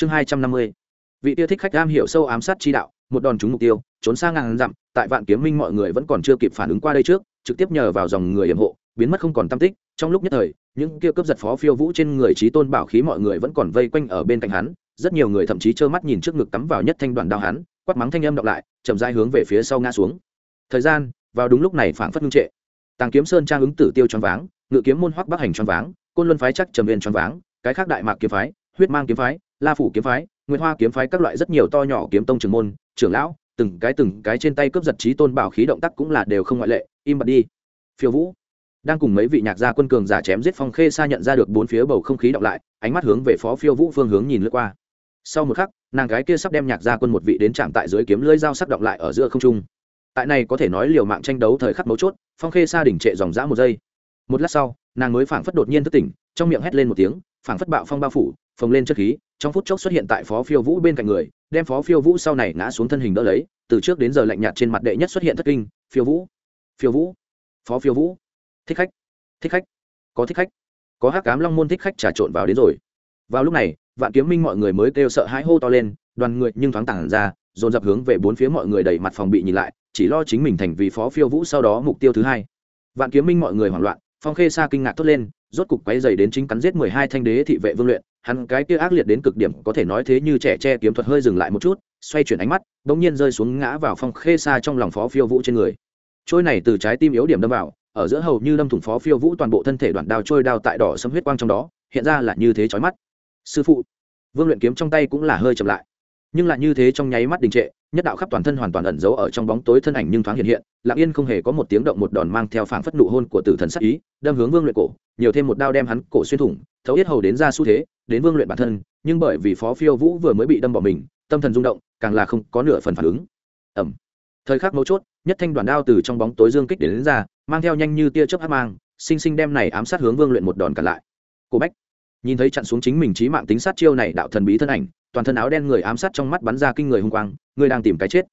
chương hai trăm năm mươi. Vị tiêu thích khách am hiểu sâu ám sát chi đạo, một đòn trúng mục tiêu, trốn sang ngàn dặm, tại vạn kiếm minh mọi người vẫn còn chưa kịp phản ứng qua đây trước, trực tiếp nhờ vào dòng người hiểm hộ, biến mất không còn tam tích. Trong lúc nhất thời, những kia cướp giật phó phiêu vũ trên người trí tôn bảo khí mọi người vẫn còn vây quanh ở bên cạnh hắn, rất nhiều người thậm chí trơ mắt nhìn trước ngực cắm vào nhất thanh đoàn đao hắn, quát mắng thanh âm đọc lại, chậm rãi hướng về phía sau ngã xuống. Thời gian, vào đúng lúc này phảng phất ngưng trệ. Tàng kiếm sơn trang ứng tử tiêu choáng váng, ngự kiếm môn hoắc bắc hành choáng váng, côn luân phái chắc trầm viên choáng váng, cái khác đại mạc kiếm phái, huyết mang kiếm phái la phủ kiếm phái, nguyệt hoa kiếm phái các loại rất nhiều to nhỏ kiếm tông trưởng môn, trưởng lão, từng cái từng cái trên tay cướp giật trí tôn bảo khí động tác cũng là đều không ngoại lệ, im bặt đi. Phiêu vũ đang cùng mấy vị nhạc gia quân cường giả chém giết phong khê xa nhận ra được bốn phía bầu không khí động lại, ánh mắt hướng về phó phiêu vũ phương hướng nhìn lướt qua. Sau một khắc, nàng gái kia sắp đem nhạc gia quân một vị đến chạm tại dưới kiếm lưỡi dao sắc động lại ở giữa không trung. Tại này có thể nói liều mạng tranh đấu thời khắc mấu chốt, phong khê xa đỉnh trệ dòng dã một giây. Một lát sau, nàng mới phảng phất đột nhiên thức tỉnh, trong miệng hét lên một tiếng, phảng phất bạo phong bao phủ, phồng lên chất khí trong phút chốc xuất hiện tại phó phiêu vũ bên cạnh người, đem phó phiêu vũ sau này ngã xuống thân hình đỡ lấy, từ trước đến giờ lạnh nhạt trên mặt đệ nhất xuất hiện thất kinh, phiêu vũ phiêu vũ, phó phiêu vũ, thích khách thích khách, có thích khách, có hát cám long môn thích khách trà trộn vào đến rồi. Vào lúc này, vạn kiếm minh mọi người mới kêu sợ hãi hô to lên, đoàn người nhưng thoáng tản ra, dồn dập hướng về bốn phía mọi người đầy mặt phòng bị nhìn lại, chỉ lo chính mình thành vì phó phiêu vũ sau đó mục tiêu thứ hai. Vạn kiếm minh mọi người hoảng loạn, phong khê xa kinh ngạc thốt lên, rốt cục quấy dày đến chính cắn giết mười hai thanh đế thị vệ vương luyện hắn cái kia ác liệt đến cực điểm có thể nói thế như trẻ che kiếm thuật hơi dừng lại một chút, xoay chuyển ánh mắt, bỗng nhiên rơi xuống ngã vào phong khê xa trong lòng phó phiêu vũ trên người. Trôi này từ trái tim yếu điểm đâm vào, ở giữa hầu như đâm thủng phó phiêu vũ toàn bộ thân thể đoạn đao trôi đao tại đỏ sâm huyết quang trong đó, hiện ra là như thế chói mắt. Sư phụ, vương luyện kiếm trong tay cũng là hơi chậm lại. Nhưng lại như thế trong nháy mắt đình trệ, nhất đạo khắp toàn thân hoàn toàn ẩn giấu ở trong bóng tối thân ảnh nhưng thoáng hiện hiện, lặng yên không hề có một tiếng động một đòn mang theo phảng phất nụ hôn của tử thần sắc ý, đâm hướng vương luyện cổ, nhiều thêm một đao đem hắn cổ xuyên thủng, thấu yết hầu đến ra xu thế đến vương luyện bản thân nhưng bởi vì phó phiêu vũ vừa mới bị đâm bỏ mình tâm thần rung động càng là không có nửa phần phản ứng. Ẩm. Thời khắc mấu chốt nhất thanh đoàn đao từ trong bóng tối dương kích đến, đến ra mang theo nhanh như tia chớp hát mang sinh sinh đem này ám sát hướng vương luyện một đòn cả lại. Cô bách. Nhìn thấy chặn xuống chính mình trí mạng tính sát chiêu này đạo thần bí thân ảnh toàn thân áo đen người ám sát trong mắt bắn ra kinh người hung quang người đang tìm cái chết.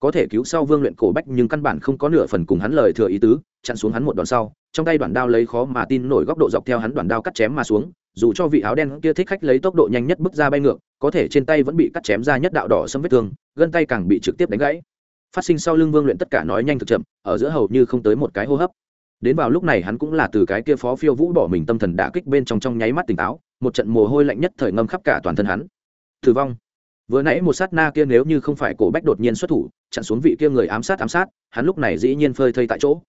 Có thể cứu sau vương luyện cổ bách nhưng căn bản không có nửa phần cùng hắn lời thừa ý tứ chặn xuống hắn một đòn sau trong tay đoạn đao lấy khó mà tin nổi góc độ dọc theo hắn đoạn đao cắt chém mà xuống dù cho vị áo đen kia thích khách lấy tốc độ nhanh nhất bước ra bay ngược, có thể trên tay vẫn bị cắt chém ra nhất đạo đỏ xâm vết thương, gân tay càng bị trực tiếp đánh gãy. Phát sinh sau lưng vương luyện tất cả nói nhanh thực chậm, ở giữa hầu như không tới một cái hô hấp. Đến vào lúc này hắn cũng là từ cái kia phó phiêu vũ bỏ mình tâm thần đả kích bên trong trong nháy mắt tỉnh táo, một trận mồ hôi lạnh nhất thời ngâm khắp cả toàn thân hắn. Thử vong. Vừa nãy một sát na kia nếu như không phải cổ bách đột nhiên xuất thủ, chặn xuống vị kia người ám sát ám sát, hắn lúc này dĩ nhiên phơi thây tại chỗ.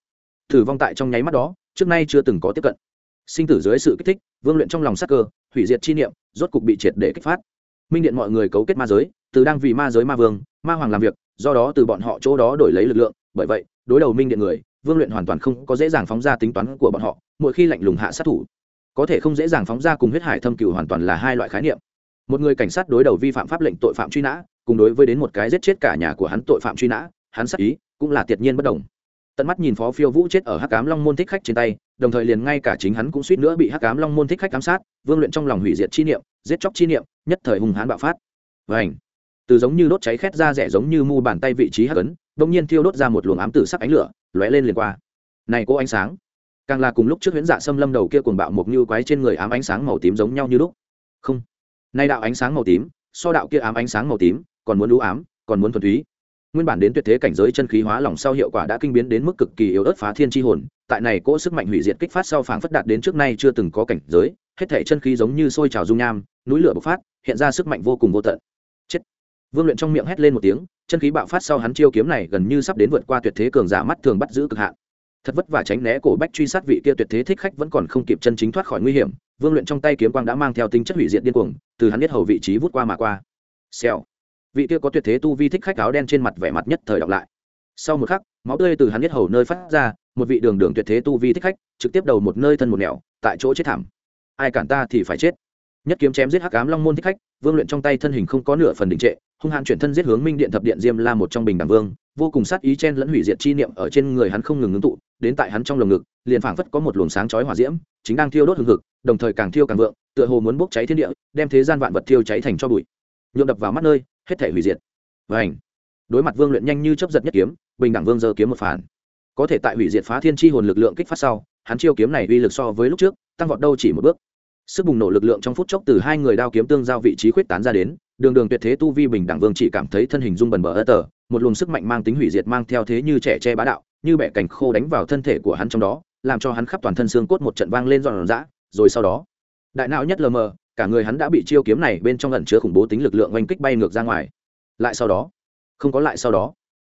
Thử vong tại trong nháy mắt đó, trước nay chưa từng có tiếp cận sinh tử dưới sự kích thích, vương luyện trong lòng sắc cơ, hủy diệt chi niệm, rốt cục bị triệt để kích phát. Minh điện mọi người cấu kết ma giới, từ đang vì ma giới ma vương, ma hoàng làm việc, do đó từ bọn họ chỗ đó đổi lấy lực lượng. Bởi vậy, đối đầu minh điện người, vương luyện hoàn toàn không có dễ dàng phóng ra tính toán của bọn họ, mỗi khi lạnh lùng hạ sát thủ, có thể không dễ dàng phóng ra cùng huyết hải thâm cửu hoàn toàn là hai loại khái niệm. Một người cảnh sát đối đầu vi phạm pháp lệnh tội phạm truy nã, cùng đối với đến một cái giết chết cả nhà của hắn tội phạm truy nã, hắn sát ý cũng là tuyệt nhiên bất đồng. Tận mắt nhìn phó phiêu vũ chết ở hắc cám long môn thích khách trên tay đồng thời liền ngay cả chính hắn cũng suýt nữa bị hắc ám long môn thích khách ám sát, vương luyện trong lòng hủy diệt chi niệm, giết chóc chi niệm, nhất thời hùng hán bạo phát. Và ảnh từ giống như đốt cháy khét ra rẻ giống như mu bàn tay vị trí hắc ấn bỗng nhiên thiêu đốt ra một luồng ám tử sắc ánh lửa, lóe lên liền qua. Này cô ánh sáng! Càng là cùng lúc trước huyễn dạ xâm lâm đầu kia cuồng bạo một như quái trên người ám ánh sáng màu tím giống nhau như lúc. Không! Nay đạo ánh sáng màu tím, so đạo kia ám ánh sáng màu tím, còn muốn lũ ám, còn muốn thuần túy nguyên bản đến tuyệt thế cảnh giới chân khí hóa lỏng sau hiệu quả đã kinh biến đến mức cực kỳ yếu ớt phá thiên chi hồn, tại này cỗ sức mạnh hủy diệt kích phát sau phảng phất đạt đến trước nay chưa từng có cảnh giới, hết thể chân khí giống như sôi trào dung nham, núi lửa bộc phát, hiện ra sức mạnh vô cùng vô tận. Chết. Vương luyện trong miệng hét lên một tiếng, chân khí bạo phát sau hắn chiêu kiếm này gần như sắp đến vượt qua tuyệt thế cường giả mắt thường bắt giữ cực hạn. Thật vất vả tránh né cổ bách truy sát vị kia tuyệt thế thích khách vẫn còn không kịp chân chính thoát khỏi nguy hiểm, vương luyện trong tay kiếm quang đã mang theo tính chất hủy diệt điên cuồng, từ hắn biết hầu vị trí vút qua mà qua. Xèo vị kia có tuyệt thế tu vi thích khách áo đen trên mặt vẻ mặt nhất thời đọc lại. Sau một khắc, máu tươi từ hắn biết hầu nơi phát ra, một vị đường đường tuyệt thế tu vi thích khách, trực tiếp đầu một nơi thân một nẻo, tại chỗ chết thảm. Ai cản ta thì phải chết. Nhất kiếm chém giết hắc ám long môn thích khách, vương luyện trong tay thân hình không có nửa phần đình trệ, hung hãn chuyển thân giết hướng minh điện thập điện diêm la một trong bình đẳng vương, vô cùng sát ý chen lẫn hủy diệt chi niệm ở trên người hắn không ngừng ngưng tụ, đến tại hắn trong lồng ngực, liền phảng phất có một luồng sáng chói hỏa diễm, chính đang thiêu đốt hừng hực, đồng thời càng thiêu càng vượng, tựa hồ muốn bốc cháy thiên địa, đem thế gian vạn vật thiêu cháy thành cho bụi. Nhuộm đập vào mắt nơi hết thể hủy diệt. Và ảnh đối mặt vương luyện nhanh như chấp giật nhất kiếm, bình đẳng vương giờ kiếm một phản. Có thể tại hủy diệt phá thiên chi hồn lực lượng kích phát sau, hắn chiêu kiếm này uy lực so với lúc trước, tăng vọt đâu chỉ một bước. Sức bùng nổ lực lượng trong phút chốc từ hai người đao kiếm tương giao vị trí khuyết tán ra đến, đường đường tuyệt thế tu vi bình đẳng vương chỉ cảm thấy thân hình dung bần bờ ơ tờ, một luồng sức mạnh mang tính hủy diệt mang theo thế như trẻ che bá đạo, như bẻ cành khô đánh vào thân thể của hắn trong đó, làm cho hắn khắp toàn thân xương cốt một trận vang lên dọn dã rồi sau đó, đại não nhất lờ mờ cả người hắn đã bị chiêu kiếm này bên trong ẩn chứa khủng bố tính lực lượng oanh kích bay ngược ra ngoài. Lại sau đó, không có lại sau đó.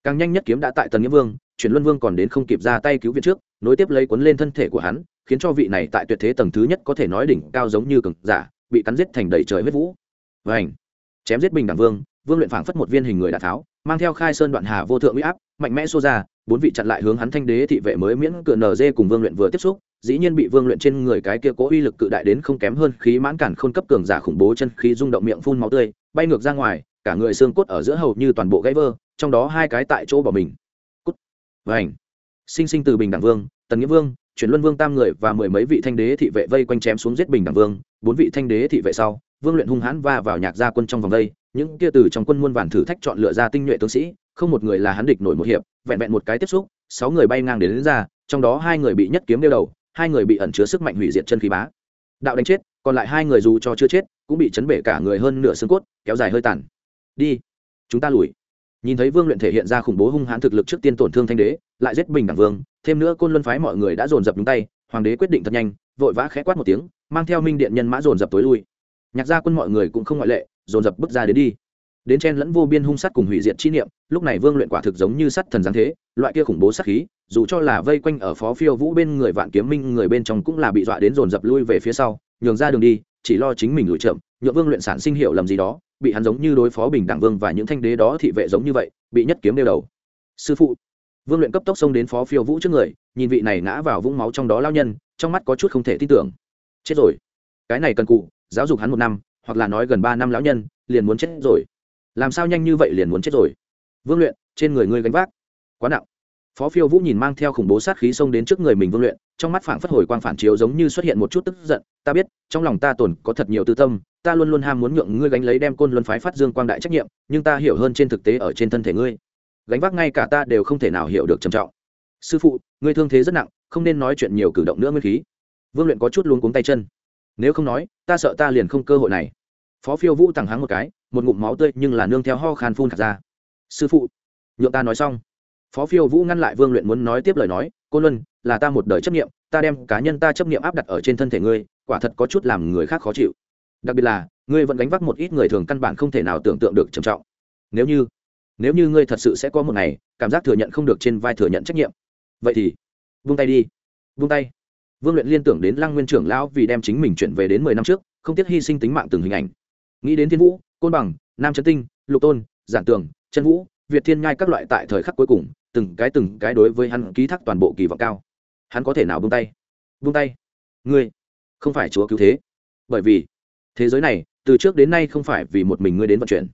Càng nhanh nhất kiếm đã tại tần nghĩa vương, chuyển luân vương còn đến không kịp ra tay cứu viện trước, nối tiếp lấy cuốn lên thân thể của hắn, khiến cho vị này tại tuyệt thế tầng thứ nhất có thể nói đỉnh cao giống như cường giả, bị cắn giết thành đầy trời huyết vũ. Vảnh chém giết bình đẳng vương vương luyện phảng phất một viên hình người đã tháo, mang theo khai sơn đoạn hà vô thượng uy áp, mạnh mẽ xô ra, bốn vị chặn lại hướng hắn thanh đế thị vệ mới miễn cựa nz cùng vương luyện vừa tiếp xúc dĩ nhiên bị vương luyện trên người cái kia cố uy lực cự đại đến không kém hơn khí mãn cản khôn cấp cường giả khủng bố chân khí rung động miệng phun máu tươi bay ngược ra ngoài cả người xương cốt ở giữa hầu như toàn bộ gãy vơ trong đó hai cái tại chỗ bỏ mình. Cút. Vảnh sinh sinh từ bình đẳng vương tần nghĩa vương chuyển luân vương tam người và mười mấy vị thanh đế thị vệ vây quanh chém xuống giết bình đẳng vương bốn vị thanh đế thị vệ sau vương luyện hung hãn va vào nhạc gia quân trong vòng đây những kia từ trong quân muôn vàn thử thách chọn lựa ra tinh nhuệ tướng sĩ không một người là hắn địch nổi một hiệp vẹn vẹn một cái tiếp xúc sáu người bay ngang đến, đến ra trong đó hai người bị nhất kiếm đeo đầu hai người bị ẩn chứa sức mạnh hủy diệt chân khí bá. Đạo đánh chết, còn lại hai người dù cho chưa chết, cũng bị chấn bể cả người hơn nửa xương cốt, kéo dài hơi tàn. Đi, chúng ta lùi. Nhìn thấy vương luyện thể hiện ra khủng bố hung hãn thực lực trước tiên tổn thương thanh đế, lại giết bình đẳng vương, thêm nữa côn luân phái mọi người đã dồn dập đúng tay, hoàng đế quyết định thật nhanh, vội vã khẽ quát một tiếng, mang theo minh điện nhân mã dồn dập tối lui. Nhạc gia quân mọi người cũng không ngoại lệ, dồn dập bước ra đến đi. Đến chen lẫn vô biên hung sát cùng hủy diệt chi niệm, lúc này vương luyện quả thực giống như sắt thần giáng thế, loại kia khủng bố sát khí dù cho là vây quanh ở phó phiêu vũ bên người vạn kiếm minh người bên trong cũng là bị dọa đến dồn dập lui về phía sau, nhường ra đường đi, chỉ lo chính mình lùi chậm, nhượng vương luyện sản sinh hiệu lầm gì đó, bị hắn giống như đối phó bình đẳng vương và những thanh đế đó thị vệ giống như vậy, bị nhất kiếm đeo đầu. Sư phụ, vương luyện cấp tốc xông đến phó phiêu vũ trước người, nhìn vị này ngã vào vũng máu trong đó lao nhân, trong mắt có chút không thể tin tưởng. Chết rồi. Cái này cần cụ, giáo dục hắn một năm, hoặc là nói gần ba năm lão nhân, liền muốn chết rồi. Làm sao nhanh như vậy liền muốn chết rồi? Vương luyện, trên người ngươi gánh vác. Quá nặng phó phiêu vũ nhìn mang theo khủng bố sát khí xông đến trước người mình vương luyện, trong mắt phảng phất hồi quang phản chiếu giống như xuất hiện một chút tức giận, ta biết, trong lòng ta tồn có thật nhiều tư tâm, ta luôn luôn ham muốn nhượng ngươi gánh lấy đem côn luân phái phát dương quang đại trách nhiệm, nhưng ta hiểu hơn trên thực tế ở trên thân thể ngươi. Gánh vác ngay cả ta đều không thể nào hiểu được trầm trọng. Sư phụ, ngươi thương thế rất nặng, không nên nói chuyện nhiều cử động nữa nguyên khí. Vương luyện có chút luôn cuống tay chân. Nếu không nói, ta sợ ta liền không cơ hội này. Phó phiêu vũ thẳng hắng một cái, một ngụm máu tươi nhưng là nương theo ho khan phun khạc ra. Sư phụ, nhượng ta nói xong phó phiêu vũ ngăn lại vương luyện muốn nói tiếp lời nói, cô luân, là ta một đời chấp nghiệm, ta đem cá nhân ta chấp nghiệm áp đặt ở trên thân thể ngươi, quả thật có chút làm người khác khó chịu. Đặc biệt là, ngươi vẫn gánh vác một ít người thường căn bản không thể nào tưởng tượng được trầm trọng. Nếu như nếu như ngươi thật sự sẽ có một ngày, cảm giác thừa nhận không được trên vai thừa nhận trách nhiệm, vậy thì, vung tay đi, vung tay. Vương luyện liên tưởng đến lăng nguyên trưởng lão vì đem chính mình chuyển về đến mười năm trước, không tiếc hy sinh tính mạng từng hình ảnh. Nghĩ đến thiên vũ, côn bằng, nam trấn tinh, lục tôn, giản tường Trần vũ, việt thiên nhai các loại tại thời khắc cuối cùng từng cái từng cái đối với hắn ký thác toàn bộ kỳ vọng cao. Hắn có thể nào buông tay? Buông tay? Ngươi, không phải chúa cứu thế. Bởi vì, thế giới này, từ trước đến nay không phải vì một mình ngươi đến vận chuyển.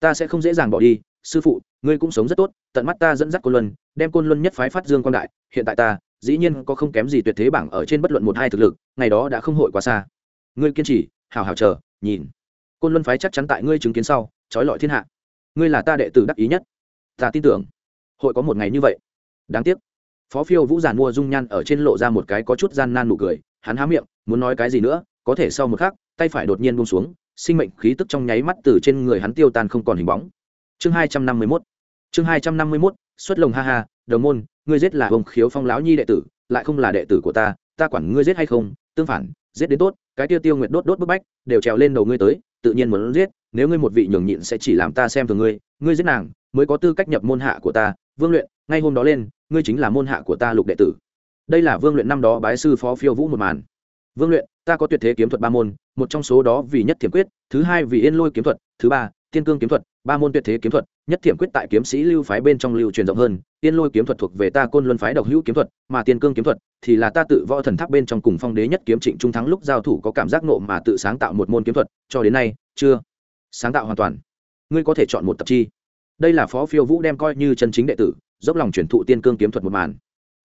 Ta sẽ không dễ dàng bỏ đi. Sư phụ, ngươi cũng sống rất tốt. Tận mắt ta dẫn dắt côn luân, đem côn luân nhất phái phát dương quan đại. Hiện tại ta, dĩ nhiên có không kém gì tuyệt thế bảng ở trên bất luận một hai thực lực, ngày đó đã không hội quá xa. Ngươi kiên trì, hào hào chờ, nhìn. Côn luân phái chắc chắn tại ngươi chứng kiến sau, trói lọi thiên hạ. Ngươi là ta đệ tử đắc ý nhất. Ta tin tưởng hội có một ngày như vậy. Đáng tiếc. Phó phiêu vũ giàn mua dung nhan ở trên lộ ra một cái có chút gian nan nụ cười, hắn há miệng, muốn nói cái gì nữa, có thể sau một khắc, tay phải đột nhiên buông xuống, sinh mệnh khí tức trong nháy mắt từ trên người hắn tiêu tan không còn hình bóng. Chương hai trăm năm mươi mốt. Chương hai trăm năm mươi mốt, xuất lồng ha ha, đồng môn, ngươi giết là hồng khiếu phong lão nhi đệ tử, lại không là đệ tử của ta ta quản ngươi giết hay không, tương phản, giết đến tốt, cái tiêu tiêu nguyệt đốt đốt bức bách, đều trèo lên đầu ngươi tới, tự nhiên muốn giết, nếu ngươi một vị nhường nhịn sẽ chỉ làm ta xem thường ngươi ngươi giết nàng, mới có tư cách nhập môn hạ của ta vương luyện, ngay hôm đó lên, ngươi chính là môn hạ của ta lục đệ tử. Đây là vương luyện năm đó bái sư phó phiêu vũ một màn. Vương luyện, ta có tuyệt thế kiếm thuật ba môn, một trong số đó vì nhất thiểm quyết, thứ hai vì yên lôi kiếm thuật, thứ ba thiên cương kiếm thuật, ba môn tuyệt thế kiếm thuật, nhất thiểm quyết tại kiếm sĩ lưu phái bên trong lưu truyền rộng hơn, yên lôi kiếm thuật thuộc về ta côn luân phái độc hữu kiếm thuật, mà tiên cương kiếm thuật thì là ta tự võ thần tháp bên trong cùng phong đế nhất kiếm trịnh trung thắng lúc giao thủ có cảm giác nộ mà tự sáng tạo một môn kiếm thuật, cho đến nay, chưa sáng tạo hoàn toàn. Ngươi có thể chọn một tập chi? Đây là phó phiêu vũ đem coi như chân chính đệ tử, dốc lòng truyền thụ tiên cương kiếm thuật một màn.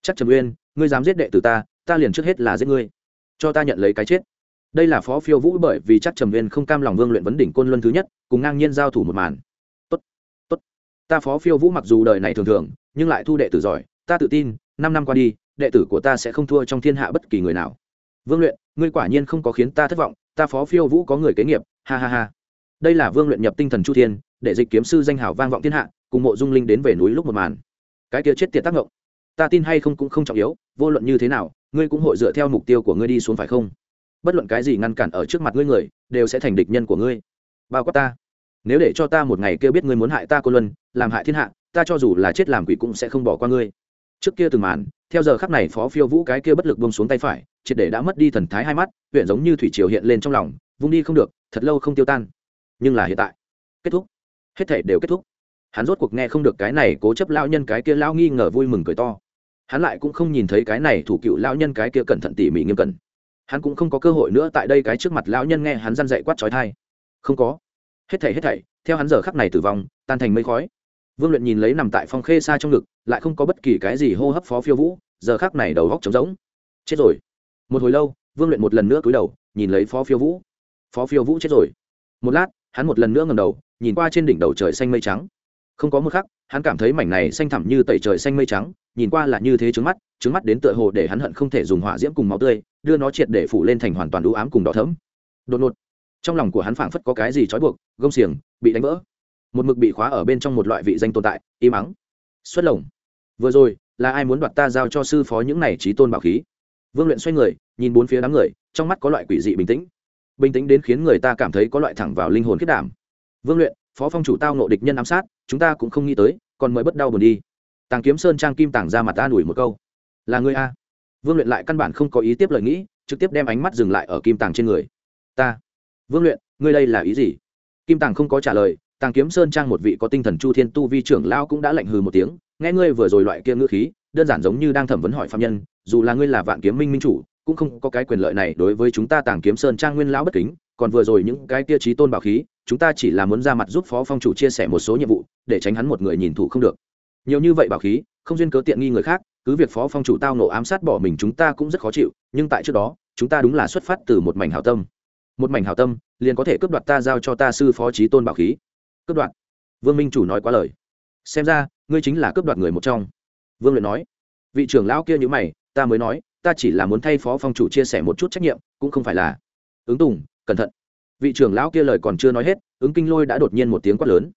Chắc trầm uyên, ngươi dám giết đệ tử ta ta liền trước hết là giết ngươi. Cho ta nhận lấy cái chết. Đây là phó phiêu vũ bởi vì chắc trầm uyên không cam lòng vương luyện vấn đỉnh côn luân thứ nhất, cùng ngang nhiên giao thủ một màn. Tốt tốt. Ta phó phiêu vũ mặc dù đời này thường thường, nhưng lại thu đệ tử giỏi, ta tự tin, năm năm qua đi, đệ tử của ta sẽ không thua trong thiên hạ bất kỳ người nào. Vương luyện, ngươi quả nhiên không có khiến ta thất vọng, ta phó phiêu vũ có người kế nghiệp, ha ha ha. Đây là vương luyện nhập tinh thần chu thiên để dịch kiếm sư danh hào vang vọng thiên hạ, cùng mộ dung linh đến về núi lúc một màn. Cái kia chết tiệt tác động ta tin hay không cũng không trọng yếu, vô luận như thế nào, ngươi cũng hội dựa theo mục tiêu của ngươi đi xuống phải không? Bất luận cái gì ngăn cản ở trước mặt ngươi người, đều sẽ thành địch nhân của ngươi. Bao quát ta. Nếu để cho ta một ngày kêu biết ngươi muốn hại ta cô luân, làm hại thiên hạ, ta cho dù là chết làm quỷ cũng sẽ không bỏ qua ngươi. Trước kia từng màn, theo giờ khắc này phó phiêu vũ cái kia bất lực bông xuống tay phải, triệt để đã mất đi thần thái hai mắt, huyện giống như thủy triều hiện lên trong lòng, vung đi không được, thật lâu không tiêu tan. Nhưng là hiện tại, kết thúc hết thể đều kết thúc. Hắn rốt cuộc nghe không được cái này cố chấp lao nhân cái kia lao nghi ngờ vui mừng cười to. Hắn lại cũng không nhìn thấy cái này thủ cựu lao nhân cái kia cẩn thận tỉ mỉ nghiêm cẩn. Hắn cũng không có cơ hội nữa tại đây cái trước mặt lão nhân nghe hắn răn dậy quát trói thai. Không có. Hết thảy hết thảy, theo hắn giờ khắc này tử vong, tan thành mây khói. Vương luyện nhìn lấy nằm tại phong khê xa trong ngực, lại không có bất kỳ cái gì hô hấp phó phiêu vũ, giờ khắc này đầu góc trống rỗng. Chết rồi. Một hồi lâu, vương luyện một lần nữa cúi đầu, nhìn lấy phó phiêu vũ. Phó phiêu vũ chết rồi. Một lát, hắn một lần nữa ngầm đầu nhìn qua trên đỉnh đầu trời xanh mây trắng. Không có một khắc, hắn cảm thấy mảnh này xanh thẳm như tẩy trời xanh mây trắng, nhìn qua là như thế trứng mắt trứng mắt đến tựa hồ để hắn hận không thể dùng hỏa diễm cùng máu tươi, đưa nó triệt để phủ lên thành hoàn toàn đũ ám cùng đỏ thấm đột ngột, trong lòng của hắn phảng phất có cái gì trói buộc, gông xiềng, bị đánh vỡ. Một mực bị khóa ở bên trong một loại vị danh tồn tại, im ắng. Xuất lồng. Vừa rồi, là ai muốn đoạt ta giao cho sư phó những này trí tôn bảo khí? Vương luyện xoay người, nhìn bốn phía đám người, trong mắt có loại quỷ dị bình tĩnh. Bình tĩnh đến khiến người ta cảm thấy có loại thẳng vào linh hồn kết đảm vương luyện, phó phong chủ tao nộ địch nhân ám sát, chúng ta cũng không nghĩ tới, còn mới bất đau buồn đi. Tàng kiếm sơn trang kim tàng ra mặt ta đuổi một câu. Là người a? Vương luyện lại căn bản không có ý tiếp lời nghĩ, trực tiếp đem ánh mắt dừng lại ở kim tàng trên người. Ta. Vương luyện, ngươi đây là ý gì? Kim tàng không có trả lời, tàng kiếm sơn trang một vị có tinh thần chu thiên tu vi trưởng lao cũng đã lạnh hừ một tiếng, nghe ngươi vừa rồi loại kia ngữ khí, đơn giản giống như đang thẩm vấn hỏi phạm nhân, dù là ngươi là vạn kiếm minh minh chủ, cũng không có cái quyền lợi này đối với chúng ta tàng kiếm sơn trang nguyên lão bất kính, còn vừa rồi những cái kia trí tôn bảo khí chúng ta chỉ là muốn ra mặt giúp phó phong chủ chia sẻ một số nhiệm vụ, để tránh hắn một người nhìn thủ không được. Nhiều như vậy bảo khí, không duyên cớ tiện nghi người khác, cứ việc phó phong chủ tao nổ ám sát bỏ mình chúng ta cũng rất khó chịu, nhưng tại trước đó, chúng ta đúng là xuất phát từ một mảnh hảo tâm. Một mảnh hảo tâm, liền có thể cướp đoạt ta giao cho ta sư phó trí tôn bảo khí. Cướp đoạt? Vương minh chủ nói quá lời. Xem ra, ngươi chính là cướp đoạt người một trong. Vương luyện nói. Vị trưởng lão kia như mày, ta mới nói, ta chỉ là muốn thay phó phong chủ chia sẻ một chút trách nhiệm, cũng không phải là. Ứng tùng, cẩn thận vị trưởng lão kia lời còn chưa nói hết, ứng kinh lôi đã đột nhiên một tiếng quát lớn.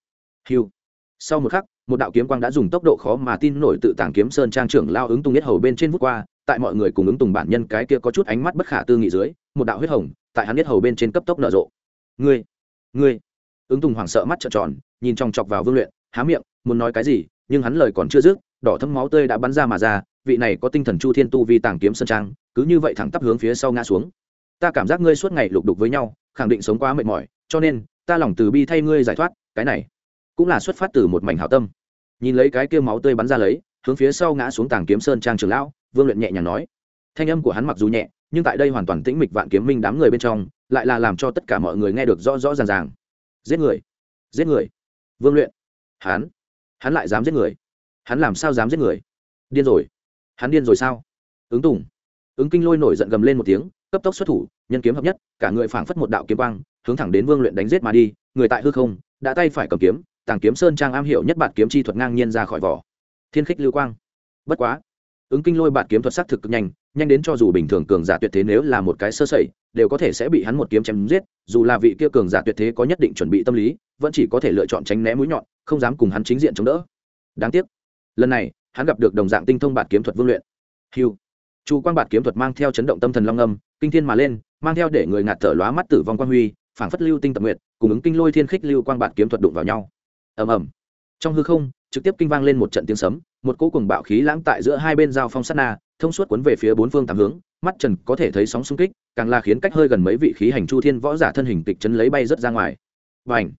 Hiu. Sau một khắc, một đạo kiếm quang đã dùng tốc độ khó mà tin nổi tự tàng kiếm sơn trang trưởng lao ứng tùng nhất hầu bên trên vút qua, tại mọi người cùng ứng tùng bản nhân cái kia có chút ánh mắt bất khả tư nghị dưới, một đạo huyết hồng tại hắn nhất hầu bên trên cấp tốc nở rộ. Ngươi ngươi. Ứng tùng hoảng sợ mắt trợn tròn, nhìn trong chọc vào vương luyện, há miệng, muốn nói cái gì, nhưng hắn lời còn chưa dứt, đỏ thấm máu tươi đã bắn ra mà ra, vị này có tinh thần chu thiên tu vi tàng kiếm sơn trang, cứ như vậy thẳng tắp hướng phía sau ngã xuống ta cảm giác ngươi suốt ngày lục đục với nhau, khẳng định sống quá mệt mỏi, cho nên, ta lòng từ bi thay ngươi giải thoát, cái này cũng là xuất phát từ một mảnh hảo tâm. Nhìn lấy cái kia máu tươi bắn ra lấy, hướng phía sau ngã xuống tàng kiếm sơn trang trường lão, vương luyện nhẹ nhàng nói. Thanh âm của hắn mặc dù nhẹ, nhưng tại đây hoàn toàn tĩnh mịch vạn kiếm minh đám người bên trong, lại là làm cho tất cả mọi người nghe được rõ rõ ràng ràng. Giết người! Giết người! Vương luyện! Hắn! Hắn lại dám giết người? Hắn làm sao dám giết người? Điên rồi! Hắn điên rồi sao? Ứng tùng! Ứng kinh lôi nổi giận gầm lên một tiếng cấp tốc xuất thủ, nhân kiếm hợp nhất, cả người phảng phất một đạo kiếm quang, hướng thẳng đến vương luyện đánh giết mà đi, người tại hư không, đã tay phải cầm kiếm, tàng kiếm sơn trang am hiểu nhất bản kiếm chi thuật ngang nhiên ra khỏi vỏ. Thiên khích lưu quang. Bất quá, ứng kinh lôi bản kiếm thuật sắc thực cực nhanh nhanh đến cho dù bình thường cường giả tuyệt thế nếu là một cái sơ sẩy, đều có thể sẽ bị hắn một kiếm chém giết, dù là vị kia cường giả tuyệt thế có nhất định chuẩn bị tâm lý, vẫn chỉ có thể lựa chọn tránh né mũi nhọn, không dám cùng hắn chính diện chống đỡ. Đáng tiếc, lần này, hắn gặp được đồng dạng tinh thông bản kiếm thuật vương luyện. Hiu chu quang bản kiếm thuật mang theo chấn động tâm thần long âm kinh thiên mà lên, mang theo để người ngạt thở lóa mắt tử vong quang huy, phảng phất lưu tinh tập nguyệt, cùng ứng kinh lôi thiên khích lưu quang bản kiếm thuật đụng vào nhau. Ầm ầm. Trong hư không, trực tiếp kinh vang lên một trận tiếng sấm, một cỗ cùng bạo khí lãng tại giữa hai bên giao phong sát na, thông suốt cuốn về phía bốn phương tám hướng, mắt trần có thể thấy sóng xung kích, càng là khiến cách hơi gần mấy vị khí hành chu thiên võ giả thân hình kịch chấn lấy bay rất ra ngoài. Và ảnh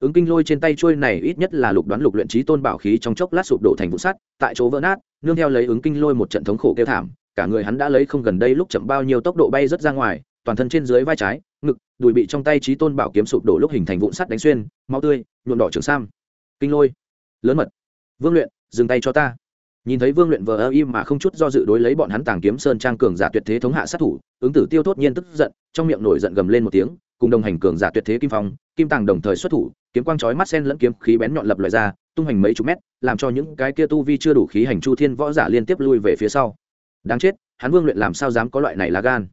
ứng kinh lôi trên tay trôi này ít nhất là lục đoán lục luyện trí tôn bảo khí trong chốc lát sụp đổ thành vụ sắt, tại chỗ vỡ nát, nương theo lấy ứng kinh lôi một trận thống khổ kêu thảm cả người hắn đã lấy không gần đây lúc chậm bao nhiêu tốc độ bay rất ra ngoài, toàn thân trên dưới vai trái, ngực, đùi bị trong tay trí tôn bảo kiếm sụp đổ lúc hình thành vụn sắt đánh xuyên, máu tươi, nhuộm đỏ trường sam. Kinh lôi. Lớn mật. Vương luyện, dừng tay cho ta. Nhìn thấy vương luyện vờ ơ im mà không chút do dự đối lấy bọn hắn tàng kiếm sơn trang cường giả tuyệt thế thống hạ sát thủ, ứng tử tiêu tốt nhiên tức giận, trong miệng nổi giận gầm lên một tiếng, cùng đồng hành cường giả tuyệt thế kim phong, kim tàng đồng thời xuất thủ, kiếm quang chói mắt sen lẫn kiếm khí bén nhọn lập loại ra, tung hành mấy chục mét, làm cho những cái kia tu vi chưa đủ khí hành chu thiên võ giả liên tiếp lui về phía sau đáng chết, hắn vương luyện làm sao dám có loại này là gan?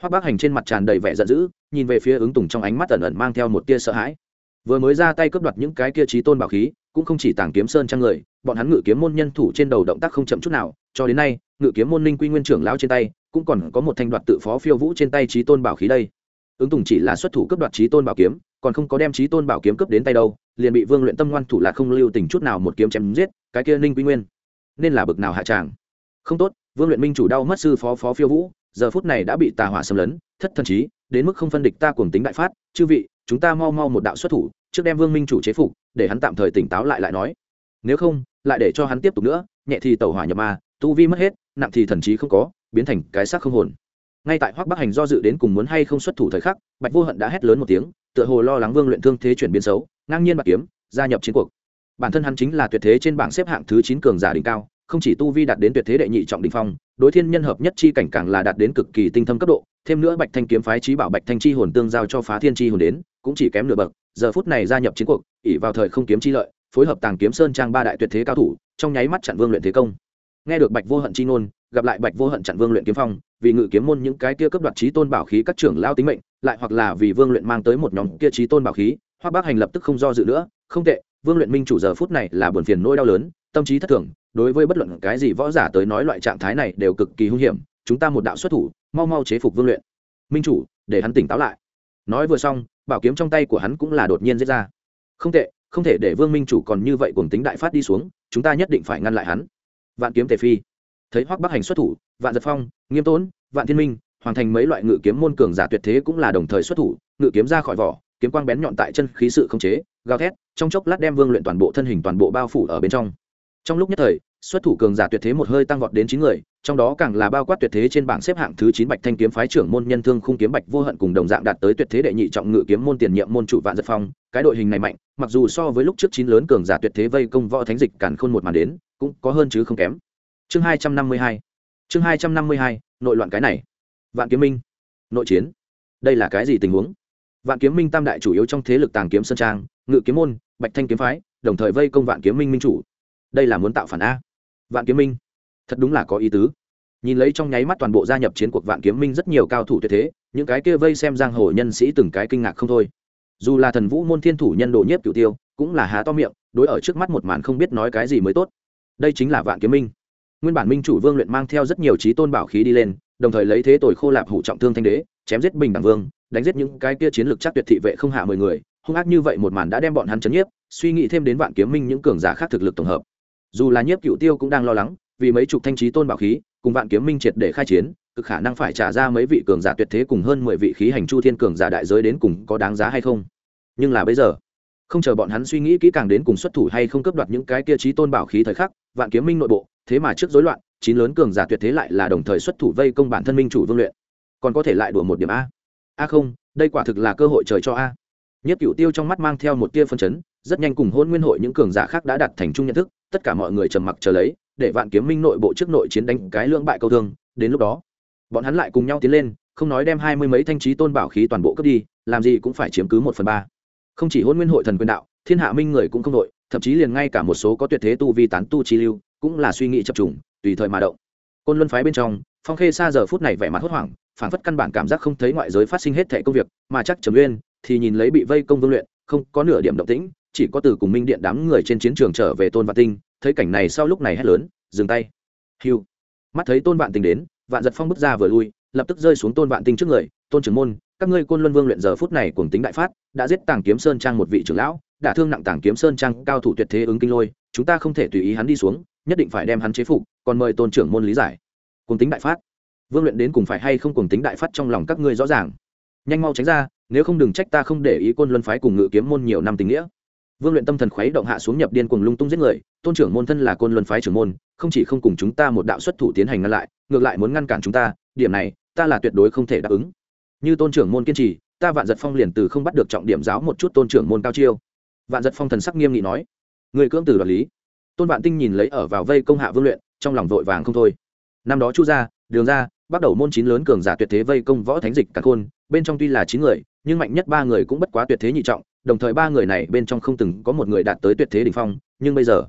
Hoác bác hành trên mặt tràn đầy vẻ giận dữ, nhìn về phía ứng tùng trong ánh mắt ẩn ẩn mang theo một tia sợ hãi. Vừa mới ra tay cướp đoạt những cái kia trí tôn bảo khí, cũng không chỉ tàng kiếm sơn trang người, bọn hắn ngự kiếm môn nhân thủ trên đầu động tác không chậm chút nào, cho đến nay, ngự kiếm môn ninh quy nguyên trưởng lao trên tay, cũng còn có một thanh đoạt tự phó phiêu vũ trên tay trí tôn bảo khí đây. Ứng tùng chỉ là xuất thủ cướp đoạt trí tôn bảo kiếm, còn không có đem trí tôn bảo kiếm cướp đến tay đâu, liền bị vương luyện tâm ngoan thủ là không lưu tình chút nào một kiếm chém giết, cái kia ninh quy nguyên. Nên là bực nào hạ tràng. Không tốt vương luyện minh chủ đau mất sư phó phó phiêu vũ, giờ phút này đã bị tà hỏa xâm lấn, thất thần trí đến mức không phân địch ta cuồng tính đại phát, chư vị, chúng ta mau mau một đạo xuất thủ, trước đem vương minh chủ chế phục, để hắn tạm thời tỉnh táo lại lại nói. Nếu không, lại để cho hắn tiếp tục nữa, nhẹ thì tẩu hỏa nhập ma, tu vi mất hết, nặng thì thần trí không có, biến thành cái xác không hồn. Ngay tại hoắc bắc hành do dự đến cùng muốn hay không xuất thủ thời khắc, bạch vô hận đã hét lớn một tiếng, tựa hồ lo lắng vương luyện thương thế chuyển biến xấu, ngang nhiên bạc kiếm, gia nhập chiến cuộc. Bản thân hắn chính là tuyệt thế trên bảng xếp hạng thứ chín cường giả đỉnh cao không chỉ tu vi đạt đến tuyệt thế đệ nhị trọng đỉnh phong, đối thiên nhân hợp nhất chi cảnh càng là đạt đến cực kỳ tinh thâm cấp độ, thêm nữa bạch thanh kiếm phái trí bảo bạch thanh chi hồn tương giao cho phá thiên chi hồn đến, cũng chỉ kém nửa bậc, giờ phút này gia nhập chiến cuộc ỉ vào thời không kiếm chi lợi, phối hợp tàng kiếm sơn trang ba đại tuyệt thế cao thủ, trong nháy mắt chặn vương luyện thế công. Nghe được bạch vô hận chi ngôn, gặp lại bạch vô hận chặn vương luyện kiếm phong, vì ngự kiếm môn những cái kia cấp đoạt trí tôn bảo khí các trưởng lao tính mệnh, lại hoặc là vì vương luyện mang tới một nhóm kia trí tôn bảo khí hoa bác hành lập tức không do dự nữa, không tệ, vương luyện minh chủ giờ phút này là buồn phiền nỗi đau lớn, tâm trí thất thường đối với bất luận cái gì võ giả tới nói loại trạng thái này đều cực kỳ hung hiểm, chúng ta một đạo xuất thủ, mau mau chế phục vương luyện. Minh chủ, để hắn tỉnh táo lại. Nói vừa xong, bảo kiếm trong tay của hắn cũng là đột nhiên diễn ra. Không tệ, không thể để vương minh chủ còn như vậy cùng tính đại phát đi xuống, chúng ta nhất định phải ngăn lại hắn. Vạn kiếm tề phi. Thấy hoắc bắc hành xuất thủ, vạn giật phong, nghiêm tốn, vạn thiên minh hoàn thành mấy loại ngự kiếm môn cường giả tuyệt thế cũng là đồng thời xuất thủ, ngự kiếm ra khỏi vỏ, kiếm quang bén nhọn tại chân khí sự không chế, gào thét, trong chốc lát đem vương luyện toàn bộ thân hình toàn bộ bao phủ ở bên trong trong lúc nhất thời, xuất thủ cường giả tuyệt thế một hơi tăng vọt đến chín người, trong đó càng là bao quát tuyệt thế trên bảng xếp hạng thứ chín bạch thanh kiếm phái trưởng môn nhân thương khung kiếm bạch vô hận cùng đồng dạng đạt tới tuyệt thế đệ nhị trọng ngự kiếm môn tiền nhiệm môn chủ vạn giật phong. Cái đội hình này mạnh, mặc dù so với lúc trước chín lớn cường giả tuyệt thế vây công võ thánh dịch càn khôn một màn đến, cũng có hơn chứ không kém. Chương hai trăm năm mươi hai, chương hai trăm năm mươi hai, nội loạn cái này. Vạn kiếm minh, nội chiến. Đây là cái gì tình huống? Vạn kiếm minh tam đại chủ yếu trong thế lực tàng kiếm sơn trang, ngự kiếm môn, bạch thanh kiếm phái, đồng thời vây công vạn kiếm minh minh chủ đây là muốn tạo phản a. Vạn kiếm minh. Thật đúng là có ý tứ. Nhìn lấy trong nháy mắt toàn bộ gia nhập chiến cuộc vạn kiếm minh rất nhiều cao thủ tuyệt thế, những cái kia vây xem giang hồ nhân sĩ từng cái kinh ngạc không thôi. Dù là thần vũ môn thiên thủ nhân độ nhiếp cửu tiêu, cũng là há to miệng, đối ở trước mắt một màn không biết nói cái gì mới tốt. Đây chính là vạn kiếm minh. Nguyên bản minh chủ vương luyện mang theo rất nhiều trí tôn bảo khí đi lên, đồng thời lấy thế tội khô lạp hủ trọng thương thanh đế, chém giết bình đẳng vương, đánh giết những cái kia chiến lược chắc tuyệt thị vệ không hạ mười người. Hung ác như vậy một màn đã đem bọn hắn chấn nhiếp, suy nghĩ thêm đến vạn kiếm minh những cường giả khác thực lực tổng hợp dù là nhiếp cựu tiêu cũng đang lo lắng, vì mấy chục thanh trí tôn bảo khí, cùng vạn kiếm minh triệt để khai chiến, cực khả năng phải trả ra mấy vị cường giả tuyệt thế cùng hơn mười vị khí hành chu thiên cường giả đại giới đến cùng có đáng giá hay không. Nhưng là bây giờ, không chờ bọn hắn suy nghĩ kỹ càng đến cùng xuất thủ hay không cướp đoạt những cái kia trí tôn bảo khí thời khắc, vạn kiếm minh nội bộ, thế mà trước rối loạn, chín lớn cường giả tuyệt thế lại là đồng thời xuất thủ vây công bản thân minh chủ vương luyện. Còn có thể lại đùa một điểm a. A không, đây quả thực là cơ hội trời cho a. Nhất cựu tiêu trong mắt mang theo một tia phân chấn rất nhanh cùng hôn nguyên hội những cường giả khác đã đặt thành chung nhận thức, tất cả mọi người trầm mặc chờ lấy, để vạn kiếm minh nội bộ trước nội chiến đánh cái lưỡng bại câu thương, đến lúc đó, bọn hắn lại cùng nhau tiến lên, không nói đem hai mươi mấy thanh trí tôn bảo khí toàn bộ cướp đi, làm gì cũng phải chiếm cứ một phần ba. Không chỉ hôn nguyên hội thần quyền đạo, thiên hạ minh người cũng không đội, thậm chí liền ngay cả một số có tuyệt thế tu vi tán tu chi lưu, cũng là suy nghĩ chập trùng, tùy thời mà động. Côn luân phái bên trong, phong khê xa giờ phút này vẻ mặt hốt hoảng phản phất căn bản cảm giác không thấy ngoại giới phát sinh hết thẻ công việc, mà chắc trầm uyên thì nhìn lấy bị vây công vương luyện, không có nửa điểm động tĩnh chỉ có từ cùng minh điện đám người trên chiến trường trở về tôn vạn tinh, thấy cảnh này sau lúc này hét lớn, dừng tay. Hiu mắt thấy tôn vạn tinh đến, vạn giật phong bước ra vừa lui, lập tức rơi xuống tôn vạn tinh trước người, tôn trưởng môn, các ngươi côn luân vương luyện giờ phút này cùng tính đại phát, đã giết tàng kiếm sơn trang một vị trưởng lão, đã thương nặng tàng kiếm sơn trang cao thủ tuyệt thế ứng kinh lôi, chúng ta không thể tùy ý hắn đi xuống, nhất định phải đem hắn chế phục, còn mời tôn trưởng môn lý giải. Cùng tính đại phát. Vương luyện đến cùng phải hay không cùng tính đại phát trong lòng các ngươi rõ ràng. Nhanh mau tránh ra, nếu không đừng trách ta không để ý côn luân phái cùng ngự kiếm môn nhiều năm tình nghĩa vương luyện tâm thần khuấy động hạ xuống nhập điên cuồng lung tung giết người, tôn trưởng môn thân là côn luân phái trưởng môn, không chỉ không cùng chúng ta một đạo xuất thủ tiến hành ngăn lại, ngược lại muốn ngăn cản chúng ta, điểm này, ta là tuyệt đối không thể đáp ứng. Như tôn trưởng môn kiên trì, ta vạn giật phong liền từ không bắt được trọng điểm giáo một chút tôn trưởng môn cao chiêu. Vạn giật phong thần sắc nghiêm nghị nói người cưỡng từ đoạt lý. Tôn vạn tinh nhìn lấy ở vào vây công hạ vương luyện, trong lòng vội vàng không thôi. Năm đó chu gia, đường gia, bắt đầu môn chín lớn cường giả tuyệt thế vây công võ thánh dịch cả khôn bên trong tuy là chín người, nhưng mạnh nhất ba người cũng bất quá tuyệt thế nhị trọng đồng thời ba người này bên trong không từng có một người đạt tới tuyệt thế đỉnh phong, nhưng bây giờ,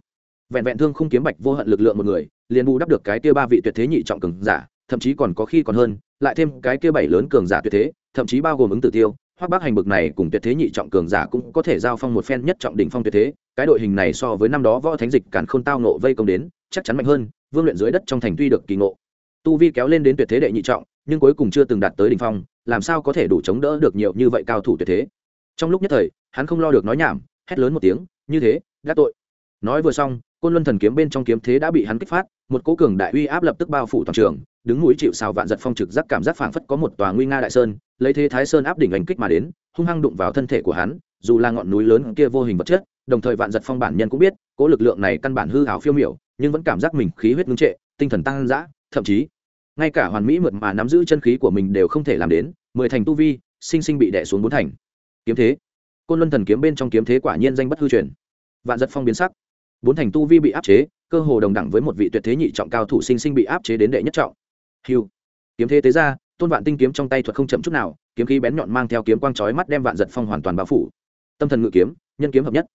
vẹn vẹn thương không kiếm bạch vô hận lực lượng một người, liền bù đắp được cái kia ba vị tuyệt thế nhị trọng cường giả, thậm chí còn có khi còn hơn, lại thêm cái kia bảy lớn cường giả tuyệt thế, thậm chí bao gồm ứng tử tiêu hoặc bác hành bực này cùng tuyệt thế nhị trọng cường giả cũng có thể giao phong một phen nhất trọng đỉnh phong tuyệt thế, cái đội hình này so với năm đó võ thánh dịch càn khôn tao nộ vây công đến, chắc chắn mạnh hơn, vương luyện dưới đất trong thành tuy được kỳ ngộ. Tu vi kéo lên đến tuyệt thế đệ nhị trọng, nhưng cuối cùng chưa từng đạt tới đỉnh phong, làm sao có thể đủ chống đỡ được nhiều như vậy cao thủ tuyệt thế? Trong lúc nhất thời, hắn không lo được nói nhảm, hét lớn một tiếng, như thế gác tội. Nói vừa xong, côn luân thần kiếm bên trong kiếm thế đã bị hắn kích phát, một cố cường đại uy áp lập tức bao phủ toàn trường, đứng mũi chịu xào vạn giật phong trực giác cảm giác phảng phất có một tòa nguy nga đại sơn, lấy thế thái sơn áp đỉnh hành kích mà đến, hung hăng đụng vào thân thể của hắn, dù là ngọn núi lớn kia vô hình vật chất đồng thời vạn giật phong bản nhân cũng biết, cố lực lượng này căn bản hư hảo phiêu miểu, nhưng vẫn cảm giác mình khí huyết ngưng trệ, tinh thần tăng dã, thậm chí, ngay cả hoàn mỹ mượt mà nắm giữ chân khí của mình đều không thể làm đến, mười thành tu vi, sinh sinh bị đè xuống bốn thành kiếm thế. Côn luân thần kiếm bên trong kiếm thế quả nhiên danh bất hư truyền. Vạn giật phong biến sắc. Bốn thành tu vi bị áp chế, cơ hồ đồng đẳng với một vị tuyệt thế nhị trọng cao thủ sinh sinh bị áp chế đến đệ nhất trọng. Hiu kiếm thế tế ra, tôn vạn tinh kiếm trong tay thuật không chậm chút nào, kiếm khí bén nhọn mang theo kiếm quang chói mắt đem vạn giật phong hoàn toàn bao phủ. Tâm thần ngự kiếm, nhân kiếm hợp nhất.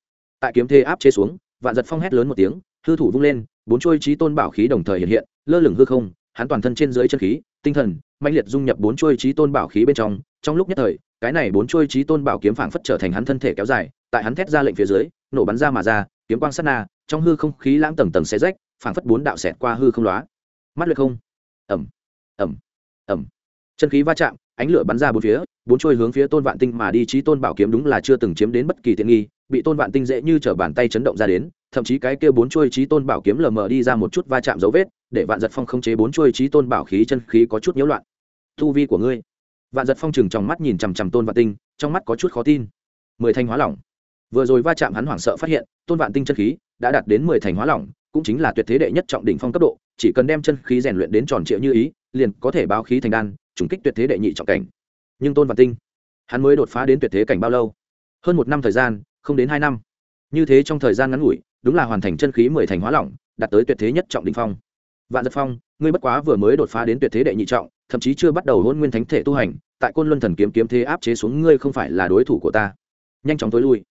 Tại kiếm thế áp chế xuống, vạn giật phong hét lớn một tiếng, hư thủ vung lên, bốn chuôi trí tôn bảo khí đồng thời hiện hiện, lơ lửng hư không, hắn toàn thân trên dưới chân khí, tinh thần mạnh liệt dung nhập bốn chuôi trí tôn bảo khí bên trong trong lúc nhất thời, cái này bốn chuôi trí tôn bảo kiếm phảng phất trở thành hắn thân thể kéo dài, tại hắn thét ra lệnh phía dưới, nổ bắn ra mà ra, kiếm quang sát na, trong hư không khí lãng tầng tầng xé rách, phảng phất bốn đạo xẹt qua hư không lóa. Mắt luyện không. Ẩm ẩm ẩm chân khí va chạm, ánh lửa bắn ra bốn phía, bốn trôi hướng phía tôn vạn tinh mà đi, trí tôn bảo kiếm đúng là chưa từng chiếm đến bất kỳ tiện nghi, bị tôn vạn tinh dễ như t bàn tay chấn động ra đến, thậm chí cái kia bốn trôi trí tôn bảo kiếm lờ mờ đi ra một chút va chạm dấu vết, để vạn giật phong không chế bốn trôi trí tôn bảo khí chân khí có chút nhiễu loạn thu vi của ngươi. Vạn giật phong trừng trong mắt nhìn chằm chằm tôn vạn tinh, trong mắt có chút khó tin. Mười thanh hóa lỏng. Vừa rồi va chạm hắn hoảng sợ phát hiện, tôn vạn tinh chân khí đã đạt đến mười thành hóa lỏng, cũng chính là tuyệt thế đệ nhất trọng đỉnh phong cấp độ, chỉ cần đem chân khí rèn luyện đến tròn triệu như ý, liền có thể báo khí thành đan, trùng kích tuyệt thế đệ nhị trọng cảnh. Nhưng tôn vạn tinh, hắn mới đột phá đến tuyệt thế cảnh bao lâu? Hơn một năm thời gian, không đến hai năm. Như thế trong thời gian ngắn ngủi, đúng là hoàn thành chân khí mười thành hóa lỏng, đạt tới tuyệt thế nhất trọng đỉnh phong vạn giật phong, ngươi bất quá vừa mới đột phá đến tuyệt thế đệ nhị trọng, thậm chí chưa bắt đầu hôn nguyên thánh thể tu hành, tại côn luân thần kiếm kiếm thế áp chế xuống ngươi không phải là đối thủ của ta. Nhanh chóng tối lui.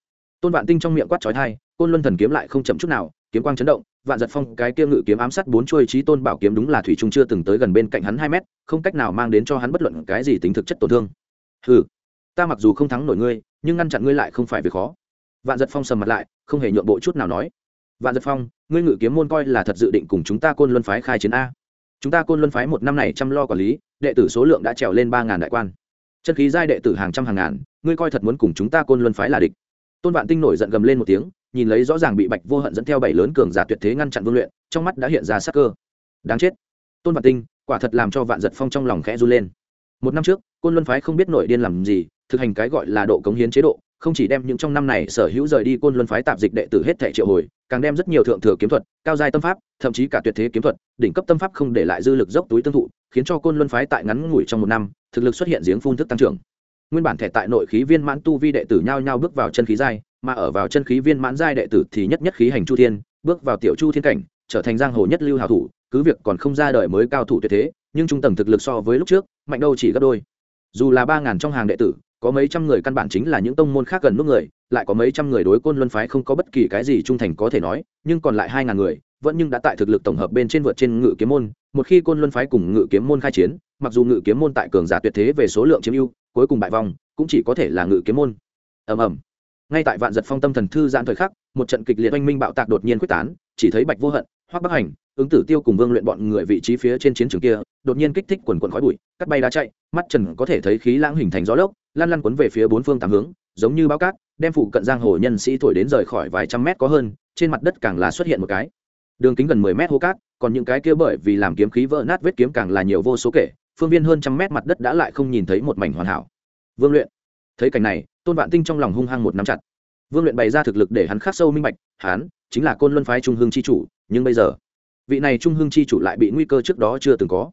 Tôn vạn tinh trong miệng quát trói thai côn luân thần kiếm lại không chậm chút nào, kiếm quang chấn động, vạn giật phong, cái kia ngự kiếm ám sát bốn chuôi trí tôn bảo kiếm đúng là thủy trung chưa từng tới gần bên cạnh hắn hai mét, không cách nào mang đến cho hắn bất luận cái gì tính thực chất tổn thương. Ừ ta mặc dù không thắng nổi ngươi, nhưng ngăn chặn ngươi lại không phải việc khó. Vạn giật phong sầm mặt lại, không hề nhượng bộ chút nào nói vạn giật phong, ngươi ngự kiếm môn coi là thật dự định cùng chúng ta côn luân phái khai chiến a. Chúng ta côn luân phái một năm này chăm lo quản lý, đệ tử số lượng đã trèo lên ba ngàn đại quan. Chân khí giai đệ tử hàng trăm hàng ngàn, ngươi coi thật muốn cùng chúng ta côn luân phái là địch. Tôn vạn tinh nổi giận gầm lên một tiếng, nhìn lấy rõ ràng bị bạch vô hận dẫn theo bảy lớn cường giả tuyệt thế ngăn chặn vương luyện, trong mắt đã hiện ra sắc cơ. Đáng chết. Tôn vạn tinh, quả thật làm cho vạn giật phong trong lòng khẽ run lên. Một năm trước, côn luân phái không biết nổi điên làm gì, thực hành cái gọi là độ cống hiến chế độ không chỉ đem những trong năm này sở hữu rời đi côn luân phái tạp dịch đệ tử hết thể triệu hồi, càng đem rất nhiều thượng thừa kiếm thuật, cao giai tâm pháp, thậm chí cả tuyệt thế kiếm thuật, đỉnh cấp tâm pháp không để lại dư lực dốc túi tương thụ, khiến cho côn luân phái tại ngắn ngủi trong một năm, thực lực xuất hiện giếng phun thức tăng trưởng. Nguyên bản thẻ tại nội khí viên mãn tu vi đệ tử nhao nhao bước vào chân khí giai, mà ở vào chân khí viên mãn giai đệ tử thì nhất nhất khí hành chu thiên, bước vào tiểu chu thiên cảnh, trở thành giang hồ nhất lưu hào thủ, cứ việc còn không ra đời mới cao thủ tuyệt thế, nhưng trung tầng thực lực so với lúc trước, mạnh đâu chỉ gấp đôi. Dù là ba ngàn trong hàng đệ tử có mấy trăm người căn bản chính là những tông môn khác gần nước người, lại có mấy trăm người đối côn luân phái không có bất kỳ cái gì trung thành có thể nói, nhưng còn lại hai ngàn người, vẫn nhưng đã tại thực lực tổng hợp bên trên vượt trên ngự kiếm môn, một khi côn luân phái cùng ngự kiếm môn khai chiến, mặc dù ngự kiếm môn tại cường giả tuyệt thế về số lượng chiếm ưu, cuối cùng bại vòng cũng chỉ có thể là ngự kiếm môn. Ầm ầm. Ngay tại vạn giật phong tâm thần thư giãn thời khắc, một trận kịch liệt oanh minh bạo tạc đột nhiên quyết tán, chỉ thấy bạch vô hận, hoắc bắc hành, ứng tử tiêu cùng vương luyện bọn người vị trí phía trên chiến trường kia, đột nhiên kích thích quần quần khói bụi, cắt bay đá chạy, mắt trần có thể thấy khí lãng hình thành gió lốc lan lăn quấn về phía bốn phương tám hướng, giống như bao cát, đem phụ cận giang hồ nhân sĩ thổi đến rời khỏi vài trăm mét có hơn, trên mặt đất càng là xuất hiện một cái. Đường kính gần mười mét hố cát, còn những cái kia bởi vì làm kiếm khí vỡ nát vết kiếm càng là nhiều vô số kể, phương viên hơn trăm mét mặt đất đã lại không nhìn thấy một mảnh hoàn hảo. Vương luyện, thấy cảnh này, tôn vạn tinh trong lòng hung hăng một nắm chặt. Vương luyện bày ra thực lực để hắn khắc sâu minh bạch, hắn chính là côn luân phái trung hương c h i chủ, nhưng bây giờ, vị này trung hương c h i chủ lại bị nguy cơ trước đó chưa từng có.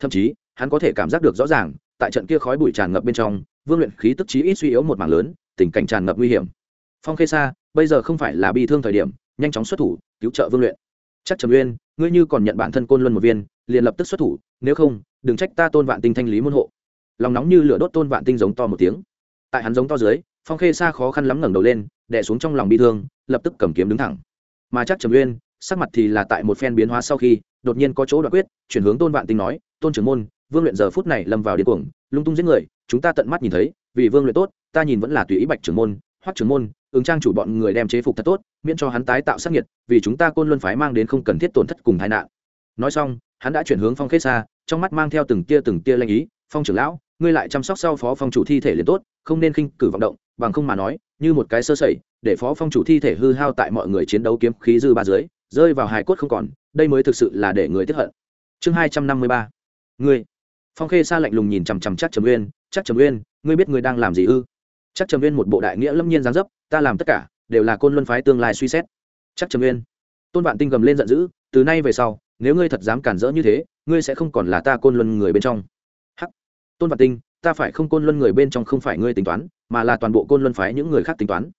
Thậm chí, hắn có thể cảm giác được rõ ràng, tại trận kia khói bụi tràn ngập bên trong vương luyện khí tức chí ít suy yếu một mảng lớn, tình cảnh tràn ngập nguy hiểm. Phong khê sa, bây giờ không phải là bi thương thời điểm, nhanh chóng xuất thủ, cứu trợ vương luyện. Chắc trầm uyên, ngươi như còn nhận bản thân côn luân một viên, liền lập tức xuất thủ, nếu không, đừng trách ta tôn vạn tinh thanh lý môn hộ. Lòng nóng như lửa đốt tôn vạn tinh giống to một tiếng. Tại hắn giống to dưới, phong khê xa khó khăn lắm ngẩng đầu lên đẻ xuống trong lòng bi thương, lập tức cầm kiếm đứng thẳng. Mà chắc trầm uyên, sắc mặt thì là tại một phen biến hóa sau khi, đột nhiên có chỗ đoạn quyết, chuyển hướng tôn vạn tinh nói, tôn trưởng môn, vương luyện giờ phút này lâm vào điên cuồng, lung tung giết người chúng ta tận mắt nhìn thấy, vì vương luyện tốt, ta nhìn vẫn là tùy ý bạch trưởng môn, hoắc trưởng môn, ứng trang chủ bọn người đem chế phục thật tốt, miễn cho hắn tái tạo sát nhiệt, vì chúng ta côn luân phái mang đến không cần thiết tổn thất cùng tai nạn. Nói xong, hắn đã chuyển hướng phong khết xa, trong mắt mang theo từng tia từng tia lanh ý, phong trưởng lão, ngươi lại chăm sóc sau phó phong chủ thi thể liền tốt, không nên khinh cử vọng động, bằng không mà nói, như một cái sơ sẩy, để phó phong chủ thi thể hư hao tại mọi người chiến đấu kiếm khí dư ba dưới, rơi vào hài cốt không còn, đây mới thực sự là để người tiếp hận. Chương hai trăm năm mươi ba. Ngươi phong khê xa lạnh lùng nhìn chằm chằm chắc trầm uyên chắc trầm uyên, ngươi biết ngươi đang làm gì ư? Chắc trầm uyên một bộ đại nghĩa lâm nhiên giáng dấp, ta làm tất cả, đều là côn luân phái tương lai suy xét. Chắc trầm uyên, tôn vạn tinh gầm lên giận dữ, từ nay về sau, nếu ngươi thật dám cản rỡ như thế, ngươi sẽ không còn là ta côn luân người bên trong. Hắc. Tôn vạn tinh, ta phải không côn luân người bên trong không phải ngươi tính toán, mà là toàn bộ côn luân phái những người khác tính toán.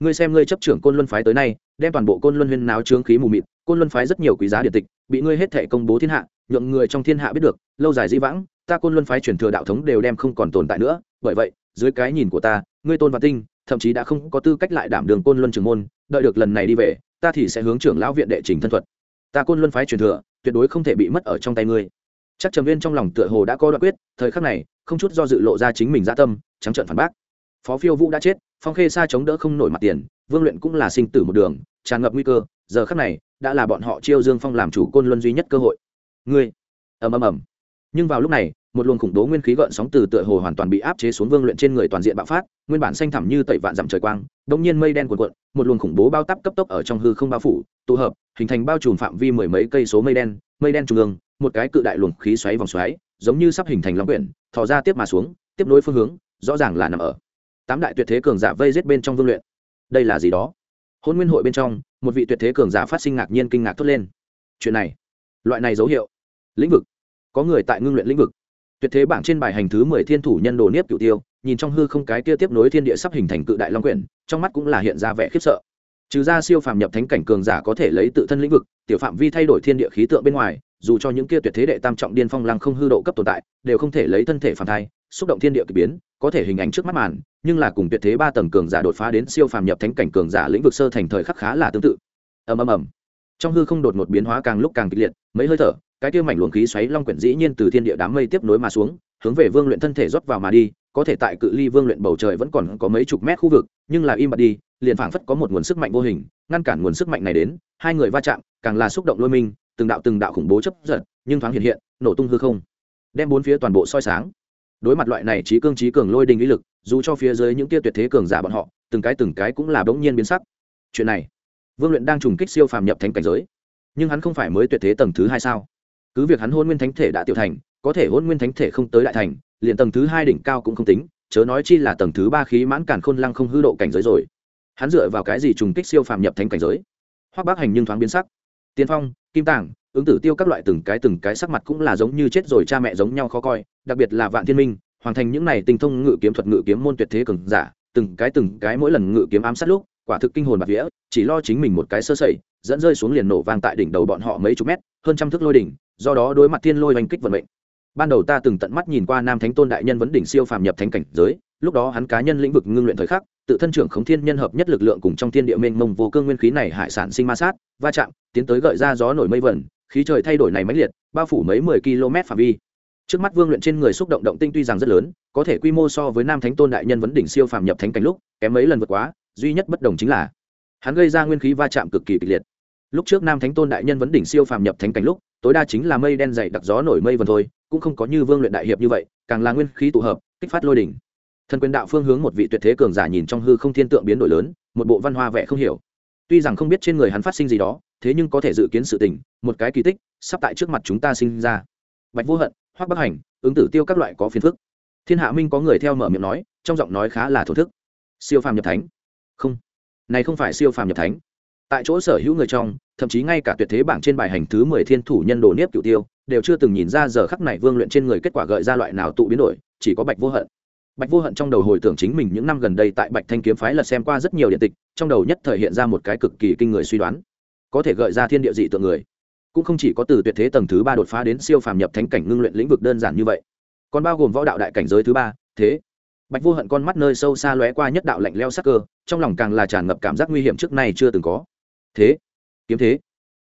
Ngươi xem ngươi chấp trưởng côn luân phái tới nay, đem toàn bộ côn luân huyên náo trướng khí mù mịt, côn luân phái rất nhiều quý giá điện tịch, bị ngươi hết thể công bố thiên hạ, nhượng người trong thiên hạ biết được, lâu dài di vãng ta côn luân phái truyền thừa đạo thống đều đem không còn tồn tại nữa, bởi vậy, dưới cái nhìn của ta, ngươi tôn văn tinh, thậm chí đã không có tư cách lại đảm đường côn luân trường môn, đợi được lần này đi về, ta thì sẽ hướng trưởng lão viện đệ trình thân thuật. Ta côn luân phái truyền thừa, tuyệt đối không thể bị mất ở trong tay ngươi. Chắc trầm viên trong lòng tựa hồ đã có đoạn quyết, thời khắc này, không chút do dự lộ ra chính mình gia tâm, trắng trợn phản bác. Phó phiêu vũ đã chết, phong khê xa chống đỡ không nổi mặt tiền, vương luyện cũng là sinh tử một đường, tràn ngập nguy cơ, giờ khắc này, đã là bọn họ chiêu dương phong làm chủ côn luân duy nhất cơ hội. Ngươi, ầm ầm ầm. Nhưng vào lúc này một luồng khủng bố nguyên khí gợn sóng từ tựa hồ hoàn toàn bị áp chế xuống vương luyện trên người toàn diện bạo phát, nguyên bản xanh thẳm như tẩy vạn dặm trời quang đông nhiên mây đen cuộn cuộn, một luồng khủng bố bao tắp cấp tốc ở trong hư không bao phủ, tụ hợp, hình thành bao trùm phạm vi mười mấy cây số mây đen mây đen trung ương, một cái cự đại luồng khí xoáy vòng xoáy, giống như sắp hình thành long quyển, thò ra tiếp mà xuống, tiếp nối phương hướng, rõ ràng là nằm ở tám đại tuyệt thế cường giả vây giết bên trong vương luyện. Đây là gì đó? Hôn nguyên hội bên trong, một vị tuyệt thế cường giả phát sinh ngạc nhiên kinh ngạc thốt lên. Chuyện này, loại này dấu hiệu, lĩnh vực, có người tại ngưng luyện lĩnh vực tuyệt thế bảng trên bài hành thứ mười thiên thủ nhân đồ niếp cựu tiêu, nhìn trong hư không cái kia tiếp nối thiên địa sắp hình thành cự đại long quyển, trong mắt cũng là hiện ra vẻ khiếp sợ. Trừ ra siêu phàm nhập thánh cảnh cường giả có thể lấy tự thân lĩnh vực, tiểu phạm vi thay đổi thiên địa khí tượng bên ngoài, dù cho những kia tuyệt thế đệ tam trọng điên phong lăng không hư độ cấp tồn tại, đều không thể lấy thân thể phàm thai, xúc động thiên địa k ỳ biến, có thể hình ảnh trước mắt màn, nhưng là cùng tuyệt thế ba tầng cường giả đột phá đến siêu phàm nhập thánh cảnh cường giả lĩnh vực sơ thành thời khắc khá là tương tự. Ầm ầm ầm. Trong hư không đột một biến hóa càng lúc càng kịch liệt, mấy hơi thở cái kia mảnh luồng khí xoáy long quyển dĩ nhiên từ thiên địa đám mây tiếp nối mà xuống, hướng về vương luyện thân thể rót vào mà đi, có thể tại cự ly vương luyện bầu trời vẫn còn có mấy chục mét khu vực, nhưng là im bặt đi, liền phảng phất có một nguồn sức mạnh vô hình, ngăn cản nguồn sức mạnh này đến, hai người va chạm, càng là xúc động lôi minh từng đạo từng đạo khủng bố chấp giật, nhưng thoáng hiện hiện, nổ tung hư không, đem bốn phía toàn bộ soi sáng. Đối mặt loại này trí cương trí cường lôi đình ý lực, dù cho phía dưới những tia tuyệt thế cường giả bọn họ, từng cái từng cái cũng là bỗng nhiên biến sắc. Chuyện này, vương luyện đang trùng kích siêu phàm nhập thánh cảnh giới, nhưng hắn không phải mới tuyệt thế tầng thứ hai sao? Cứ việc hắn hôn nguyên thánh thể đã tiểu thành, có thể hôn nguyên thánh thể không tới đại thành, liền tầng thứ hai đỉnh cao cũng không tính, chớ nói chi là tầng thứ ba khí mãn cản khôn lăng không hư độ cảnh giới rồi. Hắn dựa vào cái gì trùng kích siêu phàm nhập thánh cảnh giới? Hoắc bác hành nhưng thoáng biến sắc. Tiên phong, kim tàng, ứng tử tiêu các loại từng cái từng cái sắc mặt cũng là giống như chết rồi cha mẹ giống nhau khó coi, đặc biệt là vạn thiên minh, hoàn thành những này tinh thông ngự kiếm thuật ngự kiếm môn tuyệt thế cường giả, từng cái từng cái mỗi lần ngự kiếm ám sát lúc, quả thực kinh hồn bạc vía, chỉ lo chính mình một cái sơ sẩy, dẫn rơi xuống liền nổ vang tại đỉnh đầu bọn họ mấy chục mét, hơn trăm thước lôi đỉnh do đó đối mặt thiên lôi oanh kích vận mệnh. Ban đầu ta từng tận mắt nhìn qua nam thánh tôn đại nhân vấn đỉnh siêu phàm nhập thánh cảnh giới, lúc đó hắn cá nhân lĩnh vực ngưng luyện thời khắc, tự thân trưởng khống thiên nhân hợp nhất lực lượng cùng trong thiên địa mênh mông vô cương nguyên khí này hải sản sinh ma sát, va chạm, tiến tới gợi ra gió nổi mây vẩn, khí trời thay đổi này mãnh liệt, bao phủ mấy mười km phạm vi. Trước mắt vương luyện trên người xúc động động tinh tuy rằng rất lớn, có thể quy mô so với nam thánh tôn đại nhân vấn đỉnh siêu phàm nhập thánh cảnh lúc, kém mấy lần vượt quá, duy nhất bất đồng chính là, hắn gây ra nguyên khí va chạm cực kỳ kịch liệt lúc trước nam thánh tôn đại nhân vấn đỉnh siêu phàm nhập thánh cảnh lúc, tối đa chính là mây đen dày đặc gió nổi mây vần thôi, cũng không có như vương luyện đại hiệp như vậy, càng là nguyên khí tụ hợp, kích phát lôi đỉnh. Thần quyền đạo phương hướng một vị tuyệt thế cường giả nhìn trong hư không thiên tượng biến đổi lớn, một bộ văn hoa vẻ không hiểu. Tuy rằng không biết trên người hắn phát sinh gì đó, thế nhưng có thể dự kiến sự tình, một cái kỳ tích sắp tại trước mặt chúng ta sinh ra. Bạch vô hận hoắc bắc hành, ứng tử tiêu các loại có phiền phức. Thiên hạ minh có người theo mở miệng nói, trong giọng nói khá là thổ thức. Siêu phàm nhập thánh. Không, này không phải siêu phàm nhập thánh tại chỗ sở hữu người trong, thậm chí ngay cả tuyệt thế bảng trên bài hành thứ mười thiên thủ nhân đồ niếp cựu tiêu, đều chưa từng nhìn ra giờ khắc này vương luyện trên người kết quả gợi ra loại nào tụ biến đổi, chỉ có bạch vô hận. Bạch vô hận trong đầu hồi tưởng chính mình những năm gần đây tại bạch thanh kiếm phái lật xem qua rất nhiều điện tịch, trong đầu nhất thời hiện ra một cái cực kỳ kinh người suy đoán. Có thể gợi ra thiên địa dị tượng người, cũng không chỉ có từ tuyệt thế tầng thứ ba đột phá đến siêu phàm nhập thánh cảnh ngưng luyện lĩnh vực đơn giản như vậy, còn bao gồm võ đạo đại cảnh giới thứ ba, thế. Bạch vô hận con mắt nơi sâu xa lóe qua nhất đạo lạnh leo sắc cơ, trong lòng càng là tràn ngập cảm giác nguy hiểm trước nay chưa từng có thế, kiếm thế.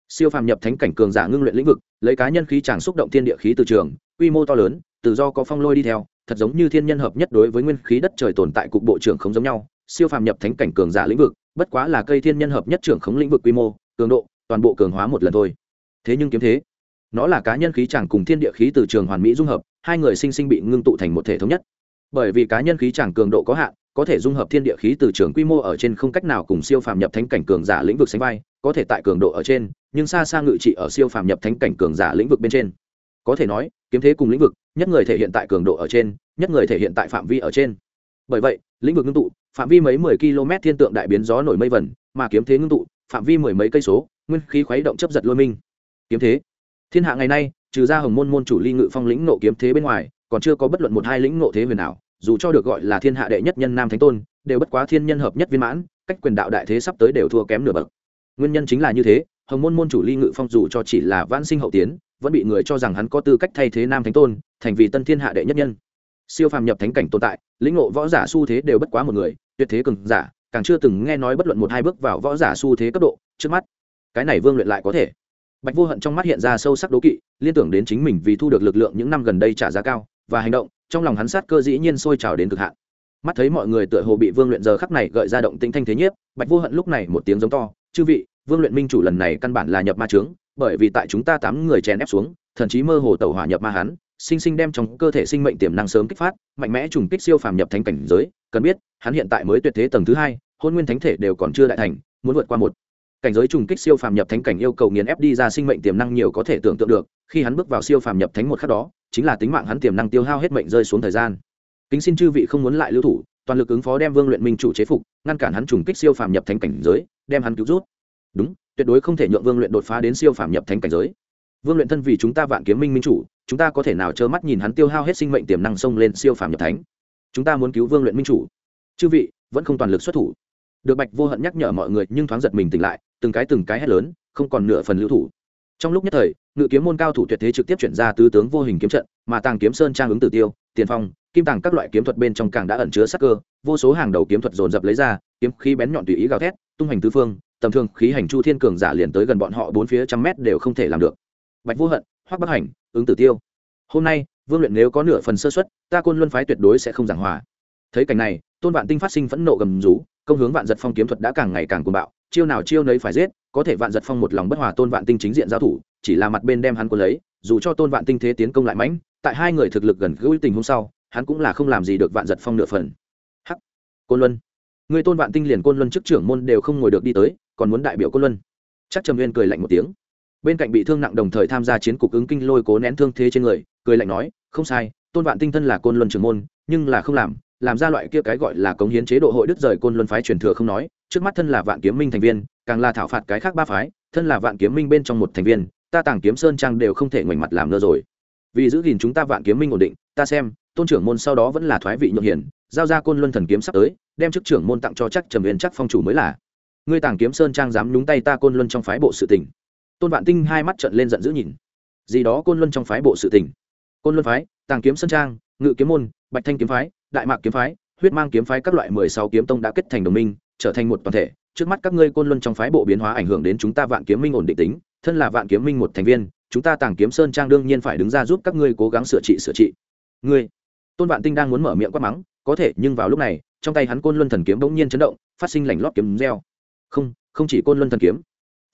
Siêu phàm nhập thánh cảnh cường giả ngưng luyện lĩnh vực, lấy cá nhân khí tràng xúc động thiên địa khí từ trường, quy mô to lớn, tự do có phong lôi đi theo, thật giống như thiên nhân hợp nhất đối với nguyên khí đất trời tồn tại cục bộ trưởng không giống nhau. Siêu phàm nhập thánh cảnh cường giả lĩnh vực, bất quá là cây thiên nhân hợp nhất trưởng khống lĩnh vực quy mô, cường độ, toàn bộ cường hóa một lần thôi. Thế nhưng kiếm thế, nó là cá nhân khí chàng cùng thiên địa khí từ trường hoàn mỹ dung hợp, hai người sinh sinh bị ngưng tụ thành một thể thống nhất. Bởi vì cá nhân khí chàng cường độ có hạn, có thể dung hợp thiên địa khí từ trường quy mô ở trên không cách nào cùng siêu phàm nhập thánh cảnh cường giả lĩnh vực sánh vai có thể tại cường độ ở trên, nhưng xa xa ngự trị ở siêu phàm nhập thánh cảnh cường giả lĩnh vực bên trên. Có thể nói, kiếm thế cùng lĩnh vực, nhất người thể hiện tại cường độ ở trên, nhất người thể hiện tại phạm vi ở trên. Bởi vậy, lĩnh vực ngưng tụ, phạm vi mấy mười km thiên tượng đại biến gió nổi mây vẩn mà kiếm thế ngưng tụ, phạm vi mười mấy cây số, nguyên khí khuấy động chấp giật lôi minh. Kiếm thế. Thiên hạ ngày nay, trừ ra hồng môn môn chủ ly ngự phong lĩnh nộ kiếm thế bên ngoài, còn chưa có bất luận một hai lĩnh nộ thế huyền nào dù cho được gọi là thiên hạ đệ nhất nhân nam thánh tôn, đều bất quá thiên nhân hợp nhất viên mãn, cách quyền đạo đại thế sắp tới đều thua kém nửa bậc nguyên nhân chính là như thế, hồng môn môn chủ ly ngự phong dù cho chỉ là vãn sinh hậu tiến, vẫn bị người cho rằng hắn có tư cách thay thế nam thánh tôn, thành vì tân thiên hạ đệ nhất nhân. Siêu phàm nhập thánh cảnh tồn tại, lĩnh ngộ võ giả xu thế đều bất quá một người, tuyệt thế cường giả, càng chưa từng nghe nói bất luận một hai bước vào võ giả xu thế cấp độ, trước mắt. Cái này vương luyện lại có thể. Bạch vô hận trong mắt hiện ra sâu sắc đố kỵ, liên tưởng đến chính mình vì thu được lực lượng những năm gần đây trả giá cao, và hành động, trong lòng hắn sát cơ dĩ nhiên sôi trào đến cực hạn. Mắt thấy mọi người tựa hồ bị vương luyện giờ khắc này gợi ra động tĩnh thanh thế nhiếp, bạch vô hận lúc này một tiếng giống to chư vị, vương luyện minh chủ lần này căn bản là nhập ma trướng bởi vì tại chúng ta tám người chèn ép xuống, thần chí mơ hồ tẩu hỏa nhập ma hắn, sinh sinh đem trong cơ thể sinh mệnh tiềm năng sớm kích phát, mạnh mẽ trùng kích siêu phàm nhập thánh cảnh giới, cần biết, hắn hiện tại mới tuyệt thế tầng thứ hai, hôn nguyên thánh thể đều còn chưa đại thành, muốn vượt qua một cảnh giới trùng kích siêu phàm nhập thánh cảnh yêu cầu nghiền ép đi ra sinh mệnh tiềm năng nhiều có thể tưởng tượng được, khi hắn bước vào siêu phàm nhập thánh một khắc đó, chính là tính mạng hắn tiềm năng tiêu hao hết mệnh rơi xuống thời gian. Kính xin chư vị không muốn lại lưu thủ toàn lực ứng phó đem vương luyện minh chủ chế phục, ngăn cản hắn trùng kích siêu phàm nhập thánh cảnh giới, đem hắn cứu rút. Đúng, tuyệt đối không thể nhượng vương luyện đột phá đến siêu phàm nhập thánh cảnh giới. Vương luyện thân vì chúng ta vạn kiếm minh minh chủ, chúng ta có thể nào trơ mắt nhìn hắn tiêu hao hết sinh mệnh tiềm năng xông lên siêu phàm nhập thánh? Chúng ta muốn cứu vương luyện minh chủ. Chư vị, vẫn không toàn lực xuất thủ. Được bạch vô hận nhắc nhở mọi người, nhưng thoáng giật mình tỉnh lại, từng cái từng cái hét lớn, không còn nửa phần lưu thủ. Trong lúc nhất thời, ngự kiếm môn cao thủ tuyệt thế trực tiếp chuyển ra tứ tướng vô hình kiếm trận, mà tàng kiếm sơn trang ứng tử tiêu, tiền phong kim tàng các loại kiếm thuật bên trong càng đã ẩn chứa sắc cơ, vô số hàng đầu kiếm thuật dồn dập lấy ra, kiếm khí bén nhọn tùy ý gào thét, tung hành tứ phương, tầm thường khí hành chu thiên cường giả liền tới gần bọn họ bốn phía trăm mét đều không thể làm được. Bạch vô hận, hoắc bắc hành, ứng tử tiêu. Hôm nay, vương luyện nếu có nửa phần sơ xuất ta côn luân phái tuyệt đối sẽ không giảng hòa. Thấy cảnh này, tôn vạn tinh phát sinh phẫn nộ gầm rú, công hướng vạn giật phong kiếm thuật đã càng ngày càng cuồng bạo, chiêu nào chiêu nấy phải giết, có thể vạn giật phong một lòng bất hòa tôn vạn tinh chính diện giao thủ, chỉ là mặt bên đem hắn quân lấy, dù cho tôn vạn tinh thế tiến công lại mãnh, tại hai người thực lực gần gũi tình hôm sau hắn cũng là không làm gì được vạn giật phong nửa phần. Hắc! Côn luân! Người tôn vạn tinh liền côn luân chức trưởng môn đều không ngồi được đi tới, còn muốn đại biểu côn luân. Chắc trầm nguyên cười lạnh một tiếng. Bên cạnh bị thương nặng đồng thời tham gia chiến cục ứng kinh lôi cố nén thương thế trên người, cười lạnh nói, không sai, tôn vạn tinh thân là côn luân trưởng môn, nhưng là không làm làm ra loại kia cái gọi là cống hiến chế độ hội đức rời côn luân phái truyền thừa không nói, trước mắt thân là vạn kiếm minh thành viên, càng là thảo phạt cái khác ba phái, thân là vạn kiếm minh bên trong một thành viên, ta tàng kiếm sơn trang đều không thể ngoảnh mặt làm nữa rồi. Vì giữ gìn chúng ta vạn kiếm minh ổn định, ta xem tôn trưởng môn sau đó vẫn là thoái vị nhượng hiển giao ra côn luân thần kiếm sắp tới, đem chức trưởng môn tặng cho chắc trầm viên chắc phong chủ mới là. Ngươi tàng kiếm sơn trang dám nhúng tay ta côn luân trong phái bộ sự tình. Tôn vạn tinh hai mắt trận lên giận dữ nhìn. Gì đó côn luân trong phái bộ sự tình. Côn luân phái, tàng kiếm sơn trang, ngự kiếm môn, bạch thanh kiếm phái, đại mạc kiếm phái, huyết mang kiếm phái các loại mười sáu kiếm tông đã kết thành đồng minh, trở thành một toàn thể. Trước mắt các ngươi côn luân trong phái bộ biến hóa ảnh hưởng đến chúng ta vạn kiếm minh ổn định tính, thân là vạn kiếm minh một thành viên, chúng ta tàng kiếm sơn trang đương nhiên phải đứng ra giúp các ngươi cố gắng sửa trị sửa trị. Ngươi tôn vạn tinh đang muốn mở miệng quát mắng, có thể, nhưng vào lúc này, trong tay hắn côn luân thần kiếm bỗng nhiên chấn động, phát sinh lảnh lót kiếm reo. Không không chỉ côn luân thần kiếm.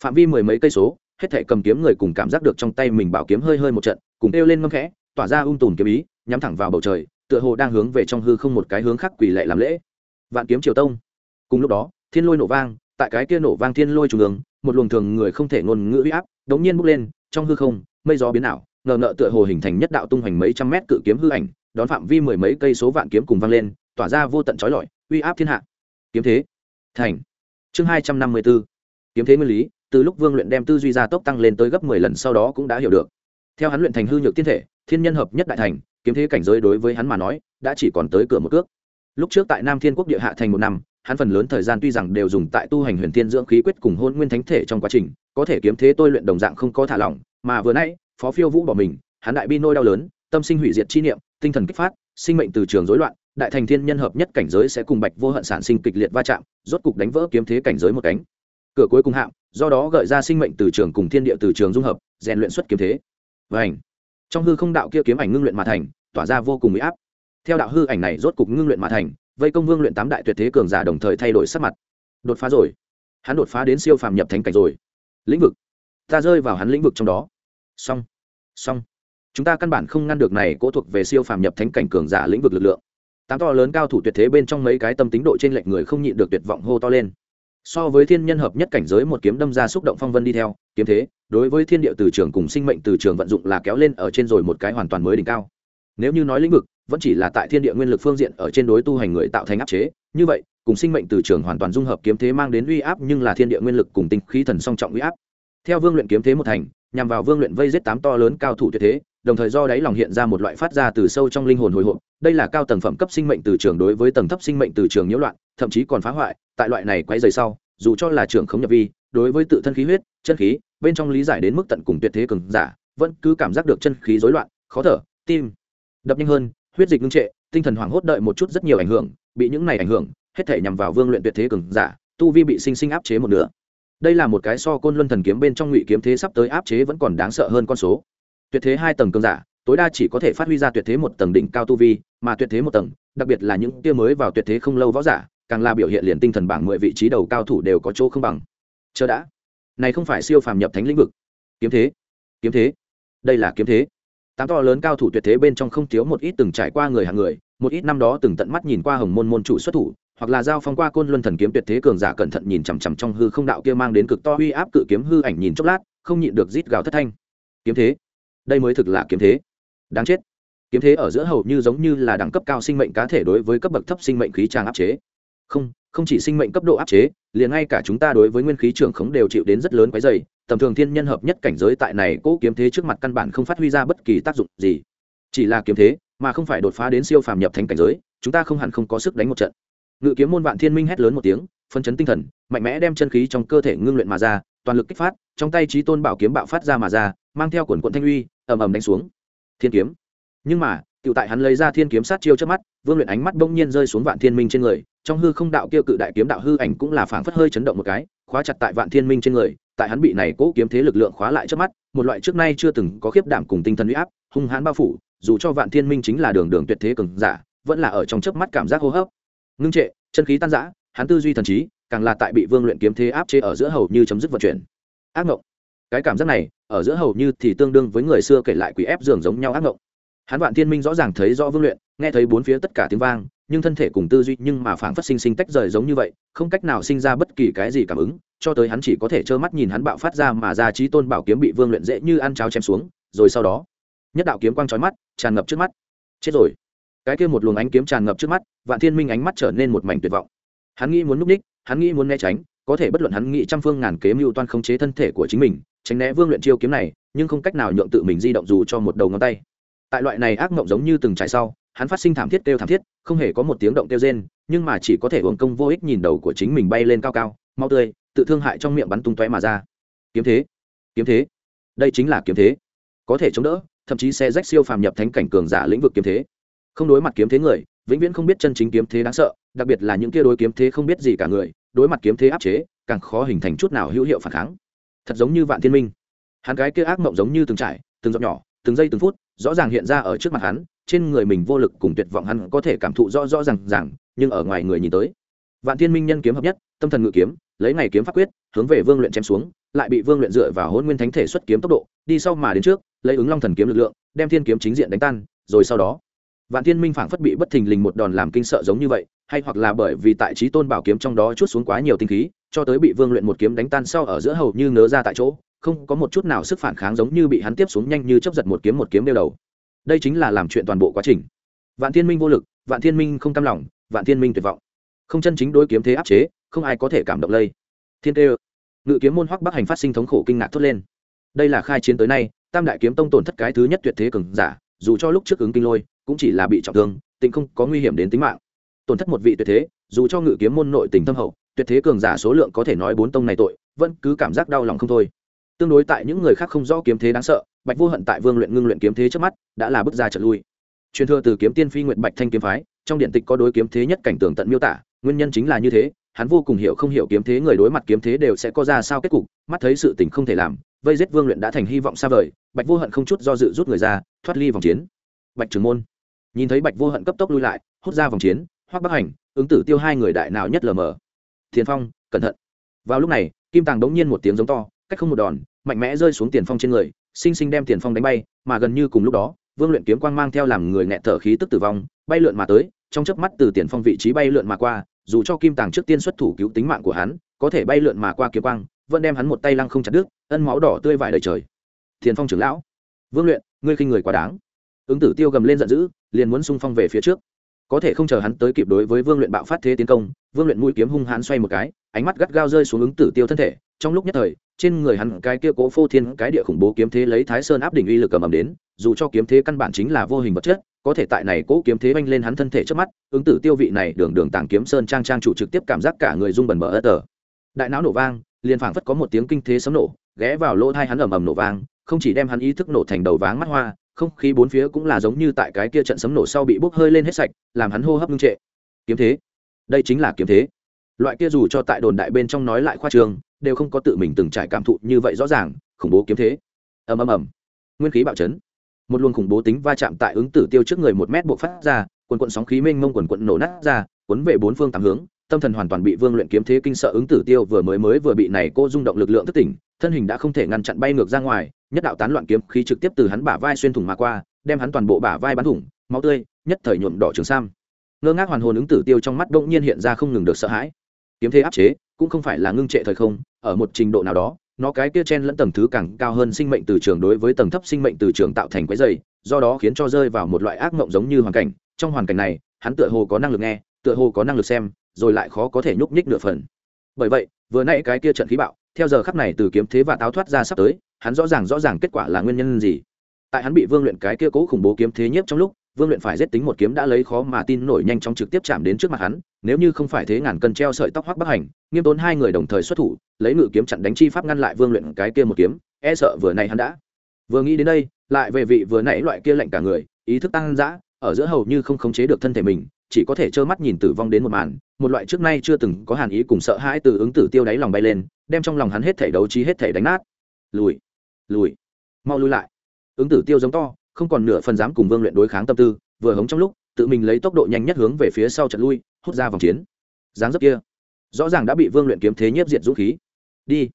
Phạm vi mười mấy cây số, hết thể cầm kiếm người cùng cảm giác được trong tay mình bảo kiếm hơi hơi một trận, cùng kêu lên ngâm khẽ, tỏa ra ung tùn kiếm ý, nhắm thẳng vào bầu trời, tựa hồ đang hướng về trong hư không một cái hướng khác quỷ lệ làm lễ. Vạn kiếm triều tông. Cùng lúc đó, thiên lôi nổ vang, tại cái kia nổ vang thiên lôi trung ương, một luồng thường người không thể ngôn ngữ uy áp đống nhiên bốc lên, trong hư không, mây gió biến ảo, ngờ nợ tựa hồ hình thành nhất đạo tung hoành mấy trăm mét cự kiếm hư ảnh đón phạm vi mười mấy cây số vạn kiếm cùng vang lên, tỏa ra vô tận trói lọi, uy áp thiên hạ. Kiếm thế. Thành. Chương hai trăm năm mươi b ố kiếm thế nguyên lý, từ lúc vương luyện đem tư duy gia tốc tăng lên tới gấp mười lần sau đó cũng đã hiểu được. Theo hắn luyện thành hư nhược thiên thể, thiên nhân hợp nhất đại thành, kiếm thế cảnh giới đối với hắn mà nói, đã chỉ còn tới cửa một cước. Lúc trước tại nam thiên quốc địa hạ thành một năm, hắn phần lớn thời gian tuy rằng đều dùng tại tu hành huyền thiên dưỡng khí quyết cùng hôn nguyên thánh thể trong quá trình, có thể kiếm thế tôi luyện đồng dạng không có thả lỏng, mà vừa nãy, phó phiêu vũ bỏ mình, hắn đại bi nôi đau lớn, tâm sinh hủy diệt chi niệm tinh thần kích phát, sinh mệnh từ trường rối loạn, đại thành thiên nhân hợp nhất cảnh giới sẽ cùng bạch vô hận sản sinh kịch liệt va chạm, rốt cục đánh vỡ kiếm thế cảnh giới một cánh. Cửa cuối cùng hạm do đó gợi ra sinh mệnh từ trường cùng thiên địa từ trường dung hợp, rèn luyện xuất kiếm thế. Và ảnh trong hư không đạo kia kiếm ảnh ngưng luyện mà thành, tỏa ra vô cùng mỹ áp. Theo đạo hư ảnh này rốt cục ngưng luyện mà thành, vây công vương luyện tám đại tuyệt thế cường giả đồng thời thay đổi sắc mặt. Đột phá rồi. Hắn đột phá đến siêu phàm nhập thánh cảnh rồi. Lĩnh vực. Ta rơi vào hắn lĩnh vực trong đó. Song song chúng ta căn bản không ngăn được này cố thuộc về siêu phàm nhập thánh cảnh cường giả lĩnh vực lực lượng. Tám to lớn cao thủ tuyệt thế bên trong mấy cái tâm tính độ trên lệnh người không nhịn được tuyệt vọng hô to lên. So với thiên nhân hợp nhất cảnh giới một kiếm đâm ra xúc động phong vân đi theo, kiếm thế, đối với thiên địa từ trường cùng sinh mệnh từ trường vận dụng là kéo lên ở trên rồi một cái hoàn toàn mới đỉnh cao. Nếu như nói lĩnh vực, vẫn chỉ là tại thiên địa nguyên lực phương diện ở trên đối tu hành người tạo thành áp chế, như vậy, cùng sinh mệnh từ trường hoàn toàn dung hợp kiếm thế mang đến uy áp nhưng là thiên địa nguyên lực cùng tinh khí thần song trọng uy áp. Theo vương luyện kiếm thế một thành, nhằm vào vương luyện vây giết tám to lớn cao thủ tuyệt thế đồng thời do đáy lòng hiện ra một loại phát ra từ sâu trong linh hồn hồi hộp. Đây là cao tầng phẩm cấp sinh mệnh từ trường đối với tầng thấp sinh mệnh từ trường nhiễu loạn, thậm chí còn phá hoại. Tại loại này quay dày sau, dù cho là trường không nhập vi, đối với tự thân khí huyết, chân khí, bên trong lý giải đến mức tận cùng tuyệt thế cường giả, vẫn cứ cảm giác được chân khí rối loạn, khó thở, tim đập nhanh hơn, huyết dịch ngưng trệ, tinh thần hoảng hốt đợi một chút rất nhiều ảnh hưởng, bị những này ảnh hưởng, hết thể nhằm vào vương luyện tuyệt thế cường giả, tu vi bị sinh sinh áp chế một nửa. Đây là một cái so côn luân thần kiếm bên trong ngụy kiếm thế sắp tới áp chế vẫn còn đáng sợ hơn con số tuyệt thế hai tầng cường giả, tối đa chỉ có thể phát huy ra tuyệt thế một tầng đỉnh cao tu vi, mà tuyệt thế một tầng, đặc biệt là những tia mới vào tuyệt thế không lâu võ giả, càng là biểu hiện liền tinh thần bảng mười vị trí đầu cao thủ đều có chỗ không bằng. Chờ đã. Này không phải siêu phàm nhập thánh lĩnh vực. Kiếm thế. Kiếm thế. Đây là kiếm thế. Tám to lớn cao thủ tuyệt thế bên trong không thiếu một ít từng trải qua người hàng người, một ít năm đó từng tận mắt nhìn qua hồng môn môn chủ xuất thủ, hoặc là giao phong qua côn luân thần kiếm tuyệt thế cường giả cẩn thận nhìn chằm chằm trong hư không đạo kia mang đến cực to uy áp cự kiếm hư ảnh nhìn chốc lát, không nhịn được rít gào thất thanh. Kiếm thế đây mới thực là kiếm thế. Đáng chết. Kiếm thế ở giữa hầu như giống như là đẳng cấp cao sinh mệnh cá thể đối với cấp bậc thấp sinh mệnh khí tràng áp chế. Không không chỉ sinh mệnh cấp độ áp chế, liền ngay cả chúng ta đối với nguyên khí trưởng khống đều chịu đến rất lớn quái dày tầm thường thiên nhân hợp nhất cảnh giới tại này cố kiếm thế trước mặt căn bản không phát huy ra bất kỳ tác dụng gì. Chỉ là kiếm thế, mà không phải đột phá đến siêu phàm nhập thành cảnh giới, chúng ta không hẳn không có sức đánh một trận. Ngự kiếm môn vạn thiên minh hét lớn một tiếng, phân chấn tinh thần, mạnh mẽ đem chân khí trong cơ thể ngưng luyện mà ra, toàn lực kích phát, trong tay trí tôn bảo kiếm bạo phát ra mà ra mang theo quần quận thanh uy, ầm ầm đánh xuống. Thiên kiếm. Nhưng mà tự tại hắn lấy ra thiên kiếm sát chiêu trước mắt, vương luyện ánh mắt bỗng nhiên rơi xuống vạn thiên minh trên người, trong hư không đạo kia cự đại kiếm đạo hư ảnh cũng là phảng phất hơi chấn động một cái, khóa chặt tại vạn thiên minh trên người, tại hắn bị này cố kiếm thế lực lượng khóa lại trước mắt, một loại trước nay chưa từng có khiếp đảm cùng tinh thần uy áp, hung hãn bao phủ, dù cho vạn thiên minh chính là đường đường tuyệt thế cường giả, vẫn là ở trong chớp mắt cảm giác hô hấp. Ngưng trệ, chân khí tan rã, hắn tư duy thần trí, càng là tại bị vương luyện kiếm thế áp chế ở giữa hầu như chấm dứt vận chuyển. Ác mộng cái cảm giác này, ở giữa hầu như thì tương đương với người xưa kể lại quỷ ép giường giống nhau ác mộng. Hắn vạn thiên minh rõ ràng thấy rõ vương luyện, nghe thấy bốn phía tất cả tiếng vang, nhưng thân thể cùng tư duy nhưng mà phảng phát sinh sinh tách rời giống như vậy, không cách nào sinh ra bất kỳ cái gì cảm ứng, cho tới hắn chỉ có thể trơ mắt nhìn hắn bạo phát ra mà ra trí tôn bảo kiếm bị vương luyện dễ như ăn cháo chém xuống, rồi sau đó, nhất đạo kiếm quang trói mắt, tràn ngập trước mắt. Chết rồi. Cái kia một luồng ánh kiếm tràn ngập trước mắt, vạn thiên minh ánh mắt trở nên một mảnh tuyệt vọng. Hắn nghĩ muốn núp ních, hắn nghĩ muốn né tránh có thể bất luận hắn nghĩ trăm phương ngàn kế mưu toan khống chế thân thể của chính mình, tránh né vương luyện chiêu kiếm này, nhưng không cách nào nhượng tự mình di động dù cho một đầu ngón tay. Tại loại này ác mộng giống như từng trải sau, hắn phát sinh thảm thiết kêu thảm thiết, không hề có một tiếng động kêu rên, nhưng mà chỉ có thể uống công vô ích nhìn đầu của chính mình bay lên cao cao, mau tươi, tự thương hại trong miệng bắn tung tóe mà ra. Kiếm thế kiếm thế, đây chính là kiếm thế. Có thể chống đỡ, thậm chí sẽ rách siêu phàm nhập thánh cảnh cường giả lĩnh vực kiếm thế. Không đối mặt kiếm thế người, vĩnh viễn không biết chân chính kiếm thế đáng sợ, đặc biệt là những kia đối kiếm thế không biết gì cả người đối mặt kiếm thế áp chế càng khó hình thành chút nào hữu hiệu phản kháng. Thật giống như vạn thiên minh. Hắn cái kia ác mộng giống như từng trải từng giọt nhỏ từng giây từng phút rõ ràng hiện ra ở trước mặt hắn trên người mình vô lực cùng tuyệt vọng hắn có thể cảm thụ rõ rõ ràng ràng, nhưng ở ngoài người nhìn tới. Vạn thiên minh nhân kiếm hợp nhất tâm thần ngự kiếm lấy ngày kiếm pháp quyết hướng về vương luyện chém xuống lại bị vương luyện dựa vào hôn nguyên thánh thể xuất kiếm tốc độ đi sau mà đến trước lấy ứng long thần kiếm lực lượng đem thiên kiếm chính diện đánh tan rồi sau đó vạn thiên minh phảng phất bị bất thình lình một đòn làm kinh sợ giống như vậy hay hoặc là bởi vì tại trí tôn bảo kiếm trong đó chút xuống quá nhiều tinh khí, cho tới bị vương luyện một kiếm đánh tan sau ở giữa hầu như ngớ ra tại chỗ, không có một chút nào sức phản kháng giống như bị hắn tiếp xuống nhanh như chấp giật một kiếm một kiếm đeo đầu. Đây chính là làm chuyện toàn bộ quá trình. Vạn thiên minh vô lực, vạn thiên minh không cam lòng, vạn thiên minh tuyệt vọng. Không chân chính đối kiếm thế áp chế, không ai có thể cảm động lây. Thiên tê ngự kiếm môn hoắc bắc hành phát sinh thống khổ kinh ngạc thốt lên. Đây là khai chiến tới nay, tam đại kiếm tông tổn thất cái thứ nhất tuyệt thế cường giả, dù cho lúc trước ứng kinh lôi, cũng chỉ là bị trọng thương tính không có nguy hiểm đến tính mạng tổn thất một vị tuyệt thế, dù cho ngự kiếm môn nội tình thâm hậu, tuyệt thế cường giả số lượng có thể nói bốn tông này tội, vẫn cứ cảm giác đau lòng không thôi. Tương đối tại những người khác không rõ kiếm thế đáng sợ, bạch vô hận tại vương luyện ngưng luyện kiếm thế trước mắt, đã là bước ra trận lui. Truyền thừa từ kiếm tiên phi nguyện bạch thanh kiếm phái, trong điện tịch có đối kiếm thế nhất cảnh tường tận miêu tả, nguyên nhân chính là như thế, hắn vô cùng hiểu không hiểu kiếm thế người đối mặt kiếm thế đều sẽ có ra sao kết cục, mắt thấy sự tình không thể làm, vây giết vương luyện đã thành hy vọng xa vời, bạch vô hận không chút do dự rút người ra, thoát ly vòng chiến. Bạch trường môn nhìn thấy bạch vô hận cấp tốc lui lại, hút ra vòng chiến hoắc bắc hành, ứng tử tiêu hai người đại nào nhất lờ mờ? Tiền phong, cẩn thận. Vào lúc này, kim tàng đống nhiên một tiếng giống to, cách không một đòn, mạnh mẽ rơi xuống tiền phong trên người, sinh sinh đem tiền phong đánh bay, mà gần như cùng lúc đó, vương luyện kiếm quang mang theo làm người nghẹt thở khí tức tử vong, bay lượn mà tới, trong chớp mắt từ tiền phong vị trí bay lượn mà qua, dù cho kim tàng trước tiên xuất thủ cứu tính mạng của hắn, có thể bay lượn mà qua kiếm quang, vẫn đem hắn một tay lăng không chặt đứt, ân máu đỏ tươi vải đầy trời. Tiền phong trưởng lão, vương luyện, ngươi khinh người quá đáng. Ứng tử tiêu gầm lên giận dữ, liền muốn xung phong về phía trước có thể không chờ hắn tới kịp đối với vương luyện bạo phát thế tiến công, vương luyện mũi kiếm hung hãn xoay một cái, ánh mắt gắt gao rơi xuống ứng tử tiêu thân thể. Trong lúc nhất thời, trên người hắn cái kia cố phô thiên cái địa khủng bố kiếm thế lấy thái sơn áp đỉnh uy lực cầm ầm đến, dù cho kiếm thế căn bản chính là vô hình vật chất, có thể tại này cố kiếm thế oanh lên hắn thân thể trước mắt, ứng tử tiêu vị này đường đường tàng kiếm sơn trang trang chủ trực tiếp cảm giác cả người rung bần bờ ớt tờ. Đại não nổ vang, liền phảng phất có một tiếng kinh thế sấm nổ, ghé vào lỗ thai hắn ầm ầm nổ vang, không chỉ đem hắn ý thức nổ thành đầu váng mắt hoa không khí bốn phía cũng là giống như tại cái kia trận sấm nổ sau bị bốc hơi lên hết sạch, làm hắn hô hấp ngưng trệ. Kiếm thế. Đây chính là kiếm thế. Loại kia dù cho tại đồn đại bên trong nói lại khoa trường, đều không có tự mình từng trải cảm thụ như vậy rõ ràng, khủng bố kiếm thế. Ầm ầm ầm. Nguyên khí bạo chấn. Một luồng khủng bố tính va chạm tại ứng tử tiêu trước người một mét bộ phát ra, quần quận sóng khí mênh mông quần quận nổ nát ra, cuốn về bốn phương tám hướng, tâm thần hoàn toàn bị vương luyện kiếm thế kinh sợ ứng tử tiêu vừa mới mới vừa bị này cô rung động lực lượng thất tỉnh, thân hình đã không thể ngăn chặn bay ngược ra ngoài nhất đạo tán loạn kiếm khí trực tiếp từ hắn bả vai xuyên thủng mà qua, đem hắn toàn bộ bả vai bắn thủng, máu tươi, nhất thời nhuộm đỏ trường sam. Ngơ ngác hoàn hồn ứng tử tiêu trong mắt đông nhiên hiện ra không ngừng được sợ hãi. Kiếm thế áp chế, cũng không phải là ngưng trệ thời không, ở một trình độ nào đó, nó cái kia chen lẫn tầng thứ càng cao hơn sinh mệnh từ trường đối với tầng thấp sinh mệnh từ trường tạo thành quái dày do đó khiến cho rơi vào một loại ác mộng giống như hoàn cảnh. Trong hoàn cảnh này, hắn tựa hồ có năng lực nghe, tựa hồ có năng lực xem, rồi lại khó có thể nhúc nhích nửa phần. Bởi vậy, vừa nãy cái kia trận khí bạo theo giờ khắc này từ kiếm thế và táo thoát ra sắp tới, hắn rõ ràng rõ ràng kết quả là nguyên nhân gì. Tại hắn bị vương luyện cái kia cố khủng bố kiếm thế nhiếp trong lúc, vương luyện phải giết tính một kiếm đã lấy khó mà tin nổi nhanh chóng trực tiếp chạm đến trước mặt hắn, nếu như không phải thế ngàn cân treo sợi tóc hoắc bắc hành, nghiêm tốn hai người đồng thời xuất thủ, lấy ngự kiếm chặn đánh chi pháp ngăn lại vương luyện cái kia một kiếm e sợ vừa này hắn đã. Vừa nghĩ đến đây, lại về vị vừa nãy loại kia lạnh cả người, ý thức tăng dã, ở giữa hầu như không khống chế được thân thể mình chỉ có thể trơ mắt nhìn tử vong đến một màn, một loại trước nay chưa từng có hàn ý cùng sợ hãi từ ứng tử tiêu đáy lòng bay lên, đem trong lòng hắn hết thể đấu trí, hết thể đánh nát. Lùi lùi, mau lùi lại. Ứng tử tiêu giống to, không còn nửa phần dám cùng vương luyện đối kháng tâm tư, vừa hống trong lúc, tự mình lấy tốc độ nhanh nhất hướng về phía sau trận lui, hút ra vòng chiến. Dáng dấp kia, rõ ràng đã bị vương luyện kiếm thế nhiếp diệt dũng khí. Đi.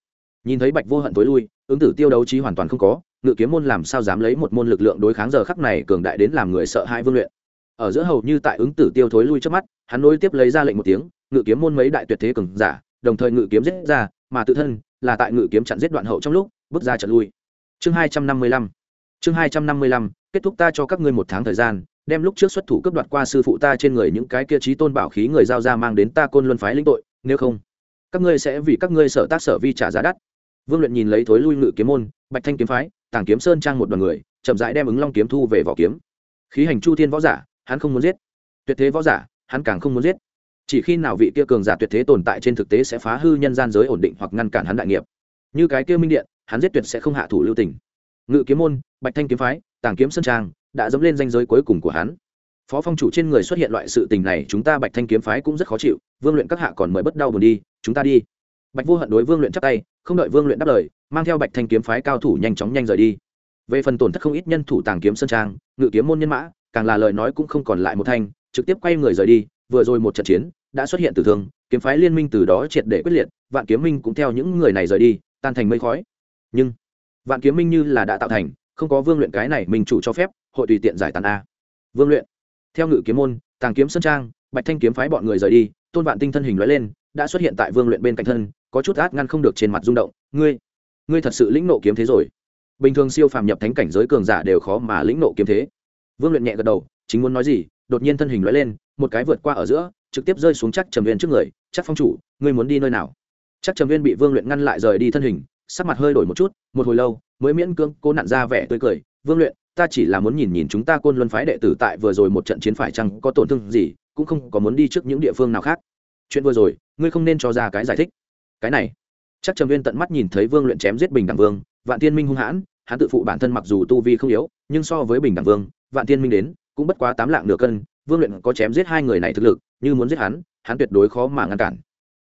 Nhìn thấy bạch vô hận tối lui, ứng tử tiêu đấu trí hoàn toàn không có, ngự kiếm môn làm sao dám lấy một môn lực lượng đối kháng giờ khắc này cường đại đến làm người sợ hãi vương luyện ở giữa hầu như tại ứng tử tiêu thối lui trước mắt, hắn nối tiếp lấy ra lệnh một tiếng, ngự kiếm môn mấy đại tuyệt thế cường giả, đồng thời ngự kiếm giết ra, mà tự thân là tại ngự kiếm chặn giết đoạn hậu trong lúc, bước ra trận lui. Chương hai trăm năm mươi lăm, chương hai trăm năm mươi lăm, kết thúc ta cho các ngươi một tháng thời gian, đem lúc trước xuất thủ cướp đoạt qua sư phụ ta trên người những cái kia trí tôn bảo khí người giao ra mang đến ta côn luân phái lĩnh tội, nếu không, các ngươi sẽ vì các ngươi sở tác sở vi trả giá đắt. Vương luyện nhìn lấy thối lui ngự kiếm môn, bạch thanh kiếm phái, tàng kiếm sơn trang một đoàn người, chậm rãi đem ứng long kiếm thu về vỏ kiếm. Khí hành chu thiên võ giả hắn không muốn giết. Tuyệt thế võ giả, hắn càng không muốn giết. Chỉ khi nào vị kia cường giả tuyệt thế tồn tại trên thực tế sẽ phá hư nhân gian giới ổn định hoặc ngăn cản hắn đại nghiệp. Như cái kia minh điện, hắn giết tuyệt sẽ không hạ thủ lưu tình. Ngự kiếm môn, bạch thanh kiếm phái, tàng kiếm sơn trang đã dẫm lên danh giới cuối cùng của hắn. Phó phong chủ trên người xuất hiện loại sự tình này, chúng ta bạch thanh kiếm phái cũng rất khó chịu, vương luyện các hạ còn mời bất đau buồn đi, chúng ta đi. Bạch vô hận đối vương luyện chắp tay, không đợi vương luyện đáp lời, mang theo bạch thanh kiếm phái cao thủ nhanh chóng nhanh rời đi. Về phần tổn thất không ít nhân thủ tàng kiếm sơn trang, ngự kiếm môn nhân mã càng là lời nói cũng không còn lại một thanh, trực tiếp quay người rời đi, vừa rồi một trận chiến đã xuất hiện tử thương, kiếm phái liên minh từ đó triệt để quyết liệt, vạn kiếm minh cũng theo những người này rời đi, tan thành mây khói. Nhưng, vạn kiếm minh như là đã tạo thành, không có vương luyện cái này mình chủ cho phép, hội tùy tiện giải tàn a. Vương luyện, theo ngự kiếm môn, tàng kiếm sơn trang, bạch thanh kiếm phái bọn người rời đi, tôn vạn tinh thân hình lóe lên, đã xuất hiện tại vương luyện bên cạnh thân, có chút át ngăn không được trên mặt rung động, ngươi ngươi thật sự lĩnh nộ kiếm thế rồi. Bình thường siêu phàm nhập thánh cảnh giới cường giả đều khó mà lĩnh nộ kiếm thế vương luyện nhẹ gật đầu, chính muốn nói gì, đột nhiên thân hình lóe lên, một cái vượt qua ở giữa, trực tiếp rơi xuống chắc trầm viên trước người, chắc phong chủ, ngươi muốn đi nơi nào? Chắc trầm viên bị vương luyện ngăn lại rời đi thân hình, sắc mặt hơi đổi một chút, một hồi lâu, mới miễn cưỡng cô nặn ra vẻ tươi cười, vương luyện, ta chỉ là muốn nhìn nhìn chúng ta côn luân phái đệ tử tại vừa rồi một trận chiến phải chăng có tổn thương gì, cũng không có muốn đi trước những địa phương nào khác. Chuyện vừa rồi, ngươi không nên cho ra cái giải thích. Cái này. Chắc trầm viên tận mắt nhìn thấy vương luyện chém giết bình đẳng vương, vạn tiên minh hung hãn, hắn tự phụ bản thân mặc dù tu vi không yếu, nhưng so với bình đẳng vương vạn Thiên minh đến, cũng bất quá tám lạng nửa cân, vương luyện có chém giết hai người này thực lực, như muốn giết hắn hắn tuyệt đối khó mà ngăn cản.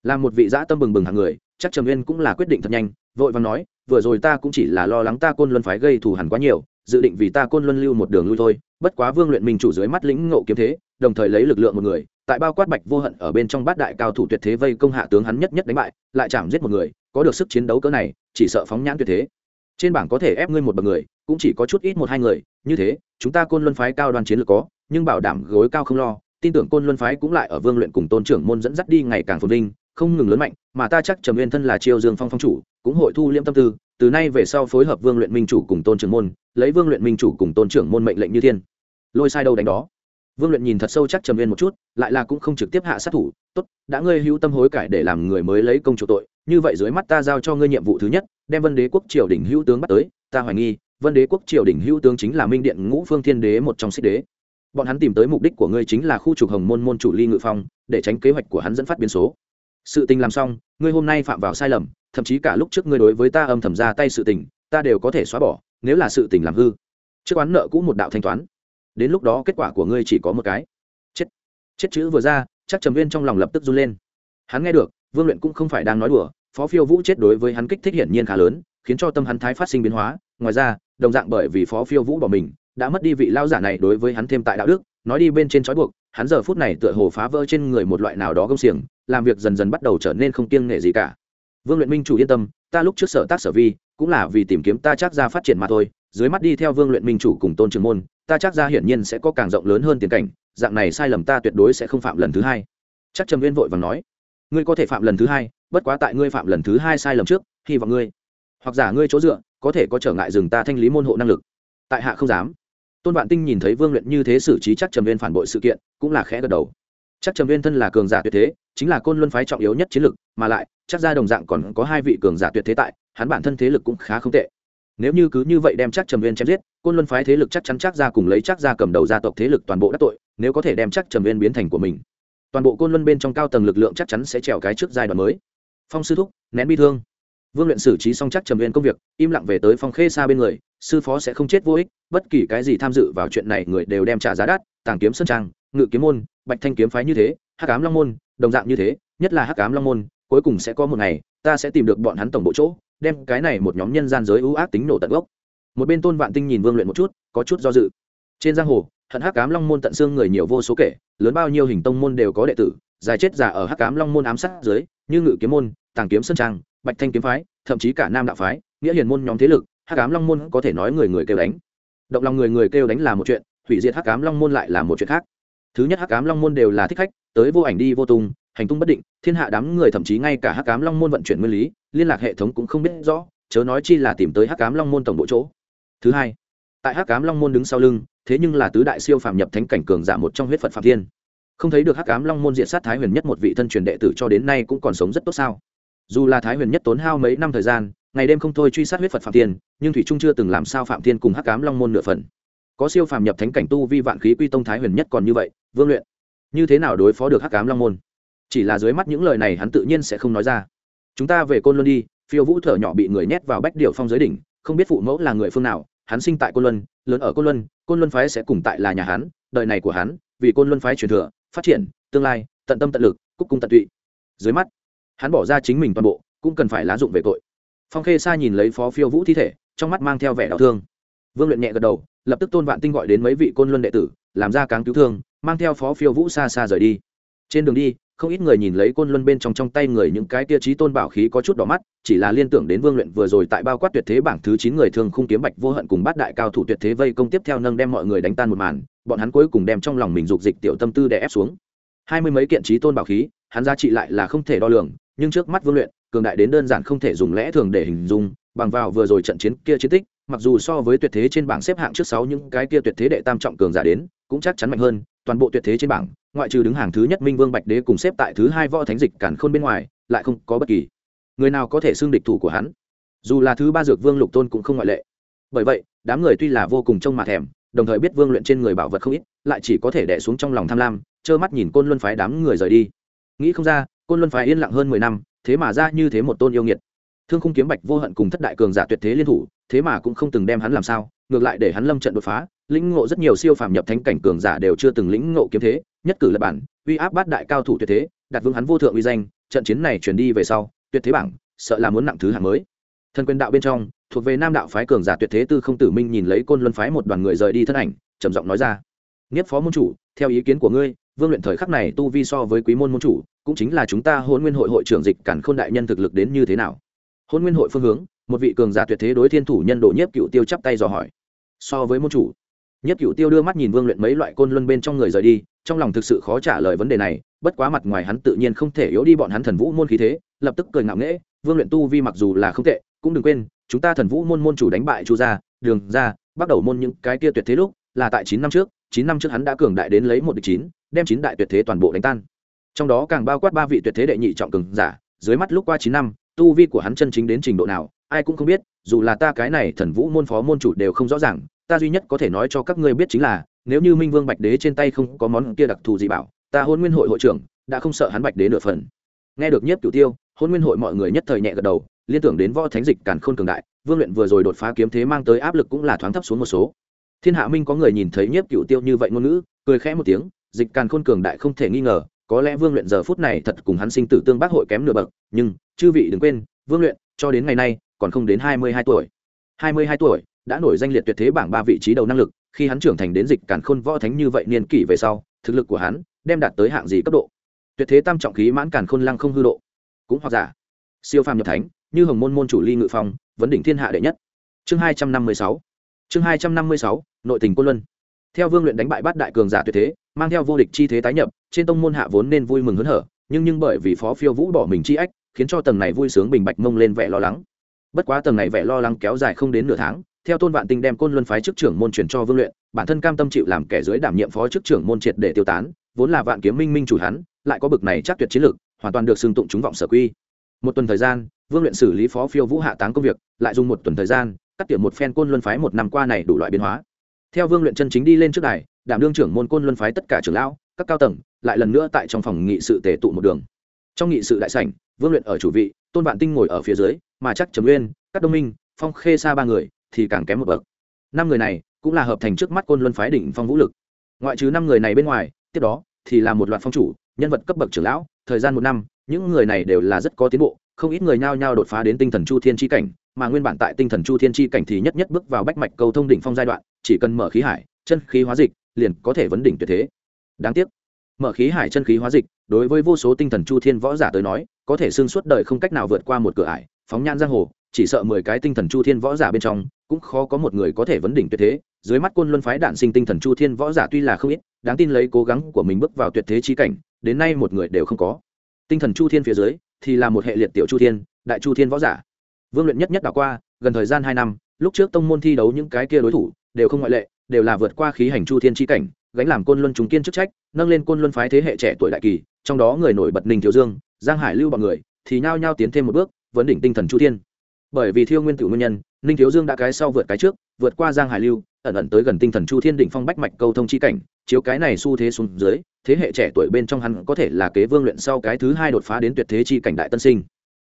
Là một vị dã tâm bừng bừng hàng người, chắc trầm viên cũng là quyết định thật nhanh, vội vàng nói, vừa rồi ta cũng chỉ là lo lắng ta côn luân phái gây thù hẳn quá nhiều, dự định vì ta côn luân lưu một đường lui thôi, bất quá vương luyện minh chủ dưới mắt lĩnh ngộ kiếm thế, đồng thời lấy lực lượng một người, tại bao quát bạch vô hận ở bên trong bát đại cao thủ tuyệt thế vây công hạ tướng hắn nhất nhất đánh bại, lại chạm giết một người, có được sức chiến đấu cỡ này, chỉ sợ phóng nhãn tuyệt thế. Trên bảng có thể ép ngươi một bậc người cũng chỉ có chút ít một hai người, như thế, chúng ta côn luân phái cao đoàn chiến lược có, nhưng bảo đảm gối cao không lo, tin tưởng côn luân phái cũng lại ở vương luyện cùng tôn trưởng môn dẫn dắt đi ngày càng phồn vinh, không ngừng lớn mạnh, mà ta chắc trầm nguyên thân là triều dương phong phong chủ, cũng hội thu liễm tâm tư, từ nay về sau phối hợp vương luyện minh chủ cùng tôn trưởng môn, lấy vương luyện minh chủ cùng tôn trưởng môn mệnh lệnh như thiên. Lôi sai đâu đánh đó. Vương luyện nhìn thật sâu chắc trầm nguyên một chút, lại là cũng không trực tiếp hạ sát thủ, tốt, đã ngươi hữu tâm hối cải để làm người mới lấy công chủ tội, như vậy dưới mắt ta giao cho ngươi nhiệm vụ thứ nhất, đem vân đế quốc triều đình hữu tướng bắt tới, ta hoài nghi vân đế quốc triều đình hữu tướng chính là minh điện ngũ phương thiên đế một trong xích đế. Bọn hắn tìm tới mục đích của ngươi chính là khu trục hồng môn môn chủ ly ngự phong, để tránh kế hoạch của hắn dẫn phát biến số. Sự tình làm xong, ngươi hôm nay phạm vào sai lầm, thậm chí cả lúc trước ngươi đối với ta âm thầm ra tay sự tình, ta đều có thể xóa bỏ, nếu là sự tình làm hư. Trước oán nợ cũ một đạo thanh toán. Đến lúc đó kết quả của ngươi chỉ có một cái. Chết. Chết chữ vừa ra, chắc trầm viên trong lòng lập tức run lên. Hắn nghe được, vương luyện cũng không phải đang nói đùa, phó phiêu vũ chết đối với hắn kích thích hiển nhiên khá lớn, khiến cho tâm hắn thái phát sinh biến hóa. Ngoài ra đồng dạng bởi vì phó phiêu vũ bỏ mình, đã mất đi vị lao giả này đối với hắn thêm tại đạo đức, nói đi bên trên trói buộc, hắn giờ phút này tựa hồ phá vỡ trên người một loại nào đó gông xiềng, làm việc dần dần bắt đầu trở nên không kiêng nghệ gì cả. Vương luyện minh chủ yên tâm, ta lúc trước sở tác sở vi, cũng là vì tìm kiếm ta chắc ra phát triển mà thôi, dưới mắt đi theo vương luyện minh chủ cùng tôn trường môn, ta chắc ra hiển nhiên sẽ có càng rộng lớn hơn tiền cảnh, dạng này sai lầm ta tuyệt đối sẽ không phạm lần thứ hai. Chắc trầm viên vội và nói, ngươi có thể phạm lần thứ hai, bất quá tại ngươi phạm lần thứ hai sai lầm trước, hy vọng ngươi, hoặc giả ngươi chỗ dựa có thể có trở ngại dừng ta thanh lý môn hộ năng lực. Tại hạ không dám. Tôn vạn tinh nhìn thấy vương luyện như thế xử trí chắc trầm viên phản bội sự kiện, cũng là khẽ gật đầu. Chắc trầm viên thân là cường giả tuyệt thế, chính là côn luân phái trọng yếu nhất chiến lực, mà lại, chắc ra đồng dạng còn có hai vị cường giả tuyệt thế tại, hắn bản thân thế lực cũng khá không tệ. Nếu như cứ như vậy đem chắc trầm viên chém giết, côn luân phái thế lực chắc chắn chắc ra cùng lấy chắc ra cầm đầu gia tộc thế lực toàn bộ đắc tội, nếu có thể đem chắc trầm viên biến thành của mình. Toàn bộ côn luân bên trong cao tầng lực lượng chắc chắn sẽ trèo cái trước giai đoạn mới. Phong sư thúc, nén bi thương vương luyện xử trí xong chắc trầm viên công việc, im lặng về tới phong khê xa bên người, sư phó sẽ không chết vô ích, bất kỳ cái gì tham dự vào chuyện này người đều đem trả giá đắt, tàng kiếm sơn trang, ngự kiếm môn, bạch thanh kiếm phái như thế, hắc cám long môn, đồng dạng như thế, nhất là hắc cám long môn, cuối cùng sẽ có một ngày, ta sẽ tìm được bọn hắn tổng bộ chỗ, đem cái này một nhóm nhân gian giới ưu ác tính nổ tận gốc. Một bên tôn vạn tinh nhìn vương luyện một chút, có chút do dự. Trên giang hồ, hận hắc cám long môn tận xương người nhiều vô số kể, lớn bao nhiêu hình tông môn đều có đệ tử, dài chết giả ở hắc cám long môn ám sát dưới, như ngự kiếm môn, tàng kiếm sơn trang bạch thanh kiếm phái, thậm chí cả nam đạo phái, nghĩa hiền môn nhóm thế lực, hắc cám long môn có thể nói người người kêu đánh. Động lòng người người kêu đánh là một chuyện, hủy diệt hắc cám long môn lại là một chuyện khác. Thứ nhất hắc cám long môn đều là thích khách, tới vô ảnh đi vô tung, hành tung bất định, thiên hạ đám người thậm chí ngay cả hắc cám long môn vận chuyển nguyên lý, liên lạc hệ thống cũng không biết rõ, chớ nói chi là tìm tới hắc cám long môn tổng bộ chỗ. Thứ hai, tại hắc cám long môn đứng sau lưng, thế nhưng là tứ đại siêu phàm nhập thánh cảnh cường giả một trong huyết phật phạm thiên. Không thấy được hắc cám long môn diện sát thái huyền nhất một vị thân truyền đệ tử cho đến nay cũng còn sống rất tốt sao? Dù là thái huyền nhất tốn hao mấy năm thời gian, ngày đêm không thôi truy sát huyết phật phạm thiên nhưng thủy trung chưa từng làm sao phạm thiên cùng hắc cám long môn nửa phần. Có siêu phàm nhập thánh cảnh tu vi vạn khí quy tông thái huyền nhất còn như vậy, vương luyện, như thế nào đối phó được hắc cám long môn? Chỉ là dưới mắt những lời này hắn tự nhiên sẽ không nói ra. Chúng ta về côn luân đi, phiêu vũ thở nhỏ bị người nhét vào bách điệu phong giới đỉnh, không biết phụ mẫu là người phương nào, hắn sinh tại côn luân, lớn ở côn luân côn luân phái sẽ cùng tại là nhà hắn, đời này của hắn, vì côn luân phái truyền thừa, phát triển, tương lai, tận tâm tận lực, cúc cung tận tụy. Dưới mắt hắn bỏ ra chính mình toàn bộ, cũng cần phải lá dụng về tội. Phong khê sa nhìn lấy phó phiêu vũ thi thể, trong mắt mang theo vẻ đau thương. Vương luyện nhẹ gật đầu, lập tức tôn vạn tinh gọi đến mấy vị côn luân đệ tử, làm ra cáng cứu thương, mang theo phó phiêu vũ xa xa rời đi. Trên đường đi, không ít người nhìn lấy côn luân bên trong trong tay người những cái tia trí tôn bảo khí có chút đỏ mắt, chỉ là liên tưởng đến vương luyện vừa rồi tại bao quát tuyệt thế bảng thứ chín người thường không kiếm bạch vô hận cùng bát đại cao thủ tuyệt thế vây công tiếp theo nâng đem mọi người đánh tan một màn, bọn hắn cuối cùng đem trong lòng mình dục dịch tiểu tâm tư đè ép xuống. Hai mươi mấy kiện trí tôn bảo khí, hắn giá trị lại là không thể đo lường nhưng trước mắt vương luyện, cường đại đến đơn giản không thể dùng lẽ thường để hình dung, bằng vào vừa rồi trận chiến kia chiến tích, mặc dù so với tuyệt thế trên bảng xếp hạng trước sáu những cái kia tuyệt thế đệ tam trọng cường giả đến, cũng chắc chắn mạnh hơn, toàn bộ tuyệt thế trên bảng, ngoại trừ đứng hàng thứ nhất minh vương bạch đế cùng xếp tại thứ hai võ thánh dịch cản khôn bên ngoài, lại không có bất kỳ người nào có thể xưng địch thủ của hắn. Dù là thứ ba dược vương lục tôn cũng không ngoại lệ. Bởi vậy, đám người tuy là vô cùng trông mà thèm, đồng thời biết vương luyện trên người bảo vật không ít, lại chỉ có thể đẻ xuống trong lòng tham lam, trơ mắt nhìn côn luân phái đám người rời đi. Nghĩ không ra côn luân phái yên lặng hơn mười năm, thế mà ra như thế một tôn yêu nghiệt. Thương khung kiếm bạch vô hận cùng thất đại cường giả tuyệt thế liên thủ, thế mà cũng không từng đem hắn làm sao, ngược lại để hắn lâm trận đột phá, lĩnh ngộ rất nhiều siêu phàm nhập thánh cảnh cường giả đều chưa từng lĩnh ngộ kiếm thế, nhất cử lập bản, uy áp bát đại cao thủ tuyệt thế, đặt vững hắn vô thượng uy danh, trận chiến này chuyển đi về sau, tuyệt thế bảng, sợ là muốn nặng thứ hạng mới. Thần quyền đạo bên trong, thuộc về nam đạo phái cường giả tuyệt thế tư không tử minh nhìn lấy côn luân phái một đoàn người rời đi thân ảnh, trầm giọng nói ra, nghiếp phó môn chủ, theo ý kiến của ngươi vương luyện thời khắc này tu vi so với quý môn môn chủ, cũng chính là chúng ta hôn nguyên hội hội trưởng dịch cản khôn đại nhân thực lực đến như thế nào? Hôn nguyên hội phương hướng, một vị cường giả tuyệt thế đối thiên thủ nhân độ nhiếp cựu tiêu chắp tay dò hỏi. So với môn chủ, nhiếp cựu tiêu đưa mắt nhìn vương luyện mấy loại côn luân bên trong người rời đi, trong lòng thực sự khó trả lời vấn đề này, bất quá mặt ngoài hắn tự nhiên không thể yếu đi bọn hắn thần vũ môn khí thế, lập tức cười ngạo nghễ, vương luyện tu vi mặc dù là không tệ, cũng đừng quên, chúng ta thần vũ môn môn chủ đánh bại chu gia, đường gia, bắt đầu môn những cái kia tuyệt thế lúc, là tại chín năm trước, chín năm trước hắn đã cường đại đến lấy một địch chín đem chín đại tuyệt thế toàn bộ đánh tan. Trong đó càng bao quát ba vị tuyệt thế đệ nhị trọng cường giả, dưới mắt lúc qua chín năm, tu vi của hắn chân chính đến trình độ nào, ai cũng không biết, dù là ta cái này thần vũ môn phó môn chủ đều không rõ ràng, ta duy nhất có thể nói cho các ngươi biết chính là, nếu như minh vương bạch đế trên tay không có món kia đặc thù gì bảo, ta hôn nguyên hội hội trưởng đã không sợ hắn bạch đế nửa phần. Nghe được nhiếp cửu tiêu hôn nguyên hội mọi người nhất thời nhẹ gật đầu, liên tưởng đến võ thánh dịch càn khôn cường đại, vương luyện vừa rồi đột phá kiếm thế mang tới áp lực cũng là thoáng thấp xuống một số. Thiên hạ minh có người nhìn thấy nhiếp cửu tiêu như vậy ngôn ngữ, cười khẽ một tiếng dịch càn khôn cường đại không thể nghi ngờ, có lẽ vương luyện giờ phút này thật cùng hắn sinh tử tương bác hội kém nửa bậc, nhưng, chư vị đừng quên, vương luyện, cho đến ngày nay, còn không đến hai mươi hai tuổi. hai mươi hai tuổi, đã nổi danh liệt tuyệt thế bảng ba vị trí đầu năng lực, khi hắn trưởng thành đến dịch càn khôn võ thánh như vậy niên kỷ về sau, thực lực của hắn đem đạt tới hạng gì cấp độ? Tuyệt thế tam trọng khí mãn càn khôn lăng không hư độ. Cũng hoặc giả, siêu phàm nhập thánh, như hồng môn môn chủ ly ngự phong, vấn đỉnh thiên hạ đệ nhất. Chương hai trăm năm mươi sáu. Chương hai trăm năm mươi sáu, nội tình côn luân. Theo vương luyện đánh bại bát đại cường giả tuyệt thế mang theo vô địch chi thế tái nhập, trên tông môn hạ vốn nên vui mừng hớn hở, nhưng nhưng bởi vì phó phiêu vũ bỏ mình chi ách, khiến cho tầng này vui sướng bình bạch mông lên vẻ lo lắng. Bất quá tầng này vẻ lo lắng kéo dài không đến nửa tháng, theo tôn vạn tinh đem côn luân phái chức trưởng môn truyền cho vương luyện, bản thân cam tâm chịu làm kẻ dưới đảm nhiệm phó chức trưởng môn triệt để tiêu tán, vốn là vạn kiếm minh minh chủ hắn, lại có bực này chắc tuyệt chiến lược, hoàn toàn được xưng tụng chúng vọng sở quy. Một tuần thời gian, vương luyện xử lý phó phiêu vũ hạ táng công việc, lại dùng một tuần thời gian, cắt tiệm một phen côn luân phái một năm qua này đủ loại biến hóa. Theo vương luyện chân chính đi lên trước đài đảm đương trưởng môn côn luân phái tất cả trưởng lão, các cao tầng, lại lần nữa tại trong phòng nghị sự tề tụ một đường. Trong nghị sự đại sảnh, vương luyện ở chủ vị, tôn vạn tinh ngồi ở phía dưới, mà chắc trầm uyên các đông minh, phong khê xa ba người thì càng kém một bậc. Năm người này cũng là hợp thành trước mắt côn luân phái đỉnh phong vũ lực. Ngoại trừ năm người này bên ngoài, tiếp đó thì là một loạt phong chủ, nhân vật cấp bậc trưởng lão, thời gian một năm, những người này đều là rất có tiến bộ, không ít người nhao nhao đột phá đến tinh thần chu thiên chi cảnh, mà nguyên bản tại tinh thần chu thiên chi cảnh thì nhất nhất bước vào bách mạch cầu thông đỉnh phong giai đoạn, chỉ cần mở khí hải, chân khí hóa dịch liền có thể vấn đỉnh tuyệt thế. Đáng tiếc, mở khí hải chân khí hóa dịch, đối với vô số tinh thần chu thiên võ giả tới nói, có thể xương suốt đời không cách nào vượt qua một cửa ải, phóng nhan giang hồ, chỉ sợ mười cái tinh thần chu thiên võ giả bên trong, cũng khó có một người có thể vấn đỉnh tuyệt thế. Dưới mắt quân luân phái đạn sinh tinh thần chu thiên võ giả tuy là không ít, đáng tin lấy cố gắng của mình bước vào tuyệt thế chi cảnh, đến nay một người đều không có. Tinh thần chu thiên phía dưới, thì là một hệ liệt tiểu chu thiên, đại chu thiên võ giả. Vương luyện nhất nhất đảo qua, gần thời gian hai năm, lúc trước tông môn thi đấu những cái kia đối thủ, đều không ngoại lệ đều là vượt qua khí hành chu thiên chi cảnh, gánh làm côn luân chúng kiên chức trách, nâng lên côn luân phái thế hệ trẻ tuổi đại kỳ, trong đó người nổi bật ninh thiếu dương, giang hải lưu bọn người thì nhao nhao tiến thêm một bước, vấn đỉnh tinh thần chu thiên. Bởi vì thiêu nguyên tử nguyên nhân, ninh thiếu dương đã cái sau vượt cái trước, vượt qua giang hải lưu, ẩn ẩn tới gần tinh thần chu thiên đỉnh phong bách mạch câu thông chi cảnh, chiếu cái này xu thế xuống dưới, thế hệ trẻ tuổi bên trong hắn có thể là kế vương luyện sau cái thứ hai đột phá đến tuyệt thế chi cảnh đại tân sinh.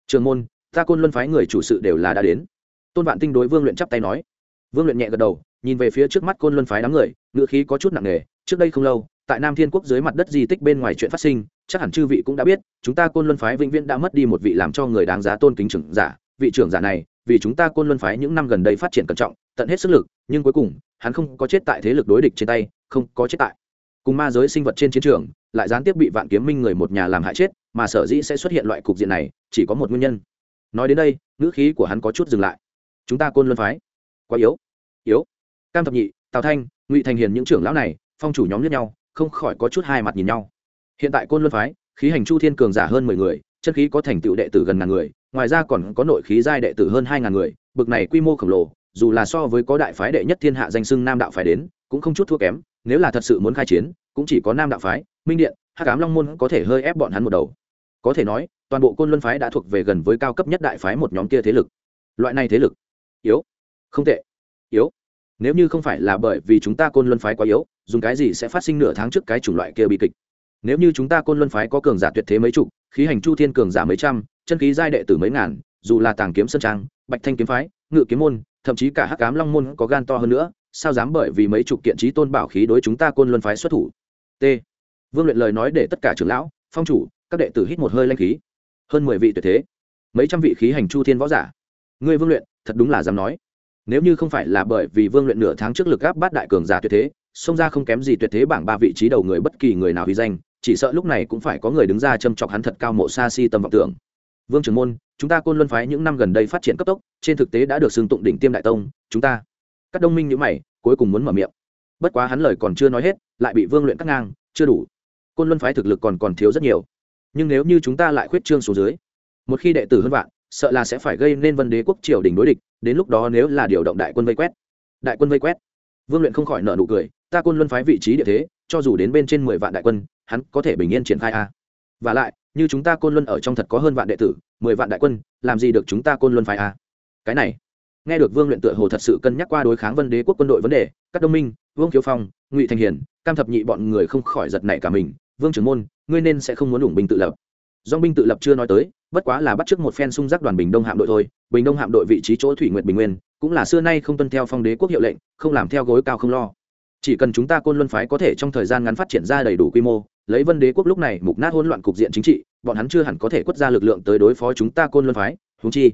Trường môn, ta côn luân phái người chủ sự đều là đã đến. Tôn vạn tinh đối vương luyện chắp tay nói. Vương luyện nhẹ gật đầu nhìn về phía trước mắt côn luân phái đám người, ngựa khí có chút nặng nề, trước đây không lâu, tại nam thiên quốc dưới mặt đất di tích bên ngoài chuyện phát sinh, chắc hẳn chư vị cũng đã biết, chúng ta côn luân phái vĩnh viễn đã mất đi một vị làm cho người đáng giá tôn kính trưởng giả, vị trưởng giả này, vì chúng ta côn luân phái những năm gần đây phát triển cẩn trọng, tận hết sức lực, nhưng cuối cùng, hắn không có chết tại thế lực đối địch trên tay, không có chết tại. Cùng ma giới sinh vật trên chiến trường, lại gián tiếp bị vạn kiếm minh người một nhà làm hại chết, mà sở dĩ sẽ xuất hiện loại cục diện này, chỉ có một nguyên nhân. Nói đến đây, ngữ khí của hắn có chút dừng lại. Chúng ta côn luân phái quá yếu. Yếu? Cam thập nhị, tào thanh, ngụy thành hiền những trưởng lão này, phong chủ nhóm nhất nhau, không khỏi có chút hai mặt nhìn nhau. Hiện tại côn luân phái, khí hành chu thiên cường giả hơn mười người, chân khí có thành tựu đệ tử gần ngàn người, ngoài ra còn có nội khí giai đệ tử hơn hai ngàn người, bực này quy mô khổng lồ, dù là so với có đại phái đệ nhất thiên hạ danh xưng nam đạo phái đến, cũng không chút thua kém, nếu là thật sự muốn khai chiến, cũng chỉ có nam đạo phái, minh điện, hắc ám long môn có thể hơi ép bọn hắn một đầu. Có thể nói, toàn bộ côn luân phái đã thuộc về gần với cao cấp nhất đại phái một nhóm kia thế lực. Loại này thế lực, yếu, không tệ, yếu nếu như không phải là bởi vì chúng ta côn luân phái quá yếu, dùng cái gì sẽ phát sinh nửa tháng trước cái chủng loại kia bi kịch? Nếu như chúng ta côn luân phái có cường giả tuyệt thế mấy chục, khí hành chu thiên cường giả mấy trăm, chân khí giai đệ tử mấy ngàn, dù là tàng kiếm sơn trang, bạch thanh kiếm phái, ngự kiếm môn, thậm chí cả hắc cám long môn có gan to hơn nữa, sao dám bởi vì mấy chục kiện trí tôn bảo khí đối chúng ta côn luân phái xuất thủ? T. Vương luyện lời nói để tất cả trưởng lão, phong chủ, các đệ tử hít một hơi lanh khí. Hơn mười vị tuyệt thế, mấy trăm vị khí hành chu thiên võ giả. Ngươi vương luyện, thật đúng là dám nói nếu như không phải là bởi vì vương luyện nửa tháng trước lực gáp bát đại cường giả tuyệt thế, xông ra không kém gì tuyệt thế bảng ba vị trí đầu người bất kỳ người nào hy danh, chỉ sợ lúc này cũng phải có người đứng ra châm chọc hắn thật cao mộ xa si tâm vọng tưởng. Vương trưởng môn, chúng ta côn luân phái những năm gần đây phát triển cấp tốc, trên thực tế đã được xưng tụng đỉnh tiêm đại tông, chúng ta. Các đông minh nhữ mày, cuối cùng muốn mở miệng. Bất quá hắn lời còn chưa nói hết, lại bị vương luyện cắt ngang, chưa đủ. Côn luân phái thực lực còn còn thiếu rất nhiều. Nhưng nếu như chúng ta lại khuyết trương xuống dưới, một khi đệ tử hơn vạn sợ là sẽ phải gây nên vân đế quốc triều đình đối địch, đến lúc đó nếu là điều động đại quân vây quét, đại quân vây quét. Vương luyện không khỏi nợ nụ cười, ta quân luân phái vị trí địa thế, cho dù đến bên trên mười vạn đại quân, hắn có thể bình yên triển khai a. Và lại, như chúng ta côn luân ở trong thật có hơn vạn đệ tử, mười vạn đại quân, làm gì được chúng ta côn luân phái a? Cái này, nghe được vương luyện tựa hồ thật sự cân nhắc qua đối kháng vân đế quốc quân đội vấn đề các đông minh, vương khiếu phong, ngụy thành hiền cam thập nhị bọn người không khỏi giật nảy cả mình. Vương trưởng môn, ngươi nên sẽ không muốn ủng binh tự lập. Dong binh tự lập chưa nói tới bất quá là bắt chước một phen xung giác đoàn bình đông hạm đội thôi, bình đông hạm đội vị trí chỗ thủy nguyệt bình nguyên, cũng là xưa nay không tuân theo phong đế quốc hiệu lệnh, không làm theo gối cao không lo. Chỉ cần chúng ta côn luân phái có thể trong thời gian ngắn phát triển ra đầy đủ quy mô, lấy vân đế quốc lúc này mục nát hỗn loạn cục diện chính trị, bọn hắn chưa hẳn có thể quất ra lực lượng tới đối phó chúng ta côn luân phái húng chi.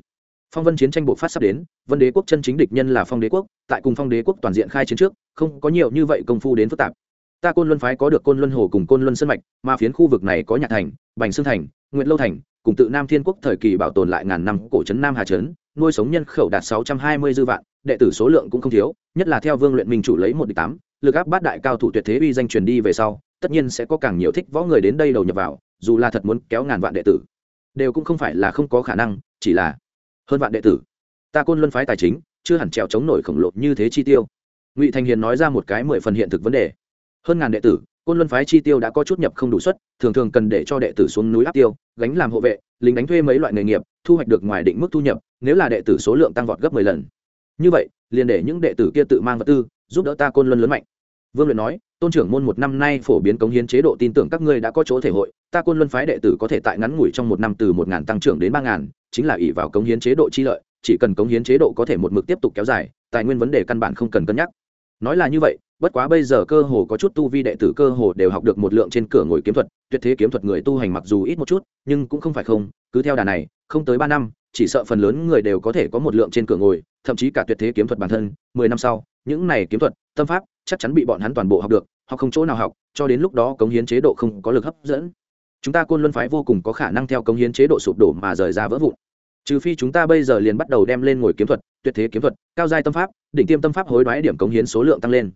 Phong vân chiến tranh bộ phát sắp đến, vân đế quốc chân chính địch nhân là phong đế quốc, tại cùng phong đế quốc toàn diện khai chiến trước, không có nhiều như vậy công phu đến phức tạp. Ta côn luân phái có được côn luân hồ cùng côn luân sân mạch, mà phiến khu vực này có nhạc thành, bành sương thành nguyện lâu thành cùng tự nam thiên quốc thời kỳ bảo tồn lại ngàn năm cổ trấn nam hà trấn, nuôi sống nhân khẩu đạt sáu trăm hai mươi dư vạn, đệ tử số lượng cũng không thiếu, nhất là theo vương luyện minh chủ lấy một địch tám, lực áp bát đại cao thủ tuyệt thế uy danh truyền đi về sau, tất nhiên sẽ có càng nhiều thích võ người đến đây đầu nhập vào, dù là thật muốn kéo ngàn vạn đệ tử, đều cũng không phải là không có khả năng, chỉ là hơn vạn đệ tử. Ta côn luân phái tài chính, chưa hẳn trèo chống nổi khổng lồ như thế chi tiêu. Ngụy thành hiền nói ra một cái mười phần hiện thực vấn đề. Hơn ngàn đệ tử côn luân phái chi tiêu đã có chút nhập không đủ suất, thường thường cần để cho đệ tử xuống núi áp tiêu, gánh làm hộ vệ, lính đánh thuê mấy loại nghề nghiệp, thu hoạch được ngoài định mức thu nhập, nếu là đệ tử số lượng tăng vọt gấp mười lần. Như vậy, liền để những đệ tử kia tự mang vật tư, giúp đỡ ta côn luân lớn mạnh. Vương luyện nói, tôn trưởng môn một năm nay phổ biến cống hiến chế độ tin tưởng các ngươi đã có chỗ thể hội, ta côn luân phái đệ tử có thể tại ngắn ngủi trong một năm từ một ngàn tăng trưởng đến ba ngàn, chính là ỷ vào cống hiến chế độ chi lợi, chỉ cần cống hiến chế độ có thể một mực tiếp tục kéo dài, tài nguyên vấn đề căn bản không cần cân nhắc. Nói là như vậy bất quá bây giờ cơ hồ có chút tu vi đệ tử cơ hồ đều học được một lượng trên cửa ngồi kiếm thuật, tuyệt thế kiếm thuật người tu hành mặc dù ít một chút, nhưng cũng không phải không, cứ theo đà này, không tới ba năm, chỉ sợ phần lớn người đều có thể có một lượng trên cửa ngồi, thậm chí cả tuyệt thế kiếm thuật bản thân, mười năm sau, những này kiếm thuật, tâm pháp, chắc chắn bị bọn hắn toàn bộ học được, hoặc không chỗ nào học, cho đến lúc đó cống hiến chế độ không có lực hấp dẫn. Chúng ta côn luân phái vô cùng có khả năng theo cống hiến chế độ sụp đổ mà rời ra vỡ vụn. Trừ phi chúng ta bây giờ liền bắt đầu đem lên ngồi kiếm thuật, tuyệt thế kiếm thuật, cao giai tâm pháp, đỉnh tiêm tâm pháp hối đoái điểm cống hiến số lượng tăng lên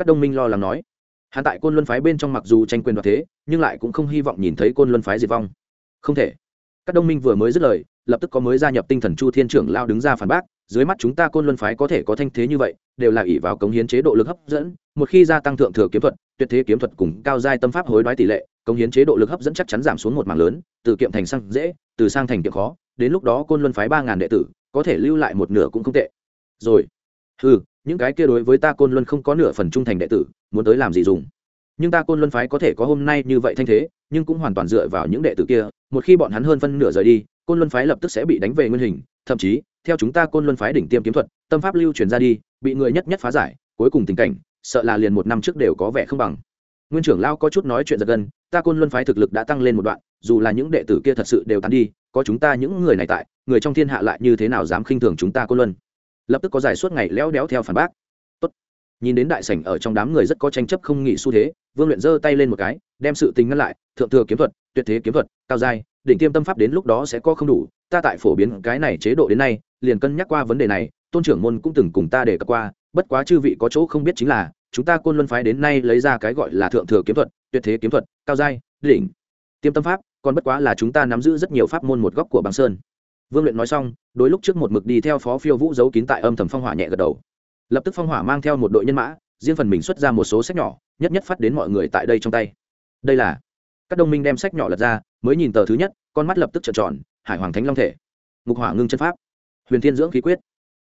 các đông minh lo lắng nói. Hắn tại côn luân phái bên trong mặc dù tranh quyền đoạt thế, nhưng lại cũng không hy vọng nhìn thấy côn luân phái diệt vong. Không thể. Các đông minh vừa mới dứt lời, lập tức có mới gia nhập tinh thần chu thiên trưởng lao đứng ra phản bác, dưới mắt chúng ta côn luân phái có thể có thanh thế như vậy, đều là ỷ vào cống hiến chế độ lực hấp dẫn, một khi gia tăng thượng thừa kiếm thuật, tuyệt thế kiếm thuật cùng cao giai tâm pháp hối đoái tỷ lệ, cống hiến chế độ lực hấp dẫn chắc chắn giảm xuống một mảng lớn, từ kiệm thành sang dễ, từ sang thành kiệm khó, đến lúc đó côn luân phái ba ngàn đệ tử, có thể lưu lại một nửa cũng không tệ. Rồi. Ừ những cái kia đối với ta côn luân không có nửa phần trung thành đệ tử, muốn tới làm gì dùng. Nhưng ta côn luân phái có thể có hôm nay như vậy thanh thế, nhưng cũng hoàn toàn dựa vào những đệ tử kia, một khi bọn hắn hơn phân nửa rời đi, côn luân phái lập tức sẽ bị đánh về nguyên hình, thậm chí, theo chúng ta côn luân phái đỉnh tiêm kiếm thuật, tâm pháp lưu truyền ra đi, bị người nhất nhất phá giải, cuối cùng tình cảnh, sợ là liền một năm trước đều có vẻ không bằng. Nguyên trưởng lao có chút nói chuyện giật gân, ta côn luân phái thực lực đã tăng lên một đoạn, dù là những đệ tử kia thật sự đều tán đi, có chúng ta những người này tại, người trong thiên hạ lại như thế nào dám khinh thường chúng ta côn luân? Lập tức có giải suốt ngày léo đéo theo phản bác Tốt. nhìn đến đại sảnh ở trong đám người rất có tranh chấp không nghỉ xu thế, vương luyện giơ tay lên một cái, đem sự tình ngăn lại, thượng thừa kiếm thuật, tuyệt thế kiếm thuật, cao giai, đỉnh tiêm tâm pháp đến lúc đó sẽ có không đủ, ta tại phổ biến cái này chế độ đến nay, liền cân nhắc qua vấn đề này, tôn trưởng môn cũng từng cùng ta đề cập qua, bất quá chư vị có chỗ không biết chính là, chúng ta côn luân phái đến nay lấy ra cái gọi là thượng thừa kiếm thuật, tuyệt thế kiếm thuật, cao giai, đỉnh tiêm tâm pháp, còn bất quá là chúng ta nắm giữ rất nhiều pháp môn một góc của bằng sơn vương luyện nói xong đôi lúc trước một mực đi theo phó phiêu vũ giấu kín tại âm thầm phong hỏa nhẹ gật đầu. Lập tức phong hỏa mang theo một đội nhân mã, riêng phần mình xuất ra một số sách nhỏ, nhất nhất phát đến mọi người tại đây trong tay. Đây là các đồng minh đem sách nhỏ lật ra, mới nhìn tờ thứ nhất, con mắt lập tức trợn tròn, hải hoàng thánh long thể, ngục hỏa ngưng chân pháp, huyền thiên dưỡng khí quyết,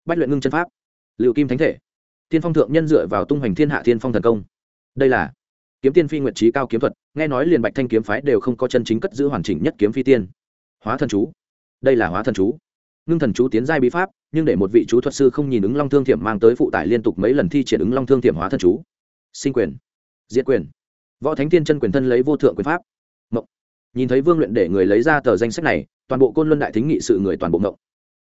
bách luyện ngưng chân pháp, liệu kim thánh thể tiên phong thượng nhân dựa vào tung hoành thiên hạ thiên phong thần công. Đây là kiếm tiên phi nguyện trí cao kiếm thuật, nghe nói liền bạch thanh kiếm phái đều không có chân chính cất giữ hoàn chỉnh nhất kiếm phi tiên. Hóa thần chú đây là hóa thần chú. Ngưng thần chú tiến giai bí pháp, nhưng để một vị chú thuật sư không nhìn ứng long thương thiểm mang tới phụ tải liên tục mấy lần thi triển ứng long thương thiểm hóa thần chú. Sinh quyền, diệt quyền. Võ thánh tiên chân quyền thân lấy vô thượng quyền pháp. Mộng nhìn thấy vương luyện để người lấy ra tờ danh sách này, toàn bộ côn luân đại thính nghị sự người toàn bộ mộng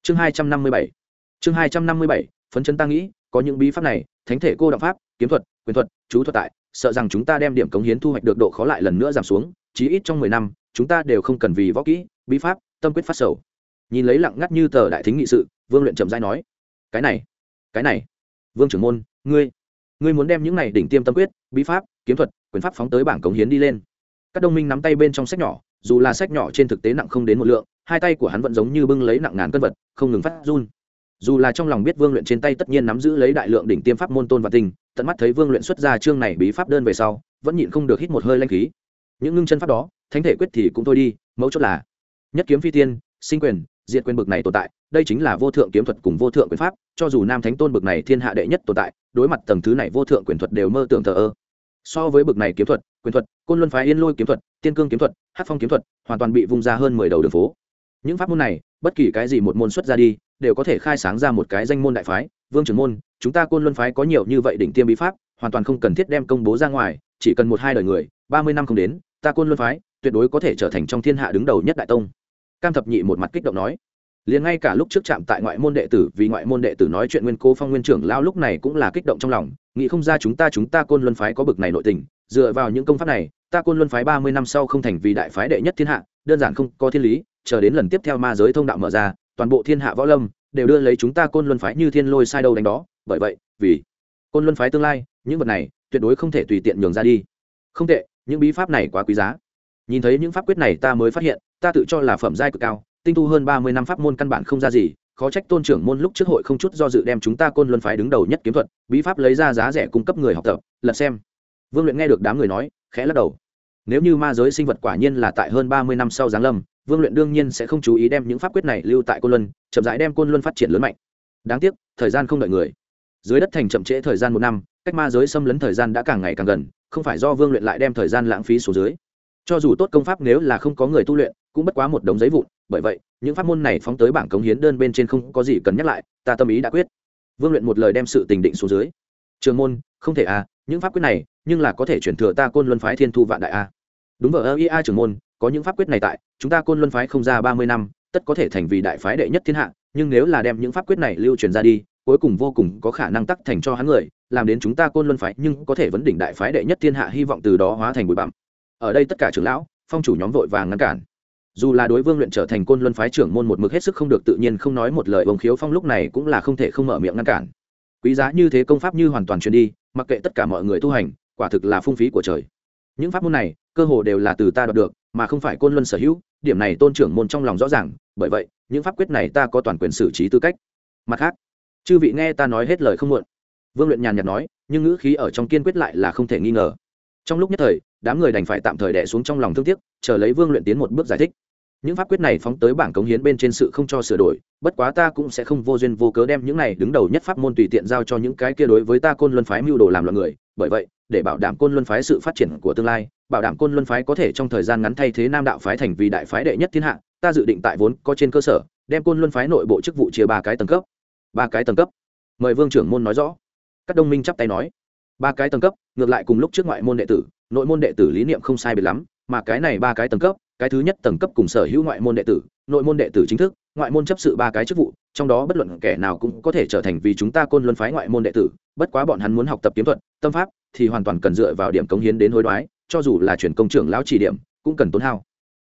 chương hai trăm năm mươi bảy. Chương hai trăm năm mươi bảy, phấn chân ta nghĩ, có những bí pháp này, thánh thể cô đạo pháp, kiếm thuật, quyền thuật, chú thuật tại, sợ rằng chúng ta đem điểm cống hiến thu hoạch được độ khó lại lần nữa giảm xuống, chí ít trong mười năm, chúng ta đều không cần vì võ kỹ, bí pháp tâm quyết phát sầu. Nhìn lấy lặng ngắt như tờ đại thính nghị sự, vương luyện trầm dai nói, cái này cái này, vương trưởng môn, ngươi ngươi muốn đem những này đỉnh tiêm tâm quyết, bí pháp, kiếm thuật, quyền pháp phóng tới bảng cống hiến đi lên. Các đồng minh nắm tay bên trong sách nhỏ, dù là sách nhỏ trên thực tế nặng không đến một lượng, hai tay của hắn vẫn giống như bưng lấy nặng ngàn cân vật, không ngừng phát run. Dù là trong lòng biết vương luyện trên tay tất nhiên nắm giữ lấy đại lượng đỉnh tiêm pháp môn tôn và tình, tận mắt thấy vương luyện xuất ra chương này bí pháp đơn về sau, vẫn nhịn không được hít một hơi lanh khí. Những ngưng chân pháp đó, thánh thể quyết thì cũng thôi đi mẫu chốt là nhất kiếm phi tiên, sinh quyền, diệt quyền bực này tồn tại, đây chính là vô thượng kiếm thuật cùng vô thượng quyền pháp, cho dù nam thánh tôn bực này thiên hạ đệ nhất tồn tại, đối mặt tầng thứ này vô thượng quyền thuật đều mơ tưởng thờ ơ. So với bực này kiếm thuật, quyền thuật, côn luân phái yên lôi kiếm thuật, tiên cương kiếm thuật hát phong kiếm thuật, hoàn toàn bị vung ra hơn mười đầu đường phố. Những pháp môn này, bất kỳ cái gì một môn xuất ra đi, đều có thể khai sáng ra một cái danh môn đại phái. Vương trưởng môn, chúng ta côn luân phái có nhiều như vậy đỉnh tiêm bí pháp, hoàn toàn không cần thiết đem công bố ra ngoài, chỉ cần một hai đời người, ba mươi năm không đến, ta côn luân phái tuyệt đối có thể trở thành trong thiên hạ đứng đầu nhất đại tông cam thập nhị một mặt kích động nói. Liền ngay cả lúc trước chạm tại ngoại môn đệ tử, vì ngoại môn đệ tử nói chuyện nguyên cố phong nguyên trưởng lao lúc này cũng là kích động trong lòng, nghĩ không ra chúng ta chúng ta côn luân phái có bực này nội tình, dựa vào những công pháp này, ta côn luân phái ba mươi năm sau không thành vì đại phái đệ nhất thiên hạ, đơn giản không có thiên lý, chờ đến lần tiếp theo ma giới thông đạo mở ra, toàn bộ thiên hạ võ lâm đều đưa lấy chúng ta côn luân phái như thiên lôi sai đâu đánh đó, bởi vậy, vì côn luân phái tương lai, những vật này tuyệt đối không thể tùy tiện nhường ra đi. Không tệ, những bí pháp này quá quý giá. Nhìn thấy những pháp quyết này ta mới phát hiện ta tự cho là phẩm giai cực cao, tinh tu hơn ba mươi năm pháp môn căn bản không ra gì, khó trách tôn trưởng môn lúc trước hội không chút do dự đem chúng ta côn luân phái đứng đầu nhất kiếm thuật, bí pháp lấy ra giá rẻ cung cấp người học tập, lật xem. Vương luyện nghe được đám người nói, khẽ lắc đầu. Nếu như ma giới sinh vật quả nhiên là tại hơn ba mươi năm sau giáng lâm, vương luyện đương nhiên sẽ không chú ý đem những pháp quyết này lưu tại côn luân, chậm rãi đem côn luân phát triển lớn mạnh. Đáng tiếc, thời gian không đợi người. Dưới đất thành chậm trễ thời gian một năm, cách ma giới xâm lấn thời gian đã càng ngày càng gần, không phải do vương luyện lại đem thời gian lãng phí xuống dưới cho dù tốt công pháp nếu là không có người tu luyện, cũng bất quá một đống giấy vụn, bởi vậy, những pháp môn này phóng tới bảng cống hiến đơn bên trên không có gì cần nhắc lại, ta tâm ý đã quyết. Vương luyện một lời đem sự tình định xuống dưới. Trường môn, không thể à những pháp quyết này, nhưng là có thể chuyển thừa ta côn luân phái thiên thu vạn đại a. Đúng vờ ơ ia trưởng môn, có những pháp quyết này tại, chúng ta côn luân phái không ra ba mươi năm, tất có thể thành vì đại phái đệ nhất thiên hạ, nhưng nếu là đem những pháp quyết này lưu truyền ra đi, cuối cùng vô cùng có khả năng tắc thành cho hắn người, làm đến chúng ta côn luân phái nhưng có thể vấn đỉnh đại phái đệ nhất thiên hạ hy vọng từ đó hóa thành bụi bặm ở đây tất cả trưởng lão, phong chủ nhóm vội vàng ngăn cản. Dù là đối vương luyện trở thành côn luân phái trưởng môn một mực hết sức không được tự nhiên không nói một lời bồng khiếu phong lúc này cũng là không thể không mở miệng ngăn cản. Quý giá như thế công pháp như hoàn toàn truyền đi, mặc kệ tất cả mọi người tu hành, quả thực là phung phí của trời. Những pháp môn này, cơ hồ đều là từ ta đoạt được, mà không phải côn luân sở hữu, điểm này tôn trưởng môn trong lòng rõ ràng, bởi vậy, những pháp quyết này ta có toàn quyền xử trí tư cách. Mặt khác, chư vị nghe ta nói hết lời không muộn. Vương luyện nhàn nhạt nói, nhưng ngữ khí ở trong kiên quyết lại là không thể nghi ngờ. Trong lúc nhất thời đám người đành phải tạm thời đẻ xuống trong lòng thương tiếc, chờ lấy vương luyện tiến một bước giải thích. Những pháp quyết này phóng tới bảng cống hiến bên trên sự không cho sửa đổi, bất quá ta cũng sẽ không vô duyên vô cớ đem những này đứng đầu nhất pháp môn tùy tiện giao cho những cái kia đối với ta côn luân phái mưu đồ làm loạn người, bởi vậy, để bảo đảm côn luân phái sự phát triển của tương lai, bảo đảm côn luân phái có thể trong thời gian ngắn thay thế nam đạo phái thành vì đại phái đệ nhất thiên hạ, ta dự định tại vốn có trên cơ sở, đem côn luân phái nội bộ chức vụ chia ba cái tầng cấp. Ba cái tầng cấp. Mời vương trưởng môn nói rõ. Các đông minh chắp tay nói. Ba cái tầng cấp, ngược lại cùng lúc trước ngoại môn đệ tử nội môn đệ tử lý niệm không sai biệt lắm, mà cái này ba cái tầng cấp, cái thứ nhất tầng cấp cùng sở hữu ngoại môn đệ tử, nội môn đệ tử chính thức, ngoại môn chấp sự ba cái chức vụ, trong đó bất luận kẻ nào cũng có thể trở thành vì chúng ta côn luân phái ngoại môn đệ tử, bất quá bọn hắn muốn học tập kiếm thuật, tâm pháp thì hoàn toàn cần dựa vào điểm cống hiến đến hối đoái, cho dù là chuyển công trưởng lão chỉ điểm, cũng cần tốn hao.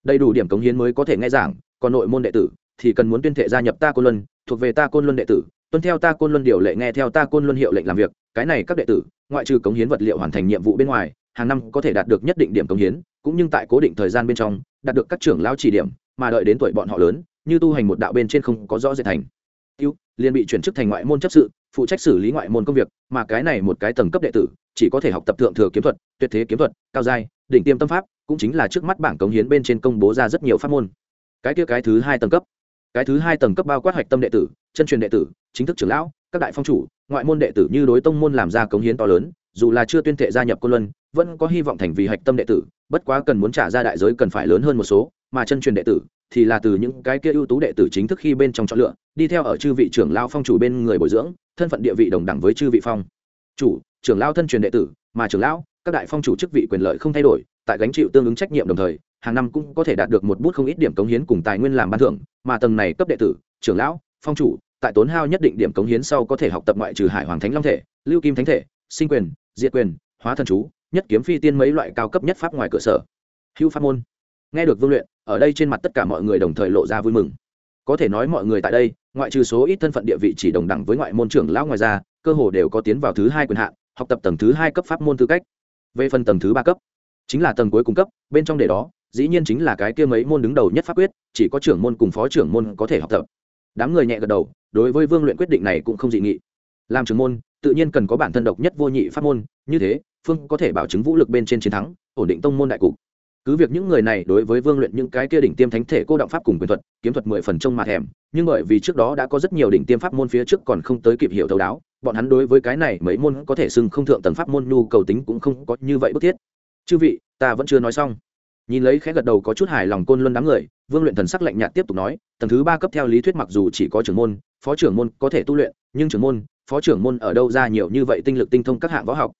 Đầy đủ điểm cống hiến mới có thể nghe giảng, còn nội môn đệ tử thì cần muốn tuyên thệ gia nhập ta côn luân, thuộc về ta côn luân đệ tử, tuân theo ta côn luân điều lệ nghe theo ta côn luân hiệu lệnh làm việc, cái này các đệ tử, ngoại trừ cống hiến vật liệu hoàn thành nhiệm vụ bên ngoài hàng năm có thể đạt được nhất định điểm cống hiến, cũng như tại cố định thời gian bên trong, đạt được các trưởng lão chỉ điểm, mà đợi đến tuổi bọn họ lớn, như tu hành một đạo bên trên không có rõ rệt thành. Tiêu, liền bị chuyển chức thành ngoại môn chấp sự, phụ trách xử lý ngoại môn công việc, mà cái này một cái tầng cấp đệ tử, chỉ có thể học tập thượng thừa kiếm thuật, tuyệt thế kiếm thuật, cao giai, đỉnh tiêm tâm pháp, cũng chính là trước mắt bảng cống hiến bên trên công bố ra rất nhiều pháp môn. Cái kia cái thứ hai tầng cấp. Cái thứ hai tầng cấp bao quát hoạch tâm đệ tử, chân truyền đệ tử, chính thức trưởng lão, các đại phong chủ, ngoại môn đệ tử như đối tông môn làm ra cống hiến to lớn, dù là chưa tuyên thệ gia nhập cô luân vẫn có hy vọng thành vì hạch tâm đệ tử, bất quá cần muốn trả ra đại giới cần phải lớn hơn một số, mà chân truyền đệ tử thì là từ những cái kia ưu tú đệ tử chính thức khi bên trong chọn lựa, đi theo ở chư vị trưởng lao phong chủ bên người bồi dưỡng, thân phận địa vị đồng đẳng với chư vị phong. Chủ, trưởng lao thân truyền đệ tử, mà trưởng lão, các đại phong chủ chức vị quyền lợi không thay đổi, tại gánh chịu tương ứng trách nhiệm đồng thời, hàng năm cũng có thể đạt được một bút không ít điểm cống hiến cùng tài nguyên làm ban thưởng, mà tầng này cấp đệ tử, trưởng lão, phong chủ, tại tốn hao nhất định điểm cống hiến sau có thể học tập ngoại trừ hải hoàng thánh long thể, lưu kim thánh thể, sinh quyền, diệt quyền, hóa thần chú nhất kiếm phi tiên mấy loại cao cấp nhất pháp ngoài cửa sở. Hữu pháp môn. Nghe được vương luyện, ở đây trên mặt tất cả mọi người đồng thời lộ ra vui mừng. Có thể nói mọi người tại đây, ngoại trừ số ít thân phận địa vị chỉ đồng đẳng với ngoại môn trưởng lão ngoài ra, cơ hồ đều có tiến vào thứ hai quyền hạn, học tập tầng thứ hai cấp pháp môn tư cách. Về phần tầng thứ ba cấp, chính là tầng cuối cung cấp, bên trong đề đó, dĩ nhiên chính là cái kia mấy môn đứng đầu nhất pháp quyết, chỉ có trưởng môn cùng phó trưởng môn có thể học tập. Đám người nhẹ gật đầu, đối với vương luyện quyết định này cũng không dị nghị. Làm trưởng môn, tự nhiên cần có bản thân độc nhất vô nhị pháp môn, như thế phương có thể bảo chứng vũ lực bên trên chiến thắng, ổn định tông môn đại cục. Cứ việc những người này đối với vương luyện những cái kia đỉnh tiêm thánh thể cô động pháp cùng quyền thuật, kiếm thuật mười phần trông mà thèm, nhưng bởi vì trước đó đã có rất nhiều đỉnh tiêm pháp môn phía trước còn không tới kịp hiểu thấu đáo, bọn hắn đối với cái này mấy môn có thể xưng không thượng tầng pháp môn nhu cầu tính cũng không có như vậy bức thiết. Chư vị, ta vẫn chưa nói xong. Nhìn lấy khẽ gật đầu có chút hài lòng côn luân đám người, vương luyện thần sắc lạnh nhạt tiếp tục nói, tầng thứ ba cấp theo lý thuyết mặc dù chỉ có trưởng môn, phó trưởng môn có thể tu luyện, nhưng trưởng môn, phó trưởng môn ở đâu ra nhiều như vậy tinh lực tinh thông các hạng võ học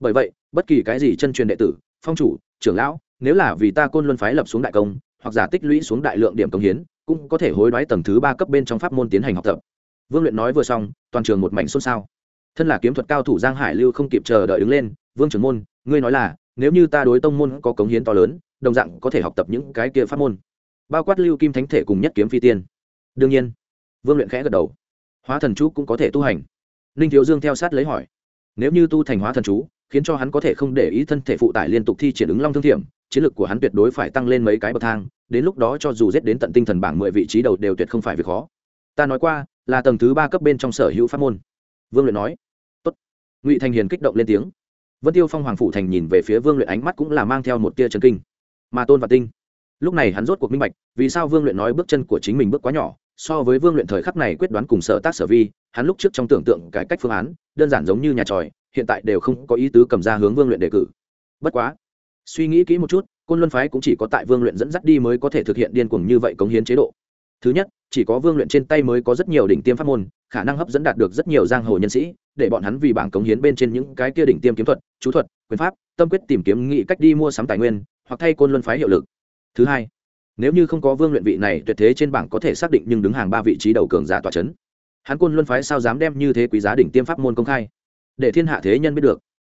bởi vậy, bất kỳ cái gì chân truyền đệ tử, phong chủ, trưởng lão, nếu là vì ta côn luân phái lập xuống đại công, hoặc giả tích lũy xuống đại lượng điểm công hiến, cũng có thể hối đoái tầng thứ ba cấp bên trong pháp môn tiến hành học tập. Vương luyện nói vừa xong, toàn trường một mảnh xôn xao. Thân là kiếm thuật cao thủ giang hải lưu không kịp chờ đợi đứng lên, vương trưởng môn, ngươi nói là, nếu như ta đối tông môn có cống hiến to lớn, đồng dạng có thể học tập những cái kia pháp môn. Bao quát lưu kim thánh thể cùng nhất kiếm phi tiên. Đương nhiên, vương luyện khẽ gật đầu. Hóa thần chú cũng có thể tu hành. Ninh thiếu dương theo sát lấy hỏi. Nếu như tu thành hóa thần chú khiến cho hắn có thể không để ý thân thể phụ tải liên tục thi triển ứng long thương thiểm, chiến lược của hắn tuyệt đối phải tăng lên mấy cái bậc thang, đến lúc đó cho dù giết đến tận tinh thần bảng mười vị trí đầu đều tuyệt không phải việc khó. Ta nói qua, là tầng thứ ba cấp bên trong sở hữu pháp môn. Vương luyện nói. Tốt. ngụy thành hiền kích động lên tiếng. Vân tiêu phong hoàng phủ thành nhìn về phía vương luyện ánh mắt cũng là mang theo một tia trần kinh. Mà tôn và tinh. Lúc này hắn rốt cuộc minh bạch, vì sao vương luyện nói bước chân của chính mình bước quá nhỏ, so với vương luyện thời khắc này quyết đoán cùng sở tác sở vi, hắn lúc trước trong tưởng tượng cải cách phương án, đơn giản giống như nhà tròi hiện tại đều không có ý tứ cầm ra hướng vương luyện đề cử. Bất quá, suy nghĩ kỹ một chút, côn luân phái cũng chỉ có tại vương luyện dẫn dắt đi mới có thể thực hiện điên cuồng như vậy cống hiến chế độ. Thứ nhất, chỉ có vương luyện trên tay mới có rất nhiều đỉnh tiêm pháp môn, khả năng hấp dẫn đạt được rất nhiều giang hồ nhân sĩ, để bọn hắn vì bảng cống hiến bên trên những cái kia đỉnh tiêm kiếm thuật, chú thuật, quyền pháp, tâm quyết tìm kiếm nghị cách đi mua sắm tài nguyên, hoặc thay côn luân phái hiệu lực. Thứ hai, nếu như không có vương luyện vị này tuyệt thế trên bảng có thể xác định nhưng đứng hàng ba vị trí đầu cường giả tòa c h ấ n hắn côn luân phái sao dám đem như thế quý giá đỉnh tiêm pháp môn công khai? Để thiên hạ thế nhân biết được.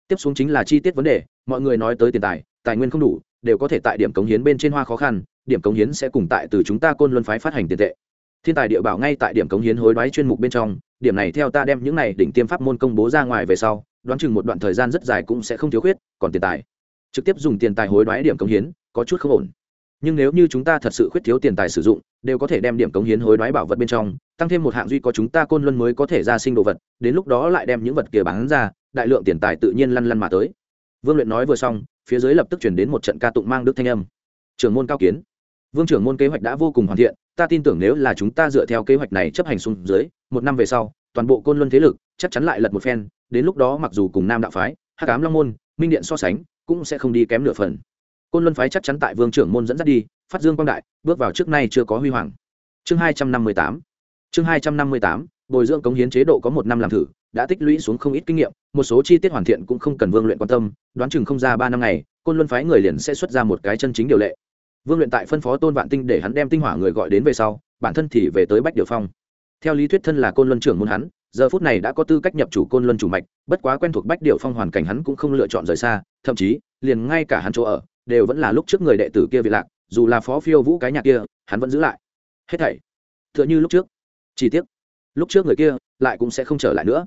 Tiếp xuống chính là chi tiết vấn đề, mọi người nói tới tiền tài tài nguyên không đủ, đều có thể tại điểm cống hiến bên trên hoa khó khăn, điểm cống hiến sẽ cùng tại từ chúng ta côn luân phái phát hành tiền tệ. Thiên tài địa bảo ngay tại điểm cống hiến hối đoái chuyên mục bên trong, điểm này theo ta đem những này đỉnh tiêm pháp môn công bố ra ngoài về sau, đoán chừng một đoạn thời gian rất dài cũng sẽ không thiếu khuyết, còn tiền tài. Trực tiếp dùng tiền tài hối đoái điểm cống hiến, có chút không ổn. Nhưng nếu như chúng ta thật sự khuyết thiếu tiền tài sử dụng, đều có thể đem điểm cống hiến hối đoái bảo vật bên trong tăng thêm một hạng duy có chúng ta côn luân mới có thể ra sinh đồ vật, đến lúc đó lại đem những vật kia bán ra, đại lượng tiền tài tự nhiên lăn lăn mà tới. Vương luyện nói vừa xong, phía dưới lập tức chuyển đến một trận ca tụng mang đức thanh âm. Trưởng môn cao kiến. Vương trưởng môn kế hoạch đã vô cùng hoàn thiện, ta tin tưởng nếu là chúng ta dựa theo kế hoạch này chấp hành xuống dưới, một năm về sau, toàn bộ côn luân thế lực chắc chắn lại lật một phen, đến lúc đó mặc dù cùng nam đạo phái, hắc ám long môn, minh điện so sánh, cũng sẽ không đi kém nửa phần. Côn luân phái chắc chắn tại vương trưởng môn dẫn dắt đi, phát dương quang đại, bước vào trước nay chưa có huy hoàng. Chương hai trăm năm mươi tám chương hai trăm năm mươi tám, bồi dưỡng cống hiến chế độ có một năm làm thử, đã tích lũy xuống không ít kinh nghiệm, một số chi tiết hoàn thiện cũng không cần vương luyện quan tâm, đoán chừng không ra ba năm ngày, côn luân phái người liền sẽ xuất ra một cái chân chính điều lệ. Vương luyện tại phân phó tôn vạn tinh để hắn đem tinh hỏa người gọi đến về sau, bản thân thì về tới bách điều phong. Theo lý thuyết thân là côn luân trưởng môn hắn, giờ phút này đã có tư cách nhập chủ côn luân chủ mạch, bất quá quen thuộc bách điều phong hoàn cảnh hắn cũng không lựa chọn rời xa, thậm chí, liền ngay cả hắn chỗ ở, đều vẫn là lúc trước người đệ tử kia vị lạc, dù là phó phiêu vũ cái nhạc kia, hắn vẫn giữ lại. Hết thảy, tựa như lúc trước chi tiết lúc trước người kia lại cũng sẽ không trở lại nữa.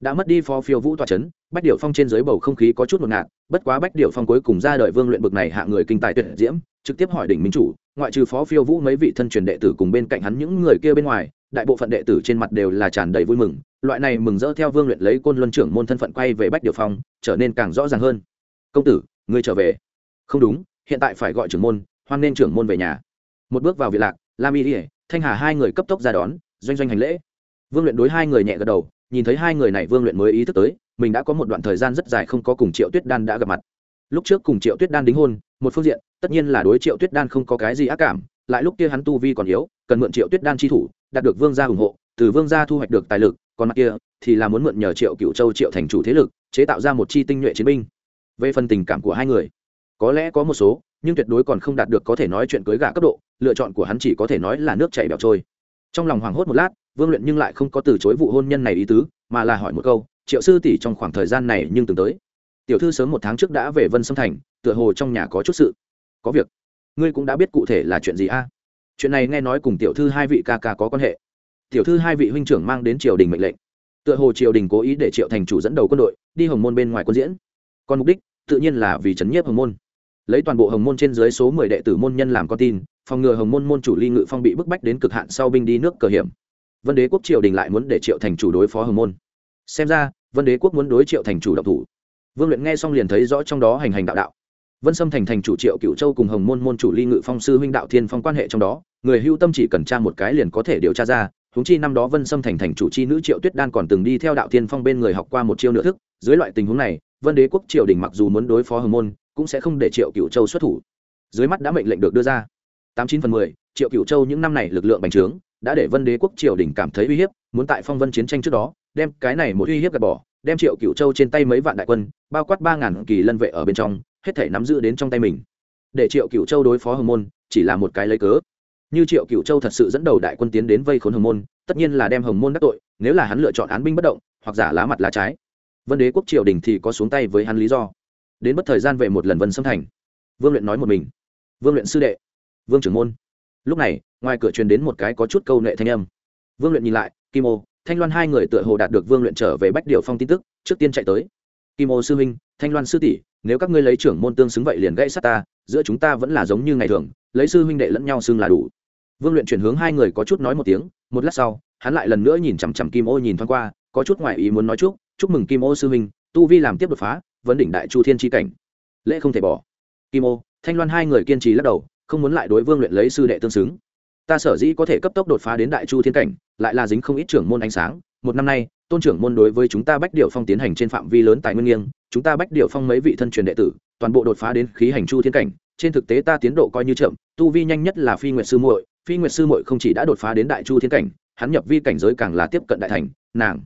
Đã mất đi phó phiêu vũ tòa c h ấ n bách điệu phong trên dưới bầu không khí có chút ngột ngạt, bất quá bách điệu phong cuối cùng ra đời vương luyện bực này hạ người kinh tài tuyệt diễm, trực tiếp hỏi đỉnh minh chủ, ngoại trừ phó phiêu vũ mấy vị thân truyền đệ tử cùng bên cạnh hắn những người kia bên ngoài, đại bộ phận đệ tử trên mặt đều là tràn đầy vui mừng, loại này mừng rỡ theo vương luyện lấy côn luân trưởng môn thân phận quay về bách điệu phong, trở nên càng rõ ràng hơn. Công tử, ngươi trở về. Không đúng, hiện tại phải gọi trưởng môn, hoan nên trưởng môn về nhà. Một bước vào viện lạc, lam y thanh hà hai người cấp tốc ra đón doanh doanh hành lễ. Vương luyện đối hai người nhẹ gật đầu, nhìn thấy hai người này vương luyện mới ý thức tới, mình đã có một đoạn thời gian rất dài không có cùng triệu tuyết đan đã gặp mặt. Lúc trước cùng triệu tuyết đan đính hôn, một phương diện, tất nhiên là đối triệu tuyết đan không có cái gì ác cảm, lại lúc kia hắn tu vi còn yếu, cần mượn triệu tuyết đan chi thủ, đạt được vương gia ủng hộ, từ vương gia thu hoạch được tài lực, còn mặt kia, thì là muốn mượn nhờ triệu cựu châu triệu thành chủ thế lực, chế tạo ra một chi tinh nhuệ chiến binh. Về phần tình cảm của hai người, có lẽ có một số, nhưng tuyệt đối còn không đạt được có thể nói chuyện cưới gà cấp độ, lựa chọn của hắn chỉ có thể nói là nước chảy bẹo trôi trong lòng hoảng hốt một lát, vương luyện nhưng lại không có từ chối vụ hôn nhân này ý tứ, mà là hỏi một câu, triệu sư tỷ trong khoảng thời gian này nhưng từng tới? Tiểu thư sớm một tháng trước đã về vân sâm thành, tựa hồ trong nhà có chút sự. Có việc. Ngươi cũng đã biết cụ thể là chuyện gì a? Chuyện này nghe nói cùng tiểu thư hai vị ca ca có quan hệ. Tiểu thư hai vị huynh trưởng mang đến triều đình mệnh lệnh. Tựa hồ triều đình cố ý để triệu thành chủ dẫn đầu quân đội, đi hồng môn bên ngoài quân diễn. Còn mục đích, tự nhiên là vì chấn nhiếp hồng môn. Lấy toàn bộ hồng môn trên dưới số mười đệ tử môn nhân làm con tin phòng ngừa hồng môn môn chủ ly ngự phong bị bức bách đến cực hạn sau binh đi nước cờ hiểm. Vân đế quốc triều đình lại muốn để triệu thành chủ đối phó hồng môn. Xem ra, vân đế quốc muốn đối triệu thành chủ độc thủ. Vương luyện nghe xong liền thấy rõ trong đó hành hành đạo đạo. Vân sâm thành thành chủ triệu cựu châu cùng hồng môn môn chủ ly ngự phong sư huynh đạo thiên phong quan hệ trong đó, người hưu tâm chỉ cần tra một cái liền có thể điều tra ra húng chi năm đó vân sâm thành thành chủ chi nữ triệu tuyết đan còn từng đi theo đạo thiên phong bên người học qua một chiêu nửa thức, dưới loại tình huống này, vân đế quốc triều đình mặc dù muốn đối phó hồng môn, cũng sẽ không để triệu cựu châu xuất thủ. Dưới mắt đã mệnh lệnh được đưa ra tám chín phần mười, triệu cựu châu những năm này lực lượng bành trướng, đã để vân đế quốc triều đình cảm thấy uy hiếp, muốn tại phong vân chiến tranh trước đó, đem cái này một uy hiếp gạt bỏ, đem triệu cựu châu trên tay mấy vạn đại quân, bao quát ba ngàn kỳ lân vệ ở bên trong, hết thể nắm giữ đến trong tay mình. Để triệu cựu châu đối phó hồng môn, chỉ là một cái lấy cớ. Như triệu cựu châu thật sự dẫn đầu đại quân tiến đến vây khốn hồng môn, tất nhiên là đem hồng môn đắc tội, nếu là hắn lựa chọn án binh bất động, hoặc giả lá mặt lá trái. Vân đế quốc triều đình thì có xuống tay với hắn lý do. Đến bất thời gian về một lần vân xâm thành. Vương luyện nói một mình. Vương luyện sư đệ vương trưởng môn. Lúc này, ngoài cửa truyền đến một cái có chút câu nệ thanh âm. Vương luyện nhìn lại, kim ô, thanh loan hai người tựa hồ đạt được vương luyện trở về bách điều phong tin tức, trước tiên chạy tới. Kim ô sư huynh, thanh loan sư tỷ, nếu các ngươi lấy trưởng môn tương xứng vậy liền gãy sát ta, giữa chúng ta vẫn là giống như ngày thường, lấy sư huynh đệ lẫn nhau xưng là đủ. Vương luyện chuyển hướng hai người có chút nói một tiếng, một lát sau, hắn lại lần nữa nhìn chằm chằm kim ô nhìn thoáng qua, có chút ngoại ý muốn nói chúc chúc mừng kim ô sư huynh, tu vi làm tiếp đột phá, vấn đỉnh đại chu thiên tri cảnh. Lễ không thể bỏ. Kim ô, thanh loan hai người kiên trì lắc đầu không muốn lại đối vương luyện lấy sư đệ tương xứng. Ta sở dĩ có thể cấp tốc đột phá đến đại chu thiên cảnh, lại là dính không ít trưởng môn ánh sáng. Một năm nay, tôn trưởng môn đối với chúng ta bách điệu phong tiến hành trên phạm vi lớn tài nguyên nghiêng, chúng ta bách điệu phong mấy vị thân truyền đệ tử, toàn bộ đột phá đến khí hành chu thiên cảnh. Trên thực tế ta tiến độ coi như chậm, tu vi nhanh nhất là phi nguyệt sư muội. Phi nguyệt sư muội không chỉ đã đột phá đến đại chu thiên cảnh, hắn nhập vi cảnh giới càng là tiếp cận đại thành, nàng.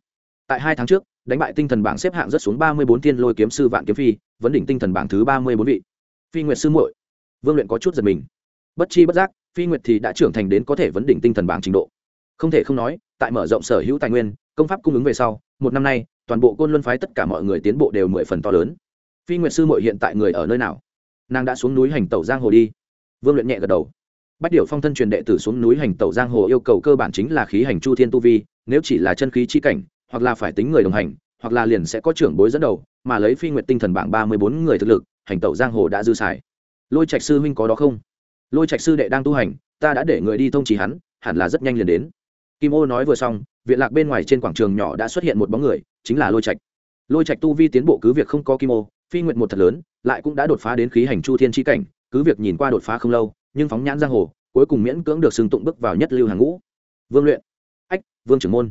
Tại hai tháng trước, đánh bại tinh thần bảng xếp hạng rất xuống ba mươi bốn tiên lôi kiếm sư vạn kiếm phi vấn đỉnh tinh thần bảng thứ ba mươi bốn vị. Phi nguyệt sư muội. Vương luyện có chút giật mình bất chi bất giác, phi nguyệt thì đã trưởng thành đến có thể vấn đỉnh tinh thần bảng trình độ. Không thể không nói, tại mở rộng sở hữu tài nguyên, công pháp cung ứng về sau, một năm nay, toàn bộ côn luân phái tất cả mọi người tiến bộ đều mười phần to lớn. Phi nguyệt sư muội hiện tại người ở nơi nào? Nàng đã xuống núi hành tẩu giang hồ đi. Vương luyện nhẹ gật đầu. Bách điệu phong thân truyền đệ tử xuống núi hành tẩu giang hồ yêu cầu cơ bản chính là khí hành chu thiên tu vi, nếu chỉ là chân khí chi cảnh, hoặc là phải tính người đồng hành, hoặc là liền sẽ có trưởng bối dẫn đầu, mà lấy phi nguyệt tinh thần bảng ba mươi bốn người thực lực, hành tẩu giang hồ đã dư xài. Lôi trạch sư huynh có đó không? Lôi trạch sư đệ đang tu hành, ta đã để người đi thông trì hắn, hẳn là rất nhanh liền đến. Kim ô nói vừa xong viện lạc bên ngoài trên quảng trường nhỏ đã xuất hiện một bóng người, chính là lôi trạch. Lôi trạch tu vi tiến bộ cứ việc không có kim ô, phi nguyện một thật lớn, lại cũng đã đột phá đến khí hành chu thiên tri cảnh, cứ việc nhìn qua đột phá không lâu, nhưng phóng nhãn giang hồ, cuối cùng miễn cưỡng được xưng tụng bước vào nhất lưu hàng ngũ. Vương luyện. Ách, vương trưởng môn.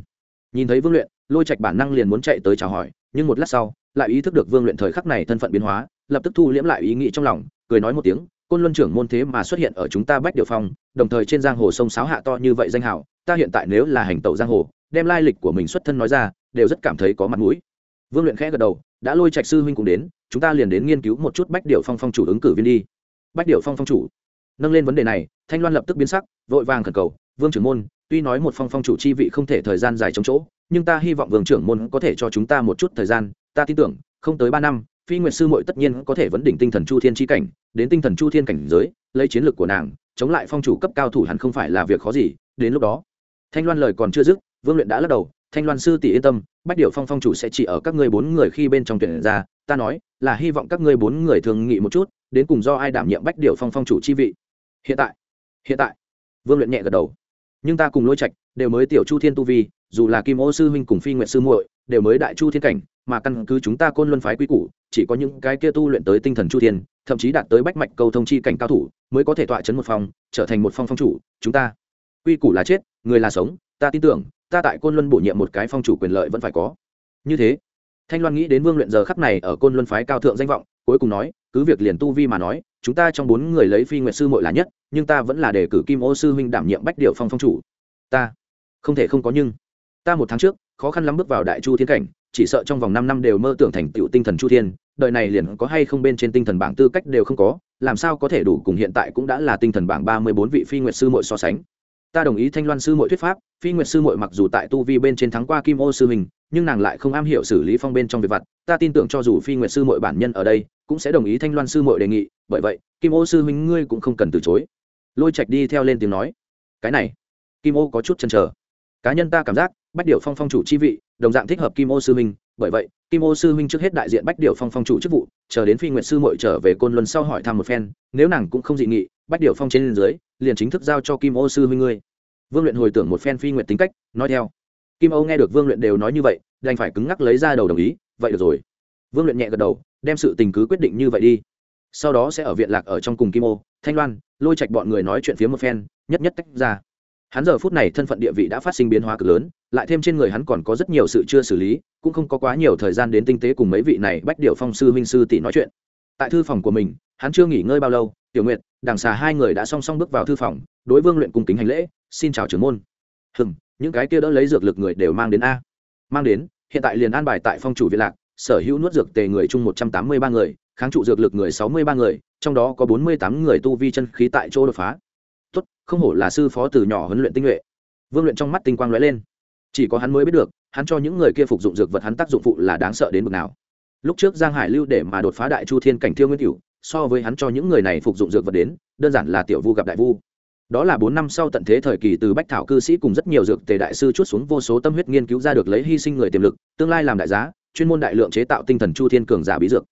Nhìn thấy vương luyện, lôi trạch bản năng liền muốn chạy tới chào hỏi, nhưng một lát sau, lại ý thức được vương luyện thời khắc này thân phận biến hóa, lập tức thu liễm lại ý nghĩ trong lòng, cười nói một tiếng côn luân trưởng môn thế mà xuất hiện ở chúng ta bách điều phong, đồng thời trên giang hồ sông sáo hạ to như vậy danh hảo ta hiện tại nếu là hành tẩu giang hồ, đem lai lịch của mình xuất thân nói ra, đều rất cảm thấy có mặt mũi. Vương luyện khẽ gật đầu, đã lôi trạch sư huynh cũng đến, chúng ta liền đến nghiên cứu một chút bách điệu phong phong chủ ứng cử viên đi. Bách điệu phong phong chủ. Nâng lên vấn đề này, thanh loan lập tức biến sắc, vội vàng khẩn cầu, vương trưởng môn, tuy nói một phong phong chủ chi vị không thể thời gian dài chống chỗ, nhưng ta hy vọng vương trưởng môn có thể cho chúng ta một chút thời gian, ta tin tưởng, không tới ba năm phi nguyệt sư mội tất nhiên có thể vấn đỉnh tinh thần chu thiên chi cảnh, đến tinh thần chu thiên cảnh giới, lấy chiến lược của nàng, chống lại phong chủ cấp cao thủ hẳn không phải là việc khó gì, đến lúc đó, thanh loan lời còn chưa dứt, vương luyện đã lắc đầu, thanh loan sư tỷ yên tâm, bách điệu phong phong chủ sẽ chỉ ở các ngươi bốn người khi bên trong tuyển ra, ta nói là hy vọng các ngươi bốn người thường nghị một chút, đến cùng do ai đảm nhiệm bách điệu phong phong chủ chi vị. Hiện tại hiện tại. Vương luyện nhẹ gật đầu. Nhưng ta cùng lôi trạch đều mới tiểu chu thiên tu vi, dù là kim ô sư huynh cùng phi nguyện sư muội đều mới đại chu thiên cảnh mà căn cứ chúng ta côn luân phái quy củ chỉ có những cái kia tu luyện tới tinh thần chu thiên thậm chí đạt tới bách mạch cầu thông chi cảnh cao thủ mới có thể tọa chấn một phòng, trở thành một phong phong chủ chúng ta. Quy củ là chết người là sống ta tin tưởng ta tại côn luân bổ nhiệm một cái phong chủ quyền lợi vẫn phải có. Như thế thanh loan nghĩ đến vương luyện giờ khắp này ở côn luân phái cao thượng danh vọng cuối cùng nói cứ việc liền tu vi mà nói chúng ta trong bốn người lấy phi nguyệt sư mội là nhất nhưng ta vẫn là đề cử kim ô sư huynh đảm nhiệm bách điệu phong phong chủ. Ta không thể không có nhưng ta một tháng trước khó khăn lắm bước vào đại chu thiên cảnh chỉ sợ trong vòng năm năm đều mơ tưởng thành tựu tinh thần chu thiên, đời này liền có hay không bên trên tinh thần bảng tư cách đều không có, làm sao có thể đủ cùng hiện tại cũng đã là tinh thần bảng ba mươi bốn vị phi nguyệt sư mội so sánh. Ta đồng ý thanh loan sư mội thuyết pháp, phi nguyệt sư mội mặc dù tại tu vi bên trên thắng qua kim ô sư mình nhưng nàng lại không am hiểu xử lý phong bên trong việc vặt, ta tin tưởng cho dù phi nguyệt sư mội bản nhân ở đây, cũng sẽ đồng ý thanh loan sư mội đề nghị, bởi vậy, kim ô sư huynh ngươi cũng không cần từ chối. Lôi trạch đi theo lên tiếng nói. Cái này, kim ô có chút chần chờ. Cá nhân ta cảm giác, bách điệu phong phong chủ chi vị đồng dạng thích hợp kim ô sư huynh bởi vậy, kim ô sư huynh trước hết đại diện bách điệu phong phong chủ chức vụ, chờ đến phi nguyệt sư mội trở về côn luân sau hỏi thăm một phen, nếu nàng cũng không dị nghị, bách điệu phong trên dưới liền chính thức giao cho kim ô sư huynh ngươi. Vương luyện hồi tưởng một phen phi nguyệt tính cách, nói theo. Kim ô nghe được vương luyện đều nói như vậy, đành phải cứng ngắc lấy ra đầu đồng ý, vậy được rồi. Vương luyện nhẹ gật đầu, đem sự tình cứ quyết định như vậy đi. Sau đó sẽ ở viện lạc ở trong cùng kim ô, thanh loan, lôi trạch bọn người nói chuyện phía một phen, nhất nhất tách ra hắn giờ phút này thân phận địa vị đã phát sinh biến hóa cực lớn, lại thêm trên người hắn còn có rất nhiều sự chưa xử lý, cũng không có quá nhiều thời gian đến tinh tế cùng mấy vị này bách điệu phong sư huynh sư tỷ nói chuyện. Tại thư phòng của mình, hắn chưa nghỉ ngơi bao lâu, tiểu nguyệt, đằng xà hai người đã song song bước vào thư phòng, đối vương luyện cung kính hành lễ, xin chào trưởng môn. Hừm, những cái kia đỡ lấy dược lực người đều mang đến a. Mang đến, hiện tại liền an bài tại phong chủ viện lạc, sở hữu nuốt dược tề người chung một trăm tám mươi ba người, kháng trụ dược lực người sáu mươi ba người, trong đó có bốn mươi tám người tu vi chân khí tại chỗ đột phá tốt, không hổ là sư phó từ nhỏ huấn luyện tinh nhuệ. Vương luyện trong mắt tinh quang lóe lên. Chỉ có hắn mới biết được, hắn cho những người kia phục dụng dược vật hắn tác dụng phụ là đáng sợ đến mức nào. Lúc trước giang hải lưu để mà đột phá đại chu thiên cảnh thiêu nguyên cửu, so với hắn cho những người này phục dụng dược vật đến, đơn giản là tiểu vu gặp đại vu. Đó là bốn năm sau tận thế thời kỳ từ bách thảo cư sĩ cùng rất nhiều dược tề đại sư chút xuống vô số tâm huyết nghiên cứu ra được lấy hy sinh người tiềm lực, tương lai làm đại giá, chuyên môn đại lượng chế tạo tinh thần chu thiên cường giả bí dược.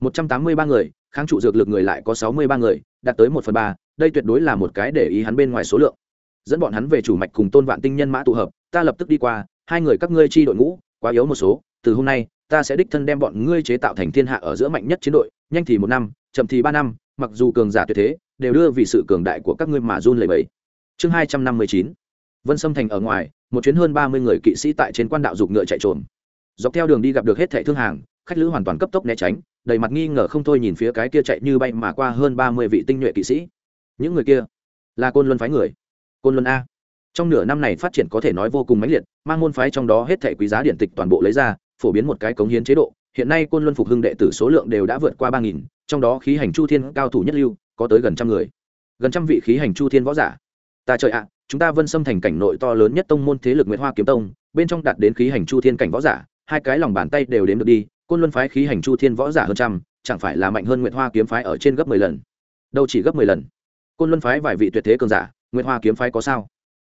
Một trăm tám mươi ba người, kháng trụ dược lực người lại có sáu mươi ba người, đạt tới một phần ba đây tuyệt đối là một cái để ý hắn bên ngoài số lượng. Dẫn bọn hắn về chủ mạch cùng tôn vạn tinh nhân mã tụ hợp, ta lập tức đi qua, hai người các ngươi chi đội ngũ, quá yếu một số, từ hôm nay, ta sẽ đích thân đem bọn ngươi chế tạo thành thiên hạ ở giữa mạnh nhất chiến đội, nhanh thì một năm, chậm thì ba năm, mặc dù cường giả tuyệt thế, đều đưa vì sự cường đại của các ngươi mà run lẩy bẩy. Chương hai trăm năm mươi chín, vân sâm thành ở ngoài, một chuyến hơn ba mươi người kỵ sĩ tại trên quan đạo dục ngựa chạy trộm dọc theo đường đi gặp được hết thẻ thương hàng, khách lữ hoàn toàn cấp tốc né tránh, đầy mặt nghi ngờ không thôi nhìn phía cái kia chạy như bay mà qua hơn ba mươi vị tinh nhuệ kỵ sĩ những người kia là côn luân phái người. Côn luân a. Trong nửa năm này phát triển có thể nói vô cùng mãnh liệt, mang môn phái trong đó hết thẻ quý giá điện tịch toàn bộ lấy ra, phổ biến một cái cống hiến chế độ. Hiện nay côn luân phục hưng đệ tử số lượng đều đã vượt qua ba nghìn, trong đó khí hành chu thiên cao thủ nhất lưu, có tới gần trăm người. Gần trăm vị khí hành chu thiên võ giả. Ta trời ạ, chúng ta vân xâm thành cảnh nội to lớn nhất tông môn thế lực nguyễn hoa kiếm tông, bên trong đạt đến khí hành chu thiên cảnh võ giả, hai cái lòng bàn tay đều đếm được đi, côn luân phái khí hành chu thiên võ giả hơn trăm, chẳng phải là mạnh hơn nguyễn hoa kiếm phái ở trên gấp mười lần. Đâu chỉ gấp mười lần côn luân phái vài vị tuyệt thế cường giả nguyễn hoa kiếm phái có sao?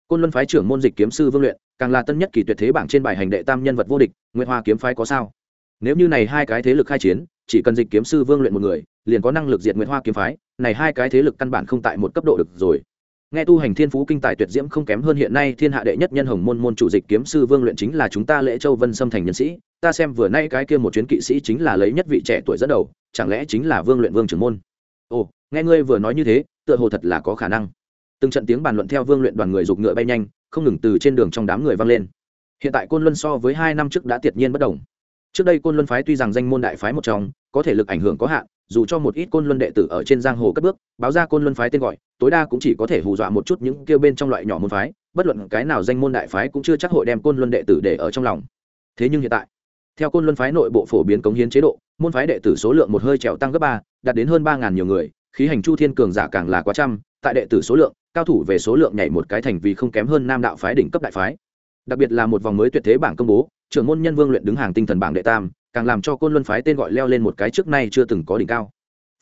Côn luân phái trưởng môn dịch kiếm sư vương luyện, càng là tân nhất kỳ tuyệt thế bảng trên bài hành đệ tam nhân vật vô địch nguyễn hoa kiếm phái có sao? Nếu như này hai cái thế lực khai chiến, chỉ cần dịch kiếm sư vương luyện một người, liền có năng lực diệt nguyễn hoa kiếm phái, này hai cái thế lực căn bản không tại một cấp độ được rồi. Nghe tu hành thiên phú kinh tài tuyệt diễm không kém hơn hiện nay thiên hạ đệ nhất nhân hồng môn môn chủ dịch kiếm sư vương luyện chính là chúng ta lễ châu vân xâm thành nhân sĩ, ta xem vừa nay cái kia một chuyến kỵ sĩ chính là lấy nhất vị trẻ tuổi dẫn đầu, chẳng lẽ chính là vương luyện vương trưởng môn? Nghe ngươi vừa nói như thế, tựa hồ thật là có khả năng. Từng trận tiếng bàn luận theo vương luyện đoàn người giục ngựa bay nhanh, không ngừng từ trên đường trong đám người vang lên. Hiện tại côn luân so với hai năm trước đã tiệt nhiên bất đồng. Trước đây côn luân phái tuy rằng danh môn đại phái một trong, có thể lực ảnh hưởng có hạn, dù cho một ít côn luân đệ tử ở trên giang hồ cất bước, báo ra côn luân phái tên gọi, tối đa cũng chỉ có thể hù dọa một chút những kêu bên trong loại nhỏ môn phái, bất luận cái nào danh môn đại phái cũng chưa chắc hội đem côn luân đệ tử để ở trong lòng. Thế nhưng hiện tại, theo côn luân phái nội bộ phổ biến cống hiến chế độ, môn phái đệ tử số lượng một hơi trèo tăng gấp ba, đạt đến hơn ba ngàn nhiều người khí hành chu thiên cường giả càng là quá trăm, tại đệ tử số lượng, cao thủ về số lượng nhảy một cái thành vì không kém hơn nam đạo phái đỉnh cấp đại phái. Đặc biệt là một vòng mới tuyệt thế bảng công bố, trưởng môn nhân vương luyện đứng hàng tinh thần bảng đệ tam, càng làm cho côn luân phái tên gọi leo lên một cái trước nay chưa từng có đỉnh cao.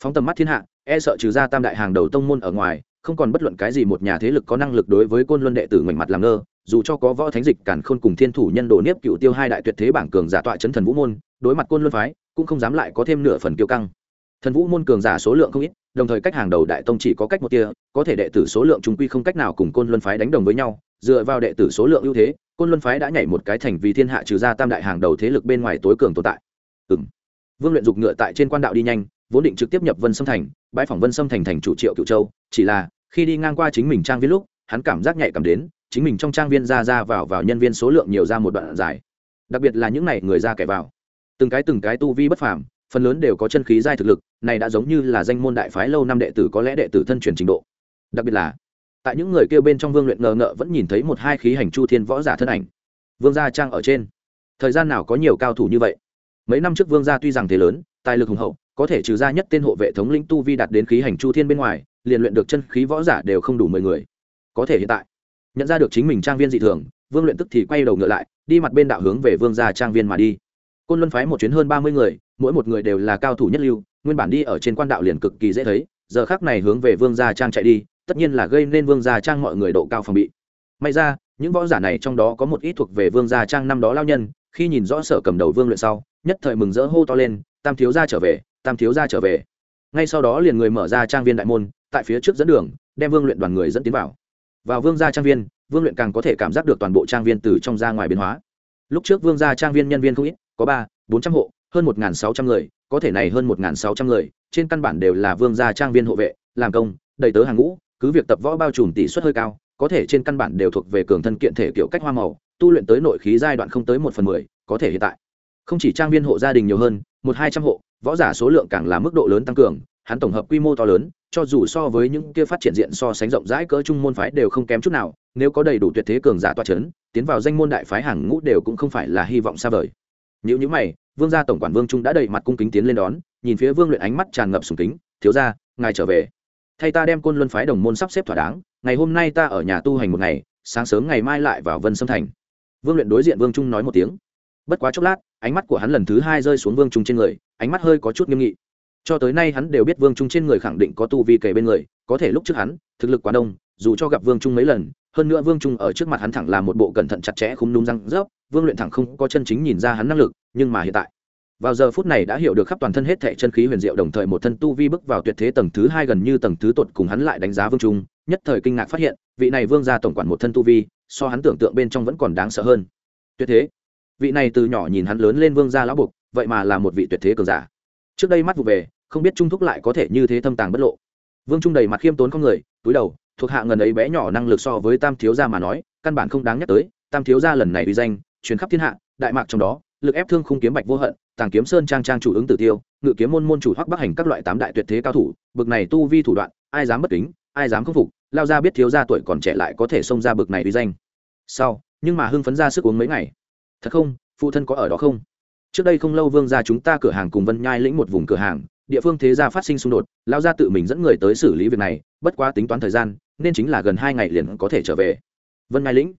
Phóng tầm mắt thiên hạ e sợ trừ ra tam đại hàng đầu tông môn ở ngoài, không còn bất luận cái gì một nhà thế lực có năng lực đối với côn luân đệ tử ngoảnh mặt làm ngơ, dù cho có võ thánh dịch cản khôn cùng thiên thủ nhân đồ niếp cựu tiêu hai đại tuyệt thế bảng cường giả tọa chấn thần vũ môn, đối mặt côn luân phái, cũng không dám lại có thêm nửa phần kiêu căng. Thần vũ môn cường giả số lượng không ít đồng thời cách hàng đầu đại tông chỉ có cách một tia, có thể đệ tử số lượng chúng quy không cách nào cùng côn luân phái đánh đồng với nhau. Dựa vào đệ tử số lượng ưu thế, côn luân phái đã nhảy một cái thành vì thiên hạ trừ ra tam đại hàng đầu thế lực bên ngoài tối cường tồn tại. Ừ vương luyện dục ngựa tại trên quan đạo đi nhanh, vốn định trực tiếp nhập vân sâm thành, bãi phòng vân sâm thành thành chủ triệu cựu châu, chỉ là, khi đi ngang qua chính mình trang viên lúc, hắn cảm giác nhạy cảm đến, chính mình trong trang viên ra ra vào vào nhân viên số lượng nhiều ra một đoạn dài. Đặc biệt là những n à y người ra kẻ vào. Từng cái từng cái tu vi bất phàm phần lớn đều có chân khí giai thực lực, này đã giống như là danh môn đại phái lâu năm đệ tử có lẽ đệ tử thân truyền trình độ. Đặc biệt là, tại những người kêu bên trong vương luyện ngờ ngợ vẫn nhìn thấy một hai khí hành chu thiên võ giả thân ảnh. Vương gia trang ở trên. Thời gian nào có nhiều cao thủ như vậy? Mấy năm trước vương gia tuy rằng thế lớn, tài lực hùng hậu, có thể trừ ra nhất tên hộ vệ thống lĩnh tu vi đạt đến khí hành chu thiên bên ngoài, liền luyện được chân khí võ giả đều không đủ mười người. Có thể hiện tại, nhận ra được chính mình trang viên dị thường, vương luyện tức thì quay đầu ngựa lại, đi mặt bên đạo hướng về vương gia trang viên mà đi. Côn luân phái một chuyến hơn ba mươi người mỗi một người đều là cao thủ nhất lưu, nguyên bản đi ở trên quan đạo liền cực kỳ dễ thấy, giờ khác này hướng về vương gia trang chạy đi, tất nhiên là gây nên vương gia trang mọi người độ cao phòng bị. May ra, những võ giả này trong đó có một ít thuộc về vương gia trang năm đó lao nhân, khi nhìn rõ sở cầm đầu vương luyện sau, nhất thời mừng rỡ hô to lên, tam thiếu gia trở về, tam thiếu gia trở về. Ngay sau đó liền người mở ra trang viên đại môn, tại phía trước dẫn đường, đem vương luyện đoàn người dẫn tiến vào. Vào vương gia trang viên, vương luyện càng có thể cảm giác được toàn bộ trang viên từ trong ra ngoài biến hóa. Lúc trước vương gia trang viên nhân viên không ít, có ba, bốn trăm hộ hơn một sáu trăm người, có thể này hơn một sáu trăm người, trên căn bản đều là vương gia trang viên hộ vệ, làm công, đầy tớ hàng ngũ, cứ việc tập võ bao trùm tỷ suất hơi cao, có thể trên căn bản đều thuộc về cường thân kiện thể kiểu cách hoa màu, tu luyện tới nội khí giai đoạn không tới một phần mười, có thể hiện tại. Không chỉ trang viên hộ gia đình nhiều hơn, một hai trăm hộ, võ giả số lượng càng là mức độ lớn tăng cường, hắn tổng hợp quy mô to lớn, cho dù so với những kia phát triển diện so sánh rộng rãi cỡ trung môn phái đều không kém chút nào, nếu có đầy đủ tuyệt thế cường giả toa c h ấ n tiến vào danh môn đại phái hàng ngũ đều cũng không phải là hy vọng xa vời. Nếu như mày vương gia tổng quản vương trung đã đẩy mặt cung kính tiến lên đón, nhìn phía vương luyện ánh mắt tràn ngập sùng kính, thiếu ra ngài trở về. Thay ta đem côn luân phái đồng môn sắp xếp thỏa đáng, ngày hôm nay ta ở nhà tu hành một ngày, sáng sớm ngày mai lại vào vân sâm thành. Vương luyện đối diện vương trung nói một tiếng. Bất quá chốc lát, ánh mắt của hắn lần thứ hai rơi xuống vương trung trên người, ánh mắt hơi có chút nghiêm nghị. Cho tới nay hắn đều biết vương trung trên người khẳng định có tu vi kề bên người, có thể lúc trước hắn, thực lực quá đông, dù cho gặp vương trung mấy lần hơn nữa vương trung ở trước mặt hắn thẳng là một bộ cẩn thận chặt chẽ không đúng răng rớp, vương luyện thẳng không có chân chính nhìn ra hắn năng lực, nhưng mà hiện tại, vào giờ phút này đã hiểu được khắp toàn thân hết thệ chân khí huyền diệu đồng thời một thân tu vi bước vào tuyệt thế tầng thứ hai gần như tầng thứ tột cùng hắn lại đánh giá vương trung, nhất thời kinh ngạc phát hiện, vị này vương ra tổng quản một thân tu vi, so hắn tưởng tượng bên trong vẫn còn đáng sợ hơn. Tuyệt thế. Vị này từ nhỏ nhìn hắn lớn lên vương gia lão buộc vậy mà là một vị tuyệt thế cường giả. Trước đây mắt vụ về, không biết trung thúc lại có thể như thế thâm tàng bất lộ. Vương trung đầy mặt khiêm tốn con người, túi đầu thuộc hạ ngần ấy bé nhỏ năng lực so với tam thiếu gia mà nói, căn bản không đáng nhắc tới, tam thiếu gia lần này uy danh, truyền khắp thiên hạ, đại mạc trong đó, lực ép thương khung kiếm bạch vô hận, tàng kiếm sơn trang trang chủ ứng tử tiêu, ngự kiếm môn môn chủ hoắc bắc hành các loại tám đại tuyệt thế cao thủ, bực này tu vi thủ đoạn, ai dám bất kính, ai dám khâm phục, lao ra biết thiếu gia tuổi còn trẻ lại có thể xông ra bực này uy danh. Sau, nhưng mà hưng phấn ra sức uống mấy ngày. Thật không, phụ thân có ở đó không? Trước đây không lâu vương ra chúng ta cửa hàng cùng vân nhai lĩnh một vùng cửa hàng địa phương thế gia phát sinh xung đột lao ra tự mình dẫn người tới xử lý việc này, bất quá tính toán thời gian, nên chính là gần hai ngày liền có thể trở về. Vân ngai lĩnh,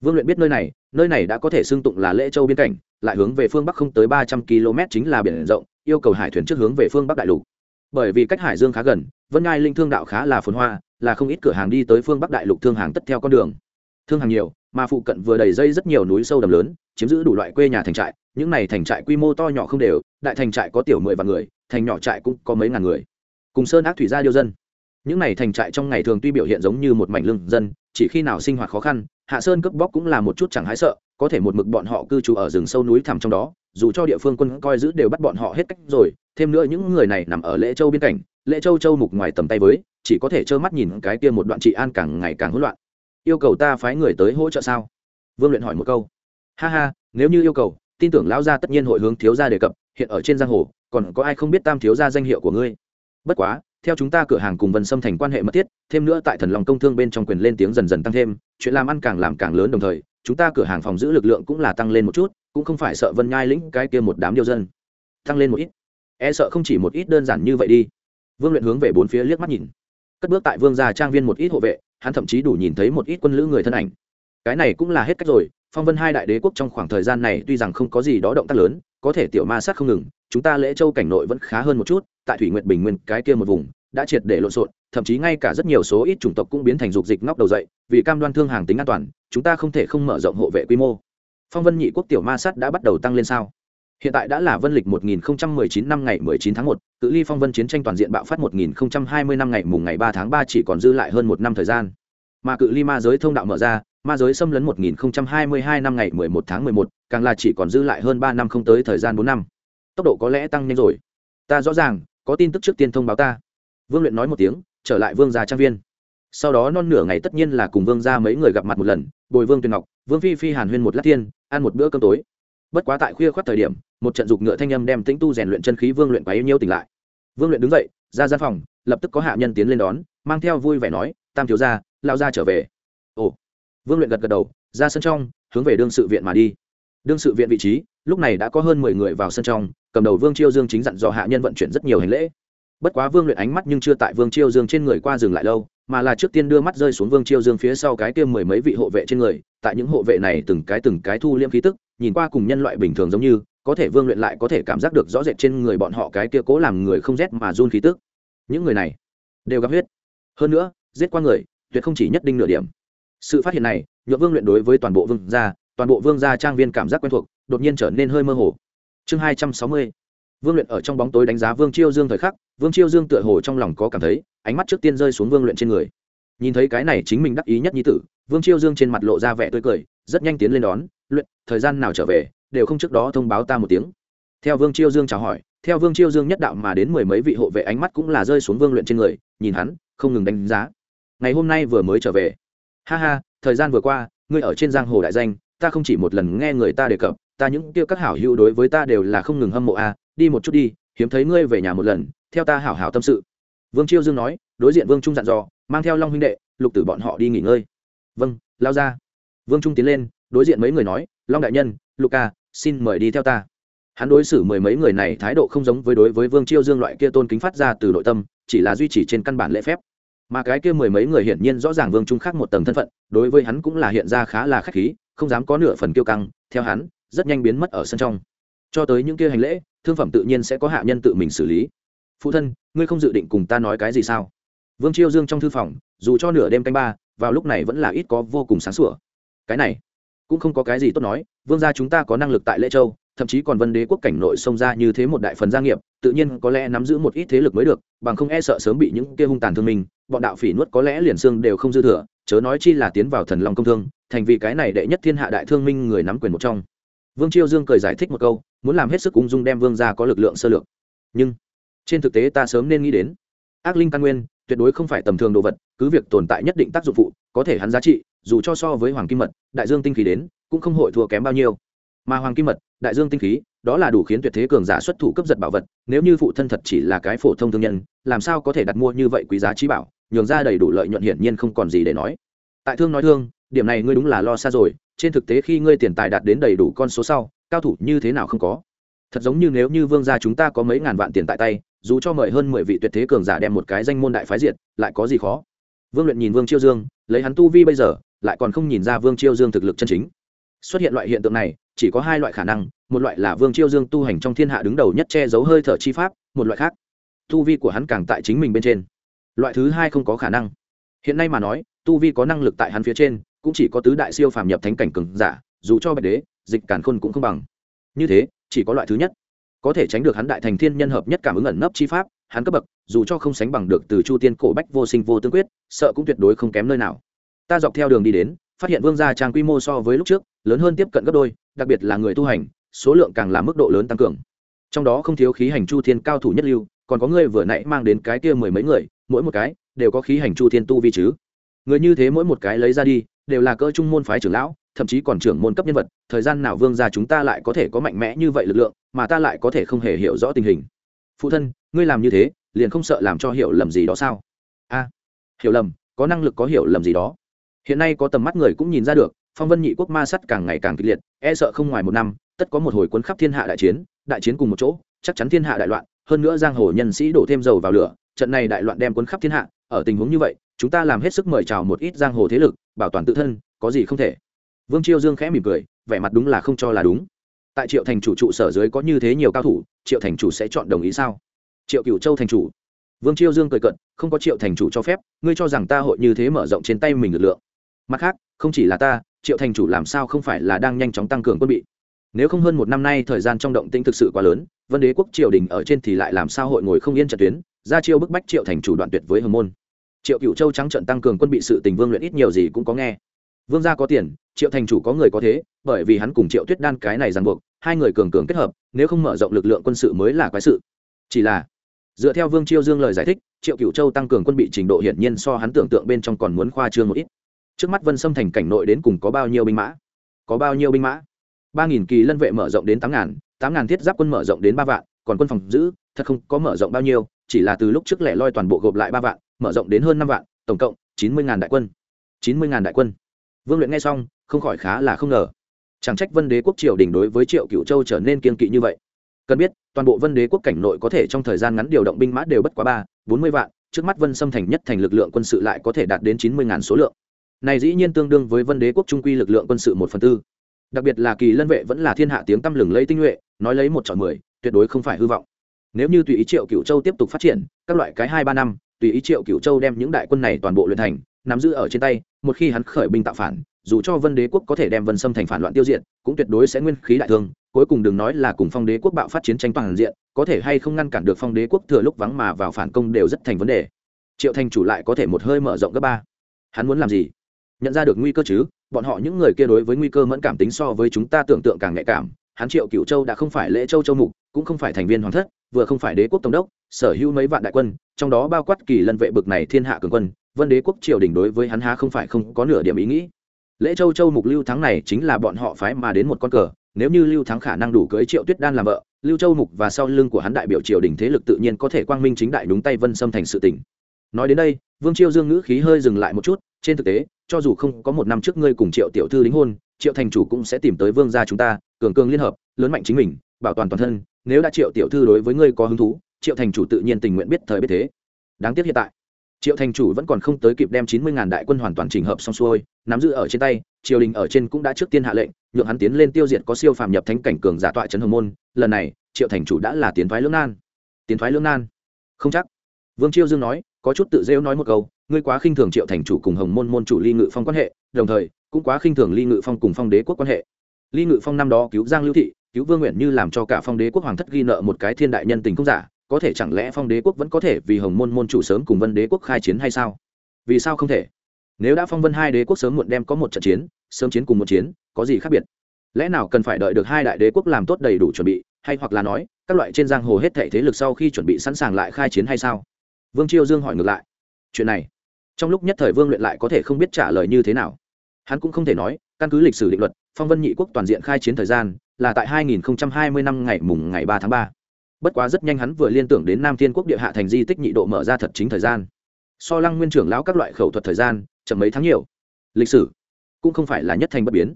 vương luyện biết nơi này nơi này đã có thể xưng tụng là lễ châu biên cảnh, lại hướng về phương bắc không tới ba trăm km chính là biển rộng, yêu cầu hải thuyền trước hướng về phương bắc đại lục. Bởi vì cách hải dương khá gần, vân ngai linh thương đạo khá là phồn hoa, là không ít cửa hàng đi tới phương bắc đại lục thương hàng tất theo con đường. Thương hàng nhiều, mà phụ cận vừa đầy dây rất nhiều núi sâu đầm lớn, chiếm giữ đủ loại quê nhà thành trại, những này thành trại quy mô to nhỏ không đều, đại thành trại có tiểu mười vạn người thành nhỏ trại cũng có mấy ngàn người. Cùng sơn ác thủy gia điêu dân. Những này thành trại trong ngày thường tuy biểu hiện giống như một mảnh lương dân, chỉ khi nào sinh hoạt khó khăn, hạ sơn cướp bóc cũng là một chút chẳng hái sợ, có thể một mực bọn họ cư trú ở rừng sâu núi thẳm trong đó, dù cho địa phương quân coi giữ đều bắt bọn họ hết cách rồi, thêm nữa những người này nằm ở lễ châu biên cảnh, lễ châu châu mục ngoài tầm tay với, chỉ có thể trơ mắt nhìn cái kia một đoạn trị an càng ngày càng hỗn loạn. Yêu cầu ta phái người tới hỗ trợ sao? Vương luyện hỏi một câu. Ha ha, nếu như yêu cầu, tin tưởng lão gia tất nhiên hội hướng thiếu gia đề cập hiện ở trên giang hồ, còn có ai không biết tam thiếu gia danh hiệu của ngươi? Bất quá, theo chúng ta cửa hàng cùng vân sâm thành quan hệ mật thiết, thêm nữa tại thần lòng công thương bên trong quyền lên tiếng dần dần tăng thêm, chuyện làm ăn càng làm càng lớn đồng thời, chúng ta cửa hàng phòng giữ lực lượng cũng là tăng lên một chút, cũng không phải sợ vân nhai lĩnh cái kia một đám điêu dân. Tăng lên một ít. E sợ không chỉ một ít đơn giản như vậy đi. Vương luyện hướng về bốn phía liếc mắt nhìn. Cất bước tại vương gia trang viên một ít hộ vệ, hắn thậm chí đủ nhìn thấy một ít quân lữ người thân ảnh. Cái này cũng là hết cách rồi, phong vân hai đại đế quốc trong khoảng thời gian này tuy rằng không có gì đó động tác lớn có thể tiểu ma sát không ngừng chúng ta lễ châu cảnh nội vẫn khá hơn một chút tại thủy nguyện bình nguyên cái kia một vùng đã triệt để lộn xộn thậm chí ngay cả rất nhiều số ít chủng tộc cũng biến thành dục dịch ngóc đầu dậy vì cam đoan thương hàng tính an toàn chúng ta không thể không mở rộng hộ vệ quy mô. Phong vân nhị quốc tiểu ma sát đã bắt đầu tăng lên sao? Hiện tại đã là vân lịch 1019 năm ngày 19 tháng 1, cự ly phong vân chiến tranh toàn diện bạo phát 1020 năm ngày mùng ngày 3 tháng 3 chỉ còn dư lại hơn một năm thời gian. Mà cự ly ma giới thông đạo mở ra ma giới xâm lấn 1022 năm ngày 11 tháng 11, càng là chỉ còn dư lại hơn 3 năm không tới thời gian 4 năm. Tốc độ có lẽ tăng nhanh rồi. Ta rõ ràng, có tin tức trước tiên thông báo ta. Vương Luyện nói một tiếng, trở lại Vương gia trang viên. Sau đó non nửa ngày tất nhiên là cùng Vương gia mấy người gặp mặt một lần, bồi Vương Tuyền Ngọc, Vương Phi Phi Hàn Huyên một lát tiên, ăn một bữa cơm tối. Bất quá tại khuya khoắt thời điểm, một trận dục ngựa thanh âm đem tĩnh tu rèn luyện chân khí Vương Luyện quá yêu nhiêu tỉnh lại. Vương Luyện đứng dậy, ra gian phòng, lập tức có hạ nhân tiến lên đón, mang theo vui vẻ nói, "Tam thiếu gia, lão gia trở về." Vương luyện gật gật đầu, ra sân trong, hướng về đương sự viện mà đi. Đương sự viện vị trí, lúc này đã có hơn mười người vào sân trong, cầm đầu vương chiêu dương chính dặn dò hạ nhân vận chuyển rất nhiều hành lễ. Bất quá vương luyện ánh mắt nhưng chưa tại vương chiêu dương trên người qua dừng lại lâu, mà là trước tiên đưa mắt rơi xuống vương chiêu dương phía sau cái kia mười mấy vị hộ vệ trên người, tại những hộ vệ này từng cái từng cái thu liêm khí tức, nhìn qua cùng nhân loại bình thường giống như, có thể vương luyện lại có thể cảm giác được rõ rệt trên người bọn họ cái kia cố làm người không rét mà run khí tức. Những người này đều gặp huyết. Hơn nữa, giết qua người, tuyệt không chỉ nhất định nửa điểm sự phát hiện này, nhượng vương luyện đối với toàn bộ vương gia, toàn bộ vương gia trang viên cảm giác quen thuộc, đột nhiên trở nên hơi mơ hồ. Chương hai trăm sáu mươi, vương luyện ở trong bóng tối đánh giá vương chiêu dương thời khắc, vương chiêu dương tựa hồ trong lòng có cảm thấy, ánh mắt trước tiên rơi xuống vương luyện trên người. Nhìn thấy cái này chính mình đắc ý nhất như tử, vương chiêu dương trên mặt lộ ra vẻ tươi cười, rất nhanh tiến lên đón, luyện, thời gian nào trở về, đều không trước đó thông báo ta một tiếng. Theo vương chiêu dương chào hỏi, theo vương chiêu dương nhất đạo mà đến mười mấy vị hộ vệ ánh mắt cũng là rơi xuống vương luyện trên người, nhìn hắn, không ngừng đánh giá. Ngày hôm nay vừa mới trở về ha ha, thời gian vừa qua, ngươi ở trên giang hồ đại danh, ta không chỉ một lần nghe người ta đề cập, ta những kia các hảo hữu đối với ta đều là không ngừng hâm mộ a, đi một chút đi, hiếm thấy ngươi về nhà một lần, theo ta hảo hảo tâm sự. Vương chiêu dương nói, đối diện vương trung dặn dò, mang theo long huynh đệ, lục tử bọn họ đi nghỉ ngơi. Vâng lao ra. Vương trung tiến lên, đối diện mấy người nói, long đại nhân, lục ca, xin mời đi theo ta. Hắn đối xử mười mấy người này thái độ không giống với đối với vương chiêu dương loại kia tôn kính phát ra từ nội tâm, chỉ là duy trì trên căn bản lễ phép mà cái kia mười mấy người hiển nhiên rõ ràng vương trung khác một tầng thân phận, đối với hắn cũng là hiện ra khá là k h á c h khí, không dám có nửa phần kiêu căng, theo hắn, rất nhanh biến mất ở sân trong. Cho tới những kia hành lễ, thương phẩm tự nhiên sẽ có hạ nhân tự mình xử lý. Phụ thân, ngươi không dự định cùng ta nói cái gì sao? Vương chiêu dương trong thư phòng, dù cho nửa đêm canh ba, vào lúc này vẫn là ít có vô cùng sáng sủa. Cái này, cũng không có cái gì tốt nói, vương gia chúng ta có năng lực tại lễ châu thậm chí còn vân đế quốc cảnh nội xông ra như thế một đại phần gia nghiệp, tự nhiên có lẽ nắm giữ một ít thế lực mới được, bằng không e sợ sớm bị những kia hung tàn thương minh, bọn đạo phỉ nuốt có lẽ liền xương đều không dư thừa, chớ nói chi là tiến vào thần long công thương, thành vì cái này đệ nhất thiên hạ đại thương minh người nắm quyền một trong. Vương chiêu dương cười giải thích một câu, muốn làm hết sức ung dung đem vương ra có lực lượng sơ lược. Nhưng, trên thực tế ta sớm nên nghĩ đến, ác linh căn nguyên, tuyệt đối không phải tầm thường đồ vật, cứ việc tồn tại nhất định tác dụng phụ, có thể hắn giá trị, dù cho so với hoàng kim mật, đại dương tinh khí đến, cũng không hội thua kém bao nhiêu mà hoàng kim mật, đại dương tinh khí, đó là đủ khiến tuyệt thế cường giả xuất thủ cấp giật bảo vật, nếu như phụ thân thật chỉ là cái phổ thông thương nhân, làm sao có thể đặt mua như vậy quý giá trí bảo, nhường ra đầy đủ lợi nhuận hiển nhiên không còn gì để nói. Tại thương nói thương, điểm này ngươi đúng là lo xa rồi, trên thực tế khi ngươi tiền tài đạt đến đầy đủ con số sau, cao thủ như thế nào không có. Thật giống như nếu như vương gia chúng ta có mấy ngàn vạn tiền tại tay, dù cho mời hơn mười vị tuyệt thế cường giả đem một cái danh môn đại phái diệt, lại có gì khó? Vương luyện nhìn vương chiêu dương, lấy hắn tu vi bây giờ, lại còn không nhìn ra vương chiêu dương thực lực chân chính xuất hiện loại hiện tượng này, chỉ có hai loại khả năng, một loại là vương chiêu dương tu hành trong thiên hạ đứng đầu nhất che giấu hơi thở chi pháp, một loại khác, tu vi của hắn càng tại chính mình bên trên. Loại thứ hai không có khả năng. Hiện nay mà nói, tu vi có năng lực tại hắn phía trên, cũng chỉ có tứ đại siêu phàm nhập thánh cảnh cường giả, dù cho bạch đế, dịch càn khôn cũng không bằng. Như thế, chỉ có loại thứ nhất. Có thể tránh được hắn đại thành thiên nhân hợp nhất cảm ứng ẩn nấp chi pháp, hắn cấp bậc, dù cho không sánh bằng được từ chu tiên cổ bách vô sinh vô tương quyết, sợ cũng tuyệt đối không kém nơi nào. Ta dọc theo đường đi đến phát hiện vương gia trang quy mô so với lúc trước, lớn hơn tiếp cận gấp đôi, đặc biệt là người tu hành, số lượng càng là mức độ lớn tăng cường. Trong đó không thiếu khí hành chu thiên cao thủ nhất lưu, còn có người vừa nãy mang đến cái kia mười mấy người, mỗi một cái đều có khí hành chu thiên tu vi chứ. Người như thế mỗi một cái lấy ra đi, đều là cỡ trung môn phái trưởng lão, thậm chí còn trưởng môn cấp nhân vật, thời gian nào vương gia chúng ta lại có thể có mạnh mẽ như vậy lực lượng, mà ta lại có thể không hề hiểu rõ tình hình. Phụ thân, ngươi làm như thế, liền không sợ làm cho hiểu lầm gì đó sao? A, hiểu lầm, có năng lực có hiểu lầm gì đó hiện nay có tầm mắt người cũng nhìn ra được, phong vân nhị quốc ma sắt càng ngày càng kịch liệt e sợ không ngoài một năm, tất có một hồi quân khắp thiên hạ đại chiến đại chiến cùng một chỗ, chắc chắn thiên hạ đại loạn, hơn nữa giang hồ nhân sĩ đổ thêm dầu vào lửa, trận này đại loạn đem quân khắp thiên hạ, ở tình huống như vậy, chúng ta làm hết sức mời chào một ít giang hồ thế lực, bảo toàn tự thân, có gì không thể. Vương chiêu dương khẽ mỉm cười, vẻ mặt đúng là không cho là đúng. Tại triệu thành chủ trụ sở dưới có như thế nhiều cao thủ, triệu thành chủ sẽ chọn đồng ý sao? Triệu cửu châu thành chủ. Vương chiêu dương cười cận không có triệu thành chủ cho phép, ngươi cho rằng ta hội như thế mở rộng trên tay mình lực lượng mặt khác, không chỉ là ta, triệu thành chủ làm sao không phải là đang nhanh chóng tăng cường quân bị? Nếu không hơn một năm nay thời gian trong động tĩnh thực sự quá lớn, vân đế quốc triều đình ở trên thì lại làm sao hội ngồi không yên trận tuyến, ra chiêu bức bách triệu thành chủ đoạn tuyệt với hồng môn. Triệu cựu châu trắng trận tăng cường quân bị sự tình vương luyện ít nhiều gì cũng có nghe. Vương gia có tiền, triệu thành chủ có người có thế, bởi vì hắn cùng triệu tuyết đan cái này ràng buộc, hai người cường cường kết hợp, nếu không mở rộng lực lượng quân sự mới là quái sự. Chỉ là, dựa theo vương chiêu dương lời giải thích, triệu cựu châu tăng cường quân bị trình độ hiển nhiên so hắn tưởng tượng bên trong còn muốn khoa trương một ít trước mắt vân xâm thành cảnh nội đến cùng có bao nhiêu binh mã? Có bao nhiêu binh mã? ba nghìn kỳ lân vệ mở rộng đến tám ngàn tám ngàn thiết giáp quân mở rộng đến ba vạn, còn quân phòng giữ, thật không có mở rộng bao nhiêu, chỉ là từ lúc trước lẻ loi toàn bộ gộp lại ba vạn, mở rộng đến hơn năm vạn, tổng cộng chín mươi ngàn đại quân. chín mươi ngàn đại quân. Vương luyện nghe xong, không khỏi khá là không ngờ. Chẳng trách vân đế quốc triều đình đối với triệu cựu châu trở nên kiên kỵ như vậy. Cần biết, toàn bộ vân đế quốc cảnh nội có thể trong thời gian ngắn điều động binh mã đều bất quá ba, bốn mươi vạn, trước mắt vân xâm thành nhất thành lực lượng quân sự lại có thể đạt đến chín mươi ngàn số lượng này dĩ nhiên tương đương với vân đế quốc trung quy lực lượng quân sự một phần tư. Đặc biệt là kỳ lân vệ vẫn là thiên hạ tiếng tăm lừng lấy tinh nhuệ, nói lấy một chọn mười, tuyệt đối không phải hư vọng. Nếu như tùy ý triệu cựu châu tiếp tục phát triển, các loại cái hai ba năm, tùy ý triệu cựu châu đem những đại quân này toàn bộ luyện thành, nắm giữ ở trên tay, một khi hắn khởi binh tạo phản, dù cho vân đế quốc có thể đem vân xâm thành phản loạn tiêu diệt, cũng tuyệt đối sẽ nguyên khí đại thương, cuối cùng đừng nói là cùng phong đế quốc bạo phát chiến tranh toàn diện, có thể hay không ngăn cản được phong đế quốc thừa lúc vắng mà vào phản công đều rất thành vấn đề. Triệu thành chủ lại có thể một hơi mở rộng gấp ba. Hắn muốn làm gì? Nhận ra được nguy cơ chứ? Bọn họ những người kia đối với nguy cơ mẫn cảm tính so với chúng ta tưởng tượng càng nhạy cảm. Hán triệu cựu châu đã không phải lễ châu châu mục, cũng không phải thành viên hoàng thất, vừa không phải đế quốc tổng đốc, sở hữu mấy vạn đại quân, trong đó bao quát kỳ lân vệ bực này thiên hạ cường quân, vân đế quốc triều đình đối với hắn há không phải không có nửa điểm ý nghĩ. Lễ châu châu mục lưu thắng này chính là bọn họ phái mà đến một con cờ, nếu như lưu thắng khả năng đủ cưới triệu tuyết đan làm vợ, lưu châu mục và sau lưng của hắn đại biểu triều đình thế lực tự nhiên có thể quang minh chính đại đúng tay vân xâm thành sự tỉnh. Nói đến đây, vương chiêu dương ngữ khí hơi dừng lại một chút, trên thực tế cho dù không có một năm trước ngươi cùng triệu tiểu thư đính hôn, triệu thành chủ cũng sẽ tìm tới vương gia chúng ta, cường cường liên hợp, lớn mạnh chính mình, bảo toàn toàn thân. Nếu đã triệu tiểu thư đối với ngươi có hứng thú, triệu thành chủ tự nhiên tình nguyện biết thời biết thế. Đáng tiếc hiện tại, triệu thành chủ vẫn còn không tới kịp đem chín mươi ngàn đại quân hoàn toàn trình hợp xong xuôi, nắm giữ ở trên tay, triều đình ở trên cũng đã trước tiên hạ lệnh, nhượng hắn tiến lên tiêu diệt có siêu phàm nhập thánh cảnh cường giả tọa trấn hồng môn. Lần này, triệu thành chủ đã là tiến thoái lưỡng nan. Tiến thoái lưỡng nan. Không chắc. Vương chiêu dương nói, có chút tự rêu nói một câu ngươi quá khinh thường triệu thành chủ cùng hồng môn môn chủ ly ngự phong quan hệ, đồng thời, cũng quá khinh thường ly ngự phong cùng phong đế quốc quan hệ. Ly ngự phong năm đó cứu giang lưu thị, cứu vương nguyện như làm cho cả phong đế quốc hoàng thất ghi nợ một cái thiên đại nhân tình không giả, có thể chẳng lẽ phong đế quốc vẫn có thể vì hồng môn môn chủ sớm cùng vân đế quốc khai chiến hay sao? Vì sao không thể? Nếu đã phong vân hai đế quốc sớm muộn đem có một trận chiến, sớm chiến cùng một chiến, có gì khác biệt? Lẽ nào cần phải đợi được hai đại đế quốc làm tốt đầy đủ chuẩn bị, hay hoặc là nói, các loại trên giang hồ hết thể thế lực sau khi chuẩn bị sẵn sàng lại khai chiến hay sao? Vương chiêu dương hỏi ngược lại. Chuyện này trong lúc nhất thời vương luyện lại có thể không biết trả lời như thế nào. Hắn cũng không thể nói, căn cứ lịch sử định luật, phong vân nhị quốc toàn diện khai chiến thời gian là tại 2020 năm ngày mùng ngày 3 tháng 3. bất quá rất nhanh hắn vừa liên tưởng đến nam thiên quốc địa hạ thành di tích nhị độ mở ra thật chính thời gian. So lăng nguyên trưởng lão các loại khẩu thuật thời gian, chậm mấy tháng nhiều. Lịch sử cũng không phải là nhất thành bất biến.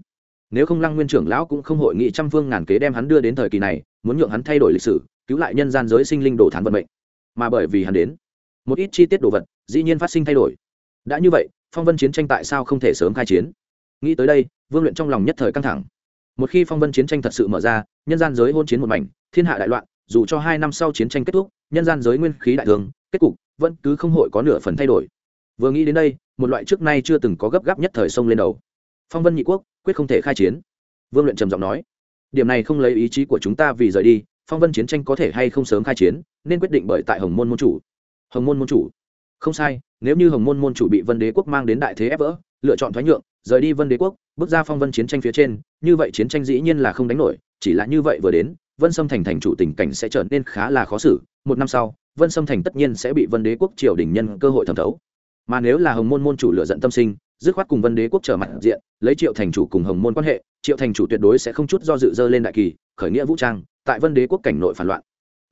Nếu không lăng nguyên trưởng lão cũng không hội nghị trăm phương ngàn kế đem hắn đưa đến thời kỳ này, muốn nhượng hắn thay đổi lịch sử, cứu lại nhân gian giới sinh linh đồ thán vận mệnh. Mà bởi vì hắn đến, một ít chi tiết đồ vật dĩ nhiên phát sinh thay đổi đã như vậy, phong vân chiến tranh tại sao không thể sớm khai chiến? Nghĩ tới đây, vương luyện trong lòng nhất thời căng thẳng. Một khi phong vân chiến tranh thật sự mở ra, nhân gian giới hôn chiến một mảnh, thiên hạ đại loạn, dù cho hai năm sau chiến tranh kết thúc, nhân gian giới nguyên khí đại thường, kết cục vẫn cứ không hội có nửa phần thay đổi. Vừa nghĩ đến đây, một loại trước nay chưa từng có gấp gáp nhất thời sông lên đầu. Phong vân nhị quốc, quyết không thể khai chiến. Vương luyện trầm giọng nói, điểm này không lấy ý chí của chúng ta vì rời đi, phong vân chiến tranh có thể hay không sớm khai chiến, nên quyết định bởi tại hồng môn môn chủ. Hồng môn môn chủ? Không sai, nếu như hồng môn môn chủ bị vân đế quốc mang đến đại thế ép vỡ, lựa chọn thoái nhượng, rời đi vân đế quốc, bước ra phong vân chiến tranh phía trên, như vậy chiến tranh dĩ nhiên là không đánh nổi, chỉ là như vậy vừa đến, vân sâm thành thành chủ tình cảnh sẽ trở nên khá là khó xử, một năm sau, vân sâm thành tất nhiên sẽ bị vân đế quốc triều đình nhân cơ hội thẩm thấu. Mà nếu là hồng môn môn chủ lựa giận tâm sinh, dứt khoát cùng vân đế quốc trở mặt diện, lấy triệu thành chủ cùng hồng môn quan hệ, triệu thành chủ tuyệt đối sẽ không chút do dự dơ lên đại kỳ, khởi nghĩa vũ trang, tại vân đế quốc cảnh nội phản loạn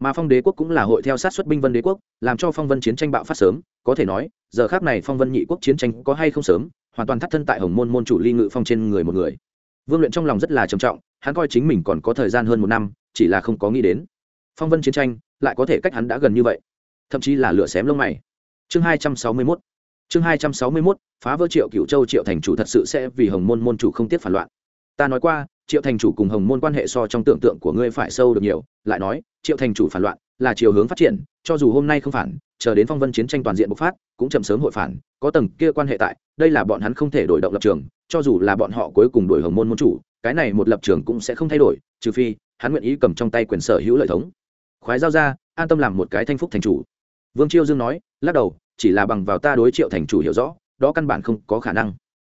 mà phong đế quốc cũng là hội theo sát xuất binh vân đế quốc, làm cho phong vân chiến tranh bạo phát sớm, có thể nói, giờ khác này phong vân nhị quốc chiến tranh có hay không sớm, hoàn toàn thắt thân tại hồng môn môn chủ ly ngự phong trên người một người. Vương luyện trong lòng rất là trầm trọng, hắn coi chính mình còn có thời gian hơn một năm, chỉ là không có nghĩ đến. Phong vân chiến tranh, lại có thể cách hắn đã gần như vậy. Thậm chí là lửa xém lông mày. Chương hai trăm sáu mươi mốt. Chương hai trăm sáu mươi mốt, phá vỡ triệu cựu châu triệu thành chủ thật sự sẽ vì hồng môn môn chủ không tiếc phản loạn. Ta nói qua, triệu thành chủ cùng hồng môn quan hệ so trong tưởng tượng của ngươi phải sâu được nhiều, lại nói triệu thành chủ phản loạn, là chiều hướng phát triển, cho dù hôm nay không phản, chờ đến phong vân chiến tranh toàn diện bộc phát, cũng chậm sớm hội phản, có tầng kia quan hệ tại, đây là bọn hắn không thể đổi động lập trường, cho dù là bọn họ cuối cùng đổi hồng môn môn chủ, cái này một lập trường cũng sẽ không thay đổi, trừ phi, hắn nguyện ý cầm trong tay quyền sở hữu lợi thống. Khoái giao ra, an tâm làm một cái thanh phúc thành chủ. Vương chiêu dương nói, lắc đầu, chỉ là bằng vào ta đối triệu thành chủ hiểu rõ, đó căn bản không có khả năng.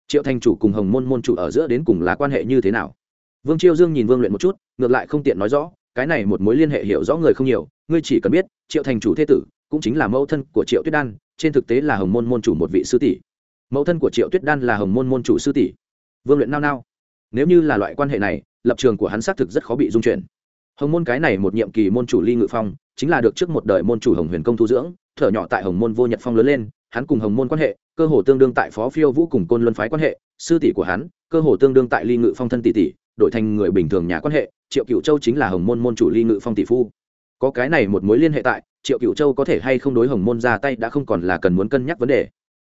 Triệu thành chủ cùng hồng môn môn chủ ở giữa đến cùng là quan hệ như thế nào? Vương chiêu dương nhìn vương luyện một chút, ngược lại không tiện nói rõ cái này một mối liên hệ hiểu rõ người không nhiều, ngươi chỉ cần biết, triệu thành chủ thế tử cũng chính là mẫu thân của triệu tuyết đan, trên thực tế là hồng môn môn chủ một vị sư tỷ. Mẫu thân của triệu tuyết đan là hồng môn môn chủ sư tỷ. Vương luyện nao nao. Nếu như là loại quan hệ này, lập trường của hắn xác thực rất khó bị dung chuyển. Hồng môn cái này một nhiệm kỳ môn chủ ly ngự phong, chính là được trước một đời môn chủ hồng huyền công thu dưỡng, thở nhỏ tại hồng môn vô nhật phong lớn lên, hắn cùng hồng môn quan hệ, cơ hồ tương đương tại phó phiêu vũ cùng côn luân phái quan hệ, sư tỷ của hắn, cơ hồ tương đương tại ly ngự phong thân tỷ tỷ đổi thành người bình thường nhà quan hệ, triệu cựu châu chính là hồng môn môn chủ ly ngự phong tỷ phu. Có cái này một mối liên hệ tại, triệu cựu châu có thể hay không đối hồng môn ra tay đã không còn là cần muốn cân nhắc vấn đề.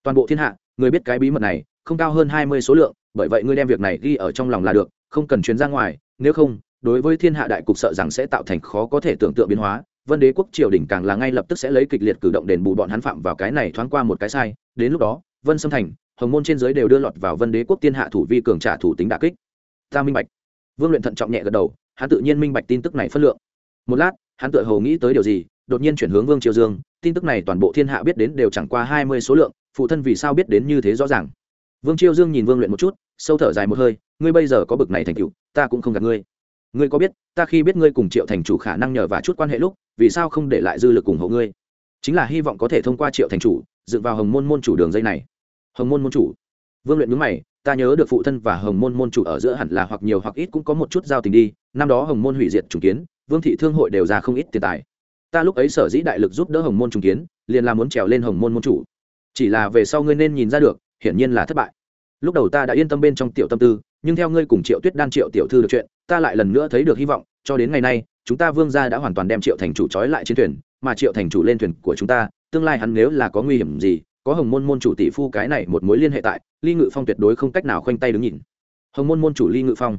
Toàn bộ thiên hạ, người biết cái bí mật này, không cao hơn hai mươi số lượng, bởi vậy ngươi đem việc này ghi ở trong lòng là được, không cần chuyến ra ngoài, nếu không, đối với thiên hạ đại cục sợ rằng sẽ tạo thành khó có thể tưởng tượng biến hóa. Vân đế quốc triều đình càng là ngay lập tức sẽ lấy kịch liệt cử động đền bù bọn hắn phạm vào cái này thoáng qua một cái sai. Đến lúc đó, vân xâm thành, hồng môn trên giới đều đưa lọt vào vân đế quốc tiên hạ thủ vi cường trả thủ tính đà kích ta minh bạch. Vương luyện thận trọng nhẹ gật đầu, hắn tự nhiên minh bạch tin tức này phân lượng. Một lát, hắn tự hồ nghĩ tới điều gì, đột nhiên chuyển hướng vương triều dương, tin tức này toàn bộ thiên hạ biết đến đều chẳng qua hai mươi số lượng, phụ thân vì sao biết đến như thế rõ ràng. Vương triều dương nhìn vương luyện một chút, sâu thở dài một hơi, ngươi bây giờ có bực này thành cựu ta cũng không gạt ngươi. Ngươi có biết, ta khi biết ngươi cùng triệu thành chủ khả năng nhờ và chút quan hệ lúc, vì sao không để lại dư lực ủng hộ ngươi? Chính là hy vọng có thể thông qua triệu thành chủ, dựng vào hồng môn môn chủ đường dây này. Hồng môn môn chủ. Vương luyện nhớ mày ta nhớ được phụ thân và hồng môn môn chủ ở giữa hẳn là hoặc nhiều hoặc ít cũng có một chút giao tình đi, năm đó hồng môn hủy diệt trùng kiến, vương thị thương hội đều ra không ít tiền tài. Ta lúc ấy sở dĩ đại lực giúp đỡ hồng môn trùng kiến, liền là muốn trèo lên hồng môn môn chủ. Chỉ là về sau ngươi nên nhìn ra được, hiển nhiên là thất bại. Lúc đầu ta đã yên tâm bên trong tiểu tâm tư, nhưng theo ngươi cùng triệu tuyết đan triệu tiểu thư được chuyện, ta lại lần nữa thấy được hy vọng, cho đến ngày nay, chúng ta vương gia đã hoàn toàn đem triệu thành chủ trói lại trên thuyền, mà triệu thành chủ lên thuyền của chúng ta, tương lai hắn nếu là có nguy hiểm gì có hồng môn môn chủ tỷ phu cái này một mối liên hệ tại, ly ngự phong tuyệt đối không cách nào khoanh tay đứng nhìn. Hồng môn môn chủ ly ngự phong.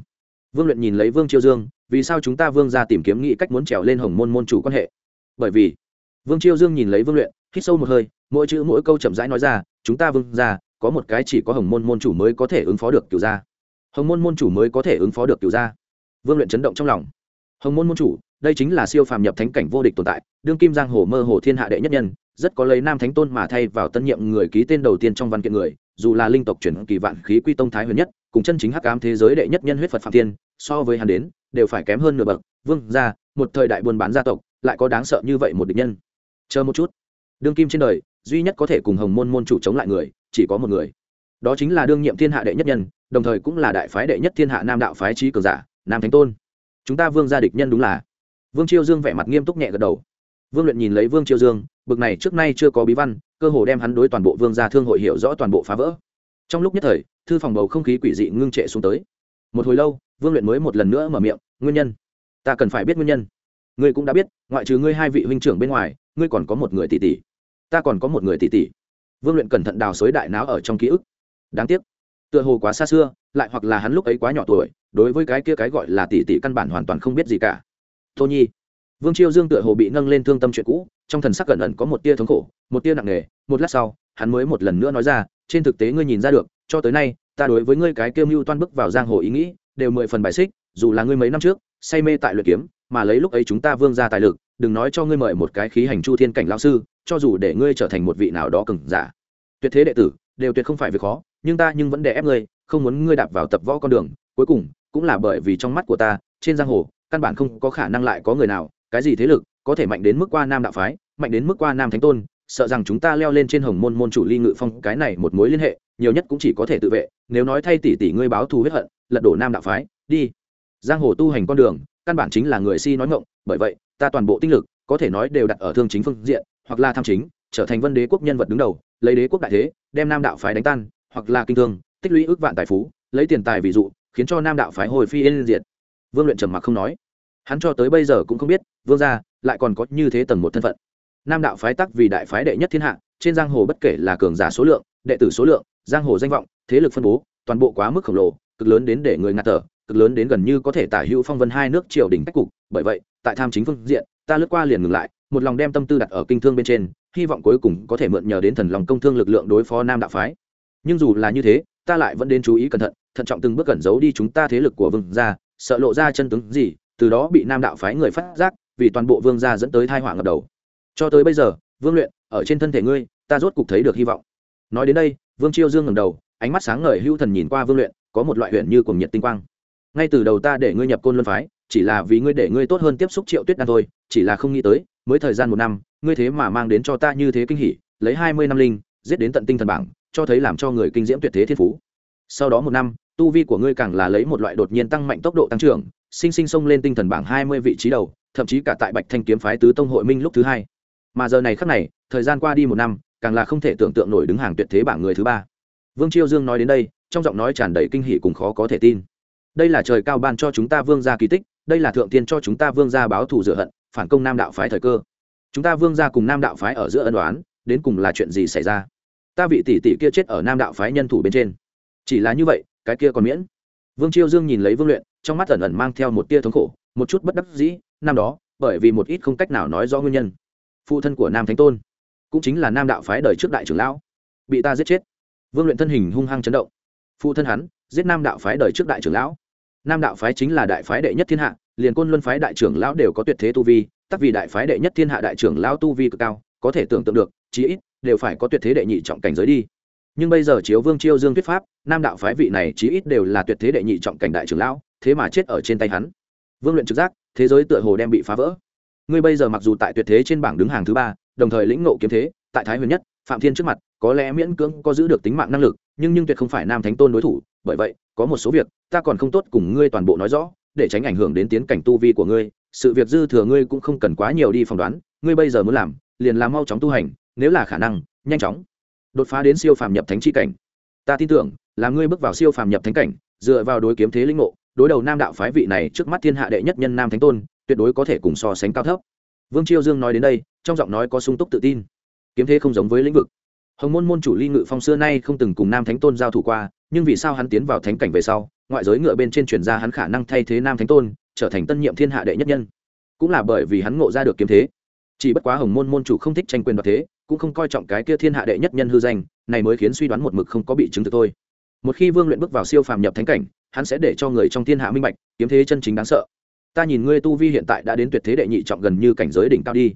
Vương luyện nhìn lấy vương chiêu dương, vì sao chúng ta vương ra tìm kiếm nghĩ cách muốn trèo lên hồng môn môn chủ quan hệ? Bởi vì, vương chiêu dương nhìn lấy vương luyện, hít sâu một hơi, mỗi chữ mỗi câu chậm rãi nói ra, chúng ta vương ra có một cái chỉ có hồng môn môn chủ mới có thể ứng phó được cửu gia. Hồng môn môn chủ mới có thể ứng phó được cửu gia. Vương luyện chấn động trong lòng. Hồng môn môn chủ đây chính là siêu phàm nhập thánh cảnh vô địch tồn tại, đương kim giang hồ mơ hồ thiên hạ đệ nhất nhân, rất có lấy nam thánh tôn mà thay vào tân nhiệm người ký tên đầu tiên trong văn kiện người, dù là linh tộc chuyển kỳ vạn khí quy tông thái huyền nhất, cùng chân chính hắc ám thế giới đệ nhất nhân huyết phật phạm thiên, so với hắn đến, đều phải kém hơn nửa bậc. Vương gia, một thời đại buôn bán gia tộc, lại có đáng sợ như vậy một địch nhân. Chờ một chút. Đương kim trên đời, duy nhất có thể cùng hồng môn môn chủ chống lại người, chỉ có một người. Đó chính là đương nhiệm thiên hạ đệ nhất nhân, đồng thời cũng là đại phái đệ nhất thiên hạ nam đạo phái trí cường giả, nam thánh tôn. Chúng ta vương gia địch nhân đúng là vương chiêu dương vẻ mặt nghiêm túc nhẹ gật đầu. Vương luyện nhìn lấy vương chiêu dương, bực này trước nay chưa có bí văn, cơ hồ đem hắn đối toàn bộ vương gia thương hội hiểu rõ toàn bộ phá vỡ. Trong lúc nhất thời, thư phòng bầu không khí quỷ dị ngưng trệ xuống tới. Một hồi lâu, vương luyện mới một lần nữa mở miệng, nguyên nhân? Ta cần phải biết nguyên nhân. Ngươi cũng đã biết, ngoại trừ ngươi hai vị huynh trưởng bên ngoài, ngươi còn có một người tỷ tỷ. Ta còn có một người tỷ tỷ. Vương luyện cẩn thận đào xới đại não ở trong ký ức. Đáng tiếc. Tựa hồ quá xa xưa, lại hoặc là hắn lúc ấy quá nhỏ tuổi, đối với cái kia cái gọi là tỷ tỷ căn bản hoàn toàn không biết gì cả tô nhi. Vương chiêu dương tựa hồ bị nâng lên thương tâm chuyện cũ, trong thần sắc cẩn ẩn có một tia thống khổ, một tia nặng nề. Một lát sau, hắn mới một lần nữa nói ra, trên thực tế ngươi nhìn ra được, cho tới nay, ta đối với ngươi cái kêu mưu toan bước vào giang hồ ý nghĩ, đều mười phần bài xích, dù là ngươi mấy năm trước, say mê tại luyện kiếm, mà lấy lúc ấy chúng ta vương ra tài lực, đừng nói cho ngươi mời một cái khí hành chu thiên cảnh lao sư, cho dù để ngươi trở thành một vị nào đó cừng giả. Tuyệt thế đệ tử, đều tuyệt không phải việc khó, nhưng ta nhưng vẫn để ép ngươi, không muốn ngươi đạp vào tập võ con đường, cuối cùng cũng là bởi vì trong mắt của ta, trên giang hồ căn bản không có khả năng lại có người nào, cái gì thế lực, có thể mạnh đến mức qua nam đạo phái, mạnh đến mức qua nam thánh tôn, sợ rằng chúng ta leo lên trên hồng môn môn chủ ly ngự phong, cái này một mối liên hệ, nhiều nhất cũng chỉ có thể tự vệ, nếu nói thay tỷ tỷ ngươi báo thù huyết hận, lật đổ nam đạo phái, đi. Giang hồ tu hành con đường, căn bản chính là người si nói ngộng bởi vậy, ta toàn bộ tinh lực, có thể nói đều đặt ở thương chính phương diện, hoặc là tham chính, trở thành vân đế quốc nhân vật đứng đầu, lấy đế quốc đại thế, đem nam đạo phái đánh tan, hoặc là kinh thương, tích lũy ước vạn tài phú, lấy tiền tài ví dụ, khiến cho nam đạo phái hồi phi yên diệt vương luyện trầm mặc không nói. Hắn cho tới bây giờ cũng không biết, vương gia lại còn có như thế tầng một thân phận. Nam đạo phái tắc vì đại phái đệ nhất thiên hạ, trên giang hồ bất kể là cường giả số lượng, đệ tử số lượng, giang hồ danh vọng, thế lực phân bố, toàn bộ quá mức khổng lồ, cực lớn đến để người ngạt thở, cực lớn đến gần như có thể tả hữu phong vân hai nước triều đình cách cục. Bởi vậy, tại tham chính phương diện, ta lướt qua liền ngừng lại, một lòng đem tâm tư đặt ở kinh thương bên trên, hy vọng cuối cùng có thể mượn nhờ đến thần lòng công thương lực lượng đối phó nam đạo phái. Nhưng dù là như thế, ta lại vẫn đến chú ý cẩn thận thận trọng từng bước cẩn giấu đi chúng ta thế lực của vương gia sợ lộ ra chân tướng gì, từ đó bị nam đạo phái người phát giác, vì toàn bộ vương gia dẫn tới thai họa ngập đầu. Cho tới bây giờ, vương luyện, ở trên thân thể ngươi, ta rốt cục thấy được hy vọng. Nói đến đây, vương chiêu dương ngầm đầu, ánh mắt sáng ngời hưu thần nhìn qua vương luyện, có một loại huyện như cùng nhiệt tinh quang. Ngay từ đầu ta để ngươi nhập côn luân phái, chỉ là vì ngươi để ngươi tốt hơn tiếp xúc triệu tuyết đan thôi, chỉ là không nghĩ tới, mới thời gian một năm, ngươi thế mà mang đến cho ta như thế kinh hỉ, lấy hai mươi năm linh, giết đến tận tinh thần bảng, cho thấy làm cho người kinh diễm tuyệt thế thiên phú. Sau đó một năm tu vi của ngươi càng là lấy một loại đột nhiên tăng mạnh tốc độ tăng trưởng, sinh sinh xông lên tinh thần bảng hai mươi vị trí đầu, thậm chí cả tại bạch thanh kiếm phái tứ tông hội minh lúc thứ hai. Mà giờ này khắc này, thời gian qua đi một năm, càng là không thể tưởng tượng nổi đứng hàng tuyệt thế bảng người thứ ba. Vương chiêu dương nói đến đây, trong giọng nói tràn đầy kinh hỷ cùng khó có thể tin. Đây là trời cao ban cho chúng ta vương gia kỳ tích, đây là thượng tiên cho chúng ta vương gia báo thù rửa hận, phản công nam đạo phái thời cơ. Chúng ta vương gia cùng nam đạo phái ở giữa ân đoán đến cùng là chuyện gì xảy ra? Ta vị tỷ tỷ kia chết ở nam đạo phái nhân thủ bên trên. Chỉ là như vậy cái kia còn miễn. Vương chiêu dương nhìn lấy vương luyện, trong mắt ẩn ẩn mang theo một tia thống khổ, một chút bất đắc dĩ, năm đó, bởi vì một ít không cách nào nói rõ nguyên nhân, phụ thân của nam thánh tôn, cũng chính là nam đạo phái đời trước đại trưởng lão, bị ta giết chết. Vương luyện thân hình hung hăng chấn động. Phụ thân hắn, giết nam đạo phái đời trước đại trưởng lão. Nam đạo phái chính là đại phái đệ nhất thiên hạ, liền côn luân phái đại trưởng lão đều có tuyệt thế tu vi, tắc vì đại phái đệ nhất thiên hạ đại trưởng lão tu vi cực cao, có thể tưởng tượng được, chí ít, đều phải có tuyệt thế đệ nhị trọng cảnh giới đi. Nhưng bây giờ chiếu vương chiêu dương thuyết pháp nam đạo phái vị này chí ít đều là tuyệt thế đệ nhị trọng cảnh đại trưởng lão, thế mà chết ở trên tay hắn. Vương luyện trực giác, thế giới tựa hồ đem bị phá vỡ. Ngươi bây giờ mặc dù tại tuyệt thế trên bảng đứng hàng thứ ba, đồng thời lĩnh ngộ kiếm thế, tại thái huyền nhất, phạm thiên trước mặt, có lẽ miễn cưỡng có giữ được tính mạng năng lực, nhưng nhưng tuyệt không phải nam thánh tôn đối thủ, bởi vậy, có một số việc, ta còn không tốt cùng ngươi toàn bộ nói rõ, để tránh ảnh hưởng đến tiến cảnh tu vi của ngươi, sự việc dư thừa ngươi cũng không cần quá nhiều đi phỏng đoán, ngươi bây giờ muốn làm, liền làm mau chóng tu hành, nếu là khả năng, nhanh chóng đột phá đến siêu phàm nhập thánh chi cảnh ta tin tưởng là ngươi bước vào siêu phàm nhập thánh cảnh, dựa vào đối kiếm thế linh ngộ, đối đầu nam đạo phái vị này trước mắt thiên hạ đệ nhất nhân nam thánh tôn, tuyệt đối có thể cùng so sánh cao thấp. Vương chiêu dương nói đến đây, trong giọng nói có sung túc tự tin. Kiếm thế không giống với lĩnh vực. Hồng môn môn chủ ly ngự phong xưa nay không từng cùng nam thánh tôn giao thủ qua, nhưng vì sao hắn tiến vào thánh cảnh về sau, ngoại giới ngựa bên trên truyền ra hắn khả năng thay thế nam thánh tôn, trở thành tân nhiệm thiên hạ đệ nhất nhân? Cũng là bởi vì hắn ngộ ra được kiếm thế chỉ bất quá hồng môn môn chủ không thích tranh quyền đoạt thế, cũng không coi trọng cái kia thiên hạ đệ nhất nhân hư danh, này mới khiến suy đoán một mực không có bị chứng thực thôi. Một khi vương luyện bước vào siêu phàm nhập thánh cảnh, hắn sẽ để cho người trong thiên hạ minh bạch, kiếm thế chân chính đáng sợ. Ta nhìn ngươi tu vi hiện tại đã đến tuyệt thế đệ nhị trọng gần như cảnh giới đỉnh cao đi.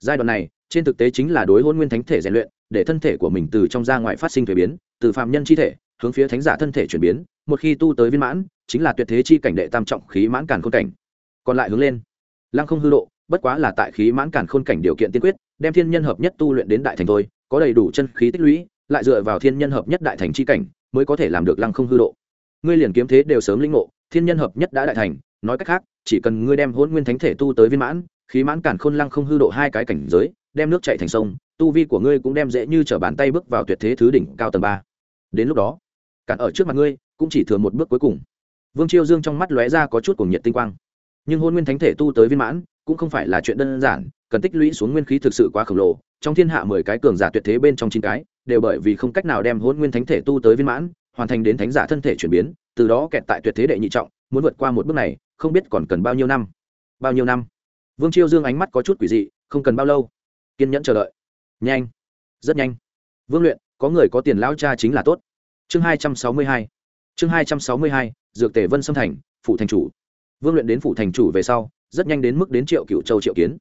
Giai đoạn này, trên thực tế chính là đối hôn nguyên thánh thể rèn luyện, để thân thể của mình từ trong ra ngoài phát sinh thuế biến, từ phạm nhân chi thể, hướng phía thánh giả thân thể chuyển biến, một khi tu tới viên mãn, chính là tuyệt thế chi cảnh đệ tam trọng khí mãn càn khôn cảnh. Còn lại hướng lên. Lăng không hư độ bất quá là tại khí mãn cản khôn cảnh điều kiện tiên quyết, đem thiên nhân hợp nhất tu luyện đến đại thành thôi, có đầy đủ chân khí tích lũy, lại dựa vào thiên nhân hợp nhất đại thành chi cảnh, mới có thể làm được lăng không hư độ. Ngươi liền kiếm thế đều sớm linh ngộ, thiên nhân hợp nhất đã đại thành, nói cách khác, chỉ cần ngươi đem hôn nguyên thánh thể tu tới viên mãn, khí mãn cản khôn lăng không hư độ hai cái cảnh giới, đem nước chạy thành sông, tu vi của ngươi cũng đem dễ như t bàn tay bước vào tuyệt thế thứ đỉnh cao tầng ba. Đến lúc đó, cản ở trước mặt ngươi, cũng chỉ thừa một bước cuối cùng. Vương chiêu dương trong mắt lóe ra có chút cùng nhiệt tinh quang. Nhưng hôn nguyên thánh thể tu tới viên mãn cũng không phải là chuyện đơn giản, cần tích lũy xuống nguyên khí thực sự quá khổng lồ, trong thiên hạ mười cái cường giả tuyệt thế bên trong chín cái, đều bởi vì không cách nào đem hôn nguyên thánh thể tu tới viên mãn, hoàn thành đến thánh giả thân thể chuyển biến, từ đó kẹt tại tuyệt thế đệ nhị trọng, muốn vượt qua một bước này, không biết còn cần bao nhiêu năm. Bao nhiêu năm? Vương chiêu dương ánh mắt có chút quỷ dị, không cần bao lâu. Kiên nhẫn chờ đợi. Nhanh. Rất nhanh. Vương luyện, có người có tiền lao cha chính là tốt. Chương hai trăm sáu mươi hai. Chương hai trăm sáu mươi hai, dược tể vân sâm thành, phủ thành chủ. Vương luyện đến phủ thành chủ về sau rất nhanh đến mức đến triệu cựu châu triệu kiến.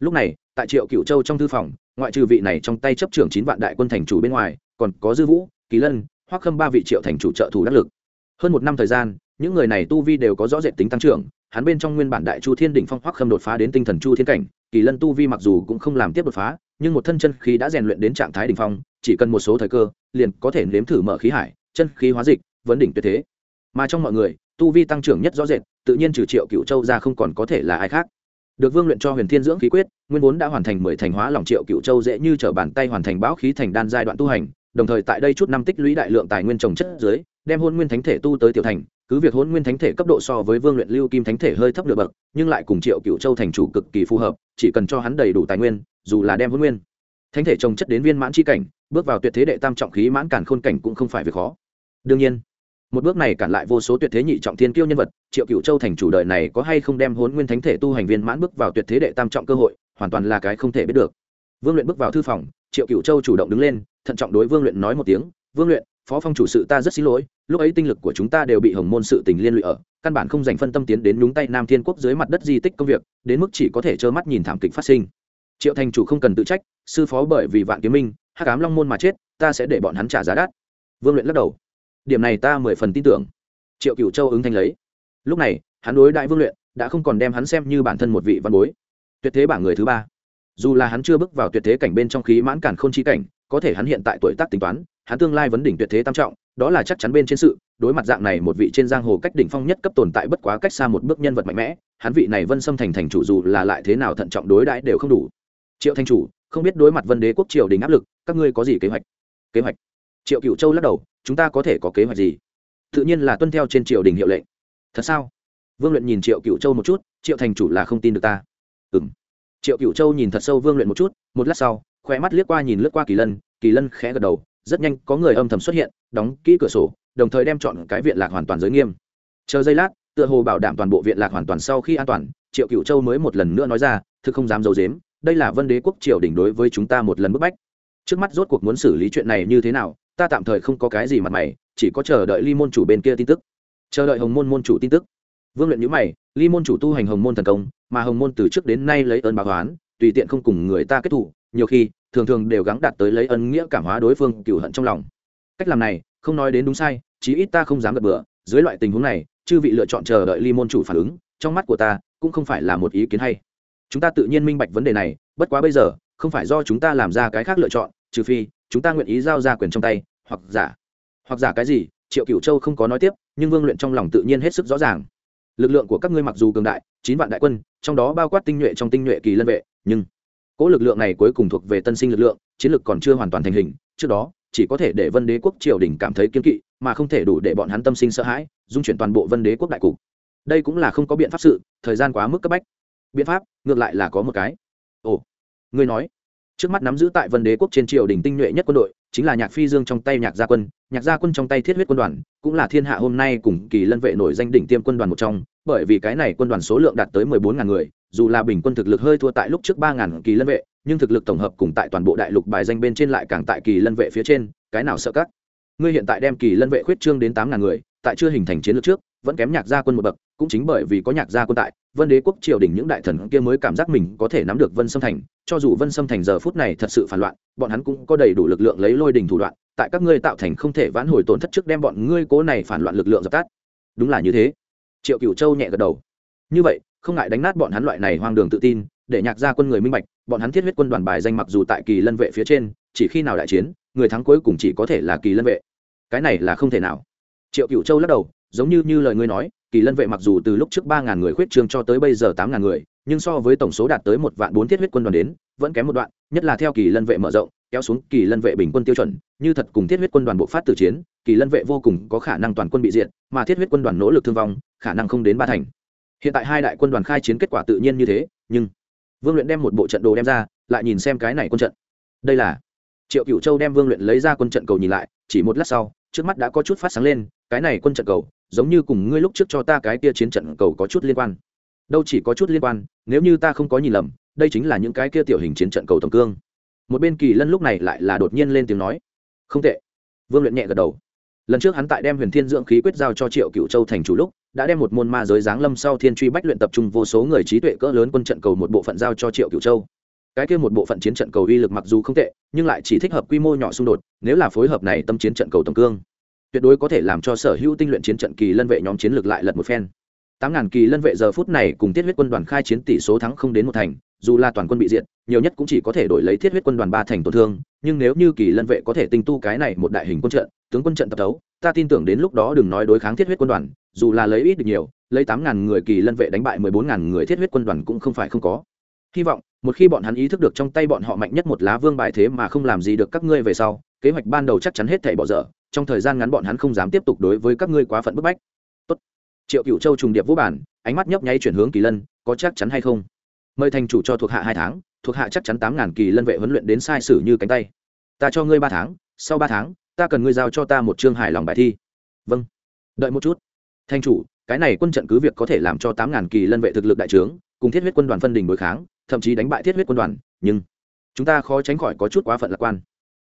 Lúc này, tại triệu cựu châu trong thư phòng, ngoại trừ vị này trong tay chấp trưởng chín vạn đại quân thành chủ bên ngoài, còn có dư vũ, kỳ lân, hoắc khâm ba vị triệu thành chủ trợ thủ đắc lực. Hơn một năm thời gian, những người này tu vi đều có rõ rệt tính tăng trưởng, hắn bên trong nguyên bản đại chu thiên đỉnh phong hoắc khâm đột phá đến tinh thần chu thiên cảnh, kỳ lân tu vi mặc dù cũng không làm tiếp đột phá, nhưng một thân chân khí đã rèn luyện đến trạng thái đỉnh phong, chỉ cần một số thời cơ, liền có thể nếm thử mở khí hải, chân khí hóa dịch, vấn đỉnh tuyệt thế. Mà trong mọi người tu vi tăng trưởng nhất rõ rệt, tự nhiên trừ triệu cựu châu ra không còn có thể là ai khác. Được vương luyện cho huyền thiên dưỡng khí quyết, nguyên vốn đã hoàn thành mười thành hóa lòng triệu cựu châu dễ như t bàn tay hoàn thành bão khí thành đan giai đoạn tu hành, đồng thời tại đây chút năm tích lũy đại lượng tài nguyên trồng chất dưới, đem hôn nguyên thánh thể tu tới tiểu thành, cứ việc hôn nguyên thánh thể cấp độ so với vương luyện lưu kim thánh thể hơi thấp được bậc, nhưng lại cùng triệu cựu châu thành chủ cực kỳ phù hợp, chỉ cần cho hắn đầy đủ tài nguyên, dù là đem hôn nguyên thánh thể trồng chất đến viên mãn c h i cảnh, bước vào tuyệt thế đệ tam trọng khí mãn cản khôn cảnh cũng không phải việc khó. Đương nhiên một bước này cản lại vô số tuyệt thế nhị trọng thiên kiêu nhân vật, triệu cựu châu thành chủ đời này có hay không đem hôn nguyên thánh thể tu hành viên mãn bước vào tuyệt thế đệ tam trọng cơ hội, hoàn toàn là cái không thể biết được. Vương luyện bước vào thư phòng, triệu cựu châu chủ động đứng lên, thận trọng đối vương luyện nói một tiếng, vương luyện, phó phong chủ sự ta rất xin lỗi, lúc ấy tinh lực của chúng ta đều bị hồng môn sự tình liên lụy ở, căn bản không dành phân tâm tiến đến nhúng tay nam thiên quốc dưới mặt đất di tích công việc, đến mức chỉ có thể trơ mắt nhìn thảm kịch phát sinh. Triệu thành chủ không cần tự trách, sư phó bởi vì vạn kiếm minh, hắc ám long môn mà chết, ta sẽ để bọn hắn trả giá đắt. Vương luyện lắc đầu điểm này ta mười phần tin tưởng. Triệu cựu châu ứng thanh lấy. Lúc này, hắn đối đại vương luyện đã không còn đem hắn xem như bản thân một vị văn bối. Tuyệt thế bảng người thứ ba. Dù là hắn chưa bước vào tuyệt thế cảnh bên trong khí mãn cản k h ô n chi cảnh, có thể hắn hiện tại tuổi tác tính toán, hắn tương lai vấn đỉnh tuyệt thế tam trọng, đó là chắc chắn bên trên sự, đối mặt dạng này một vị trên giang hồ cách đỉnh phong nhất cấp tồn tại bất quá cách xa một bước nhân vật mạnh mẽ, hắn vị này vân xâm thành thành chủ dù là lại thế nào thận trọng đối đãi đều không đủ. Triệu thanh chủ, không biết đối mặt vân đế quốc triều đình áp lực, các ngươi có gì kế hoạch? Kế hoạch. Triệu cựu châu lắc đầu chúng ta có thể có kế hoạch gì? Tự nhiên là tuân theo trên triều đình hiệu lệnh. Thật sao? Vương luyện nhìn triệu cựu châu một chút, triệu thành chủ là không tin được ta. Ừ m triệu cựu châu nhìn thật sâu vương luyện một chút, một lát sau khoe mắt liếc qua nhìn lướt qua kỳ lân kỳ lân khẽ gật đầu, rất nhanh có người âm thầm xuất hiện, đóng kỹ cửa sổ, đồng thời đem chọn cái viện lạc hoàn toàn giới nghiêm. Chờ giây lát, tựa hồ bảo đảm toàn bộ viện lạc hoàn toàn sau khi an toàn, triệu cựu châu mới một lần nữa nói ra, thực không dám d i ấ u dếm đây là vân đế quốc triều đỉnh đối với chúng ta một lần bức bách. Trước mắt rốt cuộc muốn xử lý chuyện này như thế nào ta tạm thời không có cái gì mặt mày chỉ có chờ đợi ly môn chủ bên kia tin tức. Chờ đợi hồng môn môn chủ tin tức. Vương luyện nhữ mày ly môn chủ tu hành hồng môn thần công mà hồng môn từ trước đến nay lấy ơn báo oán, tùy tiện không cùng người ta kết thủ nhiều khi thường thường đều gắng đạt tới lấy ân nghĩa cảm hóa đối phương cựu hận trong lòng. Cách làm này không nói đến đúng sai chí ít ta không dám gật bừa dưới loại tình huống này chư vị lựa chọn chờ đợi ly môn chủ phản ứng trong mắt của ta cũng không phải là một ý kiến hay. Chúng ta tự nhiên minh bạch vấn đề này bất quá bây giờ không phải do chúng ta làm ra cái khác lựa chọn trừ phi chúng ta nguyện ý giao ra quyền trong tay, hoặc giả hoặc giả cái gì, triệu cửu châu không có nói tiếp, nhưng vương luyện trong lòng tự nhiên hết sức rõ ràng. Lực lượng của các ngươi mặc dù cường đại, chín vạn đại quân, trong đó bao quát tinh nhuệ trong tinh nhuệ kỳ lân vệ, nhưng cỗ lực lượng này cuối cùng thuộc về tân sinh lực lượng, chiến lực còn chưa hoàn toàn thành hình, trước đó, chỉ có thể để vân đế quốc triều đình cảm thấy kiên kỵ, mà không thể đủ để bọn hắn tâm sinh sợ hãi, dung chuyển toàn bộ vân đế quốc đại cục. Đây cũng là không có biện pháp sự, thời gian quá mức cấp bách. Biện pháp, ngược lại là có một cái. Ồ, ngươi nói trước mắt nắm giữ tại vân đế quốc trên triều đình tinh nhuệ nhất quân đội, chính là nhạc phi dương trong tay nhạc gia quân. Nhạc gia quân trong tay thiết huyết quân đoàn, cũng là thiên hạ hôm nay cùng kỳ lân vệ nổi danh đỉnh tiêm quân đoàn một trong, bởi vì cái này quân đoàn số lượng đạt tới mười bốn ngàn người, dù là bình quân thực lực hơi thua tại lúc trước ba ngàn kỳ lân vệ, nhưng thực lực tổng hợp cùng tại toàn bộ đại lục bài danh bên trên lại càng tại kỳ lân vệ phía trên, cái nào sợ các? Ngươi hiện tại đem kỳ lân vệ khuyết trương đến tám ngàn người, tại chưa hình thành chiến lược trước, vẫn kém nhạc gia quân một bậc cũng chính bởi vì có nhạc gia quân tại, vân đế quốc triều đình những đại thần kia mới cảm giác mình có thể nắm được vân sâm thành. Cho dù vân sâm thành giờ phút này thật sự phản loạn, bọn hắn cũng có đầy đủ lực lượng lấy lôi đình thủ đoạn, tại các ngươi tạo thành không thể vãn hồi tổn thất trước đem bọn ngươi cố này phản loạn lực lượng dập tắt. Đúng là như thế. Triệu cửu châu nhẹ gật đầu. Như vậy, không ngại đánh nát bọn hắn loại này hoang đường tự tin, để nhạc gia quân người minh bạch, bọn hắn thiết huyết quân đoàn bài danh mặc dù tại kỳ lân vệ phía trên, chỉ khi nào đại chiến, người thắng cuối cùng chỉ có thể là kỳ lân vệ. Cái này là không thể nào. Triệu cửu châu lắc đầu, giống như như lời ngươi nói kỳ lân vệ mặc dù từ lúc trước ba ngàn người khuyết trương cho tới bây giờ tám ngàn người, nhưng so với tổng số đạt tới một vạn bốn thiết huyết quân đoàn đến, vẫn kém một đoạn, nhất là theo kỳ lân vệ mở rộng, kéo xuống kỳ lân vệ bình quân tiêu chuẩn, như thật cùng thiết huyết quân đoàn bộ phát từ chiến, kỳ lân vệ vô cùng có khả năng toàn quân bị diện mà thiết huyết quân đoàn nỗ lực thương vong, khả năng không đến ba thành. Hiện tại hai đại quân đoàn khai chiến kết quả tự nhiên như thế, nhưng vương luyện đem một bộ trận đồ đem ra, lại nhìn xem cái này quân trận. Đây là triệu cựu châu đem vương luyện lấy ra quân trận cầu nhìn lại, chỉ một lát sau, trước mắt đã có chút phát sáng lên, cái này quân trận cầu giống như cùng ngươi lúc trước cho ta cái kia chiến trận cầu có chút liên quan. Đâu chỉ có chút liên quan, nếu như ta không có nhìn lầm, đây chính là những cái kia tiểu hình chiến trận cầu tổng cương. Một bên kỳ lân lúc này lại là đột nhiên lên tiếng nói, không tệ. Vương luyện nhẹ gật đầu. Lần trước hắn tại đem huyền thiên dưỡng khí quyết giao cho triệu cựu châu thành chủ lúc, đã đem một môn ma giới giáng lâm sau thiên truy bách luyện tập trung vô số người trí tuệ cỡ lớn quân trận cầu một bộ phận giao cho triệu cựu châu. Cái kia một bộ phận chiến trận cầu uy lực mặc dù không tệ, nhưng lại chỉ thích hợp quy mô nhỏ xung đột, nếu là phối hợp này tâm chiến trận cầu tổng cương tuyệt đối có thể làm cho sở hữu tinh luyện chiến trận kỳ lân vệ nhóm chiến lược lại lật một phen. Tám ngàn kỳ lân vệ giờ phút này cùng tiết huyết quân đoàn khai chiến tỷ số thắng không đến một thành, dù là toàn quân bị diệt, nhiều nhất cũng chỉ có thể đổi lấy thiết huyết quân đoàn ba thành tổn thương, nhưng nếu như kỳ lân vệ có thể tinh tu cái này một đại hình quân trận, tướng quân trận tập đấu ta tin tưởng đến lúc đó đừng nói đối kháng thiết huyết quân đoàn, dù là lấy ít được nhiều, lấy tám ngàn người kỳ lân vệ đánh bại mười bốn ngàn người thiết huyết quân đoàn cũng không phải không có. Hy vọng, một khi bọn hắn ý thức được trong tay bọn họ mạnh nhất một lá vương bài thế mà không làm gì được các ngươi về sau, kế hoạch ban đầu chắc chắn hết thảy bỏ dở trong thời gian ngắn bọn hắn không dám tiếp tục đối với các ngươi quá phận bức bách. Tốt. triệu cựu châu trùng điệp vũ bản, ánh mắt nhấp nháy chuyển hướng kỳ lân, có chắc chắn hay không? Mời thành chủ cho thuộc hạ hai tháng, thuộc hạ chắc chắn tám ngàn kỳ lân vệ huấn luyện đến sai sử như cánh tay. Ta cho ngươi ba tháng, sau ba tháng, ta cần ngươi giao cho ta một chương hài lòng bài thi. Vâng. Đợi một chút. Thanh chủ, cái này quân trận cứ việc có thể làm cho tám ngàn kỳ lân vệ thực lực đại trướng, cùng thiết huyết quân đoàn phân đình đối kháng, thậm chí đánh bại thiết huyết quân đoàn, nhưng chúng ta khó tránh khỏi có chút quá phận lạc quan.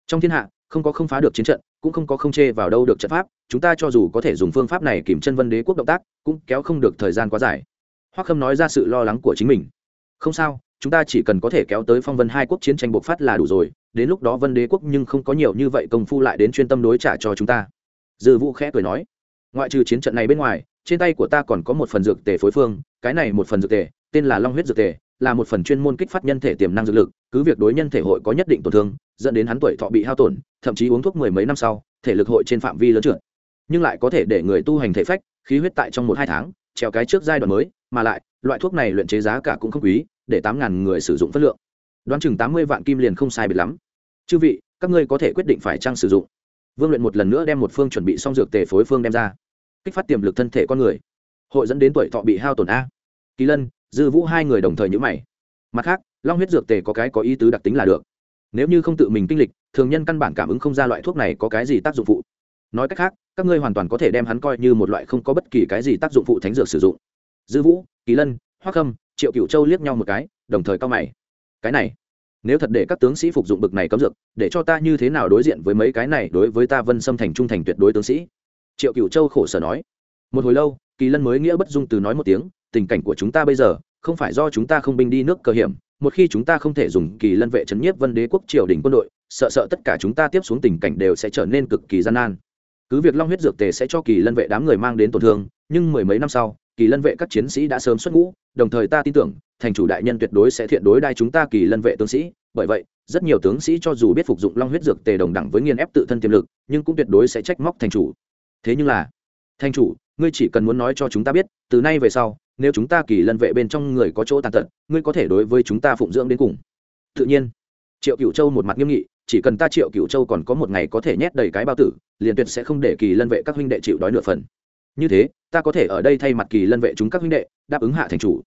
Trong thiên hạ, không có không phá được chiến trận cũng không có không chê vào đâu được trận pháp, chúng ta cho dù có thể dùng phương pháp này kìm chân vân đế quốc động tác, cũng kéo không được thời gian quá dài. Hoắc khâm nói ra sự lo lắng của chính mình. Không sao, chúng ta chỉ cần có thể kéo tới phong vân hai quốc chiến tranh bộc phát là đủ rồi, đến lúc đó vân đế quốc nhưng không có nhiều như vậy công phu lại đến chuyên tâm đối trả cho chúng ta. Dư vũ khẽ cười nói, ngoại trừ chiến trận này bên ngoài, trên tay của ta còn có một phần dược tề phối phương, cái này một phần dược tề, tên là long huyết dược tề, là một phần chuyên môn kích phát nhân thể tiềm năng dược lực, cứ việc đối nhân thể hội có nhất định tổn thương dẫn đến hắn tuổi thọ bị hao tổn, thậm chí uống thuốc mười mấy năm sau, thể lực hội trên phạm vi lớn trượt. Nhưng lại có thể để người tu hành thể phách, khí huyết tại trong một hai tháng, treo cái trước giai đoạn mới, mà lại, loại thuốc này luyện chế giá cả cũng không quý, để tám ngàn người sử dụng phất lượng. Đoán chừng tám mươi vạn kim liền không sai biệt lắm. Chư vị, các ngươi có thể quyết định phải chăng sử dụng? Vương luyện một lần nữa đem một phương chuẩn bị xong dược tề phối phương đem ra. Kích phát tiềm lực thân thể con người. Hội dẫn đến tuổi thọ bị hao tổn a. Kỳ lân, dư vũ hai người đồng thời nhữ mày. Mặt khác, long huyết dược tề có cái có ý tứ đặc tính là được nếu như không tự mình kinh lịch, thường nhân căn bản cảm ứng không ra loại thuốc này có cái gì tác dụng phụ. Nói cách khác, các ngươi hoàn toàn có thể đem hắn coi như một loại không có bất kỳ cái gì tác dụng phụ thánh dược sử dụng. Dư vũ, kỳ lân, hoắc khâm, triệu cựu châu liếc nhau một cái, đồng thời cao mày. Cái này, nếu thật để các tướng sĩ phục dụng bực này cấm dược, để cho ta như thế nào đối diện với mấy cái này đối với ta vân xâm thành trung thành tuyệt đối tướng sĩ? Triệu cựu châu khổ sở nói. Một hồi lâu, kỳ lân mới nghĩa bất dung từ nói một tiếng, tình cảnh của chúng ta bây giờ không phải do chúng ta không binh đi nước cơ hiểm, một khi chúng ta không thể dùng kỳ lân vệ chấn nhiếp vân đế quốc triều đình quân đội, sợ sợ tất cả chúng ta tiếp xuống tình cảnh đều sẽ trở nên cực kỳ gian nan. Cứ việc long huyết dược tề sẽ cho kỳ lân vệ đám người mang đến tổn thương, nhưng mười mấy năm sau, kỳ lân vệ các chiến sĩ đã sớm xuất ngũ, đồng thời ta tin tưởng, thành chủ đại nhân tuyệt đối sẽ thiện đối đai chúng ta kỳ lân vệ tướng sĩ. Bởi vậy, rất nhiều tướng sĩ cho dù biết phục dụng long huyết dược tề đồng đẳng với nghiên ép tự thân tiềm lực, nhưng cũng tuyệt đối sẽ trách móc thành chủ. Thế nhưng là, thành chủ, ngươi chỉ cần muốn nói cho chúng ta biết, từ nay về sau nếu chúng ta kỳ lân vệ bên trong người có chỗ tàn tật, ngươi có thể đối với chúng ta phụng dưỡng đến cùng. Tự nhiên. Triệu cựu châu một mặt nghiêm nghị, chỉ cần ta triệu cựu châu còn có một ngày có thể nhét đầy cái bao tử, liền tuyệt sẽ không để kỳ lân vệ các huynh đệ chịu đói nửa phần. Như thế, ta có thể ở đây thay mặt kỳ lân vệ chúng các huynh đệ, đáp ứng hạ thành chủ.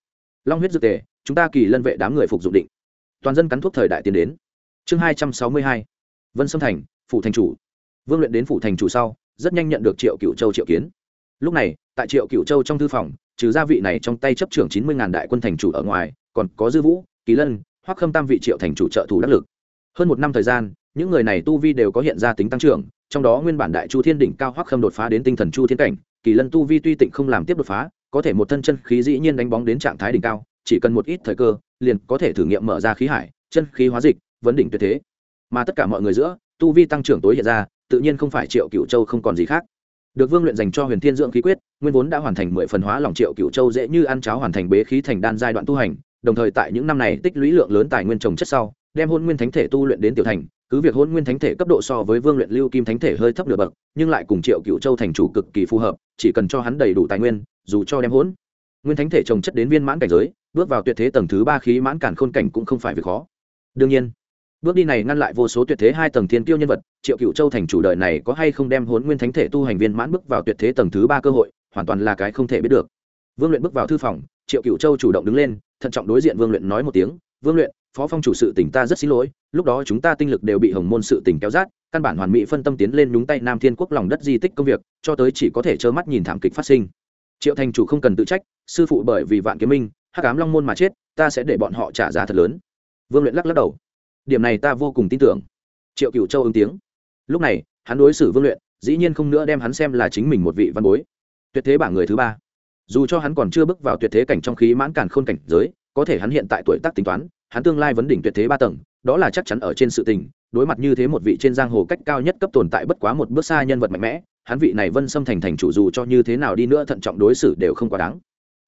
Long huyết dược tề, chúng ta kỳ lân vệ đám người phục dụng định. Toàn dân cắn thuốc thời đại tiến đến. Chương hai trăm sáu mươi hai. Vân sâm thành, phủ thành chủ. Vương luyện đến phủ thành chủ sau, rất nhanh nhận được triệu cựu châu triệu kiến. Lúc này, tại triệu cựu châu trong thư phòng trừ gia vị này trong tay chấp trưởng chín mươi ngàn đại quân thành chủ ở ngoài, còn có dư vũ, kỳ lân hoặc khâm tam vị triệu thành chủ trợ thủ đắc lực. Hơn một năm thời gian, những người này tu vi đều có hiện ra tính tăng trưởng, trong đó nguyên bản đại chu thiên đỉnh cao hoắc khâm đột phá đến tinh thần chu thiên cảnh, kỳ lân tu vi tuy tịnh không làm tiếp đột phá, có thể một thân chân khí dĩ nhiên đánh bóng đến trạng thái đỉnh cao, chỉ cần một ít thời cơ, liền có thể thử nghiệm mở ra khí hải, chân khí hóa dịch, vấn đỉnh tuyệt thế. Mà tất cả mọi người giữa, tu vi tăng trưởng tối hiện ra, tự nhiên không phải triệu cựu châu không còn gì khác được vương luyện dành cho huyền thiên dưỡng khí quyết, nguyên vốn đã hoàn thành mười phần hóa lòng triệu cựu châu dễ như ăn cháo hoàn thành bế khí thành đan giai đoạn tu hành, đồng thời tại những năm này tích lũy lượng lớn tài nguyên trồng chất sau, đem hôn nguyên thánh thể tu luyện đến tiểu thành, cứ việc hôn nguyên thánh thể cấp độ so với vương luyện lưu kim thánh thể hơi thấp nửa bậc, nhưng lại cùng triệu cựu châu thành chủ cực kỳ phù hợp, chỉ cần cho hắn đầy đủ tài nguyên, dù cho đem hôn nguyên thánh thể trồng chất đến viên mãn cảnh giới, bước vào tuyệt thế tầng thứ ba khí mãn cản khôn cảnh cũng không phải việc khó. Đương nhiên bước đi này ngăn lại vô số tuyệt thế hai tầng thiên tiêu nhân vật, triệu cựu châu thành chủ đời này có hay không đem hốn nguyên thánh thể tu hành viên mãn bước vào tuyệt thế tầng thứ ba cơ hội, hoàn toàn là cái không thể biết được. Vương luyện bước vào thư phòng, triệu cựu châu chủ động đứng lên, thận trọng đối diện vương luyện nói một tiếng, vương luyện, phó phong chủ sự tỉnh ta rất xin lỗi, lúc đó chúng ta tinh lực đều bị hồng môn sự tỉnh kéo rát, căn bản hoàn mỹ phân tâm tiến lên nhúng tay nam thiên quốc lòng đất di tích công việc, cho tới chỉ có thể trơ mắt nhìn thảm kịch phát sinh. Triệu thành chủ không cần tự trách, sư phụ bởi vì vạn kiếm minh, hắc ám long môn mà chết, ta sẽ để bọn họ trả giá thật lớn. Vương luyện lắc lắc đầu điểm này ta vô cùng tin tưởng. Triệu cựu châu ứng tiếng. Lúc này, hắn đối xử vương luyện, dĩ nhiên không nữa đem hắn xem là chính mình một vị văn bối. Tuyệt thế bảng người thứ ba. Dù cho hắn còn chưa bước vào tuyệt thế cảnh trong khí mãn càn khôn cảnh giới, có thể hắn hiện tại tuổi tác tính toán, hắn tương lai vấn đỉnh tuyệt thế ba tầng, đó là chắc chắn ở trên sự tình, đối mặt như thế một vị trên giang hồ cách cao nhất cấp tồn tại bất quá một bước xa nhân vật mạnh mẽ, hắn vị này vân xâm thành thành chủ dù cho như thế nào đi nữa thận trọng đối xử đều không quá đáng.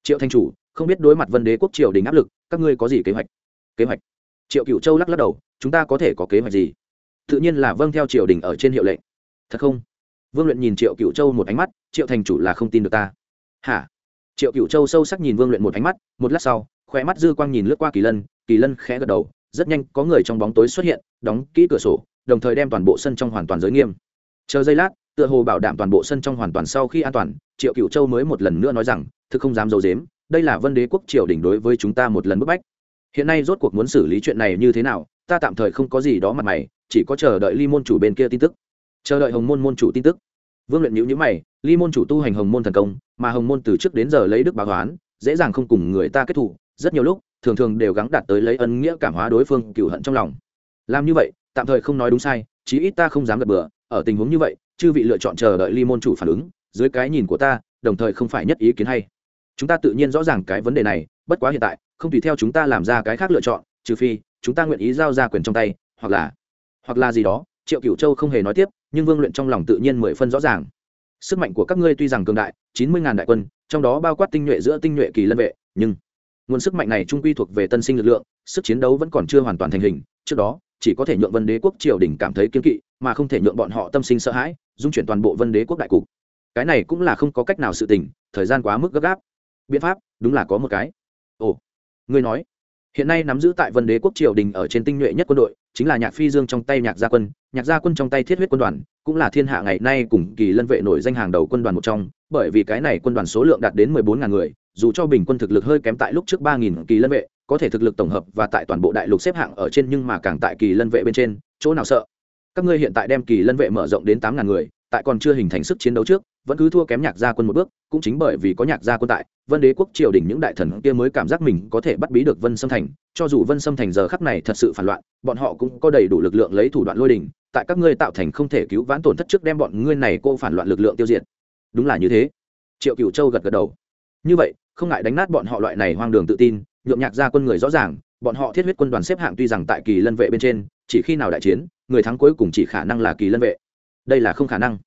Triệu thành chủ, không biết đối mặt vân đế quốc triều đình áp lực, các ngươi có gì kế hoạch? Kế hoạch? Triệu cựu châu lắc lắc đầu chúng ta có thể có kế hoạch gì? Tự nhiên là vâng theo triều đình ở trên hiệu lệnh. Thật không? Vương luyện nhìn triệu cựu châu một ánh mắt, triệu thành chủ là không tin được ta. Hả? Triệu cựu châu sâu sắc nhìn vương luyện một ánh mắt, một lát sau khoe mắt dư quang nhìn lướt qua kỳ lân kỳ lân khẽ gật đầu, rất nhanh có người trong bóng tối xuất hiện, đóng kỹ cửa sổ, đồng thời đem toàn bộ sân trong hoàn toàn giới nghiêm. Chờ giây lát, tựa hồ bảo đảm toàn bộ sân trong hoàn toàn sau khi an toàn, triệu cựu châu mới một lần nữa nói rằng, thực không dám d i ấ u dếm đây là vân đế quốc triều đỉnh đối với chúng ta một lần bức bách hiện nay rốt cuộc muốn xử lý chuyện này như thế nào, ta tạm thời không có gì đó mặt mày, chỉ có chờ đợi ly môn chủ bên kia tin tức. Chờ đợi hồng môn môn chủ tin tức. Vương luyện nhữ nhữ mày, ly môn chủ tu hành hồng môn thần công, mà hồng môn từ trước đến giờ lấy đức báo toán dễ dàng không cùng người ta kết thủ rất nhiều lúc, thường thường đều gắng đạt tới lấy ân nghĩa cảm hóa đối phương cựu hận trong lòng. Làm như vậy, tạm thời không nói đúng sai, chí ít ta không dám gật bừa, ở tình huống như vậy, chư vị lựa chọn chờ đợi ly môn chủ phản ứng, dưới cái nhìn của ta, đồng thời không phải nhất ý kiến hay. Chúng ta tự nhiên rõ ràng cái vấn đề này bất quá hiện tại, không tùy theo chúng ta làm ra cái khác lựa chọn, trừ phi, chúng ta nguyện ý giao ra quyền trong tay, hoặc là hoặc là gì đó, triệu cửu châu không hề nói tiếp, nhưng vương luyện trong lòng tự nhiên mười phân rõ ràng. Sức mạnh của các ngươi tuy rằng cường đại, chín mươi ngàn đại quân, trong đó bao quát tinh nhuệ giữa tinh nhuệ kỳ lân vệ, nhưng nguồn sức mạnh này trung quy thuộc về tân sinh lực lượng, sức chiến đấu vẫn còn chưa hoàn toàn thành hình, trước đó, chỉ có thể nhượng vân đế quốc triều đình cảm thấy kiên kỵ, mà không thể nhượng bọn họ tâm sinh sợ hãi, dung chuyển toàn bộ vân đế quốc đại cục. Cái này cũng là không có cách nào sự tình, thời gian quá mức gấp gáp. Biện pháp, đúng là có một cái ồ, ngươi nói. Hiện nay nắm giữ tại vân đế quốc triều đình ở trên tinh nhuệ nhất quân đội, chính là nhạc phi dương trong tay nhạc gia quân. Nhạc gia quân trong tay thiết huyết quân đoàn, cũng là thiên hạ ngày nay cùng kỳ lân vệ nổi danh hàng đầu quân đoàn một trong, bởi vì cái này quân đoàn số lượng đạt đến mười bốn ngàn người, dù cho bình quân thực lực hơi kém tại lúc trước ba nghìn kỳ lân vệ, có thể thực lực tổng hợp và tại toàn bộ đại lục xếp hạng ở trên nhưng mà càng tại kỳ lân vệ bên trên, chỗ nào sợ? Các ngươi hiện tại đem kỳ lân vệ mở rộng đến tám ngàn người, tại còn chưa hình thành sức chiến đấu trước, vẫn cứ thua kém nhạc gia quân một bước, cũng chính bởi vì có nhạc gia quân tại vân đế quốc triều đình những đại thần kia mới cảm giác mình có thể bắt bí được vân sâm thành, cho dù vân sâm thành giờ khắc này thật sự phản loạn, bọn họ cũng có đầy đủ lực lượng lấy thủ đoạn lôi đình, tại các ngươi tạo thành không thể cứu vãn tổn thất trước đem bọn ngươi này cô phản loạn lực lượng tiêu diệt. Đúng là như thế. Triệu cựu châu gật gật đầu. Như vậy, không ngại đánh nát bọn họ loại này hoang đường tự tin, nhượng nhạc ra quân người rõ ràng, bọn họ thiết huyết quân đoàn xếp hạng tuy rằng tại kỳ lân vệ bên trên, chỉ khi nào đại chiến, người thắng cuối cùng chỉ khả năng là kỳ lân vệ. Đây là không khả năng.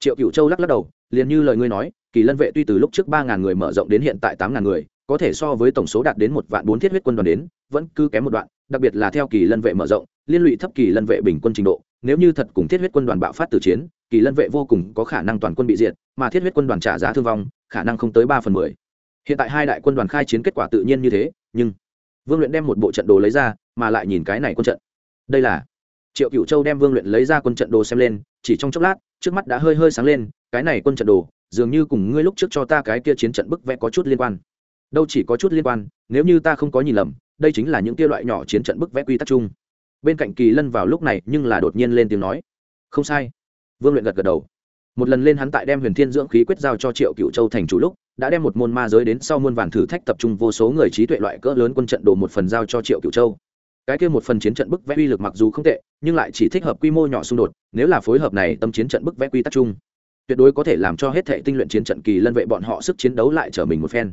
Triệu cựu châu lắc lắc đầu, liền như lời ngươi nói kỳ lân vệ tuy từ lúc trước ba ngàn người mở rộng đến hiện tại tám ngàn người, có thể so với tổng số đạt đến một vạn bốn thiết huyết quân đoàn đến, vẫn cứ kém một đoạn, đặc biệt là theo kỳ lân vệ mở rộng, liên lụy thấp kỳ lân vệ bình quân trình độ, nếu như thật cùng thiết huyết quân đoàn bạo phát từ chiến, kỳ lân vệ vô cùng có khả năng toàn quân bị diệt, mà thiết huyết quân đoàn trả giá thương vong, khả năng không tới ba phần mười. Hiện tại hai đại quân đoàn khai chiến kết quả tự nhiên như thế, nhưng vương luyện đem một bộ trận đồ lấy ra, mà lại nhìn cái này quân trận. Đây là triệu cựu châu đem vương luyện lấy ra quân trận đồ xem lên, chỉ trong chốc lát, trước mắt đã hơi hơi sáng lên, cái này quân trận đồ dường như cùng ngươi lúc trước cho ta cái kia chiến trận bức vẽ có chút liên quan. Đâu chỉ có chút liên quan, nếu như ta không có nhìn lầm, đây chính là những kia loại nhỏ chiến trận bức vẽ quy tắc chung. Bên cạnh kỳ lân vào lúc này nhưng là đột nhiên lên tiếng nói, không sai. Vương luyện gật gật đầu. Một lần lên hắn tại đem huyền thiên dưỡng khí quyết giao cho triệu cựu châu thành chủ lúc, đã đem một môn ma giới đến sau muôn vàn thử thách tập trung vô số người trí tuệ loại cỡ lớn quân trận đồ một phần giao cho triệu cựu châu. Cái kia một phần chiến trận bức vẽ uy lực mặc dù không tệ, nhưng lại chỉ thích hợp quy mô nhỏ xung đột, nếu là phối hợp này, tâm chiến trận bức vẽ quy tắc chung tuyệt đối có thể làm cho hết thệ tinh luyện chiến trận kỳ lân vệ bọn họ sức chiến đấu lại trở mình một phen.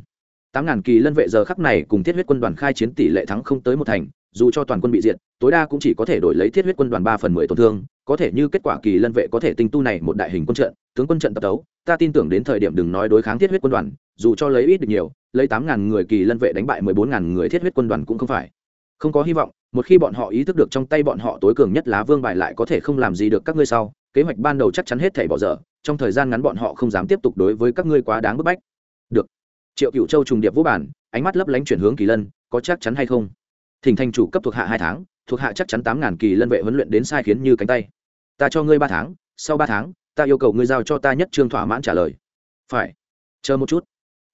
Tám ngàn kỳ lân vệ giờ khắc này cùng thiết huyết quân đoàn khai chiến tỷ lệ thắng không tới một thành, dù cho toàn quân bị diệt, tối đa cũng chỉ có thể đổi lấy thiết huyết quân đoàn ba phần mười tổn thương, có thể như kết quả kỳ lân vệ có thể tinh tu này một đại hình quân trận, tướng quân trận tập đấu, ta tin tưởng đến thời điểm đừng nói đối kháng thiết huyết quân đoàn, dù cho lấy ít được nhiều, lấy tám ngàn người kỳ lân vệ đánh bại mười bốn ngàn người thiết huyết quân đoàn cũng không phải. Không có hy vọng, một khi bọn họ ý thức được trong tay bọn họ tối cường nhất lá vương bài lại có thể không làm gì được các ngươi sau, kế hoạch ban đầu chắc chắn hết thảy bỏ dở trong thời gian ngắn bọn họ không dám tiếp tục đối với các ngươi quá đáng bức bách. Được. Triệu cựu châu trùng điệp vũ bản, ánh mắt lấp lánh chuyển hướng kỳ lân, có chắc chắn hay không? Thỉnh thành chủ cấp thuộc hạ hai tháng, thuộc hạ chắc chắn tám ngàn kỳ lân vệ huấn luyện đến sai khiến như cánh tay. Ta cho ngươi ba tháng, sau ba tháng, ta yêu cầu ngươi giao cho ta nhất trương thỏa mãn trả lời. Phải. Chờ một chút.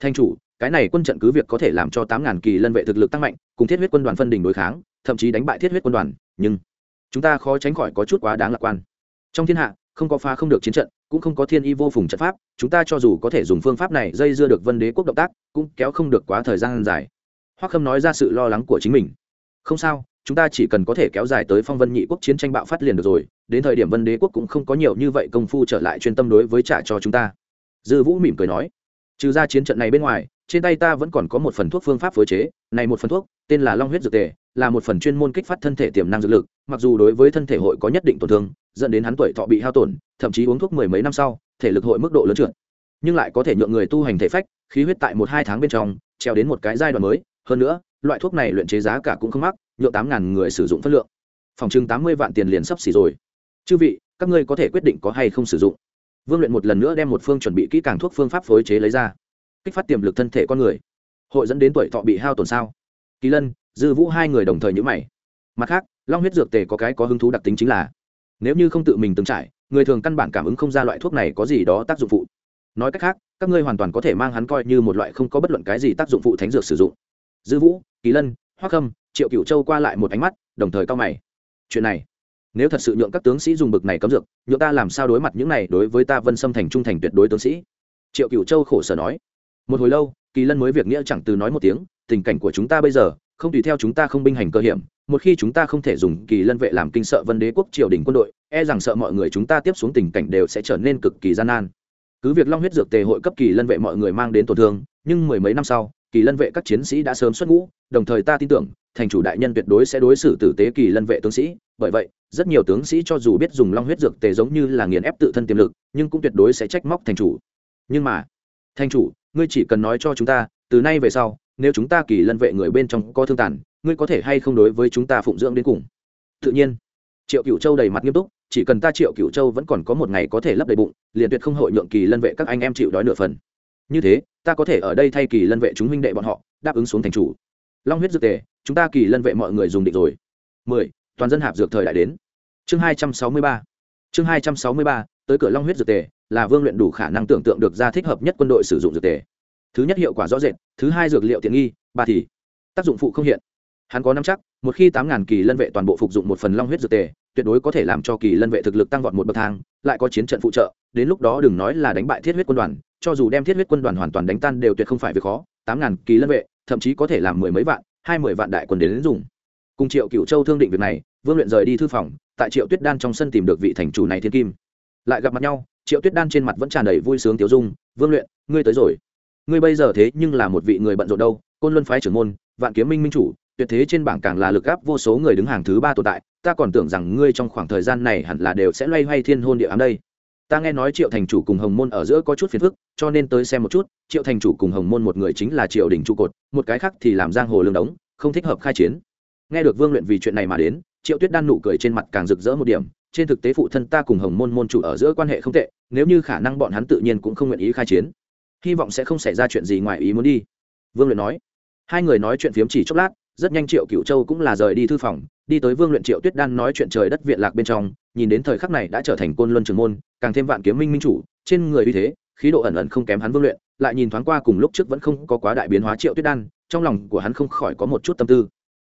Thanh chủ, cái này quân trận cứ việc có thể làm cho tám ngàn kỳ lân vệ thực lực tăng mạnh, cùng thiết huyết quân đoàn phân đình đối kháng, thậm chí đánh bại thiết huyết quân đoàn, nhưng chúng ta khó tránh khỏi có chút quá đáng lạc quan. Trong thiên hạ không có pha không được chiến trận, cũng không có thiên y vô phùng trận pháp, chúng ta cho dù có thể dùng phương pháp này dây dưa được vân đế quốc động tác, cũng kéo không được quá thời gian dài. Hoắc khâm nói ra sự lo lắng của chính mình. Không sao, chúng ta chỉ cần có thể kéo dài tới phong vân nhị quốc chiến tranh bạo phát liền được rồi, đến thời điểm vân đế quốc cũng không có nhiều như vậy công phu trở lại chuyên tâm đối với trả cho chúng ta. Dư vũ mỉm cười nói, trừ ra chiến trận này bên ngoài, trên tay ta vẫn còn có một phần thuốc phương pháp phối chế, này một phần thuốc, tên là long huyết dược tề là một phần chuyên môn kích phát thân thể tiềm năng dược lực, mặc dù đối với thân thể hội có nhất định tổn thương, dẫn đến hắn tuổi thọ bị hao tổn, thậm chí uống thuốc mười mấy năm sau, thể lực hội mức độ lớn trượt. Nhưng lại có thể nhượng người tu hành thể phách, khí huyết tại một hai tháng bên trong treo đến một cái giai đoạn mới. Hơn nữa, loại thuốc này luyện chế giá cả cũng không mắc, nhượng tám ngàn người sử dụng phân lượng. Phòng chừng tám mươi vạn tiền liền sắp xỉ rồi. Chư vị, các ngươi có thể quyết định có hay không sử dụng. Vương luyện một lần nữa đem một phương chuẩn bị kỹ càng thuốc phương pháp phối chế lấy ra. Kích phát tiềm lực thân thể con người. Hội dẫn đến tuổi thọ bị hao tổn sao? Kỳ lân dư vũ hai người đồng thời nhữ mày. Mặt khác, long huyết dược tề có cái có hứng thú đặc tính chính là, nếu như không tự mình từng trải, người thường căn bản cảm ứng không ra loại thuốc này có gì đó tác dụng phụ. Nói cách khác, các ngươi hoàn toàn có thể mang hắn coi như một loại không có bất luận cái gì tác dụng phụ thánh dược sử dụng. Dư vũ, kỳ lân, hoắc khâm, triệu cựu châu qua lại một ánh mắt, đồng thời cao mày. Chuyện này, nếu thật sự nhượng các tướng sĩ dùng bực này cấm dược, nhượng ta làm sao đối mặt những này đối với ta vân xâm thành trung thành tuyệt đối tướng sĩ? Triệu cựu châu khổ sở nói. Một hồi lâu, kỳ lân mới việc nghĩa chẳng từ nói một tiếng, tình cảnh của chúng ta bây giờ không tùy theo chúng ta không binh hành cơ hiểm, một khi chúng ta không thể dùng kỳ lân vệ làm kinh sợ vân đế quốc triều đình quân đội e rằng sợ mọi người chúng ta tiếp xuống tình cảnh đều sẽ trở nên cực kỳ gian nan. Cứ việc long huyết dược tề hội cấp kỳ lân vệ mọi người mang đến tổn thương, nhưng mười mấy năm sau, kỳ lân vệ các chiến sĩ đã sớm xuất ngũ, đồng thời ta tin tưởng, thành chủ đại nhân tuyệt đối sẽ đối xử tử tế kỳ lân vệ tướng sĩ. Bởi vậy, rất nhiều tướng sĩ cho dù biết dùng long huyết dược tề giống như là nghiền ép tự thân tiềm lực, nhưng cũng tuyệt đối sẽ trách móc thành chủ. Nhưng mà, thành chủ, ngươi chỉ cần nói cho chúng ta, từ nay về sau nếu chúng ta kỳ lân vệ người bên trong có thương tàn, ngươi có thể hay không đối với chúng ta phụng dưỡng đến cùng? Tự nhiên. Triệu cựu châu đầy mặt nghiêm túc, chỉ cần ta triệu cựu châu vẫn còn có một ngày có thể lấp đầy bụng, liền tuyệt không hội nhượng kỳ lân vệ các anh em chịu đói nửa phần. Như thế, ta có thể ở đây thay kỳ lân vệ chúng huynh đệ bọn họ, đáp ứng xuống thành chủ. Long huyết dược tề, chúng ta kỳ lân vệ mọi người dùng định rồi. Mười, toàn dân hạp dược thời đại đến. Chương hai trăm sáu mươi ba. Chương hai trăm sáu mươi ba, tới cửa long huyết dược tề, là vương luyện đủ khả năng tưởng tượng được ra thích hợp nhất quân đội sử dụng dược tề thứ nhất hiệu quả rõ rệt thứ hai dược liệu tiện nghi ba thì tác dụng phụ không hiện. Hắn có năm chắc một khi tám ngàn kỳ lân vệ toàn bộ phục dụng một phần long huyết dược tề tuyệt đối có thể làm cho kỳ lân vệ thực lực tăng vọt một bậc thang lại có chiến trận phụ trợ đến lúc đó đừng nói là đánh bại thiết huyết quân đoàn cho dù đem thiết huyết quân đoàn hoàn toàn đánh tan đều tuyệt không phải việc khó tám ngàn kỳ lân vệ thậm chí có thể làm mười mấy vạn hai mười vạn đại quân đến, đến dùng. Cùng triệu cựu châu thương định việc này vương luyện rời đi thư phòng tại triệu tuyết đan trong sân tìm được vị thành chủ này thiên kim. Lại gặp mặt nhau triệu tuyết đan trên mặt vẫn tràn đầy vui sướng tiêu dung vương luyện ngươi tới rồi ngươi bây giờ thế nhưng là một vị người bận rộn đâu, côn luân phái trưởng môn, vạn kiếm minh minh chủ, tuyệt thế trên bảng càng là lực áp vô số người đứng hàng thứ ba tồn tại, ta còn tưởng rằng ngươi trong khoảng thời gian này hẳn là đều sẽ loay hoay thiên hôn địa ám đây. Ta nghe nói triệu thành chủ cùng hồng môn ở giữa có chút phiền phức, cho nên tới xem một chút, triệu thành chủ cùng hồng môn một người chính là triệu đình trụ cột, một cái khác thì làm giang hồ lương đống, không thích hợp khai chiến. Nghe được vương luyện vì chuyện này mà đến, triệu tuyết đan nụ cười trên mặt càng rực rỡ một điểm, trên thực tế phụ thân ta cùng hồng môn môn chủ ở giữa quan hệ không tệ, nếu như khả năng bọn hắn tự nhiên cũng không nguyện ý khai chiến hy vọng sẽ không xảy ra chuyện gì ngoài ý muốn đi. Vương luyện nói. Hai người nói chuyện phiếm chỉ chốc lát, rất nhanh triệu cựu châu cũng là rời đi thư phòng, đi tới vương luyện triệu tuyết đan nói chuyện trời đất viện lạc bên trong, nhìn đến thời khắc này đã trở thành côn luân trường môn, càng thêm vạn kiếm minh minh chủ, trên người uy thế, khí độ ẩn ẩn không kém hắn vương luyện, lại nhìn thoáng qua cùng lúc trước vẫn không có quá đại biến hóa triệu tuyết đan, trong lòng của hắn không khỏi có một chút tâm tư.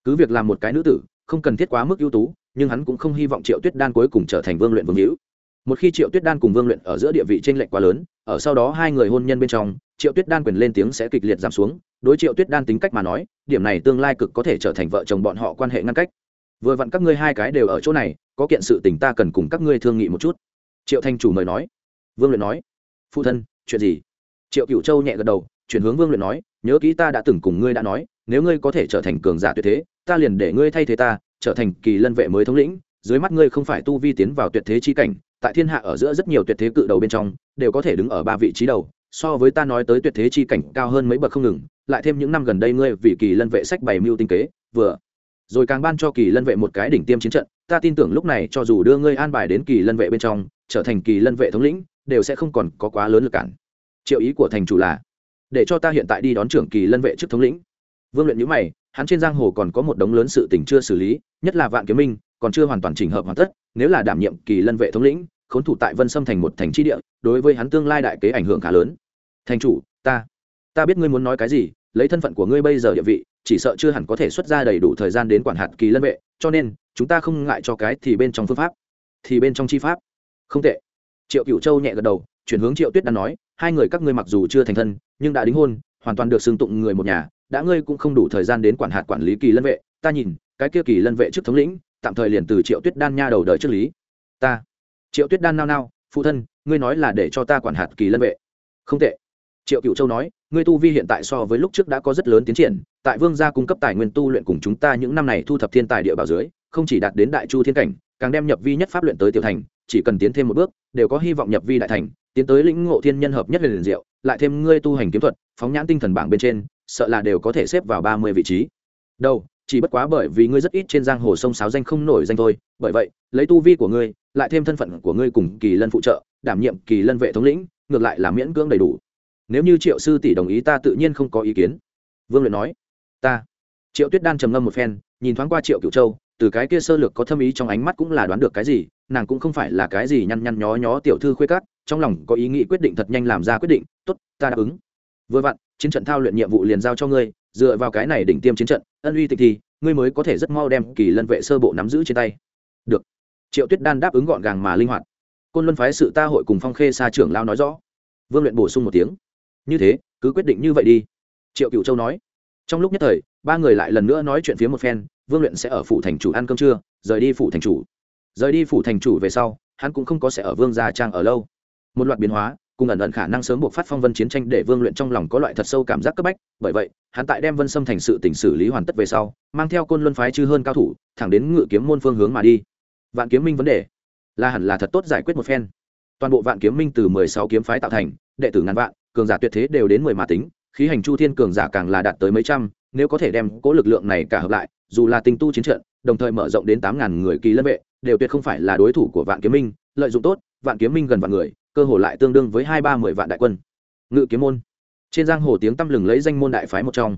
Cứ việc làm một cái nữ tử, không cần thiết quá mức ưu tú, nhưng hắn cũng không hy vọng triệu tuyết đan cuối cùng trở thành vương luyện vương hữu một khi triệu tuyết đan cùng vương luyện ở giữa địa vị t r ê n lệch quá lớn, ở sau đó hai người hôn nhân bên trong, triệu tuyết đan quyền lên tiếng sẽ kịch liệt giảm xuống. Đối triệu tuyết đan tính cách mà nói, điểm này tương lai cực có thể trở thành vợ chồng bọn họ quan hệ ngăn cách. Vừa vặn các ngươi hai cái đều ở chỗ này, có kiện sự tình ta cần cùng các ngươi thương nghị một chút. Triệu thanh chủ mời nói. Vương luyện nói. Phụ thân, chuyện gì? Triệu cựu châu nhẹ gật đầu, chuyển hướng vương luyện nói. Nhớ kỹ ta đã từng cùng ngươi đã nói, nếu ngươi có thể trở thành cường giả tuyệt thế, ta liền để ngươi thay thế ta, trở thành kỳ lân vệ mới thống lĩnh. Dưới mắt ngươi không phải tu vi tiến vào tuyệt thế chi cảnh tại thiên hạ ở giữa rất nhiều tuyệt thế cự đầu bên trong, đều có thể đứng ở ba vị trí đầu, so với ta nói tới tuyệt thế chi cảnh cao hơn mấy bậc không ngừng, lại thêm những năm gần đây ngươi vì kỳ lân vệ sách bày mưu tinh kế, vừa, rồi càng ban cho kỳ lân vệ một cái đỉnh tiêm chiến trận, ta tin tưởng lúc này cho dù đưa ngươi an bài đến kỳ lân vệ bên trong, trở thành kỳ lân vệ thống lĩnh, đều sẽ không còn có quá lớn lực cản. Triệu ý của thành chủ là, để cho ta hiện tại đi đón trưởng kỳ lân vệ trước thống lĩnh. Vương luyện nhữ mày, hắn trên giang hồ còn có một đống lớn sự tình chưa xử lý, nhất là vạn kiếm minh, còn chưa hoàn toàn chỉnh hợp hoàn tất, nếu là đảm nhiệm kỳ lân vệ thống lĩnh khốn thủ tại vân sâm thành một thành tri địa, đối với hắn tương lai đại kế ảnh hưởng khá lớn. Thành chủ, ta ta biết ngươi muốn nói cái gì, lấy thân phận của ngươi bây giờ địa vị, chỉ sợ chưa hẳn có thể xuất ra đầy đủ thời gian đến quản hạt kỳ lân vệ, cho nên, chúng ta không ngại cho cái thì bên trong phương pháp, thì bên trong chi pháp. Không tệ. Triệu cựu châu nhẹ gật đầu, chuyển hướng triệu tuyết đan nói, hai người các ngươi mặc dù chưa thành thân, nhưng đã đính hôn, hoàn toàn được xưng tụng người một nhà, đã ngươi cũng không đủ thời gian đến quản hạt quản lý kỳ lân vệ. Ta nhìn, cái kia kỳ lân vệ trước thống lĩnh, tạm thời liền từ triệu tuyết đan nha đầu đời trước lý. Ta triệu tuyết đan nao nao, phụ thân, ngươi nói là để cho ta quản hạt kỳ lân vệ. Không tệ. Triệu cựu châu nói, ngươi tu vi hiện tại so với lúc trước đã có rất lớn tiến triển, tại vương gia cung cấp tài nguyên tu luyện cùng chúng ta những năm này thu thập thiên tài địa bảo dưới, không chỉ đạt đến đại chu thiên cảnh, càng đem nhập vi nhất pháp luyện tới tiểu thành, chỉ cần tiến thêm một bước, đều có hy vọng nhập vi đại thành, tiến tới lĩnh ngộ thiên nhân hợp nhất liền diệu, lại thêm ngươi tu hành kiếm thuật, phóng nhãn tinh thần bảng bên trên, sợ là đều có thể xếp vào ba mươi vị trí. Đâu chỉ bất quá bởi vì ngươi rất ít trên giang hồ sông sáo danh không nổi danh thôi, bởi vậy, lấy tu vi của ngươi, lại thêm thân phận của ngươi cùng kỳ lân phụ trợ, đảm nhiệm kỳ lân vệ thống lĩnh, ngược lại là miễn cưỡng đầy đủ. Nếu như triệu sư tỷ đồng ý ta tự nhiên không có ý kiến. Vương luyện nói. Ta. Triệu tuyết đan trầm ngâm một phen, nhìn thoáng qua triệu cựu châu, từ cái kia sơ lược có thâm ý trong ánh mắt cũng là đoán được cái gì, nàng cũng không phải là cái gì nhăn nhăn nhó nhó tiểu thư khuê cát trong lòng có ý nghĩ quyết định thật nhanh làm ra quyết định, tốt, ta đáp ứng. Vừa vặn, chiến trận thao luyện nhiệm vụ liền giao cho ngươi dựa vào cái này đỉnh tiêm chiến trận, ân uy tịch thì, ngươi mới có thể rất mau đem kỳ lân vệ sơ bộ nắm giữ trên tay. Được. Triệu tuyết đan đáp ứng gọn gàng mà linh hoạt. Côn luân phái sự ta hội cùng phong khê xa trưởng lao nói rõ. Vương luyện bổ sung một tiếng. Như thế, cứ quyết định như vậy đi. Triệu cựu châu nói. Trong lúc nhất thời, ba người lại lần nữa nói chuyện phía một phen, vương luyện sẽ ở phủ thành chủ ăn cơm trưa, rời đi phủ thành chủ. Rời đi phủ thành chủ về sau, hắn cũng không có sẽ ở vương gia trang ở lâu. Một loạt biến hóa cùng ẩn ẩn khả năng sớm buộc phát phong vân chiến tranh để vương luyện trong lòng có loại thật sâu cảm giác cấp bách. Bởi vậy, hắn tại đem vân xâm thành sự tỉnh xử lý hoàn tất về sau, mang theo côn luân phái chư hơn cao thủ, thẳng đến ngự kiếm môn phương hướng mà đi. Vạn kiếm minh vấn đề. Là hẳn là thật tốt giải quyết một phen. Toàn bộ vạn kiếm minh từ mười sáu kiếm phái tạo thành, đệ tử ngàn vạn, cường giả tuyệt thế đều đến mười mà tính, khí hành chu thiên cường giả càng là đạt tới mấy trăm, nếu có thể đem cố lực lượng này cả hợp lại, dù là tinh tu chiến trận, đồng thời mở rộng đến tám ngàn người kỳ lân vệ, đều tuyệt không phải là đối thủ của vạn kiếm minh, lợi dụng tốt, vạn kiếm minh gần vạn người cơ hồ lại tương đương với hai ba mười vạn đại quân. Ngự kiếm môn. Trên giang hồ tiếng tăm lừng lấy danh môn đại phái một trong.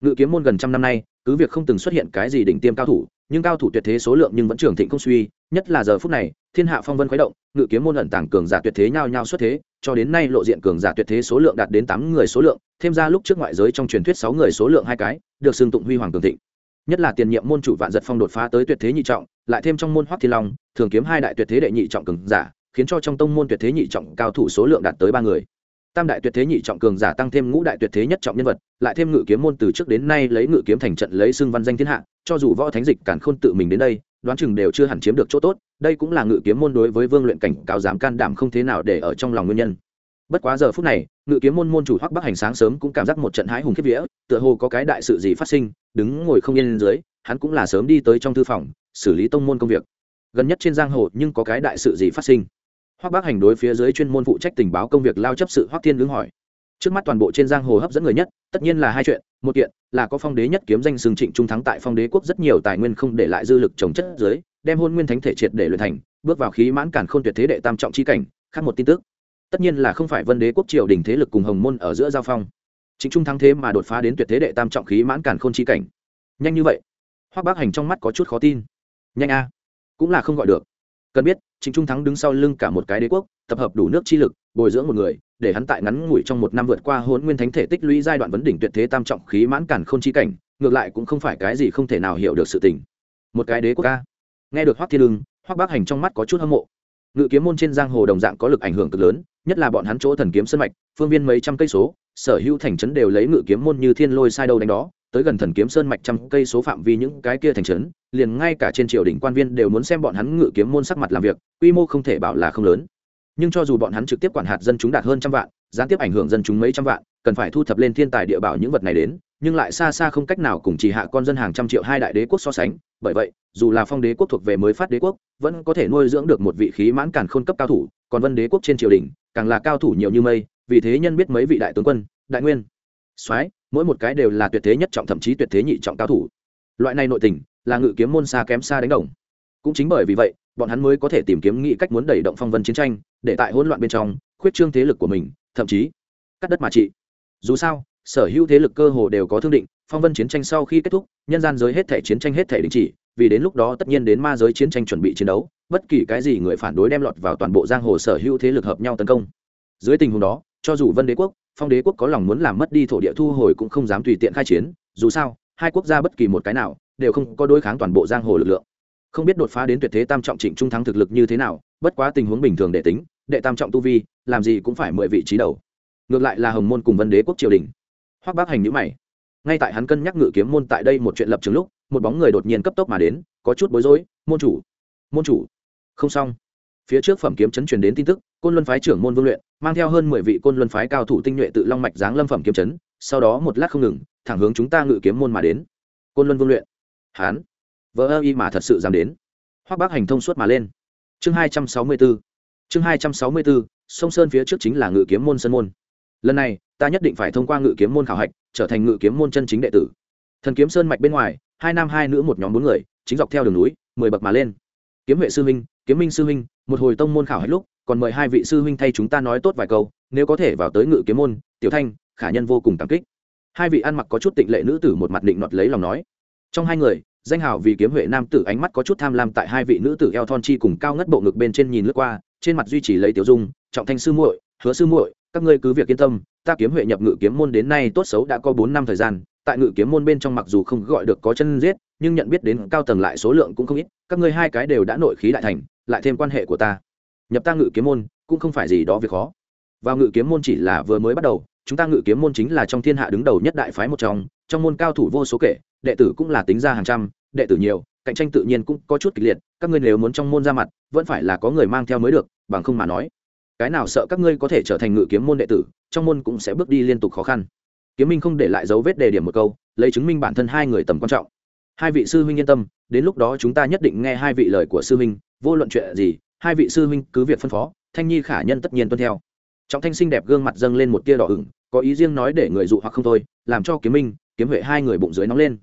Ngự kiếm môn gần trăm năm nay, cứ việc không từng xuất hiện cái gì đỉnh tiêm cao thủ, nhưng cao thủ tuyệt thế số lượng nhưng vẫn trưởng thịnh không suy, nhất là giờ phút này, thiên hạ phong vân khuấy động, ngự kiếm môn ẩn tàng cường giả tuyệt thế nhao nhao xuất thế, cho đến nay lộ diện cường giả tuyệt thế số lượng đạt đến tám người số lượng, thêm ra lúc trước ngoại giới trong truyền thuyết sáu người số lượng hai cái, được xưng tụng huy hoàng cường thịnh. Nhất là tiền nhiệm môn chủ vạn giật phong đột phá tới tuyệt thế nhị trọng, lại thêm trong môn hoắc thiên long, thường kiếm hai đại tuyệt thế đệ nhị trọng cường giả khiến cho trong tông môn tuyệt thế nhị trọng cao thủ số lượng đạt tới ba người. Tam đại tuyệt thế nhị trọng cường giả tăng thêm ngũ đại tuyệt thế nhất trọng nhân vật, lại thêm ngự kiếm môn từ trước đến nay lấy ngự kiếm thành trận lấy xưng văn danh thiên hạ, cho dù võ thánh dịch cản khôn tự mình đến đây, đoán chừng đều chưa hẳn chiếm được chỗ tốt, đây cũng là ngự kiếm môn đối với vương luyện cảnh cáo dám can đảm không thế nào để ở trong lòng nguyên nhân. Bất quá giờ phút này, ngự kiếm môn môn chủ hoắc bắc hành sáng sớm cũng cảm giác một trận hãi hùng khiếp vía, tựa hồ có cái đại sự gì phát sinh, đứng ngồi không yên dưới, hắn cũng là sớm đi tới trong thư phòng, xử lý tông môn công việc. Gần nhất trên giang hồ nhưng có cái đại sự gì phát sinh? Hoắc Bác hành đối phía dưới chuyên môn phụ trách tình báo công việc lao chấp sự hoắc thiên đứng hỏi, trước mắt toàn bộ trên giang hồ hấp dẫn người nhất, tất nhiên là hai chuyện, một kiện là có phong đế nhất kiếm danh sừng trịnh trung thắng tại phong đế quốc rất nhiều tài nguyên không để lại dư lực trồng chất dưới, đem hôn nguyên thánh thể triệt để luyện thành, bước vào khí mãn cản khôn tuyệt thế đệ tam trọng chi cảnh, khác một tin tức. Tất nhiên là không phải vân đế quốc triều đình thế lực cùng hồng môn ở giữa giao phong. Trịnh trung thắng thế mà đột phá đến tuyệt thế đệ tam trọng khí mãn cản khôn chi cảnh. Nhanh như vậy, hoắc bác hành trong mắt có chút khó tin. Nhanh a, cũng là không gọi được cần biết trịnh trung thắng đứng sau lưng cả một cái đế quốc tập hợp đủ nước chi lực bồi dưỡng một người để hắn tại ngắn ngủi trong một năm vượt qua hôn nguyên thánh thể tích lũy giai đoạn vấn đỉnh tuyệt thế tam trọng khí mãn cản khôn chi cảnh ngược lại cũng không phải cái gì không thể nào hiểu được sự tình. Một cái đế quốc ca nghe được hoắc thiên lương, hoắc bác hành trong mắt có chút hâm mộ. Ngự kiếm môn trên giang hồ đồng dạng có lực ảnh hưởng cực lớn nhất là bọn hắn chỗ thần kiếm sân mạch phương viên mấy trăm cây số sở hữu thành trấn đều lấy ngự kiếm môn như thiên lôi sai đâu đánh đó tới gần thần kiếm sơn mạch trăm cây số phạm vi những cái kia thành trấn, liền ngay cả trên triều đình quan viên đều muốn xem bọn hắn ngự kiếm môn sắc mặt làm việc, quy mô không thể bảo là không lớn. Nhưng cho dù bọn hắn trực tiếp quản hạt dân chúng đạt hơn trăm vạn, gián tiếp ảnh hưởng dân chúng mấy trăm vạn, cần phải thu thập lên thiên tài địa bảo những vật này đến, nhưng lại xa xa không cách nào cùng chỉ hạ con dân hàng trăm triệu hai đại đế quốc so sánh. Bởi vậy, dù là phong đế quốc thuộc về mới phát đế quốc, vẫn có thể nuôi dưỡng được một vị khí mãn cản khôn cấp cao thủ, còn vân đế quốc trên triều đình, càng là cao thủ nhiều như mây, vì thế nhân biết mấy vị đại tướng quân, đại nguyên. Soái mỗi một cái đều là tuyệt thế nhất trọng thậm chí tuyệt thế nhị trọng cao thủ. Loại này nội tình, là ngự kiếm môn xa kém xa đánh đồng. Cũng chính bởi vì vậy, bọn hắn mới có thể tìm kiếm nghĩ cách muốn đẩy động phong vân chiến tranh, để tại hỗn loạn bên trong, khuyết trương thế lực của mình, thậm chí cắt đất mà trị. Dù sao, sở hữu thế lực cơ hồ đều có thương định, phong vân chiến tranh sau khi kết thúc, nhân gian giới hết thể chiến tranh hết thể đình chỉ, vì đến lúc đó tất nhiên đến ma giới chiến tranh chuẩn bị chiến đấu, bất kỳ cái gì người phản đối đem lọt vào toàn bộ giang hồ sở hữu thế lực hợp nhau tấn công. Dưới tình huống đó, cho dù vân đế quốc phong đế quốc có lòng muốn làm mất đi thổ địa thu hồi cũng không dám tùy tiện khai chiến, dù sao, hai quốc gia bất kỳ một cái nào đều không có đối kháng toàn bộ giang hồ lực lượng. Không biết đột phá đến tuyệt thế tam trọng trịnh trung thắng thực lực như thế nào, bất quá tình huống bình thường để tính, đệ tam trọng tu vi, làm gì cũng phải mười vị trí đầu. Ngược lại là hồng môn cùng vân đế quốc triều đình. Hoắc bác hành nhữ mày. Ngay tại hắn cân nhắc ngự kiếm môn tại đây một chuyện lập trường lúc, một bóng người đột nhiên cấp tốc mà đến, có chút bối rối, môn chủ môn chủ. Không xong. Phía trước phẩm kiếm chấn truyền đến tin tức, côn luân phái trưởng môn vương luyện mang theo hơn mười vị côn luân phái cao thủ tinh nhuệ tự long mạch giáng lâm phẩm kiếm chấn, sau đó một lát không ngừng, thẳng hướng chúng ta ngự kiếm môn mà đến. Côn luân vương luyện. Hán. Vỡ ơ y mà thật sự dám đến. Hoắc bác hành thông suốt mà lên. Chương hai trăm sáu mươi bốn chương hai trăm sáu mươi bốn sông sơn phía trước chính là ngự kiếm môn sân môn. Lần này, ta nhất định phải thông qua ngự kiếm môn khảo hạch, trở thành ngự kiếm môn chân chính đệ tử. Thần kiếm sơn mạch bên ngoài, hai nam hai nữ một nhóm bốn người, chính dọc theo đường núi, mười bậc mà lên. Kiếm huệ sư huynh, kiếm minh sư huynh, một hồi tông môn khảo hạch lúc còn mời hai vị sư huynh thay chúng ta nói tốt vài câu, nếu có thể vào tới ngự kiếm môn, tiểu thanh, khả nhân vô cùng cảm kích. Hai vị ăn mặc có chút tịnh lệ nữ tử một mặt định nọt lấy lòng nói. Trong hai người, danh hảo vì kiếm huệ nam tử ánh mắt có chút tham lam tại hai vị nữ tử eo thon chi cùng cao ngất bộ ngực bên trên nhìn lướt qua, trên mặt duy trì lấy tiểu dung, trọng thanh sư muội, hứa sư muội, các ngươi cứ việc yên tâm, ta kiếm huệ nhập ngự kiếm môn đến nay tốt xấu đã có bốn năm thời gian, tại ngự kiếm môn bên trong mặc dù không gọi được có chân giết, nhưng nhận biết đến cao tầng lại số lượng cũng không ít, các ngươi hai cái đều đã nội khí đại thành, lại thêm quan hệ của ta nhập ta ngự kiếm môn cũng không phải gì đó việc khó. Vào ngự kiếm môn chỉ là vừa mới bắt đầu, chúng ta ngự kiếm môn chính là trong thiên hạ đứng đầu nhất đại phái một trong trong môn cao thủ vô số kể, đệ tử cũng là tính ra hàng trăm, đệ tử nhiều, cạnh tranh tự nhiên cũng có chút kịch liệt, các ngươi nếu muốn trong môn ra mặt, vẫn phải là có người mang theo mới được, bằng không mà nói, cái nào sợ các ngươi có thể trở thành ngự kiếm môn đệ tử, trong môn cũng sẽ bước đi liên tục khó khăn. Kiếm minh không để lại dấu vết đề điểm một câu, lấy chứng minh bản thân hai người tầm quan trọng. Hai vị sư huynh yên tâm, đến lúc đó chúng ta nhất định nghe hai vị lời của sư huynh, vô luận chuyện gì hai vị sư huynh cứ việc phân phó, thanh nhi khả nhân tất nhiên tuân theo. Trọng thanh xinh đẹp gương mặt dâng lên một tia đỏ ửng, có ý riêng nói để người dụ hoặc không thôi, làm cho kiếm minh, kiếm huệ hai người bụng dưới nóng lên.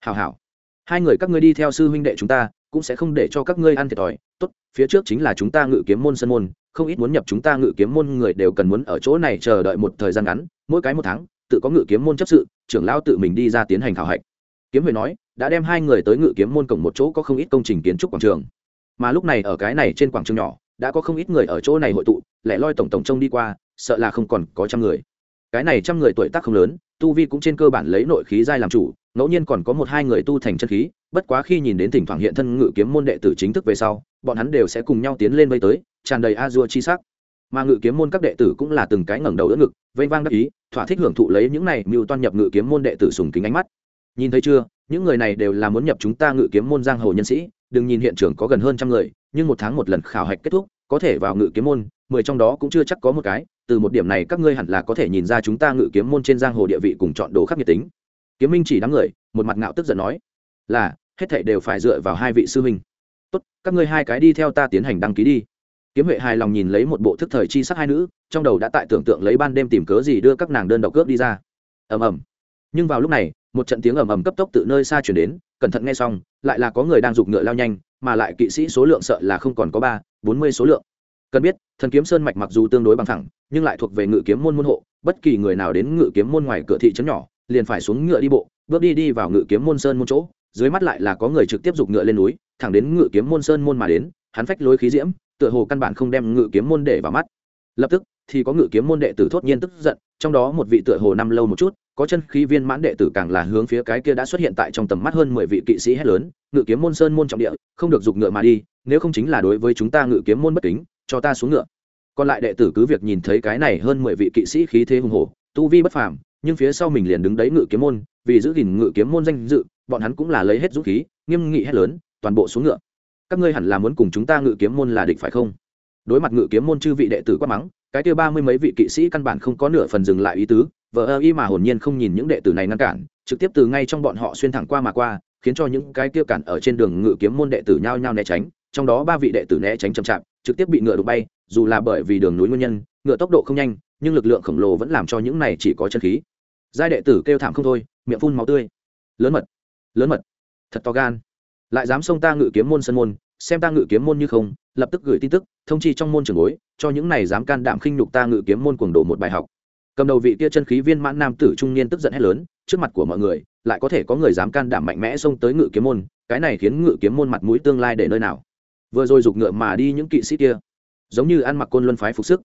Hào hào hai người các ngươi đi theo sư huynh đệ chúng ta, cũng sẽ không để cho các ngươi ăn thiệt thòi. Tốt, phía trước chính là chúng ta ngự kiếm môn sân môn, không ít muốn nhập chúng ta ngự kiếm môn người đều cần muốn ở chỗ này chờ đợi một thời gian ngắn, mỗi cái một tháng, tự có ngự kiếm môn chấp sự, trưởng lão tự mình đi ra tiến hành khảo hạch. Kiếm huệ nói, đã đem hai người tới ngự kiếm môn cổng một chỗ có không ít công trình kiến trúc quảng trường mà lúc này ở cái này trên quảng trường nhỏ, đã có không ít người ở chỗ này hội tụ, lẻ loi tổng tổng trông đi qua, sợ là không còn có trăm người. Cái này trăm người tuổi tác không lớn, tu vi cũng trên cơ bản lấy nội khí giai làm chủ, ngẫu nhiên còn có một hai người tu thành chân khí, bất quá khi nhìn đến thỉnh thoảng hiện thân ngự kiếm môn đệ tử chính thức về sau, bọn hắn đều sẽ cùng nhau tiến lên vây tới, tràn đầy a dua chi sắc. Mà ngự kiếm môn các đệ tử cũng là từng cái ngẩng đầu đỡ ngực vây vang đắc ý, thỏa thích hưởng thụ lấy những này mưu toan nhập ngự kiếm môn đệ tử sùng kính ánh mắt. Nhìn thấy chưa? Những người này đều là muốn nhập chúng ta ngự kiếm môn giang hồ nhân sĩ, đừng nhìn hiện trường có gần hơn trăm người, nhưng một tháng một lần khảo hạch kết thúc, có thể vào ngự kiếm môn, mười trong đó cũng chưa chắc có một cái, từ một điểm này các ngươi hẳn là có thể nhìn ra chúng ta ngự kiếm môn trên giang hồ địa vị cùng chọn đồ khắc nghiệt tính. Kiếm minh chỉ đám người, một mặt ngạo tức giận nói, là, hết thảy đều phải dựa vào hai vị sư huynh. Tốt, các ngươi hai cái đi theo ta tiến hành đăng ký đi. Kiếm huệ hài lòng nhìn lấy một bộ thức thời chi sắc hai nữ, trong đầu đã tại tưởng tượng lấy ban đêm tìm cớ gì đưa các nàng đơn độc cướp đi ra. Ầm ầm. Nhưng vào lúc này một trận tiếng ầm ầm cấp tốc từ nơi xa chuyển đến, cẩn thận nghe xong, lại là có người đang giục ngựa lao nhanh, mà lại kỵ sĩ số lượng sợ là không còn có ba, bốn mươi số lượng. Cần biết, thần kiếm sơn mạch mặc dù tương đối bằng thẳng, nhưng lại thuộc về ngự kiếm môn môn hộ, bất kỳ người nào đến ngự kiếm môn ngoài cửa thị trấn nhỏ, liền phải xuống ngựa đi bộ, bước đi đi vào ngự kiếm môn sơn môn chỗ, dưới mắt lại là có người trực tiếp giục ngựa lên núi, thẳng đến ngự kiếm môn sơn môn mà đến, hắn phách lối khí diễm, tựa hồ căn bản không đem ngự kiếm môn để vào mắt. Lập tức, thì có ngự kiếm môn đệ tử thốt nhiên tức giận, trong đó một vị tựa hồ năm lâu một chút có chân khí viên mãn đệ tử càng là hướng phía cái kia đã xuất hiện tại trong tầm mắt hơn mười vị kỵ sĩ hét lớn, ngự kiếm môn sơn môn trọng địa, không được giục ngựa mà đi, nếu không chính là đối với chúng ta ngự kiếm môn bất kính, cho ta xuống ngựa. Còn lại đệ tử cứ việc nhìn thấy cái này hơn mười vị kỵ sĩ khí thế hùng hổ, tu vi bất phàm, nhưng phía sau mình liền đứng đấy ngự kiếm môn, vì giữ gìn ngự kiếm môn danh dự, bọn hắn cũng là lấy hết dũng khí, nghiêm nghị hét lớn, toàn bộ xuống ngựa. Các ngươi hẳn là muốn cùng chúng ta ngự kiếm môn là địch phải không? Đối mặt ngự kiếm môn chư vị đệ tử quát mắng, cái kia ba mươi mấy vị kỵ sĩ căn bản không có nửa phần dừng lại ý tứ vờ ơ y mà hồn nhiên không nhìn những đệ tử này ngăn cản, trực tiếp từ ngay trong bọn họ xuyên thẳng qua mà qua, khiến cho những cái kia cản ở trên đường ngự kiếm môn đệ tử nhao nhao né tránh, trong đó ba vị đệ tử né tránh chậm chạp, trực tiếp bị ngựa đụng bay, dù là bởi vì đường núi nguyên nhân, ngựa tốc độ không nhanh, nhưng lực lượng khổng lồ vẫn làm cho những này chỉ có chân khí. Giai đệ tử kêu thảm không thôi, miệng phun máu tươi. Lớn mật lớn mật, thật to gan. Lại dám xông ta ngự kiếm môn sân môn, xem ta ngự kiếm môn như không, lập tức gửi tin tức, thông chi trong môn trường bối, cho những này dám can đảm khinh nhục ta ngự kiếm môn cuồng đổ một bài học cầm đầu vị kia chân khí viên mãn nam tử trung niên tức giận hét lớn, trước mặt của mọi người, lại có thể có người dám can đảm mạnh mẽ xông tới ngự kiếm môn, cái này khiến ngự kiếm môn mặt mũi tương lai để nơi nào? Vừa rồi giục ngựa mà đi những kỵ sĩ kia, giống như ăn mặc côn luân phái phục sức.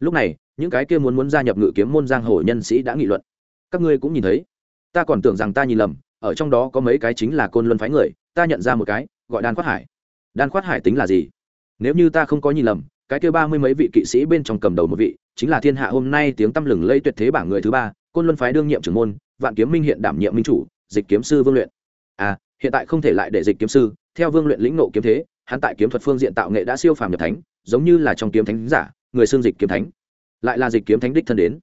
Lúc này, những cái kia muốn muốn gia nhập ngự kiếm môn giang hồ nhân sĩ đã nghị luận. Các ngươi cũng nhìn thấy. Ta còn tưởng rằng ta nhìn lầm, ở trong đó có mấy cái chính là côn luân phái người, ta nhận ra một cái, gọi đan khoát hải. Đan khoát hải tính là gì? Nếu như ta không có nhìn lầm cái kia ba mươi mấy vị kỵ sĩ bên trong cầm đầu một vị, chính là thiên hạ hôm nay tiếng tăm lừng lây tuyệt thế bảng người thứ ba, côn luân phái đương nhiệm trưởng môn, vạn kiếm minh hiện đảm nhiệm minh chủ, dịch kiếm sư vương luyện. À hiện tại không thể lại để dịch kiếm sư, theo vương luyện lĩnh nộ kiếm thế, hắn tại kiếm thuật phương diện tạo nghệ đã siêu phàm nhập thánh, giống như là trong kiếm thánh giả, người xương dịch kiếm thánh. Lại là dịch kiếm thánh đích thân đến.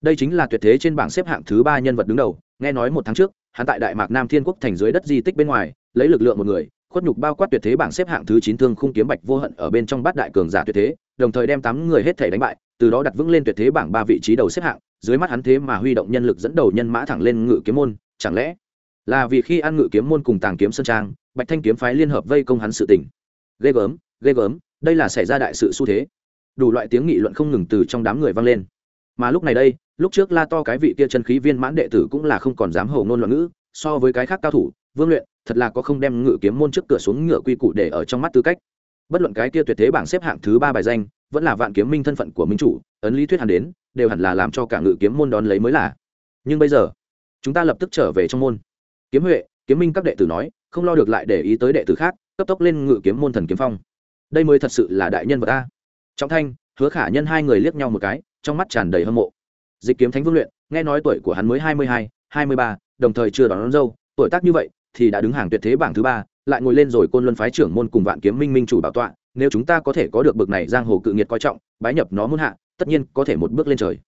Đây chính là tuyệt thế trên bảng xếp hạng thứ ba nhân vật đứng đầu, nghe nói một tháng trước, hắn tại đại mạc nam thiên quốc thành dưới đất di tích bên ngoài, lấy lực lượng một người khuất nhục bao quát tuyệt thế bảng xếp hạng thứ chín thương khung kiếm bạch vô hận ở bên trong bát đại cường giả tuyệt thế, đồng thời đem tám người hết thể đánh bại, từ đó đặt vững lên tuyệt thế bảng ba vị trí đầu xếp hạng, dưới mắt hắn thế mà huy động nhân lực dẫn đầu nhân mã thẳng lên ngự kiếm môn, chẳng lẽ là vì khi ăn ngự kiếm môn cùng tàng kiếm sơn trang, bạch thanh kiếm phái liên hợp vây công hắn sự tình? ghê gớm ghê gớm, đây là xảy ra đại sự xu thế đủ loại tiếng nghị luận không ngừng từ trong đám người vang lên mà lúc này đây, lúc trước la to cái vị kia chân khí viên mãn đệ tử cũng là không còn dám hầu ngôn loạn ngữ, so với cái khác cao thủ, vương luyện thật là có không đem ngự kiếm môn trước cửa xuống ngựa quy củ để ở trong mắt tư cách. Bất luận cái kia tuyệt thế bảng xếp hạng thứ ba bài danh vẫn là vạn kiếm minh thân phận của minh chủ ấn lý thuyết hẳn đến đều hẳn là làm cho cả ngự kiếm môn đón lấy mới là. Nhưng bây giờ chúng ta lập tức trở về trong môn. Kiếm huệ kiếm minh các đệ tử nói không lo được lại để ý tới đệ tử khác cấp tốc lên ngự kiếm môn thần kiếm phong. Đây mới thật sự là đại nhân vật ta. Trọng thanh hứa khả nhân hai người liếc nhau một cái trong mắt tràn đầy hâm mộ. Dịch kiếm thánh vương luyện nghe nói tuổi của hắn mới hai mươi hai hai mươi ba đồng thời chưa đón, đón dâu tuổi tác như vậy thì đã đứng hàng tuyệt thế bảng thứ ba, lại ngồi lên rồi côn luân phái trưởng môn cùng vạn kiếm minh minh chủ bảo tọa, nếu chúng ta có thể có được bực này giang hồ cự nghiệt coi trọng, bái nhập nó muốn hạ, tất nhiên có thể một bước lên trời.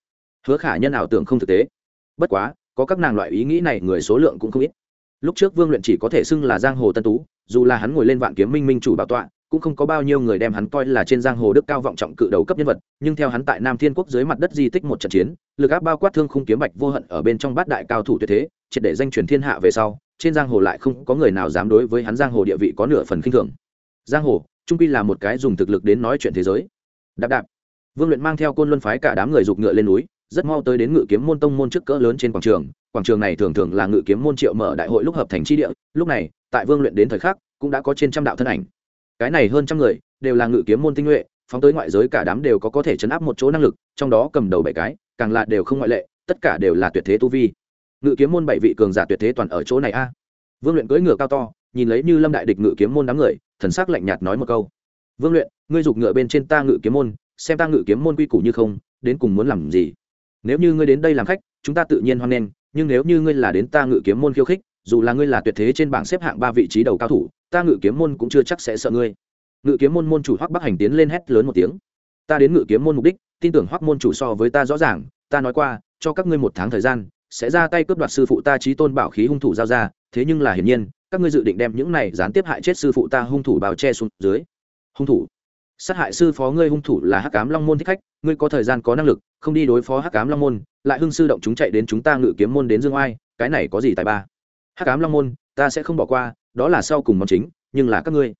Hứa khả nhân ảo tưởng không thực tế. Bất quá, có các nàng loại ý nghĩ này, người số lượng cũng không ít. Lúc trước vương luyện chỉ có thể xưng là giang hồ tân tú, dù là hắn ngồi lên vạn kiếm minh minh chủ bảo tọa, cũng không có bao nhiêu người đem hắn coi là trên giang hồ đức cao vọng trọng cự đầu cấp nhân vật, nhưng theo hắn tại nam thiên quốc dưới mặt đất di tích một trận chiến, lực áp bao quát thương khung kiếm bạch vô hận ở bên trong bát đại cao thủ tuyệt thế, triệt để danh truyền thiên hạ về sau trên giang hồ lại không có người nào dám đối với hắn giang hồ địa vị có nửa phần khinh thường. Giang hồ, trung quy là một cái dùng thực lực đến nói chuyện thế giới. Đạp đạp. Vương luyện mang theo côn luân phái cả đám người giục ngựa lên núi, rất mau tới đến ngự kiếm môn tông môn trước cỡ lớn trên quảng trường. Quảng trường này thường thường là ngự kiếm môn triệu mở đại hội lúc hợp thành tri địa. Lúc này, tại vương luyện đến thời khắc, cũng đã có trên trăm đạo thân ảnh. Cái này hơn trăm người, đều là ngự kiếm môn tinh nhuệ, phóng tới ngoại giới cả đám đều có có thể chấn áp một chỗ năng lực, trong đó cầm đầu bảy cái, càng là đều không ngoại lệ, tất cả đều là tuyệt thế tu vi ngự kiếm môn bảy vị cường giả tuyệt thế toàn ở chỗ này a. Vương luyện cưỡi ngựa cao to, nhìn lấy như lâm đại địch ngự kiếm môn đám người, thần sắc lạnh nhạt nói một câu. Vương luyện, ngươi giục ngựa bên trên ta ngự kiếm môn, xem ta ngự kiếm môn quy củ như không, đến cùng muốn làm gì? Nếu như ngươi đến đây làm khách, chúng ta tự nhiên hoan nghênh, nhưng nếu như ngươi là đến ta ngự kiếm môn khiêu khích, dù là ngươi là tuyệt thế trên bảng xếp hạng ba vị trí đầu cao thủ, ta ngự kiếm môn cũng chưa chắc sẽ sợ ngươi. Ngự kiếm môn môn chủ hoắc bắc hành tiến lên hét lớn một tiếng. Ta đến ngự kiếm môn mục đích, tin tưởng hoắc môn chủ so với ta rõ ràng, ta nói qua, cho các ngươi một tháng thời gian sẽ ra tay cướp đoạt sư phụ ta trí tôn bảo khí hung thủ giao ra, thế nhưng là hiển nhiên, các ngươi dự định đem những này gián tiếp hại chết sư phụ ta hung thủ bào che xuống dưới. Hung thủ? Sát hại sư phó ngươi hung thủ là hắc cám long môn thích khách, ngươi có thời gian có năng lực, không đi đối phó hắc cám long môn, lại hưng sư động chúng chạy đến chúng ta ngự kiếm môn đến dương oai, cái này có gì tài ba? Hắc cám long môn, ta sẽ không bỏ qua, đó là sau cùng món chính, nhưng là các ngươi.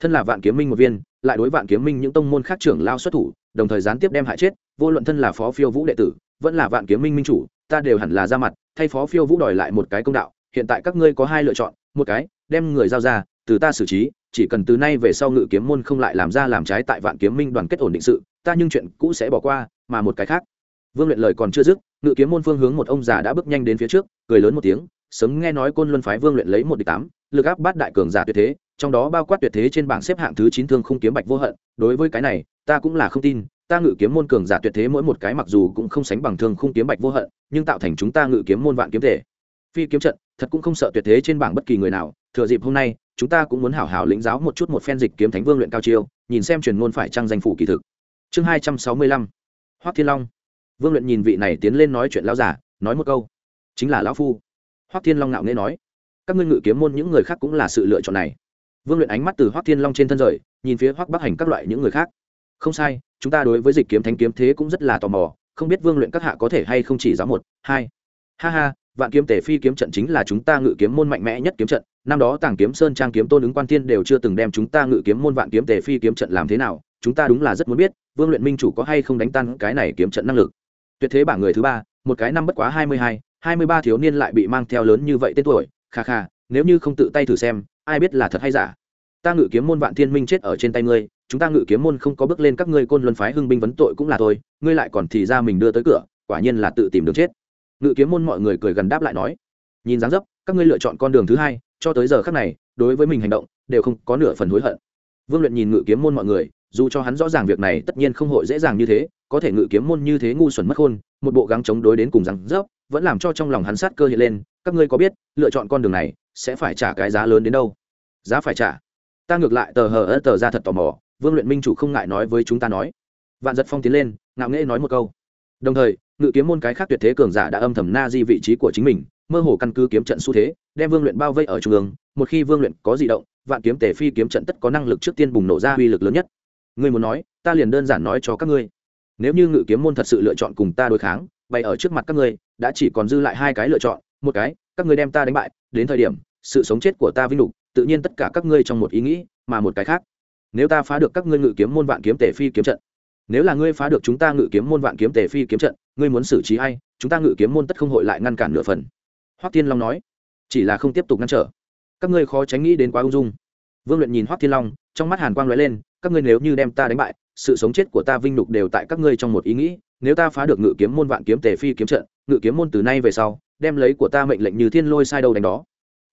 Thân là vạn kiếm minh một viên, lại đối vạn kiếm minh những tông môn khác trưởng lao xuất thủ, đồng thời gián tiếp đem hại chết, vô luận thân là phó phiêu vũ đệ tử, vẫn là vạn kiếm minh minh chủ ta đều hẳn là ra mặt, thay phó phiêu vũ đòi lại một cái công đạo, hiện tại các ngươi có hai lựa chọn, một cái, đem người giao ra, từ ta xử trí, chỉ cần từ nay về sau ngự kiếm môn không lại làm ra làm trái tại vạn kiếm minh đoàn kết ổn định sự, ta nhưng chuyện cũ sẽ bỏ qua, mà một cái khác. Vương luyện lời còn chưa dứt, ngự kiếm môn phương hướng một ông già đã bước nhanh đến phía trước, cười lớn một tiếng, sớm nghe nói côn luân phái vương luyện lấy một địch tám, lực áp bát đại cường giả tuyệt thế, trong đó bao quát tuyệt thế trên bảng xếp hạng thứ chín thương không kiếm bạch vô hận, đối với cái này, ta cũng là không tin ta ngự kiếm môn cường giả tuyệt thế mỗi một cái mặc dù cũng không sánh bằng thương khung kiếm bạch vô hận, nhưng tạo thành chúng ta ngự kiếm môn vạn kiếm thể. Phi kiếm trận, thật cũng không sợ tuyệt thế trên bảng bất kỳ người nào. Thừa dịp hôm nay, chúng ta cũng muốn hảo hảo lĩnh giáo một chút một phen dịch kiếm thánh vương luyện cao chiêu, nhìn xem truyền ngôn phải trang danh phủ kỳ thực. Chương hai trăm sáu mươi lăm, hoắc thiên long. Vương luyện nhìn vị này tiến lên nói chuyện lão giả, nói một câu. Chính là lão phu. Hoắc thiên long ngạo nghễ nói. Các ngươi ngự kiếm môn những người khác cũng là sự lựa chọn này. Vương luyện ánh mắt từ hoắc thiên long trên thân rời, nhìn phía hoắc bắc hành các loại những người khác. Không sai chúng ta đối với dịch kiếm thánh kiếm thế cũng rất là tò mò, không biết vương luyện các hạ có thể hay không chỉ giáo một, hai. Ha ha, vạn kiếm tể phi kiếm trận chính là chúng ta ngự kiếm môn mạnh mẽ nhất kiếm trận, năm đó tàng kiếm sơn trang kiếm tôn ứng quan tiên đều chưa từng đem chúng ta ngự kiếm môn vạn kiếm tể phi kiếm trận làm thế nào, chúng ta đúng là rất muốn biết, vương luyện minh chủ có hay không đánh tan cái này kiếm trận năng lực. Tuyệt thế bảng người thứ ba, một cái năm bất quá hai mươi hai hai mươi ba thiếu niên lại bị mang theo lớn như vậy tên tuổi, kha kha, nếu như không tự tay thử xem, ai biết là thật hay giả ta ngự kiếm môn vạn thiên minh chết ở trên tay ngươi, chúng ta ngự kiếm môn không có bước lên các ngươi côn luân phái hưng binh vấn tội cũng là thôi, ngươi lại còn thì ra mình đưa tới cửa, quả nhiên là tự tìm đường chết. Ngự kiếm môn mọi người cười gần đáp lại nói. Nhìn dáng dấp, các ngươi lựa chọn con đường thứ hai, cho tới giờ khác này, đối với mình hành động, đều không có nửa phần hối hận. Vương luyện nhìn ngự kiếm môn mọi người, dù cho hắn rõ ràng việc này tất nhiên không hội dễ dàng như thế, có thể ngự kiếm môn như thế ngu xuẩn mất khôn, một bộ gắng chống đối đến cùng răng dấp, vẫn làm cho trong lòng hắn sát cơ hiện lên. Các ngươi có biết, lựa chọn con đường này sẽ phải trả cái giá lớn đến đâu? Giá phải trả? Ta ngược lại tờ hờ ớt tờ ra thật tò mò, vương luyện minh chủ không ngại nói với chúng ta nói. Vạn giật phong tiến lên, ngạo nghễ nói một câu. Đồng thời, ngự kiếm môn cái khác tuyệt thế cường giả đã âm thầm na di vị trí của chính mình, mơ hồ căn cứ kiếm trận xu thế, đem vương luyện bao vây ở trung ương. Một khi vương luyện có di động, vạn kiếm tề phi kiếm trận tất có năng lực trước tiên bùng nổ ra uy lực lớn nhất. Ngươi muốn nói, ta liền đơn giản nói cho các ngươi. Nếu như ngự kiếm môn thật sự lựa chọn cùng ta đối kháng, bày ở trước mặt các ngươi, đã chỉ còn dư lại hai cái lựa chọn. Một cái, các ngươi đem ta đánh bại, đến thời điểm, sự sống chết của ta vinh lục tự nhiên tất cả các ngươi trong một ý nghĩ, mà một cái khác. Nếu ta phá được các ngươi ngự kiếm môn vạn kiếm tề phi kiếm trận, nếu là ngươi phá được chúng ta ngự kiếm môn vạn kiếm tề phi kiếm trận, ngươi muốn xử trí ai? Chúng ta ngự kiếm môn tất không hội lại ngăn cản nửa phần. Hoắc thiên long nói. Chỉ là không tiếp tục ngăn trở. Các ngươi khó tránh nghĩ đến quá ung dung. Vương luyện nhìn hoắc thiên long, trong mắt hàn quang lóe lên, các ngươi nếu như đem ta đánh bại, sự sống chết của ta vinh nhục đều tại các ngươi trong một ý nghĩ. Nếu ta phá được ngự kiếm môn vạn kiếm tề phi kiếm trận, ngự kiếm môn từ nay về sau, đem lấy của ta mệnh lệnh như thiên lôi sai đâu đánh đó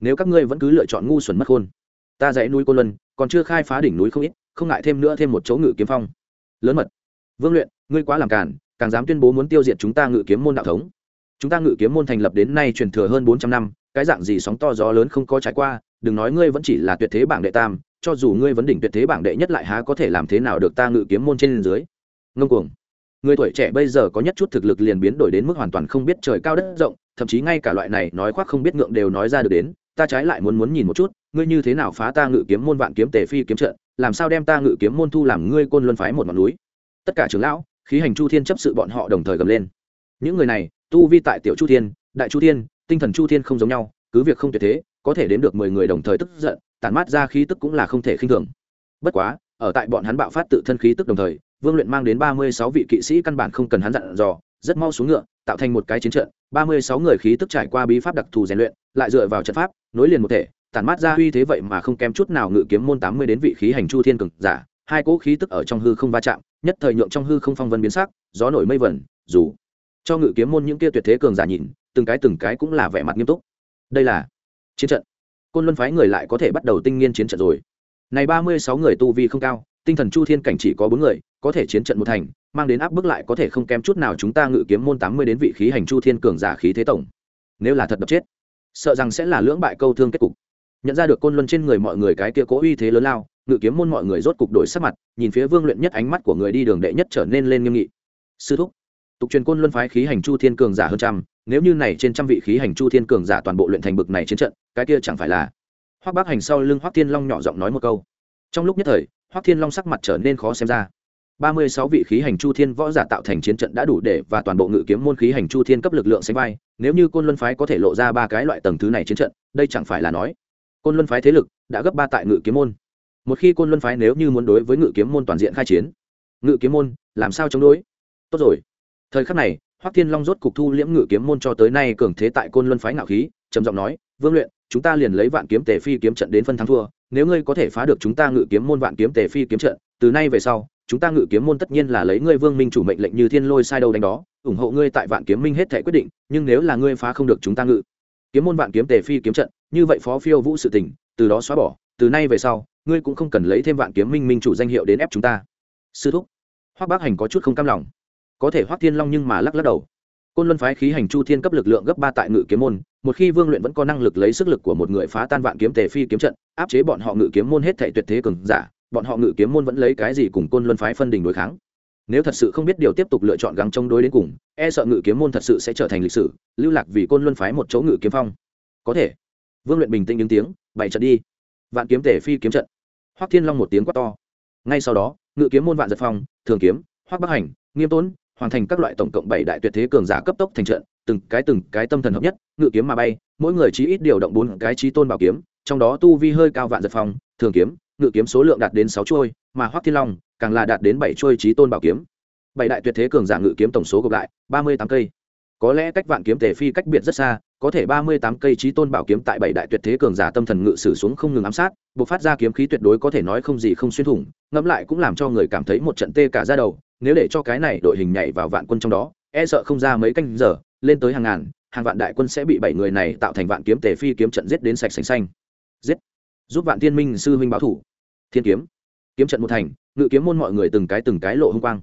nếu các ngươi vẫn cứ lựa chọn ngu xuẩn mất khôn. Ta dãy núi cô luân, còn chưa khai phá đỉnh núi không ít, không ngại thêm nữa thêm một chỗ ngự kiếm phong. Lớn mật. Vương luyện, ngươi quá làm cản càng dám tuyên bố muốn tiêu diệt chúng ta ngự kiếm môn đạo thống. Chúng ta ngự kiếm môn thành lập đến nay truyền thừa hơn bốn trăm năm, cái dạng gì sóng to gió lớn không có trải qua, đừng nói ngươi vẫn chỉ là tuyệt thế bảng đệ tam, cho dù ngươi vấn đỉnh tuyệt thế bảng đệ nhất lại há có thể làm thế nào được ta ngự kiếm môn trên dưới. Ngông cuồng. Người tuổi trẻ bây giờ có nhất chút thực lực liền biến đổi đến mức hoàn toàn không biết trời cao đất rộng, thậm chí ngay cả loại này nói khoác không biết ngượng đều nói ra được đến ta trái lại muốn muốn nhìn một chút, ngươi như thế nào phá ta ngự kiếm môn vạn kiếm tề phi kiếm trận, làm sao đem ta ngự kiếm môn thu làm ngươi côn luân phái một ngọn núi? Tất cả trưởng lão, khí hành chu thiên chấp sự bọn họ đồng thời gầm lên. Những người này, tu vi tại tiểu chu thiên, đại chu thiên, tinh thần chu thiên không giống nhau, cứ việc không tuyệt thế, có thể đến được mười người đồng thời tức giận, tản mát ra khí tức cũng là không thể khinh thường. Bất quá, ở tại bọn hắn bạo phát tự thân khí tức đồng thời, vương luyện mang đến ba mươi sáu vị kỵ sĩ căn bản không cần hắn dặn dò, rất mau xuống ngựa tạo thành một cái chiến trận, ba mươi sáu người khí tức trải qua bí pháp đặc thù rèn luyện, lại dựa vào trận pháp, nối liền một thể, tản mát ra uy thế vậy mà không kém chút nào ngự kiếm môn tám mươi đến vị khí hành chu thiên cực giả. Hai cỗ khí tức ở trong hư không va chạm, nhất thời nhượng trong hư không phong vân biến sắc, gió nổi mây vẩn, dù cho ngự kiếm môn những kia tuyệt thế cường giả nhìn, từng cái từng cái cũng là vẻ mặt nghiêm túc. Đây là chiến trận. Côn luân phái người lại có thể bắt đầu tinh nghiên chiến trận rồi. Này ba mươi sáu người tu vi không cao, tinh thần chu thiên cảnh chỉ có bốn người, có thể chiến trận một thành mang đến áp bức lại có thể không kém chút nào chúng ta ngự kiếm môn tám mươi đến vị khí hành chu thiên cường giả khí thế tổng. Nếu là thật đập chết, sợ rằng sẽ là lưỡng bại câu thương kết cục. Nhận ra được côn luân trên người mọi người cái kia cố uy thế lớn lao, ngự kiếm môn mọi người rốt cục đổi sắc mặt, nhìn phía vương luyện nhất ánh mắt của người đi đường đệ nhất trở nên lên nghiêm nghị. Sư thúc, tục truyền côn luân phái khí hành chu thiên cường giả hơn trăm, nếu như này trên trăm vị khí hành chu thiên cường giả toàn bộ luyện thành bực này chiến trận, cái kia chẳng phải là? Hoắc bác hành sau lưng hoắc thiên long nhỏ giọng nói một câu. Trong lúc nhất thời, hoắc thiên long sắc mặt trở nên khó xem ra ba mươi sáu vị khí hành chu thiên võ giả tạo thành chiến trận đã đủ để và toàn bộ ngự kiếm môn khí hành chu thiên cấp lực lượng sánh vai. Nếu như côn luân phái có thể lộ ra ba cái loại tầng thứ này chiến trận, đây chẳng phải là nói côn luân phái thế lực đã gấp ba tại ngự kiếm môn. Một khi côn luân phái nếu như muốn đối với ngự kiếm môn toàn diện khai chiến, ngự kiếm môn làm sao chống đối? Tốt rồi. Thời khắc này, hoắc thiên long rốt cục thu liễm ngự kiếm môn cho tới nay cường thế tại côn luân phái ngạo khí, trầm giọng nói, vương luyện, chúng ta liền lấy vạn kiếm tề phi kiếm trận đến phân thắng thua. Nếu ngươi có thể phá được chúng ta ngự kiếm môn vạn kiếm tề phi kiếm trận, từ nay về sau chúng ta ngự kiếm môn tất nhiên là lấy ngươi vương minh chủ mệnh lệnh như thiên lôi sai đâu đánh đó, ủng hộ ngươi tại vạn kiếm minh hết thể quyết định, nhưng nếu là ngươi phá không được chúng ta ngự kiếm môn vạn kiếm tề phi kiếm trận, như vậy phó phiêu vũ sự tình, từ đó xóa bỏ, từ nay về sau, ngươi cũng không cần lấy thêm vạn kiếm minh minh chủ danh hiệu đến ép chúng ta. Sư thúc, hoắc bác hành có chút không cam lòng. Có thể hoắc thiên long nhưng mà lắc lắc đầu. Côn luân phái khí hành chu thiên cấp lực lượng gấp ba tại ngự kiếm môn, một khi vương luyện vẫn có năng lực lấy sức lực của một người phá tan vạn kiếm tề phi kiếm trận, áp chế bọn họ ngự kiếm môn hết thể tuyệt thế cường giả bọn họ ngự kiếm môn vẫn lấy cái gì cùng côn luân phái phân đình đối kháng. Nếu thật sự không biết điều tiếp tục lựa chọn gắng chống đối đến cùng e sợ ngự kiếm môn thật sự sẽ trở thành lịch sử, lưu lạc vì côn luân phái một chỗ ngự kiếm phong. Có thể. Vương luyện bình tĩnh đứng tiếng, bày trận đi. Vạn kiếm tể phi kiếm trận. Hoắc thiên long một tiếng quát to. Ngay sau đó, ngự kiếm môn vạn giật phong, thường kiếm, hoắc bắc hành, nghiêm tốn hoàn thành các loại tổng cộng bảy đại tuyệt thế cường giả cấp tốc thành trận, từng cái từng cái tâm thần hợp nhất, ngự kiếm mà bay, mỗi người chỉ ít điều động bốn cái trí tôn bảo kiếm, trong đó tu vi hơi cao vạn giật phong, thường kiếm ngự kiếm số lượng đạt đến sáu chuôi mà hoắc thiên long càng là đạt đến bảy chuôi trí tôn bảo kiếm. Bảy đại tuyệt thế cường giả ngự kiếm tổng số gộp lại, ba mươi tám cây. Có lẽ cách vạn kiếm tề phi cách biệt rất xa, có thể ba mươi tám cây trí tôn bảo kiếm tại bảy đại tuyệt thế cường giả tâm thần ngự sử xuống không ngừng ám sát buộc phát ra kiếm khí tuyệt đối có thể nói không gì không xuyên thủng, ngẫm lại cũng làm cho người cảm thấy một trận tê cả ra đầu, nếu để cho cái này đội hình nhảy vào vạn quân trong đó e sợ không ra mấy canh giờ, lên tới hàng ngàn, hàng vạn đại quân sẽ bị bảy người này tạo thành vạn kiếm tề phi kiếm trận giết đến sạch sành xanh. Giết! Giúp vạn thiên minh sư huynh báo thủ thiên kiếm. Kiếm trận một thành, ngự kiếm môn mọi người từng cái từng cái lộ hung quang.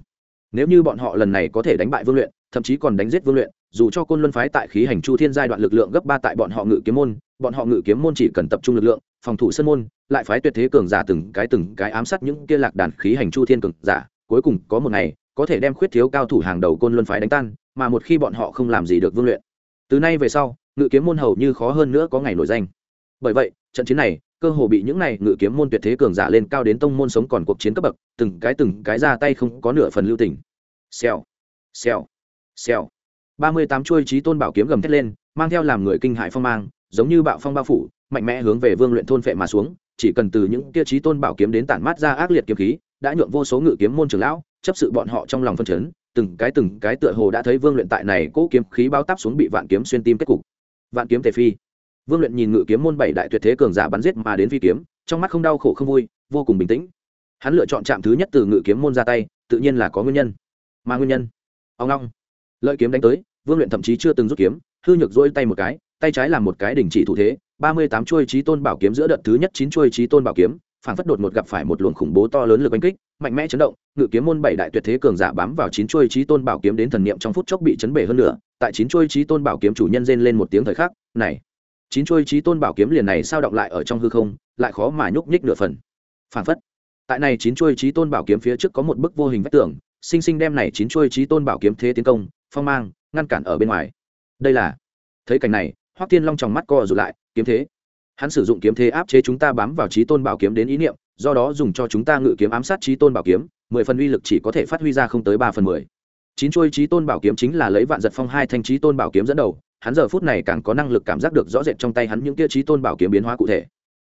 Nếu như bọn họ lần này có thể đánh bại vương luyện, thậm chí còn đánh giết vương luyện, dù cho côn luân phái tại khí hành chu thiên giai đoạn lực lượng gấp ba tại bọn họ ngự kiếm môn, bọn họ ngự kiếm môn chỉ cần tập trung lực lượng, phòng thủ sân môn, lại phái tuyệt thế cường giả từng cái từng cái ám sát những kia lạc đàn khí hành chu thiên cường giả, cuối cùng có một ngày, có thể đem khuyết thiếu cao thủ hàng đầu côn luân phái đánh tan, mà một khi bọn họ không làm gì được vương luyện. Từ nay về sau, ngự kiếm môn hầu như khó hơn nữa có ngày nổi danh. Bởi vậy, trận chiến này cơ hồ bị những này ngự kiếm môn tuyệt thế cường giả lên cao đến tông môn sống còn cuộc chiến cấp bậc, từng cái từng cái ra tay không có nửa phần lưu tình. Xèo xèo xèo. Ba mươi tám chuôi trí tôn bảo kiếm gầm thét lên, mang theo làm người kinh hại phong mang, giống như bạo phong bao phủ, mạnh mẽ hướng về vương luyện thôn phệ mà xuống, chỉ cần từ những tia trí tôn bảo kiếm đến tản mát ra ác liệt kiếm khí, đã nhượng vô số ngự kiếm môn trưởng lão, chấp sự bọn họ trong lòng phân chấn, từng cái từng cái tựa hồ đã thấy vương luyện tại này cố kiếm khí bao táp xuống bị vạn kiếm xuyên tim kết cục. Vạn kiếm tề phi vương luyện nhìn ngự kiếm môn bảy đại tuyệt thế cường giả bắn giết mà đến phi kiếm, trong mắt không đau khổ không vui, vô cùng bình tĩnh. Hắn lựa chọn chạm thứ nhất từ ngự kiếm môn ra tay, tự nhiên là có nguyên nhân. Mà nguyên nhân? Ông long. Lợi kiếm đánh tới, vương luyện thậm chí chưa từng rút kiếm, hư nhược dỗi tay một cái, tay trái làm một cái đình chỉ thủ thế, ba mươi tám chuôi trí tôn bảo kiếm giữa đợt thứ nhất chín chuôi trí tôn bảo kiếm, phản phất đột một gặp phải một luồng khủng bố to lớn lực oanh kích, mạnh mẽ chấn động, ngự kiếm môn bảy đại tuyệt thế cường giả bám vào chín chuôi trí tôn bảo kiếm đến thần niệm trong phút chốc bị chấn bể hơn nữa tại chín chuôi trí tôn bảo kiếm chủ nhân rên lên một tiếng thời khắc, này chín chuôi trí tôn bảo kiếm liền này sao động lại ở trong hư không, lại khó mà nhúc nhích nửa phần. Phản phất, tại này chín chuôi trí tôn bảo kiếm phía trước có một bức vô hình vách tường, sinh sinh đem này chín chuôi trí tôn bảo kiếm thế tiến công, phong mang, ngăn cản ở bên ngoài. Đây là, thấy cảnh này, hoắc thiên long trong mắt co rụt lại, kiếm thế. Hắn sử dụng kiếm thế áp chế chúng ta bám vào trí tôn bảo kiếm đến ý niệm, do đó dùng cho chúng ta ngự kiếm ám sát trí tôn bảo kiếm, mười phần uy lực chỉ có thể phát huy ra không tới ba phần mười. Chín chuôi trí tôn bảo kiếm chính là lấy vạn giật phong hai thanh trí tôn bảo kiếm dẫn đầu hắn giờ phút này càng có năng lực cảm giác được rõ rệt trong tay hắn những kia trí tôn bảo kiếm biến hóa cụ thể.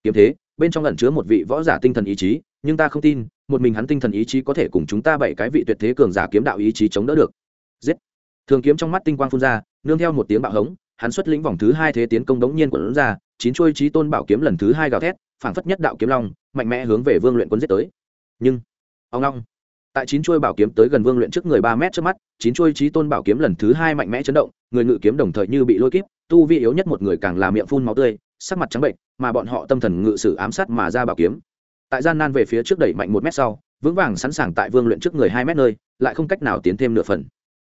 Kiếm thế, bên trong lẩn chứa một vị võ giả tinh thần ý chí, nhưng ta không tin, một mình hắn tinh thần ý chí có thể cùng chúng ta bảy cái vị tuyệt thế cường giả kiếm đạo ý chí chống đỡ được. Giết! Thường kiếm trong mắt tinh quang phun ra, nương theo một tiếng bạo hống, hắn xuất lĩnh vòng thứ hai thế tiến công đống nhiên quần ra, chín chuôi trí tôn bảo kiếm lần thứ hai gào thét, phảng phất nhất đạo kiếm long, mạnh mẽ hướng về vương luyện quân giết tới. Nhưng, ông long tại chín chuôi bảo kiếm tới gần vương luyện trước người ba mét trước mắt, chín chuôi trí tôn bảo kiếm lần thứ hai mạnh mẽ chấn động, người ngự kiếm đồng thời như bị lôi kíp tu vi yếu nhất một người càng làm miệng phun máu tươi, sắc mặt trắng bệnh, mà bọn họ tâm thần ngự sử ám sát mà ra bảo kiếm. Tại gian nan về phía trước đẩy mạnh một mét sau, vững vàng sẵn sàng tại vương luyện trước người hai mét nơi, lại không cách nào tiến thêm nửa phần.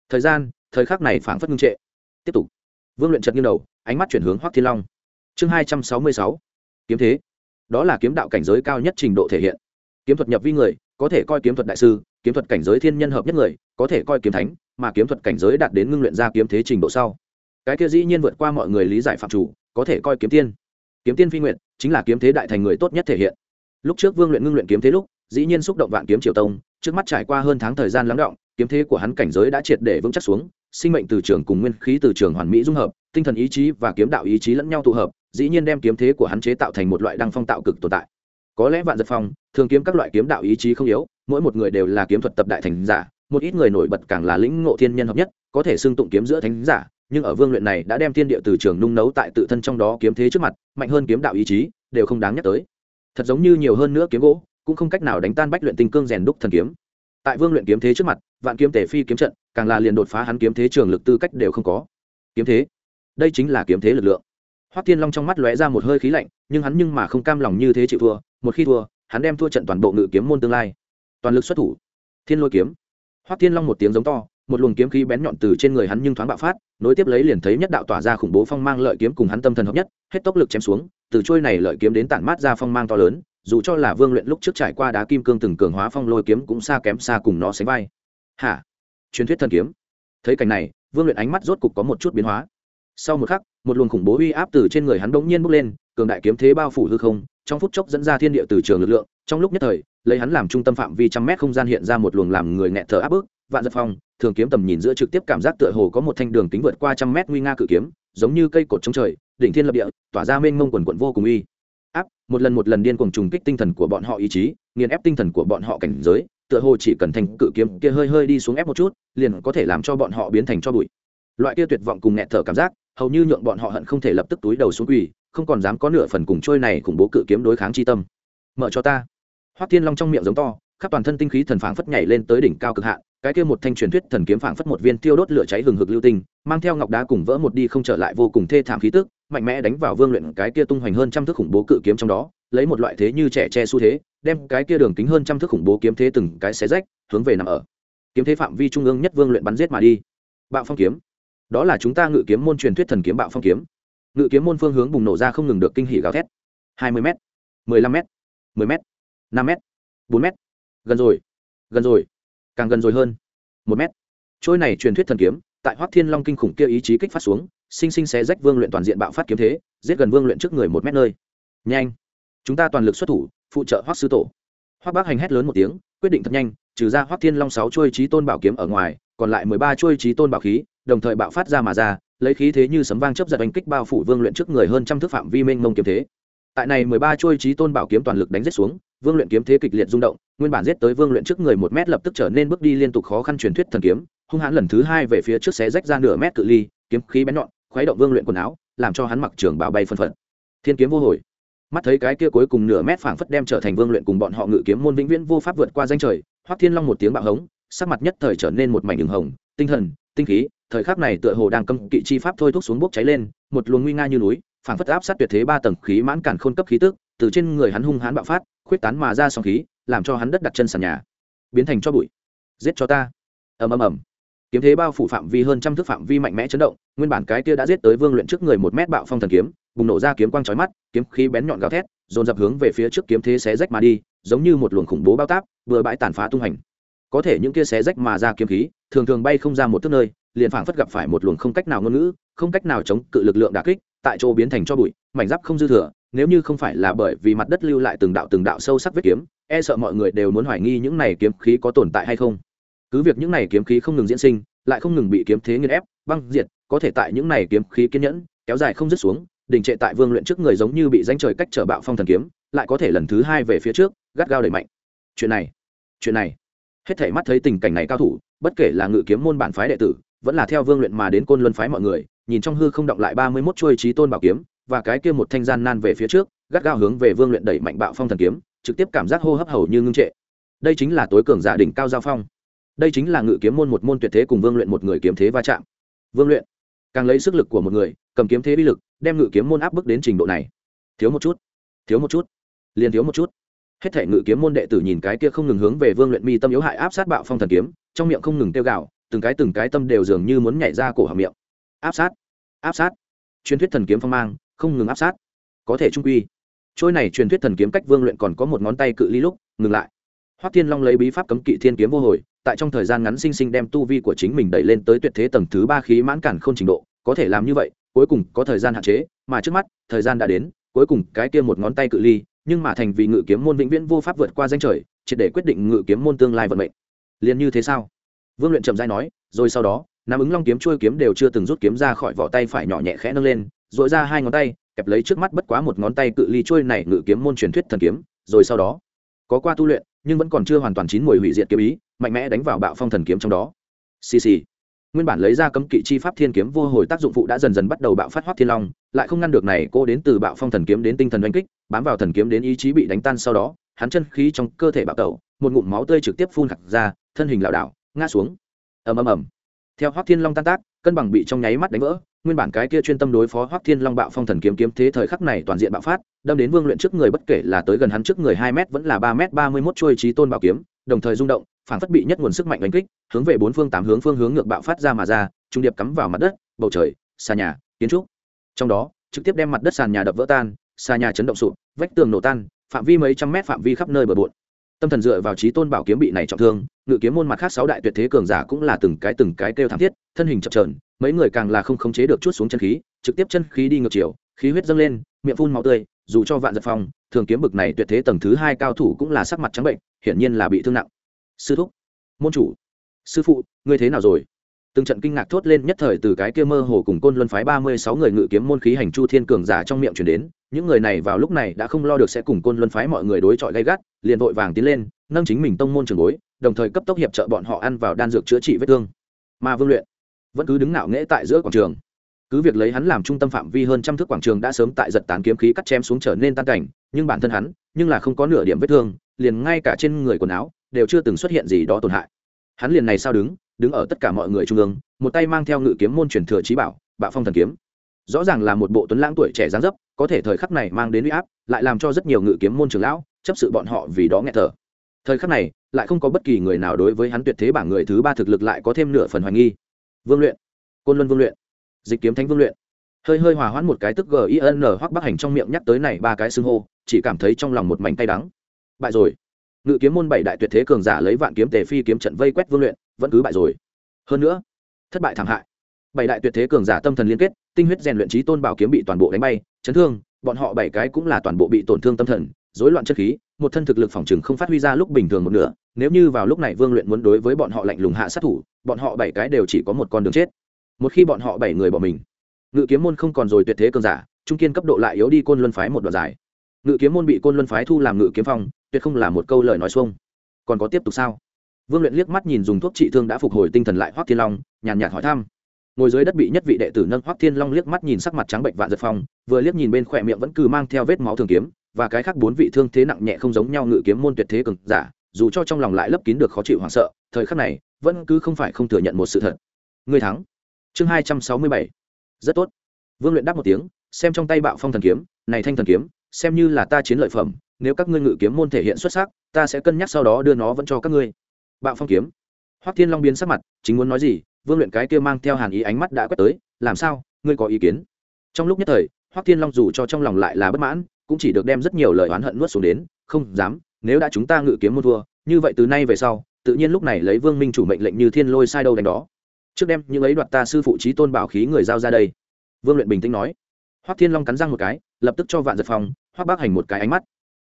Thời gian, thời khắc này phảng phất ngưng trệ. Tiếp tục. Vương luyện chật nghiêng đầu, ánh mắt chuyển hướng hoắc thiên long. Chương hai trăm sáu mươi sáu. Kiếm thế. Đó là kiếm đạo cảnh giới cao nhất trình độ thể hiện. Kiếm thuật nhập vi người, có thể coi kiếm thuật đại sư kiếm thuật cảnh giới thiên nhân hợp nhất người, có thể coi kiếm thánh, mà kiếm thuật cảnh giới đạt đến ngưng luyện ra kiếm thế trình độ sau. Cái kia dĩ nhiên vượt qua mọi người lý giải phạm chủ, có thể coi kiếm tiên. Kiếm tiên phi nguyện chính là kiếm thế đại thành người tốt nhất thể hiện. Lúc trước vương luyện ngưng luyện kiếm thế lúc, dĩ nhiên xúc động vạn kiếm triều tông, trước mắt trải qua hơn tháng thời gian lắng động, kiếm thế của hắn cảnh giới đã triệt để vững chắc xuống, sinh mệnh từ trường cùng nguyên khí từ trường hoàn mỹ dung hợp, tinh thần ý chí và kiếm đạo ý chí lẫn nhau tụ hợp, dĩ nhiên đem kiếm thế của hắn chế tạo thành một loại đăng phong tạo cực tồn tại có lẽ vạn giật phong, thường kiếm các loại kiếm đạo ý chí không yếu, mỗi một người đều là kiếm thuật tập đại thành giả, một ít người nổi bật càng là lĩnh ngộ thiên nhân hợp nhất, có thể xưng tụng kiếm giữa thánh giả, nhưng ở vương luyện này đã đem thiên địa từ trường nung nấu tại tự thân trong đó kiếm thế trước mặt, mạnh hơn kiếm đạo ý chí, đều không đáng nhắc tới. Thật giống như nhiều hơn nữa kiếm gỗ, cũng không cách nào đánh tan bách luyện tinh cương rèn đúc thần kiếm. Tại vương luyện kiếm thế trước mặt, vạn kiếm tể phi kiếm trận, càng là liền đột phá hắn kiếm thế trường lực tư cách đều không có. Kiếm thế, đây chính là kiếm thế lực lượng. Hoắc thiên long trong mắt lóe ra một hơi khí lạnh, nhưng hắn nhưng mà không cam lòng như thế chịu thua một khi thua, hắn đem thua trận toàn bộ ngự kiếm môn tương lai. Toàn lực xuất thủ. Thiên lôi kiếm. Hoắc thiên long một tiếng giống to, một luồng kiếm khí bén nhọn từ trên người hắn nhưng thoáng bạo phát, nối tiếp lấy liền thấy nhất đạo tỏa ra khủng bố phong mang lợi kiếm cùng hắn tâm thần hợp nhất, hết tốc lực chém xuống, từ trôi này lợi kiếm đến tản mát ra phong mang to lớn, dù cho là vương luyện lúc trước trải qua đá kim cương từng cường hóa phong lôi kiếm cũng xa kém xa cùng nó sánh vai. Hả? Truyền thuyết thần kiếm. Thấy cảnh này, vương luyện ánh mắt rốt cục có một chút biến hóa. Sau một khắc, một luồng khủng bố uy áp từ trên người hắn bỗng nhiên bốc lên, cường đại kiếm thế bao phủ hư không trong phút chốc dẫn ra thiên địa từ trường lực lượng, trong lúc nhất thời, lấy hắn làm trung tâm phạm vi trăm mét không gian hiện ra một luồng làm người nghẹt thở áp bức, vạn giật phong, thường kiếm tầm nhìn giữa trực tiếp cảm giác tựa hồ có một thanh đường tính vượt qua trăm mét nguy nga cự kiếm, giống như cây cột chống trời, đỉnh thiên lập địa, tỏa ra mênh mông quần quận vô cùng uy. Áp, một lần một lần điên cuồng trùng kích tinh thần của bọn họ ý chí, nghiền ép tinh thần của bọn họ cảnh giới, tựa hồ chỉ cần thành cự kiếm kia hơi hơi đi xuống ép một chút, liền có thể làm cho bọn họ biến thành cho bụi. Loại kia tuyệt vọng cùng nghẹt thở cảm giác, hầu như nhượng bọn họ hận không thể lập tức túi đầu xuống quỳ không còn dám có nửa phần cùng trôi này khủng bố cự kiếm đối kháng chi tâm. Mở cho ta. Hoắc thiên long trong miệng giống to, khắp toàn thân tinh khí thần phảng phất nhảy lên tới đỉnh cao cực hạn, cái kia một thanh truyền thuyết thần kiếm phảng phất một viên tiêu đốt lửa cháy hừng hực lưu tinh, mang theo ngọc đá cùng vỡ một đi không trở lại vô cùng thê thảm khí tức, mạnh mẽ đánh vào vương luyện cái kia tung hoành hơn trăm thước khủng bố cự kiếm trong đó, lấy một loại thế như trẻ che xu thế, đem cái kia đường kính hơn trăm thước khủng bố kiếm thế từng cái xé rách, hướng về nằm ở. Kiếm thế phạm vi trung ương nhất vương luyện bắn giết mà đi. Bạo phong kiếm. Đó là chúng ta ngự kiếm môn truyền thuyết thần kiếm bạo phong kiếm ngự kiếm môn phương hướng bùng nổ ra không ngừng được kinh hỉ gào thét. Hai mươi m mười lăm m mười m năm m bốn m gần rồi gần rồi, càng gần rồi hơn. Một m trôi này truyền thuyết thần kiếm, tại hoắc thiên long kinh khủng kia ý chí kích phát xuống, sinh sinh xé rách vương luyện toàn diện bạo phát kiếm thế, giết gần vương luyện trước người một mét nơi. Nhanh. Chúng ta toàn lực xuất thủ, phụ trợ hoắc sư tổ. Hoắc bác hành hét lớn một tiếng, quyết định thật nhanh, trừ ra hoắc thiên long sáu chuôi trí tôn bảo kiếm ở ngoài, còn lại mười ba chuôi trí tôn bảo khí, đồng thời bạo phát ra mà ra lấy khí thế như sấm vang chấp giật đánh kích bao phủ vương luyện trước người hơn trăm thước phạm vi mênh mông kiếm thế. Tại này mười ba chuôi trí tôn bảo kiếm toàn lực đánh giết xuống, vương luyện kiếm thế kịch liệt rung động, nguyên bản giết tới vương luyện trước người một mét lập tức trở nên bước đi liên tục khó khăn truyền thuyết thần kiếm, hung hãn lần thứ hai về phía trước xé rách ra nửa mét cự ly, kiếm khí bén nhọn, khuấy động vương luyện quần áo, làm cho hắn mặc trường bào bay phân phật. Thiên kiếm vô hồi. Mắt thấy cái kia cuối cùng nửa mét phảng phất đem trở thành vương luyện cùng bọn họ ngự kiếm môn vĩnh viễn vô pháp vượt qua danh trời, hoắc thiên long một tiếng bạo hống, sắc mặt nhất thời trở nên một mảnh đường hồng, tinh thần, tinh khí thời khắc này tựa hồ đang cấm kỵ chi pháp thôi thúc xuống bốc cháy lên, một luồng nguy nga như núi, phảng phất áp sát tuyệt thế ba tầng khí mãn cản khôn cấp khí tức, từ trên người hắn hung hãn bạo phát, khuyết tán mà ra sóng khí, làm cho hắn đất đặt chân sàn nhà, biến thành cho bụi. Giết cho ta. Ầm ầm ầm. Kiếm thế bao phủ phạm vi hơn trăm thước phạm vi mạnh mẽ chấn động, nguyên bản cái kia đã giết tới vương luyện trước người một mét bạo phong thần kiếm, bùng nổ ra kiếm quang chói mắt, kiếm khí bén nhọn gào thét, dồn dập hướng về phía trước kiếm thế xé rách mà đi, giống như một luồng khủng bố bao táp vừa bãi tàn phá tung hành. Có thể những kia xé rách mà ra kiếm khí, thường thường bay không ra một thước nơi liền phảng phất gặp phải một luồng không cách nào ngôn ngữ, không cách nào chống cự lực lượng đả kích, tại chỗ biến thành cho bụi, mảnh giáp không dư thừa, nếu như không phải là bởi vì mặt đất lưu lại từng đạo từng đạo sâu sắc vết kiếm e sợ mọi người đều muốn hoài nghi những này kiếm khí có tồn tại hay không. Cứ việc những này kiếm khí không ngừng diễn sinh, lại không ngừng bị kiếm thế nghiền ép, băng diệt, có thể tại những này kiếm khí kiên nhẫn, kéo dài không dứt xuống, đình trệ tại vương luyện trước người giống như bị danh trời cách trở bạo phong thần kiếm, lại có thể lần thứ hai về phía trước, gắt gao đẩy mạnh. Chuyện này chuyện này. Hết thể mắt thấy tình cảnh này cao thủ, bất kể là ngự kiếm môn bản phái đệ tử vẫn là theo vương luyện mà đến côn luân phái mọi người, nhìn trong hư không động lại ba mươi mốt chuôi trí tôn bảo kiếm, và cái kia một thanh gian nan về phía trước, gắt gao hướng về vương luyện đẩy mạnh bạo phong thần kiếm, trực tiếp cảm giác hô hấp hầu như ngưng trệ. Đây chính là tối cường giả đỉnh cao giao phong. Đây chính là ngự kiếm môn một môn tuyệt thế cùng vương luyện một người kiếm thế va chạm. Vương luyện, càng lấy sức lực của một người, cầm kiếm thế bi lực, đem ngự kiếm môn áp bức đến trình độ này. Thiếu một chút, thiếu một chút, liền thiếu một chút. Hết thể ngự kiếm môn đệ tử nhìn cái kia không ngừng hướng về vương luyện mi tâm yếu hại áp sát bạo phong thần kiếm, trong miệng không ngừng tiêu gạo từng cái từng cái tâm đều dường như muốn nhảy ra cổ hàm miệng. Áp sát áp sát. Truyền thuyết thần kiếm phong mang, không ngừng áp sát. Có thể trung quy. Trôi này truyền thuyết thần kiếm cách vương luyện còn có một ngón tay cự ly lúc, ngừng lại. Hoắc thiên long lấy bí pháp cấm kỵ thiên kiếm vô hồi, tại trong thời gian ngắn sinh sinh đem tu vi của chính mình đẩy lên tới tuyệt thế tầng thứ ba khí mãn cản không trình độ, có thể làm như vậy, cuối cùng có thời gian hạn chế, mà trước mắt, thời gian đã đến, cuối cùng cái kia một ngón tay cự ly, nhưng mà thành vì ngự kiếm môn vĩnh viễn vô pháp vượt qua danh trời, triệt để quyết định ngự kiếm môn tương lai vận mệnh. Liền như thế sao? Vương luyện trầm dai nói, rồi sau đó nam ứng long kiếm trôi kiếm đều chưa từng rút kiếm ra khỏi vỏ tay phải nhỏ nhẹ khẽ nâng lên dội ra hai ngón tay, kẹp lấy trước mắt bất quá một ngón tay cự ly trôi này ngự kiếm môn truyền thuyết thần kiếm, rồi sau đó, có qua tu luyện, nhưng vẫn còn chưa hoàn toàn chín mùi hủy diệt kiếm ý, mạnh mẽ đánh vào bạo phong thần kiếm trong đó. Xì xì. Nguyên bản lấy ra cấm kỵ chi pháp thiên kiếm vô hồi tác dụng phụ đã dần dần bắt đầu bạo phát hoát thiên long, lại không ngăn được này cô đến từ bạo phong thần kiếm đến tinh thần oanh kích, bám vào thần kiếm đến ý chí bị đánh tan sau đó, hắn chân khí trong cơ thể bạo tẩu, một ngụm máu tươi trực tiếp phun khặt ra, thân hình lảo đảo ngã xuống. Ầm ầm ầm. Theo hoắc thiên long tan tác, cân bằng bị trong nháy mắt đánh vỡ, nguyên bản cái kia chuyên tâm đối phó hoắc thiên long bạo phong thần kiếm kiếm thế thời khắc này toàn diện bạo phát, đâm đến vương luyện trước người bất kể là tới gần hắn trước người hai m vẫn là ba m ba mươi mốt trôi trí tôn bảo kiếm, đồng thời rung động, phản phất bị nhất nguồn sức mạnh đánh kích, hướng về bốn phương tám hướng phương hướng ngược bạo phát ra mà ra, trung điệp cắm vào mặt đất, bầu trời, xà nhà, kiến trúc. Trong đó, trực tiếp đem mặt đất sàn nhà đập vỡ tan, xà nhà chấn động sụp, vách tường nổ tan, phạm vi mấy trăm mét phạm vi khắp nơi bờ bộn tâm thần dựa vào trí tôn bảo kiếm bị này trọng thương, ngự kiếm môn mặt khác sáu đại tuyệt thế cường giả cũng là từng cái từng cái kêu thảm thiết, thân hình chập trờn mấy người càng là không khống chế được chút xuống chân khí, trực tiếp chân khí đi ngược chiều, khí huyết dâng lên, miệng phun máu tươi, dù cho vạn giật phong, thường kiếm bực này tuyệt thế tầng thứ hai cao thủ cũng là sắc mặt trắng bệnh, hiển nhiên là bị thương nặng. Sư thúc, môn chủ, sư phụ, ngươi thế nào rồi? Từng trận kinh ngạc thốt lên nhất thời từ cái kia mơ hồ cùng côn luân phái ba mươi sáu người ngự kiếm môn khí hành chu thiên cường giả trong miệng chuyển đến, những người này vào lúc này đã không lo được sẽ cùng côn luân phái mọi người đối chọi gay gắt, liền vội vàng tiến lên, nâng chính mình tông môn trường bối, đồng thời cấp tốc hiệp trợ bọn họ ăn vào đan dược chữa trị vết thương. Mà vương luyện vẫn cứ đứng ngạo nghễ tại giữa quảng trường. Cứ việc lấy hắn làm trung tâm phạm vi hơn trăm thước quảng trường đã sớm tại giật tán kiếm khí cắt chém xuống trở nên tan cảnh, nhưng bản thân hắn, nhưng là không có nửa điểm vết thương, liền ngay cả trên người quần áo, đều chưa từng xuất hiện gì đó tổn hại. Hắn liền này sao đứng đứng ở tất cả mọi người trung ương, một tay mang theo ngự kiếm môn truyền thừa trí bảo, bạo phong thần kiếm. Rõ ràng là một bộ tuấn lãng tuổi trẻ dáng dấp, có thể thời khắc này mang đến uy áp, lại làm cho rất nhiều ngự kiếm môn trường lão chấp sự bọn họ vì đó nghe thở. Thời khắc này, lại không có bất kỳ người nào đối với hắn tuyệt thế bảng người thứ ba thực lực lại có thêm nửa phần hoài nghi. Vương luyện, côn luân vương luyện, dịch kiếm thánh vương luyện. Hơi hơi hòa hoãn một cái tức gin hoặc bắc hành trong miệng nhắc tới này ba cái xưng hô, chỉ cảm thấy trong lòng một mảnh tay đắng. Bại rồi. Ngự kiếm môn bảy đại tuyệt thế cường giả lấy vạn kiếm tề phi kiếm trận vây quét vương luyện vẫn cứ bại rồi. Hơn nữa, thất bại thảm hại. Bảy đại tuyệt thế cường giả tâm thần liên kết, tinh huyết rèn luyện trí tôn bảo kiếm bị toàn bộ đánh bay, chấn thương, bọn họ bảy cái cũng là toàn bộ bị tổn thương tâm thần, rối loạn chất khí, một thân thực lực phòng chừng không phát huy ra lúc bình thường một nửa, nếu như vào lúc này vương luyện muốn đối với bọn họ lạnh lùng hạ sát thủ, bọn họ bảy cái đều chỉ có một con đường chết. Một khi bọn họ bảy người bỏ mình, ngự kiếm môn không còn rồi tuyệt thế cường giả, trung kiên cấp độ lại yếu đi côn luân phái một đoạn dài. Ngự kiếm môn bị côn luân phái thu làm ngự kiếm phong, tuyệt không là một câu lời nói xuông. Còn có tiếp tục sao? Vương luyện liếc mắt nhìn dùng thuốc trị thương đã phục hồi tinh thần lại hoắc thiên long, nhàn nhạt hỏi thăm. Ngồi dưới đất bị nhất vị đệ tử nâng hoắc thiên long liếc mắt nhìn sắc mặt trắng bệnh vạn giật phong, vừa liếc nhìn bên khỏe miệng vẫn cứ mang theo vết máu thường kiếm, và cái khác bốn vị thương thế nặng nhẹ không giống nhau ngự kiếm môn tuyệt thế cường giả, dù cho trong lòng lại lấp kín được khó chịu hoảng sợ, thời khắc này, vẫn cứ không phải không thừa nhận một sự thật. Người thắng. Chương hai trăm sáu mươi bảy. Rất tốt. Vương luyện đáp một tiếng, xem trong tay bạo phong thần kiếm, này thanh thần kiếm, xem như là ta chiến lợi phẩm, nếu các ngươi ngự kiếm môn thể hiện xuất sắc, ta sẽ cân nhắc sau đó đưa nó vẫn cho các ngươi bạo phong kiếm. Hoắc thiên long biến sắc mặt, chính muốn nói gì, vương luyện cái kia mang theo hàn ý ánh mắt đã quét tới, làm sao? Ngươi có ý kiến? Trong lúc nhất thời, hoắc thiên long dù cho trong lòng lại là bất mãn, cũng chỉ được đem rất nhiều lời oán hận nuốt xuống đến, không dám, nếu đã chúng ta ngự kiếm môn thua, như vậy từ nay về sau, tự nhiên lúc này lấy vương minh chủ mệnh lệnh như thiên lôi sai đâu đánh đó. Trước đem những ấy đoạt ta sư phụ trí tôn bảo khí người giao ra đây. Vương luyện bình tĩnh nói. Hoắc thiên long cắn răng một cái, lập tức cho vạn giật phòng, hoắc bác hành một cái ánh mắt.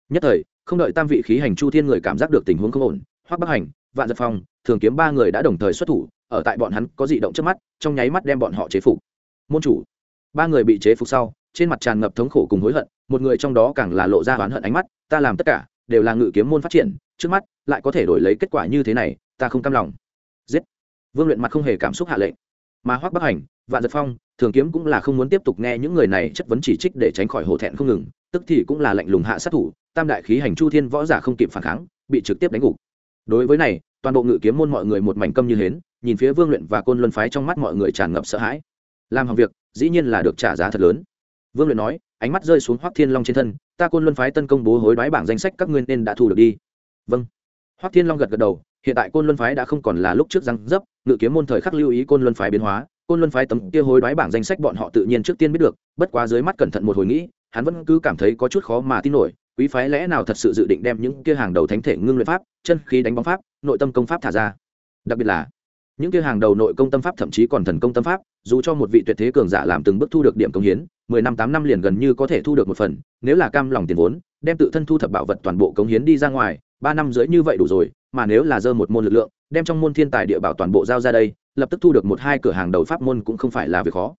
Nhất thời, không đợi tam vị khí hành chu thiên người cảm giác được tình huống không ổn, hoắc bác hành vạn giật phong, thường kiếm ba người đã đồng thời xuất thủ, ở tại bọn hắn có dị động trước mắt, trong nháy mắt đem bọn họ chế phục. Môn chủ. Ba người bị chế phục sau, trên mặt tràn ngập thống khổ cùng hối hận, một người trong đó càng là lộ ra oán hận ánh mắt, ta làm tất cả, đều là ngự kiếm môn phát triển, trước mắt lại có thể đổi lấy kết quả như thế này, ta không cam lòng. Giết. Vương luyện mặt không hề cảm xúc hạ lệnh. Mà hoắc bắc hành, vạn giật phong, thường kiếm cũng là không muốn tiếp tục nghe những người này chất vấn chỉ trích để tránh khỏi hổ thẹn không ngừng, tức thì cũng là lệnh lùng hạ sát thủ, tam đại khí hành chu thiên võ giả không kịp phản kháng, bị trực tiếp đánh gục đối với này, toàn bộ ngự kiếm môn mọi người một mảnh câm như hến, nhìn phía vương luyện và côn luân phái trong mắt mọi người tràn ngập sợ hãi. Làm hỏng việc, dĩ nhiên là được trả giá thật lớn. Vương luyện nói, ánh mắt rơi xuống hoác thiên long trên thân, ta côn luân phái tân công bố hối đoái bảng danh sách các ngươi nên đã thu được đi. Vâng. Hoác thiên long gật gật đầu, hiện tại côn luân phái đã không còn là lúc trước răng dấp, ngự kiếm môn thời khắc lưu ý côn luân phái biến hóa, côn luân phái tấm kia hối đoái bảng danh sách bọn họ tự nhiên trước tiên biết được, bất quá dưới mắt cẩn thận một hồi nghĩ, hắn vẫn cứ cảm thấy có chút khó mà tin nổi quý phái lẽ nào thật sự dự định đem những kia hàng đầu thánh thể ngưng luyện pháp, chân khí đánh bóng pháp, nội tâm công pháp thả ra? Đặc biệt là, những kia hàng đầu nội công tâm pháp thậm chí còn thần công tâm pháp, dù cho một vị tuyệt thế cường giả làm từng bước thu được điểm công hiến, mười năm, tám năm liền gần như có thể thu được một phần, nếu là cam lòng tiền vốn, đem tự thân thu thập bảo vật toàn bộ công hiến đi ra ngoài, ba năm rưỡi như vậy đủ rồi, mà nếu là dơ một môn lực lượng, đem trong môn thiên tài địa bảo toàn bộ giao ra đây, lập tức thu được một hai cửa hàng đầu pháp môn cũng không phải là việc khó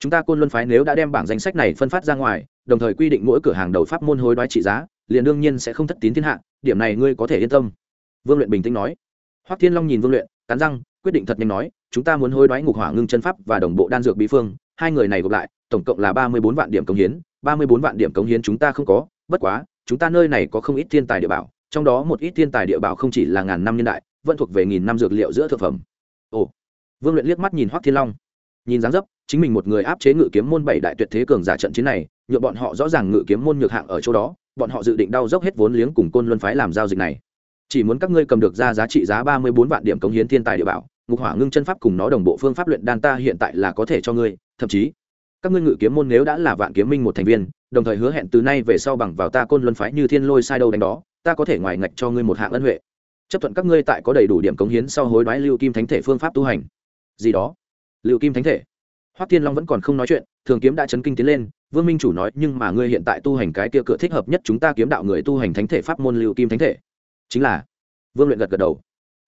chúng ta côn luân phái nếu đã đem bảng danh sách này phân phát ra ngoài, đồng thời quy định mỗi cửa hàng đầu pháp môn hối đoái trị giá, liền đương nhiên sẽ không thất tín thiên hạ, điểm này ngươi có thể yên tâm. Vương luyện bình tĩnh nói. Hoắc thiên long nhìn vương luyện, cắn răng, quyết định thật nhanh nói, chúng ta muốn hối đoái ngục hỏa ngưng chân pháp và đồng bộ đan dược bí phương, hai người này gộp lại, tổng cộng là ba mươi bốn vạn điểm cống hiến, ba mươi bốn vạn điểm cống hiến chúng ta không có, bất quá, chúng ta nơi này có không ít thiên tài địa bảo, trong đó một ít thiên tài địa bảo không chỉ là ngàn năm nhân đại, vẫn thuộc về nghìn năm dược liệu giữa thực phẩm. Ồ. Vương luyện liếc mắt nhìn hoắc thiên long. Nhìn dáng dấp chính mình một người áp chế ngự kiếm môn bảy đại tuyệt thế cường giả trận chiến này nhựa bọn họ rõ ràng ngự kiếm môn nhược hạng ở chỗ đó, bọn họ dự định đau dốc hết vốn liếng cùng côn luân phái làm giao dịch này. Chỉ muốn các ngươi cầm được ra giá trị giá ba mươi bốn vạn điểm cống hiến thiên tài địa bảo, ngục hỏa ngưng chân pháp cùng nó đồng bộ phương pháp luyện đan ta hiện tại là có thể cho ngươi, thậm chí, các ngươi ngự kiếm môn nếu đã là vạn kiếm minh một thành viên, đồng thời hứa hẹn từ nay về sau bằng vào ta côn luân phái như thiên lôi sai đâu đánh đó, ta có thể ngoài ngạch cho ngươi một hạng ân huệ. Chấp thuận các ngươi tại có đầy đủ điểm cống hiến sau hối đoái lưu kim thánh thể phương pháp tu hành. Gì đó? Lưu kim thánh thể hoắc thiên long vẫn còn không nói chuyện, thường kiếm đã chấn kinh tiến lên, vương minh chủ nói, nhưng mà ngươi hiện tại tu hành cái kia cửa thích hợp nhất chúng ta kiếm đạo người tu hành thánh thể pháp môn lưu kim thánh thể. Chính là, vương luyện gật gật đầu.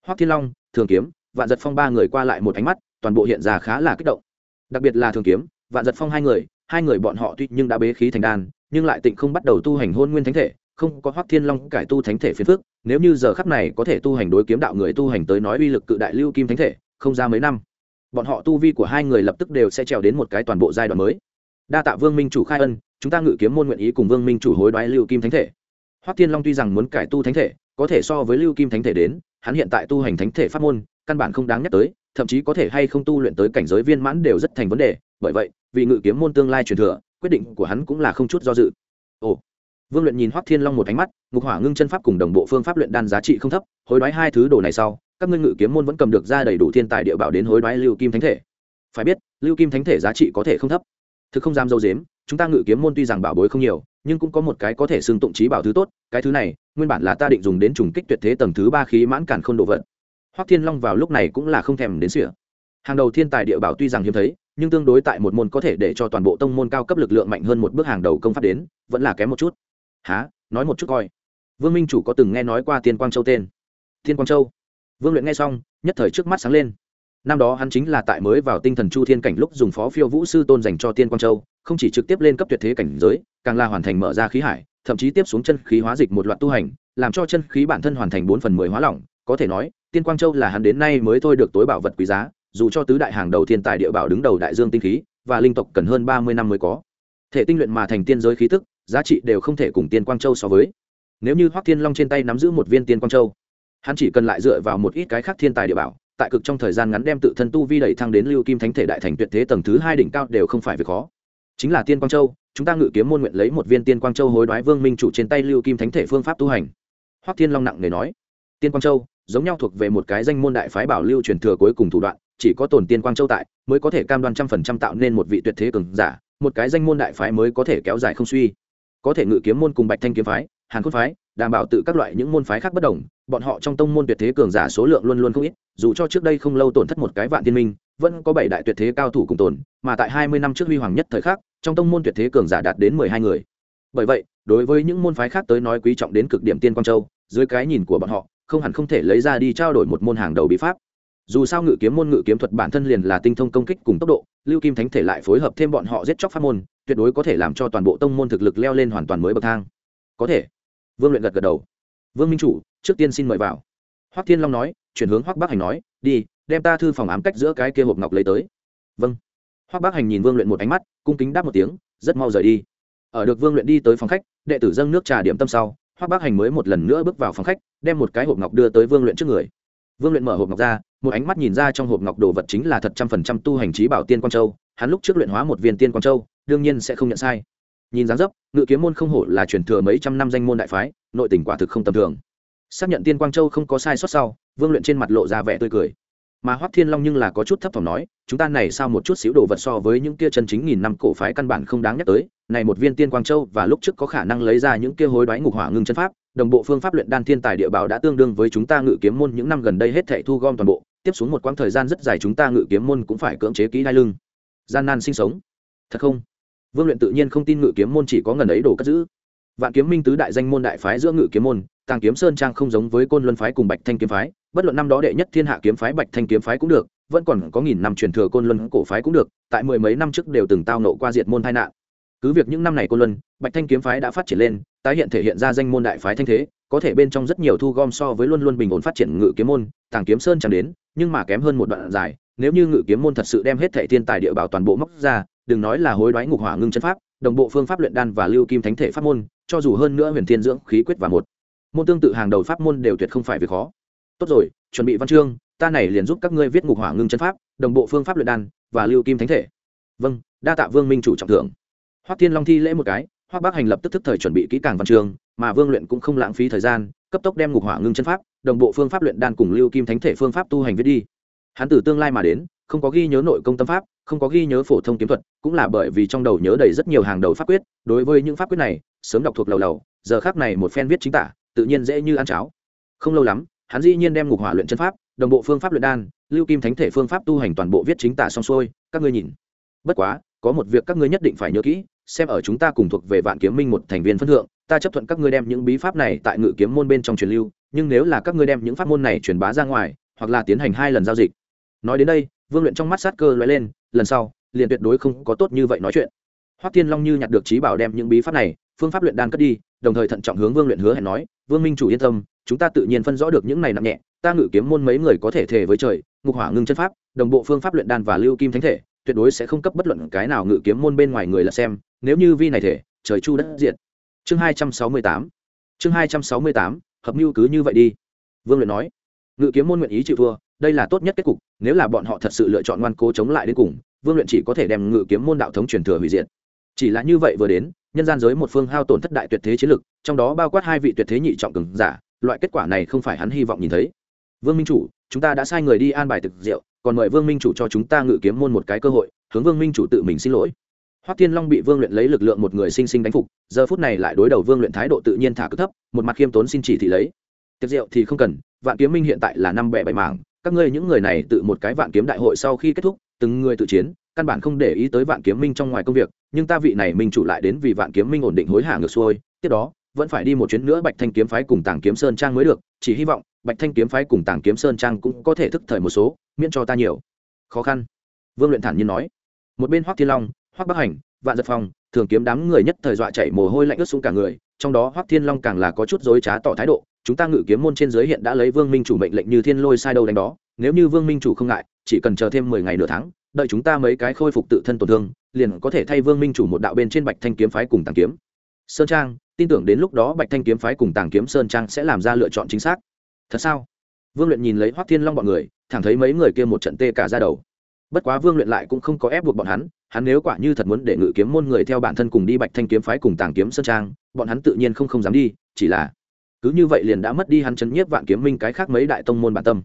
Hoắc thiên long, thường kiếm, vạn giật phong ba người qua lại một ánh mắt, toàn bộ hiện ra khá là kích động. Đặc biệt là thường kiếm, vạn giật phong hai người hai người bọn họ tuy nhưng đã bế khí thành đan, nhưng lại tịnh không bắt đầu tu hành hôn nguyên thánh thể, không có hoắc thiên long cải tu thánh thể phiền phức, nếu như giờ khắc này có thể tu hành đối kiếm đạo người tu hành tới nói uy lực cự đại lưu kim thánh thể, không ra mấy năm bọn họ tu vi của hai người lập tức đều sẽ trèo đến một cái toàn bộ giai đoạn mới. Đa tạ vương minh chủ khai ân, chúng ta ngự kiếm môn nguyện ý cùng vương minh chủ hối đoái lưu kim thánh thể. Hoắc thiên long tuy rằng muốn cải tu thánh thể, có thể so với lưu kim thánh thể đến, hắn hiện tại tu hành thánh thể pháp môn, căn bản không đáng nhắc tới, thậm chí có thể hay không tu luyện tới cảnh giới viên mãn đều rất thành vấn đề, bởi vậy, vì ngự kiếm môn tương lai truyền thừa, quyết định của hắn cũng là không chút do dự. Ồ. Vương luyện nhìn hoắc thiên long một ánh mắt, ngục hỏa ngưng chân pháp cùng đồng bộ phương pháp luyện đan giá trị không thấp, hối đoái hai thứ đồ này sau các ngươi ngự kiếm môn vẫn cầm được ra đầy đủ thiên tài địa bảo đến hối đoái lưu kim thánh thể. Phải biết, lưu kim thánh thể giá trị có thể không thấp. Thực không dám dâu dếm, chúng ta ngự kiếm môn tuy rằng bảo bối không nhiều, nhưng cũng có một cái có thể xưng tụng trí bảo thứ tốt, cái thứ này, nguyên bản là ta định dùng đến trùng kích tuyệt thế tầng thứ ba khí mãn cản không độ vận hoắc thiên long vào lúc này cũng là không thèm đến sỉa hàng đầu thiên tài địa bảo tuy rằng hiếm thấy, nhưng tương đối tại một môn có thể để cho toàn bộ tông môn cao cấp lực lượng mạnh hơn một bước hàng đầu công pháp đến, vẫn là kém một chút. Há nói một chút coi. Vương minh chủ có từng nghe nói qua tiên quang châu tên? Thiên quang châu? Vương luyện nghe xong, nhất thời trước mắt sáng lên. Năm đó hắn chính là tại mới vào tinh thần chu thiên cảnh lúc dùng phó phiêu vũ sư tôn dành cho tiên quang châu, không chỉ trực tiếp lên cấp tuyệt thế cảnh giới, càng là hoàn thành mở ra khí hải, thậm chí tiếp xuống chân khí hóa dịch một loạt tu hành, làm cho chân khí bản thân hoàn thành bốn phần mười hóa lỏng. Có thể nói, tiên quang châu là hắn đến nay mới thôi được tối bảo vật quý giá, dù cho tứ đại hàng đầu thiên tài địa bảo đứng đầu đại dương tinh khí, và linh tộc cần hơn ba mươi năm mới có. Thể tinh luyện mà thành tiên giới khí tức, giá trị đều không thể cùng tiên quang châu so với. Nếu như hoắc thiên long trên tay nắm giữ một viên tiên quang châu hắn chỉ cần lại dựa vào một ít cái khác thiên tài địa bảo, tại cực trong thời gian ngắn đem tự thân tu vi đẩy thăng đến lưu kim thánh thể đại thành tuyệt thế tầng thứ hai đỉnh cao đều không phải việc khó. Chính là tiên quang châu, chúng ta ngự kiếm môn nguyện lấy một viên tiên quang châu hối đoái vương minh chủ trên tay lưu kim thánh thể phương pháp tu hành. Hoắc thiên long nặng nề nói, tiên quang châu, giống nhau thuộc về một cái danh môn đại phái bảo lưu truyền thừa cuối cùng thủ đoạn, chỉ có tồn tiên quang châu tại, mới có thể cam đoan trăm phần trăm tạo nên một vị tuyệt thế cường giả, một cái danh môn đại phái mới có thể kéo dài không suy. Có thể ngự kiếm môn cùng bạch thanh kiếm phái, hàn cốt phái đảm bảo tự các loại những môn phái khác bất đồng, bọn họ trong tông môn tuyệt thế cường giả số lượng luôn luôn không ít, dù cho trước đây không lâu tổn thất một cái vạn tiên minh, vẫn có bảy đại tuyệt thế cao thủ cùng tồn, mà tại hai mươi năm trước huy hoàng nhất thời khắc, trong tông môn tuyệt thế cường giả đạt đến mười hai người. Bởi vậy, đối với những môn phái khác tới nói quý trọng đến cực điểm tiên quang châu, dưới cái nhìn của bọn họ, không hẳn không thể lấy ra đi trao đổi một môn hàng đầu bí pháp. Dù sao ngự kiếm môn ngự kiếm thuật bản thân liền là tinh thông công kích cùng tốc độ, lưu kim thánh thể lại phối hợp thêm bọn họ giết chóc pháp môn, tuyệt đối có thể làm cho toàn bộ tông môn thực lực leo lên hoàn toàn mới bậc thang. Có thể vương luyện gật gật đầu. Vương minh chủ, trước tiên xin mời vào. Hoắc thiên long nói, chuyển hướng hoắc bắc hành nói, đi, đem ta thư phòng ám cách giữa cái kia hộp ngọc lấy tới. Vâng. Hoắc bắc hành nhìn vương luyện một ánh mắt, cung kính đáp một tiếng, rất mau rời đi. Ở được vương luyện đi tới phòng khách, đệ tử dâng nước trà điểm tâm sau hoác bác hành mới một lần nữa bước vào phòng khách, đem một cái hộp ngọc đưa tới vương luyện trước người. Vương luyện mở hộp ngọc ra, một ánh mắt nhìn ra trong hộp ngọc đồ vật chính là thật trăm phần trăm tu hành trí bảo tiên quang châu, hắn lúc trước luyện hóa một viên tiên quang châu, đương nhiên sẽ không nhận sai nhìn dáng dấp, ngự kiếm môn không hổ là truyền thừa mấy trăm năm danh môn đại phái, nội tình quả thực không tầm thường. Xác nhận tiên quang châu không có sai sót sau, vương luyện trên mặt lộ ra vẻ tươi cười. Mà hoắc thiên long nhưng là có chút thấp thỏm nói, chúng ta này sao một chút xíu đồ vật so với những kia chân chính nghìn năm cổ phái căn bản không đáng nhắc tới, này một viên tiên quang châu và lúc trước có khả năng lấy ra những kia hối đoái ngục hỏa ngưng chân pháp, đồng bộ phương pháp luyện đan thiên tài địa bảo đã tương đương với chúng ta ngự kiếm môn những năm gần đây hết thảy thu gom toàn bộ, tiếp xuống một quãng thời gian rất dài chúng ta ngự kiếm môn cũng phải cưỡng chế kỹ đai lưng. Gian nan sinh sống. Thật không? Vương luyện tự nhiên không tin ngự kiếm môn chỉ có ngần ấy đồ cất giữ. Vạn kiếm minh tứ đại danh môn đại phái giữa ngự kiếm môn, tàng kiếm sơn trang không giống với côn luân phái cùng bạch thanh kiếm phái, bất luận năm đó đệ nhất thiên hạ kiếm phái bạch thanh kiếm phái cũng được, vẫn còn có nghìn năm truyền thừa côn luân cổ phái cũng được, tại mười mấy năm trước đều từng tao nộ qua diệt môn tai nạn. Cứ việc những năm này côn luân, bạch thanh kiếm phái đã phát triển lên, tái hiện thể hiện ra danh môn đại phái thanh thế, có thể bên trong rất nhiều thu gom so với luôn luôn bình ổn phát triển ngự kiếm môn, tàng kiếm sơn chẳng đến, nhưng mà kém hơn một đoạn dài, nếu như ngự kiếm môn thật sự đem hết thệ thiên tài địa bảo toàn bộ móc ra đừng nói là hối đoái ngục hỏa ngưng chân pháp, đồng bộ phương pháp luyện đan và lưu kim thánh thể pháp môn, cho dù hơn nữa huyền thiên dưỡng khí quyết và một. Môn tương tự hàng đầu pháp môn đều tuyệt không phải việc khó. Tốt rồi, chuẩn bị văn chương, ta này liền giúp các ngươi viết ngục hỏa ngưng chân pháp, đồng bộ phương pháp luyện đan và lưu kim thánh thể. Vâng đa tạ vương minh chủ trọng thưởng. Hoắc thiên long thi lễ một cái, hoắc bác hành lập tức thức thời chuẩn bị kỹ càng văn chương, mà vương luyện cũng không lãng phí thời gian, cấp tốc đem ngục hỏa ngưng chân pháp, đồng bộ phương pháp luyện đan cùng lưu kim thánh thể phương pháp tu hành viết đi. Hắn từ tương lai mà đến không có ghi nhớ nội công tâm pháp, không có ghi nhớ phổ thông kiếm thuật, cũng là bởi vì trong đầu nhớ đầy rất nhiều hàng đầu pháp quyết, đối với những pháp quyết này, sớm đọc thuộc lầu lầu, giờ khác này một phen viết chính tả, tự nhiên dễ như ăn cháo. Không lâu lắm, hắn dĩ nhiên đem ngục hỏa luyện chân pháp, đồng bộ phương pháp luyện đan, lưu kim thánh thể phương pháp tu hành toàn bộ viết chính tả xong xuôi, các ngươi nhìn. Bất quá, có một việc các ngươi nhất định phải nhớ kỹ, xem ở chúng ta cùng thuộc về vạn kiếm minh một thành viên phân thượng, ta chấp thuận các ngươi đem những bí pháp này tại ngự kiếm môn bên trong truyền lưu, nhưng nếu là các ngươi đem những pháp môn này truyền bá ra ngoài, hoặc là tiến hành hai lần giao dịch. Nói đến đây vương luyện trong mắt sát cơ lóe lên, lần sau, liền tuyệt đối không có tốt như vậy nói chuyện. Hoắc thiên long như nhặt được trí bảo đem những bí pháp này, phương pháp luyện đan cất đi, đồng thời thận trọng hướng vương luyện hứa hẹn nói, vương minh chủ yên tâm, chúng ta tự nhiên phân rõ được những này nặng nhẹ, ta ngự kiếm môn mấy người có thể thề với trời, ngục hỏa ngưng chân pháp, đồng bộ phương pháp luyện đan và lưu kim thánh thể, tuyệt đối sẽ không cấp bất luận cái nào ngự kiếm môn bên ngoài người là xem, nếu như vi này thể, trời chu đất diện chương hai trăm sáu mươi tám. Chương hai trăm sáu mươi tám, hợp mưu cứ như vậy đi. Vương luyện nói, ngự kiếm môn nguyện ý chịu thua đây là tốt nhất kết cục, nếu là bọn họ thật sự lựa chọn ngoan cố chống lại đến cùng, vương luyện chỉ có thể đem ngự kiếm môn đạo thống truyền thừa hủy diệt. Chỉ là như vậy vừa đến, nhân gian giới một phương hao tổn thất đại tuyệt thế chiến lực, trong đó bao quát hai vị tuyệt thế nhị trọng cường giả, loại kết quả này không phải hắn hy vọng nhìn thấy. Vương minh chủ, chúng ta đã sai người đi an bài thực rượu, còn mời vương minh chủ cho chúng ta ngự kiếm môn một cái cơ hội, hướng vương minh chủ tự mình xin lỗi. Hoắc thiên long bị vương luyện lấy lực lượng một người sinh sinh đánh phục, giờ phút này lại đối đầu vương luyện thái độ tự nhiên thả cực thấp, một mặt khiêm tốn xin chỉ thị lấy. Tiệc rượu thì không cần, vạn kiếm minh hiện tại là năm bẻ bảy mảng các ngươi những người này tự một cái vạn kiếm đại hội sau khi kết thúc, từng người tự chiến, căn bản không để ý tới vạn kiếm minh trong ngoài công việc, nhưng ta vị này minh chủ lại đến vì vạn kiếm minh ổn định hối hả ngược xuôi, tiếp đó, vẫn phải đi một chuyến nữa bạch thanh kiếm phái cùng tàng kiếm sơn trang mới được, chỉ hy vọng, bạch thanh kiếm phái cùng tàng kiếm sơn trang cũng có thể thức thời một số, miễn cho ta nhiều. Khó khăn. Vương luyện thản nhiên nói. Một bên hoắc thiên long, hoắc bắc hành, vạn giật phong, thường kiếm đám người nhất thời dọa chảy mồ hôi lạnh ướt xuống cả người trong đó hoắc thiên long càng là có chút dối trá tỏ thái độ, chúng ta ngự kiếm môn trên giới hiện đã lấy vương minh chủ mệnh lệnh như thiên lôi sai đâu đánh đó, nếu như vương minh chủ không ngại, chỉ cần chờ thêm mười ngày nửa tháng, đợi chúng ta mấy cái khôi phục tự thân tổn thương, liền có thể thay vương minh chủ một đạo bên trên bạch thanh kiếm phái cùng tàng kiếm. Sơn trang, tin tưởng đến lúc đó bạch thanh kiếm phái cùng tàng kiếm sơn trang sẽ làm ra lựa chọn chính xác. Thật sao? Vương luyện nhìn lấy hoắc thiên long bọn người, thẳng thấy mấy người kia một trận tê cả da đầu bất quá vương luyện lại cũng không có ép buộc bọn hắn hắn nếu quả như thật muốn để ngự kiếm môn người theo bản thân cùng đi bạch thanh kiếm phái cùng tàng kiếm sơn trang, bọn hắn tự nhiên không không dám đi, chỉ là cứ như vậy liền đã mất đi hắn chấn nhiếp vạn kiếm minh cái khác mấy đại tông môn bản tâm.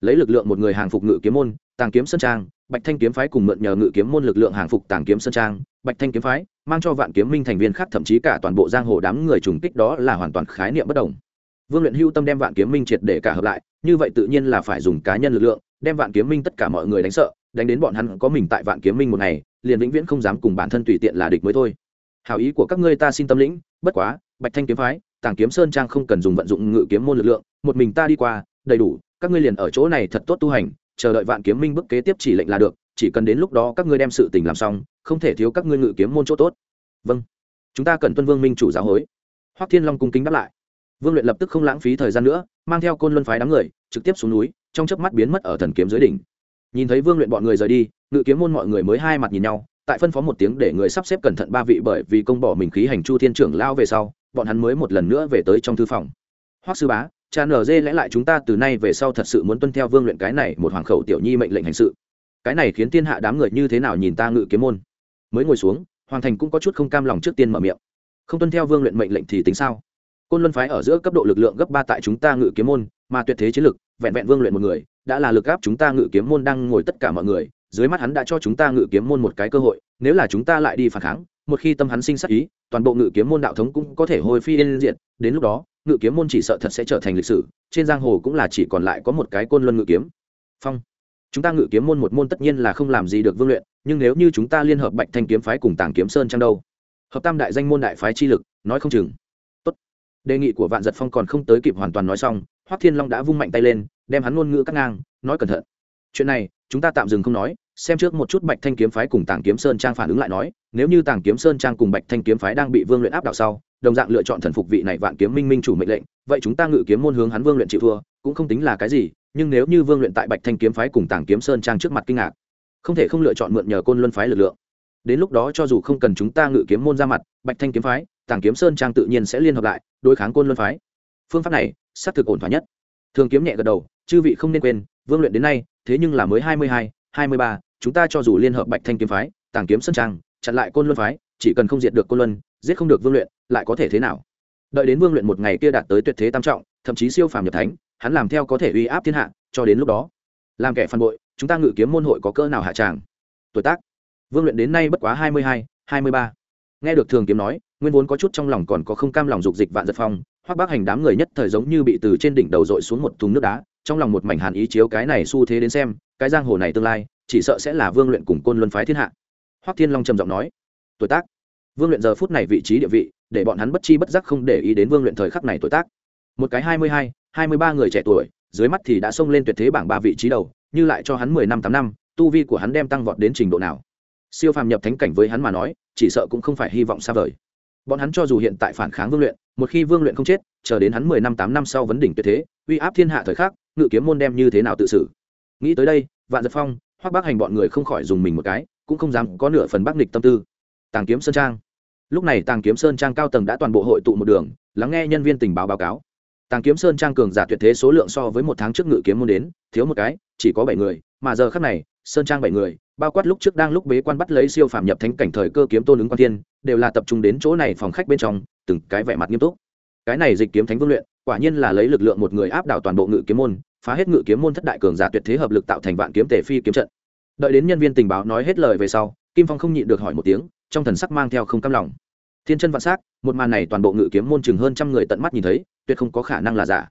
Lấy lực lượng một người hàng phục ngự kiếm môn, tàng kiếm sơn trang, bạch thanh kiếm phái cùng mượn nhờ ngự kiếm môn lực lượng hàng phục tàng kiếm sơn trang, bạch thanh kiếm phái, mang cho vạn kiếm minh thành viên khác thậm chí cả toàn bộ giang hồ đám người trùng kích đó là hoàn toàn khái niệm bất đồng. Vương luyện hưu tâm đem vạn kiếm minh triệt để cả hợp lại, như vậy tự nhiên là phải dùng cá nhân lực lượng đem vạn kiếm minh tất cả mọi người đánh sợ, đánh đến bọn hắn có mình tại vạn kiếm minh một ngày, liền vĩnh viễn không dám cùng bản thân tùy tiện là địch mới thôi. Hảo ý của các ngươi ta xin tâm lĩnh, bất quá, bạch thanh kiếm phái, tàng kiếm sơn trang không cần dùng vận dụng ngự kiếm môn lực lượng, một mình ta đi qua, đầy đủ, các ngươi liền ở chỗ này thật tốt tu hành, chờ đợi vạn kiếm minh bức kế tiếp chỉ lệnh là được, chỉ cần đến lúc đó các ngươi đem sự tình làm xong, không thể thiếu các ngươi ngự kiếm môn chỗ tốt. Vâng. Chúng ta cần tuân vương minh chủ giáo hối. Hoắc thiên long cung kính đáp lại. Vương luyện lập tức không lãng phí thời gian nữa, mang theo côn luân phái đám người, trực tiếp xuống núi trong chớp mắt biến mất ở thần kiếm dưới đỉnh. Nhìn thấy vương luyện bọn người rời đi, ngự kiếm môn mọi người mới hai mặt nhìn nhau, tại phân phó một tiếng để người sắp xếp cẩn thận ba vị bởi vì công bỏ mình khí hành chu thiên trưởng lao về sau, bọn hắn mới một lần nữa về tới trong thư phòng. Hoắc sư bá, cha nở dê lẽ lại chúng ta từ nay về sau thật sự muốn tuân theo vương luyện cái này một hoàng khẩu tiểu nhi mệnh lệnh hành sự. Cái này khiến thiên hạ đám người như thế nào nhìn ta ngự kiếm môn? Mới ngồi xuống, hoàng thành cũng có chút không cam lòng trước tiên mở miệng. Không tuân theo vương luyện mệnh lệnh thì tính sao? Côn luân phái ở giữa cấp độ lực lượng gấp ba tại chúng ta ngự kiếm môn, mà tuyệt thế chiến lực vẹn vẹn vương luyện một người, đã là lực áp chúng ta ngự kiếm môn đang ngồi tất cả mọi người, dưới mắt hắn đã cho chúng ta ngự kiếm môn một cái cơ hội, nếu là chúng ta lại đi phản kháng, một khi tâm hắn sinh sắc ý, toàn bộ ngự kiếm môn đạo thống cũng có thể hồi phi yên diện đến lúc đó, ngự kiếm môn chỉ sợ thật sẽ trở thành lịch sử, trên giang hồ cũng là chỉ còn lại có một cái côn luân ngự kiếm. Phong. Chúng ta ngự kiếm môn một môn tất nhiên là không làm gì được vương luyện, nhưng nếu như chúng ta liên hợp bạch thanh kiếm phái cùng tàng kiếm sơn trang đâu? Hợp tam đại danh môn đại phái chi lực, nói không chừng. Tốt. đề nghị của vạn giật phong còn không tới kịp hoàn toàn nói xong hoắc thiên long đã vung mạnh tay lên, đem hắn ngôn ngữ cắt ngang, nói cẩn thận. Chuyện này, chúng ta tạm dừng không nói, xem trước một chút bạch thanh kiếm phái cùng tàng kiếm sơn trang phản ứng lại nói, nếu như tàng kiếm sơn trang cùng bạch thanh kiếm phái đang bị vương luyện áp đảo sau, đồng dạng lựa chọn thần phục vị này vạn kiếm minh minh chủ mệnh lệnh, vậy chúng ta ngự kiếm môn hướng hắn vương luyện chịu thua, cũng không tính là cái gì, nhưng nếu như vương luyện tại bạch thanh kiếm phái cùng tàng kiếm sơn trang trước mặt kinh ngạc, không thể không lựa chọn mượn nhờ côn luân phái lực lượng. Đến lúc đó cho dù không cần chúng ta ngự kiếm môn ra mặt, bạch thanh kiếm phái, tàng kiếm sơn trang tự nhiên sẽ liên hợp lại, đối kháng côn luân phái. Phương pháp này xác thực ổn thỏa nhất. Thường kiếm nhẹ gật đầu, chư vị không nên quên, vương luyện đến nay, thế nhưng là mới hai mươi hai hai mươi ba, chúng ta cho dù liên hợp bạch thanh kiếm phái, tàng kiếm sân trang, chặn lại côn luân phái, chỉ cần không diệt được côn luân, giết không được vương luyện, lại có thể thế nào? Đợi đến vương luyện một ngày kia đạt tới tuyệt thế tam trọng, thậm chí siêu phàm nhập thánh, hắn làm theo có thể uy áp thiên hạ, cho đến lúc đó, làm kẻ phản bội, chúng ta ngự kiếm môn hội có cỡ nào hạ tràng? Tuổi tác? Vương luyện đến nay bất quá hai mươi hai hai mươi ba. Nghe được thường kiếm nói, nguyên vốn có chút trong lòng còn có không cam lòng dục dịch vạn giật phong hoắc bác hành đám người nhất thời giống như bị từ trên đỉnh đầu dội xuống một thùng nước đá, trong lòng một mảnh hàn ý chiếu cái này xu thế đến xem, cái giang hồ này tương lai, chỉ sợ sẽ là vương luyện cùng côn luân phái thiên hạ. Hoắc thiên long trầm giọng nói, tuổi tác. Vương luyện giờ phút này vị trí địa vị, để bọn hắn bất chi bất giác không để ý đến vương luyện thời khắc này tuổi tác. Một cái hai mươi hai hai mươi ba người trẻ tuổi, dưới mắt thì đã xông lên tuyệt thế bảng ba vị trí đầu, như lại cho hắn mười năm, tám năm, tu vi của hắn đem tăng vọt đến trình độ nào. Siêu phàm nhập thánh cảnh với hắn mà nói, chỉ sợ cũng không phải hy vọng xa vời bọn hắn cho dù hiện tại phản kháng vương luyện, một khi vương luyện không chết, chờ đến hắn mười năm, tám năm sau vấn đỉnh tuyệt thế, uy áp thiên hạ thời khắc, ngự kiếm môn đem như thế nào tự xử? Nghĩ tới đây, vạn giật phong, hoắc bác hành bọn người không khỏi dùng mình một cái, cũng không dám có nửa phần bác nghịch tâm tư. Tàng kiếm sơn trang. Lúc này tàng kiếm sơn trang cao tầng đã toàn bộ hội tụ một đường, lắng nghe nhân viên tình báo báo cáo. Tàng kiếm sơn trang cường giả tuyệt thế số lượng so với một tháng trước ngự kiếm môn đến, thiếu một cái, chỉ có bảy người, mà giờ khác này, sơn trang bảy người bao quát lúc trước đang lúc bế quan bắt lấy siêu phạm nhập thánh cảnh thời cơ kiếm tôn ứng quan thiên, đều là tập trung đến chỗ này phòng khách bên trong, từng cái vẻ mặt nghiêm túc. Cái này dịch kiếm thánh vương luyện, quả nhiên là lấy lực lượng một người áp đảo toàn bộ ngự kiếm môn, phá hết ngự kiếm môn thất đại cường giả tuyệt thế hợp lực tạo thành vạn kiếm tề phi kiếm trận. Đợi đến nhân viên tình báo nói hết lời về sau, kim phong không nhịn được hỏi một tiếng, trong thần sắc mang theo không cam lòng. Thiên chân vạn s á c một màn này toàn bộ ngự kiếm môn chừng hơn trăm người tận mắt nhìn thấy, tuyệt không có khả năng là giả.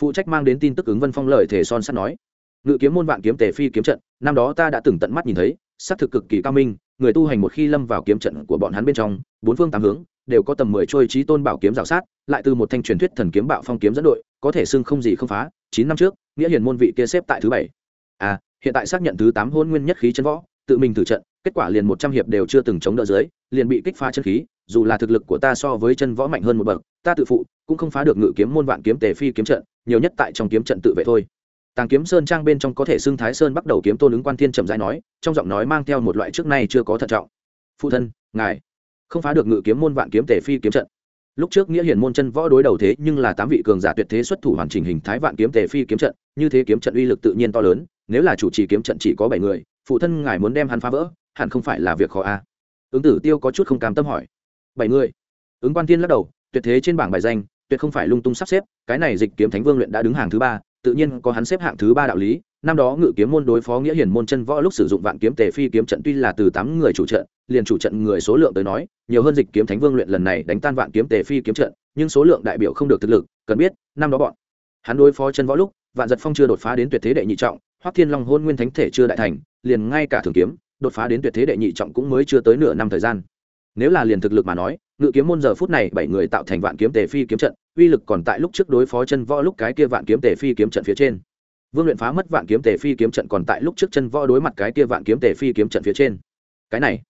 Phụ trách mang đến tin tức ứng vân phong lời thể son sắt nói ngự kiếm môn vạn kiếm tề phi kiếm trận, năm đó ta đã từng tận mắt nhìn thấy, xác thực cực kỳ cao minh, người tu hành một khi lâm vào kiếm trận của bọn hắn bên trong, bốn phương tám hướng, đều có tầm mười trôi trí tôn bảo kiếm rào sát, lại từ một thanh truyền thuyết thần kiếm bạo phong kiếm dẫn đội, có thể xưng không gì không phá, chín năm trước, nghĩa hiền môn vị kia xếp tại thứ bảy. À hiện tại xác nhận thứ tám hôn nguyên nhất khí chân võ, tự mình thử trận, kết quả liền một trăm hiệp đều chưa từng chống đỡ dưới, liền bị kích phá chân khí, dù là thực lực của ta so với chân võ mạnh hơn một bậc, ta tự phụ, cũng không phá được ngự kiếm môn vạn kiếm tề phi kiếm trận, nhiều nhất tại trong kiếm trận tự vệ thôi tàng kiếm sơn trang bên trong có thể xưng thái sơn bắt đầu kiếm tôn ứng quan thiên trầm dãi nói, trong giọng nói mang theo một loại trước nay chưa có thận trọng. Phụ thân, ngài, không phá được ngự kiếm môn vạn kiếm tề phi kiếm trận. Lúc trước nghĩa hiển môn chân võ đối đầu thế nhưng là tám vị cường giả tuyệt thế xuất thủ hoàn chỉnh hình thái vạn kiếm tề phi kiếm trận, như thế kiếm trận uy lực tự nhiên to lớn, nếu là chủ trì kiếm trận chỉ có bảy người, phụ thân ngài muốn đem hắn phá vỡ, hẳn không phải là việc khó a. À. ứng tử tiêu có chút không cam tâm hỏi. Bảy người? Ứng quan tiên lắc đầu, tuyệt thế trên bảng bài danh, tuyệt không phải lung tung sắp xếp, cái này dịch kiếm thánh vương luyện đã đứng hàng thứ ba tự nhiên có hắn xếp hạng thứ ba đạo lý, năm đó ngự kiếm môn đối phó nghĩa hiển môn chân võ lúc sử dụng vạn kiếm tề phi kiếm trận tuy là từ tám người chủ trận, liền chủ trận người số lượng tới nói, nhiều hơn dịch kiếm thánh vương luyện lần này đánh tan vạn kiếm tề phi kiếm trận, nhưng số lượng đại biểu không được thực lực, cần biết, năm đó bọn hắn đối phó chân võ lúc, vạn giật phong chưa đột phá đến tuyệt thế đệ nhị trọng, hoắc thiên long hôn nguyên thánh thể chưa đại thành, liền ngay cả thường kiếm, đột phá đến tuyệt thế đệ nhị trọng cũng mới chưa tới nửa năm thời gian. Nếu là liền thực lực mà nói ngự kiếm môn giờ phút này bảy người tạo thành vạn kiếm tề phi kiếm trận, uy lực còn tại lúc trước đối phó chân võ lúc cái kia vạn kiếm tề phi kiếm trận phía trên. Vương luyện phá mất vạn kiếm tề phi kiếm trận còn tại lúc trước chân võ đối mặt cái kia vạn kiếm tề phi kiếm trận phía trên. Cái này,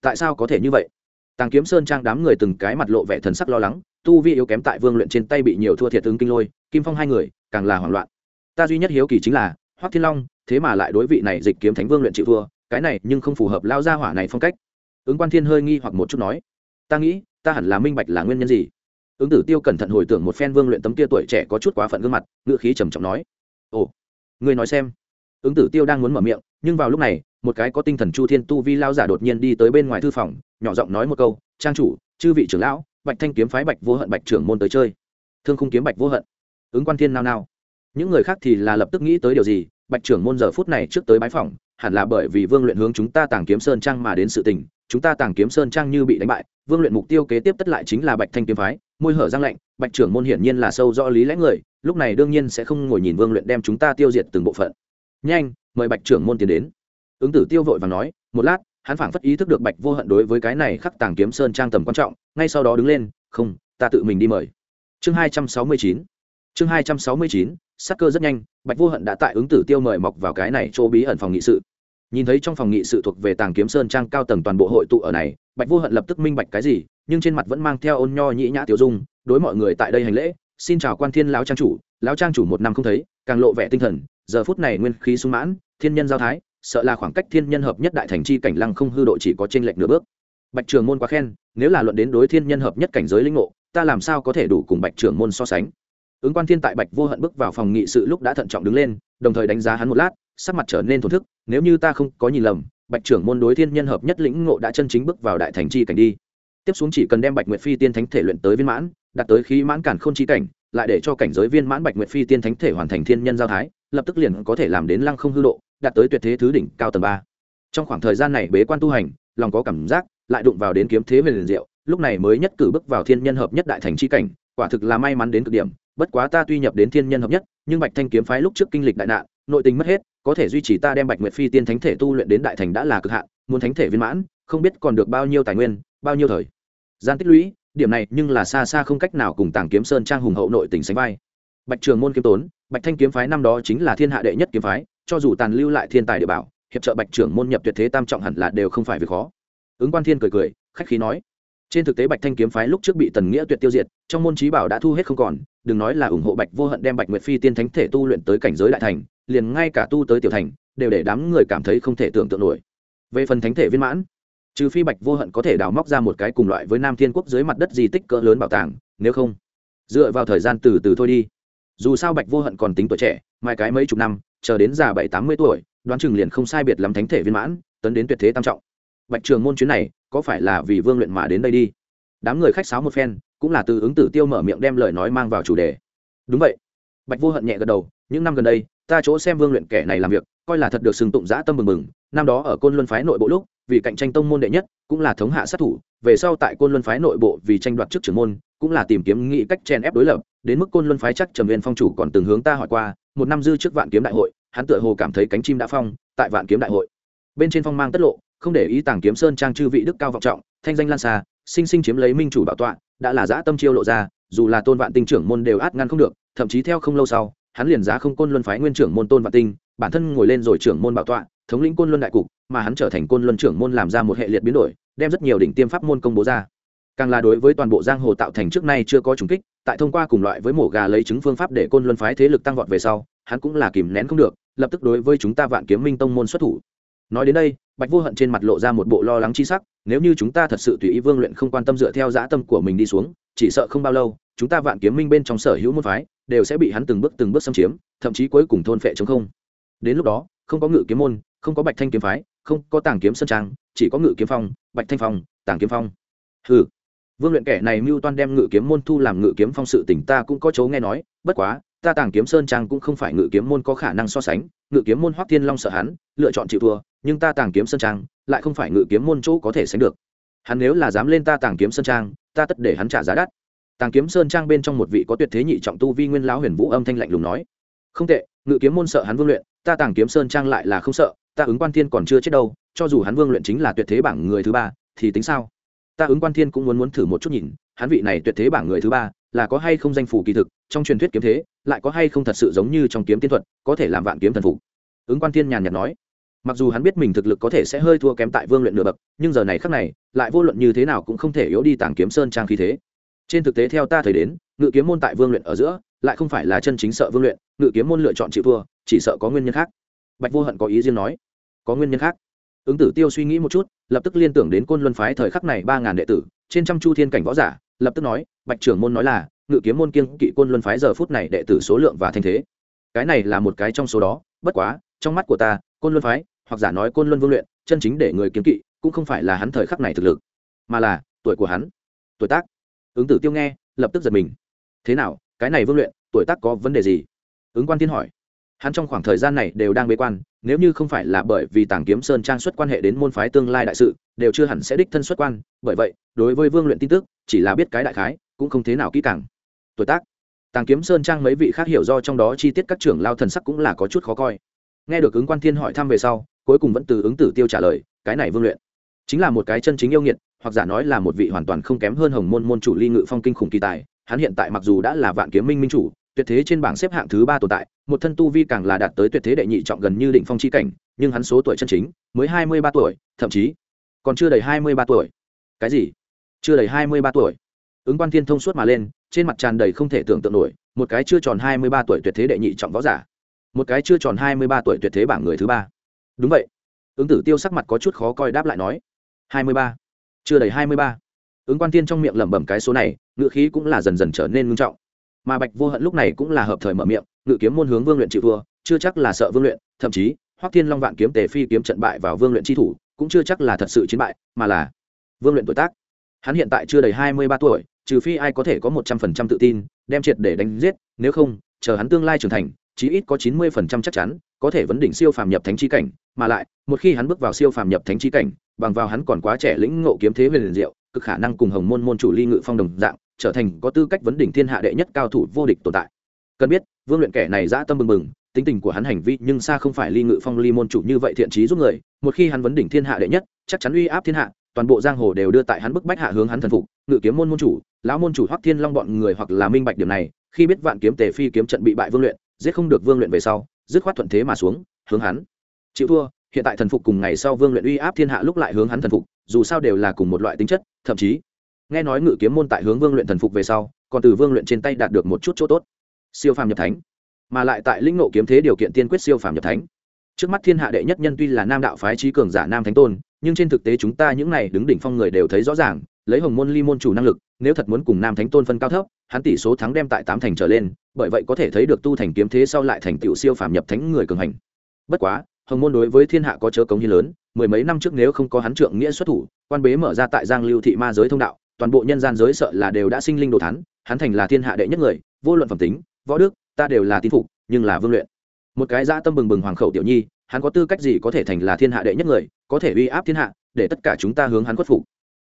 tại sao có thể như vậy? Tàng kiếm sơn trang đám người từng cái mặt lộ vẻ thần sắc lo lắng, tu vi yếu kém tại vương luyện trên tay bị nhiều thua thiệt ứng kinh lôi, kim phong hai người, càng là hoảng loạn. Ta duy nhất hiếu kỳ chính là, hoắc thiên long, thế mà lại đối vị này dịch kiếm thánh vương luyện chịu thua, cái này nhưng không phù hợp lao ra hỏa này phong cách. Ứng quan thiên hơi nghi hoặc một chút nói, ta nghĩ ta hẳn là minh bạch là nguyên nhân gì. Ứng tử tiêu cẩn thận hồi tưởng một phen vương luyện tấm kia tuổi trẻ có chút quá phận gương mặt ngựa khí trầm trọng nói, ồ người nói xem. Ứng tử tiêu đang muốn mở miệng, nhưng vào lúc này, một cái có tinh thần chu thiên tu vi lao giả đột nhiên đi tới bên ngoài thư phòng, nhỏ giọng nói một câu, trang chủ, chư vị trưởng lão, bạch thanh kiếm phái bạch vô hận bạch trưởng môn tới chơi. Thương khung kiếm bạch vô hận. Ứng quan thiên nao nao. Những người khác thì là lập tức nghĩ tới điều gì, bạch trưởng môn giờ phút này trước tới bái phòng hẳn là bởi vì vương luyện hướng chúng ta tàng kiếm sơn trang mà đến sự tình chúng ta tàng kiếm sơn trang như bị đánh bại, vương luyện mục tiêu kế tiếp tất lại chính là bạch thanh kiếm phái, môi hở răng lạnh, bạch trưởng môn hiển nhiên là sâu rõ lý lẽ người, lúc này đương nhiên sẽ không ngồi nhìn vương luyện đem chúng ta tiêu diệt từng bộ phận. Nhanh, mời bạch trưởng môn tiến đến. Ứng tử tiêu vội và nói, một lát, hắn phảng phất ý thức được bạch vô hận đối với cái này khắc tàng kiếm sơn trang tầm quan trọng, ngay sau đó đứng lên, không, ta tự mình đi mời. Chương hai trăm sáu mươi chín, chương hai trăm sáu mươi chín, sắc cơ rất nhanh, bạch vô hận đã tại ứng tử tiêu mời mọc vào cái này chỗ bí ẩn phòng nghị sự nhìn thấy trong phòng nghị sự thuộc về tàng kiếm sơn trang cao tầng toàn bộ hội tụ ở này, bạch vô hận lập tức minh bạch cái gì, nhưng trên mặt vẫn mang theo ôn nho nhĩ nhã tiểu dung, đối mọi người tại đây hành lễ, xin chào quan thiên lão trang chủ, lão trang chủ một năm không thấy, càng lộ vẻ tinh thần, giờ phút này nguyên khí sung mãn, thiên nhân giao thái, sợ là khoảng cách thiên nhân hợp nhất đại thành chi cảnh lăng không hư độ chỉ có trên lệch nửa bước. Bạch trường môn quá khen, nếu là luận đến đối thiên nhân hợp nhất cảnh giới linh ngộ, ta làm sao có thể đủ cùng bạch trường môn so sánh? Ứng quan thiên tại bạch vô hận bước vào phòng nghị sự lúc đã thận trọng đứng lên, đồng thời đánh giá hắn một lát sắc mặt trở nên thổn thức, nếu như ta không có nhìn lầm, bạch trưởng môn đối thiên nhân hợp nhất lĩnh ngộ đã chân chính bước vào đại thành chi cảnh đi. Tiếp xuống chỉ cần đem bạch nguyệt phi tiên thánh thể luyện tới viên mãn, đạt tới khí mãn cản khôn chi cảnh, lại để cho cảnh giới viên mãn bạch nguyệt phi tiên thánh thể hoàn thành thiên nhân giao thái, lập tức liền có thể làm đến lăng không hư độ, đạt tới tuyệt thế thứ đỉnh cao tầng ba. Trong khoảng thời gian này bế quan tu hành, lòng có cảm giác, lại đụng vào đến kiếm thế về liền diệu, lúc này mới nhất cử bước vào thiên nhân hợp nhất đại thành chi cảnh, quả thực là may mắn đến cực điểm, bất quá ta tuy nhập đến thiên nhân hợp nhất, nhưng bạch thanh kiếm phái lúc trước kinh lịch đại nạn, nội tình mất hết có thể duy trì ta đem bạch nguyệt phi tiên thánh thể tu luyện đến đại thành đã là cực hạn, muốn thánh thể viên mãn, không biết còn được bao nhiêu tài nguyên, bao nhiêu thời gian tích lũy, điểm này nhưng là xa xa không cách nào cùng tàng kiếm sơn trang hùng hậu nội tình sánh vai. Bạch trường môn kiếm tốn, bạch thanh kiếm phái năm đó chính là thiên hạ đệ nhất kiếm phái, cho dù tàn lưu lại thiên tài địa bảo, hiệp trợ bạch trưởng môn nhập tuyệt thế tam trọng hẳn là đều không phải việc khó. Ứng quan thiên cười cười, khách khí nói, trên thực tế bạch thanh kiếm phái lúc trước bị tần nghĩa tuyệt tiêu diệt, trong môn trí bảo đã thu hết không còn, đừng nói là ủng hộ bạch vô hận đem bạch nguyệt phi tiên thánh thể tu luyện tới cảnh giới đại thành liền ngay cả tu tới tiểu thành, đều để đám người cảm thấy không thể tưởng tượng nổi. Về phần thánh thể viên mãn, trừ phi bạch vô hận có thể đào móc ra một cái cùng loại với nam thiên quốc dưới mặt đất di tích cỡ lớn bảo tàng, nếu không, dựa vào thời gian từ từ thôi đi. Dù sao bạch vô hận còn tính tuổi trẻ, mai cái mấy chục năm, chờ đến già bảy tám mươi tuổi, đoán chừng liền không sai biệt lắm thánh thể viên mãn, tấn đến tuyệt thế tam trọng. Bạch trường môn chuyến này, có phải là vì vương luyện mà đến đây đi? Đám người khách sáo một phen, cũng là từ ứng tử tiêu mở miệng đem lời nói mang vào chủ đề. Đúng vậy. Bạch vô hận nhẹ gật đầu, những năm gần đây ta chỗ xem vương luyện kẻ này làm việc, coi là thật được sừng tụng giã tâm mừng mừng. Năm đó ở côn luân phái nội bộ lúc, vì cạnh tranh tông môn đệ nhất, cũng là thống hạ sát thủ, về sau tại côn luân phái nội bộ vì tranh đoạt chức trưởng môn, cũng là tìm kiếm nghị cách chen ép đối lập, đến mức côn luân phái chắc trầm viên phong chủ còn từng hướng ta hỏi qua, một năm dư trước vạn kiếm đại hội, hắn tựa hồ cảm thấy cánh chim đã phong, tại vạn kiếm đại hội. Bên trên phong mang tất lộ, không để ý tàng kiếm sơn trang chư vị đức cao vọng trọng, thanh danh lan xa, sinh sinh chiếm lấy minh chủ bảo tọa, đã là giã tâm chiêu lộ ra, dù là tôn vạn tinh trưởng môn đều át ngăn không được, thậm chí theo không lâu sau hắn liền giá không côn luân phái nguyên trưởng môn tôn vạn tinh, bản thân ngồi lên rồi trưởng môn bảo tọa, thống lĩnh côn luân đại cục, mà hắn trở thành côn luân trưởng môn làm ra một hệ liệt biến đổi, đem rất nhiều đỉnh tiêm pháp môn công bố ra. Càng là đối với toàn bộ giang hồ tạo thành trước nay chưa có trùng kích, tại thông qua cùng loại với mổ gà lấy chứng phương pháp để côn luân phái thế lực tăng vọt về sau, hắn cũng là kìm nén không được, lập tức đối với chúng ta vạn kiếm minh tông môn xuất thủ. Nói đến đây, bạch vô hận trên mặt lộ ra một bộ lo lắng chi sắc, nếu như chúng ta thật sự tùy ý vương luyện không quan tâm dựa theo dã tâm của mình đi xuống, chỉ sợ không bao lâu, chúng ta vạn kiếm minh bên trong sở hữu môn phái đều sẽ bị hắn từng bước từng bước xâm chiếm, thậm chí cuối cùng thôn phệ chống không. Đến lúc đó, không có ngự kiếm môn, không có bạch thanh kiếm phái, không có tàng kiếm sơn trang, chỉ có ngự kiếm phong, bạch thanh phong, tàng kiếm phong. Ừ vương luyện kẻ này mưu toan đem ngự kiếm môn thu làm ngự kiếm phong sự tỉnh ta cũng có chỗ nghe nói, bất quá, ta tàng kiếm sơn trang cũng không phải ngự kiếm môn có khả năng so sánh, ngự kiếm môn hoắc thiên long sợ hắn, lựa chọn chịu thua, nhưng ta tàng kiếm sơn trang lại không phải ngự kiếm môn chỗ có thể sánh được. Hắn nếu là dám lên ta tàng kiếm sơn trang, ta tất để hắn trả giá đắt tàng kiếm sơn trang bên trong một vị có tuyệt thế nhị trọng tu vi nguyên lão huyền vũ âm thanh lạnh lùng nói, không tệ, ngự kiếm môn sợ hắn vương luyện, ta tàng kiếm sơn trang lại là không sợ, ta ứng quan thiên còn chưa chết đâu, cho dù hắn vương luyện chính là tuyệt thế bảng người thứ ba, thì tính sao? Ta ứng quan thiên cũng muốn muốn thử một chút nhìn, hắn vị này tuyệt thế bảng người thứ ba, là có hay không danh phủ kỳ thực, trong truyền thuyết kiếm thế, lại có hay không thật sự giống như trong kiếm tiên thuật, có thể làm vạn kiếm thần phục? Ứng quan thiên nhàn nhạt nói, mặc dù hắn biết mình thực lực có thể sẽ hơi thua kém tại vương luyện nửa bậc, nhưng giờ này khác này, lại vô luận như thế nào cũng không thể yếu đi tàng kiếm sơn trang khí thế trên thực tế theo ta thấy đến, ngự kiếm môn tại vương luyện ở giữa, lại không phải là chân chính sợ vương luyện, ngự kiếm môn lựa chọn chịu thua, chỉ sợ có nguyên nhân khác. Bạch vô hận có ý riêng nói, có nguyên nhân khác. Ứng tử tiêu suy nghĩ một chút, lập tức liên tưởng đến côn luân phái thời khắc này ba ngàn đệ tử, trên trăm chu thiên cảnh võ giả, lập tức nói, bạch trưởng môn nói là, ngự kiếm môn kiên kỵ côn luân phái giờ phút này đệ tử số lượng và thanh thế. Cái này là một cái trong số đó, bất quá, trong mắt của ta, côn luân phái, hoặc giả nói côn luân vương luyện, chân chính để người kiếm kỵ, cũng không phải là hắn thời khắc này thực lực, mà là tuổi của hắn, tuổi tác ứng tử tiêu nghe, lập tức giật mình. Thế nào, cái này vương luyện, tuổi tác có vấn đề gì? Ứng quan tiên hỏi. Hắn trong khoảng thời gian này đều đang bế quan, nếu như không phải là bởi vì tàng kiếm sơn trang xuất quan hệ đến môn phái tương lai đại sự, đều chưa hẳn sẽ đích thân xuất quan, bởi vậy, đối với vương luyện tin tức, chỉ là biết cái đại khái, cũng không thế nào kỹ càng. Tuổi tác. Tàng kiếm sơn trang mấy vị khác hiểu do trong đó chi tiết các trưởng lao thần sắc cũng là có chút khó coi. Nghe được ứng quan thiên hỏi thăm về sau, cuối cùng vẫn từ ứng tử tiêu trả lời, cái này vương luyện chính là một cái chân chính yêu nghiệt, hoặc giả nói là một vị hoàn toàn không kém hơn hồng môn môn chủ ly ngự phong kinh khủng kỳ tài, hắn hiện tại mặc dù đã là vạn kiếm minh minh chủ, tuyệt thế trên bảng xếp hạng thứ ba tồn tại, một thân tu vi càng là đạt tới tuyệt thế đệ nhị trọng gần như định phong c h i cảnh, nhưng hắn số tuổi chân chính mới hai mươi ba tuổi, thậm chí còn chưa đầy hai mươi ba tuổi. Cái gì? Chưa đầy hai mươi ba tuổi? Ứng quan thiên thông suốt mà lên, trên mặt tràn đầy không thể tưởng tượng nổi, một cái chưa tròn hai mươi ba tuổi tuyệt thế đệ nhị trọng võ giả, một cái chưa tròn hai mươi ba tuổi tuyệt thế bảng người thứ ba. Đúng vậy. Ứng tử tiêu sắc mặt có chút khó coi đáp lại nói hai mươi ba. Chưa đầy hai mươi ba. Ứng quan tiên trong miệng lẩm bẩm cái số này ngự khí cũng là dần dần trở nên ngưng trọng. Mà bạch vô hận lúc này cũng là hợp thời mở miệng, ngự kiếm môn hướng vương luyện chịu thua, chưa chắc là sợ vương luyện, thậm chí, hoắc thiên long vạn kiếm tề phi kiếm trận bại vào vương luyện chi thủ, cũng chưa chắc là thật sự chiến bại, mà là vương luyện tuổi tác. Hắn hiện tại chưa đầy hai mươi ba tuổi, trừ phi ai có thể có một trăm phần trăm tự tin, đem triệt để đánh giết, nếu không, chờ hắn tương lai trưởng thành chí ít có chín mươi phần trăm chắc chắn có thể vấn đỉnh siêu phàm nhập thánh chi cảnh, mà lại, một khi hắn bước vào siêu phàm nhập thánh chi cảnh, bằng vào hắn còn quá trẻ lĩnh ngộ kiếm thế huyền liền diệu, cực khả năng cùng hồng môn môn chủ ly ngự phong đồng dạng, trở thành có tư cách vấn đỉnh thiên hạ đệ nhất cao thủ vô địch tồn tại. Cần biết, vương luyện kẻ này dã tâm bừng bừng, tính tình của hắn hành vi nhưng xa không phải ly ngự phong ly môn chủ như vậy thiện trí giúp người, một khi hắn vấn đỉnh thiên hạ đệ nhất, chắc chắn uy áp thiên hạ, toàn bộ giang hồ đều đưa tại hắn bức bách hạ hướng hắn thần phục, ngự kiếm môn môn chủ, lão môn chủ hoắc thiên long bọn người hoặc là minh bạch điểm này, khi biết vạn kiếm tề phi kiếm trận bị bại vương luyện giết không được vương luyện về sau, dứt khoát thuận thế mà xuống, hướng hắn. Chịu thua, hiện tại thần phục cùng ngày sau vương luyện uy áp thiên hạ lúc lại hướng hắn thần phục, dù sao đều là cùng một loại tính chất, thậm chí, nghe nói ngự kiếm môn tại hướng vương luyện thần phục về sau, còn từ vương luyện trên tay đạt được một chút chỗ tốt. Siêu phàm nhập thánh, mà lại tại lĩnh nộ kiếm thế điều kiện tiên quyết siêu phàm nhập thánh. Trước mắt thiên hạ đệ nhất nhân tuy là nam đạo phái trí cường giả nam thánh tôn, nhưng trên thực tế chúng ta những này đứng đỉnh phong người đều thấy rõ ràng lấy hồng môn ly môn chủ năng lực, nếu thật muốn cùng nam thánh tôn phân cao thấp, hắn tỷ số thắng đem tại tám thành trở lên, bởi vậy có thể thấy được tu thành kiếm thế sau lại thành tựu siêu phàm nhập thánh người cường hành. Bất quá, hồng môn đối với thiên hạ có chớ cống như lớn, mười mấy năm trước nếu không có hắn trượng nghĩa xuất thủ, quan bế mở ra tại giang lưu thị ma giới thông đạo, toàn bộ nhân gian giới sợ là đều đã sinh linh đồ thắn hắn thành là thiên hạ đệ nhất người, vô luận phẩm tính, võ đức, ta đều là tín phục, nhưng là vương luyện. Một cái dã tâm bừng bừng hoàng khẩu tiểu nhi, hắn có tư cách gì có thể thành là thiên hạ đệ nhất người, có thể uy áp thiên hạ, để tất cả chúng ta hướng hắn khuất phục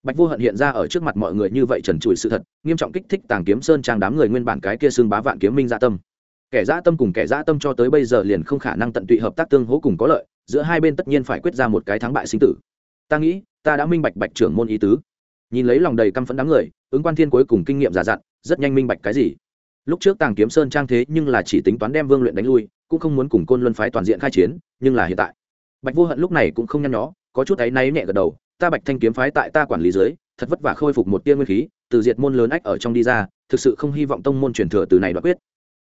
bạch vô hận hiện ra ở trước mặt mọi người như vậy trần trụi sự thật, nghiêm trọng kích thích tàng kiếm sơn trang đám người nguyên bản cái kia xương bá vạn kiếm minh dạ tâm. Kẻ dã tâm cùng kẻ dã tâm cho tới bây giờ liền không khả năng tận tụy hợp tác tương hỗ cùng có lợi, giữa hai bên tất nhiên phải quyết ra một cái thắng bại sinh tử. Ta nghĩ, ta đã minh bạch bạch trưởng môn ý tứ. Nhìn lấy lòng đầy căm phẫn đám người, ứng quan thiên cuối cùng kinh nghiệm giả dặn, rất nhanh minh bạch cái gì. Lúc trước tàng kiếm sơn trang thế nhưng là chỉ tính toán đem vương luyện đánh lui, cũng không muốn cùng côn luân phái toàn diện khai chiến, nhưng là hiện tại. Bạch vô hận lúc này cũng không nhăn nhó, có chút áy náy nhẹ gật đầu ta bạch thanh kiếm phái tại ta quản lý dưới, thật vất vả khôi phục một tia nguyên khí, từ diệt môn lớn ách ở trong đi ra, thực sự không hy vọng tông môn truyền thừa từ này đoạt quyết.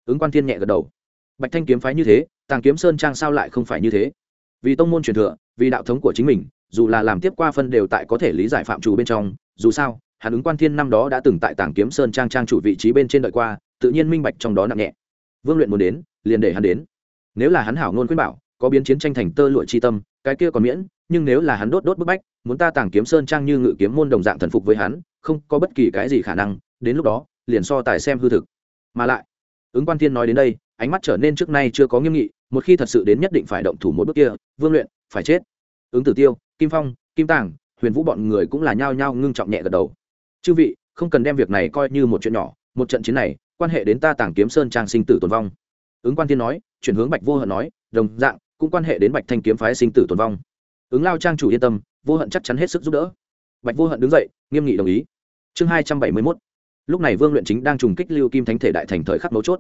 Ứng quan thiên nhẹ gật đầu. Bạch thanh kiếm phái như thế, tàng kiếm sơn trang sao lại không phải như thế? Vì tông môn truyền thừa, vì đạo thống của chính mình, dù là làm tiếp qua phân đều tại có thể lý giải phạm chủ bên trong, dù sao hàn ứng quan thiên năm đó đã từng tại tàng kiếm sơn trang trang chủ vị trí bên trên đợi qua, tự nhiên minh bạch trong đó nặng nhẹ. Vương luyện muốn đến, liền để hắn đến. Nếu là hắn hảo ngôn khuyên bảo, có biến chiến tranh thành tơ lụa chi tâm, cái kia còn miễn nhưng nếu là hắn đốt đốt bức bách, muốn ta tàng kiếm sơn trang như ngự kiếm môn đồng dạng thần phục với hắn, không có bất kỳ cái gì khả năng, đến lúc đó, liền so tài xem hư thực. Mà lại, ứng quan thiên nói đến đây, ánh mắt trở nên trước nay chưa có nghiêm nghị, một khi thật sự đến nhất định phải động thủ một bước kia, vương luyện, phải chết. Ứng tử tiêu, kim phong, kim tàng, huyền vũ bọn người cũng là nhao nhao ngưng trọng nhẹ gật đầu. Chư vị, không cần đem việc này coi như một chuyện nhỏ, một trận chiến này, quan hệ đến ta tàng kiếm sơn trang sinh tử tồn vong. Ứng quan thiên nói, chuyển hướng bạch vô hận nói, đồng dạng, cũng quan hệ đến bạch thanh kiếm phái sinh tử tồn vong ứng lao trang chủ yên tâm, vô hận chắc chắn hết sức giúp đỡ. Bạch vô hận đứng dậy, nghiêm nghị đồng ý. Chương hai trăm bảy mươi mốt. Lúc này vương luyện chính đang trùng kích lưu kim thánh thể đại thành thời khắc mấu chốt.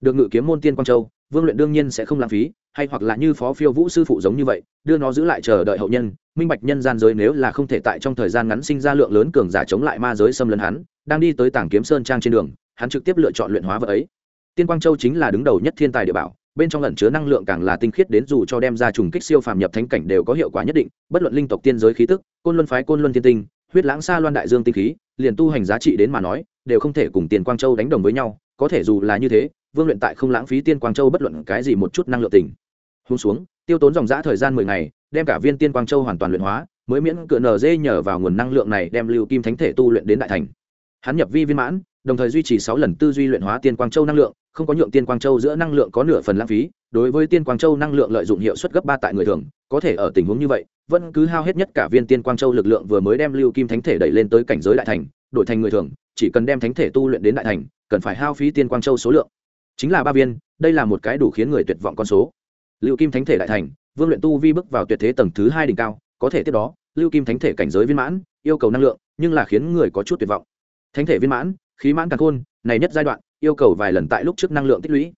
Được ngự kiếm môn tiên quang châu, vương luyện đương nhiên sẽ không lãng phí, hay hoặc là như phó phiêu vũ sư phụ giống như vậy, đưa nó giữ lại chờ đợi hậu nhân, minh bạch nhân gian giới nếu là không thể tại trong thời gian ngắn sinh ra lượng lớn cường giả chống lại ma giới xâm lấn hắn, đang đi tới tảng kiếm sơn trang trên đường, hắn trực tiếp lựa chọn luyện hóa vật ấy. Tiên quang châu chính là đứng đầu nhất thiên tài địa bảo bên trong lẩn chứa năng lượng càng là tinh khiết đến dù cho đem ra trùng kích siêu phàm nhập thánh cảnh đều có hiệu quả nhất định, bất luận linh tộc tiên giới khí tức, côn luân phái, côn luân thiên tinh, huyết lãng xa loan đại dương tinh khí, liền tu hành giá trị đến mà nói, đều không thể cùng tiền quang châu đánh đồng với nhau, có thể dù là như thế, vương luyện tại không lãng phí tiên quang châu bất luận cái gì một chút năng lượng tình. hung xuống, tiêu tốn dòng dã thời gian mười ngày, đem cả viên tiên quang châu hoàn toàn luyện hóa, mới miễn cưỡng nở nhờ vào nguồn năng lượng này đem lưu kim thánh thể tu luyện đến đại thành hắn nhập vi viên mãn, đồng thời duy trì sáu lần tư duy luyện hóa tiên quang châu năng lượng không có nhượng tiên quang châu giữa năng lượng có nửa phần lãng phí, đối với tiên quang châu năng lượng lợi dụng hiệu suất gấp ba tại người thường, có thể ở tình huống như vậy, vẫn cứ hao hết nhất cả viên tiên quang châu lực lượng vừa mới đem lưu kim thánh thể đẩy lên tới cảnh giới đại thành, đổi thành người thường, chỉ cần đem thánh thể tu luyện đến đại thành, cần phải hao phí tiên quang châu số lượng. Chính là ba viên, đây là một cái đủ khiến người tuyệt vọng con số. Lưu kim thánh thể đại thành, vương luyện tu vi bước vào tuyệt thế tầng thứ hai đỉnh cao, có thể tiếp đó, lưu kim thánh thể cảnh giới viên mãn, yêu cầu năng lượng, nhưng là khiến người có chút tuyệt vọng. Thánh thể viên mãn, khí mãn càng khôn, này nhất giai đoạn yêu cầu vài lần tại lúc trước năng lượng tích lũy.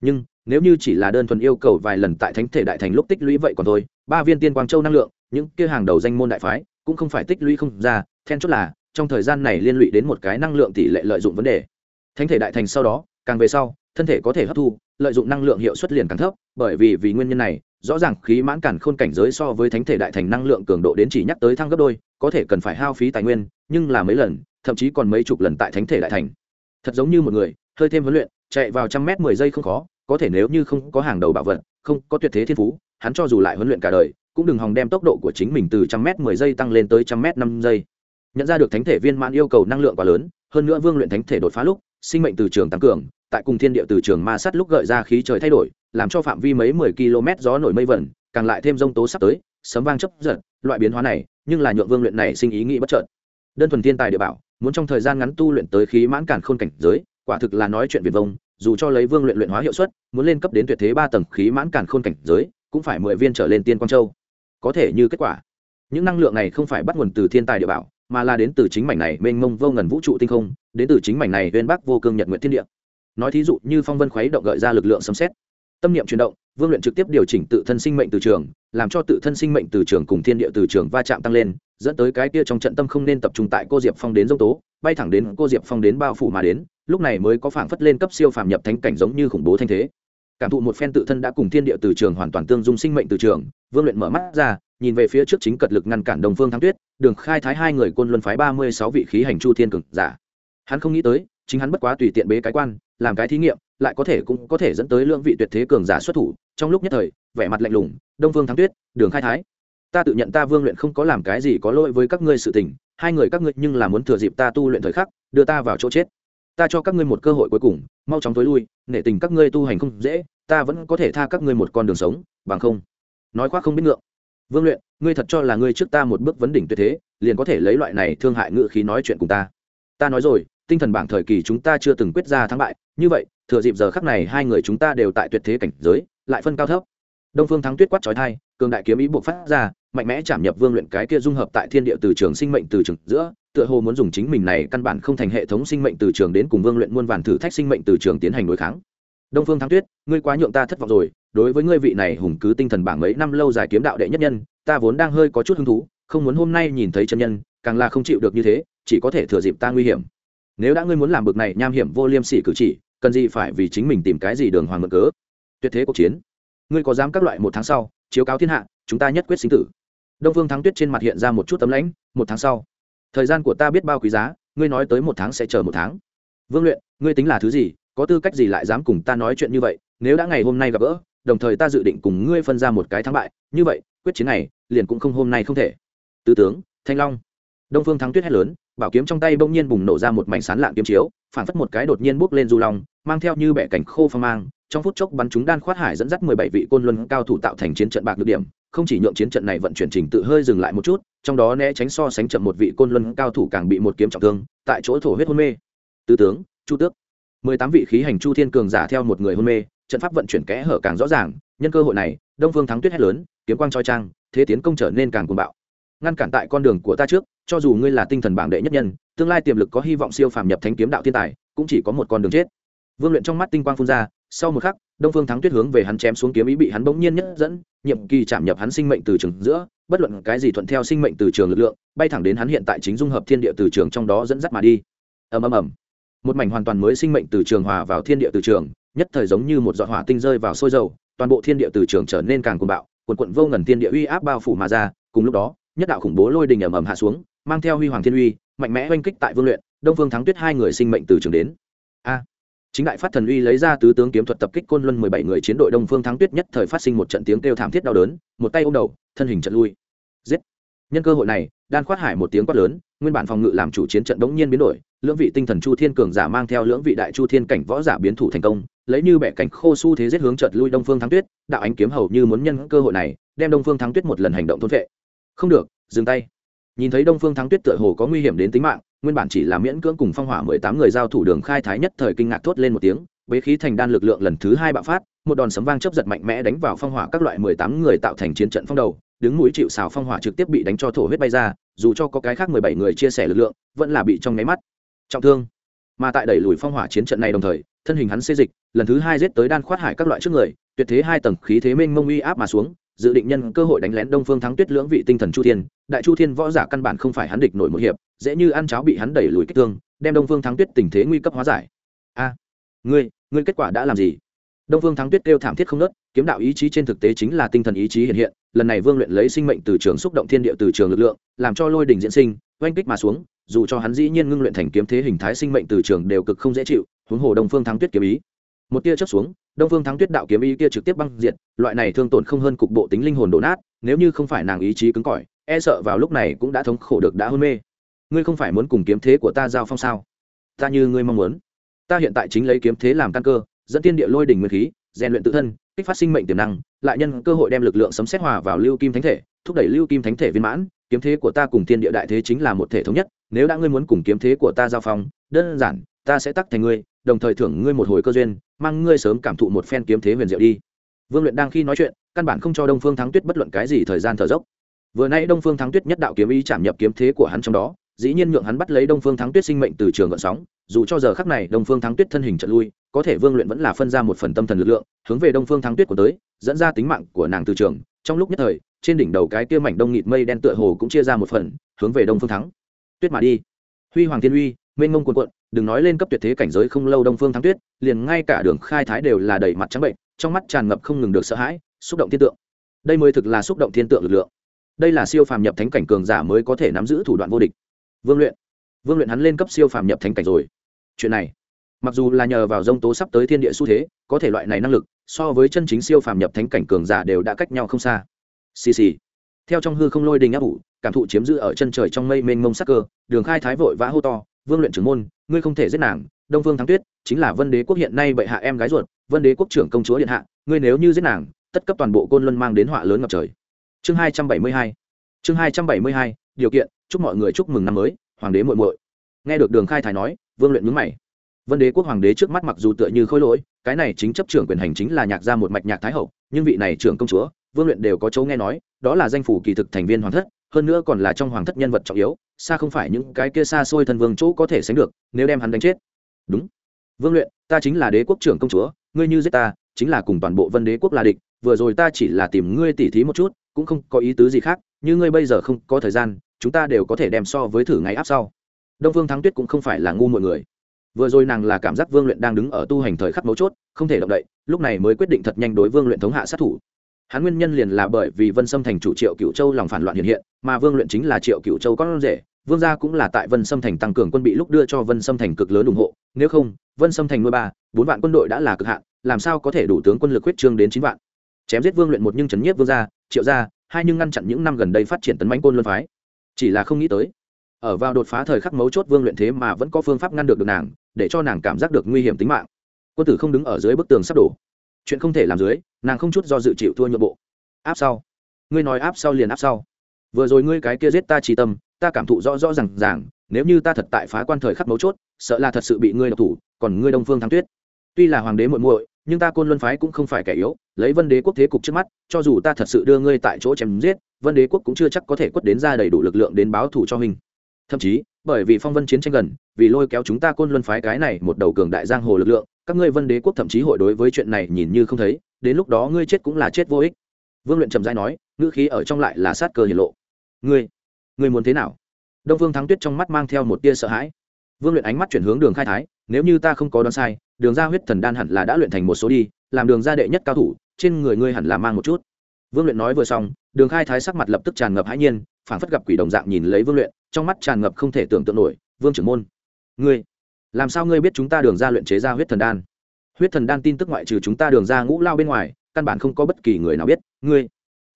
Nhưng, nếu như chỉ là đơn thuần yêu cầu vài lần tại thánh thể đại thành lúc tích lũy vậy còn thôi, ba viên tiên quang châu năng lượng, những kia hàng đầu danh môn đại phái, cũng không phải tích lũy không ra, then chốt là, trong thời gian này liên lụy đến một cái năng lượng tỷ lệ lợi dụng vấn đề. Thánh thể đại thành sau đó, càng về sau, thân thể có thể hấp thu, lợi dụng năng lượng hiệu suất liền càng thấp, bởi vì vì nguyên nhân này, rõ ràng khí mãn cản khôn cảnh giới so với thánh thể đại thành năng lượng cường độ đến chỉ nhắc tới thăng gấp đôi, có thể cần phải hao phí tài nguyên, nhưng là mấy lần, thậm chí còn mấy chục lần tại thánh thể đại thành. Thật giống như một người hơi thêm huấn luyện, chạy vào trăm mét mười giây không khó, có thể nếu như không có hàng đầu bảo vật, không, có tuyệt thế thiên phú, hắn cho dù lại huấn luyện cả đời, cũng đừng hòng đem tốc độ của chính mình từ trăm mét mười giây tăng lên tới trăm mét năm giây. Nhận ra được thánh thể viên mãn yêu cầu năng lượng quá lớn, hơn nữa vương luyện thánh thể đột phá lúc, sinh mệnh từ trường tăng cường, tại cùng thiên địa từ trường ma sát lúc gợi ra khí trời thay đổi, làm cho phạm vi mấy mười km gió nổi mây vẩn, càng lại thêm rông tố sắp tới, sấm vang chấp giật, loại biến hóa này, nhưng là nhượng vương luyện này sinh ý nghĩ bất chợt. Đơn thuần thiên tài địa bảo, muốn trong thời gian ngắn tu luyện tới khí mãn cản khôn cảnh giới quả thực là nói chuyện việt vông, dù cho lấy vương luyện luyện hóa hiệu suất, muốn lên cấp đến tuyệt thế ba tầng khí mãn cản khôn cảnh giới, cũng phải mười viên trở lên tiên quang châu. Có thể như kết quả. Những năng lượng này không phải bắt nguồn từ thiên tài địa bảo, mà là đến từ chính mảnh này mênh mông vô ngần vũ trụ tinh không, đến từ chính mảnh này bên bắc vô cương nhật nguyện thiên địa. Nói thí dụ như phong vân khuấy động gợi ra lực lượng sấm xét tâm niệm chuyển động, vương luyện trực tiếp điều chỉnh tự thân sinh mệnh từ trường, làm cho tự thân sinh mệnh từ trường cùng thiên địa từ trường va chạm tăng lên, dẫn tới cái kia trong trận tâm không nên tập trung tại cô diệp phong đến dông tố, bay thẳng đến cô diệp phong đến bao phủ mà đến lúc này mới có phảng phất lên cấp siêu phàm nhập thánh cảnh giống như khủng bố thanh thế. Cảm thụ một phen tự thân đã cùng thiên địa từ trường hoàn toàn tương dung sinh mệnh từ trường, vương luyện mở mắt ra, nhìn về phía trước chính cật lực ngăn cản đồng phương thắng tuyết, đường khai thái hai người côn luân phái ba mươi sáu vị khí hành chu thiên cực giả. Hắn không nghĩ tới, chính hắn bất quá tùy tiện bế cái quan, làm cái thí nghiệm, lại có thể cũng có thể dẫn tới lượng vị tuyệt thế cường giả xuất thủ. Trong lúc nhất thời, vẻ mặt lạnh lùng đông phương thắng tuyết, đường khai thái. Ta tự nhận ta vương luyện không có làm cái gì có lỗi với các ngươi sự tình, hai người các ngươi nhưng là muốn thừa dịp ta tu luyện thời khắc, đưa ta vào chỗ chết ta cho các ngươi một cơ hội cuối cùng, mau chóng tối lui, nể tình các ngươi tu hành không dễ, ta vẫn có thể tha các ngươi một con đường sống, bằng không. Nói khoác không biết ngượng. Vương luyện, ngươi thật cho là ngươi trước ta một bước vấn đỉnh tuyệt thế, liền có thể lấy loại này thương hại ngự khí nói chuyện cùng ta. Ta nói rồi, tinh thần bảng thời kỳ chúng ta chưa từng quyết ra thắng bại, như vậy, thừa dịp giờ khắc này hai người chúng ta đều tại tuyệt thế cảnh giới, lại phân cao thấp. Đông phương thắng tuyết quát trói thai cường đại kiếm ý buộc phát ra, mạnh mẽ chạm nhập vương luyện cái kia dung hợp tại thiên địa từ trường sinh mệnh từ trường giữa tựa hồ muốn dùng chính mình này căn bản không thành hệ thống sinh mệnh từ trường đến cùng vương luyện muôn vàn thử thách sinh mệnh từ trường tiến hành đối kháng. Đông phương thắng tuyết, ngươi quá nhượng ta thất vọng rồi, đối với ngươi vị này hùng cứ tinh thần bảng mấy năm lâu dài kiếm đạo đệ nhất nhân, ta vốn đang hơi có chút hứng thú, không muốn hôm nay nhìn thấy chân nhân, càng là không chịu được như thế, chỉ có thể thừa dịp ta nguy hiểm. Nếu đã ngươi muốn làm bực này nham hiểm vô liêm sỉ cử chỉ, cần gì phải vì chính mình tìm cái gì đường hoàng mượn cớ? Tuyệt thế cuộc chiến. Ngươi có dám các loại một tháng sau, chiếu cáo thiên hạ, chúng ta nhất quyết sinh tử. Đông phương thắng tuyết trên mặt hiện ra một chút tấm lãnh, một tháng sau thời gian của ta biết bao quý giá, ngươi nói tới một tháng sẽ chờ một tháng. Vương luyện, ngươi tính là thứ gì, có tư cách gì lại dám cùng ta nói chuyện như vậy? Nếu đã ngày hôm nay gặp gỡ, đồng thời ta dự định cùng ngươi phân ra một cái thắng bại, như vậy, quyết chiến này, liền cũng không hôm nay không thể. Tứ tướng, thanh long. Đông phương thắng tuyết hét lớn, bảo kiếm trong tay bỗng nhiên bùng nổ ra một mảnh sán lạng kiếm chiếu, phản phất một cái đột nhiên bốc lên du long, mang theo như bẻ cảnh khô phong mang, trong phút chốc bắn chúng đan khoát hải dẫn dắt mười bảy vị côn luân cao thủ tạo thành chiến trận bạc được điểm không chỉ nhượng chiến trận này vận chuyển trình tự hơi dừng lại một chút, trong đó né tránh so sánh chậm một vị côn luân cao thủ càng bị một kiếm trọng thương, tại chỗ thổ huyết hôn mê. Tứ tướng, chu tước. Mười tám vị khí hành chu thiên cường giả theo một người hôn mê, trận pháp vận chuyển kẽ hở càng rõ ràng, nhân cơ hội này, đông phương thắng tuyết hét lớn, kiếm quang chói trang, thế tiến công trở nên càng cuồng bạo. Ngăn cản tại con đường của ta trước, cho dù ngươi là tinh thần bảng đệ nhất nhân, tương lai tiềm lực có hy vọng siêu phàm nhập thánh kiếm đạo thiên tài, cũng chỉ có một con đường chết. Vương luyện trong mắt tinh quang phun ra, sau một khắc, đông phương thắng tuyết hướng về hắn chém xuống kiếm ý bị hắn bỗng nhiên nhất dẫn nhiệm kỳ chạm nhập hắn sinh mệnh từ trường giữa, bất luận cái gì thuận theo sinh mệnh từ trường lực lượng, bay thẳng đến hắn hiện tại chính dung hợp thiên địa từ trường trong đó dẫn dắt mà đi. Ầm ầm ầm. Một mảnh hoàn toàn mới sinh mệnh từ trường hòa vào thiên địa từ trường, nhất thời giống như một giọt hỏa tinh rơi vào sôi dầu, toàn bộ thiên địa từ trường trở nên càng cuồng bạo, cuộn cuộn vô ngần thiên địa uy áp bao phủ mà ra, cùng lúc đó, nhất đạo khủng bố lôi đình ầm ầm hạ xuống, mang theo huy hoàng thiên uy, mạnh mẽ oanh kích tại vương luyện, đông phương thắng tuyết hai người sinh mệnh từ trường đến chính đại phát thần uy lấy ra tứ tướng kiếm thuật tập kích côn luân mười bảy người chiến đội đông phương thắng tuyết nhất thời phát sinh một trận tiếng kêu thảm thiết đau đớn, một tay ôm đầu, thân hình trận lui. Giết! Nhân cơ hội này, đan khoát hải một tiếng quát lớn, nguyên bản phòng ngự làm chủ chiến trận đống nhiên biến đổi, lưỡng vị tinh thần chu thiên cường giả mang theo lưỡng vị đại chu thiên cảnh võ giả biến thủ thành công, lấy như bẻ cảnh khô su thế giết hướng trợt lui đông phương thắng tuyết, đạo ánh kiếm hầu như muốn nhân cơ hội này, đem đông phương thắng tuyết một lần hành động thôn vệ. Không được, dừng tay nhìn thấy đông phương thắng tuyết tựa hồ có nguy hiểm đến tính mạng, nguyên bản chỉ là miễn cưỡng cùng phong hỏa mười tám người giao thủ đường khai thái nhất thời kinh ngạc thốt lên một tiếng, bế khí thành đan lực lượng lần thứ hai bạo phát, một đòn sấm vang chấp giật mạnh mẽ đánh vào phong hỏa các loại mười tám người tạo thành chiến trận phong đầu, đứng mũi chịu xào phong hỏa trực tiếp bị đánh cho thổ huyết bay ra, dù cho có cái khác mười bảy người chia sẻ lực lượng, vẫn là bị trong nháy mắt trọng thương. Mà tại đẩy lùi phong hỏa chiến trận này đồng thời, thân hình hắn xê dịch, lần thứ hai giết tới đan khoát hải các loại trước người, tuyệt thế hai tầng khí thế minh mông uy áp mà xuống dự định nhân cơ hội đánh lén đông phương thắng tuyết lưỡng vị tinh thần chu thiên, đại chu thiên võ giả căn bản không phải hắn địch nổi một hiệp, dễ như ăn cháo bị hắn đẩy lùi kích thương, đem đông phương thắng tuyết tình thế nguy cấp hóa giải. A, ngươi ngươi kết quả đã làm gì? Đông phương thắng tuyết kêu thảm thiết không nớt kiếm đạo ý chí trên thực tế chính là tinh thần ý chí hiện hiện, lần này vương luyện lấy sinh mệnh từ trường xúc động thiên địa từ trường lực lượng, làm cho lôi đình diễn sinh, oanh kích mà xuống, dù cho hắn dĩ nhiên ngưng luyện thành kiếm thế hình thái sinh mệnh từ trường đều cực không dễ chịu, huống hồ đông phương thắng tuyết kiếm ý một tia chớp xuống, đông phương thắng tuyết đạo kiếm ý kia trực tiếp băng diệt, loại này thương tổn không hơn cục bộ tính linh hồn đổ nát, nếu như không phải nàng ý chí cứng cỏi e sợ vào lúc này cũng đã thống khổ được đã hôn mê. Ngươi không phải muốn cùng kiếm thế của ta giao phong sao? Ta như ngươi mong muốn. Ta hiện tại chính lấy kiếm thế làm căn cơ, dẫn tiên địa lôi đỉnh nguyên khí, rèn luyện tự thân, kích phát sinh mệnh tiềm năng, lại nhân cơ hội đem lực lượng sấm xét hòa vào lưu kim thánh thể, thúc đẩy lưu kim thánh thể viên mãn, kiếm thế của ta cùng thiên địa đại thế chính là một thể thống nhất, nếu đã ngươi muốn cùng kiếm thế của ta giao phong, đơn giản, ta sẽ tắc thành ngươi đồng thời thưởng ngươi một hồi cơ duyên, mang ngươi sớm cảm thụ một phen kiếm thế huyền diệu đi. Vương luyện đang khi nói chuyện, căn bản không cho đông phương thắng tuyết bất luận cái gì thời gian thở dốc. Vừa nãy đông phương thắng tuyết nhất đạo kiếm ý chạm nhập kiếm thế của hắn trong đó, dĩ nhiên nhượng hắn bắt lấy đông phương thắng tuyết sinh mệnh từ trường gợn sóng. Dù cho giờ khắc này đông phương thắng tuyết thân hình trận lui, có thể vương luyện vẫn là phân ra một phần tâm thần lực lượng, hướng về đông phương thắng tuyết của tới, dẫn ra tính mạng của nàng từ trường. Trong lúc nhất thời, trên đỉnh đầu cái kia mảnh đông nghịt mây đen tựa hồ cũng chia ra một phần, hướng về đông phương thắng tuyết mà đi. Huy hoàng thiên uy mênh mông cuồn cuộn, đừng nói lên cấp tuyệt thế cảnh giới không lâu đông phương thắng tuyết, liền ngay cả đường khai thái đều là đầy mặt trắng bệnh, trong mắt tràn ngập không ngừng được sợ hãi, xúc động thiên tượng. Đây mới thực là xúc động thiên tượng lực lượng. Đây là siêu phàm nhập thánh cảnh cường giả mới có thể nắm giữ thủ đoạn vô địch. Vương luyện vương luyện hắn lên cấp siêu phàm nhập thánh cảnh rồi. Chuyện này, mặc dù là nhờ vào dông tố sắp tới thiên địa xu thế, có thể loại này năng lực, so với chân chính siêu phàm nhập thánh cảnh cường giả đều đã cách nhau không xa. Xì xì. Theo trong hư không lôi đình áp ủ, cảm thụ chiếm giữ ở chân trời trong mây mênh mông sắc cơ, đường khai thái vội vã hô to vương luyện trưởng môn, ngươi không thể giết nàng, đông phương thắng tuyết, chính là vân đế quốc hiện nay bệ hạ em gái ruột, vân đế quốc trưởng công chúa điện hạ, ngươi nếu như giết nàng, tất cấp toàn bộ côn luân mang đến họa lớn ngập trời. Chương hai trăm bảy mươi hai. Chương hai trăm bảy mươi hai, điều kiện, chúc mọi người chúc mừng năm mới, hoàng đế muội muội. Nghe được đường khai thái nói, vương luyện mướn mày. Vân đế quốc hoàng đế trước mắt mặc dù tựa như khôi lỗi, cái này chính chấp trưởng quyền hành chính là nhạc ra một mạch nhạc thái hậu, nhưng vị này trưởng công chúa, vương luyện đều có chỗ nghe nói, đó là danh phủ kỳ thực thành viên hoàng thất, hơn nữa còn là trong hoàng thất nhân vật trọng yếu xa không phải những cái kia xa xôi thần vương chỗ có thể sánh được, nếu đem hắn đánh chết. Đúng. Vương luyện, ta chính là đế quốc trưởng công chúa, ngươi như giết ta, chính là cùng toàn bộ vân đế quốc là địch, vừa rồi ta chỉ là tìm ngươi tỉ thí một chút, cũng không có ý tứ gì khác, như ngươi bây giờ không có thời gian, chúng ta đều có thể đem so với thử ngày áp sau. Đông phương thắng tuyết cũng không phải là ngu mọi người. Vừa rồi nàng là cảm giác vương luyện đang đứng ở tu hành thời khắc mấu chốt, không thể động đậy, lúc này mới quyết định thật nhanh đối vương luyện thống hạ sát thủ. Hắn nguyên nhân liền là bởi vì vân sâm thành chủ triệu cựu châu lòng phản loạn hiện hiện, mà vương luyện chính là triệu cựu châu con rể vương gia cũng là tại vân sâm thành tăng cường quân bị lúc đưa cho vân sâm thành cực lớn ủng hộ, nếu không, vân sâm thành nuôi ba, bốn vạn quân đội đã là cực hạn, làm sao có thể đủ tướng quân lực huyết trương đến chín vạn? Chém giết vương luyện một nhưng chấn nhiếp vương gia, triệu gia, hai nhưng ngăn chặn những năm gần đây phát triển tấn mãnh côn luân phái. Chỉ là không nghĩ tới, ở vào đột phá thời khắc mấu chốt vương luyện thế mà vẫn có phương pháp ngăn được được nàng, để cho nàng cảm giác được nguy hiểm tính mạng. Quân tử không đứng ở dưới bức tường sắp đổ. Chuyện không thể làm dưới, nàng không chút do dự chịu thua nhượng bộ. Áp sau. Ngươi nói áp sau liền áp sau vừa rồi ngươi cái kia giết ta trí tâm, ta cảm thụ rõ rõ r à n g ràng, nếu như ta thật tại phá quan thời khắc mấu chốt, sợ là thật sự bị ngươi độc thủ, còn ngươi đông phương thắng tuyết. Tuy là hoàng đế muội muội, nhưng ta côn luân phái cũng không phải kẻ yếu, lấy vân đế quốc thế cục trước mắt, cho dù ta thật sự đưa ngươi tại chỗ chém giết, vân đế quốc cũng chưa chắc có thể quất đến ra đầy đủ lực lượng đến báo thù cho mình thậm chí, bởi vì phong vân chiến tranh gần, vì lôi kéo chúng ta côn luân phái cái này một đầu cường đại giang hồ lực lượng, các ngươi vân đế quốc thậm chí hội đối với chuyện này nhìn như không thấy, đến lúc đó ngươi chết cũng là chết vô ích. Vương luyện trầm dai nói, ngữ khí ở trong lại là sát cơ hiển lộ ngươi ngươi muốn thế nào? Đông vương thắng tuyết trong mắt mang theo một tia sợ hãi. Vương luyện ánh mắt chuyển hướng đường khai thái, nếu như ta không có đoán sai, đường ra huyết thần đan hẳn là đã luyện thành một số đi, làm đường ra đệ nhất cao thủ, trên người ngươi hẳn là mang một chút. Vương luyện nói vừa xong, đường khai thái sắc mặt lập tức tràn ngập hãi nhiên, phảng phất gặp quỷ đồng dạng nhìn lấy vương luyện, trong mắt tràn ngập không thể tưởng tượng nổi, vương trưởng môn, ngươi, làm sao ngươi biết chúng ta đường ra luyện chế ra huyết thần đan? Huyết thần đan tin tức ngoại trừ chúng ta đường ra ngũ lao bên ngoài, căn bản không có bất kỳ người nào biết, ngươi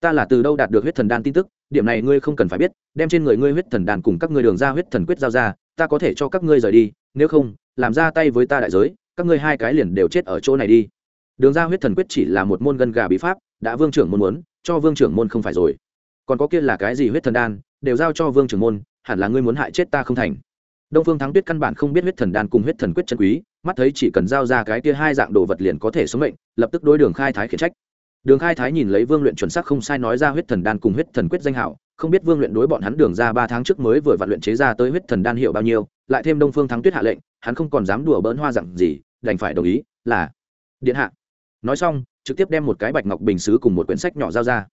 ta là từ đâu đạt được huyết thần đan tin tức, điểm này ngươi không cần phải biết, đem trên người ngươi huyết thần đan cùng các ngươi đường ra huyết thần quyết giao ra, ta có thể cho các ngươi rời đi, nếu không, làm ra tay với ta đại giới, các ngươi hai cái liền đều chết ở chỗ này đi. Đường ra huyết thần quyết chỉ là một môn gân gà bí pháp, đã vương trưởng môn muốn, cho vương trưởng môn không phải rồi. Còn có kia là cái gì huyết thần đan, đều giao cho vương trưởng môn, hẳn là ngươi muốn hại chết ta không thành. Đông phương thắng tuyết căn bản không biết huyết thần đan cùng huyết thần quyết chân quý, mắt thấy chỉ cần giao ra cái kia hai dạng đồ vật liền có thể sống mệnh, lập tức đối đường khai thái khiển trách đường khai thái nhìn lấy vương luyện chuẩn xác không sai nói ra huyết thần đan cùng huyết thần quyết danh hảo, không biết vương luyện đối bọn hắn đường ra ba tháng trước mới vừa vạn luyện chế ra tới huyết thần đan hiệu bao nhiêu, lại thêm đông phương thắng tuyết hạ lệnh, hắn không còn dám đùa bỡn hoa dặn gì, đành phải đồng ý, là điện hạ. Nói xong, trực tiếp đem một cái bạch ngọc bình xứ cùng một quyển sách nhỏ giao ra.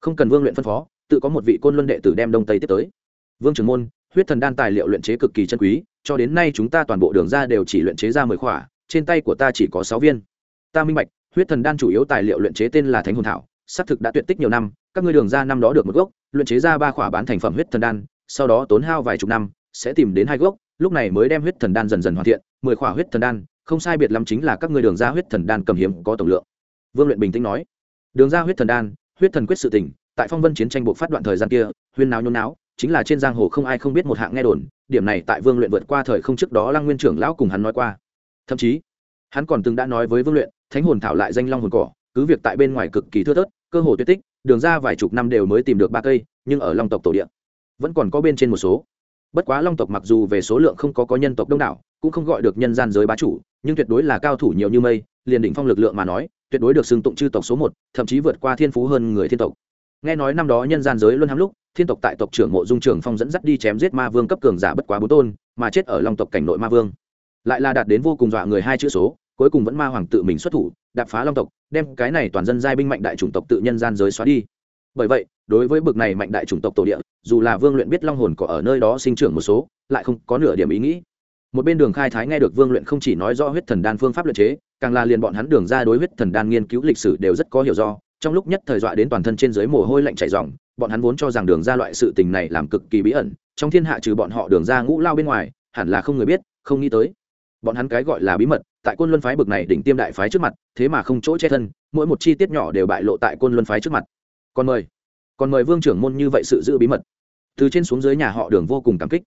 Không cần vương luyện phân phó, tự có một vị côn luân đệ tử đem đông tây tiếp tới. Vương trưởng môn, huyết thần đan tài liệu luyện chế cực kỳ chân quý, cho đến nay chúng ta toàn bộ đường ra đều chỉ luyện chế ra mười khỏa, trên tay của ta chỉ có sáu viên. Ta minh bạch huyết thần đan chủ yếu tài liệu luyện chế tên là thánh hồn thảo, xác thực đã tuyệt tích nhiều năm, các ngươi đường ra năm đó được một gốc, luyện chế ra ba khỏa bán thành phẩm huyết thần đan, sau đó tốn hao vài chục năm, sẽ tìm đến hai gốc, lúc này mới đem huyết thần đan dần dần hoàn thiện, mười khỏa huyết thần đan, không sai biệt lắm chính là các ngươi đường ra huyết thần đan cầm hiếm có tổng lượng. Vương luyện bình tĩnh nói, đường ra huyết thần đan, huyết thần quyết sự tỉnh tại phong vân chiến tranh buộc phát đoạn thời gian kia, huyên náo nhôn náo, chính là trên giang hồ không ai không biết một hạng nghe đồn, điểm này tại vương luyện vượt qua thời không trước đó lăng nguyên trưởng lão cùng hắn nói qua. Thậm chí, hắn còn từng đã nói với vương luyện thánh hồn thảo lại danh long hồn cỏ, cứ việc tại bên ngoài cực kỳ thưa thớt, cơ hồ tuyệt tích, đường ra vài chục năm đều mới tìm được ba cây, nhưng ở long tộc tổ địa, vẫn còn có bên trên một số. Bất quá long tộc mặc dù về số lượng không có có nhân tộc đông đảo, cũng không gọi được nhân gian giới bá chủ, nhưng tuyệt đối là cao thủ nhiều như mây, liền đỉnh phong lực lượng mà nói, tuyệt đối được xưng tụng chư tộc số một, thậm chí vượt qua thiên phú hơn người thiên tộc. Nghe nói năm đó nhân gian giới luôn hám lúc, thiên tộc tại tộc trưởng mộ dung trường phong dẫn dắt đi chém giết ma vương cấp cường giả bất quá bốn tôn, mà chết ở long tộc cảnh nội ma vương. Lại là đạt đến vô cùng dọa người hai chữ số cuối cùng vẫn ma hoàng tự mình xuất thủ, đạp phá long tộc, đem cái này toàn dân giai binh mạnh đại chủng tộc tự nhân gian giới xóa đi. Bởi vậy, đối với bực này mạnh đại chủng tộc tổ địa, dù là vương luyện biết long hồn có ở nơi đó sinh trưởng một số, lại không có nửa điểm ý nghĩ. Một bên đường khai thái nghe được vương luyện không chỉ nói rõ huyết thần đan phương pháp luyện chế, càng là liền bọn hắn đường ra đối huyết thần đan nghiên cứu lịch sử đều rất có hiểu do, trong lúc nhất thời dọa đến toàn thân trên dưới mồ hôi lạnh chảy ròng, bọn hắn vốn cho rằng đường ra loại sự tình này làm cực kỳ bí ẩn, trong thiên hạ trừ bọn họ đường ra ngũ lao bên ngoài, hẳn là không người biết, không nghĩ tới bọn hắn cái gọi là bí mật, tại quân luân phái bực này đỉnh tiêm đại phái trước mặt, thế mà không chỗ che thân, mỗi một chi tiết nhỏ đều bại lộ tại quân luân phái trước mặt. Còn mời còn mời vương trưởng môn như vậy sự giữ bí mật. Từ trên xuống dưới nhà họ đường vô cùng cảm kích.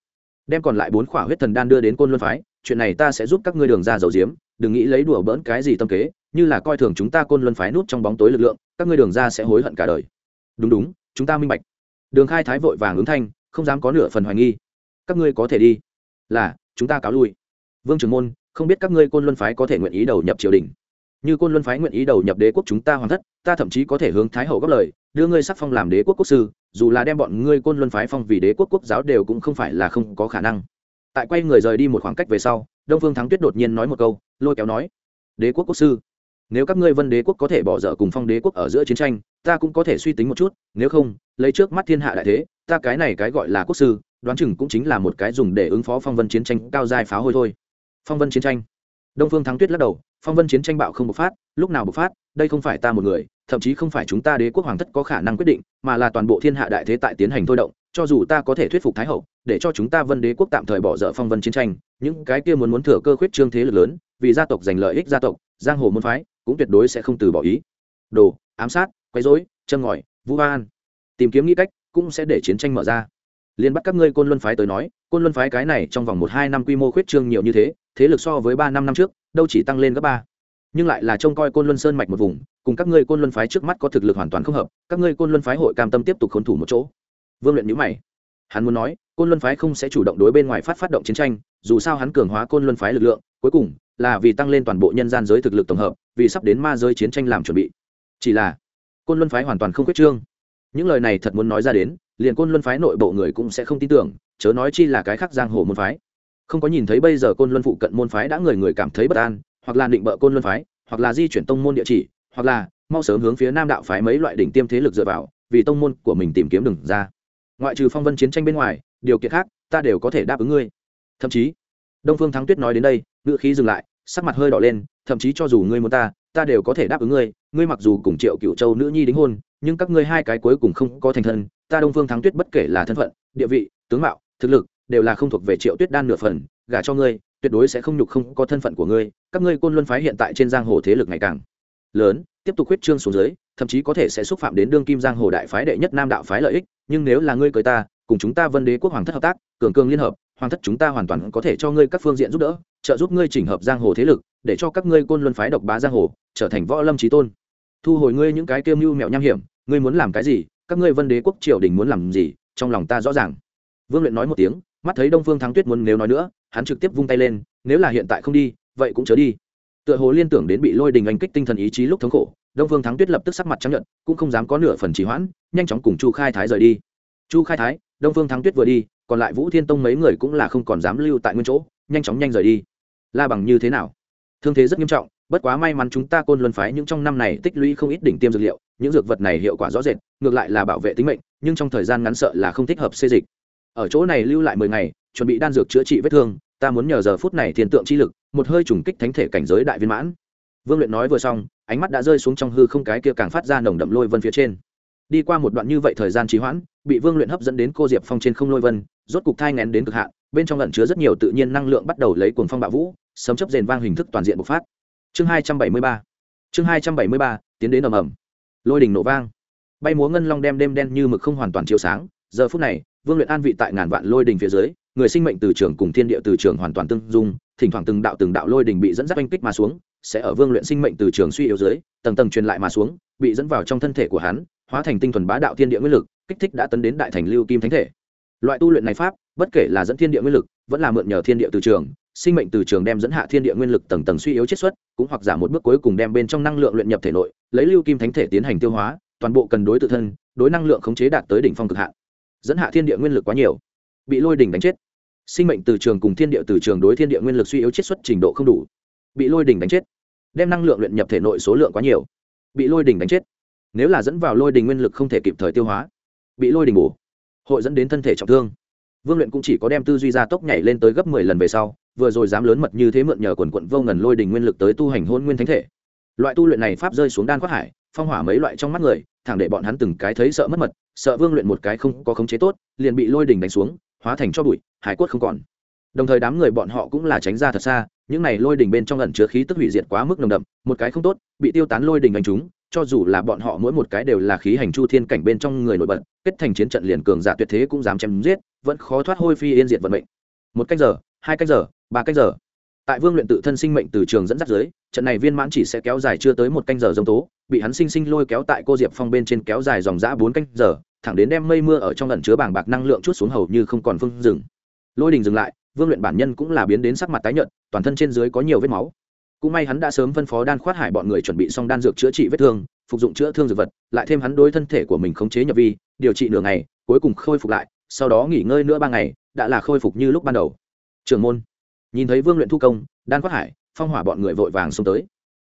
Đem còn lại bốn khỏa huyết thần đan đưa đến côn luân phái, chuyện này ta sẽ giúp các ngươi đường ra dầu diếm, đừng nghĩ lấy đùa bỡn cái gì tâm kế, như là coi thường chúng ta côn luân phái nút trong bóng tối lực lượng, các ngươi đường ra sẽ hối hận cả đời. Đúng đúng, chúng ta minh bạch. Đường khai thái vội vàng ứng thanh, không dám có nửa phần hoài nghi. Các ngươi có thể đi. Là, chúng ta cáo lui vương trưởng môn, không biết các ngươi côn luân phái có thể nguyện ý đầu nhập triều đình. Như côn luân phái nguyện ý đầu nhập đế quốc chúng ta hoàn thất, ta thậm chí có thể hướng thái hậu góp lời, đưa ngươi sắc phong làm đế quốc quốc sư, dù là đem bọn ngươi côn luân phái phong vì đế quốc quốc giáo đều cũng không phải là không có khả năng. Tại quay người rời đi một khoảng cách về sau, đông phương thắng tuyết đột nhiên nói một câu, lôi kéo nói, đế quốc quốc sư, nếu các ngươi vân đế quốc có thể bỏ dở cùng phong đế quốc ở giữa chiến tranh, ta cũng có thể suy tính một chút, nếu không, lấy trước mắt thiên hạ đại thế, ta cái này cái gọi là quốc sư, đoán chừng cũng chính là một cái dùng để ứng phó phong vân chiến tranh cao dài phá hôi thôi phong vân chiến tranh. Đông phương thắng tuyết lắc đầu, phong vân chiến tranh bạo không bộc phát, lúc nào bộc phát, đây không phải ta một người, thậm chí không phải chúng ta đế quốc hoàng thất có khả năng quyết định, mà là toàn bộ thiên hạ đại thế tại tiến hành thôi động, cho dù ta có thể thuyết phục thái hậu, để cho chúng ta vân đế quốc tạm thời bỏ dở phong vân chiến tranh, những cái kia muốn muốn thừa cơ khuyết trương thế lực lớn, vì gia tộc giành lợi ích gia tộc, giang hồ môn phái, cũng tuyệt đối sẽ không từ bỏ ý. Đồ, ám sát, quấy rối, châm ngòi vũ an tìm kiếm nghĩ cách, cũng sẽ để chiến tranh mở ra liên bắt các ngươi côn luân phái tới nói, côn luân phái cái này trong vòng một hai năm quy mô khuyết trương nhiều như thế thế lực so với ba năm năm trước, đâu chỉ tăng lên gấp ba. Nhưng lại là trông coi côn luân sơn mạch một vùng, cùng các ngươi côn luân phái trước mắt có thực lực hoàn toàn không hợp, các ngươi côn luân phái hội cam tâm tiếp tục khốn thủ một chỗ. Vương luyện nhữ mày. Hắn muốn nói, côn luân phái không sẽ chủ động đối bên ngoài phát phát động chiến tranh, dù sao hắn cường hóa côn luân phái lực lượng, cuối cùng là vì tăng lên toàn bộ nhân gian giới thực lực tổng hợp, vì sắp đến ma giới chiến tranh làm chuẩn bị. Chỉ là, côn luân phái hoàn toàn không quyết trương những lời này thật muốn nói ra đến, liền côn luân phái nội bộ người cũng sẽ không tin tưởng, chớ nói chi là cái khác giang hồ môn phái. Không có nhìn thấy bây giờ côn luân phụ cận môn phái đã người người cảm thấy bất an, hoặc là định bợ côn luân phái, hoặc là di chuyển tông môn địa chỉ, hoặc là mau sớm hướng phía nam đạo phái mấy loại đỉnh tiêm thế lực dựa vào, vì tông môn của mình tìm kiếm đừng ra. Ngoại trừ phong vân chiến tranh bên ngoài, điều kiện khác, ta đều có thể đáp ứng ngươi. Thậm chí, đông phương thắng tuyết nói đến đây ngự khí dừng lại, sắc mặt hơi đỏ lên, thậm chí cho dù ngươi muốn ta ta đều có thể đáp ứng ngươi. Ngươi mặc dù cùng triệu cựu châu nữ nhi đính hôn nhưng các ngươi hai cái cuối cùng không có thành thân, ta đông phương thắng tuyết bất kể là thân phận, địa vị, tướng mạo, thực lực, đều là không thuộc về triệu tuyết đan nửa phần, gả cho ngươi, tuyệt đối sẽ không nhục không có thân phận của ngươi, các ngươi côn luân phái hiện tại trên giang hồ thế lực ngày càng lớn, tiếp tục huyết trương xuống dưới, thậm chí có thể sẽ xúc phạm đến đương kim giang hồ đại phái đệ nhất nam đạo phái lợi ích, nhưng nếu là ngươi cưới ta, cùng chúng ta vân đế quốc hoàng thất hợp tác, cường cường liên hợp, hoàng thất chúng ta hoàn toàn có thể cho ngươi các phương diện giúp đỡ, trợ giúp ngươi chỉnh hợp giang hồ thế lực, để cho các ngươi côn luân phái độc bá giang hồ, trở thành võ lâm trí tôn thu hồi ngươi những cái kiêu mưu mẹo nham hiểm, ngươi muốn làm cái gì, các ngươi vân đế quốc triều đình muốn làm gì, trong lòng ta rõ ràng. Vương luyện nói một tiếng, mắt thấy đông phương thắng tuyết muốn nếu nói nữa, hắn trực tiếp vung tay lên, nếu là hiện tại không đi, vậy cũng chớ đi. Tựa hồ liên tưởng đến bị lôi đình anh kích tinh thần ý chí lúc thống khổ, đông phương thắng tuyết lập tức sắc mặt chấp nhận cũng không dám có nửa phần trì hoãn, nhanh chóng cùng chu khai thái rời đi. Chu khai thái, đông phương thắng tuyết vừa đi, còn lại vũ thiên tông mấy người cũng là không còn dám lưu tại nguyên chỗ, nhanh chóng nhanh rời đi. La bằng như thế nào? Thương thế rất nghiêm trọng bất quá may mắn chúng ta côn luân phái những trong năm này tích lũy không ít đỉnh tiêm dược liệu, những dược vật này hiệu quả rõ rệt, ngược lại là bảo vệ tính mệnh, nhưng trong thời gian ngắn sợ là không thích hợp xê dịch. Ở chỗ này lưu lại mười ngày, chuẩn bị đan dược chữa trị vết thương, ta muốn nhờ giờ phút này thiên tượng chi lực, một hơi trùng kích thánh thể cảnh giới đại viên mãn. Vương luyện nói vừa xong, ánh mắt đã rơi xuống trong hư không cái kia càng phát ra nồng đậm lôi vân phía trên. Đi qua một đoạn như vậy thời gian trì hoãn, bị vương luyện hấp dẫn đến cô diệp phong trên không lôi vân, rốt cục thai ngén đến cực hạn, bên trong lẩn chứa rất nhiều tự nhiên năng lượng bắt đầu lấy cuồng phong bạo vũ, sấm chấp rền vang hình thức toàn diện bộc phát chương hai trăm bảy mươi ba. Chương hai trăm bảy mươi ba, tiến đến ầm ầm. Lôi đình nổ vang. Bay múa ngân long đem đêm đen như mực không hoàn toàn chiếu sáng. Giờ phút này, vương luyện an vị tại ngàn vạn lôi đình phía dưới, người sinh mệnh từ trường cùng thiên địa từ trường hoàn toàn tương dung, thỉnh thoảng từng đạo từng đạo lôi đình bị dẫn dắt oanh kích mà xuống, sẽ ở vương luyện sinh mệnh từ trường suy yếu dưới, tầng tầng truyền lại mà xuống, bị dẫn vào trong thân thể của hắn, hóa thành tinh thuần bá đạo thiên địa nguyên lực, kích thích đã tấn đến đại thành lưu kim thánh thể. Loại tu luyện này pháp, bất kể là dẫn thiên địa nguyên lực, vẫn là mượn nhờ thiên địa từ trường sinh mệnh từ trường đem dẫn hạ thiên địa nguyên lực tầng tầng suy yếu chiết xuất, cũng hoặc giả một bước cuối cùng đem bên trong năng lượng luyện nhập thể nội, lấy lưu kim thánh thể tiến hành tiêu hóa, toàn bộ cần đối tự thân, đối năng lượng khống chế đạt tới đỉnh phong cực hạn. Dẫn hạ thiên địa nguyên lực quá nhiều, bị lôi đỉnh đánh chết. Sinh mệnh từ trường cùng thiên địa từ trường đối thiên địa nguyên lực suy yếu chiết xuất trình độ không đủ, bị lôi đỉnh đánh chết. Đem năng lượng luyện nhập thể nội số lượng quá nhiều, bị lôi đỉnh đánh chết. Nếu là dẫn vào lôi đỉnh nguyên lực không thể kịp thời tiêu hóa, bị lôi đỉnh bổ, hội dẫn đến thân thể trọng thương. Vương luyện cũng chỉ có đem tư duy gia tốc nhảy lên tới gấp mười lần về sau vừa rồi dám lớn mật như thế mượn nhờ quần quận vô ngần lôi đình nguyên lực tới tu hành hôn nguyên thánh thể. Loại tu luyện này pháp rơi xuống đan quát hải, phong hỏa mấy loại trong mắt người, thẳng để bọn hắn từng cái thấy sợ mất mật, sợ vương luyện một cái không có khống chế tốt, liền bị lôi đình đánh xuống, hóa thành cho bụi, hải quất không còn. Đồng thời đám người bọn họ cũng là tránh ra thật xa, những này lôi đình bên trong ẩn chứa khí tức hủy diệt quá mức nồng đậm, một cái không tốt, bị tiêu tán lôi đình đánh chúng, cho dù là bọn họ mỗi một cái đều là khí hành chu thiên cảnh bên trong người nổi bật, kết thành chiến trận liền cường giả tuyệt thế cũng dám chém giết, vẫn khó thoát hôi phi yên diệt vận mệnh. Một cách giờ, hai cách giờ ba cách giờ. Tại vương luyện tự thân sinh mệnh từ trường dẫn dắt dưới, trận này viên mãn chỉ sẽ kéo dài chưa tới một canh giờ g tố, bị hắn sinh sinh lôi kéo tại cô diệp phong bên trên kéo dài dòng dã bốn canh giờ, thẳng đến đem mây mưa ở trong lần chứa bảng bạc năng lượng chút xuống hầu như không còn phương dừng. Lôi đình dừng lại, vương luyện bản nhân cũng là biến đến sắc mặt tái nhợt, toàn thân trên dưới có nhiều vết máu. Cũng may hắn đã sớm phân phó đan khoát hải bọn người chuẩn bị xong đan dược chữa trị vết thương, phục dụng chữa thương dược vật, lại thêm hắn đối thân thể của mình khống chế nhập vi, điều trị nửa ngày, cuối cùng khôi phục lại, sau đó nghỉ ngơi nữa ba ngày, đã là khôi phục như lúc ban đầu. Trường môn nhìn thấy vương luyện thu công, đan khoát hải, phong hỏa bọn người vội vàng xông tới.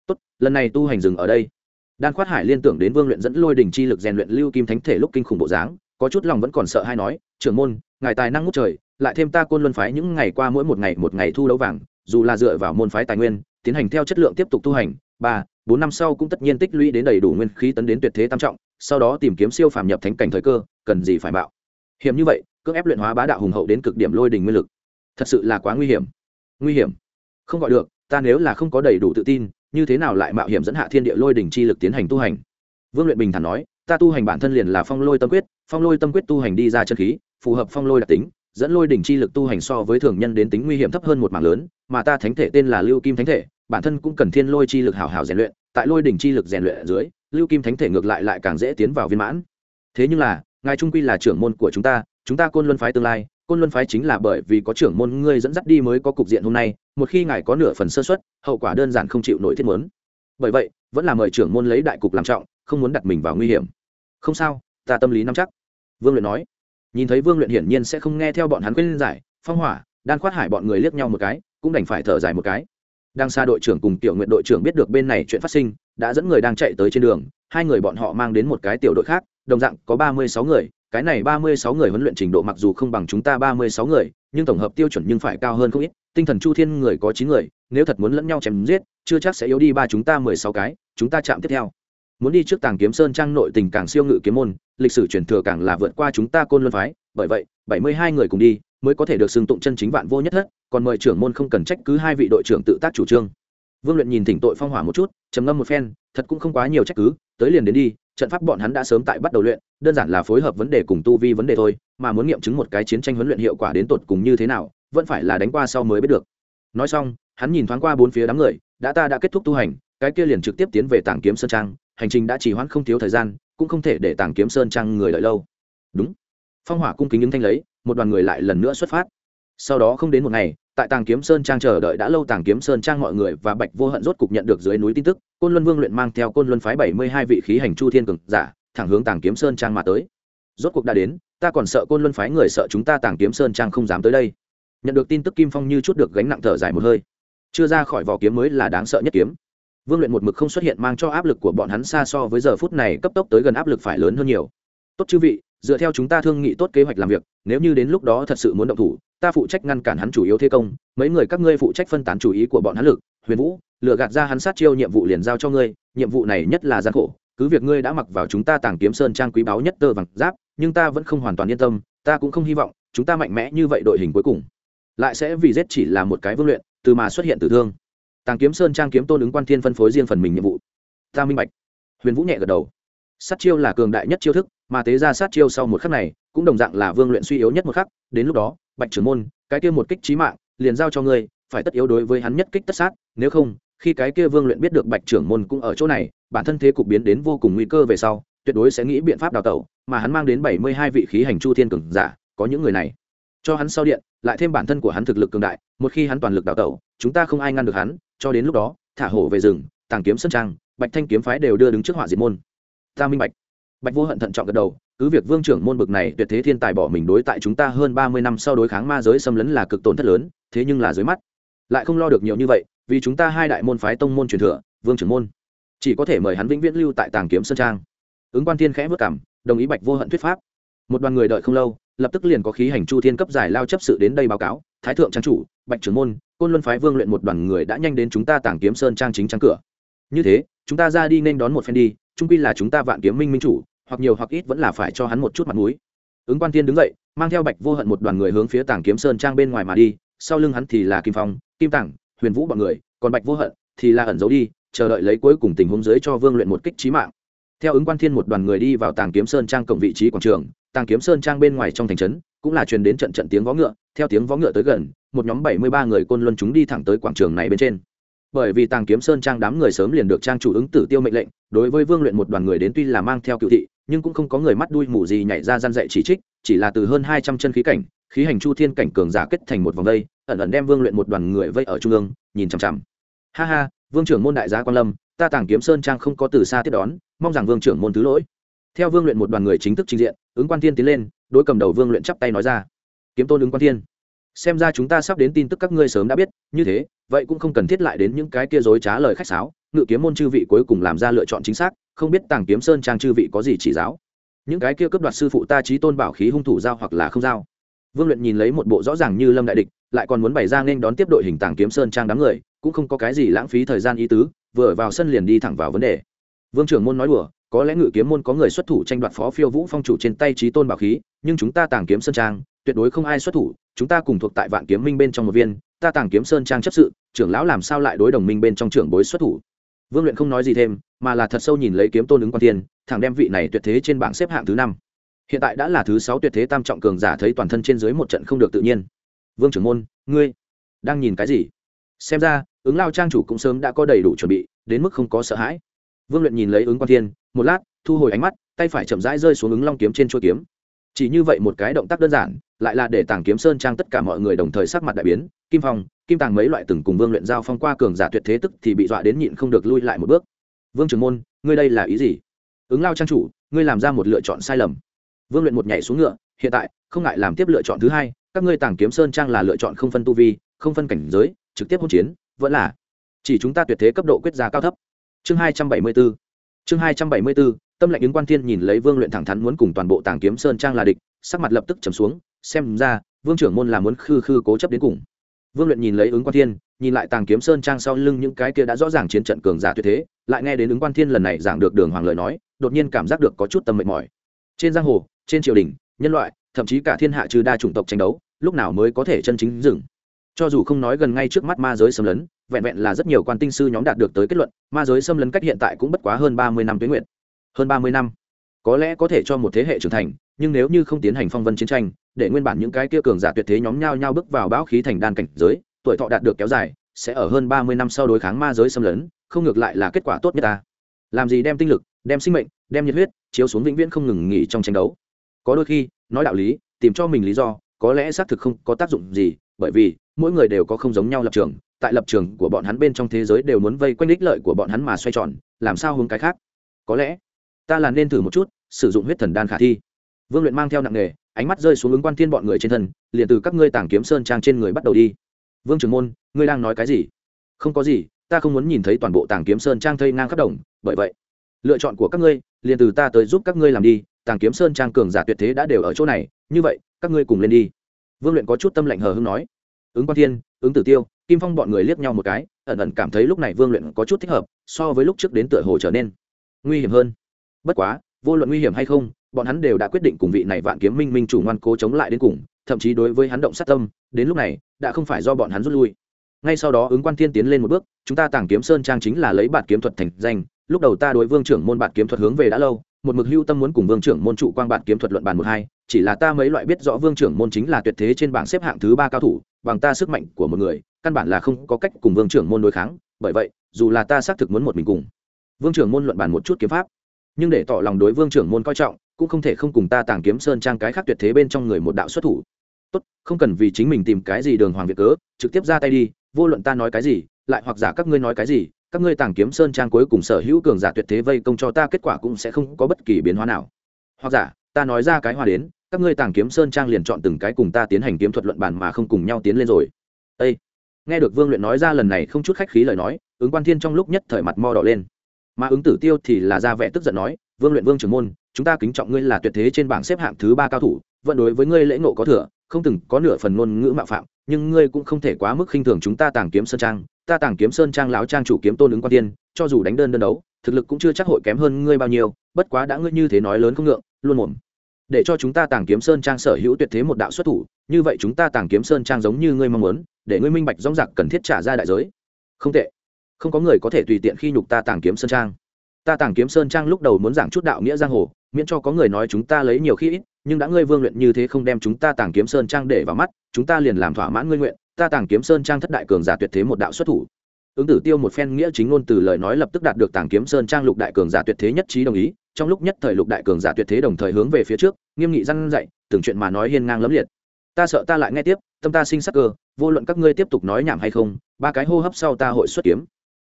Tốt, lần này tu hành dừng ở đây. Đan khoát hải liên tưởng đến vương luyện dẫn lôi đình chi lực rèn luyện lưu kim thánh thể lúc kinh khủng bộ dáng, có chút lòng vẫn còn sợ hay nói, trưởng môn, ngài tài năng ngút trời, lại thêm ta côn luân phái những ngày qua mỗi một ngày một ngày thu đấu vàng, dù là dựa vào môn phái tài nguyên, tiến hành theo chất lượng tiếp tục tu hành, ba, bốn năm sau cũng tất nhiên tích lũy đến đầy đủ nguyên khí tấn đến tuyệt thế tam trọng, sau đó tìm kiếm siêu phàm nhập thánh cảnh thời cơ, cần gì phải bạo hiểm như vậy, cưỡng ép luyện hóa bá đạo hùng hậu đến cực điểm lôi đình nguyên lực. Thật sự là quá nguy hiểm nguy hiểm. Không gọi được, ta nếu là không có đầy đủ tự tin, như thế nào lại mạo hiểm dẫn hạ thiên địa lôi đình chi lực tiến hành tu hành? Vương luyện bình thản nói, ta tu hành bản thân liền là phong lôi tâm quyết, phong lôi tâm quyết tu hành đi ra chân khí, phù hợp phong lôi đặc tính, dẫn lôi đỉnh chi lực tu hành so với thường nhân đến tính nguy hiểm thấp hơn một mảng lớn, mà ta thánh thể tên là lưu kim thánh thể, bản thân cũng cần thiên lôi chi lực hào hào rèn luyện, tại lôi đỉnh chi lực rèn luyện ở dưới, lưu kim thánh thể ngược lại lại càng dễ tiến vào viên mãn. Thế nhưng là, ngài trung quy là trưởng môn của chúng ta chúng ta côn luân phái tương lai côn luân phái chính là bởi vì có trưởng môn ngươi dẫn dắt đi mới có cục diện hôm nay, một khi ngài có nửa phần sơ xuất hậu quả đơn giản không chịu nổi thiết muốn. Bởi vậy, vẫn là mời trưởng môn lấy đại cục làm trọng, không muốn đặt mình vào nguy hiểm. Không sao, ta tâm lý nắm chắc. Vương luyện nói. Nhìn thấy vương luyện hiển nhiên sẽ không nghe theo bọn hắn khuyên giải, phong hỏa, đan khoát hải bọn người liếc nhau một cái, cũng đành phải thở dài một cái. Đang xa đội trưởng cùng tiểu nguyện đội trưởng biết được bên này chuyện phát sinh, đã dẫn người đang chạy tới trên đường, hai người bọn họ mang đến một cái tiểu đội khác, đồng dạng có ba mươi sáu người cái này ba mươi sáu người huấn luyện trình độ mặc dù không bằng chúng ta ba mươi sáu người, nhưng tổng hợp tiêu chuẩn nhưng phải cao hơn không ít. Tinh thần chu thiên người có chín người, nếu thật muốn lẫn nhau chém giết, chưa chắc sẽ yếu đi ba chúng ta mười sáu cái, chúng ta chạm tiếp theo. Muốn đi trước tàng kiếm sơn trang nội tình càng siêu ngự kiếm môn, lịch sử truyền thừa càng là vượt qua chúng ta côn luân phái. Bởi vậy, bảy mươi hai người cùng đi, mới có thể được xưng tụng chân chính vạn vô nhất thất, còn mời trưởng môn không cần trách cứ hai vị đội trưởng tự tác chủ trương. Vương luyện nhìn thỉnh tội phong hỏa một chút, trầm ngâm một phen, thật cũng không quá nhiều trách cứ, tới liền đến đi trận pháp bọn hắn đã sớm tại bắt đầu luyện, đơn giản là phối hợp vấn đề cùng tu vi vấn đề thôi, mà muốn nghiệm chứng một cái chiến tranh huấn luyện hiệu quả đến tột cùng như thế nào, vẫn phải là đánh qua sau mới biết được. Nói xong, hắn nhìn thoáng qua bốn phía đám người, đã ta đã kết thúc tu hành, cái kia liền trực tiếp tiến về tảng kiếm sơn trang, hành trình đã chỉ hoãn không thiếu thời gian, cũng không thể để tảng kiếm sơn trang người đợi lâu. Đúng. Phong hỏa cung kính những thanh lấy, một đoàn người lại lần nữa xuất phát sau đó không đến một ngày, tại tàng kiếm sơn trang chờ đợi đã lâu, tàng kiếm sơn trang mọi người và bạch vô hận rốt cục nhận được dưới núi tin tức, côn luân vương luyện mang theo côn luân phái bảy mươi hai vị khí hành chu thiên cường giả, thẳng hướng tàng kiếm sơn trang mà tới. Rốt cuộc đã đến, ta còn sợ côn luân phái người sợ chúng ta tàng kiếm sơn trang không dám tới đây. Nhận được tin tức kim phong như chút được gánh nặng thở dài một hơi. Chưa ra khỏi vỏ kiếm mới là đáng sợ nhất kiếm. Vương luyện một mực không xuất hiện mang cho áp lực của bọn hắn xa so với giờ phút này cấp tốc tới gần áp lực phải lớn hơn nhiều. Tốt chư vị, dựa theo chúng ta thương nghị tốt kế hoạch làm việc, nếu như đến lúc đó thật sự muốn động thủ ta phụ trách ngăn cản hắn chủ yếu thế công, mấy người các ngươi phụ trách phân tán chủ ý của bọn hắn lực, huyền vũ lựa gạt ra hắn sát chiêu nhiệm vụ liền giao cho ngươi, nhiệm vụ này nhất là gian khổ, cứ việc ngươi đã mặc vào chúng ta tàng kiếm sơn trang quý báu nhất tơ vàng giáp, nhưng ta vẫn không hoàn toàn yên tâm, ta cũng không hy vọng chúng ta mạnh mẽ như vậy đội hình cuối cùng. Lại sẽ vì giết chỉ là một cái vương luyện, từ mà xuất hiện tử thương. Tàng kiếm sơn trang kiếm tôn ứng quan thiên phân phối riêng phần mình nhiệm vụ. Ta minh bạch. Huyền vũ nhẹ gật đầu. Sát chiêu là cường đại nhất chiêu thức, mà tế ra sát chiêu sau một khắc này, cũng đồng dạng là vương luyện suy yếu nhất một khắc, đến lúc đó bạch trưởng môn, cái kia một kích trí mạng, liền giao cho ngươi, phải tất yếu đối với hắn nhất kích tất sát, nếu không, khi cái kia vương luyện biết được bạch trưởng môn cũng ở chỗ này, bản thân thế cục biến đến vô cùng nguy cơ về sau, tuyệt đối sẽ nghĩ biện pháp đào tẩu, mà hắn mang đến bảy mươi hai vị khí hành chu thiên cường giả, có những người này. Cho hắn sau điện, lại thêm bản thân của hắn thực lực cường đại, một khi hắn toàn lực đào tẩu, chúng ta không ai ngăn được hắn, cho đến lúc đó, thả hổ về rừng, tàng kiếm sân trang, bạch thanh kiếm phái đều đưa đứng trước họa diệt môn. Ta minh bạch. Bạch vô hận thận trọng gật đầu cứ việc vương trưởng môn bực này tuyệt thế thiên tài bỏ mình đối tại chúng ta hơn ba mươi năm sau đối kháng ma giới xâm lấn là cực tổn thất lớn, thế nhưng là dưới mắt, lại không lo được nhiều như vậy, vì chúng ta hai đại môn phái tông môn truyền thừa, vương trưởng môn, chỉ có thể mời hắn vĩnh viễn lưu tại tàng kiếm sơn trang. Ứng quan thiên khẽ vất cảm, đồng ý bạch vô hận thuyết pháp. Một đoàn người đợi không lâu, lập tức liền có khí hành chu thiên cấp giải lao chấp sự đến đây báo cáo, thái thượng trang chủ, bạch trưởng môn, côn luân phái vương luyện một đoàn người đã nhanh đến chúng ta tàng kiếm sơn trang chính trang cửa. Như thế, chúng ta ra đi nên đón một phen đi, trung quy là chúng ta vạn kiếm minh minh chủ hoặc nhiều hoặc ít vẫn là phải cho hắn một chút mặt mũi. Ứng quan tiên đứng dậy, mang theo bạch vô hận một đoàn người hướng phía tàng kiếm sơn trang bên ngoài mà đi, sau lưng hắn thì là kim phong, kim tảng, huyền vũ bọn người, còn bạch vô hận thì là ẩn giấu đi, chờ đợi lấy cuối cùng tình huống dưới cho vương luyện một kích trí mạng. Theo ứng quan thiên một đoàn người đi vào tàng kiếm sơn trang cổng vị trí quảng trường, tàng kiếm sơn trang bên ngoài trong thành trấn cũng là truyền đến trận trận tiếng vó ngựa, theo tiếng vó ngựa tới gần, một nhóm bảy mươi ba người côn luân chúng đi thẳng tới quảng trường này bên trên. Bởi vì tàng kiếm sơn trang đám người sớm liền được trang chủ ứng tử tiêu mệnh lệnh đối với vương luyện một đoàn người đến tuy là mang theo cựu thị, nhưng cũng không có người mắt đuôi mù gì nhảy ra gian dạy chỉ trích, chỉ là từ hơn hai trăm chân khí cảnh, khí hành chu thiên cảnh cường giả kết thành một vòng vây, ẩn ẩn đem vương luyện một đoàn người vây ở trung ương, nhìn chằm chằm. Ha ha, vương trưởng môn đại gia quan lâm, ta tàng kiếm sơn trang không có từ xa tiếp đón, mong rằng vương trưởng môn thứ lỗi. Theo vương luyện một đoàn người chính thức trình diện, ứng quan thiên tiến lên, đối cầm đầu vương luyện chắp tay nói ra. Kiếm tôn ứng quan thiên xem ra chúng ta sắp đến tin tức các ngươi sớm đã biết, như thế, vậy cũng không cần thiết lại đến những cái kia dối trá lời khách sáo, ngự kiếm môn chư vị cuối cùng làm ra lựa chọn chính xác, không biết tàng kiếm sơn trang chư vị có gì chỉ giáo. Những cái kia cướp đoạt sư phụ ta trí tôn bảo khí hung thủ giao hoặc là không giao. Vương luyện nhìn lấy một bộ rõ ràng như lâm đại địch, lại còn muốn bày ra nên đón tiếp đội hình tàng kiếm sơn trang đám người, cũng không có cái gì lãng phí thời gian ý tứ, vừa vào sân liền đi thẳng vào vấn đề. Vương trưởng môn nói đùa, có lẽ ngự kiếm môn có người xuất thủ tranh đoạt phó phiêu vũ phong chủ trên tay trí tôn bảo khí, nhưng chúng ta tàng kiếm sơn trang tuyệt đối không ai xuất thủ, chúng ta cùng thuộc tại vạn kiếm minh bên trong một viên, ta tàng kiếm sơn trang chấp sự, trưởng lão làm sao lại đối đồng minh bên trong trưởng bối xuất thủ? Vương luyện không nói gì thêm, mà là thật sâu nhìn lấy kiếm tôn ứng quan tiên thẳng đem vị này tuyệt thế trên bảng xếp hạng thứ năm. Hiện tại đã là thứ sáu tuyệt thế tam trọng cường giả thấy toàn thân trên dưới một trận không được tự nhiên. Vương trưởng môn, ngươi đang nhìn cái gì? Xem ra, ứng lao trang chủ cũng sớm đã có đầy đủ chuẩn bị, đến mức không có sợ hãi. Vương luyện nhìn lấy ứng quan thiên, một lát, thu hồi ánh mắt, tay phải chậm rãi rơi xuống ứng long kiếm trên chuôi kiếm. Chỉ như vậy một cái động tác đơn giản lại là để tàng kiếm sơn trang tất cả mọi người đồng thời sắc mặt đại biến, kim phong, kim tàng mấy loại từng cùng vương luyện giao phong qua cường giả tuyệt thế tức thì bị dọa đến nhịn không được lui lại một bước. Vương trưởng môn, ngươi đây là ý gì? Ứng lao trang chủ, ngươi làm ra một lựa chọn sai lầm. Vương luyện một nhảy xuống ngựa, hiện tại, không ngại làm tiếp lựa chọn thứ hai, các ngươi tàng kiếm sơn trang là lựa chọn không phân tu vi, không phân cảnh giới, trực tiếp hỗn chiến, vẫn là chỉ chúng ta tuyệt thế cấp độ quyết giá cao thấp. Chương hai trăm bảy mươi bốn, chương hai trăm bảy mươi bốn, tâm lệnh ứng quan thiên nhìn lấy vương luyện thẳng thắn muốn cùng toàn bộ tàng kiếm sơn trang là địch, sắc mặt lập tức trầm xuống xem ra, vương trưởng môn là muốn khư khư cố chấp đến cùng. Vương luyện nhìn lấy ứng quan thiên, nhìn lại tàng kiếm sơn trang sau lưng những cái kia đã rõ ràng chiến trận cường giả tuyệt thế, lại nghe đến ứng quan thiên lần này giảng được đường hoàng lời nói, đột nhiên cảm giác được có chút tâm mệt mỏi. Trên giang hồ, trên triều đình, nhân loại, thậm chí cả thiên hạ trừ đa chủng tộc tranh đấu, lúc nào mới có thể chân chính dừng? Cho dù không nói gần ngay trước mắt ma giới xâm lấn, vẹn vẹn là rất nhiều quan tinh sư nhóm đạt được tới kết luận, ma giới xâm lấn cách hiện tại cũng bất quá hơn ba mươi năm tuyến nguyện. Hơn ba mươi năm. Có lẽ có thể cho một thế hệ trưởng thành, nhưng nếu như không tiến hành phong vân chiến tranh để nguyên bản những cái kia cường giả tuyệt thế nhóm nhau nhau bước vào bão khí thành đan cảnh giới, tuổi thọ đạt được kéo dài, sẽ ở hơn ba mươi năm sau đối kháng ma giới xâm lấn, không ngược lại là kết quả tốt nhất ta. Làm gì đem tinh lực, đem sinh mệnh, đem nhiệt huyết, chiếu xuống vĩnh viễn không ngừng nghỉ trong tranh đấu. Có đôi khi, nói đạo lý, tìm cho mình lý do, có lẽ xác thực không có tác dụng gì, bởi vì, mỗi người đều có không giống nhau lập trường, tại lập trường của bọn hắn bên trong thế giới đều muốn vây quanh ích lợi của bọn hắn mà xoay tròn, làm sao hướng cái khác? Có lẽ, ta là nên thử một chút, sử dụng huyết thần đan khả thi. Vương luyện mang theo nặng nghề ánh mắt rơi xuống ứng quan thiên bọn người trên thân, liền từ các ngươi tàng kiếm sơn trang trên người bắt đầu đi. Vương trưởng môn, ngươi đang nói cái gì? Không có gì, ta không muốn nhìn thấy toàn bộ tàng kiếm sơn trang thây ngang khắp đồng, bởi vậy, lựa chọn của các ngươi, liền từ ta tới giúp các ngươi làm đi, tàng kiếm sơn trang cường giả tuyệt thế đã đều ở chỗ này, như vậy, các ngươi cùng lên đi. Vương luyện có chút tâm lạnh hờ hưng nói. Ứng quan thiên, ứng tử tiêu, kim phong bọn người liếc nhau một cái, ẩn ẩn cảm thấy lúc này vương luyện có chút thích hợp, so với lúc trước đến tựa hồ trở nên nguy hiểm hơn. Bất quá, vô luận nguy hiểm hay không bọn hắn đều đã quyết định cùng vị này vạn kiếm minh minh chủ ngoan cố chống lại đến cùng, thậm chí đối với hắn động sát tâm, đến lúc này, đã không phải do bọn hắn rút lui. Ngay sau đó ứng quan thiên tiến lên một bước, chúng ta tàng kiếm sơn trang chính là lấy bản kiếm thuật thành danh, lúc đầu ta đối vương trưởng môn bản kiếm thuật hướng về đã lâu, một mực hưu tâm muốn cùng vương trưởng môn trụ quang bản kiếm thuật luận bàn một hai, chỉ là ta mấy loại biết rõ vương trưởng môn chính là tuyệt thế trên bảng xếp hạng thứ ba cao thủ, bằng ta sức mạnh của một người, căn bản là không có cách cùng vương trưởng môn đối kháng, bởi vậy, dù là ta xác thực muốn một mình cùng, vương trưởng môn luận bàn một chút kiếm pháp, nhưng để tỏ lòng đối vương trưởng môn coi trọng cũng không thể không cùng ta tàng kiếm sơn trang cái khác tuyệt thế bên trong người một đạo xuất thủ. Tốt, không cần vì chính mình tìm cái gì đường hoàng việt cớ, trực tiếp ra tay đi, vô luận ta nói cái gì, lại hoặc giả các ngươi nói cái gì, các ngươi tàng kiếm sơn trang cuối cùng sở hữu cường giả tuyệt thế vây công cho ta kết quả cũng sẽ không có bất kỳ biến hóa nào. Hoặc giả, ta nói ra cái hoa đến, các ngươi tàng kiếm sơn trang liền chọn từng cái cùng ta tiến hành kiếm thuật luận bàn mà không cùng nhau tiến lên rồi. Ê! nghe được vương luyện nói ra lần này không chút khách khí lời nói, ứng quan thiên trong lúc nhất thời mặt mo đỏ lên. Mà ứng tử tiêu thì là ra vẻ tức giận nói, vương luyện vương trưởng môn chúng ta kính trọng ngươi là tuyệt thế trên bảng xếp hạng thứ ba cao thủ, vẫn đối với ngươi lễ ngộ có thừa, không từng có nửa phần ngôn ngữ mạo phạm, nhưng ngươi cũng không thể quá mức khinh thường chúng ta tàng kiếm sơn trang. Ta tàng kiếm sơn trang láo trang chủ kiếm tôn ứng quan tiên, cho dù đánh đơn đơn đấu, thực lực cũng chưa chắc hội kém hơn ngươi bao nhiêu, bất quá đã ngươi như thế nói lớn không ngượng, luôn mồm. Để cho chúng ta tàng kiếm sơn trang sở hữu tuyệt thế một đạo xuất thủ, như vậy chúng ta tàng kiếm sơn trang giống như ngươi mong muốn, để ngươi minh bạch rong rạc cần thiết trả ra đại giới. Không tệ. Không có người có thể tùy tiện khi nhục ta tàng kiếm sơn trang. Ta tàng kiếm sơn trang lúc đầu muốn giảng chút đạo nghĩa giang hồ miễn cho có người nói chúng ta lấy nhiều khi ít, nhưng đã ngươi vương luyện như thế không đem chúng ta tàng kiếm sơn trang để vào mắt, chúng ta liền làm thỏa mãn ngươi nguyện, ta tàng kiếm sơn trang thất đại cường giả tuyệt thế một đạo xuất thủ. Ứng tử tiêu một phen nghĩa chính ngôn từ lời nói lập tức đạt được tàng kiếm sơn trang lục đại cường giả tuyệt thế nhất trí đồng ý, trong lúc nhất thời lục đại cường giả tuyệt thế đồng thời hướng về phía trước, nghiêm nghị răn dạy, từng chuyện mà nói hiên ngang lẫm liệt. Ta sợ ta lại nghe tiếp, tâm ta sinh sắc cơ, vô luận các ngươi tiếp tục nói nhảm hay không, ba cái hô hấp sau ta hội xuất kiếm.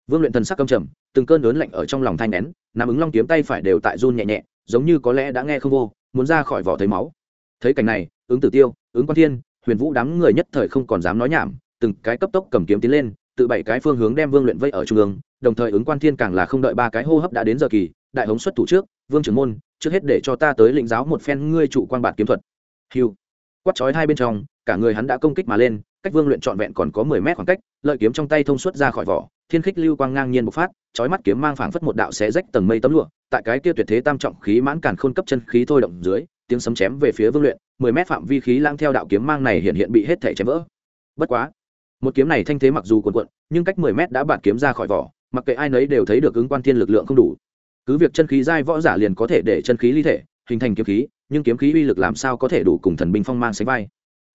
Vương luyện thần sắc căm trầm, từng cơn lớn lạnh ở trong lòng thanh nén nằm ứng long kiếm tay phải đều tại run nhẹ nhẹ giống như có lẽ đã nghe không vô, muốn ra khỏi vỏ thấy máu. Thấy cảnh này, ứng tử tiêu, ứng quan thiên, huyền vũ đám người nhất thời không còn dám nói nhảm, từng cái cấp tốc cầm kiếm tiến lên, tự bảy cái phương hướng đem vương luyện vây ở trung ương, đồng thời ứng quan thiên càng là không đợi ba cái hô hấp đã đến giờ kỳ, đại hống xuất thủ trước, vương trưởng môn, trước hết để cho ta tới lĩnh giáo một phen ngươi trụ quan bản kiếm thuật. Hiu quát chói hai bên trong, cả người hắn đã công kích mà lên, cách vương luyện trọn vẹn còn có mười mét khoảng cách, lợi kiếm trong tay thông suốt ra khỏi vỏ thiên khích lưu quang ngang nhiên bộc phát, chói mắt kiếm mang phảng phất một đạo xé rách tầng mây tấm lụa, tại cái kia tuyệt thế tam trọng khí mãn càn khôn cấp chân khí thôi động dưới, tiếng sấm chém về phía vương luyện, mười mét phạm vi khí lang theo đạo kiếm mang này hiện hiện bị hết thể chém vỡ. Bất quá, một kiếm này thanh thế mặc dù cuồn cuộn, nhưng cách mười mét đã bạt kiếm ra khỏi vỏ, mặc kệ ai nấy đều thấy được ứng quan thiên lực lượng không đủ. Cứ việc chân khí giai võ giả liền có thể để chân khí ly thể, hình thành kiếm khí, nhưng kiếm khí uy lực làm sao có thể đủ cùng thần binh phong mang sánh vai.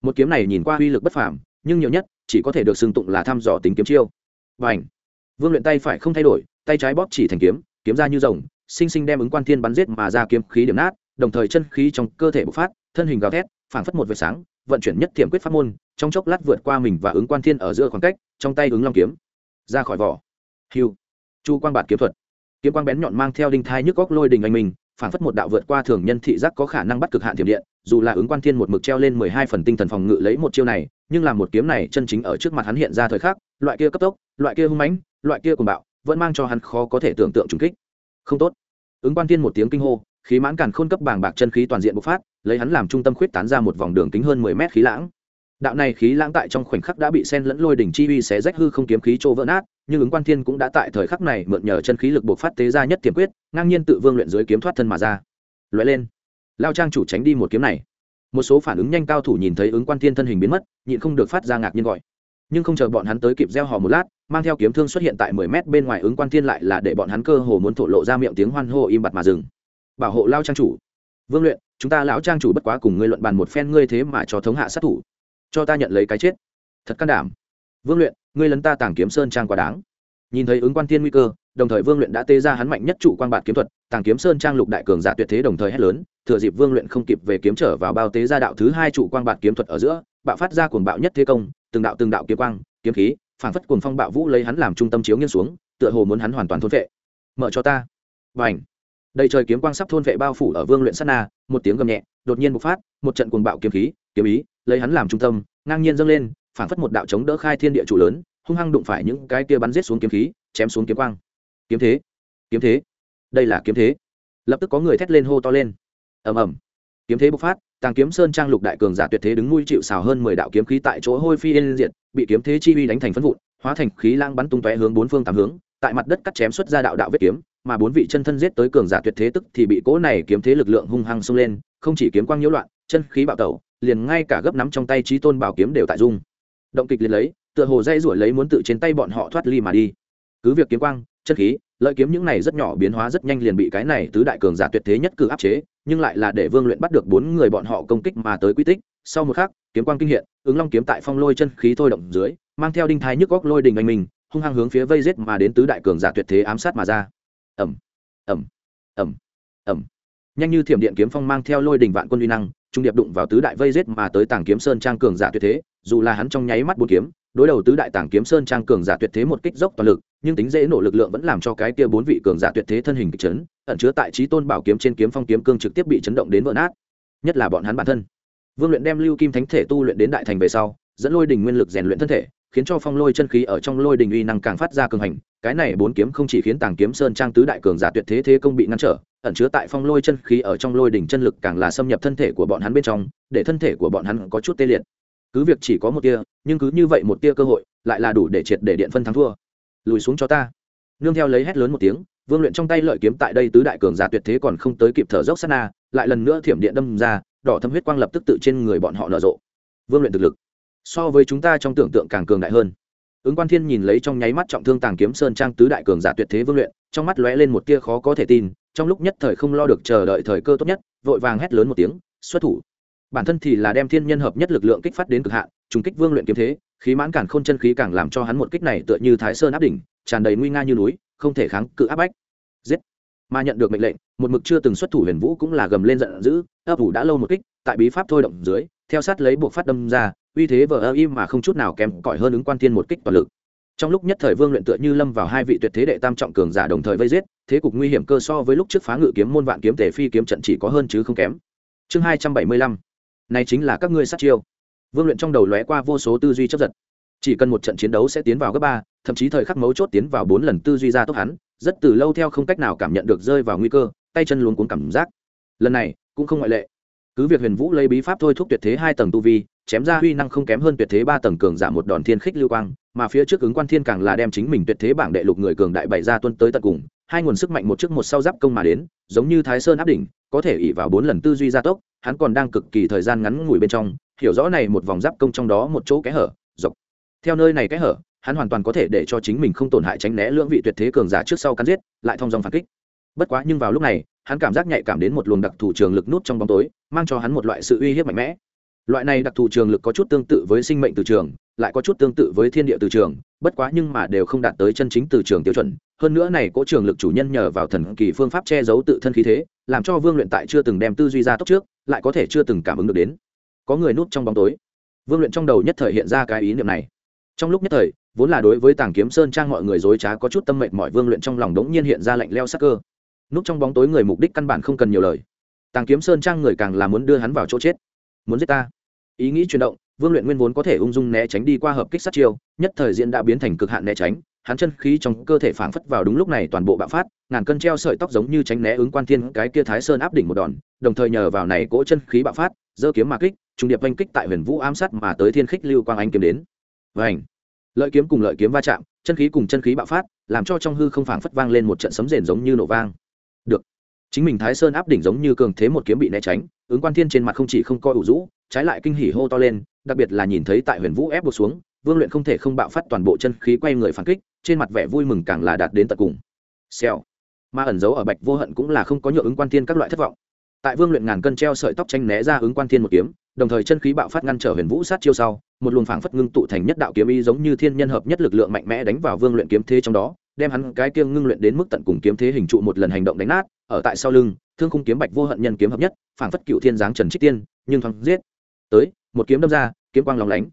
Một kiếm này nhìn qua uy lực bất phàm, nhưng nhiều nhất chỉ có thể được xưng tụng là thăm dò tính kiếm chiêu. Và ảnh vương luyện tay phải không thay đổi, tay trái bóp chỉ thành kiếm kiếm ra như rồng, sinh sinh đem ứng quan thiên bắn giết mà ra kiếm khí điểm nát, đồng thời chân khí trong cơ thể bộc phát, thân hình gào thét, phảng phất một vệt sáng, vận chuyển nhất thiểm quyết pháp môn, trong chốc lát vượt qua mình và ứng quan thiên ở giữa khoảng cách, trong tay ứng long kiếm, ra khỏi vỏ. Hiu chu quang bạt kiếm thuật. Kiếm quang bén nhọn mang theo đinh thai nhức góc lôi đình anh mình, phảng phất một đạo vượt qua thường nhân thị giác có khả năng bắt cực hạn thiểm điện, dù là ứng quan thiên một mực treo lên mười hai phần tinh thần phòng ngự lấy một chiêu này, nhưng là một kiếm này chân chính ở trước mặt hắn hiện ra thời khắc, loại kia cấp tốc, loại kia hung mãnh loại kia cùng bạo, vẫn mang cho hắn khó có thể tưởng tượng trùng kích. Không tốt. Ứng quan thiên một tiếng kinh hô, khí mãn càn khôn cấp bàng bạc chân khí toàn diện bộc phát, lấy hắn làm trung tâm khuyết tán ra một vòng đường kính hơn mười mét khí lãng. Đạo này khí lãng tại trong khoảnh khắc đã bị sen lẫn lôi đỉnh chi uy xé rách hư không kiếm khí trô vỡ nát, nhưng ứng quan thiên cũng đã tại thời khắc này mượn nhờ chân khí lực bộc phát tế ra nhất tiềm quyết, ngang nhiên tự vương luyện dưới kiếm thoát thân mà ra. Lóe lên. Lao trang chủ tránh đi một kiếm này. Một số phản ứng nhanh cao thủ nhìn thấy ứng quan thiên thân hình biến mất, nhịn không được phát ra ngạc nhiên gọi. Nhưng không chờ bọn hắn tới kịp gieo họ một lát mang theo kiếm thương xuất hiện tại mười mét bên ngoài ứng quan thiên lại là để bọn hắn cơ hồ muốn thổ lộ ra miệng tiếng hoan hô im bặt mà dừng. Bảo hộ lao trang chủ. Vương luyện, chúng ta lão trang chủ bất quá cùng ngươi luận bàn một phen ngươi thế mà cho thống hạ sát thủ. Cho ta nhận lấy cái chết. Thật can đảm. Vương luyện, ngươi lấn ta tàng kiếm sơn trang quá đáng. Nhìn thấy ứng quan thiên nguy cơ, đồng thời vương luyện đã tê ra hắn mạnh nhất trụ quan bạt kiếm thuật, tàng kiếm sơn trang lục đại cường giả tuyệt thế đồng thời hét lớn, thừa dịp vương luyện không kịp về kiếm trở vào bao tế ra đạo thứ hai trụ quang bạt kiếm thuật ở giữa, bạo phát ra cuồng bạo nhất thế công, từng đạo từng đạo kiếm quang, kiếm khí phản phất cuồng phong bạo vũ lấy hắn làm trung tâm chiếu nghiêng xuống, tựa hồ muốn hắn hoàn toàn thôn vệ. Mở cho ta. Và ảnh đầy trời kiếm quang sắp thôn vệ bao phủ ở vương luyện sát na, một tiếng gầm nhẹ, đột nhiên bộc phát, một trận cuồng bạo kiếm khí, kiếm ý, lấy hắn làm trung tâm, ngang nhiên dâng lên phản phất một đạo chống đỡ khai thiên địa trụ lớn, hung hăng đụng phải những cái kia bắn giết xuống kiếm khí, chém xuống kiếm quang. Kiếm thế kiếm thế, đây là kiếm thế. Lập tức có người thét lên hô to lên. Ầm ầm kiếm thế bộc phát, tàng kiếm sơn trang lục đại cường giả tuyệt thế đứng nuôi chịu xào hơn mười đạo kiếm khí tại chỗ hôi phi yên diện bị kiếm thế chi uy đánh thành phân vụn, hóa thành khí lang bắn tung tóe hướng bốn phương tám hướng, tại mặt đất cắt chém xuất ra đạo đạo vết kiếm, mà bốn vị chân thân giết tới cường giả tuyệt thế tức thì bị cỗ này kiếm thế lực lượng hung hăng xông lên, không chỉ kiếm quang nhiễu loạn, chân khí bạo tẩu, liền ngay cả gấp nắm trong tay trí tôn bảo kiếm đều tại dung động kịch liền lấy, tựa hồ dây ruổi lấy muốn tự trên tay bọn họ thoát ly mà đi. Cứ việc kiếm quang, chân khí, lợi kiếm những này rất nhỏ biến hóa rất nhanh liền bị cái này tứ đại cường giả tuyệt thế nhất cử áp chế nhưng lại là để vương luyện bắt được bốn người bọn họ công kích mà tới quy tích. Sau một khắc, kiếm quang kinh hiện, ứng long kiếm tại phong lôi chân khí thôi động dưới, mang theo đinh thái nhức góc lôi đình anh mình, hung hăng hướng phía vây giết mà đến tứ đại cường giả tuyệt thế ám sát mà ra. Ẩm ẩm ẩm ẩm nhanh như thiểm điện kiếm phong mang theo lôi đình vạn quân uy năng, trung điệp đụng vào tứ đại vây giết mà tới tàng kiếm sơn trang cường giả tuyệt thế, dù là hắn trong nháy mắt bốn kiếm, đối đầu tứ đại tàng kiếm sơn trang cường giả tuyệt thế một kích dốc toàn lực, nhưng tính dễ nổ lực lượng vẫn làm cho cái kia bốn vị cường giả tuyệt thế thân hình kịch chấn ẩn chứa tại trí tôn bảo kiếm trên kiếm phong kiếm cương trực tiếp bị chấn động đến vỡ nát. Nhất là bọn hắn bản thân. Vương luyện đem lưu kim thánh thể tu luyện đến đại thành về sau, dẫn lôi đình nguyên lực rèn luyện thân thể, khiến cho phong lôi chân khí ở trong lôi đình uy năng càng phát ra cường hành. Cái này bốn kiếm không chỉ khiến tàng kiếm sơn trang tứ đại cường giả tuyệt thế thế công bị ngăn trở, ẩn chứa tại phong lôi chân khí ở trong lôi đình chân lực càng là xâm nhập thân thể của bọn hắn bên trong, để thân thể của bọn hắn có chút tê liệt. Cứ việc chỉ có một tia, nhưng cứ như vậy một tia cơ hội, lại là đủ để triệt để điện phân thắng thua. Lùi xuống cho ta. Nương theo lấy hét lớn một tiếng vương luyện trong tay lợi kiếm tại đây tứ đại cường giả tuyệt thế còn không tới kịp thở dốc sát na, lại lần nữa thiểm điện đâm ra, đỏ thâm huyết quang lập tức tự trên người bọn họ nở rộ. Vương luyện thực lực so với chúng ta trong tưởng tượng càng cường đại hơn. Ứng quan thiên nhìn lấy trong nháy mắt trọng thương tàng kiếm sơn trang tứ đại cường giả tuyệt thế vương luyện, trong mắt lóe lên một tia khó có thể tin, trong lúc nhất thời không lo được chờ đợi thời cơ tốt nhất, vội vàng hét lớn một tiếng, xuất thủ! Bản thân thì là đem thiên nhân hợp nhất lực lượng kích phát đến cực hạn, trùng kích vương luyện kiếm thế, khí mãn cản khôn chân khí càng làm cho hắn một kích này tựa như thái sơn áp đỉnh, tràn đầy nguy nga như núi không thể kháng cự áp bách. Giết. Mà nhận được mệnh lệnh, một mực chưa từng xuất thủ huyền vũ cũng là gầm lên giận dữ, ấp ủ đã lâu một kích, tại bí pháp thôi động dưới, theo sát lấy buộc phát đâm ra, uy thế vờ ơ im mà không chút nào kém cỏi hơn ứng quan thiên một kích toàn lực. Trong lúc nhất thời vương luyện tựa như lâm vào hai vị tuyệt thế đệ tam trọng cường giả đồng thời vây giết, thế cục nguy hiểm cơ so với lúc trước phá ngự kiếm môn vạn kiếm tề phi kiếm trận chỉ có hơn chứ không kém. Chương hai trăm bảy mươi lăm. Này chính là các ngươi sát chiêu. Vương luyện trong đầu lóe qua vô số tư duy chấp giật. Chỉ cần một trận chiến đấu sẽ tiến vào gấp ba thậm chí thời khắc mấu chốt tiến vào bốn lần tư duy ra tốc hắn, rất từ lâu theo không cách nào cảm nhận được rơi vào nguy cơ, tay chân luôn cuốn cảm giác. Lần này, cũng không ngoại lệ. Cứ việc huyền vũ lấy bí pháp thôi thúc tuyệt thế hai tầng tu vi, chém ra huy năng không kém hơn tuyệt thế ba tầng cường giảm một đòn thiên khích lưu quang, mà phía trước ứng quan thiên càng là đem chính mình tuyệt thế bảng đệ lục người cường đại bày ra tuân tới tận cùng, hai nguồn sức mạnh một trước một sau giáp công mà đến, giống như thái sơn áp đỉnh, có thể ỉ vào bốn lần tư duy gia tốc, hắn còn đang cực kỳ thời gian ngắn ngủi bên trong, hiểu rõ này một vòng giáp công trong đó một chỗ kẽ hở, dọc. Theo nơi này kẽ hở hắn hoàn toàn có thể để cho chính mình không tổn hại tránh né lưỡng vị tuyệt thế cường giả trước sau cắn giết, lại thông dòng phản kích. Bất quá nhưng vào lúc này, hắn cảm giác nhạy cảm đến một luồng đặc thù trường lực nút trong bóng tối, mang cho hắn một loại sự uy hiếp mạnh mẽ. Loại này đặc thù trường lực có chút tương tự với sinh mệnh từ trường, lại có chút tương tự với thiên địa từ trường, bất quá nhưng mà đều không đạt tới chân chính từ trường tiêu chuẩn. Hơn nữa này cỗ trường lực chủ nhân nhờ vào thần kỳ phương pháp che giấu tự thân khí thế, làm cho vương luyện tại chưa từng đem tư duy ra tốc trước, lại có thể chưa từng cảm ứng được đến. Có người núp trong bóng tối. Vương luyện trong đầu nhất thời hiện ra cái ý niệm này. Trong lúc nhất thời vốn là đối với tàng kiếm sơn trang mọi người dối trá có chút tâm mệnh mọi vương luyện trong lòng đống nhiên hiện ra lạnh leo sắc cơ. Núp trong bóng tối người mục đích căn bản không cần nhiều lời. Tàng kiếm sơn trang người càng là muốn đưa hắn vào chỗ chết. Muốn giết ta. Ý nghĩ chuyển động, vương luyện nguyên vốn có thể ung dung né tránh đi qua hợp kích sát chiêu, nhất thời diễn đã biến thành cực hạn né tránh, hắn chân khí trong cơ thể phảng phất vào đúng lúc này toàn bộ bạo phát, ngàn cân treo sợi tóc giống như tránh né ứng quan thiên cái kia thái sơn áp đỉnh một đòn, đồng thời nhờ vào này cỗ chân khí bạo phát, giơ kiếm mà kích trung điệp oanh kích tại huyền vũ ám sát mà tới thiên khích lưu quang anh kiếm đến. Vảnh lợi kiếm cùng lợi kiếm va chạm, chân khí cùng chân khí bạo phát, làm cho trong hư không phảng phất vang lên một trận sấm rền giống như nổ vang. Được. Chính mình thái sơn áp đỉnh giống như cường thế một kiếm bị né tránh, ứng quan thiên trên mặt không chỉ không coi ủ rũ, trái lại kinh hỉ hô to lên, đặc biệt là nhìn thấy tại huyền vũ ép buộc xuống, vương luyện không thể không bạo phát toàn bộ chân khí quay người phản kích, trên mặt vẻ vui mừng càng là đạt đến tận cùng. Xèo. Mà ẩn giấu ở bạch vô hận cũng là không có nhựa ứng quan thiên các loại thất vọng. Tại vương luyện ngàn cân treo sợi tóc tranh né ra ứng quan thiên một kiếm đồng thời chân khí bạo phát ngăn trở huyền vũ sát chiêu sau, một luồng phảng phất ngưng tụ thành nhất đạo kiếm ý giống như thiên nhân hợp nhất lực lượng mạnh mẽ đánh vào vương luyện kiếm thế trong đó, đem hắn cái kiêng ngưng luyện đến mức tận cùng kiếm thế hình trụ một lần hành động đánh nát, ở tại sau lưng, thương khung kiếm bạch vô hận nhân kiếm hợp nhất, phảng phất cựu thiên giáng trần trích tiên, nhưng thoáng giết. Tới, một kiếm đâm ra, kiếm quang lòng lánh.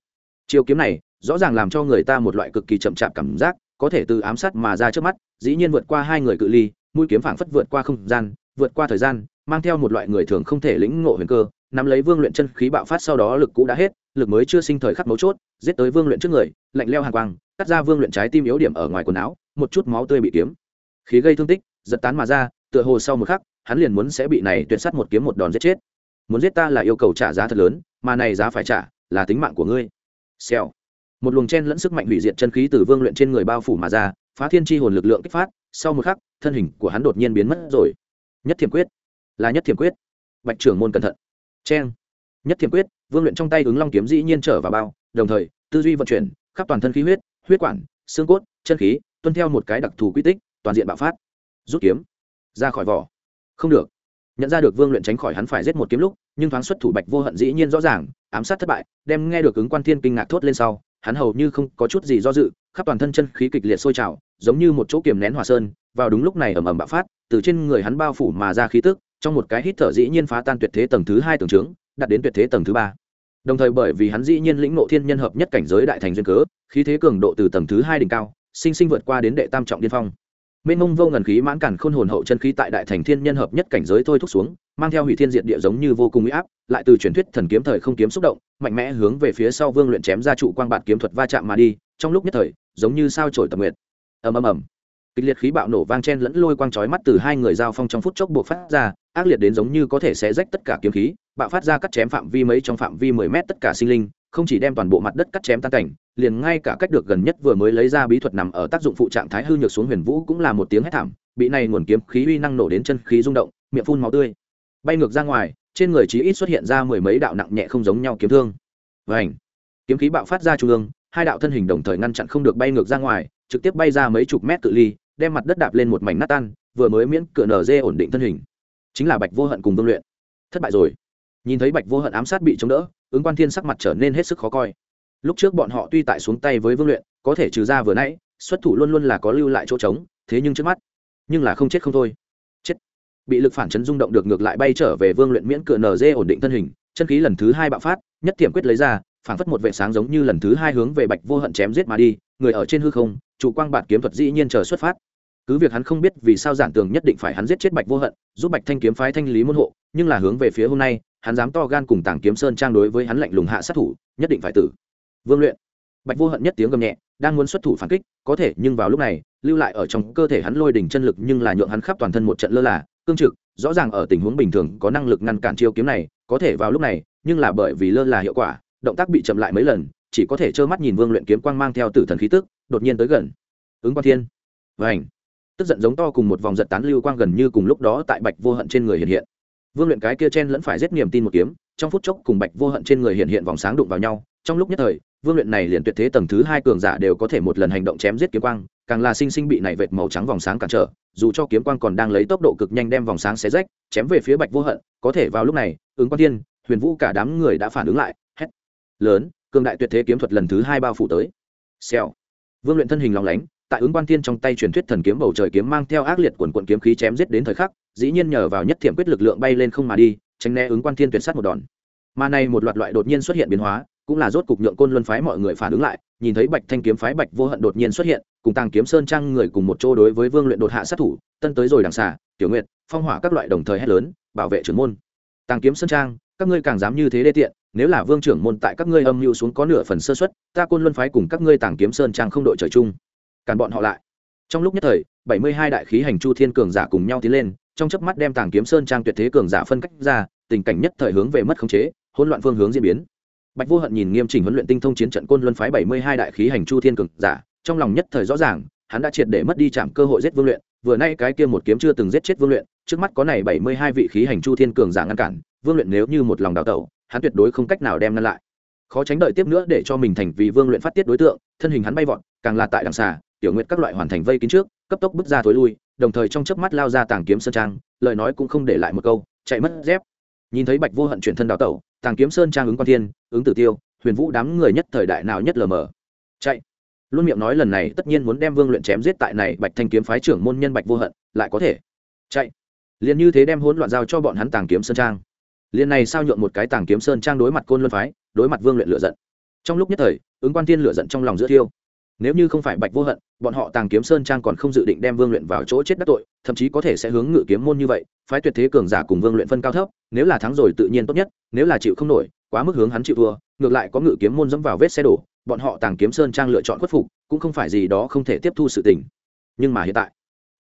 Chiêu kiếm này, rõ ràng làm cho người ta một loại cực kỳ chậm chạp cảm giác, có thể từ ám sát mà ra trước mắt, dĩ nhiên vượt qua hai người cự ly, mũi kiếm phảng phất vượt qua không gian, vượt qua thời gian, mang theo một loại người thường không thể lĩnh ngộ huyền cơ nắm lấy vương luyện chân khí bạo phát sau đó lực cũ đã hết, lực mới chưa sinh thời khắc mấu chốt, giết tới vương luyện trước người, lạnh leo hàng quang, cắt ra vương luyện trái tim yếu điểm ở ngoài quần áo, một chút máu tươi bị kiếm. Khí gây thương tích, giật tán mà ra, tựa hồ sau một khắc, hắn liền muốn sẽ bị này tuyệt sát một kiếm một đòn giết chết. Muốn giết ta là yêu cầu trả giá thật lớn, mà này giá phải trả là tính mạng của ngươi. Xèo. Một luồng chen lẫn sức mạnh hủy diệt chân khí từ vương luyện trên người bao phủ mà ra, phá thiên chi hồn lực lượng kích phát, sau một khắc, thân hình của hắn đột nhiên biến mất rồi. Nhất thiểm quyết. Là nhất thiểm quyết. Bạch trưởng môn cẩn thận chen nhất thiểm quyết, vương luyện trong tay ứng long kiếm dĩ nhiên trở vào bao, đồng thời, tư duy vận chuyển, khắp toàn thân khí huyết huyết quản, xương cốt, chân khí, tuân theo một cái đặc thù quy tích, toàn diện bạo phát. Rút kiếm. Ra khỏi vỏ. Không được. Nhận ra được vương luyện tránh khỏi hắn phải giết một kiếm lúc, nhưng thoáng xuất thủ bạch vô hận dĩ nhiên rõ ràng, ám sát thất bại, đem nghe được ứng quan thiên kinh ngạc thốt lên sau, hắn hầu như không có chút gì do dự, khắp toàn thân chân khí kịch liệt sôi trào, giống như một chỗ kiềm nén hòa sơn, vào đúng lúc này ầm ầm bạo phát, từ trên người hắn bao phủ mà ra khí tức trong một cái hít thở dĩ nhiên phá tan tuyệt thế tầng thứ hai tầng trướng, đạt đến tuyệt thế tầng thứ ba. Đồng thời bởi vì hắn dĩ nhiên lĩnh nộ thiên nhân hợp nhất cảnh giới đại thành duyên cớ, khí thế cường độ từ tầng thứ hai đỉnh cao, sinh sinh vượt qua đến đệ tam trọng điên phong. Mênh mông vô ngần khí mãn cản khôn hồn hậu chân khí tại đại thành thiên nhân hợp nhất cảnh giới thôi thúc xuống, mang theo hủy thiên diệt địa giống như vô cùng uy áp, lại từ truyền thuyết thần kiếm thời không kiếm xúc động, mạnh mẽ hướng về phía sau vương luyện chém ra trụ quang bạt kiếm thuật va chạm mà đi, trong lúc nhất thời, giống như sao trổi tập nguyện ầm ầm ầm kịch liệt khí bạo nổ vang chen lẫn lôi quang chói mắt từ hai người giao phong trong phút chốc buộc phát ra, ác liệt đến giống như có thể xé rách tất cả kiếm khí, bạo phát ra cắt chém phạm vi mấy trong phạm vi mười mét tất cả sinh linh, không chỉ đem toàn bộ mặt đất cắt chém tan cảnh, liền ngay cả cách được gần nhất vừa mới lấy ra bí thuật nằm ở tác dụng phụ trạng thái hư nhược xuống huyền vũ cũng là một tiếng hét thảm, bị này nguồn kiếm khí uy năng nổ đến chân khí rung động, miệng phun máu tươi. Bay ngược ra ngoài, trên người chí ít xuất hiện ra mười mấy đạo nặng nhẹ không giống nhau kiếm thương. Vảnh kiếm khí bạo phát ra trung ương, hai đạo thân hình đồng thời ngăn chặn không được bay ngược ra ngoài, trực tiếp bay ra mấy chục mét cự ly đem mặt đất đạp lên một mảnh nát tan, vừa mới miễn cửa nở dê ổn định thân hình. Chính là bạch vô hận cùng vương luyện. Thất bại rồi. Nhìn thấy bạch vô hận ám sát bị chống đỡ, ứng quan thiên sắc mặt trở nên hết sức khó coi. Lúc trước bọn họ tuy tại xuống tay với vương luyện, có thể trừ ra vừa nãy, xuất thủ luôn luôn là có lưu lại chỗ trống, thế nhưng trước mắt, nhưng là không chết không thôi. Chết. Bị lực phản chấn rung động được ngược lại bay trở về vương luyện miễn cửa nở dê ổn định thân hình, chân khí lần thứ hai bạo phát, nhất tiệm quyết lấy ra, phảng phất một vệ sáng giống như lần thứ hai hướng về bạch vô hận chém giết mà đi người ở trên hư không chủ quang bản kiếm thuật dĩ nhiên chờ xuất phát. Cứ việc hắn không biết vì sao giản tường nhất định phải hắn giết chết bạch vô hận, giúp bạch thanh kiếm phái thanh lý môn hộ, nhưng là hướng về phía hôm nay, hắn dám to gan cùng tàng kiếm sơn trang đối với hắn lạnh lùng hạ sát thủ, nhất định phải tử. Vương luyện. Bạch vô hận nhất tiếng gầm nhẹ, đang muốn xuất thủ phản kích, có thể nhưng vào lúc này, lưu lại ở trong cơ thể hắn lôi đỉnh chân lực nhưng là nhượng hắn khắp toàn thân một trận lơ là, cương trực, rõ ràng ở tình huống bình thường có năng lực ngăn cản chiêu kiếm này, có thể vào lúc này, nhưng là bởi vì lơ là hiệu quả, động tác bị chậm lại mấy lần chỉ có thể trơ mắt nhìn vương luyện kiếm quang mang theo tử thần khí tức, đột nhiên tới gần. Ứng quan thiên. Vảnh tức giận giống to cùng một vòng giật tán lưu quang gần như cùng lúc đó tại bạch vô hận trên người hiện hiện. Vương luyện cái kia chen lẫn phải giết niềm tin một kiếm, trong phút chốc cùng bạch vô hận trên người hiện hiện vòng sáng đụng vào nhau, trong lúc nhất thời, vương luyện này liền tuyệt thế tầng thứ hai cường giả đều có thể một lần hành động chém giết kiếm quang, càng là sinh sinh bị này vệt màu trắng vòng sáng cản trở, dù cho kiếm quang còn đang lấy tốc độ cực nhanh đem vòng sáng xé rách, chém về phía bạch vô hận, có thể vào lúc này, ứng quan thiên, huyền vũ cả đám người đã phản ứng lại, hét, lớn cường đại tuyệt thế kiếm thuật lần thứ hai bao phủ tới. Xèo. Vương luyện thân hình lòng lánh, tại ứng quan tiên trong tay truyền thuyết thần kiếm bầu trời kiếm mang theo ác liệt quần quận kiếm khí chém giết đến thời khắc, dĩ nhiên nhờ vào nhất thiểm quyết lực lượng bay lên không mà đi, tránh né ứng quan tiên tuyệt sát một đòn. Mà này một loạt loại đột nhiên xuất hiện biến hóa, cũng là rốt cục nhượng côn luân phái mọi người phản ứng lại, nhìn thấy bạch thanh kiếm phái bạch vô hận đột nhiên xuất hiện, cùng tàng kiếm sơn trang người cùng một chỗ đối với vương luyện đột hạ sát thủ, tân tới rồi đằng xả tiểu nguyệt, phong hỏa các loại đồng thời hét lớn, bảo vệ trưởng môn. Tàng kiếm sơn trang, các ngươi càng dám như thế đê tiện nếu là vương trưởng môn tại các ngươi âm mưu xuống có nửa phần sơ xuất ta côn luân phái cùng các ngươi tàng kiếm sơn trang không đội trời chung. Càn bọn họ lại. Trong lúc nhất thời, bảy mươi hai đại khí hành chu thiên cường giả cùng nhau tiến lên, trong chớp mắt đem tàng kiếm sơn trang tuyệt thế cường giả phân cách ra, tình cảnh nhất thời hướng về mất khống chế, hỗn loạn phương hướng diễn biến. Bạch vô hận nhìn nghiêm chỉnh huấn luyện tinh thông chiến trận côn luân phái bảy mươi hai đại khí hành chu thiên cường giả, trong lòng nhất thời rõ ràng, hắn đã triệt để mất đi chạm cơ hội giết vương luyện, vừa nay cái kia một kiếm chưa từng giết chết vương luyện, trước mắt có này bảy mươi hai vị khí hành chu thiên cường giả ngăn cản, vương luyện nếu như một lòng đào tẩu hắn tuyệt đối không cách nào đem ngăn lại. Khó tránh đợi tiếp nữa để cho mình thành vì vương luyện phát tiết đối tượng, thân hình hắn bay vọt, càng là tại đằng xà tiểu nguyện các loại hoàn thành vây kín trước, cấp tốc bước ra thối lui, đồng thời trong chớp mắt lao ra tàng kiếm sơn trang, lời nói cũng không để lại một câu, chạy mất dép. Nhìn thấy bạch vô hận chuyển thân đào tẩu, tàng kiếm sơn trang ứng quan thiên, ứng tử tiêu, huyền vũ đám người nhất thời đại nào nhất lờ mờ. Chạy. Luôn miệng nói lần này tất nhiên muốn đem vương luyện chém giết tại này, bạch thanh kiếm phái trưởng môn nhân bạch vô hận, lại có thể. Chạy. Liền như thế đem hỗn loạn giao cho bọn hắn tàng kiếm sơn trang liền này sao nhượng một cái tàng kiếm sơn trang đối mặt côn luân phái, đối mặt vương luyện lựa giận. Trong lúc nhất thời, ứng quan tiên lựa giận trong lòng giữa thiêu. Nếu như không phải bạch vô hận, bọn họ tàng kiếm sơn trang còn không dự định đem vương luyện vào chỗ chết đắc tội, thậm chí có thể sẽ hướng ngự kiếm môn như vậy, phái tuyệt thế cường giả cùng vương luyện phân cao thấp, nếu là thắng rồi tự nhiên tốt nhất, nếu là chịu không nổi, quá mức hướng hắn chịu thua, ngược lại có ngự kiếm môn dẫm vào vết xe đổ, bọn họ tàng kiếm sơn trang lựa chọn khuất phục, cũng không phải gì đó không thể tiếp thu sự tình. Nhưng mà hiện tại,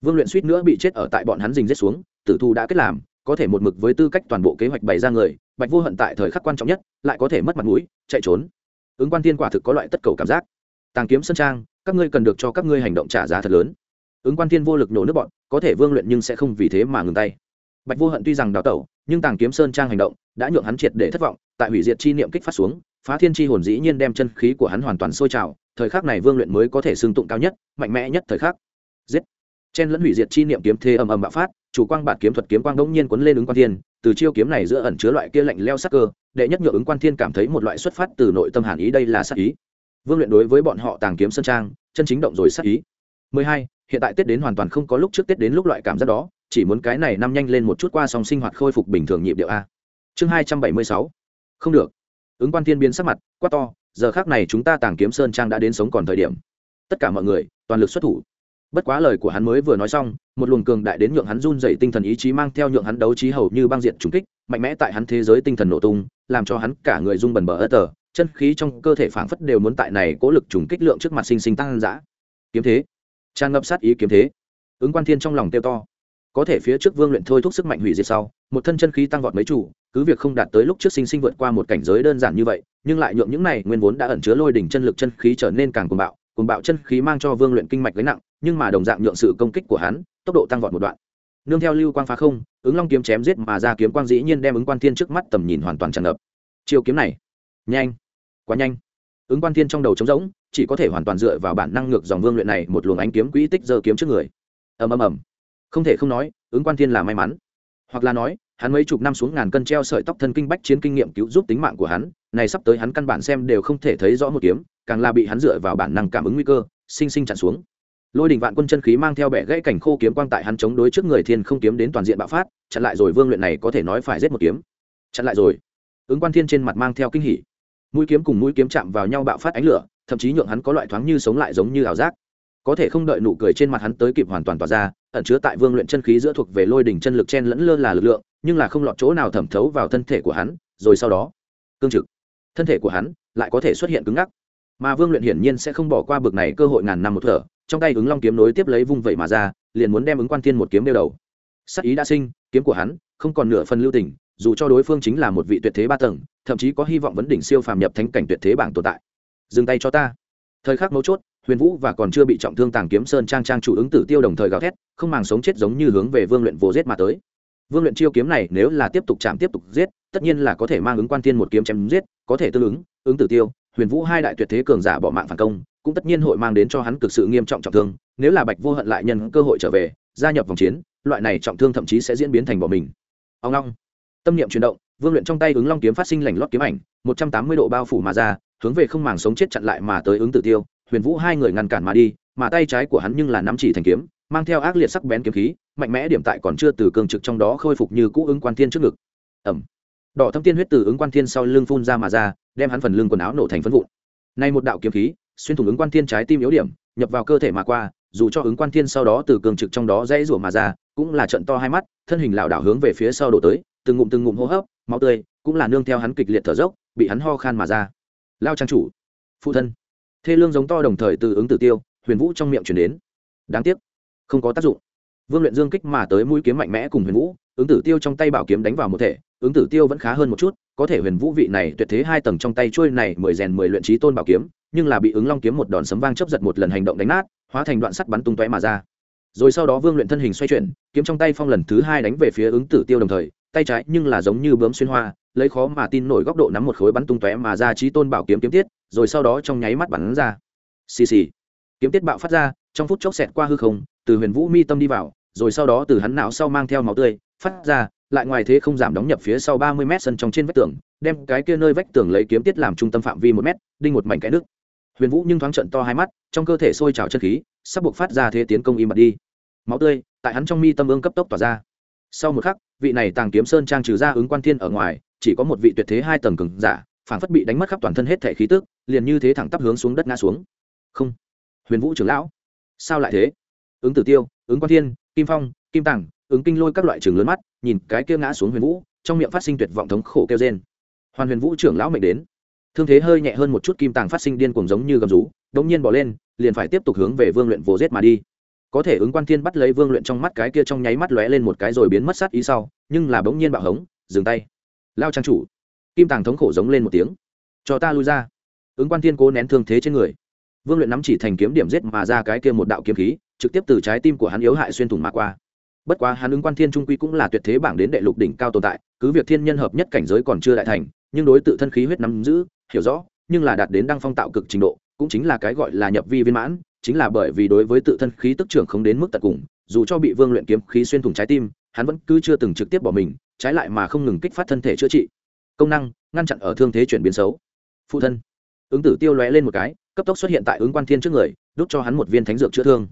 vương luyện suýt nữa bị chết ở tại bọn hắn dình rết xuống, tử thu đã kết làm có thể một mực với tư cách toàn bộ kế hoạch bày ra người, bạch vô hận tại thời khắc quan trọng nhất, lại có thể mất mặt mũi, chạy trốn. Ứng quan thiên quả thực có loại tất cầu cảm giác. Tàng kiếm sơn trang, các ngươi cần được cho các ngươi hành động trả giá thật lớn. Ứng quan thiên vô lực nổ nước bọn, có thể vương luyện nhưng sẽ không vì thế mà ngừng tay. Bạch vô hận tuy rằng đào tẩu, nhưng tàng kiếm sơn trang hành động đã nhượng hắn triệt để thất vọng, tại hủy diệt chi niệm kích phát xuống, phá thiên chi hồn dĩ nhiên đem chân khí của hắn hoàn toàn sôi trào, thời khắc này vương luyện mới có thể xưng tụng cao nhất, mạnh mẽ nhất thời khắc. Giết! Chen lẫn hủy diệt chi niệm kiếm thê ầm ầm bạo phát, chủ quang bản kiếm thuật kiếm quang đống nhiên cuốn lên ứng quan thiên, từ chiêu kiếm này giữa ẩn chứa loại kia lạnh leo sắc cơ, đệ nhất nhượng ứng quan thiên cảm thấy một loại xuất phát từ nội tâm hàn ý, đây là sắc ý. Vương luyện đối với bọn họ tàng kiếm sơn trang, chân chính động rồi sắc ý. 12. hiện tại tết đến hoàn toàn không có lúc trước tết đến lúc loại cảm giác đó, chỉ muốn cái này năm nhanh lên một chút qua song sinh hoạt khôi phục bình thường nhịp điệu a. Chương 276. không được. Ứng quan thiên biến sắc mặt, quát to, giờ khác này chúng ta tàng kiếm sơn trang đã đến sống còn thời điểm. Tất cả mọi người, toàn lực xuất thủ bất quá lời của hắn mới vừa nói xong, một luồng cường đại đến nhượng hắn run dày tinh thần ý chí mang theo nhượng hắn đấu trí hầu như băng diện trùng kích, mạnh mẽ tại hắn thế giới tinh thần nổ tung, làm cho hắn cả người rung bần bờ ớt tờ, chân khí trong cơ thể phảng phất đều muốn tại này cố lực trùng kích lượng trước mặt sinh sinh tăng dã. Kiếm thế. Tràn ngập sát ý kiếm thế. Ứng quan thiên trong lòng tiêu to. Có thể phía trước vương luyện thôi thúc sức mạnh hủy diệt sau, một thân chân khí tăng vọt mấy chủ, cứ việc không đạt tới lúc trước sinh sinh vượt qua một cảnh giới đơn giản như vậy, nhưng lại nhượng những này nguyên vốn đã ẩn chứa lôi đỉnh chân lực chân khí trở nên càng cuồng bạo cuồng bạo chân khí mang cho vương luyện kinh mạch gánh nặng nhưng mà đồng dạng nhượng sự công kích của hắn, tốc độ tăng vọt một đoạn. Nương theo lưu quang phá không, ứng long kiếm chém giết mà ra kiếm quang dĩ nhiên đem ứng quan thiên trước mắt tầm nhìn hoàn toàn tràn ngập. Chiêu kiếm này, nhanh, quá nhanh. Ứng quan thiên trong đầu trống rỗng, chỉ có thể hoàn toàn dựa vào bản năng ngược dòng vương luyện này một luồng ánh kiếm quỹ tích giơ kiếm trước người. Ầm ầm ầm. Không thể không nói, ứng quan thiên là may mắn. Hoặc là nói, hắn mấy chục năm xuống ngàn cân treo sợi tóc thân kinh bách chiến kinh nghiệm cứu giúp tính mạng của hắn, này sắp tới hắn căn bản xem đều không thể thấy rõ một kiếm, càng là bị hắn dựa vào bản năng cảm ứng nguy cơ, sinh sinh chặn xuống lôi đình vạn quân chân khí mang theo bẻ gãy cảnh khô kiếm quang tại hắn chống đối trước người thiên không kiếm đến toàn diện bạo phát, chặn lại rồi vương luyện này có thể nói phải giết một kiếm. Chặn lại rồi. Ứng quan thiên trên mặt mang theo kinh hỉ. Mũi kiếm cùng mũi kiếm chạm vào nhau bạo phát ánh lửa, thậm chí nhượng hắn có loại thoáng như sống lại giống như ảo giác. Có thể không đợi nụ cười trên mặt hắn tới kịp hoàn toàn tỏa ra, ẩn chứa tại vương luyện chân khí giữa thuộc về lôi đỉnh chân lực chen lẫn lơ là lực lượng, nhưng là không lọt chỗ nào thẩm thấu vào thân thể của hắn, rồi sau đó, cương trực. Thân thể của hắn lại có thể xuất hiện cứng ngắc. Mà vương luyện hiển nhiên sẽ không bỏ qua bực này cơ hội ngàn năm một thở trong tay ứng long kiếm nối tiếp lấy vung vẩy mà ra, liền muốn đem ứng quan thiên một kiếm đeo đầu. Sắc ý đã sinh, kiếm của hắn không còn nửa phần lưu tình, dù cho đối phương chính là một vị tuyệt thế ba tầng, thậm chí có hy vọng vấn đỉnh siêu phàm nhập thánh cảnh tuyệt thế bảng tồn tại. Dừng tay cho ta. Thời khắc mấu chốt, huyền vũ và còn chưa bị trọng thương tàng kiếm sơn trang trang chủ ứng tử tiêu đồng thời gào thét, không màng sống chết giống như hướng về vương luyện vô giết mà tới. Vương luyện chiêu kiếm này nếu là tiếp tục chạm tiếp tục giết, tất nhiên là có thể mang ứng quan thiên một kiếm chém giết, có thể tương ứng ứng tử tiêu, huyền vũ hai đại tuyệt thế cường giả bỏ mạng phản công cũng tất nhiên hội mang đến cho hắn cực sự nghiêm trọng trọng thương, nếu là bạch vô hận lại nhân cơ hội trở về, gia nhập vòng chiến, loại này trọng thương thậm chí sẽ diễn biến thành bỏ mình. Ông long. Tâm niệm chuyển động, vương luyện trong tay ứng long kiếm phát sinh lành lót kiếm ảnh, một trăm tám mươi độ bao phủ mà ra, hướng về không màng sống chết chặn lại mà tới ứng tử tiêu. Huyền vũ hai người ngăn cản mà đi, mà tay trái của hắn nhưng là nắm chỉ thành kiếm, mang theo ác liệt sắc bén kiếm khí, mạnh mẽ điểm tại còn chưa từ cường trực trong đó khôi phục như cũ ứng quan thiên trước ngực. Ẩm. Đỏ thâm tiên huyết từ ứng quan thiên sau lưng phun ra mà ra, đem hắn phần lưng quần áo nổ thành phân vụn. Nay một đạo kiếm khí xuyên thủng ứng quan thiên trái tim yếu điểm, nhập vào cơ thể mà qua, dù cho ứng quan thiên sau đó từ cường trực trong đó dãy rủa mà ra, cũng là trận to hai mắt, thân hình lảo đảo hướng về phía sau đổ tới, từng ngụm từng ngụm hô hấp, máu tươi, cũng là nương theo hắn kịch liệt thở dốc, bị hắn ho khan mà ra. Lao trang chủ, phụ thân. Thê lương giống to đồng thời từ ứng tử tiêu, huyền vũ trong miệng chuyển đến. Đáng tiếc, không có tác dụng. Vương luyện dương kích mà tới mũi kiếm mạnh mẽ cùng huyền vũ, ứng tử tiêu trong tay bảo kiếm đánh vào một thể, ứng tử tiêu vẫn khá hơn một chút, có thể huyền vũ vị này tuyệt thế hai tầng trong tay trôi này mười rèn mười luyện trí tôn bảo kiếm nhưng là bị ứng long kiếm một đòn sấm vang chấp giật một lần hành động đánh nát, hóa thành đoạn sắt bắn tung tóe mà ra. Rồi sau đó vương luyện thân hình xoay chuyển, kiếm trong tay phong lần thứ hai đánh về phía ứng tử tiêu đồng thời, tay trái nhưng là giống như bướm xuyên hoa, lấy khó mà tin nổi góc độ nắm một khối bắn tung tóe mà ra trí tôn bảo kiếm kiếm tiết, rồi sau đó trong nháy mắt bắn ra. Xì xì. Kiếm tiết bạo phát ra, trong phút chốc xẹt qua hư không, từ huyền vũ mi tâm đi vào, rồi sau đó từ hắn não sau mang theo máu tươi, phát ra, lại ngoài thế không giảm đóng nhập phía sau ba mươi mét sân trong trên vách tường, đem cái kia nơi vách tường lấy kiếm tiết làm trung tâm phạm vi một mét, đinh một mảnh cái nước huyền vũ nhưng thoáng trận to hai mắt, trong cơ thể sôi trào chân khí, sắp buộc phát ra thế tiến công im bật đi. Máu tươi tại hắn trong mi tâm ương cấp tốc tỏa ra. Sau một khắc, vị này tàng kiếm sơn trang trừ ra ứng quan thiên ở ngoài, chỉ có một vị tuyệt thế hai tầng cường giả phản phất bị đánh mất khắp toàn thân hết thể khí tức, liền như thế thẳng tắp hướng xuống đất ngã xuống. Không. Huyền vũ trưởng lão. Sao lại thế? Ứng tử tiêu, ứng quan thiên, kim phong, kim tàng, ứng kinh lôi các loại trường lớn mắt, nhìn cái kia ngã xuống huyền vũ, trong miệng phát sinh tuyệt vọng thống khổ kêu trên hoàn huyền vũ trưởng lão mệnh đến thương thế hơi nhẹ hơn một chút kim tàng phát sinh điên cuồng giống như gầm rú đống nhiên bỏ lên, liền phải tiếp tục hướng về vương luyện vồ rết mà đi. Có thể ứng quan thiên bắt lấy vương luyện trong mắt cái kia trong nháy mắt lóe lên một cái rồi biến mất sát ý sau, nhưng là bỗng nhiên bạo hống, dừng tay. Lao trang chủ, kim tàng thống khổ giống lên một tiếng. Cho ta lui ra. Ứng quan thiên cố nén thương thế trên người. Vương luyện nắm chỉ thành kiếm điểm giết mà ra cái kia một đạo kiếm khí, trực tiếp từ trái tim của hắn yếu hại xuyên thủng mà qua. Bất quá hắn ứng quan thiên trung quy cũng là tuyệt thế bảng đến đệ lục đỉnh cao tồn tại, cứ việc thiên nhân hợp nhất cảnh giới còn chưa đại thành, nhưng đối tự thân khí huyết nắm giữ hiểu rõ, nhưng là đạt đến đăng phong tạo cực trình độ, cũng chính là cái gọi là nhập vi viên mãn, chính là bởi vì đối với tự thân khí tức trưởng không đến mức tận cùng, dù cho bị vương luyện kiếm khí xuyên thủng trái tim, hắn vẫn cứ chưa từng trực tiếp bỏ mình, trái lại mà không ngừng kích phát thân thể chữa trị. Công năng, ngăn chặn ở thương thế chuyển biến xấu. Phụ thân, ứng tử tiêu lóe lên một cái, cấp tốc xuất hiện tại ứng quan thiên trước người, đút cho hắn một viên thánh dược chữa thương.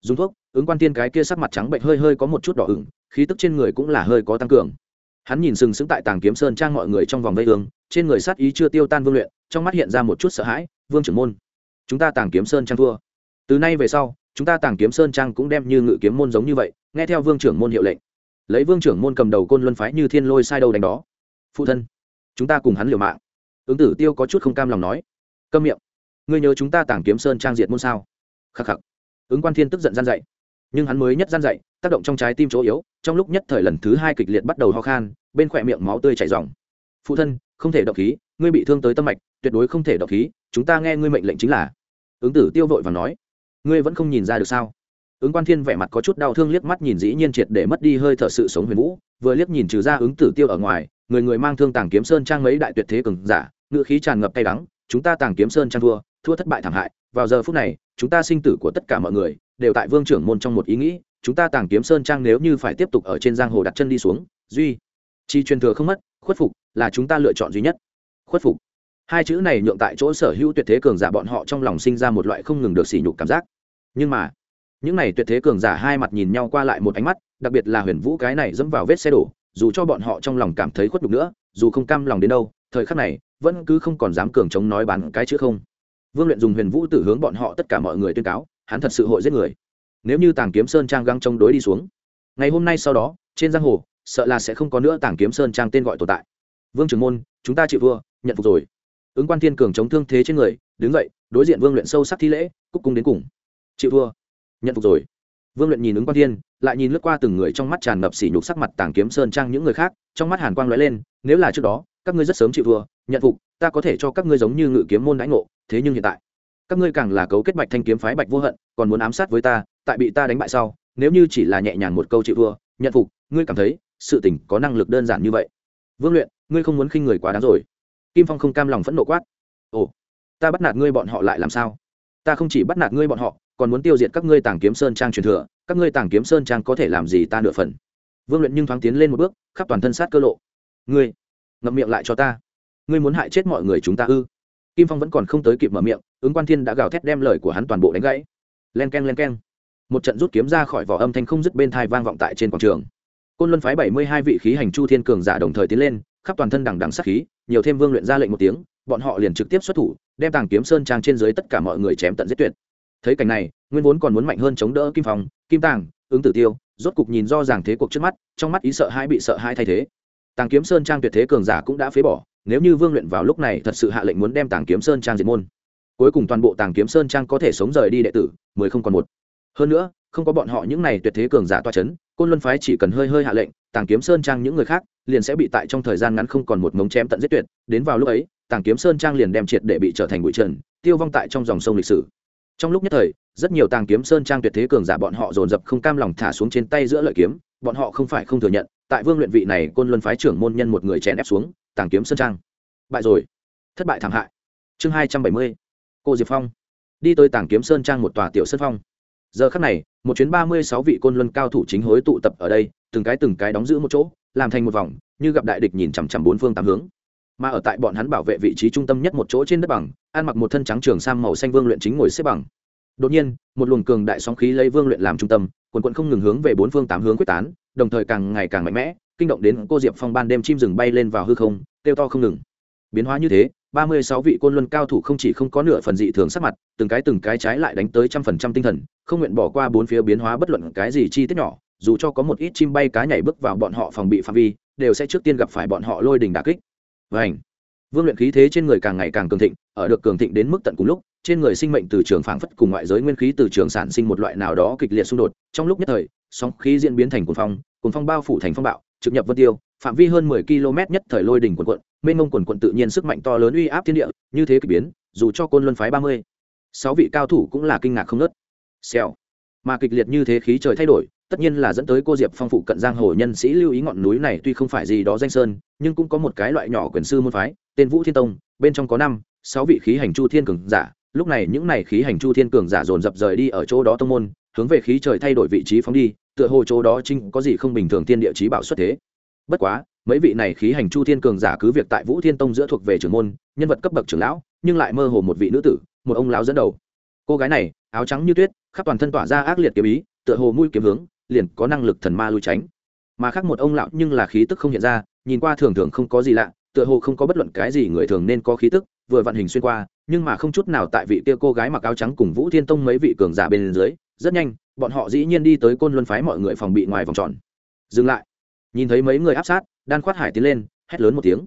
Dùng thuốc, ứng quan thiên cái kia sắc mặt trắng bệnh hơi hơi có một chút đỏ ửng, khí tức trên người cũng là hơi có tăng cường hắn nhìn sừng sững tại tàng kiếm sơn trang mọi người trong vòng vây hương trên người sát ý chưa tiêu tan vương luyện, trong mắt hiện ra một chút sợ hãi, vương trưởng môn, chúng ta tàng kiếm sơn trang thua. Từ nay về sau, chúng ta tàng kiếm sơn trang cũng đem như ngự kiếm môn giống như vậy, nghe theo vương trưởng môn hiệu lệnh. Lấy vương trưởng môn cầm đầu côn luân phái như thiên lôi sai đầu đánh đó. Phụ thân, chúng ta cùng hắn liều mạng. Ứng tử tiêu có chút không cam lòng nói. Câm miệng. Ngươi nhớ chúng ta tàng kiếm sơn trang diệt môn sao? Khắc khắc. Ứng quan thiên tức giận gian dạy nhưng hắn mới nhất gian dạy tác động trong trái tim chỗ yếu trong lúc nhất thời lần thứ hai kịch liệt bắt đầu ho khan, bên khỏe miệng máu tươi chảy dòng phụ thân, không thể động khí, ngươi bị thương tới tâm mạch, tuyệt đối không thể động khí, chúng ta nghe ngươi mệnh lệnh chính là. Ứng tử tiêu vội và nói. Ngươi vẫn không nhìn ra được sao? Ứng quan thiên vẻ mặt có chút đau thương liếc mắt nhìn dĩ nhiên triệt để mất đi hơi thở sự sống huyền vũ, vừa liếc nhìn trừ ra ứng tử tiêu ở ngoài, người người mang thương tàng kiếm sơn trang mấy đại tuyệt thế cường giả ngự khí tràn ngập cay đắng, chúng ta tàng kiếm sơn trang thua thua thất bại thảm hại, vào giờ phút này, chúng ta sinh tử của tất cả mọi người đều tại vương trưởng môn trong một ý nghĩ chúng ta tàng kiếm sơn trang nếu như phải tiếp tục ở trên giang hồ đặt chân đi xuống, duy, chi truyền thừa không mất, khuất phục là chúng ta lựa chọn duy nhất. Khuất phục. Hai chữ này nhượng tại chỗ sở hữu tuyệt thế cường giả bọn họ trong lòng sinh ra một loại không ngừng được sỉ nhục cảm giác. Nhưng mà, những này tuyệt thế cường giả hai mặt nhìn nhau qua lại một ánh mắt, đặc biệt là huyền vũ cái này dẫm vào vết xe đổ, dù cho bọn họ trong lòng cảm thấy khuất nhục nữa, dù không cam lòng đến đâu, thời khắc này, vẫn cứ không còn dám cường chống nói bán cái chữ không. Vương luyện dùng huyền vũ tử hướng bọn họ tất cả mọi người tuyên cáo, hắn thật sự hội giết người nếu như tàng kiếm sơn trang găng chống đối đi xuống. Ngày hôm nay sau đó trên giang hồ sợ là sẽ không có nữa tàng kiếm sơn trang tên gọi tồn tại. Vương trưởng môn chúng ta chịu vua nhận phục rồi. Ứng quan thiên cường chống thương thế trên người đứng dậy đối diện vương luyện sâu sắc thi lễ cúc cung đến cùng. Chịu vua, nhận phục rồi. Vương luyện nhìn ứng quan thiên lại nhìn lướt qua từng người trong mắt tràn ngập sỉ nhục sắc mặt tàng kiếm sơn trang những người khác trong mắt hàn quang lóe lên nếu là trước đó các ngươi rất sớm chịu thua nhận phục ta có thể cho các ngươi giống như ngự kiếm môn đãi ngộ thế nhưng hiện tại các ngươi càng là cấu kết bạch thanh kiếm phái bạch vô hận còn muốn ám sát với ta tại bị ta đánh bại sau, nếu như chỉ là nhẹ nhàng một câu chịu thua, nhận phục, ngươi cảm thấy sự tình có năng lực đơn giản như vậy. Vương luyện, ngươi không muốn khinh người quá đáng rồi. Kim phong không cam lòng phẫn nộ quát. Ồ, ta bắt nạt ngươi bọn họ lại làm sao? Ta không chỉ bắt nạt ngươi bọn họ, còn muốn tiêu diệt các ngươi tàng kiếm sơn trang truyền thừa, các ngươi tàng kiếm sơn trang có thể làm gì ta nửa phần. Vương luyện nhưng thoáng tiến lên một bước, khắp toàn thân sát cơ lộ. Ngươi, ngậm miệng lại cho ta. Ngươi muốn hại chết mọi người chúng ta ư? Kim phong vẫn còn không tới kịp mở miệng, ứng quan thiên đã gào thét đem lời của hắn toàn bộ đánh gãy. Len k e n len k e n một trận rút kiếm ra khỏi vỏ âm thanh không dứt bên thai vang vọng tại trên quảng trường. Côn luân phái bảy mươi hai vị khí hành chu thiên cường giả đồng thời tiến lên, khắp toàn thân đằng đằng sắc khí, nhiều thêm vương luyện ra lệnh một tiếng, bọn họ liền trực tiếp xuất thủ, đem tàng kiếm sơn trang trên dưới tất cả mọi người chém tận giết tuyệt. Thấy cảnh này, nguyên vốn còn muốn mạnh hơn chống đỡ kim phong, kim tàng, ứng tử tiêu, rốt cục nhìn do ràng thế cuộc trước mắt, trong mắt ý sợ hai bị sợ hai thay thế. Tàng kiếm sơn trang tuyệt thế cường giả cũng đã phế bỏ, nếu như vương luyện vào lúc này thật sự hạ lệnh muốn đem tàng kiếm sơn trang diệt môn. Cuối cùng toàn bộ tàng kiếm sơn trang có thể sống rời đi đệ tử, mười không còn một hơn nữa, không có bọn họ những này tuyệt thế cường giả toa c h ấ n côn luân phái chỉ cần hơi hơi hạ lệnh, tàng kiếm sơn trang những người khác liền sẽ bị tại trong thời gian ngắn không còn một mống chém tận giết tuyệt. Đến vào lúc ấy, tàng kiếm sơn trang liền đem triệt để bị trở thành bụi trần, tiêu vong tại trong dòng sông lịch sử. Trong lúc nhất thời, rất nhiều tàng kiếm sơn trang tuyệt thế cường giả bọn họ dồn dập không cam lòng thả xuống trên tay giữa lợi kiếm, bọn họ không phải không thừa nhận, tại vương luyện vị này côn luân phái trưởng môn nhân một người chèn ép xuống, tàng kiếm sơn trang. Bại rồi. Thất bại thảm hại. Chương hai trăm bảy mươi, cô diệp phong. Đi tới tàng kiếm sơn trang một tòa tiểu sân phong giờ khắc này, một chuyến ba mươi sáu vị côn luân cao thủ chính hối tụ tập ở đây, từng cái từng cái đóng giữ một chỗ, làm thành một vòng, như gặp đại địch nhìn chằm chằm bốn phương tám hướng. Mà ở tại bọn hắn bảo vệ vị trí trung tâm nhất một chỗ trên đất bằng, ăn mặc một thân trắng trường sam màu xanh vương luyện chính ngồi xếp bằng. Đột nhiên, một luồng cường đại sóng khí lấy vương luyện làm trung tâm, quần quận không ngừng hướng về bốn phương tám hướng quyết tán, đồng thời càng ngày càng mạnh mẽ, kinh động đến cô diệp phong ban đêm chim rừng bay lên vào hư không, kêu to không ngừng. Biến hóa như thế ba mươi sáu vị côn luân cao thủ không chỉ không có nửa phần dị thường sắc mặt, từng cái từng cái trái lại đánh tới trăm phần trăm tinh thần, không nguyện bỏ qua bốn phía biến hóa bất luận cái gì chi tiết nhỏ, dù cho có một ít chim bay cá nhảy bước vào bọn họ phòng bị phạm vi, đều sẽ trước tiên gặp phải bọn họ lôi đình đà kích. Vảnh vương luyện khí thế trên người càng ngày càng cường thịnh, ở được cường thịnh đến mức tận cùng lúc, trên người sinh mệnh từ trường phảng phất cùng ngoại giới nguyên khí từ trường sản sinh một loại nào đó kịch liệt xung đột, trong lúc nhất thời, sóng khí diễn biến thành cuồng phong cuồng phong bao phủ thành phong bạo, trực nhập vân tiêu, phạm vi hơn mười km nhất thời lôi đỉnh quần quận mênh mông quần quận tự nhiên sức mạnh to lớn uy áp thiên địa, như thế k ỳ biến, dù cho côn luân phái ba mươi, sáu vị cao thủ cũng là kinh ngạc không nớt xèo. Mà kịch liệt như thế khí trời thay đổi, tất nhiên là dẫn tới cô diệp phong phụ cận giang hồ nhân sĩ lưu ý ngọn núi này tuy không phải gì đó danh sơn, nhưng cũng có một cái loại nhỏ quyền sư môn phái, tên vũ thiên tông, bên trong có năm, sáu vị khí hành chu thiên cường giả. Lúc này những này khí hành chu thiên cường giả dồn dập rời đi ở chỗ đó tông môn, hướng về khí trời thay đổi vị trí phóng đi, tựa hồ chỗ đó trinh có gì không bình thường tiên địa chí bảo xuất thế. Bất quá mấy vị này khí hành chu thiên cường giả cứ việc tại vũ thiên tông giữa thuộc về trưởng môn, nhân vật cấp bậc trưởng lão, nhưng lại mơ hồ một vị nữ tử, một ông lão dẫn đầu. Cô gái này, áo trắng như tuyết, khắp toàn thân tỏa ra ác liệt kiếm ý, tựa hồ mũi kiếm hướng, liền có năng lực thần ma lui tránh. Mà khác một ông lão nhưng là khí tức không hiện ra, nhìn qua thường thường không có gì lạ, tựa hồ không có bất luận cái gì người thường nên có khí tức, vừa vận hình xuyên qua, nhưng mà không chút nào tại vị kia cô gái mặc áo trắng cùng vũ thiên tông mấy vị cường giả bên dưới, rất nhanh, bọn họ dĩ nhiên đi tới côn luân phái mọi người phòng bị ngoài vòng tròn. Dừng lại. Nhìn thấy mấy người áp sát đan khoát hải tiến lên, hét lớn một tiếng.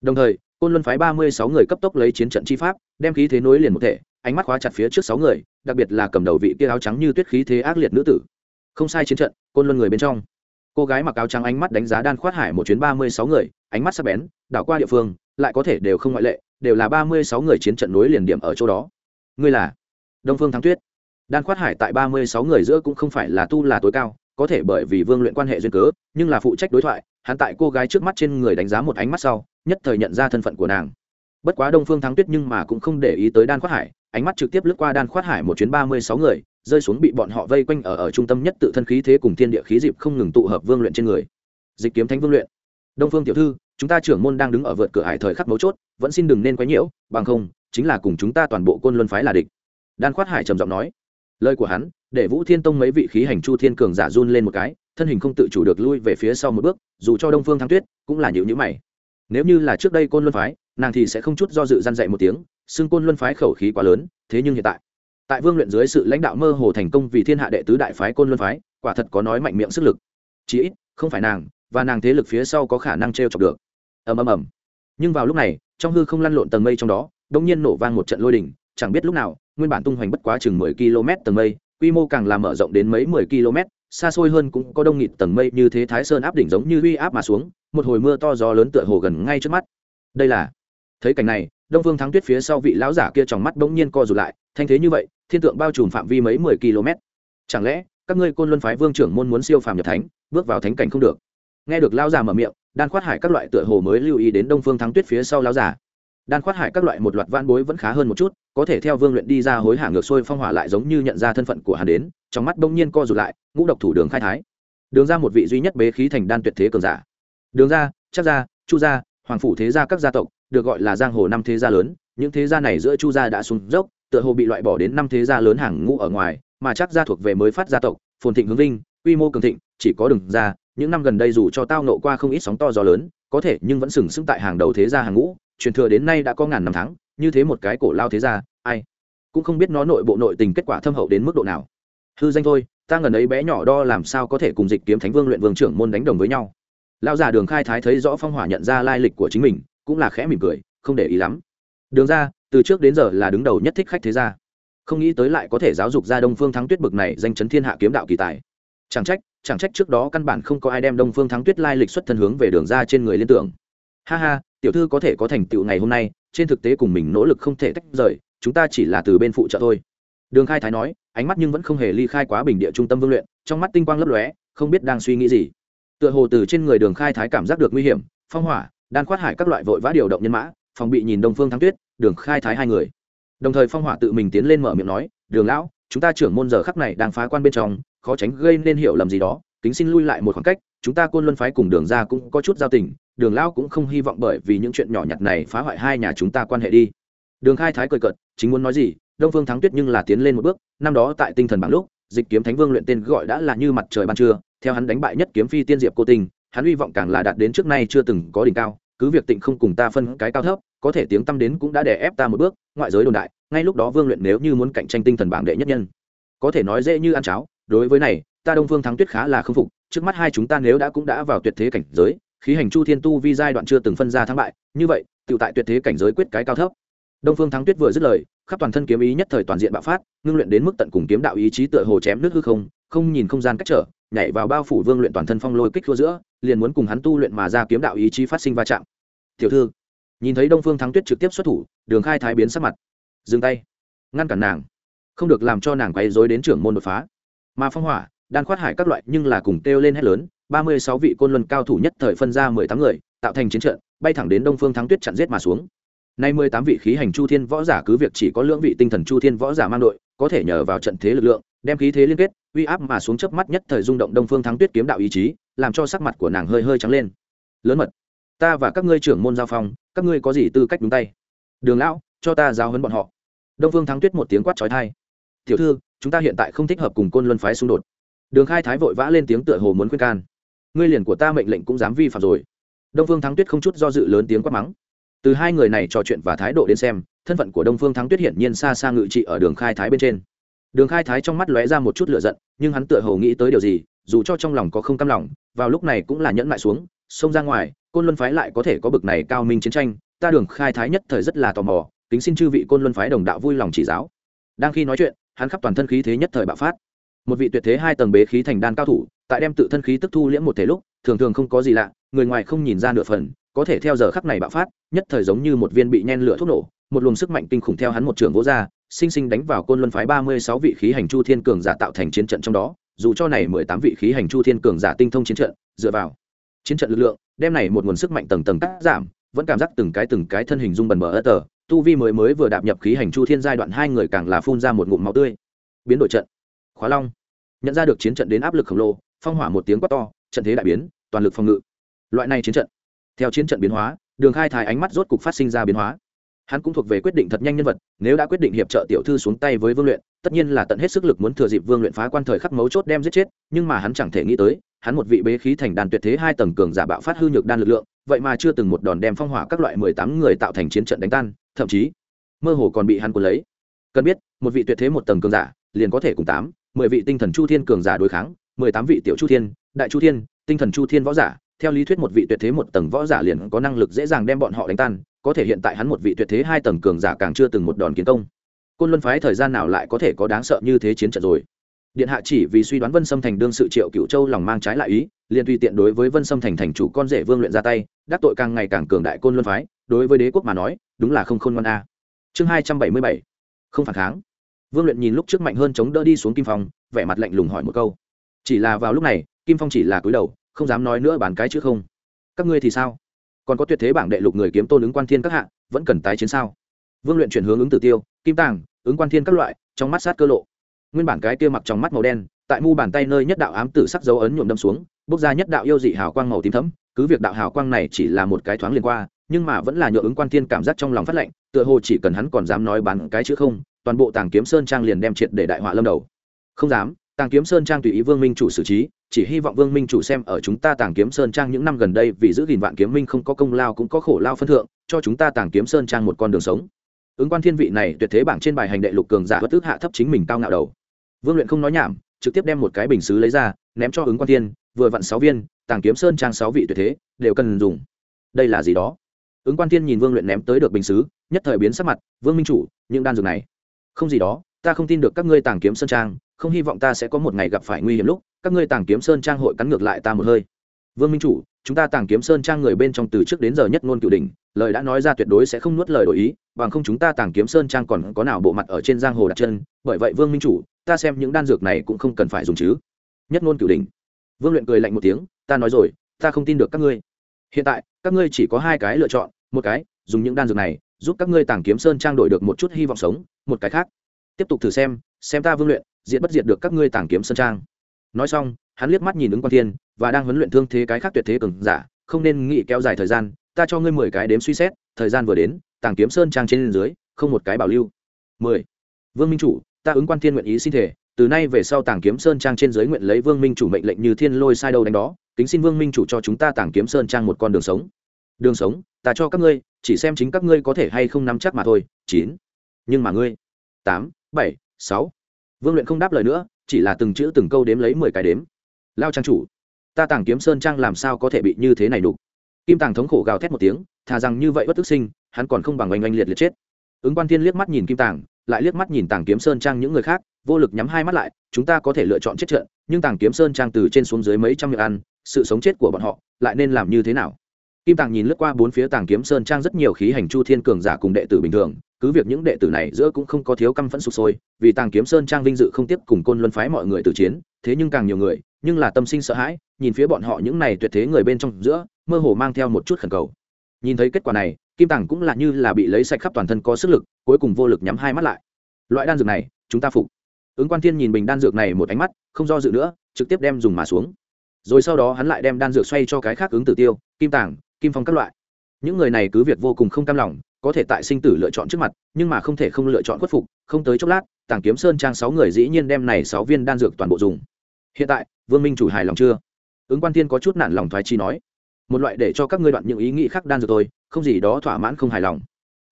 Đồng thời, côn luân phái ba mươi sáu người cấp tốc lấy chiến trận chi pháp, đem khí thế nối liền một thể, ánh mắt khóa chặt phía trước sáu người, đặc biệt là cầm đầu vị kia áo trắng như tuyết khí thế ác liệt nữ tử. Không sai chiến trận, côn luân người bên trong. Cô gái mặc áo trắng ánh mắt đánh giá đan khoát hải một chuyến ba mươi sáu người, ánh mắt sắc bén, đảo qua địa phương, lại có thể đều không ngoại lệ, đều là ba mươi sáu người chiến trận nối liền điểm ở chỗ đó. Ngươi là đông phương thắng tuyết. Đan khoát hải tại ba mươi sáu người giữa cũng không phải là tu là tối cao có thể bởi vì vương luyện quan hệ duyên cớ, nhưng là phụ trách đối thoại, hắn tại cô gái trước mắt trên người đánh giá một ánh mắt sau, nhất thời nhận ra thân phận của nàng. Bất quá đông phương thắng tuyết nhưng mà cũng không để ý tới đan khoát hải, ánh mắt trực tiếp lướt qua đan khoát hải một chuyến ba mươi sáu người, rơi xuống bị bọn họ vây quanh ở ở trung tâm nhất tự thân khí thế cùng thiên địa khí dịp không ngừng tụ hợp vương luyện trên người. Dịch kiếm thánh vương luyện. Đông phương tiểu thư, chúng ta trưởng môn đang đứng ở vượt cửa hải thời khắc mấu chốt, vẫn xin đừng nên quấy nhiễu, bằng không, chính là cùng chúng ta toàn bộ côn luân phái là địch. Đan khoát hải trầm giọng nói lời của hắn, để vũ thiên tông mấy vị khí hành chu thiên cường giả run lên một cái, thân hình không tự chủ được lui về phía sau một bước, dù cho đông phương thắng tuyết cũng là nhịu nhữ mày. Nếu như là trước đây côn luân phái, nàng thì sẽ không chút do dự gian dạy một tiếng, xưng côn luân phái khẩu khí quá lớn, thế nhưng hiện tại tại vương luyện dưới sự lãnh đạo mơ hồ thành công vì thiên hạ đệ tứ đại phái côn luân phái, quả thật có nói mạnh miệng sức lực. Chí ít, không phải nàng, và nàng thế lực phía sau có khả năng t r e o chọc được. Ầm ầm ầm. Nhưng vào lúc này, trong hư không lăn lộn tầng mây trong đó đ ỗ n g nhiên nổ vang một trận lôi đỉnh chẳng biết lúc nào, nguyên bản tung hoành bất quá chừng mười km tầng mây, quy mô càng làm mở rộng đến mấy mười km xa xôi hơn cũng có đông nghịt tầng mây như thế thái sơn áp đỉnh giống như uy áp mà xuống, một hồi mưa to gió lớn tựa hồ gần ngay trước mắt. Đây là, thấy cảnh này, đông phương thắng tuyết phía sau vị lão giả kia trong mắt bỗng nhiên co rụt lại, thanh thế như vậy, thiên tượng bao trùm phạm vi mấy mười km chẳng lẽ, các ngươi côn luân phái vương trưởng môn muốn siêu phàm nhập thánh, bước vào thánh cảnh không được? Nghe được lão giả mở miệng, đan khoát hải các loại tựa hồ mới lưu ý đến đông phương thắng tuyết phía sau lão giả đan khoát hải các loại một loạt van bối vẫn khá hơn một chút, có thể theo vương luyện đi ra hối hả ngược xuôi phong hỏa lại giống như nhận ra thân phận của hắn đến, trong mắt bỗng nhiên co rụt lại, ngũ độc thủ đường khai thái. Đường ra một vị duy nhất bế khí thành đan tuyệt thế cường giả. Đường ra chắc gia, chu gia, hoàng phủ thế gia các gia tộc, được gọi là giang hồ năm thế gia lớn, những thế gia này giữa chu gia đã xuống dốc, tựa hồ bị loại bỏ đến năm thế gia lớn hàng ngũ ở ngoài, mà chắc gia thuộc về mới phát gia tộc, phồn thịnh hướng vinh, quy mô cường thịnh, chỉ có đường ra, những năm gần đây dù cho tao nộ qua không ít sóng to gió lớn, có thể nhưng vẫn sừng sững tại hàng đầu thế gia hàng ngũ truyền thừa đến nay đã có ngàn năm tháng, như thế một cái cổ lao thế gia, ai cũng không biết nó nội bộ nội tình kết quả thâm hậu đến mức độ nào. Hư danh thôi, ta ngần ấy bé nhỏ đo làm sao có thể cùng dịch kiếm thánh vương luyện vương trưởng môn đánh đồng với nhau. Lão già đường khai thái thấy rõ phong hỏa nhận ra lai lịch của chính mình, cũng là khẽ mỉm cười, không để ý lắm. Đường ra, từ trước đến giờ là đứng đầu nhất thích khách thế gia. Không nghĩ tới lại có thể giáo dục ra đông phương thắng tuyết bực này danh chấn thiên hạ kiếm đạo kỳ tài. Chẳng trách chẳng trách trước đó căn bản không có ai đem đông phương thắng tuyết lai lịch xuất thân hướng về đường ra trên người liên tưởng ha ha, tiểu thư có thể có thành tựu ngày hôm nay, trên thực tế cùng mình nỗ lực không thể tách rời, chúng ta chỉ là từ bên phụ trợ thôi. Đường khai thái nói, ánh mắt nhưng vẫn không hề ly khai quá bình địa trung tâm vương luyện, trong mắt tinh quang lấp lóe, không biết đang suy nghĩ gì. Tựa hồ từ trên người đường khai thái cảm giác được nguy hiểm, phong hỏa, đan khoát hải các loại vội vã điều động nhân mã, phòng bị nhìn đông phương thắng tuyết, đường khai thái hai người. Đồng thời phong hỏa tự mình tiến lên mở miệng nói, đường lão, chúng ta trưởng môn giờ khắc này đang phá quan bên trong, khó tránh gây nên hiểu lầm gì đó kính xin lui lại một khoảng cách, chúng ta côn luân phái cùng đường ra cũng có chút giao tình, đường lão cũng không hy vọng bởi vì những chuyện nhỏ nhặt này phá hoại hai nhà chúng ta quan hệ đi. Đường khai thái cười cợt, chính muốn nói gì, đông phương thắng tuyết nhưng là tiến lên một bước, năm đó tại tinh thần bảng lúc, dịch kiếm thánh vương luyện tên gọi đã là như mặt trời ban trưa, theo hắn đánh bại nhất kiếm phi tiên diệp cô tình hắn hy vọng càng là đạt đến trước nay chưa từng có đỉnh cao, cứ việc tịnh không cùng ta phân cái cao thấp, có thể tiếng tâm đến cũng đã đè ép ta một bước, ngoại giới đồn đại, ngay lúc đó vương luyện nếu như muốn cạnh tranh tinh thần bảng đệ nhất nhân, có thể nói dễ như ăn cháo, đối với này ta đông phương thắng tuyết khá là k phục, trước mắt hai chúng ta nếu đã cũng đã vào tuyệt thế cảnh giới, khí hành chu thiên tu vi giai đoạn chưa từng phân ra thắng bại, như vậy tự tại tuyệt thế cảnh giới quyết cái cao thấp. Đông phương thắng tuyết vừa dứt lời, khắp toàn thân kiếm ý nhất thời toàn diện bạo phát, ngưng luyện đến mức tận cùng kiếm đạo ý chí tựa hồ chém nước hư không không nhìn không gian cách trở, nhảy vào bao phủ vương luyện toàn thân phong lôi kích thua giữa, liền muốn cùng hắn tu luyện mà ra kiếm đạo ý chí phát sinh va chạm. Tiểu thư, nhìn thấy đông phương thắng tuyết trực tiếp xuất thủ, đường khai thái biến sắc mặt, dừng tay, ngăn cản nàng, không được làm cho nàng quay dối đến trưởng môn đột phá. Mà phong hỏa đan khoát hải các loại nhưng là cùng kêu lên hết lớn, ba mươi sáu vị côn luân cao thủ nhất thời phân ra mười tám người, tạo thành chiến trận, bay thẳng đến đông phương thắng tuyết chặn giết mà xuống. Nay mười tám vị khí hành chu thiên võ giả cứ việc chỉ có lưỡng vị tinh thần chu thiên võ giả mang đội, có thể nhờ vào trận thế lực lượng, đem khí thế liên kết, uy áp mà xuống chớp mắt nhất thời rung động đông phương thắng tuyết kiếm đạo ý chí, làm cho sắc mặt của nàng hơi hơi trắng lên. Lớn mật, ta và các ngươi trưởng môn giao phong, các ngươi có gì tư cách đúng tay? Đường lão, cho ta giao hấn bọn họ. Đông phương thắng tuyết một tiếng quát trói thai tiểu thư, chúng ta hiện tại không thích hợp cùng côn luân phái xung đột đường khai thái vội vã lên tiếng tựa hồ muốn khuyên can. Ngươi liền của ta mệnh lệnh cũng dám vi phạm rồi. Đông phương thắng tuyết không chút do dự lớn tiếng quát mắng. Từ hai người này trò chuyện và thái độ đến xem, thân phận của đông phương thắng tuyết hiển nhiên xa xa ngự trị ở đường khai thái bên trên. Đường khai thái trong mắt lóe ra một chút lửa giận, nhưng hắn tựa hồ nghĩ tới điều gì, dù cho trong lòng có không cam lòng, vào lúc này cũng là nhẫn lại xuống, xông ra ngoài, côn luân phái lại có thể có bực này cao minh chiến tranh, ta đường khai thái nhất thời rất là tò mò, kính xin chư vị côn luân phái đồng đạo vui lòng chỉ giáo. Đang khi nói chuyện, hắn khắp toàn thân khí thế nhất thời bạo phát một vị tuyệt thế hai tầng bế khí thành đan cao thủ, tại đem tự thân khí tức thu liễm một thể lúc, thường thường không có gì lạ, người ngoài không nhìn ra nửa phần, có thể theo giờ khắc này bạo phát, nhất thời giống như một viên bị nhen lửa thuốc nổ, một luồng sức mạnh kinh khủng theo hắn một trường vỗ ra, sinh sinh đánh vào côn luân phái ba mươi sáu vị khí hành chu thiên cường giả tạo thành chiến trận trong đó, dù cho này mười tám vị khí hành chu thiên cường giả tinh thông chiến trận, dựa vào chiến trận lực lượng, đem này một nguồn sức mạnh tầng tầng cắt giảm, vẫn cảm giác từng cái từng cái thân hình dung bần mờ ớt tờ, tu vi mới mới vừa đạp nhập khí hành chu thiên giai đoạn hai người càng là phun ra một ngụm máu tươi. Biến đổi trận khóa long. Nhận ra được chiến trận đến áp lực khổng lồ, phong hỏa một tiếng quát to, trận thế đại biến, toàn lực phòng ngự. Loại này chiến trận, theo chiến trận biến hóa, đường khai thái ánh mắt rốt cục phát sinh ra biến hóa. Hắn cũng thuộc về quyết định thật nhanh nhân vật, nếu đã quyết định hiệp trợ tiểu thư xuống tay với vương luyện, tất nhiên là tận hết sức lực muốn thừa dịp vương luyện phá quan thời khắc mấu chốt đem giết chết, nhưng mà hắn chẳng thể nghĩ tới, hắn một vị bế khí thành đàn tuyệt thế hai tầng cường giả bạo phát hư nhược đan lực lượng, vậy mà chưa từng một đòn đem phong hỏa các loại mười tám người tạo thành chiến trận đánh tan, thậm chí, mơ hồ còn bị hắn cuốn lấy. Cần biết, một vị tuyệt thế một tầng cường giả, liền có thể cùng tám mười vị tinh thần chu thiên cường giả đối kháng, mười tám vị tiểu chu thiên, đại chu thiên, tinh thần chu thiên võ giả. Theo lý thuyết một vị tuyệt thế một tầng võ giả liền có năng lực dễ dàng đem bọn họ đánh tan, có thể hiện tại hắn một vị tuyệt thế hai tầng cường giả càng chưa từng một đòn kiến công. Côn luân phái thời gian nào lại có thể có đáng sợ như thế chiến trận rồi? Điện hạ chỉ vì suy đoán vân sâm thành đương sự triệu cựu châu lòng mang trái lại ý, liền tùy tiện đối với vân sâm thành thành chủ con rể vương luyện ra tay, đắc tội càng ngày càng cường đại côn luân phái, đối với đế quốc mà nói, đúng là không khôn ngoan a. Chương hai trăm bảy mươi bảy, không phản kháng vương luyện nhìn lúc trước mạnh hơn chống đỡ đi xuống kim phong vẻ mặt lạnh lùng hỏi một câu. Chỉ là vào lúc này kim phong chỉ là cúi đầu không dám nói nữa bàn cái chứ không. Các ngươi thì sao? Còn có tuyệt thế bảng đệ lục người kiếm tôn ứng quan thiên các hạ vẫn cần tái chiến sao? Vương luyện chuyển hướng ứng tử tiêu kim tàng ứng quan thiên các loại trong mắt sát cơ lộ. Nguyên bản cái kia mặc trong mắt màu đen tại mu bàn tay nơi nhất đạo ám tử sắc dấu ấn nhuộm đâm xuống bốc ra nhất đạo yêu dị hào quang màu tím thấm cứ việc đạo hào quang này chỉ là một cái thoáng liền qua nhưng mà vẫn là nhựa ứng quan thiên cảm giác trong lòng phát lạnh, tựa hồ chỉ cần hắn còn dám nói bán cái chữ không toàn bộ tàng kiếm sơn trang liền đem triệt để đại họa lâm đầu. Không dám, tàng kiếm sơn trang tùy ý vương minh chủ xử trí, chỉ hy vọng vương minh chủ xem ở chúng ta tàng kiếm sơn trang những năm gần đây vì giữ gìn vạn kiếm minh không có công lao cũng có khổ lao phân thượng, cho chúng ta tàng kiếm sơn trang một con đường sống. Ứng quan thiên vị này tuyệt thế bảng trên bài hành đệ lục cường giả bất tức hạ thấp chính mình cao ngạo đầu. Vương luyện không nói nhảm, trực tiếp đem một cái bình xứ lấy ra, ném cho ứng quan thiên, vừa vặn sáu viên, tàng kiếm sơn trang sáu vị tuyệt thế, đều cần dùng. Đây là gì đó? Ứng quan thiên nhìn vương luyện ném tới được bình xứ, nhất thời biến sắc mặt, vương minh chủ, những đan dược này không gì đó, ta không tin được các ngươi tàng kiếm sơn trang, không hy vọng ta sẽ có một ngày gặp phải nguy hiểm lúc, các ngươi tàng kiếm sơn trang hội cắn ngược lại ta một hơi. Vương minh chủ, chúng ta tàng kiếm sơn trang người bên trong từ trước đến giờ nhất ngôn cửu đình lời đã nói ra tuyệt đối sẽ không nuốt lời đổi ý, bằng không chúng ta tàng kiếm sơn trang còn có nào bộ mặt ở trên giang hồ đặt chân, bởi vậy vương minh chủ, ta xem những đan dược này cũng không cần phải dùng chứ. Nhất ngôn cửu đình vương luyện cười lạnh một tiếng, ta nói rồi, ta không tin được các ngươi. Hiện tại, các ngươi chỉ có hai cái lựa chọn, một cái, dùng những đan dược này giúp các ngươi tàng kiếm sơn trang đổi được một chút hy vọng sống, một cái khác. Tiếp tục thử xem xem ta vương luyện, diệt bất diệt được các ngươi tàng kiếm sơn trang. Nói xong, hắn liếc mắt nhìn ứng quan thiên, và đang huấn luyện thương thế cái khác tuyệt thế cường giả, không nên nghĩ kéo dài thời gian, ta cho ngươi mười cái đếm suy xét, thời gian vừa đến, tàng kiếm sơn trang trên dưới, không một cái bảo lưu. Mười. Vương minh chủ, ta ứng quan thiên nguyện ý xin thể từ nay về sau tàng kiếm sơn trang trên dưới nguyện lấy vương minh chủ mệnh lệnh như thiên lôi sai đâu đánh đó, kính xin vương minh chủ cho chúng ta tàng kiếm sơn trang một con đường sống. Đường sống, ta cho các ngươi chỉ xem chính các ngươi có thể hay không nắm chắc mà thôi, chín. Nhưng mà ngươi, tám, bảy, sáu. Vương luyện không đáp lời nữa, chỉ là từng chữ từng câu đếm lấy mười cái đếm. Lao trang chủ, ta tàng kiếm sơn trang làm sao có thể bị như thế này đục? Kim tàng thống khổ gào thét một tiếng, thà rằng như vậy bất tức sinh, hắn còn không bằng oanh oanh liệt liệt chết. Ứng quan thiên liếc mắt nhìn kim tàng, lại liếc mắt nhìn tàng kiếm sơn trang những người khác, vô lực nhắm hai mắt lại, chúng ta có thể lựa chọn chết trận, nhưng tàng kiếm sơn trang từ trên xuống dưới mấy trăm miệng ăn, sự sống chết của bọn họ, lại nên làm như thế nào? Kim tàng nhìn lướt qua bốn phía tàng kiếm sơn trang rất nhiều khí hành chu thiên cường giả cùng đệ tử bình thường, cứ việc những đệ tử này giữa cũng không có thiếu căm phẫn sụp sôi, vì tàng kiếm sơn trang vinh dự không tiếp cùng côn luân phái mọi người tử chiến, thế nhưng càng nhiều người, nhưng là tâm sinh sợ hãi, nhìn phía bọn họ những này tuyệt thế người bên trong giữa, mơ hồ mang theo một chút khẩn cầu. Nhìn thấy kết quả này, kim tàng cũng là như là bị lấy sạch khắp toàn thân có sức lực, cuối cùng vô lực nhắm hai mắt lại. Loại đan dược này, chúng ta phục. Ứng quan thiên nhìn bình đan dược này một ánh mắt, không do dự nữa, trực tiếp đem dùng mà xuống. Rồi sau đó hắn lại đem đan dược xoay cho cái khác ứng tử tiêu, kim tàng kim phong các loại. Những người này cứ việc vô cùng không cam lòng, có thể tại sinh tử lựa chọn trước mặt, nhưng mà không thể không lựa chọn khuất phục, không tới chốc lát, tàng kiếm sơn trang sáu người dĩ nhiên đem này sáu viên đan dược toàn bộ dùng. Hiện tại, vương minh chủ hài lòng chưa? Ứng quan thiên có chút nản lòng thoái chi nói, một loại để cho các ngươi đoạn những ý nghĩ khác đan dược tôi không gì đó thỏa mãn không hài lòng.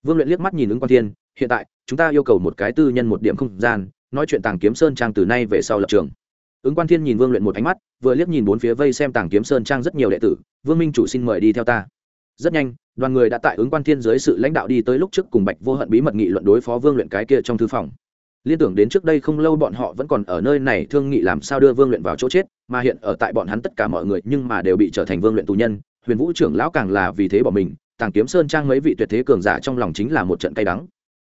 Vương luyện liếc mắt nhìn ứng quan thiên, hiện tại, chúng ta yêu cầu một cái tư nhân một điểm không gian, nói chuyện tàng kiếm sơn trang từ nay về sau lập trường ứng quan thiên nhìn vương luyện một ánh mắt, vừa liếc nhìn bốn phía vây xem tàng kiếm sơn trang rất nhiều đệ tử, vương minh chủ xin mời đi theo ta. Rất nhanh, đoàn người đã tại ứng quan thiên dưới sự lãnh đạo đi tới lúc trước cùng bạch vô hận bí mật nghị luận đối phó vương luyện cái kia trong thư phòng. Liên tưởng đến trước đây không lâu bọn họ vẫn còn ở nơi này thương nghị làm sao đưa vương luyện vào chỗ chết, mà hiện ở tại bọn hắn tất cả mọi người nhưng mà đều bị trở thành vương luyện tù nhân, huyền vũ trưởng lão càng là vì thế bỏ mình, tàng kiếm sơn trang mấy vị tuyệt thế cường giả trong lòng chính là một trận cay đắng.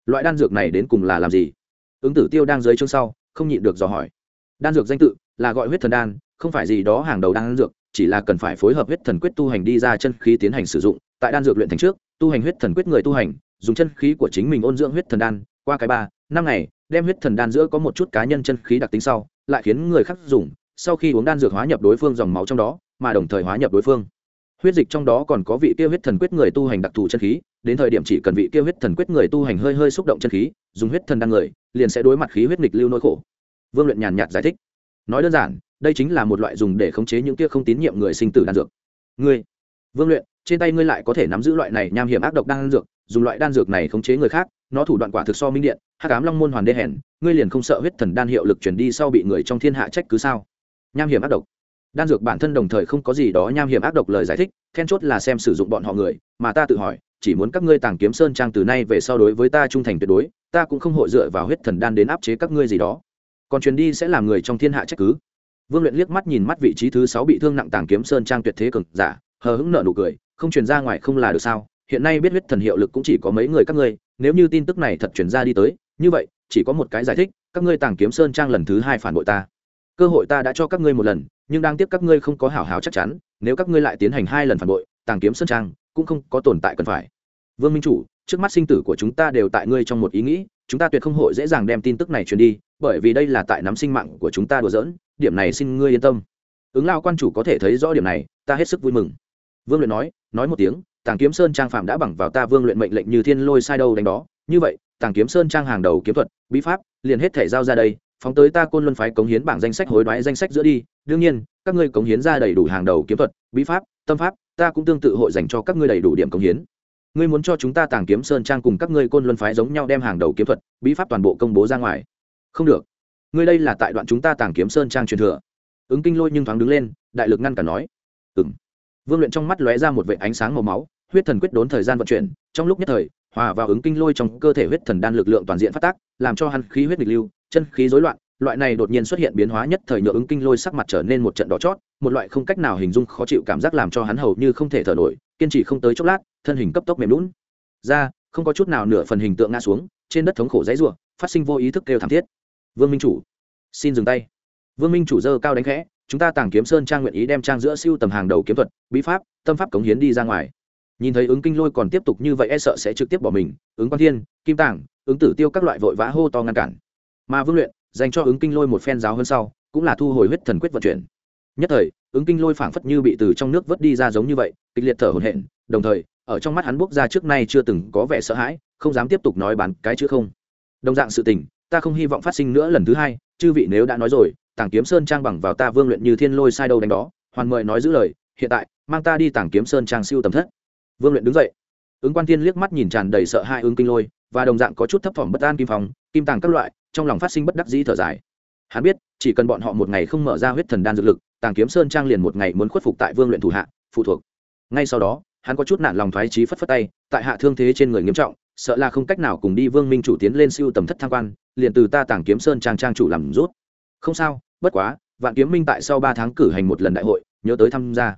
Loại đan dược này đến cùng là làm gì? Ứng tử tiêu đang dưới chương sau, không nhịn được dò hỏi. Đan dược danh tự là gọi huyết thần đan, không phải gì đó hàng đầu đan dược, chỉ là cần phải phối hợp huyết thần quyết tu hành đi ra chân khí tiến hành sử dụng. Tại đan dược luyện thành trước, tu hành huyết thần quyết người tu hành, dùng chân khí của chính mình ôn dưỡng huyết thần đan, qua cái ba, năm ngày, đem huyết thần đan giữa có một chút cá nhân chân khí đặc tính sau, lại khiến người khác dùng, sau khi uống đan dược hóa nhập đối phương dòng máu trong đó, mà đồng thời hóa nhập đối phương. Huyết dịch trong đó còn có vị kia huyết thần quyết người tu hành đặc thù chân khí, đến thời điểm chỉ cần vị kia huyết thần quyết người tu hành hơi hơi xúc động chân khí, dùng huyết thần đan người, liền sẽ đối mặt khí huyết nghịch lưu nỗi khổ. Vương luyện nhàn nhạt giải thích nói đơn giản, đây chính là một loại dùng để khống chế những kia không tín nhiệm người sinh tử đan dược. Ngươi, vương luyện, trên tay ngươi lại có thể nắm giữ loại này nham hiểm ác độc đan dược, dùng loại đan dược này khống chế người khác, nó thủ đoạn quả thực so minh điện, hắc ám long môn hoàn đê hèn, ngươi liền không sợ huyết thần đan hiệu lực chuyển đi sau bị người trong thiên hạ trách cứ sao? Nham hiểm ác độc. Đan dược bản thân đồng thời không có gì đó nham hiểm ác độc lời giải thích, then chốt là xem sử dụng bọn họ người, mà ta tự hỏi, chỉ muốn các ngươi tàng kiếm sơn trang từ nay về sau đối với ta trung thành tuyệt đối, ta cũng không hội dựa vào huyết thần đan đến áp chế các ngươi gì đó còn truyền đi sẽ làm người trong thiên hạ trách cứ. Vương luyện liếc mắt nhìn mắt vị trí thứ sáu bị thương nặng tàng kiếm sơn trang tuyệt thế cực giả, hờ hững nợ nụ cười, không truyền ra ngoài không là được sao? Hiện nay biết huyết thần hiệu lực cũng chỉ có mấy người các ngươi, nếu như tin tức này thật truyền ra đi tới, như vậy, chỉ có một cái giải thích, các ngươi tàng kiếm sơn trang lần thứ hai phản bội ta. Cơ hội ta đã cho các ngươi một lần, nhưng đang tiếp các ngươi không có hảo hảo chắc chắn, nếu các ngươi lại tiến hành hai lần phản bội, tàng kiếm sơn trang cũng không có tồn tại cần phải. Vương minh chủ trước mắt sinh tử của chúng ta đều tại ngươi trong một ý nghĩ, chúng ta tuyệt không hội dễ dàng đem tin tức này truyền đi, bởi vì đây là tại nắm sinh mạng của chúng ta đùa giỡn, điểm này xin ngươi yên tâm. Ứng lao quan chủ có thể thấy rõ điểm này, ta hết sức vui mừng. Vương luyện nói nói một tiếng, tàng kiếm sơn trang phạm đã bằng vào ta vương luyện mệnh lệnh như thiên lôi sai đâu đánh đó. Như vậy, tàng kiếm sơn trang hàng đầu kiếm thuật, bí pháp, liền hết thể giao ra đây, phóng tới ta côn luân phái cống hiến bảng danh sách hối đoái danh sách giữa đi. Đương nhiên, các ngươi cống hiến ra đầy đủ hàng đầu kiếm thuật, bí pháp, tâm pháp, ta cũng tương tự hội dành cho các ngươi đầy đủ điểm cống hiến ngươi muốn cho chúng ta tàng kiếm sơn trang cùng các ngươi côn luân phái giống nhau đem hàng đầu kiếm thuật, bí pháp toàn bộ công bố ra ngoài. Không được. Ngươi đây là tại đoạn chúng ta tàng kiếm sơn trang truyền thừa. Ứng kinh lôi nhưng thoáng đứng lên, đại lực ngăn cả nói. Ừng vương luyện trong mắt lóe ra một vệ ánh sáng màu máu, huyết thần quyết đốn thời gian vận chuyển, trong lúc nhất thời, hòa vào ứng kinh lôi trong cơ thể huyết thần đan lực lượng toàn diện phát tác, làm cho hắn khí huyết nghịch lưu, chân khí rối loạn, loại này đột nhiên xuất hiện biến hóa nhất thời nhựa ứng kinh lôi sắc mặt trở nên một trận đỏ chót, một loại không cách nào hình dung khó chịu cảm giác làm cho hắn hầu như không thể thở nổi kiên trì không tới chốc lát, thân hình cấp tốc mềm lún ra, không có chút nào nửa phần hình tượng ngã xuống, trên đất thống khổ dãy ruộng phát sinh vô ý thức kêu thảm thiết. Vương minh chủ, xin dừng tay. Vương minh chủ dơ cao đánh khẽ, chúng ta tàng kiếm sơn trang nguyện ý đem trang giữa siêu tầm hàng đầu kiếm thuật, bí pháp, tâm pháp cống hiến đi ra ngoài. Nhìn thấy ứng kinh lôi còn tiếp tục như vậy e sợ sẽ trực tiếp bỏ mình, ứng quan thiên, kim tàng ứng tử tiêu các loại vội vã hô to ngăn cản. Mà vương luyện, dành cho ứng kinh lôi một phen giáo hơn sau, cũng là thu hồi huyết thần quyết vận chuyển nhất thời, ứng kinh lôi phảng phất như bị từ trong nước vớt đi ra giống như vậy, kịch liệt thở hổn hển, đồng thời, ở trong mắt hắn bốc ra trước nay chưa từng có vẻ sợ hãi, không dám tiếp tục nói bán cái chữ không. Đồng dạng sự tình, ta không hy vọng phát sinh nữa lần thứ hai, chư vị nếu đã nói rồi, tàng kiếm sơn trang bằng vào ta vương luyện như thiên lôi sai đâu đánh đó, hoàn mời nói giữ lời, hiện tại, mang ta đi tàng kiếm sơn trang siêu tầm thất. Vương luyện đứng dậy. Ứng quan thiên liếc mắt nhìn tràn đầy sợ hai ứng kinh lôi, và đồng dạng có chút thấp thỏm bất an kim phòng kim tàng các loại, trong lòng phát sinh bất đắc dĩ thở dài. Hắn biết, chỉ cần bọn họ một ngày không mở ra huyết thần đan dược lực tàng kiếm sơn trang liền một ngày muốn khuất phục tại vương luyện thủ hạ, phụ thuộc. Ngay sau đó, hắn có chút nản lòng thoái trí phất phất tay, tại hạ thương thế trên người nghiêm trọng, sợ là không cách nào cùng đi vương minh chủ tiến lên siêu tầm thất tham quan, liền từ ta tàng kiếm sơn trang trang chủ làm rút. Không sao, bất quá, vạn kiếm minh tại sau ba tháng cử hành một lần đại hội, nhớ tới tham gia.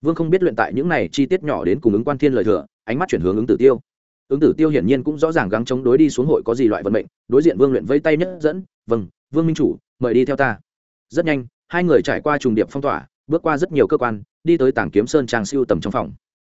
Vương không biết luyện tại những này chi tiết nhỏ đến cùng ứng quan thiên lời thừa, ánh mắt chuyển hướng ứng tử tiêu. Ứng tử tiêu hiển nhiên cũng rõ ràng gắng chống đối đi xuống hội có gì loại vận mệnh, đối diện vương luyện vây tay nhất dẫn vâng vương minh chủ, mời đi theo ta. Rất nhanh hai người trải qua trùng điệp phong tỏa, bước qua rất nhiều cơ quan, đi tới tàng kiếm sơn trang siêu tầm trong phòng.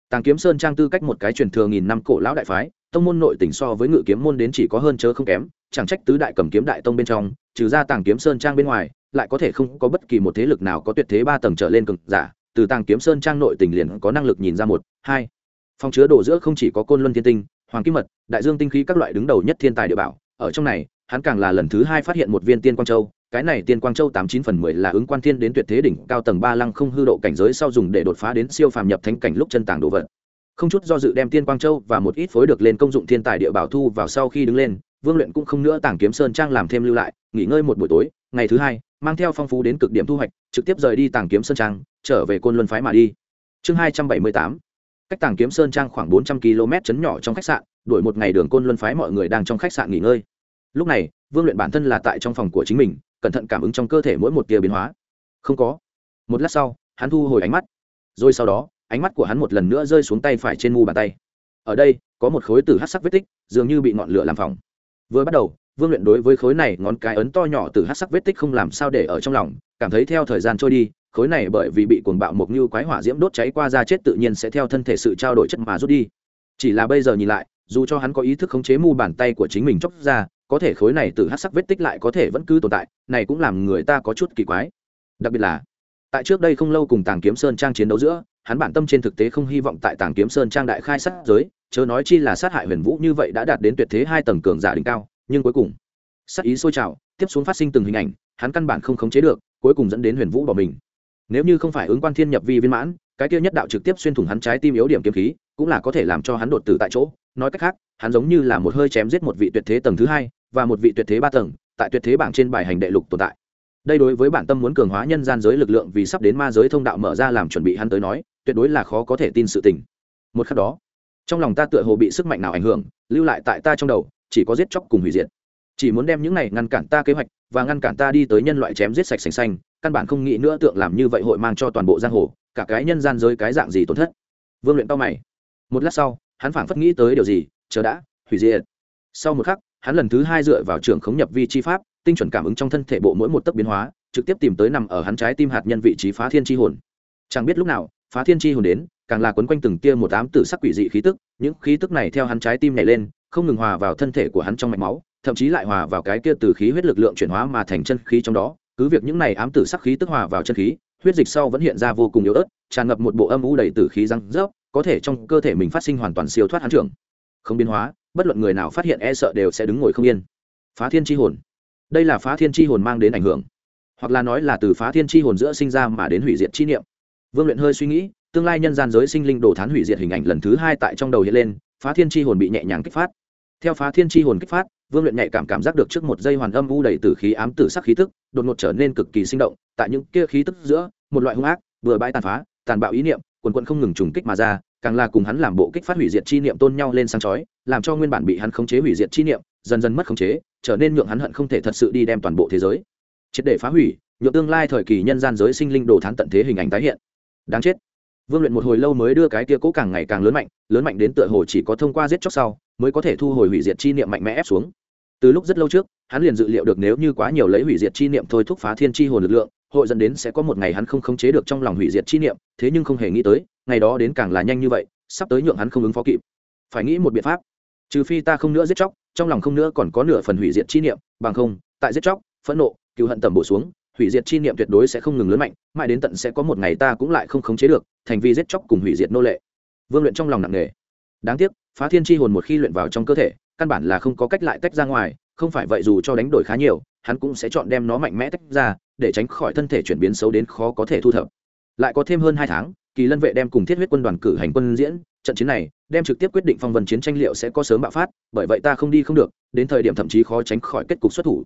Tàng kiếm sơn trang tư cách một cái truyền thừa nghìn năm cổ lão đại phái, tông môn nội tỉnh so với ngự kiếm môn đến chỉ có hơn chớ không kém, chẳng trách tứ đại cầm kiếm đại tông bên trong, trừ ra tàng kiếm sơn trang bên ngoài, lại có thể không có bất kỳ một thế lực nào có tuyệt thế ba tầng trở lên cực giả, từ tàng kiếm sơn trang nội tỉnh liền có năng lực nhìn ra một, hai. Phòng chứa đồ giữa không chỉ có côn luân thiên tinh, hoàng kim mật, đại dương tinh khí các loại đứng đầu nhất thiên tài địa bảo, ở trong này hắn càng là lần thứ hai phát hiện một viên tiên quang châu, cái này tiên quang châu tám chín phần mười là ứng quan thiên đến tuyệt thế đỉnh cao tầng ba lăng không hư độ cảnh giới sau dùng để đột phá đến siêu phàm nhập thánh cảnh lúc chân tàng đồ vật. Không chút do dự đem tiên quang châu và một ít phối được lên công dụng thiên tài địa bảo thu vào sau khi đứng lên, vương luyện cũng không nữa tàng kiếm sơn trang làm thêm lưu lại, nghỉ ngơi một buổi tối, ngày thứ hai, mang theo phong phú đến cực điểm thu hoạch, trực tiếp rời đi tàng kiếm sơn trang, trở về côn luân phái mà đi. Chương hai trăm bảy mươi tám, cách tàng kiếm sơn trang khoảng bốn trăm km chấn nhỏ trong khách sạn, đổi một ngày đường côn luân phái mọi người đang trong khách sạn nghỉ ngơi lúc này, vương luyện bản thân là tại trong phòng của chính mình, cẩn thận cảm ứng trong cơ thể mỗi một tia biến hóa. Không có. Một lát sau, hắn thu hồi ánh mắt. Rồi sau đó, ánh mắt của hắn một lần nữa rơi xuống tay phải trên mu bàn tay. Ở đây, có một khối từ hát sắc vết tích, dường như bị ngọn lửa làm phòng vừa bắt đầu, vương luyện đối với khối này ngón cái ấn to nhỏ từ hát sắc vết tích không làm sao để ở trong lòng, cảm thấy theo thời gian trôi đi, khối này bởi vì bị cuồng bạo mục như quái hỏa diễm đốt cháy qua da chết tự nhiên sẽ theo thân thể sự trao đổi chất mà rút đi. Chỉ là bây giờ nhìn lại, dù cho hắn có ý thức khống chế mu bàn tay của chính mình chóc ra có thể khối này từ hát sắc vết tích lại có thể vẫn cứ tồn tại, này cũng làm người ta có chút kỳ quái. Đặc biệt là, tại trước đây không lâu cùng tàng kiếm sơn trang chiến đấu giữa, hắn bản tâm trên thực tế không hy vọng tại tàng kiếm sơn trang đại khai sát giới, chớ nói chi là sát hại huyền vũ như vậy đã đạt đến tuyệt thế hai tầng cường giả đỉnh cao, nhưng cuối cùng, sát ý sôi trào, tiếp xuống phát sinh từng hình ảnh, hắn căn bản không khống chế được, cuối cùng dẫn đến huyền vũ bỏ mình. Nếu như không phải ứng quan thiên nhập vi viên mãn, cái kia nhất đạo trực tiếp xuyên thủng hắn trái tim yếu điểm kiếm khí, cũng là có thể làm cho hắn đột tử tại chỗ nói cách khác, hắn giống như là một hơi chém giết một vị tuyệt thế tầng thứ hai và một vị tuyệt thế ba tầng, tại tuyệt thế bảng trên bài hành đệ lục tồn tại. Đây đối với bản tâm muốn cường hóa nhân gian giới lực lượng vì sắp đến ma giới thông đạo mở ra làm chuẩn bị hắn tới nói, tuyệt đối là khó có thể tin sự tình. Một khắc đó, trong lòng ta tựa hồ bị sức mạnh nào ảnh hưởng, lưu lại tại ta trong đầu, chỉ có giết chóc cùng hủy diệt. Chỉ muốn đem những này ngăn cản ta kế hoạch và ngăn cản ta đi tới nhân loại chém giết sạch sành xanh, căn bản không nghĩ nữa tượng làm như vậy hội mang cho toàn bộ giang hồ, cả cái nhân gian giới cái dạng gì tổn thất. Vương luyện tao mày. Một lát sau hắn phảng phất nghĩ tới điều gì, chờ đã, hủy diệt. Sau một khắc, hắn lần thứ hai dựa vào trường khống nhập vi chi pháp, tinh chuẩn cảm ứng trong thân thể bộ mỗi một tấc biến hóa, trực tiếp tìm tới nằm ở hắn trái tim hạt nhân vị trí phá thiên chi hồn. Chẳng biết lúc nào, phá thiên chi hồn đến, càng là quấn quanh từng tia một ám tử sắc quỷ dị khí tức, những khí tức này theo hắn trái tim nhảy lên, không ngừng hòa vào thân thể của hắn trong mạch máu, thậm chí lại hòa vào cái kia từ khí huyết lực lượng chuyển hóa mà thành chân khí trong đó. Cứ việc những này ám tử sắc khí tức hòa vào chân khí, huyết dịch sau vẫn hiện ra vô cùng yếu ớt, tràn ngập một bộ âm u đầy tử khí răng rớp có thể trong cơ thể mình phát sinh hoàn toàn siêu thoát hắn trưởng. Không biến hóa, bất luận người nào phát hiện e sợ đều sẽ đứng ngồi không yên. Phá thiên chi hồn. Đây là phá thiên chi hồn mang đến ảnh hưởng. Hoặc là nói là từ phá thiên chi hồn giữa sinh ra mà đến hủy diệt chi niệm. Vương luyện hơi suy nghĩ, tương lai nhân gian giới sinh linh đồ thán hủy diệt hình ảnh lần thứ hai tại trong đầu hiện lên, phá thiên chi hồn bị nhẹ nhàng kích phát. Theo phá thiên chi hồn kích phát, vương luyện nhạy cảm cảm giác được trước một giây hoàn âm u đầy tử khí ám tử sắc khí tức, đột ngột trở nên cực kỳ sinh động, tại những kia khí tức giữa, một loại hung ác, vừa bãi tàn phá, tàn bạo ý niệm quần quần không ngừng trùng kích mà ra, càng là cùng hắn làm bộ kích phát hủy diệt chi niệm tôn nhau lên sáng chói, làm cho nguyên bản bị hắn khống chế hủy diệt chi niệm, dần dần mất khống chế, trở nên nhượng hắn hận không thể thật sự đi đem toàn bộ thế giới. Triệt để phá hủy, nhượng tương lai thời kỳ nhân gian giới sinh linh đồ thán tận thế hình ảnh tái hiện. Đáng chết. Vương luyện một hồi lâu mới đưa cái kia cố càng ngày càng lớn mạnh lớn mạnh đến tựa hồ chỉ có thông qua giết chóc sau, mới có thể thu hồi hủy diệt chi niệm mạnh mẽ ép xuống. Từ lúc rất lâu trước, hắn liền dự liệu được nếu như quá nhiều lấy hủy diệt chi niệm thôi thúc phá thiên chi hồn lực lượng hội dẫn đến sẽ có một ngày hắn không khống chế được trong lòng hủy diệt chi niệm, thế nhưng không hề nghĩ tới, ngày đó đến càng là nhanh như vậy, sắp tới nhượng hắn không ứng phó kịp. Phải nghĩ một biện pháp. Trừ phi ta không nữa giết chóc, trong lòng không nữa còn có nửa phần hủy diệt chi niệm, bằng không, tại giết chóc, phẫn nộ cựu hận tầm bổ xuống, hủy diệt chi niệm tuyệt đối sẽ không ngừng lớn mạnh, mãi đến tận sẽ có một ngày ta cũng lại không khống chế được, thành vi giết chóc cùng hủy diệt nô lệ. Vương luyện trong lòng nặng nề. Đáng tiếc, phá thiên chi hồn một khi luyện vào trong cơ thể, căn bản là không có cách lại tách ra ngoài, không phải vậy dù cho đánh đổi khá nhiều, hắn cũng sẽ chọn đem nó mạnh mẽ tách ra để tránh khỏi thân thể chuyển biến xấu đến khó có thể thu thập. Lại có thêm hơn hai tháng, kỳ lân vệ đem cùng thiết huyết quân đoàn cử hành quân diễn. Trận chiến này, đem trực tiếp quyết định phong vân chiến tranh liệu sẽ có sớm bạo phát, bởi vậy ta không đi không được, đến thời điểm thậm chí khó tránh khỏi kết cục xuất thủ.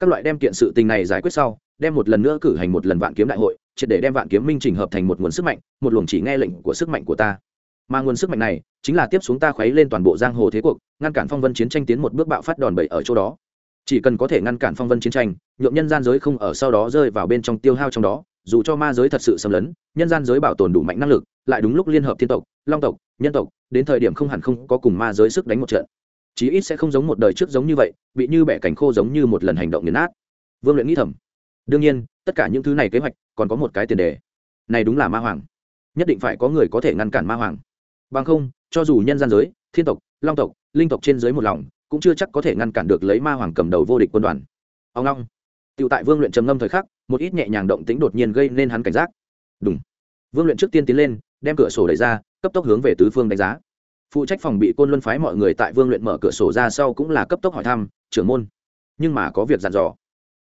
Các loại đem kiện sự tình này giải quyết sau, đem một lần nữa cử hành một lần vạn kiếm đại hội, triệt để đem vạn kiếm minh trình hợp thành một nguồn sức mạnh, một luồng chỉ nghe lệnh của sức mạnh của ta. Mà nguồn sức mạnh này, chính là tiếp xuống ta khuấy lên toàn bộ giang hồ thế cuộc, ngăn cản phong vân chiến tranh tiến một bước bạo phát đòn bẩy ở chỗ đó chỉ cần có thể ngăn cản phong vân chiến tranh nhuộm nhân gian giới không ở sau đó rơi vào bên trong tiêu hao trong đó, dù cho ma giới thật sự xâm lấn, nhân gian giới bảo tồn đủ mạnh năng lực, lại đúng lúc liên hợp thiên tộc, long tộc, nhân tộc, đến thời điểm không hẳn không có cùng ma giới sức đánh một trận. Chí ít sẽ không giống một đời trước giống như vậy, bị như bẻ cánh khô giống như một lần hành động nghiền nát. Vương luyện nghĩ thầm. Đương nhiên, tất cả những thứ này kế hoạch, còn có một cái tiền đề. Này đúng là ma hoàng. Nhất định phải có người có thể ngăn cản ma hoàng. Bằng không, cho dù nhân gian giới, thiên tộc, long tộc, linh tộc trên dưới một lòng cũng chưa chắc có thể ngăn cản được lấy ma hoàng cầm đầu vô địch quân đoàn. Ông long tựu tại vương luyện trầm ngâm thời khắc, một ít nhẹ nhàng động tính đột nhiên gây nên hắn cảnh giác. Đúng vương luyện trước tiên tiến lên, đem cửa sổ đẩy ra, cấp tốc hướng về tứ phương đánh giá. Phụ trách phòng bị côn luân phái mọi người tại vương luyện mở cửa sổ ra sau cũng là cấp tốc hỏi thăm, trưởng môn, nhưng mà có việc dặn dò.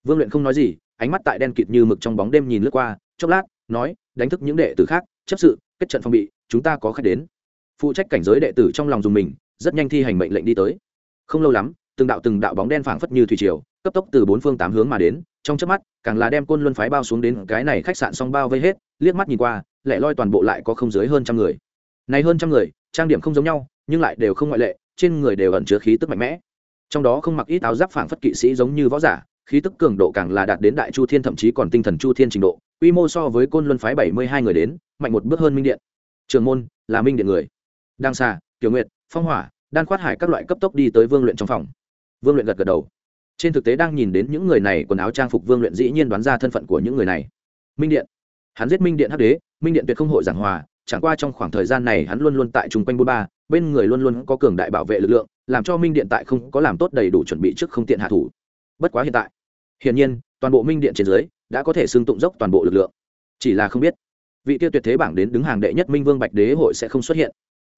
Vương luyện không nói gì, ánh mắt tại đen kịt như mực trong bóng đêm nhìn lướt qua, chốc lát, nói, đánh thức những đệ tử khác, chấp sự, kết trận phòng bị, chúng ta có khách đến. Phụ trách cảnh giới đệ tử trong lòng dùng mình, rất nhanh thi hành mệnh lệnh đi tới không lâu lắm, từng đạo từng đạo bóng đen phảng phất như thủy triều, cấp tốc từ bốn phương tám hướng mà đến, trong chớp mắt, càng là đem côn luân phái bao xuống đến cái này khách sạn xong bao vây hết, liếc mắt nhìn qua, lẻ loi toàn bộ lại có không dưới hơn trăm người. Này hơn trăm người, trang điểm không giống nhau, nhưng lại đều không ngoại lệ, trên người đều ẩn chứa khí tức mạnh mẽ. Trong đó không mặc ít áo giáp phảng phất kỵ sĩ giống như võ giả, khí tức cường độ càng là đạt đến đại chu thiên thậm chí còn tinh thần chu thiên trình độ, quy mô so với côn luân phái bảy mươi hai người đến, mạnh một bước hơn minh điện. Trường môn là minh điện người. Đang xa, tiểu nguyệt, phong hỏa đan khoát hải các loại cấp tốc đi tới vương luyện trong phòng. Vương luyện gật gật đầu. Trên thực tế đang nhìn đến những người này, quần áo trang phục vương luyện dĩ nhiên đoán ra thân phận của những người này. Minh điện. Hắn giết minh điện hắc đế, minh điện tuyệt không hội giảng hòa, chẳng qua trong khoảng thời gian này hắn luôn luôn tại chung quanh bôn ba, bên người luôn luôn có cường đại bảo vệ lực lượng, làm cho minh điện tại không có làm tốt đầy đủ chuẩn bị trước không tiện hạ thủ. Bất quá hiện tại, hiển nhiên, toàn bộ minh điện trên dưới đã có thể xưng tụng dốc toàn bộ lực lượng. Chỉ là không biết, vị tiêu tuyệt thế bảng đến đứng hàng đệ nhất minh vương bạch đế hội sẽ không xuất hiện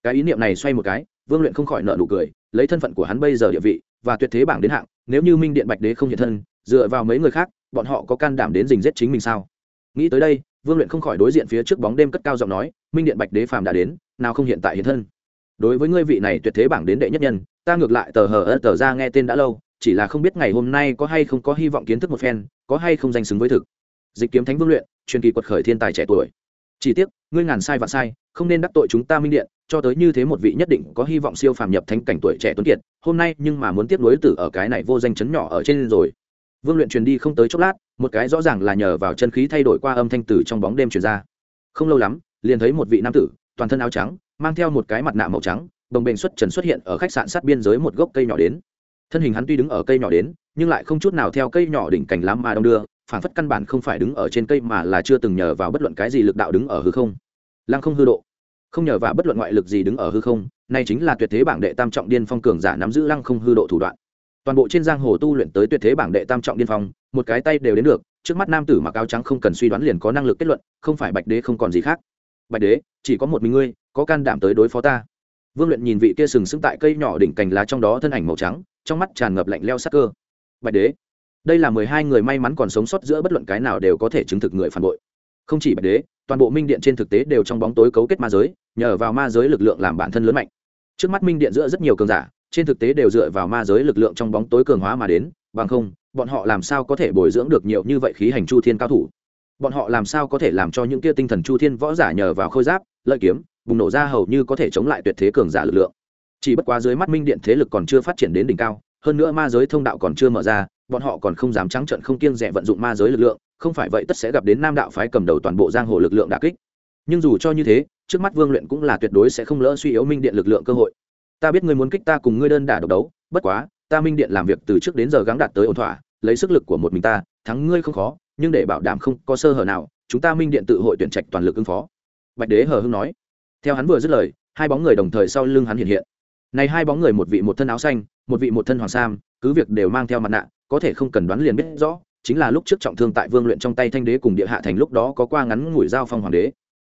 cái ý niệm này xoay một cái, vương luyện không khỏi nợ nụ cười, lấy thân phận của hắn bây giờ địa vị, và tuyệt thế bảng đến hạng, nếu như minh điện bạch đế không hiện thân, dựa vào mấy người khác, bọn họ có can đảm đến dình giết chính mình sao? Nghĩ tới đây, vương luyện không khỏi đối diện phía trước bóng đêm cất cao giọng nói, minh điện bạch đế phàm đã đến, nào không hiện tại hiện thân. Đối với ngươi vị này tuyệt thế bảng đến đệ nhất nhân, ta ngược lại tờ hờ tờ ra nghe tên đã lâu, chỉ là không biết ngày hôm nay có hay không có hy vọng kiến thức một phen, có hay không danh xứng với thực. Dịch kiếm thánh vương luyện, truyền kỳ quật khởi thiên tài trẻ tuổi. Chỉ tiếc, ngươi ngàn sai vạn sai không nên đắc tội chúng ta minh điện, cho tới như thế một vị nhất định có hy vọng siêu phàm nhập thánh cảnh tuổi trẻ tuấn kiệt, hôm nay nhưng mà muốn tiếp nối tử ở cái này vô danh chấn nhỏ ở trên rồi. Vương luyện truyền đi không tới chốc lát, một cái rõ ràng là nhờ vào chân khí thay đổi qua âm thanh tử trong bóng đêm truyền ra. Không lâu lắm, liền thấy một vị nam tử, toàn thân áo trắng, mang theo một cái mặt nạ màu trắng, đồng bền xuất trần xuất hiện ở khách sạn sát biên giới một gốc cây nhỏ đến. Thân hình hắn tuy đứng ở cây nhỏ đến, nhưng lại không chút nào theo cây nhỏ đỉnh cành lắm mà đông đưa phản phất căn bản không phải đứng ở trên cây mà là chưa từng nhờ vào bất luận cái gì lực đạo đứng ở hư không. Lăng không hư độ không nhờ và bất luận ngoại lực gì đứng ở hư không, nay chính là tuyệt thế bảng đệ tam trọng điên phong cường giả nắm giữ lăng không hư độ thủ đoạn. Toàn bộ trên giang hồ tu luyện tới tuyệt thế bảng đệ tam trọng điên phong, một cái tay đều đến được, trước mắt nam tử mặc áo trắng không cần suy đoán liền có năng lực kết luận, không phải bạch đế không còn gì khác. Bạch đế, chỉ có một mình ngươi, có can đảm tới đối phó ta. Vương luyện nhìn vị kia sừng sững tại cây nhỏ đỉnh cành lá trong đó thân ảnh màu trắng, trong mắt tràn ngập lạnh leo sắc cơ. Bạch đế, đây là mười hai người may mắn còn sống sót giữa bất luận cái nào đều có thể chứng thực người phản bội. Không chỉ bạch đế toàn bộ minh điện trên thực tế đều trong bóng tối cấu kết ma giới, nhờ vào ma giới lực lượng làm bản thân lớn mạnh. Trước mắt minh điện giữa rất nhiều cường giả, trên thực tế đều dựa vào ma giới lực lượng trong bóng tối cường hóa mà đến, bằng không, bọn họ làm sao có thể bồi dưỡng được nhiều như vậy khí hành chu thiên cao thủ? Bọn họ làm sao có thể làm cho những kia tinh thần chu thiên võ giả nhờ vào khôi giáp, lợi kiếm, bùng nổ ra hầu như có thể chống lại tuyệt thế cường giả lực lượng. Chỉ bất quá dưới mắt minh điện thế lực còn chưa phát triển đến đỉnh cao, hơn nữa ma giới thông đạo còn chưa mở ra, bọn họ còn không dám trắng trận không kiêng rẻ vận dụng ma giới lực lượng không phải vậy tất sẽ gặp đến nam đạo phái cầm đầu toàn bộ giang hồ lực lượng đà kích. Nhưng dù cho như thế, trước mắt vương luyện cũng là tuyệt đối sẽ không lỡ suy yếu minh điện lực lượng cơ hội. Ta biết ngươi muốn kích ta cùng ngươi đơn đả độc đấu, bất quá, ta minh điện làm việc từ trước đến giờ gắng đạt tới ổn thỏa, lấy sức lực của một mình ta, thắng ngươi không khó, nhưng để bảo đảm không có sơ hở nào, chúng ta minh điện tự hội tuyển trạch toàn lực ứng phó. Bạch đế hờ hưng nói. Theo hắn vừa dứt lời, hai bóng người đồng thời sau lưng hắn hiện hiện. Này hai bóng người một vị một thân áo xanh, một vị một thân hoàng sam, cứ việc đều mang theo mặt nạ, có thể không cần đoán liền biết rõ chính là lúc trước trọng thương tại vương luyện trong tay thanh đế cùng địa hạ thành lúc đó có qua ngắn ngủi giao phong hoàng đế.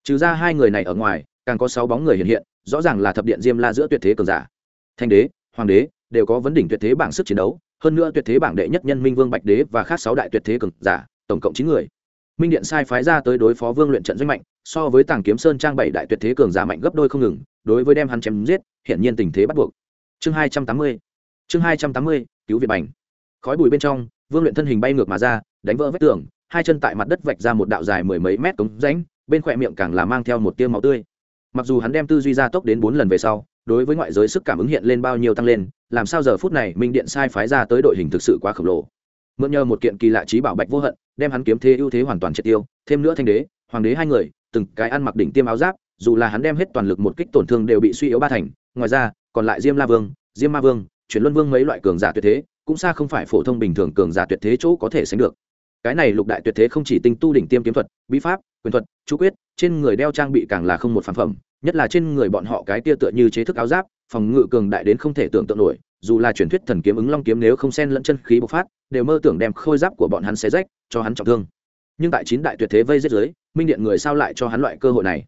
Trừ ra hai người này ở ngoài, càng có sáu bóng người hiện hiện, rõ ràng là thập điện diêm la giữa tuyệt thế cường giả. Thanh đế, hoàng đế, đều có vấn đỉnh tuyệt thế bảng sức chiến đấu, hơn nữa tuyệt thế bảng đệ nhất nhân minh vương bạch đế và khác sáu đại tuyệt thế cường giả, tổng cộng chín người. Minh điện sai phái ra tới đối phó vương luyện trận doanh mạnh, so với tàng kiếm sơn trang bảy đại tuyệt thế cường giả mạnh gấp đôi không ngừng, đối với đem hắn chém giết hiện nhiên tình thế bắt buộc. Chương hai trăm tám mươi, chương hai trăm tám mươi, cứu việt bành. Khói bụi bên trong vương luyện thân hình bay ngược mà ra, đánh vỡ vách tường, hai chân tại mặt đất vạch ra một đạo dài mười mấy mét cống rãnh, bên khỏe miệng càng là mang theo một tia máu tươi. Mặc dù hắn đem tư duy gia tốc đến bốn lần về sau, đối với ngoại giới sức cảm ứng hiện lên bao nhiêu tăng lên, làm sao giờ phút này minh điện sai phái ra tới đội hình thực sự quá khổng lồ. Mượn nhờ một kiện kỳ lạ trí bảo bạch vô hận, đem hắn kiếm thế ưu thế hoàn toàn triệt tiêu, thêm nữa thanh đế, hoàng đế hai người, từng cái ăn mặc đỉnh tiêm áo giáp, dù là hắn đem hết toàn lực một kích tổn thương đều bị suy yếu ba thành, ngoài ra, còn lại diêm la vương, diêm ma vương, chuyển luân vương mấy loại cường giả tuyệt thế cũng xa không phải phổ thông bình thường cường giả tuyệt thế chỗ có thể sánh được. Cái này lục đại tuyệt thế không chỉ tinh tu đỉnh tiêm kiếm thuật, bí pháp, quyền thuật, chú quyết, trên người đeo trang bị càng là không một phản phẩm, nhất là trên người bọn họ cái tia tựa như chế thức áo giáp, phòng ngự cường đại đến không thể tưởng tượng nổi, dù là truyền thuyết thần kiếm ứng long kiếm nếu không xen lẫn chân khí bộc phát, đều mơ tưởng đem khôi giáp của bọn hắn xé rách, cho hắn trọng thương. Nhưng tại chín đại tuyệt thế vây giết giới minh điện người sao lại cho hắn loại cơ hội này?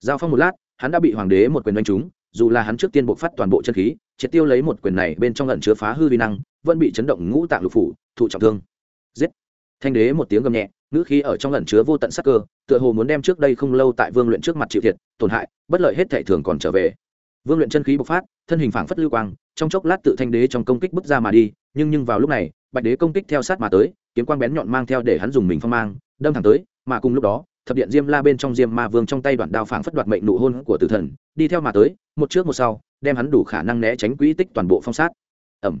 Giao phong một lát, hắn đã bị hoàng đế một quyền đánh trúng, dù là hắn trước tiên bộc phát toàn bộ chân khí triệt tiêu lấy một quyền này bên trong lẩn chứa phá hư vi năng, vẫn bị chấn động ngũ tạng lục phủ, thụ trọng thương. Giết. Thanh đế một tiếng gầm nhẹ, ngữ khí ở trong lẩn chứa vô tận sắc cơ, tựa hồ muốn đem trước đây không lâu tại vương luyện trước mặt chịu thiệt, tổn hại, bất lợi hết thảy thường còn trở về. Vương luyện chân khí bộc phát, thân hình phảng phất lưu quang, trong chốc lát tự thanh đế trong công kích bước ra mà đi, nhưng nhưng vào lúc này, bạch đế công kích theo sát mà tới, kiếm quang bén nhọn mang theo để hắn dùng mình phong mang, đâm thẳng tới, mà cùng lúc đó, thập điện diêm la bên trong diêm ma vương trong tay đoạn đao phảng phất đoạt mệnh nụ hôn của tử thần, đi theo mà tới, một trước một sau đem hắn đủ khả năng né tránh quỹ tích toàn bộ phong sát. Ẩm.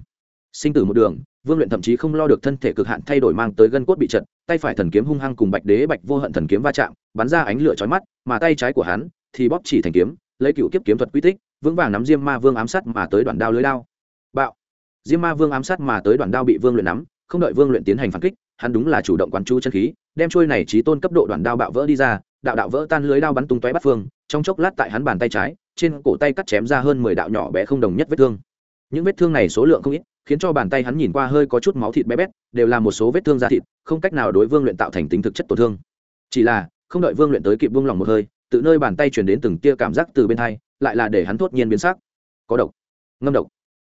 Sinh tử một đường, vương luyện thậm chí không lo được thân thể cực hạn thay đổi mang tới gân cốt bị chật tay phải thần kiếm hung hăng cùng bạch đế bạch vô hận thần kiếm va chạm, bắn ra ánh lửa chói mắt, mà tay trái của hắn thì bóp chỉ thành kiếm, lấy cựu kiếp kiếm thuật quy tích, vững vàng nắm diêm ma vương ám sát mà tới đoạn đao lưới đao. Bạo. Diêm ma vương ám sát mà tới đoạn đao bị vương luyện nắm, không đợi vương luyện tiến hành phản kích, hắn đúng là chủ động quán chu chân khí, đem trôi này trí tôn cấp độ đoạn đao bạo vỡ đi ra, đạo đạo vỡ tan lưới đao bắn tung tóe bắt phương, trong chốc lát tại hắn bàn tay trái trên cổ tay cắt chém ra hơn mười đạo nhỏ bé không đồng nhất vết thương. Những vết thương này số lượng không ít, khiến cho bàn tay hắn nhìn qua hơi có chút máu thịt bé bét, đều là một số vết thương da thịt, không cách nào đối vương luyện tạo thành tính thực chất tổn thương. Chỉ là, không đợi vương luyện tới kịp buông lỏng một hơi, tự nơi bàn tay chuyển đến từng tia cảm giác từ bên thay lại là để hắn thốt nhiên biến sắc. Có độc. Ngâm độc.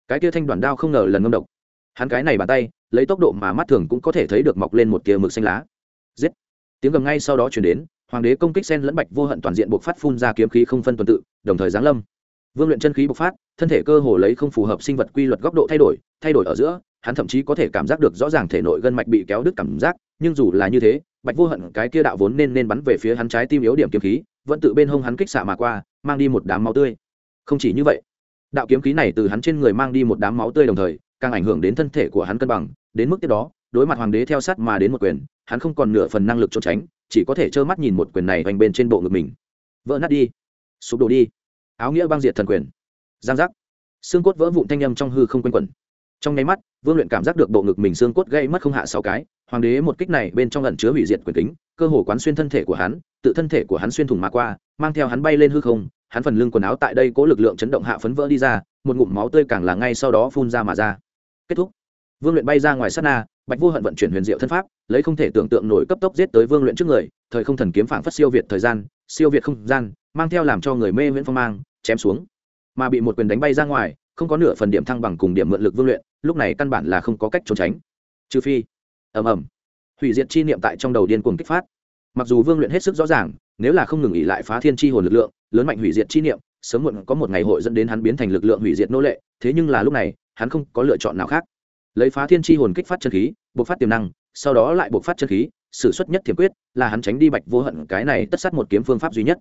Cái tia thanh đoàn đao không ngờ lần ngâm độc. Hắn cái này bàn tay, lấy tốc độ mà mắt thường cũng có thể thấy được mọc lên một tia mực xanh lá. Giết. Tiếng gầm ngay sau đó chuyển đến hoàng đế công kích sen lẫn bạch vô hận toàn diện buộc phát phun ra kiếm khí không phân tuần tự, đồng thời giáng lâm. Vương luyện chân khí bộc phát, thân thể cơ hồ lấy không phù hợp sinh vật quy luật góc độ thay đổi thay đổi ở giữa, hắn thậm chí có thể cảm giác được rõ ràng thể nội gân mạch bị kéo đứt cảm giác, nhưng dù là như thế, bạch vô hận cái kia đạo vốn nên nên bắn về phía hắn trái tim yếu điểm kiếm khí, vẫn tự bên hông hắn kích xạ mà qua, mang đi một đám máu tươi. Không chỉ như vậy, đạo kiếm khí này từ hắn trên người mang đi một đám máu tươi đồng thời, càng ảnh hưởng đến thân thể của hắn cân bằng, đến mức tiếp đó, đối mặt hoàng đế theo sát mà đến một quyền, hắn không còn nửa phần năng lực trốn tránh chỉ có thể trơ mắt nhìn một quyền này vành bên trên bộ ngực mình. Vỡ nát đi. Sụp đổ đi. Áo nghĩa băng diệt thần quyền. Giang giác. Xương cốt vỡ vụn thanh â m trong hư không quanh quẩn. Trong nháy mắt, vương luyện cảm giác được bộ ngực mình xương cốt gây mất không hạ sáu cái. Hoàng đế một kích này bên trong lần chứa hủy diệt quyền tính cơ hồ quán xuyên thân thể của hắn, tự thân thể của hắn xuyên thủng mà qua, mang theo hắn bay lên hư không. Hắn phần lưng quần áo tại đây cố lực lượng chấn động hạ phấn vỡ đi ra, một ngụm máu tươi càng là ngay sau đó phun ra mà ra. Kết thúc. Vương luyện bay ra ngoài sát na bạch vô hận vận chuyển huyền diệu thân pháp, lấy không thể tưởng tượng nổi cấp tốc giết tới vương luyện trước người, thời không thần kiếm phảng phất siêu việt thời gian, siêu việt không gian, mang theo làm cho người mê viễn phong mang, chém xuống. Mà bị một quyền đánh bay ra ngoài, không có nửa phần điểm thăng bằng cùng điểm mượn lực vương luyện, lúc này căn bản là không có cách trốn tránh. Trừ phi, ầm ầm, hủy diệt chi niệm tại trong đầu điên cuồng kích phát. Mặc dù vương luyện hết sức rõ ràng, nếu là không ngừng nghỉ lại phá thiên chi hồn lực lượng, lớn mạnh hủy diệt chi niệm, sớm muộn có một ngày hội dẫn đến hắn biến thành lực lượng hủy diệt nô lệ, thế nhưng là lúc này, hắn không có lựa chọn nào khác lấy phá thiên chi hồn kích phát chân khí buộc phát tiềm năng, sau đó lại buộc phát chân khí s ử suất nhất thiểm quyết, là hắn tránh đi bạch vô hận, cái này tất sát một kiếm phương pháp duy nhất.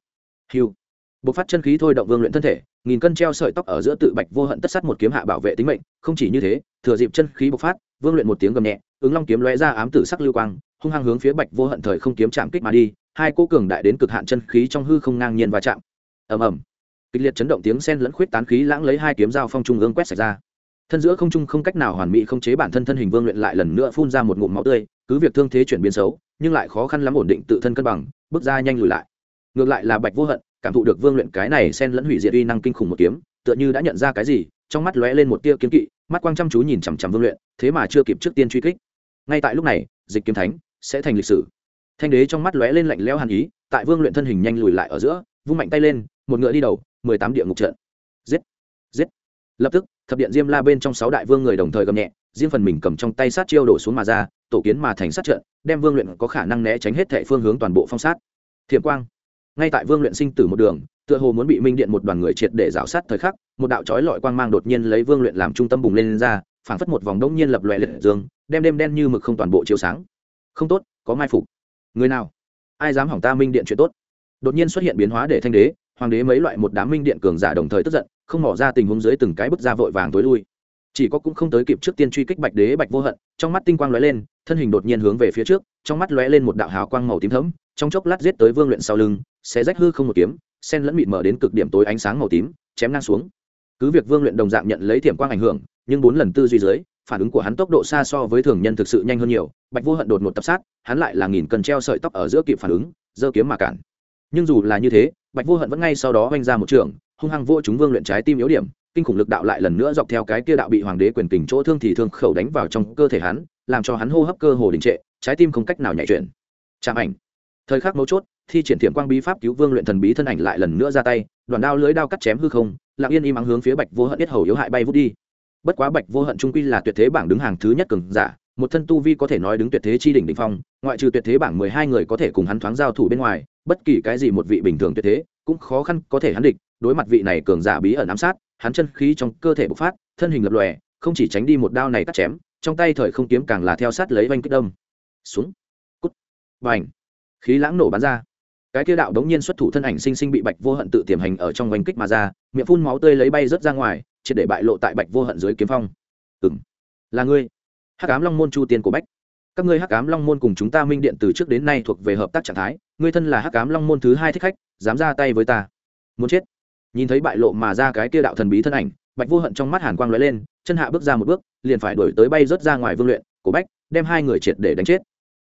Hiu buộc phát chân khí thôi động vương luyện thân thể, nghìn cân treo sợi tóc ở giữa tự bạch vô hận tất sát một kiếm hạ bảo vệ tính mệnh, không chỉ như thế, thừa dịp chân khí bộc phát, vương luyện một tiếng gầm nhẹ, ứng long kiếm lóe ra ám tử sắc lưu quang, hung hăng hướng phía bạch vô hận thời không kiếm chạm kích mà đi, hai cô cường đại đến cực hạn chân khí trong hư không ngang nhiên va chạm. Ầm ầm. Kịch liệt chấn động tiếng sen lẫn khuyết tán khí lãng lấy hai kiếm dao phong trung ương quét sạch ra thân giữa không trung không cách nào hoàn mỹ không chế bản thân thân hình vương luyện lại lần nữa phun ra một ngụm máu tươi, cứ việc thương thế chuyển biến xấu, nhưng lại khó khăn lắm ổn định tự thân cân bằng, bước ra nhanh lùi lại. Ngược lại là bạch vô hận, cảm thụ được vương luyện cái này xen lẫn hủy diệt uy năng kinh khủng một kiếm, tựa như đã nhận ra cái gì, trong mắt lóe lên một tia kiếm kỵ, mắt quang chăm chú nhìn chằm chằm vương luyện, thế mà chưa kịp trước tiên truy kích. Ngay tại lúc này, dịch kiếm thánh sẽ thành lịch sử. Thanh đế trong mắt lóe lên lạnh lẽo hàn ý, tại vương luyện thân hình nhanh lùi lại ở giữa, vung mạnh tay lên, một ngựa đi đầu, mười tám địa ngục trận. Giết! Giết! Lập tức thập điện diêm la bên trong sáu đại vương người đồng thời gầm nhẹ riêng phần mình cầm trong tay sát chiêu đổ xuống mà ra tổ kiến mà thành sát trận đem vương luyện có khả năng né tránh hết thệ phương hướng toàn bộ phong sát. Thiểm quang. Ngay tại vương luyện sinh tử một đường tựa hồ muốn bị minh điện một đoàn người triệt để rào sát thời khắc một đạo trói lọi quang mang đột nhiên lấy vương luyện làm trung tâm bùng lên, lên ra phảng phất một vòng đông nhiên lập lòe liệt dương đem đêm đen như mực không toàn bộ chiếu sáng. Không tốt có mai phục. Người nào? Ai dám hỏng ta minh điện chuyện tốt? Đột nhiên xuất hiện biến hóa để thanh đế hoàng đế mấy loại một đám minh điện cường giả đồng thời tức giận, không mỏ ra tình huống dưới từng cái bức ra vội vàng tối lui. Chỉ có cũng không tới kịp trước tiên truy kích bạch đế bạch vô hận, trong mắt tinh quang lóe lên, thân hình đột nhiên hướng về phía trước, trong mắt lóe lên một đạo hào quang màu tím thẫm, trong chốc lát giết tới vương luyện sau lưng sẽ rách hư không một kiếm, sen lẫn mịt mở đến cực điểm tối ánh sáng màu tím, chém ngang xuống. Cứ việc vương luyện đồng dạng nhận lấy thiểm quang ảnh hưởng, nhưng bốn lần tư duy dưới, phản ứng của hắn tốc độ xa so với thường nhân thực sự nhanh hơn nhiều, bạch vô hận đột một tập sát, hắn lại là nghìn cần treo sợi tóc ở giữa kịp phản ứng, giơ kiếm mà cản. Nhưng dù là như thế bạch vô hận vẫn ngay sau đó oanh ra một trường, hung hăng vô chúng vương luyện trái tim yếu điểm, kinh khủng lực đạo lại lần nữa dọc theo cái kia đạo bị hoàng đế quyền kình chỗ thương thì thương khẩu đánh vào trong cơ thể hắn, làm cho hắn hô hấp cơ hồ đình trệ, trái tim không cách nào nhảy chuyển. Chạm ảnh. Thời khắc mấu chốt, thi triển thiểm quang bí pháp cứu vương luyện thần bí thân ảnh lại lần nữa ra tay, đoàn đao lưới đao cắt chém hư không, lặng yên im ắng hướng phía bạch vô hận biết hầu yếu hại bay vút đi. Bất quá bạch vô hận trung quy là tuyệt thế bảng đứng hàng thứ nhất cường giả, một thân tu vi có thể nói đứng tuyệt thế chi đỉnh đỉnh phong, ngoại trừ tuyệt thế bảng mười hai người có thể cùng hắn thoáng giao thủ bên ngoài bất kỳ cái gì một vị bình thường tuyệt thế, cũng khó khăn có thể hắn địch, đối mặt vị này cường giả bí ẩn ám sát, hắn chân khí trong cơ thể bộc phát, thân hình lập lòe, không chỉ tránh đi một đao này cắt chém, trong tay thời không kiếm càng là theo sát lấy vanh kích đông xuống. Cút. Và khí lãng nổ bắn ra. Cái kia đạo đống nhiên xuất thủ thân ảnh sinh sinh bị bạch vô hận tự tiềm hành ở trong vành kích mà ra, miệng phun máu tươi lấy bay rớt ra ngoài, triệt để bại lộ tại bạch vô hận dưới kiếm phong. Ừ là ngươi. Hắc ám long môn chu tiên của bách các ngươi hắc ám long môn cùng chúng ta minh điện từ trước đến nay thuộc về hợp tác trạng thái, ngươi thân là hắc ám long môn thứ hai thích khách, dám ra tay với ta. Muốn chết. Nhìn thấy bại lộ mà ra cái kia đạo thần bí thân ảnh, bạch vô hận trong mắt hàn quang lóe lên, chân hạ bước ra một bước, liền phải đổi tới bay rớt ra ngoài vương luyện, cổ bách, đem hai người triệt để đánh chết.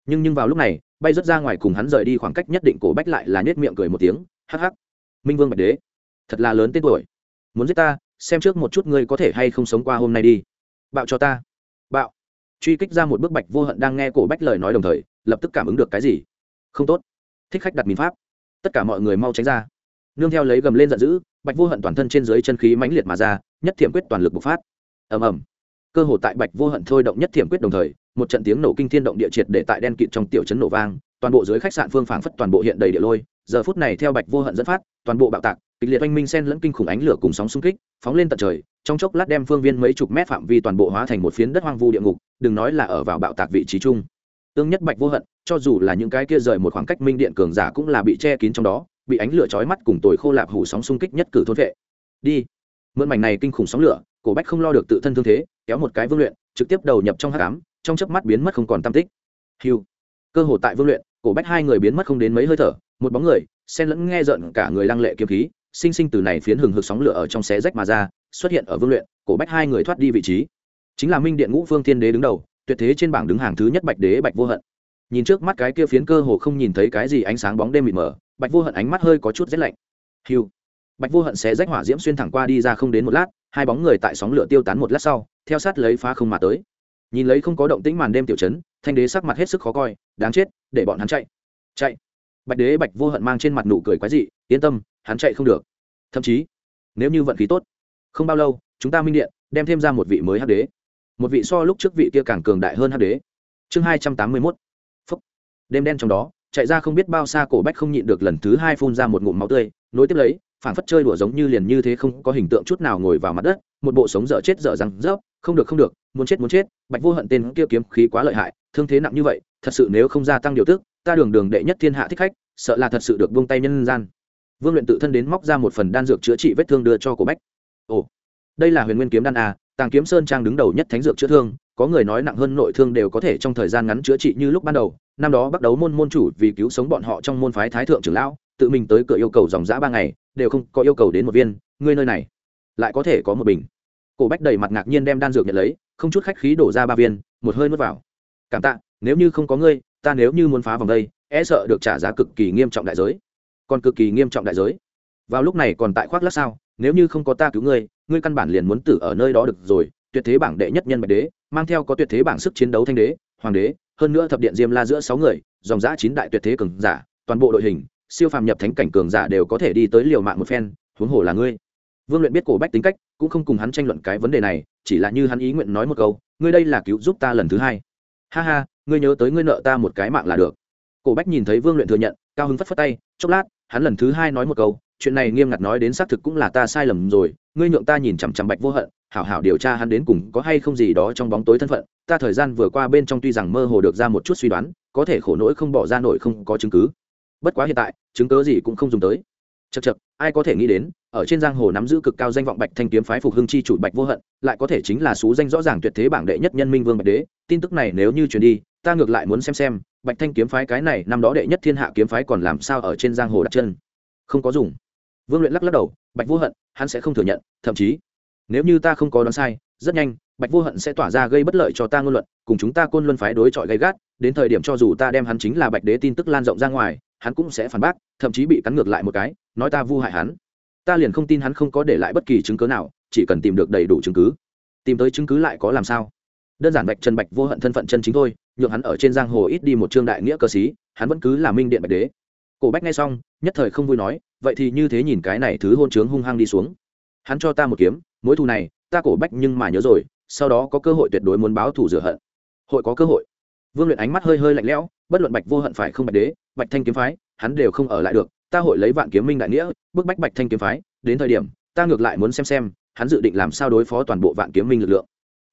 Nhưng nhưng vào lúc này, bay rớt ra ngoài cùng hắn rời đi khoảng cách nhất định cổ bách lại là nhét miệng cười một tiếng, hắc hắc, minh vương bạch đế, thật là lớn tên tuổi. Muốn giết ta, xem trước một chút ngươi có thể hay không sống qua hôm nay đi. Bạo cho ta. Bạo truy kích ra một bước bạch vô hận đang nghe cổ bách lời nói đồng thời, lập tức cảm ứng được cái gì? Không tốt. Thích khách đặt mìn pháp. Tất cả mọi người mau tránh ra. Nương theo lấy gầm lên giận dữ, bạch vô hận toàn thân trên dưới chân khí mãnh liệt mà ra, nhất thiểm quyết toàn lực bộc phát. Ầm ầm. Cơ hồ tại bạch vô hận thôi động nhất thiểm quyết đồng thời, một trận tiếng nổ kinh thiên động địa triệt để tại đen kịt trong tiểu trấn nổ vang, toàn bộ dưới khách sạn phương phảng phất toàn bộ hiện đầy địa lôi, giờ phút này theo bạch vô hận dẫn phát, toàn bộ bạo tạc kịch liệt oanh minh sen lẫn kinh khủng ánh lửa cùng sóng xung kích, phóng lên tận trời, trong chốc lát đem phương viên mấy chục mét phạm vi toàn bộ hóa thành một phiến đất hoang vu địa ngục, đừng nói là ở vào bạo tạc vị trí chung. Tương nhất bạch vô hận, cho dù là những cái kia rời một khoảng cách minh điện cường giả cũng là bị che kín trong đó, bị ánh lửa chói mắt cùng tồi khô lạp hủ sóng xung kích nhất cử thôn vệ. Đi. Mượn mảnh này kinh khủng sóng lửa, cổ bách không lo được tự thân thương thế, kéo một cái vương luyện, trực tiếp đầu nhập trong hát cám trong chớp mắt biến mất không còn tam tích. Hiu cơ hồ tại vương luyện, cổ bách hai người biến mất không đến mấy hơi thở, một bóng người, xen lẫn nghe giận cả người lăng lệ kiếm khí sinh sinh từ này phiến hừng hực sóng lửa ở trong xé rách mà ra, xuất hiện ở vương luyện, cổ bách hai người thoát đi vị trí. Chính là minh điện ngũ phương thiên đế đứng đầu, tuyệt thế trên bảng đứng hàng thứ nhất bạch đế bạch vô hận. Nhìn trước mắt cái kia phiến cơ hồ không nhìn thấy cái gì ánh sáng bóng đêm mịt mờ, bạch vô hận ánh mắt hơi có chút rét lạnh. Hiu bạch vô hận sẽ rách hỏa diễm xuyên thẳng qua đi ra không đến một lát, hai bóng người tại sóng lửa tiêu tán một lát sau, theo sát lấy phá không mà tới. Nhìn lấy không có động tĩnh màn đêm tiểu chấn, thanh đế sắc mặt hết sức khó coi, đáng chết, để bọn hắn chạy. Chạy. Bạch đế bạch vô hận mang trên mặt nụ cười quái dị yên tâm, hắn chạy không được. Thậm chí, nếu như vận khí tốt, không bao lâu, chúng ta minh điện, đem thêm ra một vị mới hắc đế. Một vị so lúc trước vị kia càng cường đại hơn hắc đế. Chương hai trăm tám mươi mốt. Phúc. Đêm đen trong đó, chạy ra không biết bao xa cổ bách không nhịn được lần thứ hai phun ra một ngụm máu tươi, nối tiếp lấy phản phất chơi đùa giống như liền như thế không có hình tượng chút nào ngồi vào mặt đất, một bộ sống dở chết dở răng rớp không được không được, muốn chết muốn chết, bạch vô hận tên kia kiếm khí quá lợi hại, thương thế nặng như vậy, thật sự nếu không gia tăng điều tức, ta đường đường đệ nhất thiên hạ thích khách, sợ là thật sự được buông tay nhân gian vương luyện tự thân đến móc ra một phần đan dược chữa trị vết thương đưa cho cổ bách. Ồ, đây là huyền nguyên kiếm đan a tàng kiếm sơn trang đứng đầu nhất thánh dược chữa thương, có người nói nặng hơn nội thương đều có thể trong thời gian ngắn chữa trị như lúc ban đầu. Năm đó bắt đầu môn môn chủ vì cứu sống bọn họ trong môn phái thái thượng trưởng lão, tự mình tới cửa yêu cầu dòng giã ba ngày, đều không có yêu cầu đến một viên, ngươi nơi này lại có thể có một bình. Cổ bách đầy mặt ngạc nhiên đem đan dược nhận lấy, không chút khách khí đổ ra ba viên, một hơi nuốt vào. Cảm tạ, nếu như không có ngươi, ta nếu như muốn phá vòng đây e sợ được trả giá cực kỳ nghiêm trọng đại giới còn cực kỳ nghiêm trọng đại giới. Vào lúc này còn tại khoác lắc sao, nếu như không có ta cứu ngươi ngươi căn bản liền muốn tử ở nơi đó được rồi, tuyệt thế bảng đệ nhất nhân bạch đế, mang theo có tuyệt thế bảng sức chiến đấu thanh đế, hoàng đế, hơn nữa thập điện diêm la giữa sáu người, dòng giã chín đại tuyệt thế cường giả, toàn bộ đội hình, siêu phàm nhập thánh cảnh cường giả đều có thể đi tới liều mạng một phen, huống hồ là ngươi. Vương luyện biết cổ bách tính cách, cũng không cùng hắn tranh luận cái vấn đề này, chỉ là như hắn ý nguyện nói một câu, ngươi đây là cứu giúp ta lần thứ hai. Ha ha, ngươi nhớ tới ngươi nợ ta một cái mạng là được. Cổ bách nhìn thấy vương luyện thừa nhận, cao hứng phất phất tay, chốc lát hắn lần thứ hai nói một câu, chuyện này nghiêm ngặt nói đến xác thực cũng là ta sai lầm rồi, ngươi nhượng ta nhìn chằm chằm bạch vô hận, hảo hảo điều tra hắn đến cùng có hay không gì đó trong bóng tối thân phận, ta thời gian vừa qua bên trong tuy rằng mơ hồ được ra một chút suy đoán, có thể khổ nỗi không bỏ ra nổi không có chứng cứ. Bất quá hiện tại, chứng cớ gì cũng không dùng tới. Chật chật ai có thể nghĩ đến, ở trên giang hồ nắm giữ cực cao danh vọng bạch thanh kiếm phái phục hưng chi chủ bạch vô hận, lại có thể chính là số danh rõ ràng tuyệt thế bảng đệ nhất nhân minh vương bạch đế, tin tức này nếu như truyền đi, ta ngược lại muốn xem xem bạch thanh kiếm phái cái này, năm đó đệ nhất thiên hạ kiếm phái còn làm sao ở trên giang hồ đặt chân? Không có dùng. Vương luyện lắc lắc đầu, bạch vô hận, hắn sẽ không thừa nhận, thậm chí, nếu như ta không có đoán sai, rất nhanh, bạch vô hận sẽ tỏa ra gây bất lợi cho ta ngôn luận, cùng chúng ta côn luân phái đối chọi gây gắt, đến thời điểm cho dù ta đem hắn chính là bạch đế tin tức lan rộng ra ngoài, hắn cũng sẽ phản bác, thậm chí bị cắn ngược lại một cái, nói ta vu hại hắn. Ta liền không tin hắn không có để lại bất kỳ chứng cứ nào, chỉ cần tìm được đầy đủ chứng cứ. Tìm tới chứng cứ lại có làm sao? Đơn giản bạch trần bạch vô hận thân phận chân chính thôi, nhượng hắn ở trên giang hồ ít đi một trương đại nghĩa cơ sĩ hắn vẫn cứ là minh điện bạch đế. Cổ bách nghe xong, nhất thời không vui nói, vậy thì như thế nhìn cái này thứ hôn trướng hung hăng đi xuống. Hắn cho ta một kiếm, mối thù này, ta cổ bách nhưng mà nhớ rồi, sau đó có cơ hội tuyệt đối muốn báo thù rửa hận. Hội có cơ hội. Vương luyện ánh mắt hơi hơi lạnh lẽo, bất luận bạch vô hận phải không bạch đế, bạch thanh kiếm phái, hắn đều không ở lại được, ta hội lấy vạn kiếm minh đại nghĩa, bức bách bạch thanh kiếm phái, đến thời điểm, ta ngược lại muốn xem xem, hắn dự định làm sao đối phó toàn bộ vạn kiếm minh lực lượng.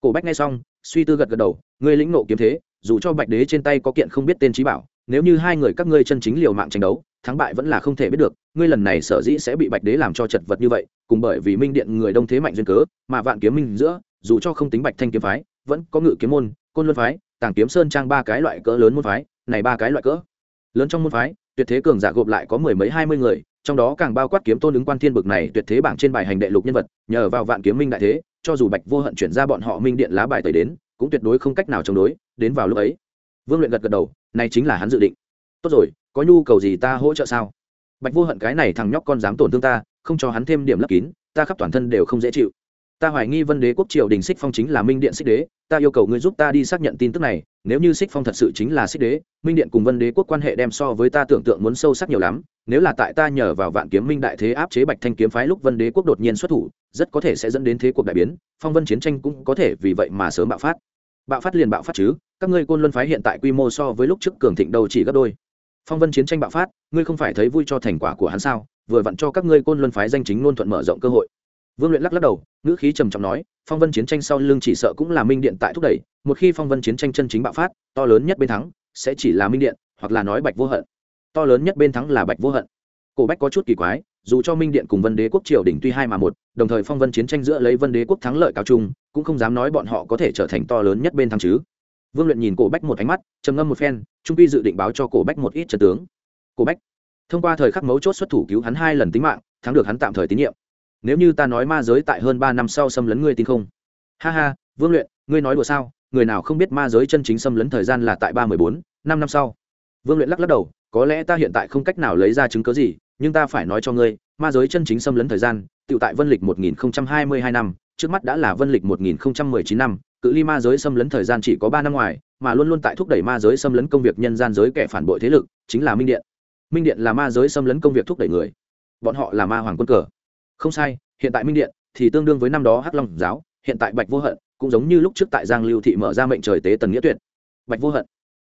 Cổ bách nghe xong suy tư gật gật đầu, ngươi lĩnh nộ kiếm thế, dù cho bạch đế trên tay có kiện không biết tên trí bảo, nếu như hai người các ngươi chân chính liều mạng tranh đấu, thắng bại vẫn là không thể biết được, ngươi lần này sở dĩ sẽ bị bạch đế làm cho chật vật như vậy, cùng bởi vì minh điện người đông thế mạnh duyên cớ, mà vạn kiếm minh giữa, dù cho không tính bạch thanh kiếm phái, vẫn có ngự kiếm môn, côn luân phái, tàng kiếm sơn trang ba cái loại cỡ lớn môn phái, này ba cái loại cỡ lớn trong môn phái, tuyệt thế cường giả gộp lại có mười mấy hai mươi người trong đó càng bao quát kiếm tôn ứng quan thiên bực này tuyệt thế bảng trên bài hành đệ lục nhân vật, nhờ vào vạn kiếm minh đại thế, cho dù bạch vô hận chuyển ra bọn họ minh điện lá bài tẩy đến, cũng tuyệt đối không cách nào chống đối, đến vào lúc ấy. Vương luyện gật gật đầu, này chính là hắn dự định. Tốt rồi, có nhu cầu gì ta hỗ trợ sao? Bạch vô hận cái này thằng nhóc con dám tổn thương ta, không cho hắn thêm điểm lấp kín, ta khắp toàn thân đều không dễ chịu ta hoài nghi vân đế quốc triều đình xích phong chính là minh điện xích đế, ta yêu cầu ngươi giúp ta đi xác nhận tin tức này, nếu như xích phong thật sự chính là xích đế, minh điện cùng vân đế quốc quan hệ đem so với ta tưởng tượng muốn sâu sắc nhiều lắm, nếu là tại ta nhờ vào vạn kiếm minh đại thế áp chế bạch thanh kiếm phái lúc vân đế quốc đột nhiên xuất thủ, rất có thể sẽ dẫn đến thế cuộc đại biến, phong vân chiến tranh cũng có thể vì vậy mà sớm bạo phát. Bạo phát liền bạo phát chứ, các ngươi côn luân phái hiện tại quy mô so với lúc trước cường thịnh đầu chỉ gấp đôi. Phong vân chiến tranh bạo phát, ngươi không phải thấy vui cho thành quả của hắn sao? Vừa vặn cho các ngươi côn luân phái danh chính luôn thuận mở rộng cơ hội vương luyện lắc lắc đầu, ngữ khí trầm trọng nói, phong vân chiến tranh sau lưng chỉ sợ cũng là minh điện tại thúc đẩy, một khi phong vân chiến tranh chân chính bạo phát, to lớn nhất bên thắng sẽ chỉ là minh điện, hoặc là nói bạch vô hận. To lớn nhất bên thắng là bạch vô hận. Cổ bách có chút kỳ quái, dù cho minh điện cùng vân đế quốc triều đỉnh tuy hai mà một, đồng thời phong vân chiến tranh giữa lấy vân đế quốc thắng lợi cao trung, cũng không dám nói bọn họ có thể trở thành to lớn nhất bên thắng chứ. Vương luyện nhìn cổ bách một ánh mắt, trầm ngâm một phen, trung quy dự định báo cho cổ bách một ít trật tướng. Cổ bách, thông qua thời khắc mấu chốt xuất thủ cứu hắn hai lần tính mạng, thắng được hắn tạm thời tín nhiệm nếu như ta nói ma giới tại hơn ba năm sau xâm lấn ngươi tin không? Ha ha, vương luyện, ngươi nói đùa sao? Người nào không biết ma giới chân chính xâm lấn thời gian là tại ba mười bốn, năm năm sau? Vương luyện lắc lắc đầu, có lẽ ta hiện tại không cách nào lấy ra chứng cớ gì, nhưng ta phải nói cho ngươi, ma giới chân chính xâm lấn thời gian tự tại vân lịch một nghìn hai mươi hai năm, trước mắt đã là vân lịch một nghìn chín năm, cự ly ma giới xâm lấn thời gian chỉ có ba năm ngoài, mà luôn luôn tại thúc đẩy ma giới xâm lấn công việc nhân gian giới kẻ phản bội thế lực, chính là minh điện. Minh điện là ma giới xâm lấn công việc thúc đẩy người. Bọn họ là ma hoàng quân cờ không sai, hiện tại minh điện thì tương đương với năm đó hắc long giáo, hiện tại bạch vô hận cũng giống như lúc trước tại giang lưu thị mở ra mệnh trời tế tần nghĩa tuyệt. Bạch vô hận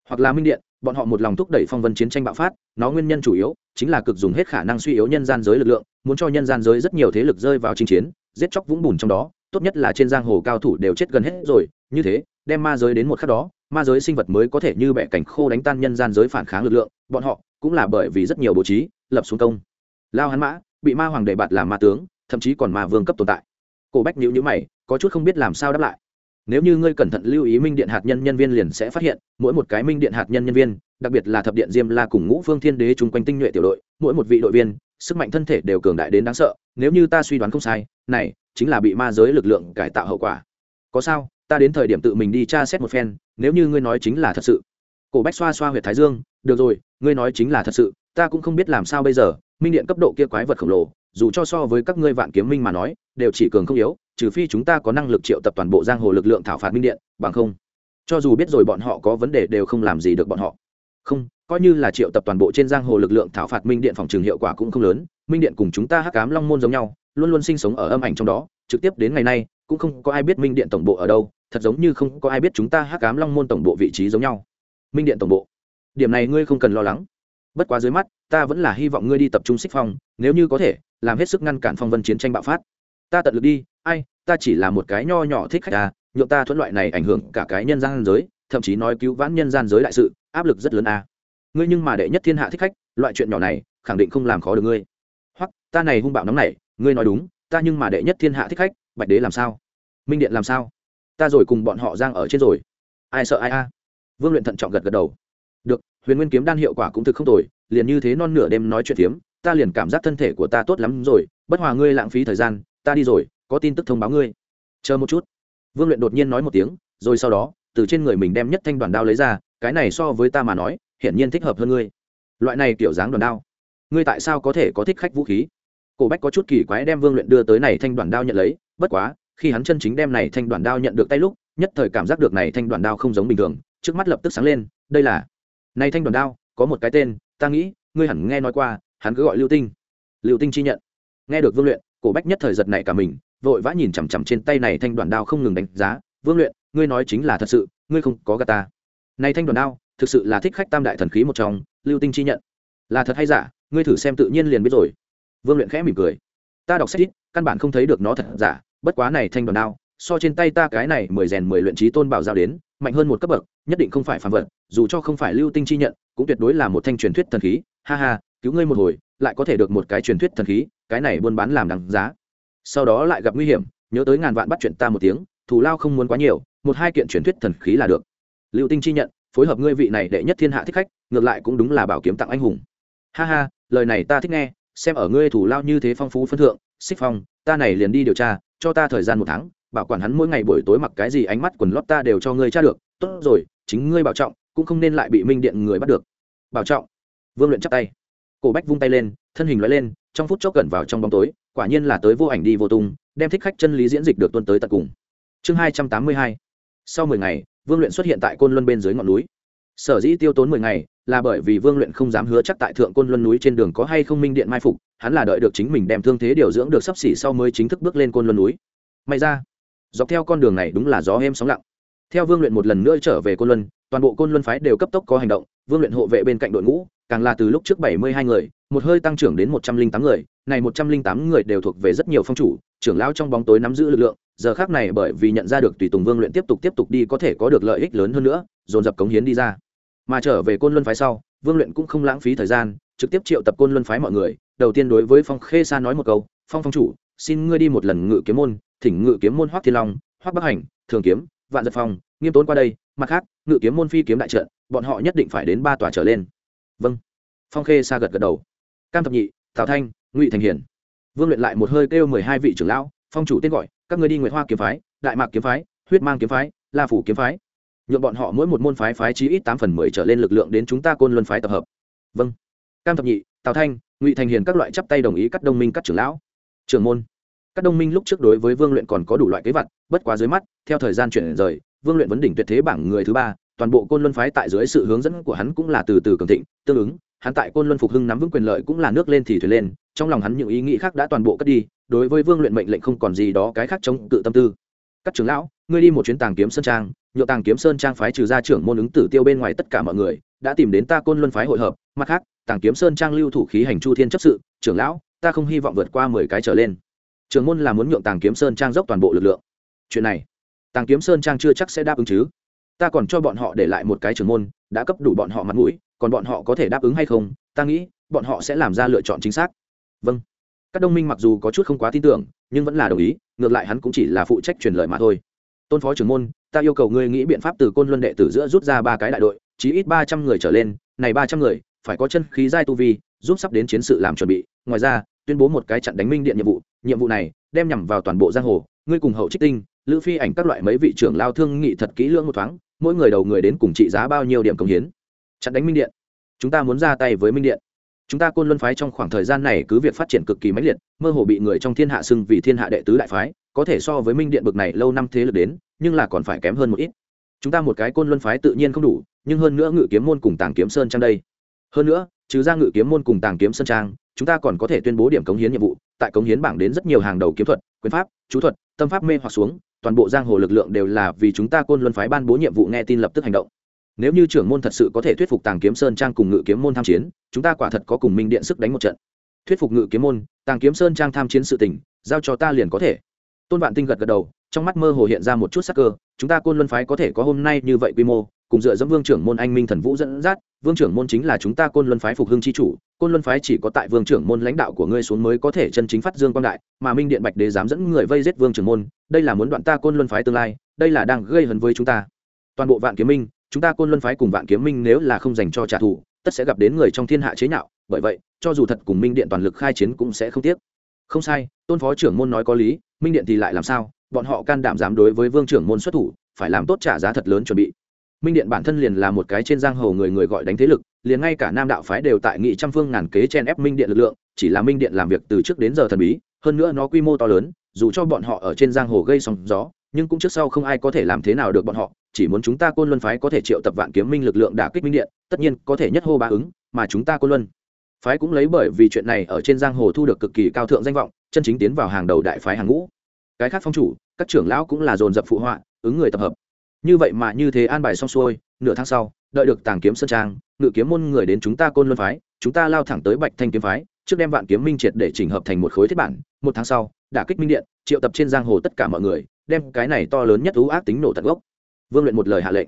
hoặc là minh điện, bọn họ một lòng thúc đẩy phong vân chiến tranh bạo phát, nó nguyên nhân chủ yếu chính là cực dùng hết khả năng suy yếu nhân gian giới lực lượng, muốn cho nhân gian giới rất nhiều thế lực rơi vào chinh chiến, giết chóc vũng bùn trong đó, tốt nhất là trên giang hồ cao thủ đều chết gần hết rồi, như thế, đem ma giới đến một khắc đó, ma giới sinh vật mới có thể như bẻ cảnh khô đánh tan nhân gian giới phản kháng lực lượng, bọn họ cũng là bởi vì rất nhiều bố trí, lập xuống công. Lao hắn mã bị ma hoàng đề bạt làm ma tướng, thậm chí còn ma vương cấp tồn tại. Cổ bách nhữ nhữ mày, có chút không biết làm sao đáp lại. Nếu như ngươi cẩn thận lưu ý minh điện hạt nhân nhân viên liền sẽ phát hiện, mỗi một cái minh điện hạt nhân nhân viên, đặc biệt là thập điện diêm la cùng ngũ phương thiên đế chung quanh tinh nhuệ tiểu đội, mỗi một vị đội viên, sức mạnh thân thể đều cường đại đến đáng sợ, nếu như ta suy đoán không sai, này chính là bị ma giới lực lượng cải tạo hậu quả. Có sao, ta đến thời điểm tự mình đi tra xét một phen, nếu như ngươi nói chính là thật sự. Cổ bách xoa xoa h u y ệ t thái dương, được rồi, ngươi nói chính là thật sự, ta cũng không biết làm sao bây giờ minh điện cấp độ kia quái vật khổng lồ, dù cho so với các ngươi vạn kiếm minh mà nói, đều chỉ cường không yếu, trừ phi chúng ta có năng lực triệu tập toàn bộ giang hồ lực lượng thảo phạt minh điện, bằng không. Cho dù biết rồi bọn họ có vấn đề đều không làm gì được bọn họ. Không, coi như là triệu tập toàn bộ trên giang hồ lực lượng thảo phạt minh điện phòng trường hiệu quả cũng không lớn, minh điện cùng chúng ta hắc cám long môn giống nhau, luôn luôn sinh sống ở âm ảnh trong đó, trực tiếp đến ngày nay, cũng không có ai biết minh điện tổng bộ ở đâu, thật giống như không có ai biết chúng ta hắc cám long môn tổng bộ vị trí giống nhau. Minh điện tổng bộ. Điểm này ngươi không cần lo lắng. Bất quá dưới mắt ta vẫn là hy vọng ngươi đi tập trung xích phong, nếu như có thể, làm hết sức ngăn cản phong vân chiến tranh bạo phát. Ta tận lực đi, ai, ta chỉ là một cái nho nhỏ thích khách ta nhượng ta thuẫn loại này ảnh hưởng cả cái nhân gian giới, thậm chí nói cứu vãn nhân gian giới đại sự, áp lực rất lớn a ngươi nhưng mà đệ nhất thiên hạ thích khách, loại chuyện nhỏ này, khẳng định không làm khó được ngươi. Hoặc, ta này hung bạo nóng này, ngươi nói đúng, ta nhưng mà đệ nhất thiên hạ thích khách, bạch đế làm sao? Minh điện làm sao? Ta rồi cùng bọn họ giang ở trên rồi. Ai sợ ai a? Vương luyện thận trọng gật gật đầu. Được huyền nguyên kiếm đan hiệu quả cũng thực không tồi, liền như thế non nửa đêm nói chuyện kiếm ta liền cảm giác thân thể của ta tốt lắm rồi, bất hòa ngươi lãng phí thời gian, ta đi rồi, có tin tức thông báo ngươi. Chờ một chút. Vương luyện đột nhiên nói một tiếng, rồi sau đó, từ trên người mình đem nhất thanh đoàn đao lấy ra, cái này so với ta mà nói, hiển nhiên thích hợp hơn ngươi. Loại này kiểu dáng đoàn đao, ngươi tại sao có thể có thích khách vũ khí? Cổ bách có chút kỳ quái đem vương luyện đưa tới này thanh đoàn đao nhận lấy, bất quá, khi hắn chân chính đem này thanh đoàn đao nhận được tay lúc, nhất thời cảm giác được này thanh đoàn đao không giống bình thường, trước mắt lập tức sáng lên, đây là này thanh đoàn đao, có một cái tên, ta nghĩ, ngươi hẳn nghe nói qua, hắn cứ gọi lưu tinh. Lưu tinh chi nhận. Nghe được vương luyện, cổ bách nhất thời giật này cả mình, vội vã nhìn chằm chằm trên tay này thanh đoàn đao không ngừng đánh giá, vương luyện, ngươi nói chính là thật sự, ngươi không có gà ta. Này thanh đoàn đao, thực sự là thích khách tam đại thần khí một trong, lưu tinh chi nhận. Là thật hay giả, ngươi thử xem tự nhiên liền biết rồi. Vương luyện khẽ mỉm cười. Ta đọc sách ít, căn bản không thấy được nó thật giả, bất quá này thanh đoàn đao, so trên tay ta cái này mười rèn mười luyện trí tôn bảo giao đến mạnh hơn một cấp bậc, nhất định không phải phàm vật, dù cho không phải lưu tinh chi nhận, cũng tuyệt đối là một thanh truyền thuyết thần khí. Ha ha, cứu ngươi một hồi, lại có thể được một cái truyền thuyết thần khí, cái này buôn bán làm đằng giá. Sau đó lại gặp nguy hiểm, nhớ tới ngàn vạn bắt chuyện ta một tiếng, thù lao không muốn quá nhiều, một hai kiện truyền thuyết thần khí là được. Lưu tinh chi nhận, phối hợp ngươi vị này đệ nhất thiên hạ thích khách, ngược lại cũng đúng là bảo kiếm tặng anh hùng. Ha ha, lời này ta thích nghe, xem ở ngươi thủ lao như thế phong phú phân thượng, xích phong, ta này liền đi điều tra, cho ta thời gian một tháng bảo quản hắn mỗi ngày buổi tối mặc cái gì ánh mắt quần lót ta đều cho ngươi tra được, tốt rồi, chính ngươi bảo trọng, cũng không nên lại bị minh điện người bắt được. Bảo trọng. Vương luyện chắp tay. Cổ bách vung tay lên, thân hình loại lên, trong phút chốc cẩn vào trong bóng tối, quả nhiên là tới vô ảnh đi vô tung, đem thích khách chân lý diễn dịch được tuân tới tận cùng. Chương hai trăm tám mươi hai. Sau mười ngày, vương luyện xuất hiện tại côn luân bên dưới ngọn núi. Sở dĩ tiêu tốn mười ngày, là bởi vì vương luyện không dám hứa chắc tại thượng côn luân núi trên đường có hay không minh điện mai phục, hắn là đợi được chính mình đem thương thế điều dưỡng được sắp xỉ sau mới chính thức bước lên côn luân núi. May ra dọc theo con đường này đúng là gió êm sóng lặng. Theo vương luyện một lần nữa trở về côn luân, toàn bộ côn luân phái đều cấp tốc có hành động, vương luyện hộ vệ bên cạnh đội ngũ, càng là từ lúc trước bảy mươi hai người, một hơi tăng trưởng đến một trăm linh tám người, này một trăm linh tám người đều thuộc về rất nhiều phong chủ, trưởng lão trong bóng tối nắm giữ lực lượng, giờ khác này bởi vì nhận ra được tùy tùng vương luyện tiếp tục tiếp tục đi có thể có được lợi ích lớn hơn nữa, dồn dập cống hiến đi ra. Mà trở về côn luân phái sau, vương luyện cũng không lãng phí thời gian, trực tiếp triệu tập côn luân phái mọi người, đầu tiên đối với phong khê sa nói một câu, phong phong chủ, xin ngươi đi một lần ngự kiếm môn thỉnh ngự kiếm môn hoắc thiên long hoắc bắc hành, thường kiếm, vạn giật phong, nghiêm tốn qua đây, mặt khác, ngự kiếm môn phi kiếm đại trận, bọn họ nhất định phải đến ba tòa trở lên. Vâng. Phong khê xa gật gật đầu. Cam thập nhị thảo thanh, ngụy thành hiển. Vương luyện lại một hơi kêu mười hai vị trưởng lão, phong chủ tên gọi, các người đi nguyệt hoa kiếm phái, đại mạc kiếm phái, huyết mang kiếm phái, la phủ kiếm phái. Nhuộm bọn họ mỗi một môn phái phái chí ít tám phần mười trở lên lực lượng đến chúng ta côn luân phái tập hợp. Vâng. Cam thập nhị, tào thanh, ngụy thành hiền các loại chắp tay đồng ý cắt đông minh các trưởng lão. Trưởng môn các đông minh lúc trước đối với vương luyện còn có đủ loại kế vật bất quá dưới mắt, theo thời gian chuyển rời, vương luyện vấn đỉnh tuyệt thế bảng người thứ ba, toàn bộ côn luân phái tại dưới sự hướng dẫn của hắn cũng là từ từ cường thịnh, tương ứng, hắn tại côn luân phục hưng nắm vững quyền lợi cũng là nước lên thì thuyền lên, trong lòng hắn những ý nghĩ khác đã toàn bộ cất đi, đối với vương luyện mệnh lệnh không còn gì đó cái khác chống cự tâm tư. Các trưởng lão, ngươi đi một chuyến tàng kiếm sơn trang nhựa tàng kiếm sơn trang phái trừ ra trưởng môn ứng tử tiêu bên ngoài tất cả mọi người, đã tìm đến ta côn luân phái hội hợp, mặt khác, tàng kiếm sơn trang lưu thủ khí hành chu thiên chấp sự, trưởng lão, ta không hy vọng vượt qua mười cái trở lên. Trường môn là muốn nhượng tàng kiếm sơn trang dốc toàn bộ lực lượng. Chuyện này, tàng kiếm sơn trang chưa chắc sẽ đáp ứng chứ. Ta còn cho bọn họ để lại một cái Trường môn, đã cấp đủ bọn họ mặt mũi, còn bọn họ có thể đáp ứng hay không, ta nghĩ, bọn họ sẽ làm ra lựa chọn chính xác. Vâng. Các đông minh mặc dù có chút không quá tin tưởng, nhưng vẫn là đồng ý, ngược lại hắn cũng chỉ là phụ trách truyền lời mà thôi. Tôn phó trưởng môn, ta yêu cầu ngươi nghĩ biện pháp từ côn luân đệ tử giữa rút ra ba cái đại đội, chí ít ba trăm người trở lên, này ba trăm người, phải có chân khí giai tu vi, giúp sắp đến chiến sự làm chuẩn bị. Ngoài ra tuyên bố một cái chặn đánh minh điện nhiệm vụ. Nhiệm vụ này đem nhằm vào toàn bộ giang hồ, ngươi cùng hậu trích tinh, lữ phi ảnh các loại mấy vị trưởng lao thương nghị thật kỹ lưỡng một thoáng, mỗi người đầu người đến cùng trị giá bao nhiêu điểm công hiến. Chặn đánh minh điện. Chúng ta muốn ra tay với minh điện. Chúng ta côn luân phái trong khoảng thời gian này cứ việc phát triển cực kỳ mãnh liệt, mơ hồ bị người trong thiên hạ xưng vì thiên hạ đệ tứ đại phái, có thể so với minh điện bực này lâu năm thế lực đến, nhưng là còn phải kém hơn một ít. Chúng ta một cái côn luân phái tự nhiên không đủ, nhưng hơn nữa ngự kiếm môn cùng tàng kiếm sơn trang đây. Hơn nữa, trừ ra ngự kiếm môn cùng tàng kiếm sơn trang chúng ta còn có thể tuyên bố điểm cống hiến nhiệm vụ, tại cống hiến bảng đến rất nhiều hàng đầu kiếm thuật, quyền pháp, chú thuật, tâm pháp mê hoặc xuống, toàn bộ giang hồ lực lượng đều là vì chúng ta côn luân phái ban bố nhiệm vụ nghe tin lập tức hành động. Nếu như trưởng môn thật sự có thể thuyết phục tàng kiếm sơn trang cùng ngự kiếm môn tham chiến, chúng ta quả thật có cùng minh điện sức đánh một trận. Thuyết phục ngự kiếm môn, tàng kiếm sơn trang tham chiến sự tình, giao cho ta liền có thể. Tôn vạn tinh gật gật đầu, trong mắt mơ hồ hiện ra một chút sắc cơ, chúng ta côn luân phái có thể có hôm nay như vậy quy mô cùng dựa dẫm vương trưởng môn anh minh thần vũ dẫn dắt, vương trưởng môn chính là chúng ta côn luân phái phục hưng chi chủ, côn luân phái chỉ có tại vương trưởng môn lãnh đạo của ngươi xuống mới có thể chân chính phát dương quang đại, mà minh điện bạch đế dám dẫn người vây giết vương trưởng môn, đây là muốn đoạn ta côn luân phái tương lai, đây là đang gây hấn với chúng ta. Toàn bộ vạn kiếm minh, chúng ta côn luân phái cùng vạn kiếm minh nếu là không dành cho trả thù, tất sẽ gặp đến người trong thiên hạ chế nhạo, bởi vậy, cho dù thật cùng minh điện toàn lực khai chiến cũng sẽ không tiếc. Không sai, tôn phó trưởng môn nói có lý, minh điện thì lại làm sao, bọn họ can đảm dám đối với vương trưởng môn xuất thủ, phải làm tốt trả giá thật lớn chuẩn bị minh điện bản thân liền là một cái trên giang hồ người người gọi đánh thế lực, liền ngay cả nam đạo phái đều tại nghị trăm phương ngàn kế chen ép minh điện lực lượng, chỉ là minh điện làm việc từ trước đến giờ thần bí, hơn nữa nó quy mô to lớn, dù cho bọn họ ở trên giang hồ gây sóng gió, nhưng cũng trước sau không ai có thể làm thế nào được bọn họ, chỉ muốn chúng ta côn luân phái có thể triệu tập vạn kiếm minh lực lượng đả kích minh điện, tất nhiên có thể nhất hô ba ứng, mà chúng ta côn luân phái cũng lấy bởi vì chuyện này ở trên giang hồ thu được cực kỳ cao thượng danh vọng, chân chính tiến vào hàng đầu đại phái hàng ngũ. Cái khác phong chủ, các trưởng lão cũng là dồn dập phụ họa, ứng người tập hợp như vậy mà như thế an bài xong xuôi, nửa tháng sau, đợi được tàng kiếm sơn trang, ngự kiếm môn người đến chúng ta côn luân phái, chúng ta lao thẳng tới bạch thanh kiếm phái, trước đem vạn kiếm minh triệt để chỉnh hợp thành một khối thiết bản. Một tháng sau, đả kích minh điện, triệu tập trên giang hồ tất cả mọi người, đem cái này to lớn nhất thú ác tính nổ tận gốc. Vương luyện một lời hạ lệnh.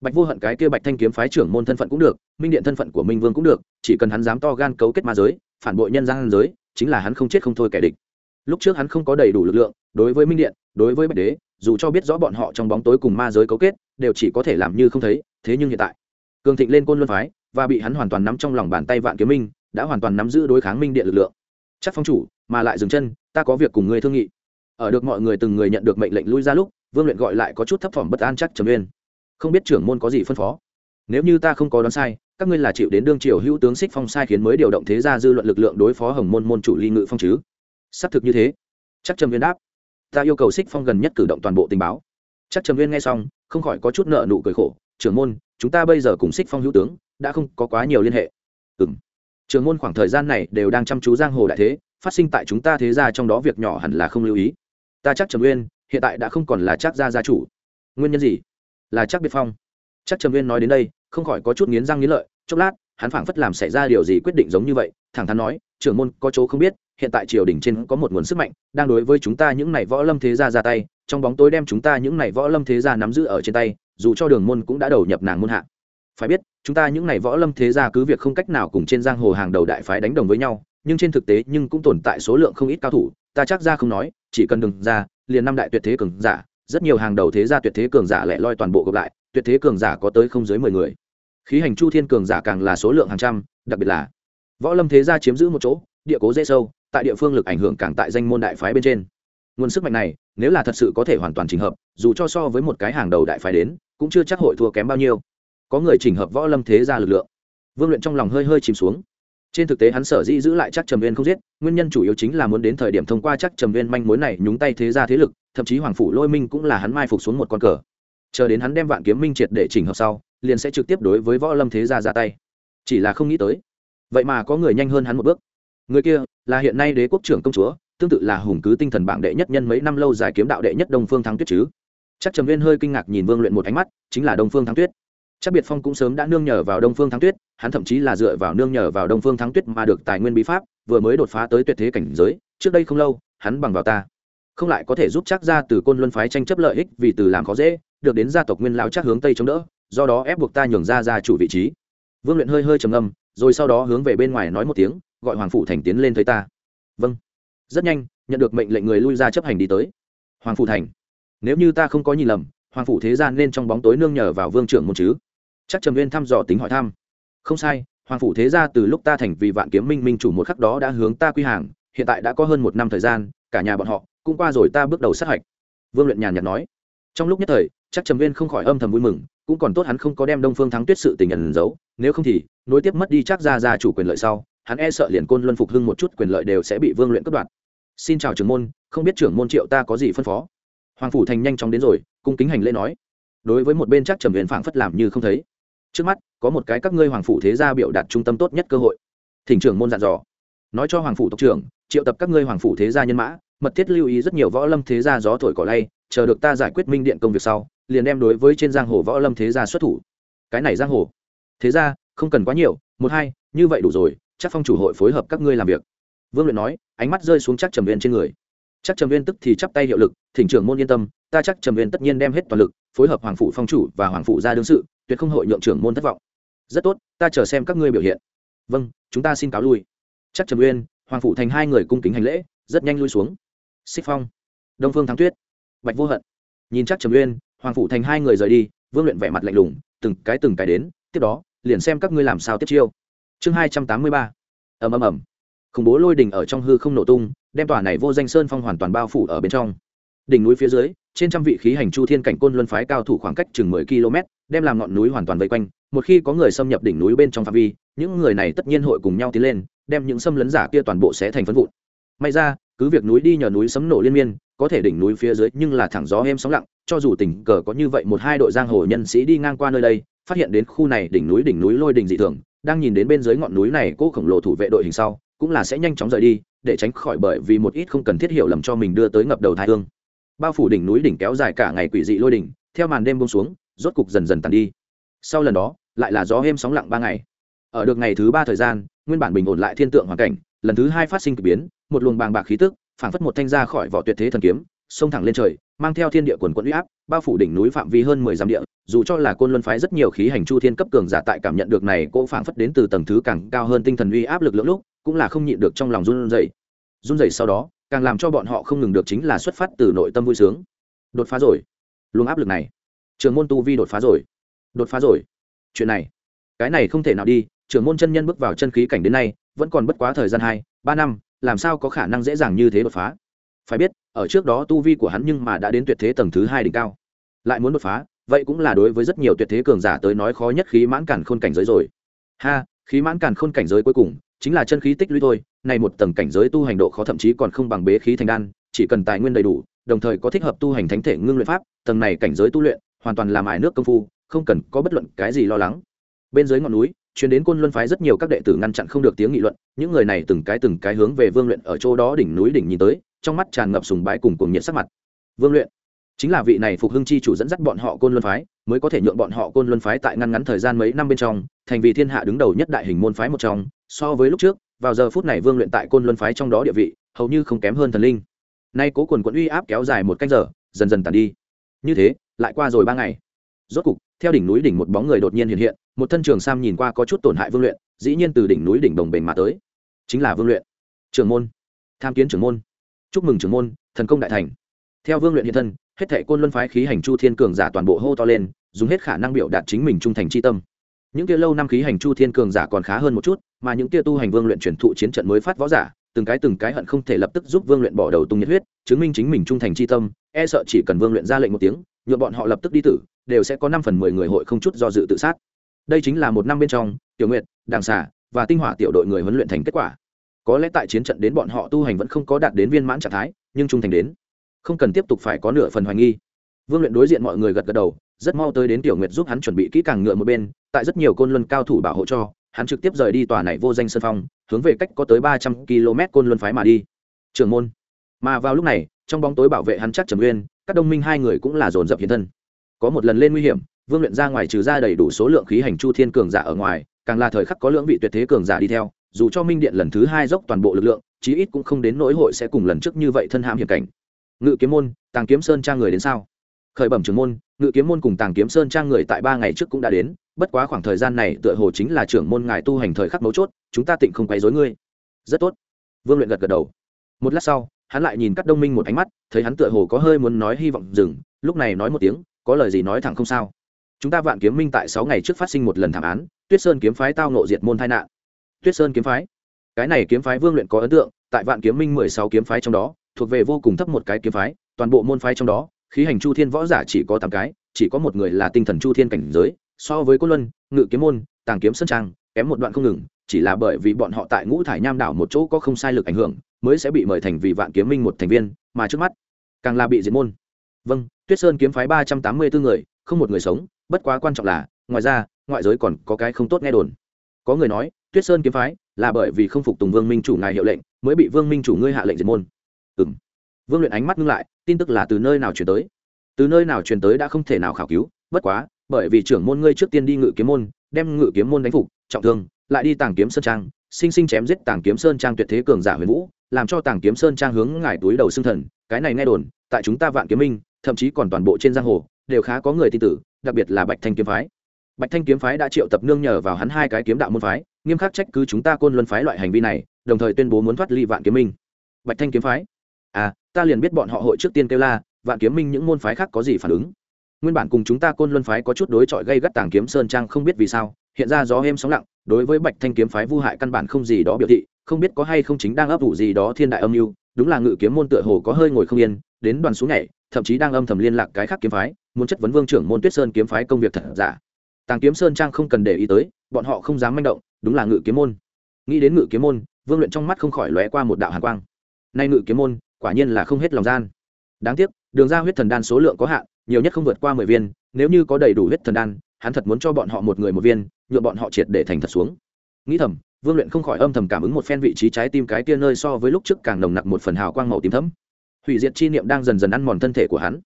Bạch vô hận cái kia bạch thanh kiếm phái trưởng môn thân phận cũng được, minh điện thân phận của minh vương cũng được, chỉ cần hắn dám to gan cấu kết ma giới, phản bội nhân gian giới, chính là hắn không chết không thôi kẻ địch. Lúc trước hắn không có đầy đủ lực lượng, đối với minh điện, đối với bạch đế dù cho biết rõ bọn họ trong bóng tối cùng ma giới cấu kết, đều chỉ có thể làm như không thấy, thế nhưng hiện tại, cường thịnh lên côn luân phái và bị hắn hoàn toàn nắm trong lòng bàn tay vạn kiếm minh, đã hoàn toàn nắm giữ đối kháng minh điện lực lượng. Chắc phong chủ, mà lại dừng chân, ta có việc cùng ngươi thương nghị. Ở được mọi người từng người nhận được mệnh lệnh lui ra lúc, vương luyện gọi lại có chút thấp thỏm bất an chắc trầm uyên không biết trưởng môn có gì phân phó? Nếu như ta không có đoán sai, các ngươi là chịu đến đương triều hữu tướng xích phong sai khiến mới điều động thế gia dư luận lực lượng đối phó hồng môn môn chủ ly ngự phong chứ? Xác thực như thế. Chắc trầm viên đáp ta yêu cầu xích phong gần nhất cử động toàn bộ tình báo. Chắc trầm nguyên nghe xong, không khỏi có chút nợ nụ cười khổ, trưởng môn, chúng ta bây giờ cùng xích phong hữu tướng, đã không có quá nhiều liên hệ. Ừ m trưởng môn khoảng thời gian này đều đang chăm chú giang hồ đại thế, phát sinh tại chúng ta thế ra trong đó việc nhỏ hẳn là không lưu ý. Ta chắc trầm nguyên, hiện tại đã không còn là chắc gia gia chủ. Nguyên nhân gì? Là chắc biệt phong. Chắc trầm nguyên nói đến đây, không khỏi có chút nghiến răng nghiến lợi, chốc lát hắn phảng phất làm xảy ra điều gì quyết định giống như vậy, thẳng thắn nói, trưởng môn, có chỗ không biết, hiện tại triều đình trên có một nguồn sức mạnh, đang đối với chúng ta những này võ lâm thế gia ra tay, trong bóng tối đem chúng ta những này võ lâm thế gia nắm giữ ở trên tay, dù cho đường môn cũng đã đầu nhập nàng môn hạ. Phải biết, chúng ta những này võ lâm thế gia cứ việc không cách nào cùng trên giang hồ hàng đầu đại phái đánh đồng với nhau, nhưng trên thực tế nhưng cũng tồn tại số lượng không ít cao thủ, ta chắc ra không nói, chỉ cần đừng ra, liền năm đại tuyệt thế cường giả, rất nhiều hàng đầu thế gia tuyệt thế cường giả lẻ loi toàn bộ gặp lại, tuyệt thế cường giả có tới không dưới mười người khí hành chu thiên cường giả càng là số lượng hàng trăm, đặc biệt là võ lâm thế gia chiếm giữ một chỗ, địa cố dễ sâu, tại địa phương lực ảnh hưởng càng tại danh môn đại phái bên trên. Nguồn sức mạnh này, nếu là thật sự có thể hoàn toàn trình hợp, dù cho so với một cái hàng đầu đại phái đến, cũng chưa chắc hội thua kém bao nhiêu. Có người trình hợp võ lâm thế gia lực lượng. Vương luyện trong lòng hơi hơi chìm xuống. Trên thực tế hắn sở dĩ giữ lại chắc trầm viên không giết, nguyên nhân chủ yếu chính là muốn đến thời điểm thông qua chắc trầm viên manh mối này nhúng tay thế gia thế lực, thậm chí hoàng phủ lôi minh cũng là hắn mai phục xuống một con cờ. Chờ đến hắn đem vạn kiếm minh triệt để chỉnh hợp sau liền sẽ trực tiếp đối với võ lâm thế gia ra tay. Chỉ là không nghĩ tới. Vậy mà có người nhanh hơn hắn một bước. Người kia là hiện nay đế quốc trưởng công chúa, tương tự là hùng cứ tinh thần bảng đệ nhất nhân mấy năm lâu dài kiếm đạo đệ nhất đông phương thắng tuyết chứ. Chắc trầm viên hơi kinh ngạc nhìn vương luyện một ánh mắt, chính là đông phương thắng tuyết. Chắc biệt phong cũng sớm đã nương nhờ vào đông phương thắng tuyết, hắn thậm chí là dựa vào nương nhờ vào đông phương thắng tuyết mà được tài nguyên bí pháp, vừa mới đột phá tới tuyệt thế cảnh giới, trước đây không lâu, hắn bằng vào ta. Không lại có thể giúp chắc ra từ côn luân phái tranh chấp lợi ích vì từ làm khó dễ, được đến gia tộc nguyên lão chắc hướng tây chống đỡ do đó ép buộc ta nhường ra ra chủ vị trí. Vương luyện hơi hơi trầm âm rồi sau đó hướng về bên ngoài nói một tiếng, gọi hoàng phủ thành tiến lên thấy ta. Vâng. Rất nhanh, nhận được mệnh lệnh người lui ra chấp hành đi tới. Hoàng phủ thành. Nếu như ta không có nhìn lầm, hoàng phủ thế gian nên trong bóng tối nương nhờ vào vương trưởng môn chứ? Chắc trầm viên thăm dò tính hỏi thăm. Không sai, hoàng phủ thế gia từ lúc ta thành vì vạn kiếm minh minh chủ một khắc đó đã hướng ta quy hàng, hiện tại đã có hơn một năm thời gian, cả nhà bọn họ cũng qua rồi ta bước đầu sát hạch. Vương luyện nhàn nhạt nói. Trong lúc nhất thời, chắc trầm viên không khỏi âm thầm vui mừng cũng còn tốt hắn không có đem đông phương thắng tuyết sự tình nhân giấu, nếu không thì, nối tiếp mất đi chắc ra ra chủ quyền lợi sau, hắn e sợ liền côn luân phục hưng một chút quyền lợi đều sẽ bị vương luyện cất đoạt. Xin chào trưởng môn, không biết trưởng môn triệu ta có gì phân phó? Hoàng phủ thành nhanh chóng đến rồi, cung kính hành lễ nói. Đối với một bên chắc trầm huyền phảng phất làm như không thấy. Trước mắt, có một cái các ngươi hoàng phủ thế gia biểu đạt trung tâm tốt nhất cơ hội. Thỉnh trưởng môn dặn dò. Nói cho hoàng phủ tộc trưởng, triệu tập các ngươi hoàng phủ thế gia nhân mã, mật thiết lưu ý rất nhiều võ lâm thế gia gió thổi cỏ lay, chờ được ta giải quyết minh điện công việc sau liền đem đối với trên giang hồ võ lâm thế gia xuất thủ. Cái này giang hồ. Thế gia không cần quá nhiều, một hai, như vậy đủ rồi, chắc phong chủ hội phối hợp các ngươi làm việc. Vương luyện nói, ánh mắt rơi xuống chắc trầm viên trên người. Chắc trầm viên tức thì chắp tay hiệu lực, thỉnh trưởng môn yên tâm, ta chắc trầm viên tất nhiên đem hết toàn lực, phối hợp hoàng phủ phong chủ và hoàng phủ gia đương sự, tuyệt không hội nhượng trưởng môn thất vọng. Rất tốt, ta chờ xem các ngươi biểu hiện. Vâng chúng ta xin cáo lui. Chắc trầm uyên, hoàng phủ thành hai người cung kính hành lễ, rất nhanh lui xuống. Xích phong. Đông phương thắng tuyết. Bạch vô hận. Nhìn chắc trầm uyên hoàng phủ thành hai người rời đi, vương luyện vẻ mặt lạnh lùng, từng cái từng cái đến, tiếp đó, liền xem các ngươi làm sao tiếp chiêu. Chương hai trăm tám mươi ba. Ầm ầm ầm. Khủng bố lôi đỉnh ở trong hư không nổ tung, đem tòa này vô danh sơn phong hoàn toàn bao phủ ở bên trong. Đỉnh núi phía dưới, trên trăm vị khí hành chu thiên cảnh côn luân phái cao thủ khoảng cách chừng mười km, đem làm ngọn núi hoàn toàn vây quanh. Một khi có người xâm nhập đỉnh núi bên trong phạm vi, những người này tất nhiên hội cùng nhau tiến lên, đem những xâm lấn giả kia toàn bộ sẽ thành phân vụn. May ra, cứ việc núi đi nhờ núi sấm nổ liên miên, có thể đỉnh núi phía dưới nhưng là thẳng gió êm sóng lặng cho dù tình cờ có như vậy một hai đội giang hồ nhân sĩ đi ngang qua nơi đây, phát hiện đến khu này đỉnh núi đỉnh núi lôi đỉnh dị thường, đang nhìn đến bên dưới ngọn núi này cô khổng lồ thủ vệ đội hình sau, cũng là sẽ nhanh chóng rời đi, để tránh khỏi bởi vì một ít không cần thiết hiểu lầm cho mình đưa tới ngập đầu thái thương bao phủ đỉnh núi đỉnh kéo dài cả ngày quỷ dị lôi đỉnh theo màn đêm bông xuống, rốt cục dần dần tàn đi. Sau lần đó, lại là gió êm sóng lặng ba ngày. Ở được ngày thứ ba thời gian, nguyên bản bình ổn lại thiên tượng hoàn cảnh, lần thứ hai phát sinh k ỳ biến, một luồng bàng bạc khí tức, phảng phất một thanh ra khỏi vỏ tuyệt thế thần kiếm xông thẳng lên trời, mang theo thiên địa quần quận u y áp, bao phủ đỉnh núi phạm vi hơn mười dặm địa, dù cho là côn luân phái rất nhiều khí hành chu thiên cấp cường giả tại cảm nhận được này, cô phảng phất đến từ tầng thứ càng cao hơn tinh thần uy áp lực lượng lúc, cũng là không nhịn được trong lòng run rẩy. Run rẩy sau đó, càng làm cho bọn họ không ngừng được chính là xuất phát từ nội tâm vui sướng. Đột phá rồi. Luồng áp lực này. Trường môn tu vi đột phá rồi. Đột phá rồi. Chuyện này. Cái này không thể nào đi trưởng môn chân nhân bước vào chân khí cảnh đến nay, vẫn còn bất quá thời gian hai, ba năm, làm sao có khả năng dễ dàng như thế đột phá? Phải biết, ở trước đó tu vi của hắn nhưng mà đã đến tuyệt thế tầng thứ hai đỉnh cao. Lại muốn đột phá, vậy cũng là đối với rất nhiều tuyệt thế cường giả tới nói khó nhất khí mãn cản khôn cảnh giới rồi. Ha, khí mãn cản khôn cảnh giới cuối cùng, chính là chân khí tích lũy thôi, này một tầng cảnh giới tu hành độ khó thậm chí còn không bằng bế khí thành đan, chỉ cần tài nguyên đầy đủ, đồng thời có thích hợp tu hành thánh thể ngưng luyện pháp, tầng này cảnh giới tu luyện, hoàn toàn làm ải nước công phu, không cần có bất luận cái gì lo lắng. Bên dưới ngọn núi chuyến đến côn luân phái rất nhiều các đệ tử ngăn chặn không được tiếng nghị luận, những người này từng cái từng cái hướng về vương luyện ở chỗ đó đỉnh núi đỉnh nhìn tới, trong mắt tràn ngập sùng bái cùng cuồng nhiệt sắc mặt. Vương luyện, chính là vị này phục hưng chi chủ dẫn dắt bọn họ côn luân phái, mới có thể nhượng bọn họ côn luân phái tại ngăn ngắn thời gian mấy năm bên trong, thành vì thiên hạ đứng đầu nhất đại hình môn phái một trong, so với lúc trước, vào giờ phút này vương luyện tại côn luân phái trong đó địa vị, hầu như không kém hơn thần linh. Nay cố quần quận uy áp kéo dài một canh giờ, dần dần tàn đi. Như thế, lại qua rồi ba ngày. Rốt cục theo đỉnh núi đỉnh một bóng người đột nhiên hiện hiện, một thân trường sam nhìn qua có chút tổn hại vương luyện, dĩ nhiên từ đỉnh núi đỉnh đồng bền mà tới. Chính là vương luyện. Trưởng môn. Tham kiến trưởng môn. Chúc mừng trưởng môn, thần công đại thành. Theo vương luyện hiện thân, hết thệ côn luân phái khí hành chu thiên cường giả toàn bộ hô to lên, dùng hết khả năng biểu đạt chính mình trung thành c h i tâm. Những kia lâu năm khí hành chu thiên cường giả còn khá hơn một chút, mà những kia tu hành vương luyện truyền thụ chiến trận mới phát võ giả, từng cái từng cái hận không thể lập tức giúp vương luyện bỏ đầu tung nhiệt huyết, chứng minh chính mình trung thành c h i tâm e sợ chỉ cần vương luyện ra lệnh một tiếng nhuộm bọn họ lập tức đi tử, đều sẽ có năm phần mười người hội không chút do dự tự sát. Đây chính là một năm bên trong, tiểu nguyện đàng xả và tinh hỏa tiểu đội người huấn luyện thành kết quả. Có lẽ tại chiến trận đến bọn họ tu hành vẫn không có đạt đến viên mãn trạng thái, nhưng trung thành đến. Không cần tiếp tục phải có nửa phần hoài nghi. Vương luyện đối diện mọi người gật gật đầu, rất mau tới đến tiểu nguyệt giúp hắn chuẩn bị kỹ càng ngựa một bên, tại rất nhiều côn luân cao thủ bảo hộ cho, hắn trực tiếp rời đi tòa này vô danh sân phong, hướng về cách có tới ba trăm km côn luân phái mà đi. Trường môn. Mà vào lúc này, trong bóng tối bảo vệ hắn chắc trầm nguyên các đồng minh hai người cũng là dồn dập hiện thân. Có một lần lên nguy hiểm, vương luyện ra ngoài trừ ra đầy đủ số lượng khí hành chu thiên cường giả ở ngoài, càng là thời khắc có lưỡng vị tuyệt thế cường giả đi theo, dù cho minh điện lần thứ hai dốc toàn bộ lực lượng, chí ít cũng không đến nỗi hội sẽ cùng lần trước như vậy thân hãm hiểm cảnh. Ngự kiếm môn, tàng kiếm sơn trang người đến sao? Khởi bẩm trưởng môn, ngự kiếm môn cùng tàng kiếm sơn trang người tại ba ngày trước cũng đã đến, bất quá khoảng thời gian này tựa hồ chính là trưởng môn ngài tu hành thời khắc mấu chốt, chúng ta tịnh không quấy dối ngươi. Rất tốt. Vương luyện gật gật đầu. Một lát sau hắn lại nhìn các đông minh một ánh mắt, thấy hắn tựa hồ có hơi muốn nói hy vọng dừng, lúc này nói một tiếng, có lời gì nói thẳng không sao. Chúng ta vạn kiếm minh tại sáu ngày trước phát sinh một lần thảm án, tuyết sơn kiếm phái tao nộ diệt môn tai nạn. Tuyết sơn kiếm phái? Cái này kiếm phái vương luyện có ấn tượng, tại vạn kiếm minh mười sáu kiếm phái trong đó, thuộc về vô cùng thấp một cái kiếm phái, toàn bộ môn phái trong đó, khí hành chu thiên võ giả chỉ có tám cái, chỉ có một người là tinh thần chu thiên cảnh giới, so với côn luân, ngự kiếm môn, tàng kiếm sơn trang, kém một đoạn không ngừng, chỉ là bởi vì bọn họ tại ngũ thải nham đảo một chỗ có không sai lực ảnh hưởng mới sẽ bị mời thành vì vạn kiếm minh một thành viên, mà trước mắt, càng là bị diệt môn. Vâng tuyết sơn kiếm phái ba trăm tám mươi bốn người, không một người sống, bất quá quan trọng là, ngoài ra, ngoại giới còn có cái không tốt nghe đồn. Có người nói, tuyết sơn kiếm phái là bởi vì không phục tùng vương minh chủ ngài hiệu lệnh, mới bị vương minh chủ ngươi hạ lệnh diệt môn. Ừ m vương luyện ánh mắt ngưng lại, tin tức là từ nơi nào chuyển tới? Từ nơi nào truyền tới đã không thể nào khảo cứu, bất quá, bởi vì trưởng môn ngươi trước tiên đi ngự kiếm môn, đem ngự kiếm môn đánh phục, trọng thương, lại đi tàng kiếm sơn trang, sinh sinh chém giết tàng kiếm sơn trang tuyệt thế cường giả huyền vũ làm cho tàng kiếm sơn trang hướng ngài túi đầu xương thần, cái này nghe đồn, tại chúng ta vạn kiếm minh, thậm chí còn toàn bộ trên giang hồ, đều khá có người tin tử đặc biệt là bạch thanh kiếm phái. Bạch thanh kiếm phái đã triệu tập nương nhờ vào hắn hai cái kiếm đạo môn phái, nghiêm khắc trách cứ chúng ta côn luân phái loại hành vi này, đồng thời tuyên bố muốn thoát ly vạn kiếm minh. Bạch thanh kiếm phái? À ta liền biết bọn họ hội trước tiên kêu la, vạn kiếm minh những môn phái khác có gì phản ứng? Nguyên bản cùng chúng ta côn luân phái có chút đối chọi gây gắt tàng kiếm sơn trang không biết vì sao, hiện ra gió êm sóng lặng, đối với bạch thanh kiếm phái vu hại căn bản không gì đó biểu thị không biết có hay không chính đang ấp ủ gì đó thiên đại âm mưu, đúng là ngự kiếm môn tựa hồ có hơi ngồi không yên, đến đoàn xuống nhảy, thậm chí đang âm thầm liên lạc cái khác kiếm phái, muốn chất vấn vương trưởng môn tuyết sơn kiếm phái công việc thật giả. Tàng kiếm sơn trang không cần để ý tới, bọn họ không dám manh động, đúng là ngự kiếm môn. Nghĩ đến ngự kiếm môn, vương luyện trong mắt không khỏi lóe qua một đạo hàn quang. Nay ngự kiếm môn, quả nhiên là không hết lòng gian. Đáng tiếc, đường ra huyết thần đan số lượng có hạn, nhiều nhất không vượt qua mười viên, nếu như có đầy đủ huyết thần đan, hắn thật muốn cho bọn họ một người một viên nhuộm bọn họ triệt để thành thật xuống. Nghĩ thầm vương luyện không khỏi âm thầm cảm ứng một phen vị trí trái tim cái kia nơi so với lúc trước càng nồng nặc một phần hào quang màu tím thấm hủy diệt chi niệm đang dần dần ăn mòn thân thể của hắn.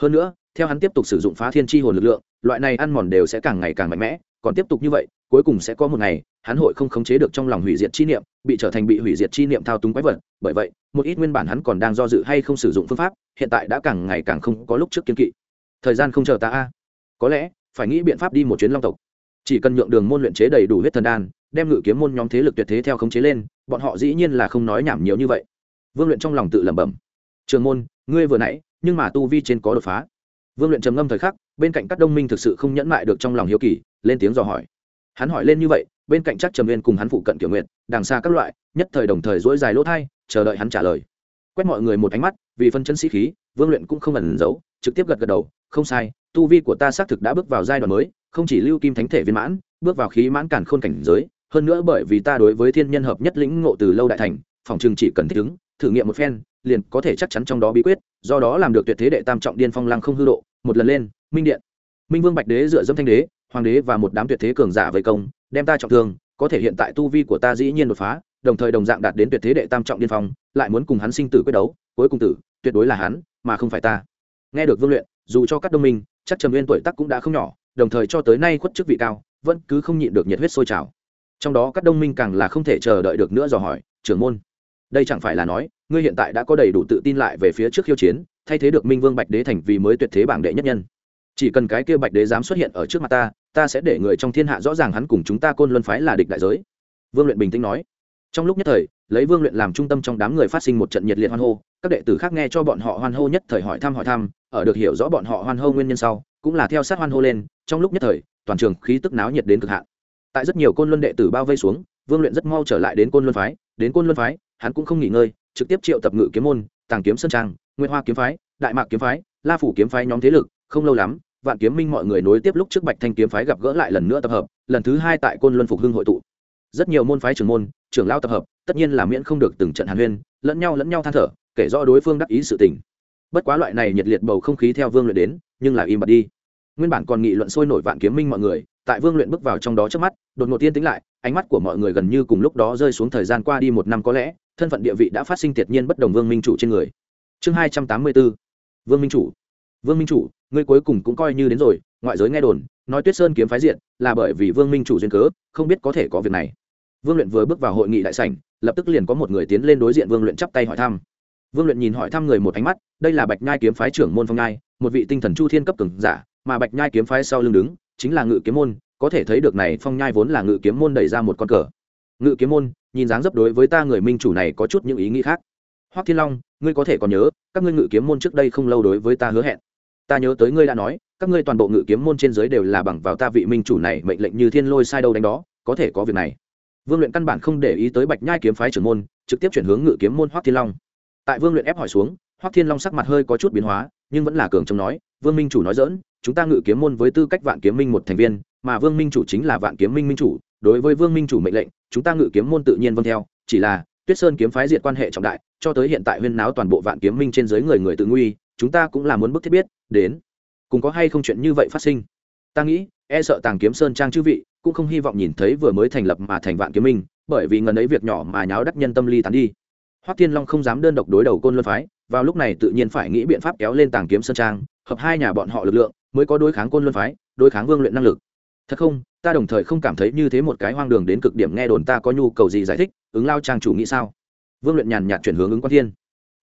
Hơn nữa, theo hắn tiếp tục sử dụng phá thiên chi hồn lực lượng, loại này ăn mòn đều sẽ càng ngày càng mạnh mẽ, còn tiếp tục như vậy, cuối cùng sẽ có một ngày, hắn hội không khống chế được trong lòng hủy diệt chi niệm, bị trở thành bị hủy diệt chi niệm thao túng quái vật. Bởi vậy, một ít nguyên bản hắn còn đang do dự hay không sử dụng phương pháp, hiện tại đã càng ngày càng không có lúc trước kiên kỵ. Thời gian không chờ ta a. Có lẽ, phải nghĩ biện pháp đi một chuyến long tộc. Chỉ cần nhượng đường môn luyện chế đầy đủ huyết thần đan đem ngự kiếm môn nhóm thế lực tuyệt thế theo khống chế lên, bọn họ dĩ nhiên là không nói nhảm nhiều như vậy. Vương luyện trong lòng tự lẩm bẩm. Trường môn, ngươi vừa nãy, nhưng mà tu vi trên có đột phá. Vương luyện trầm ngâm thời khắc, bên cạnh các đông minh thực sự không nhẫn mại được trong lòng hiếu kỳ, lên tiếng dò hỏi. Hắn hỏi lên như vậy, bên cạnh chắc trầm Nguyên cùng hắn phụ cận kiểu nguyện đằng xa các loại, nhất thời đồng thời dỗi dài lỗ thai, chờ đợi hắn trả lời. Quét mọi người một ánh mắt, vì phân chân sĩ khí, vương luyện cũng không ẩn giấu, trực tiếp gật gật đầu, không sai, tu vi của ta xác thực đã bước vào giai đoạn mới, không chỉ lưu kim thánh thể viên mãn, bước vào khí mãn cản khôn cảnh giới hơn nữa bởi vì ta đối với thiên nhân hợp nhất lĩnh ngộ từ lâu đại thành, phòng trường chỉ cần thích ứng, thử nghiệm một phen, liền có thể chắc chắn trong đó bí quyết, do đó làm được tuyệt thế đệ tam trọng điên phong lăng không hư độ. Một lần lên, minh điện. Minh vương bạch đế dựa dâm thanh đế, hoàng đế và một đám tuyệt thế cường giả vây công, đem ta trọng thương, có thể hiện tại tu vi của ta dĩ nhiên đột phá, đồng thời đồng dạng đạt đến tuyệt thế đệ tam trọng điên phong, lại muốn cùng hắn sinh tử quyết đấu, cuối cùng tử, tuyệt đối là hắn, mà không phải ta. Nghe được vương luyện, dù cho các đông minh, chắc trầm viên tuổi tác cũng đã không nhỏ, đồng thời cho tới nay khuất chức vị cao, vẫn cứ không nhịn được nhiệt huyết sôi trào trong đó các đông minh càng là không thể chờ đợi được nữa dò hỏi, trưởng môn, đây chẳng phải là nói, ngươi hiện tại đã có đầy đủ tự tin lại về phía trước khiêu chiến, thay thế được minh vương bạch đế thành vì mới tuyệt thế bảng đệ nhất nhân. Chỉ cần cái kia bạch đế dám xuất hiện ở trước mặt ta ta sẽ để người trong thiên hạ rõ ràng hắn cùng chúng ta côn luân phái là địch đại giới. Vương luyện bình tĩnh nói. Trong lúc nhất thời, lấy vương luyện làm trung tâm trong đám người phát sinh một trận nhiệt liệt hoan hô, các đệ tử khác nghe cho bọn họ hoan hô nhất thời hỏi thăm hỏi thăm, ở được hiểu rõ bọn họ hoan hô nguyên nhân sau, cũng là theo sát hoan hô lên, trong lúc nhất thời, toàn trường khí tức náo nhiệt đến cực hạn tại rất nhiều côn luân đệ tử bao vây xuống, vương luyện rất mau trở lại đến côn luân phái, đến côn luân phái, hắn cũng không nghỉ ngơi, trực tiếp triệu tập ngự kiếm môn, tàng kiếm sơn trang nguyên hoa kiếm phái, đại mạc kiếm phái, la phủ kiếm phái nhóm thế lực, không lâu lắm, vạn kiếm minh mọi người nối tiếp lúc trước bạch thanh kiếm phái gặp gỡ lại lần nữa tập hợp, lần thứ hai tại côn luân phục hưng hội tụ. Rất nhiều môn phái trưởng môn, trưởng lao tập hợp, tất nhiên là miễn không được từng trận hàn huyên, lẫn nhau lẫn nhau than thở, kể do đối phương đắc ý sự tình. Bất quá loại này nhiệt liệt bầu không khí theo vương luyện đến, nhưng là im bặt đi. Nguyên bản còn nghị luận sôi nổi vạn kiếm minh mọi người tại vương luyện bước vào trong đó trước mắt, đột ngột tiên tính lại, ánh mắt của mọi người gần như cùng lúc đó rơi xuống thời gian qua đi một năm có lẽ, thân phận địa vị đã phát sinh tuyệt nhiên bất đồng vương minh chủ trên người. Chương hai trăm tám mươi b ố vương minh chủ. Vương minh chủ, ngươi cuối cùng cũng coi như đến rồi, ngoại giới nghe đồn, nói tuyết sơn kiếm phái diện là bởi vì vương minh chủ duyên cớ, không biết có thể có việc này. Vương luyện vừa bước vào hội nghị đại sảnh, lập tức liền có một người tiến lên đối diện vương luyện chắp tay hỏi thăm. Vương luyện nhìn hỏi thăm người một ánh mắt, đây là bạch nhai kiếm phái trưởng môn phong nhai, một vị tinh thần chu thiên cấp cường giả, mà bạch nhai kiếm phái sau lưng đứng chính là ngự kiếm môn, có thể thấy được này phong nhai vốn là ngự kiếm môn đẩy ra một con cờ. Ngự kiếm môn, nhìn dáng dấp đối với ta người minh chủ này có chút những ý nghĩ khác. Hoắc thiên long, ngươi có thể còn nhớ, các ngươi ngự kiếm môn trước đây không lâu đối với ta hứa hẹn. Ta nhớ tới ngươi đã nói, các ngươi toàn bộ ngự kiếm môn trên giới đều là bằng vào ta vị minh chủ này mệnh lệnh như thiên lôi sai đâu đánh đó, có thể có việc này. Vương luyện căn bản không để ý tới bạch nhai kiếm phái trưởng môn, trực tiếp chuyển hướng ngự kiếm môn hoắc thiên long. Tại vương luyện ép hỏi xuống, hoắc thiên long sắc mặt hơi có chút biến hóa, nhưng vẫn là cường trông nói, vương minh chủ nói dỡn chúng ta ngự kiếm môn với tư cách vạn kiếm minh một thành viên, mà vương minh chủ chính là vạn kiếm minh minh chủ. Đối với vương minh chủ mệnh lệnh, chúng ta ngự kiếm môn tự nhiên vâng theo, chỉ là tuyết sơn kiếm phái diệt quan hệ trọng đại, cho tới hiện tại huyên náo toàn bộ vạn kiếm minh trên dưới người người tự nguy, chúng ta cũng là muốn bức thiết biết, đến. Cùng có hay không chuyện như vậy phát sinh? Ta nghĩ e sợ tàng kiếm sơn trang chư vị cũng không hy vọng nhìn thấy vừa mới thành lập mà thành vạn kiếm minh, bởi vì ngần ấy việc nhỏ mà nháo đắc nhân tâm ly tán đi. Hoắc thiên long không dám đơn độc đối đầu côn luân phái, vào lúc này tự nhiên phải nghĩ biện pháp kéo lên tàng kiếm sơn trang hợp hai nhà bọn họ lực lượng, mới có đối kháng côn luân phái, đối kháng vương luyện năng lực. Thật không, ta đồng thời không cảm thấy như thế một cái hoang đường đến cực điểm nghe đồn ta có nhu cầu gì giải thích, ứng lao trang chủ nghĩ sao? Vương luyện nhàn nhạt chuyển hướng ứng quan thiên.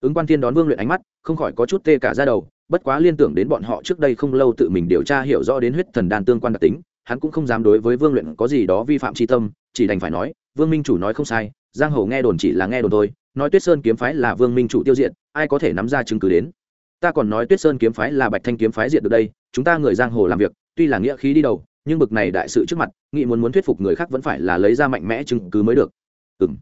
Ứng quan thiên đón vương luyện ánh mắt, không khỏi có chút tê cả ra đầu, bất quá liên tưởng đến bọn họ trước đây không lâu tự mình điều tra hiểu rõ đến huyết thần đan tương quan đặc tính, hắn cũng không dám đối với vương luyện có gì đó vi phạm tri tâm, chỉ đành phải nói, vương minh chủ nói không sai, giang hồ nghe đồn chỉ là nghe đồn thôi, nói tuyết sơn kiếm phái là vương minh chủ tiêu diệt, ai có thể nắm ra chứng cứ đến? Ta còn nói tuyết sơn kiếm phái là bạch thanh kiếm phái diệt được đây, chúng ta người giang hồ làm việc, tuy là nghĩa khí đi đầu, nhưng bực này đại sự trước mặt nghị muốn muốn thuyết phục người khác vẫn phải là lấy ra mạnh mẽ chứng cứ mới được. Ừ m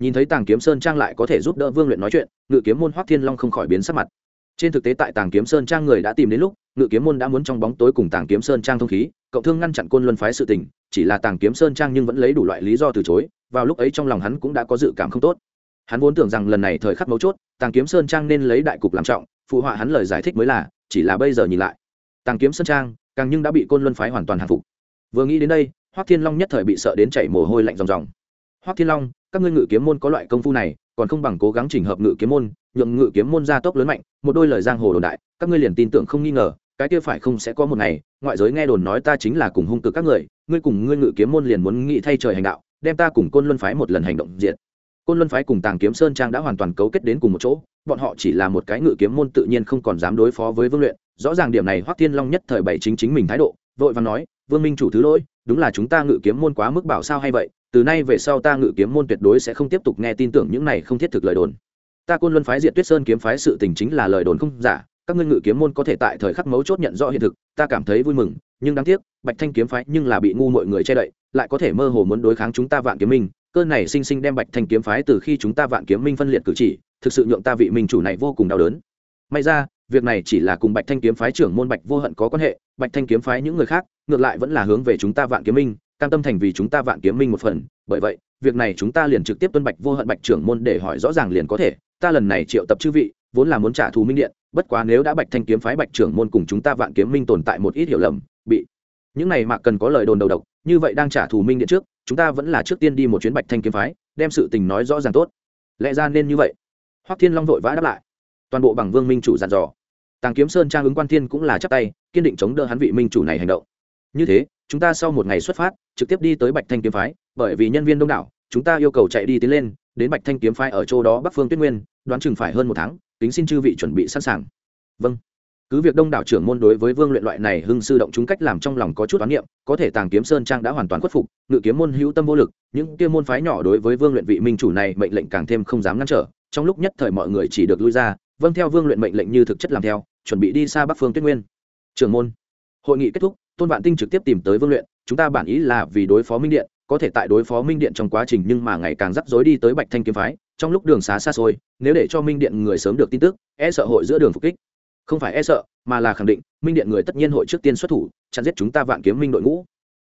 nhìn thấy tàng kiếm sơn trang lại có thể giúp đỡ vương luyện nói chuyện, ngự kiếm môn hoác thiên long không khỏi biến sắc mặt. Trên thực tế tại tàng kiếm sơn trang người đã tìm đến lúc, ngự kiếm môn đã muốn trong bóng tối cùng tàng kiếm sơn trang thông khí, cậu thương ngăn chặn côn luân phái sự tình, chỉ là tàng kiếm sơn trang nhưng vẫn lấy đủ loại lý do từ chối, vào lúc ấy trong lòng hắn cũng đã có dự cảm không tốt. Hắn vốn tưởng rằng lần này thời khắc mấu chốt, tàng kiếm sơn trang nên lấy đại cục làm trọng phụ họa hắn lời giải thích mới là, chỉ là bây giờ nhìn lại. Tàng kiếm sơn trang, càng nhưng đã bị côn luân phái hoàn toàn hàng phục. Vừa nghĩ đến đây, hoắc thiên long nhất thời bị sợ đến chảy mồ hôi lạnh ròng ròng. Hoắc thiên long, các ngươi ngự kiếm môn có loại công phu này, còn không bằng cố gắng chỉnh hợp ngự kiếm môn, nhượng ngự kiếm môn gia tốc lớn mạnh, một đôi lời giang hồ đồn đại, các ngươi liền tin tưởng không nghi ngờ, cái kia phải không sẽ có một ngày, ngoại giới nghe đồn nói ta chính là cùng hung cực các người, ngươi cùng ngươi ngự kiếm môn liền muốn nghĩ thay trời hành đạo, đem ta cùng côn luân phái một lần hành động diện côn luân phái cùng tàng kiếm sơn trang đã hoàn toàn cấu kết đến cùng một chỗ, bọn họ chỉ là một cái ngự kiếm môn tự nhiên không còn dám đối phó với vương luyện. Rõ ràng điểm này hoắc thiên long nhất thời bảy chính chính mình thái độ, vội và nói, vương minh chủ thứ lỗi, đúng là chúng ta ngự kiếm môn quá mức bảo sao hay vậy, từ nay về sau ta ngự kiếm môn tuyệt đối sẽ không tiếp tục nghe tin tưởng những này không thiết thực lời đồn. Ta côn luân phái diện tuyết sơn kiếm phái sự tình chính là lời đồn không giả, các ngươi ngự kiếm môn có thể tại thời khắc mấu chốt nhận rõ hiện thực, ta cảm thấy vui mừng, nhưng đáng tiếc, bạch thanh kiếm phái nhưng là bị ngu mọi người che đậy, lại có thể mơ hồ muốn đối kháng chúng ta vạn kiếm minh cơn này sinh sinh đem bạch thanh kiếm phái từ khi chúng ta vạn kiếm minh phân liệt cử chỉ, thực sự nhượng ta vị minh chủ này vô cùng đau đớn. May ra, việc này chỉ là cùng bạch thanh kiếm phái trưởng môn bạch vô hận có quan hệ, bạch thanh kiếm phái những người khác, ngược lại vẫn là hướng về chúng ta vạn kiếm minh, cam tâm thành vì chúng ta vạn kiếm minh một phần. Bởi vậy, việc này chúng ta liền trực tiếp tuân bạch vô hận bạch trưởng môn để hỏi rõ ràng liền có thể, ta lần này triệu tập chư vị, vốn là muốn trả thù minh điện, bất quá nếu đã bạch thanh kiếm phái bạch trưởng môn cùng chúng ta vạn kiếm minh tồn tại một ít hiểu lầm, bị những này mà cần có lời đồn đầu độc, như vậy đang trả thù minh điện trước chúng ta vẫn là trước tiên đi một chuyến bạch thanh kiếm phái, đem sự tình nói rõ ràng tốt. Lẽ ra nên như vậy. Hoắc thiên long vội vã đáp lại. Toàn bộ bằng vương minh chủ dặn dò. Tàng kiếm sơn trang ứng quan thiên cũng là chắc tay, kiên định chống đỡ hắn vị minh chủ này hành động. Như thế, chúng ta sau một ngày xuất phát, trực tiếp đi tới bạch thanh kiếm phái, bởi vì nhân viên đông đảo, chúng ta yêu cầu chạy đi tiến lên, đến bạch thanh kiếm phái ở chỗ đó bắc phương tuyết nguyên, đoán chừng phải hơn một tháng tính xin chư vị chuẩn bị sẵn sàng. Vâng cứ việc đông đảo trưởng môn đối với vương luyện loại này hưng sư động chúng cách làm trong lòng có chút oán niệm, có thể tàng kiếm sơn trang đã hoàn toàn khuất phục, ngự kiếm môn hữu tâm vô lực, những kia môn phái nhỏ đối với vương luyện vị minh chủ này mệnh lệnh càng thêm không dám ngăn trở, trong lúc nhất thời mọi người chỉ được lui ra vâng theo vương luyện mệnh lệnh như thực chất làm theo, chuẩn bị đi xa bắc phương tuyết nguyên. Trưởng môn, hội nghị kết thúc, tôn vạn tinh trực tiếp tìm tới vương luyện, chúng ta bản ý là vì đối phó minh điện, có thể tại đối phó minh điện trong quá trình nhưng mà ngày càng rắc rối đi tới bạch thanh kiếm phái, trong lúc đường xá xa xôi, nếu để cho minh điện người sớm được tin tức e sợ hội giữa đường phục kích không phải e sợ, mà là khẳng định, minh điện người tất nhiên hội trước tiên xuất thủ, chặn giết chúng ta vạn kiếm minh đội ngũ.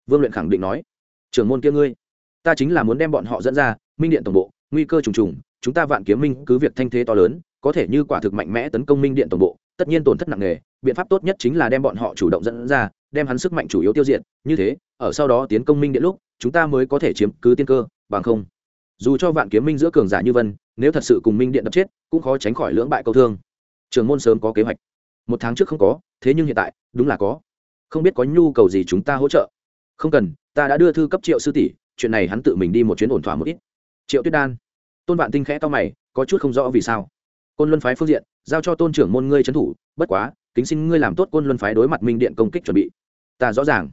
Vương luyện khẳng định nói, trưởng môn kia ngươi, ta chính là muốn đem bọn họ dẫn ra, minh điện tổng bộ, nguy cơ trùng trùng, chúng ta vạn kiếm minh cứ việc thanh thế to lớn, có thể như quả thực mạnh mẽ tấn công minh điện tổng bộ, tất nhiên tổn thất nặng nề, biện pháp tốt nhất chính là đem bọn họ chủ động dẫn ra, đem hắn sức mạnh chủ yếu tiêu diệt, như thế, ở sau đó tiến công minh điện lúc, chúng ta mới có thể chiếm cứ tiên cơ, bằng không, dù cho vạn kiếm minh giữa cường giả như vân, nếu thật sự cùng minh điện đập chết, cũng khó tránh khỏi lưỡng bại câu thương. Trường môn sớm có kế hoạch một tháng trước không có, thế nhưng hiện tại, đúng là có. Không biết có nhu cầu gì chúng ta hỗ trợ. Không cần, ta đã đưa thư cấp triệu sư tỷ, chuyện này hắn tự mình đi một chuyến ổn thỏa một ít. Triệu tuyết đan. Tôn vạn tinh khẽ to mày, có chút không rõ vì sao. Côn luân phái phương diện, giao cho tôn trưởng môn ngươi trấn thủ, bất quá, kính xin ngươi làm tốt côn luân phái đối mặt minh điện công kích chuẩn bị. Ta rõ ràng.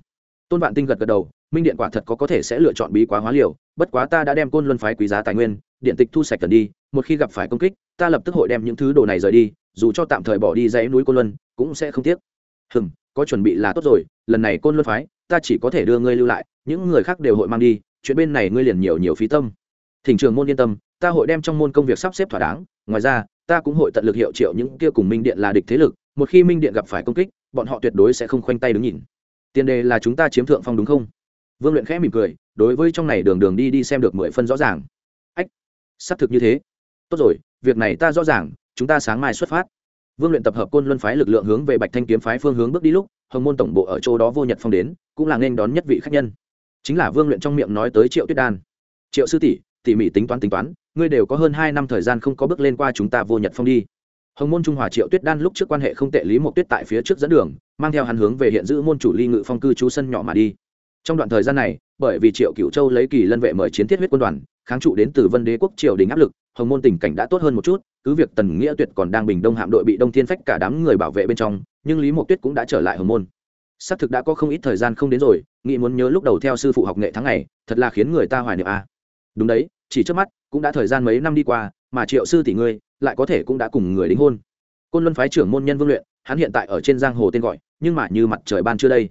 Tôn vạn tinh gật gật đầu, minh điện quả thật có có thể sẽ lựa chọn bí quá hóa liều, bất quá ta đã đem côn luân phái quý giá tài nguyên điện tịch thu sạch cần đi, một khi gặp phải công kích, ta lập tức hội đem những thứ đồ này rời đi, dù cho tạm thời bỏ đi dãy núi côn luân, cũng sẽ không tiếc. Hừm, có chuẩn bị là tốt rồi, lần này côn luân phái, ta chỉ có thể đưa ngươi lưu lại, những người khác đều hội mang đi, chuyện bên này ngươi liền nhiều nhiều phí tâm. Thỉnh trường môn yên tâm, ta hội đem trong môn công việc sắp xếp thỏa đáng, ngoài ra, ta cũng hội tận lực hiệu triệu những kia cùng minh điện là địch thế lực, một khi minh điện gặp phải công kích, bọn họ tuyệt đối sẽ không khoanh tay đứng nhìn. Tiền đề là chúng ta chiếm thượng phong đúng không? Vương luyện khẽ mỉm cười, đối với trong này đường đường đi đi xem được mười phân rõ ràng xác thực như thế. Tốt rồi, việc này ta rõ ràng, chúng ta sáng mai xuất phát. Vương luyện tập hợp côn luân phái lực lượng hướng về bạch thanh kiếm phái phương hướng bước đi lúc, hồng môn tổng bộ ở chỗ đó vô nhật phong đến, cũng là nên đón nhất vị khách nhân. Chính là vương luyện trong miệng nói tới triệu tuyết đan. Triệu sư tỷ, tỉ mỉ tính toán tính toán, ngươi đều có hơn hai năm thời gian không có bước lên qua chúng ta vô nhật phong đi. Hồng môn trung hòa triệu tuyết đan lúc trước quan hệ không tệ lý một tuyết tại phía trước dẫn đường, mang theo hắn hướng về hiện giữ môn chủ ly ngự phong cư trú sân nhỏ mà đi. Trong đoạn thời gian này, bởi vì triệu cựu châu lấy kỳ lân vệ mời chiến thiết huyết quân đoàn kháng trụ đến từ vân đế quốc triều đình áp lực, hồng môn tình cảnh đã tốt hơn một chút, cứ việc tần nghĩa tuyệt còn đang bình đông hạm đội bị đông thiên phách cả đám người bảo vệ bên trong, nhưng lý mộc tuyết cũng đã trở lại hồng môn. Xác thực đã có không ít thời gian không đến rồi, nghĩ muốn nhớ lúc đầu theo sư phụ học nghệ tháng này thật là khiến người ta hoài niệm a. À. đúng đấy, chỉ trước mắt, cũng đã thời gian mấy năm đi qua, mà triệu sư tỷ ngươi lại có thể cũng đã cùng người đính hôn. Côn luân phái trưởng môn nhân vương luyện, hắn hiện tại ở trên giang hồ tên gọi, nhưng mà như mặt trời ban chưa đây.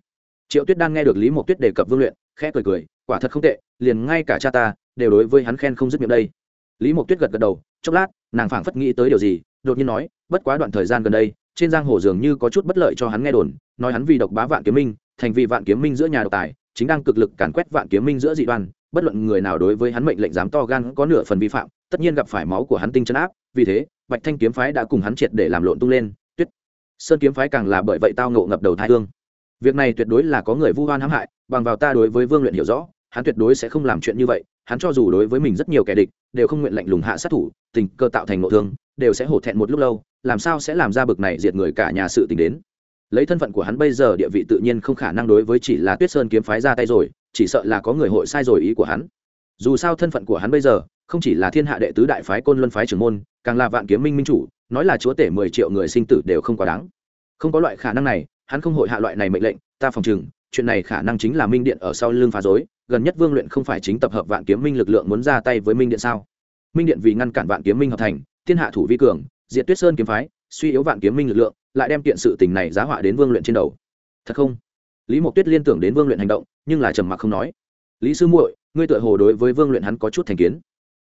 Triệu tuyết đang nghe được lý mộc tuyết đề cập vương luyện, khẽ cười cười, quả thật không tệ, liền ngay cả cha ta đều đối với hắn khen không dứt miệng đây. Lý mộc tuyết gật gật đầu, chốc lát, nàng phảng phất nghĩ tới điều gì, đột nhiên nói, bất quá đoạn thời gian gần đây, trên giang hồ dường như có chút bất lợi cho hắn nghe đồn, nói hắn vì độc bá vạn kiếm minh, thành vì vạn kiếm minh giữa nhà độc tài, chính đang cực lực càn quét vạn kiếm minh giữa dị đoan, bất luận người nào đối với hắn mệnh lệnh dám to gan có nửa phần vi phạm, tất nhiên gặp phải máu của hắn tinh chân áp, vì thế, bạch thanh kiếm phái đã cùng hắn triệt để làm lộn tung lên, tuyết. Sơn kiếm phái càng là bởi vậy tao ngộ ngập đầu thái hương. Việc này tuyệt đối là có người vu oan hãm hại, bằng vào ta đối với vương luyện hiểu rõ, hắn tuyệt đối sẽ không làm chuyện như vậy hắn cho dù đối với mình rất nhiều kẻ địch, đều không nguyện lạnh lùng hạ sát thủ, tình cơ tạo thành nội thương, đều sẽ hổ thẹn một lúc lâu, làm sao sẽ làm ra bực này diệt người cả nhà sự tình đến. Lấy thân phận của hắn bây giờ, địa vị tự nhiên không khả năng đối với chỉ là tuyết sơn kiếm phái ra tay rồi, chỉ sợ là có người hội sai rồi ý của hắn. Dù sao thân phận của hắn bây giờ, không chỉ là thiên hạ đệ tứ đại phái côn luân phái trưởng môn, càng là vạn kiếm minh minh chủ, nói là chúa tể mười triệu người sinh tử đều không quá đáng. Không có loại khả năng này, hắn không hội hạ loại này mệnh lệnh, ta phòng chừng chuyện này khả năng chính là minh điện ở sau lưng phá dối gần nhất vương luyện không phải chính tập hợp vạn kiếm minh lực lượng muốn ra tay với minh điện sao? Minh điện vì ngăn cản vạn kiếm minh hợp thành, thiên hạ thủ vi cường, diệt tuyết sơn kiếm phái, suy yếu vạn kiếm minh lực lượng, lại đem kiện sự tình này giá họa đến vương luyện trên đầu. Thật không? Lý mộc tuyết liên tưởng đến vương luyện hành động, nhưng là trầm mặc không nói. Lý sư muội, ngươi tự hồ đối với vương luyện hắn có chút thành kiến.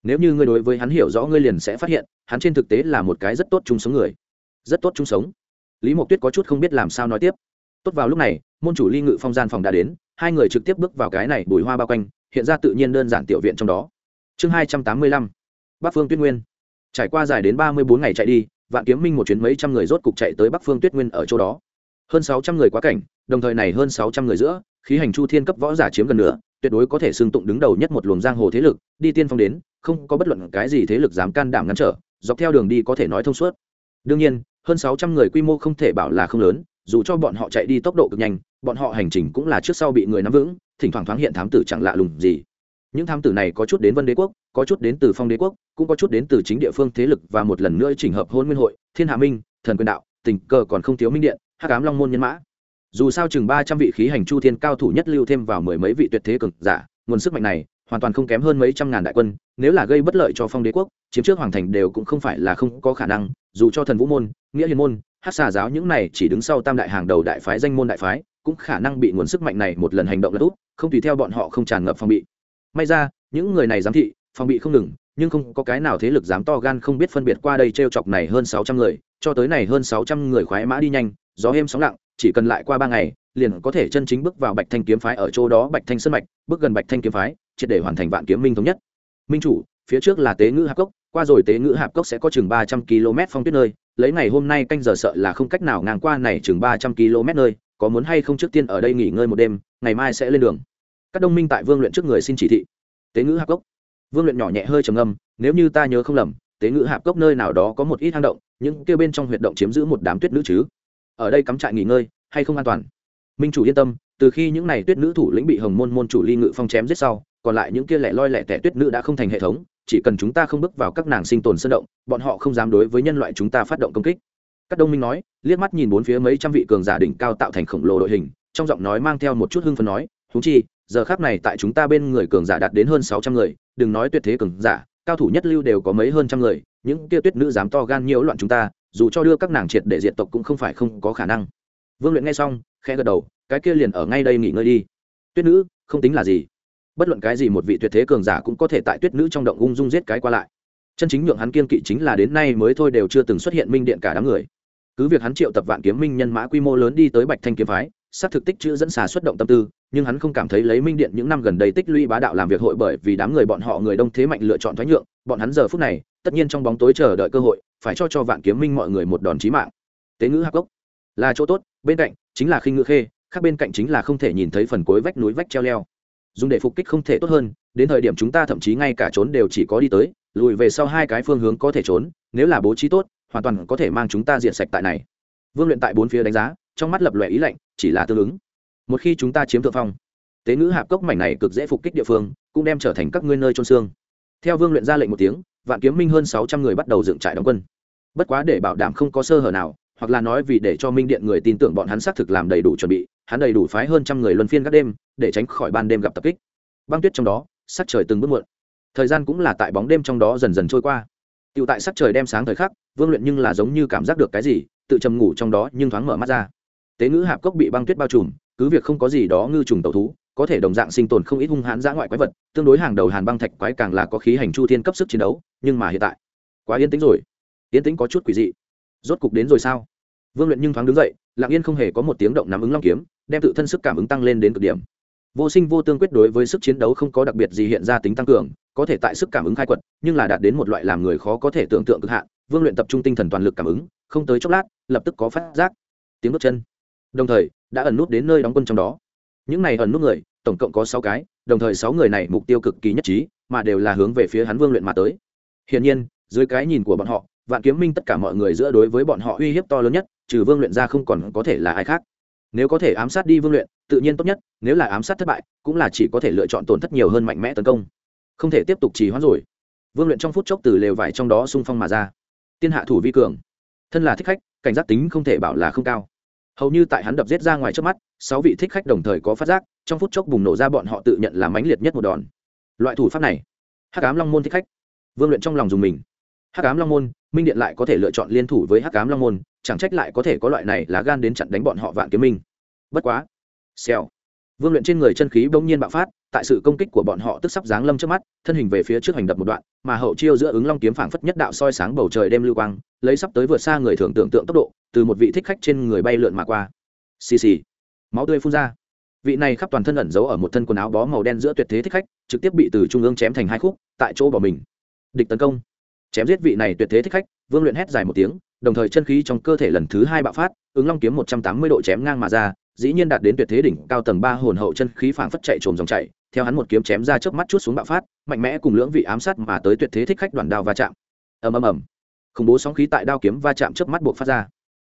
Nếu như ngươi đối với hắn hiểu rõ, ngươi liền sẽ phát hiện, hắn trên thực tế là một cái rất tốt chung sống người. Rất tốt chung sống. Lý mộc tuyết có chút không biết làm sao nói tiếp. Tốt vào lúc này, môn chủ ly ngự phong gian phòng đã đến hai người trực tiếp bước vào cái này bùi hoa bao quanh, hiện ra tự nhiên đơn giản tiểu viện trong đó. Chương hai trăm tám mươi lăm, bắc phương tuyết nguyên. Trải qua dài đến ba mươi bốn ngày chạy đi, vạn kiếm minh một chuyến mấy trăm người rốt cục chạy tới bắc phương tuyết nguyên ở chỗ đó. Hơn sáu trăm người quá cảnh, đồng thời này hơn sáu trăm người giữa, khí hành chu thiên cấp võ giả chiếm gần nửa, tuyệt đối có thể xưng tụng đứng đầu nhất một luồng giang hồ thế lực, đi tiên phong đến, không có bất luận cái gì thế lực dám can đảm ngăn trở, dọc theo đường đi có thể nói thông suốt. Đương nhiên, hơn sáu trăm người quy mô không thể bảo là không lớn, dù cho bọn họ chạy đi tốc độ cực nhanh bọn họ hành trình cũng là trước sau bị người nắm vững, thỉnh thoảng thoáng hiện thám tử chẳng lạ lùng gì. Những thám tử này có chút đến vân đế quốc, có chút đến từ phong đế quốc, cũng có chút đến từ chính địa phương thế lực và một lần nữa chỉnh hợp hôn nguyên hội, thiên hạ minh, thần quyền đạo, tình cờ còn không thiếu minh điện, hắc ám long môn nhân mã. Dù sao chừng ba trăm vị khí hành chu thiên cao thủ nhất lưu thêm vào mười mấy vị tuyệt thế cực giả, nguồn sức mạnh này hoàn toàn không kém hơn mấy trăm ngàn đại quân, nếu là gây bất lợi cho phong đế quốc, chiếm trước hoàng thành đều cũng không phải là không có khả năng, dù cho thần vũ môn, nghĩa hiền môn hát xà giáo những này chỉ đứng sau tam đại hàng đầu đại phái danh môn đại phái cũng khả năng bị nguồn sức mạnh này một lần hành động lật úp, không tùy theo bọn họ không tràn ngập phòng bị. May ra, những người này giám thị, phòng bị không ngừng, nhưng không có cái nào thế lực dám to gan không biết phân biệt qua đây t r e o chọc này hơn sáu trăm người, cho tới này hơn sáu trăm người khoái mã đi nhanh, gió êm sóng lặng, chỉ cần lại qua ba ngày, liền có thể chân chính bước vào bạch thanh kiếm phái ở chỗ đó, bạch thanh sân mạch, bước gần bạch thanh kiếm phái, triệt để hoàn thành vạn kiếm minh thống nhất. Minh chủ, phía trước là tế ngữ hạp cốc, qua rồi tế ngữ hạp cốc sẽ có chừng ba trăm km phong tuyết nơi, lấy ngày hôm nay canh giờ sợ là không cách nào ngang qua này chừng ba trăm km nơi có muốn hay không trước tiên ở đây nghỉ ngơi một đêm, ngày mai sẽ lên đường. Các đông minh tại vương luyện trước người xin chỉ thị. Tế ngữ hạp cốc. Vương luyện nhỏ nhẹ hơi trầm âm nếu như ta nhớ không lầm, tế ngữ hạp cốc nơi nào đó có một ít hang động, những kêu bên trong huyệt động chiếm giữ một đám tuyết nữ chứ. Ở đây cắm trại nghỉ ngơi, hay không an toàn? Minh chủ yên tâm, từ khi những n à y tuyết nữ thủ lĩnh bị hồng môn môn chủ ly ngự phong chém giết sau, còn lại những kia lẻ loi lẻ tẻ tuyết nữ đã không thành hệ thống, chỉ cần chúng ta không bước vào các nàng sinh tồn sân động, bọn họ không dám đối với nhân loại chúng ta phát động công kích các đông minh nói, liếc mắt nhìn bốn phía mấy trăm vị cường giả đỉnh cao tạo thành khổng lồ đội hình, trong giọng nói mang theo một chút hưng phấn nói thú chi, giờ khác này tại chúng ta bên người cường giả đạt đến hơn sáu trăm người, đừng nói tuyệt thế cường giả, cao thủ nhất lưu đều có mấy hơn trăm người, những kia tuyết nữ dám to gan nhiễu loạn chúng ta, dù cho đưa các nàng triệt để diệt tộc cũng không phải không có khả năng. Vương luyện nghe xong, khẽ gật đầu, cái kia liền ở ngay đây nghỉ ngơi đi. Tuyết nữ, không tính là gì. Bất luận cái gì một vị tuyệt thế cường giả cũng có thể tại tuyết nữ trong động ung dung giết cái qua lại chân chính nhượng hắn kiên kỵ chính là đến nay mới thôi đều chưa từng xuất hiện minh điện cả đám người. Cứ việc hắn triệu tập vạn kiếm minh nhân mã quy mô lớn đi tới bạch thanh kiếm phái, sát thực tích chữ dẫn xà xuất động tâm tư, nhưng hắn không cảm thấy lấy minh điện những năm gần đây tích lũy bá đạo làm việc hội bởi vì đám người bọn họ người đông thế mạnh lựa chọn thoái nhượng, bọn hắn giờ phút này, tất nhiên trong bóng tối chờ đợi cơ hội, phải cho cho vạn kiếm minh mọi người một đòn chí mạng. Tế ngữ hạc gốc là chỗ tốt, bên cạnh chính là khinh ngữ khê, khác bên cạnh chính là không thể nhìn thấy phần cuối vách núi vách treo leo. Dùng để phục kích không thể tốt hơn, đến thời điểm chúng ta thậm chí ngay cả trốn đều chỉ có đi tới lùi về sau hai cái phương hướng có thể trốn, nếu là bố trí tốt, hoàn toàn có thể mang chúng ta diện sạch tại này. Vương luyện tại bốn phía đánh giá, trong mắt lập lòe ý lạnh, chỉ là tương ứng. Một khi chúng ta chiếm thượng phong, tế ngữ hạp cốc mảnh này cực dễ phục kích địa phương, cũng đem trở thành các ngươi nơi trôn xương. Theo vương luyện ra lệnh một tiếng, vạn kiếm minh hơn sáu trăm người bắt đầu dựng trại đóng quân. Bất quá để bảo đảm không có sơ hở nào, hoặc là nói vì để cho minh điện người tin tưởng bọn hắn xác thực làm đầy đủ chuẩn bị, hắn đầy đủ phái hơn trăm người luân phiên các đêm, để tránh khỏi ban đêm gặp tập kích. Băng tuyết trong đó, sắc trời từng bước muộn thời gian cũng là tại bóng đêm trong đó dần dần trôi qua. Tựu tại sắc trời đem sáng thời khắc, vương luyện nhưng là giống như cảm giác được cái gì, tự trầm ngủ trong đó nhưng thoáng mở mắt ra. Tế ngữ hạp cốc bị băng tuyết bao trùm, cứ việc không có gì đó ngư trùng tẩu thú, có thể đồng dạng sinh tồn không ít hung hãn dã ngoại quái vật, tương đối hàng đầu hàn băng thạch quái càng là có khí hành chu thiên cấp sức chiến đấu, nhưng mà hiện tại, quá yên tĩnh rồi. Yên tĩnh có chút quỷ dị. Rốt cục đến rồi sao? Vương luyện nhưng thoáng đứng dậy, lặng yên không hề có một tiếng động nắm ứng long kiếm, đem tự thân sức cảm ứng tăng lên đến cực điểm vô sinh vô tương quyết đối với sức chiến đấu không có đặc biệt gì hiện ra tính tăng cường, có thể tại sức cảm ứng khai quật, nhưng là đạt đến một loại làm người khó có thể tưởng tượng cực hạn, vương luyện tập trung tinh thần toàn lực cảm ứng, không tới chốc lát, lập tức có phát giác. Tiếng bước chân. Đồng thời, đã ẩn nút đến nơi đóng quân trong đó. Những này ẩn nút người, tổng cộng có sáu cái, đồng thời sáu người này mục tiêu cực kỳ nhất trí, mà đều là hướng về phía hắn vương luyện mà tới. Hiển nhiên, dưới cái nhìn của bọn họ, vạn kiếm minh tất cả mọi người giữa đối với bọn họ uy hiếp to lớn nhất, trừ vương luyện ra không còn có thể là ai khác. Nếu có thể ám sát đi vương luyện tự nhiên tốt nhất, nếu là ám sát thất bại, cũng là chỉ có thể lựa chọn tổn thất nhiều hơn mạnh mẽ tấn công. Không thể tiếp tục trì hoãn rồi. Vương luyện trong phút chốc từ lều vải trong đó xung phong mà ra. Tiên hạ thủ vi cường. Thân là thích khách, cảnh giác tính không thể bảo là không cao. Hầu như tại hắn đập giết ra ngoài trước mắt, sáu vị thích khách đồng thời có phát giác, trong phút chốc bùng nổ ra bọn họ tự nhận là mãnh liệt nhất một đòn. Loại thủ pháp này, hắc ám long môn thích khách. Vương luyện trong lòng dùng mình. Hắc ám long môn, minh điện lại có thể lựa chọn liên thủ với hắc ám long môn, chẳng trách lại có thể có loại này lá gan đến chặn đánh bọn họ vạn kiếm minh. Bất quá xèo. Vương luyện trên người chân khí bỗng nhiên bạo phát, tại sự công kích của bọn họ tức sắp giáng lâm trước mắt, thân hình về phía trước hành đập một đoạn, mà hậu chiêu giữa ứng long kiếm phảng phất nhất đạo soi sáng bầu trời đêm lưu quang, lấy sắp tới vượt xa người thường tưởng tượng tốc độ, từ một vị thích khách trên người bay lượn mà qua. Xì xì. Máu tươi phun ra. Vị này khắp toàn thân ẩn giấu ở một thân quần áo bó màu đen giữa tuyệt thế thích khách, trực tiếp bị từ trung ương chém thành hai khúc, tại chỗ bỏ mình. Địch tấn công. Chém giết vị này tuyệt thế thích khách, vương luyện hét dài một tiếng, đồng thời chân khí trong cơ thể lần thứ hai bạo phát, ứng long kiếm một trăm tám mươi độ chém ngang mà ra dĩ nhiên đạt đến tuyệt thế đỉnh cao tầng ba hồn hậu chân khí phảng phất chạy trồm dòng chạy theo hắn một kiếm chém ra chớp mắt chút xuống bạo phát, mạnh mẽ cùng lưỡng vị ám sát mà tới tuyệt thế thích khách đoàn đao va chạm. Ầm ầm ầm. Khủng bố sóng khí tại đao kiếm va chạm chớp mắt buộc phát ra.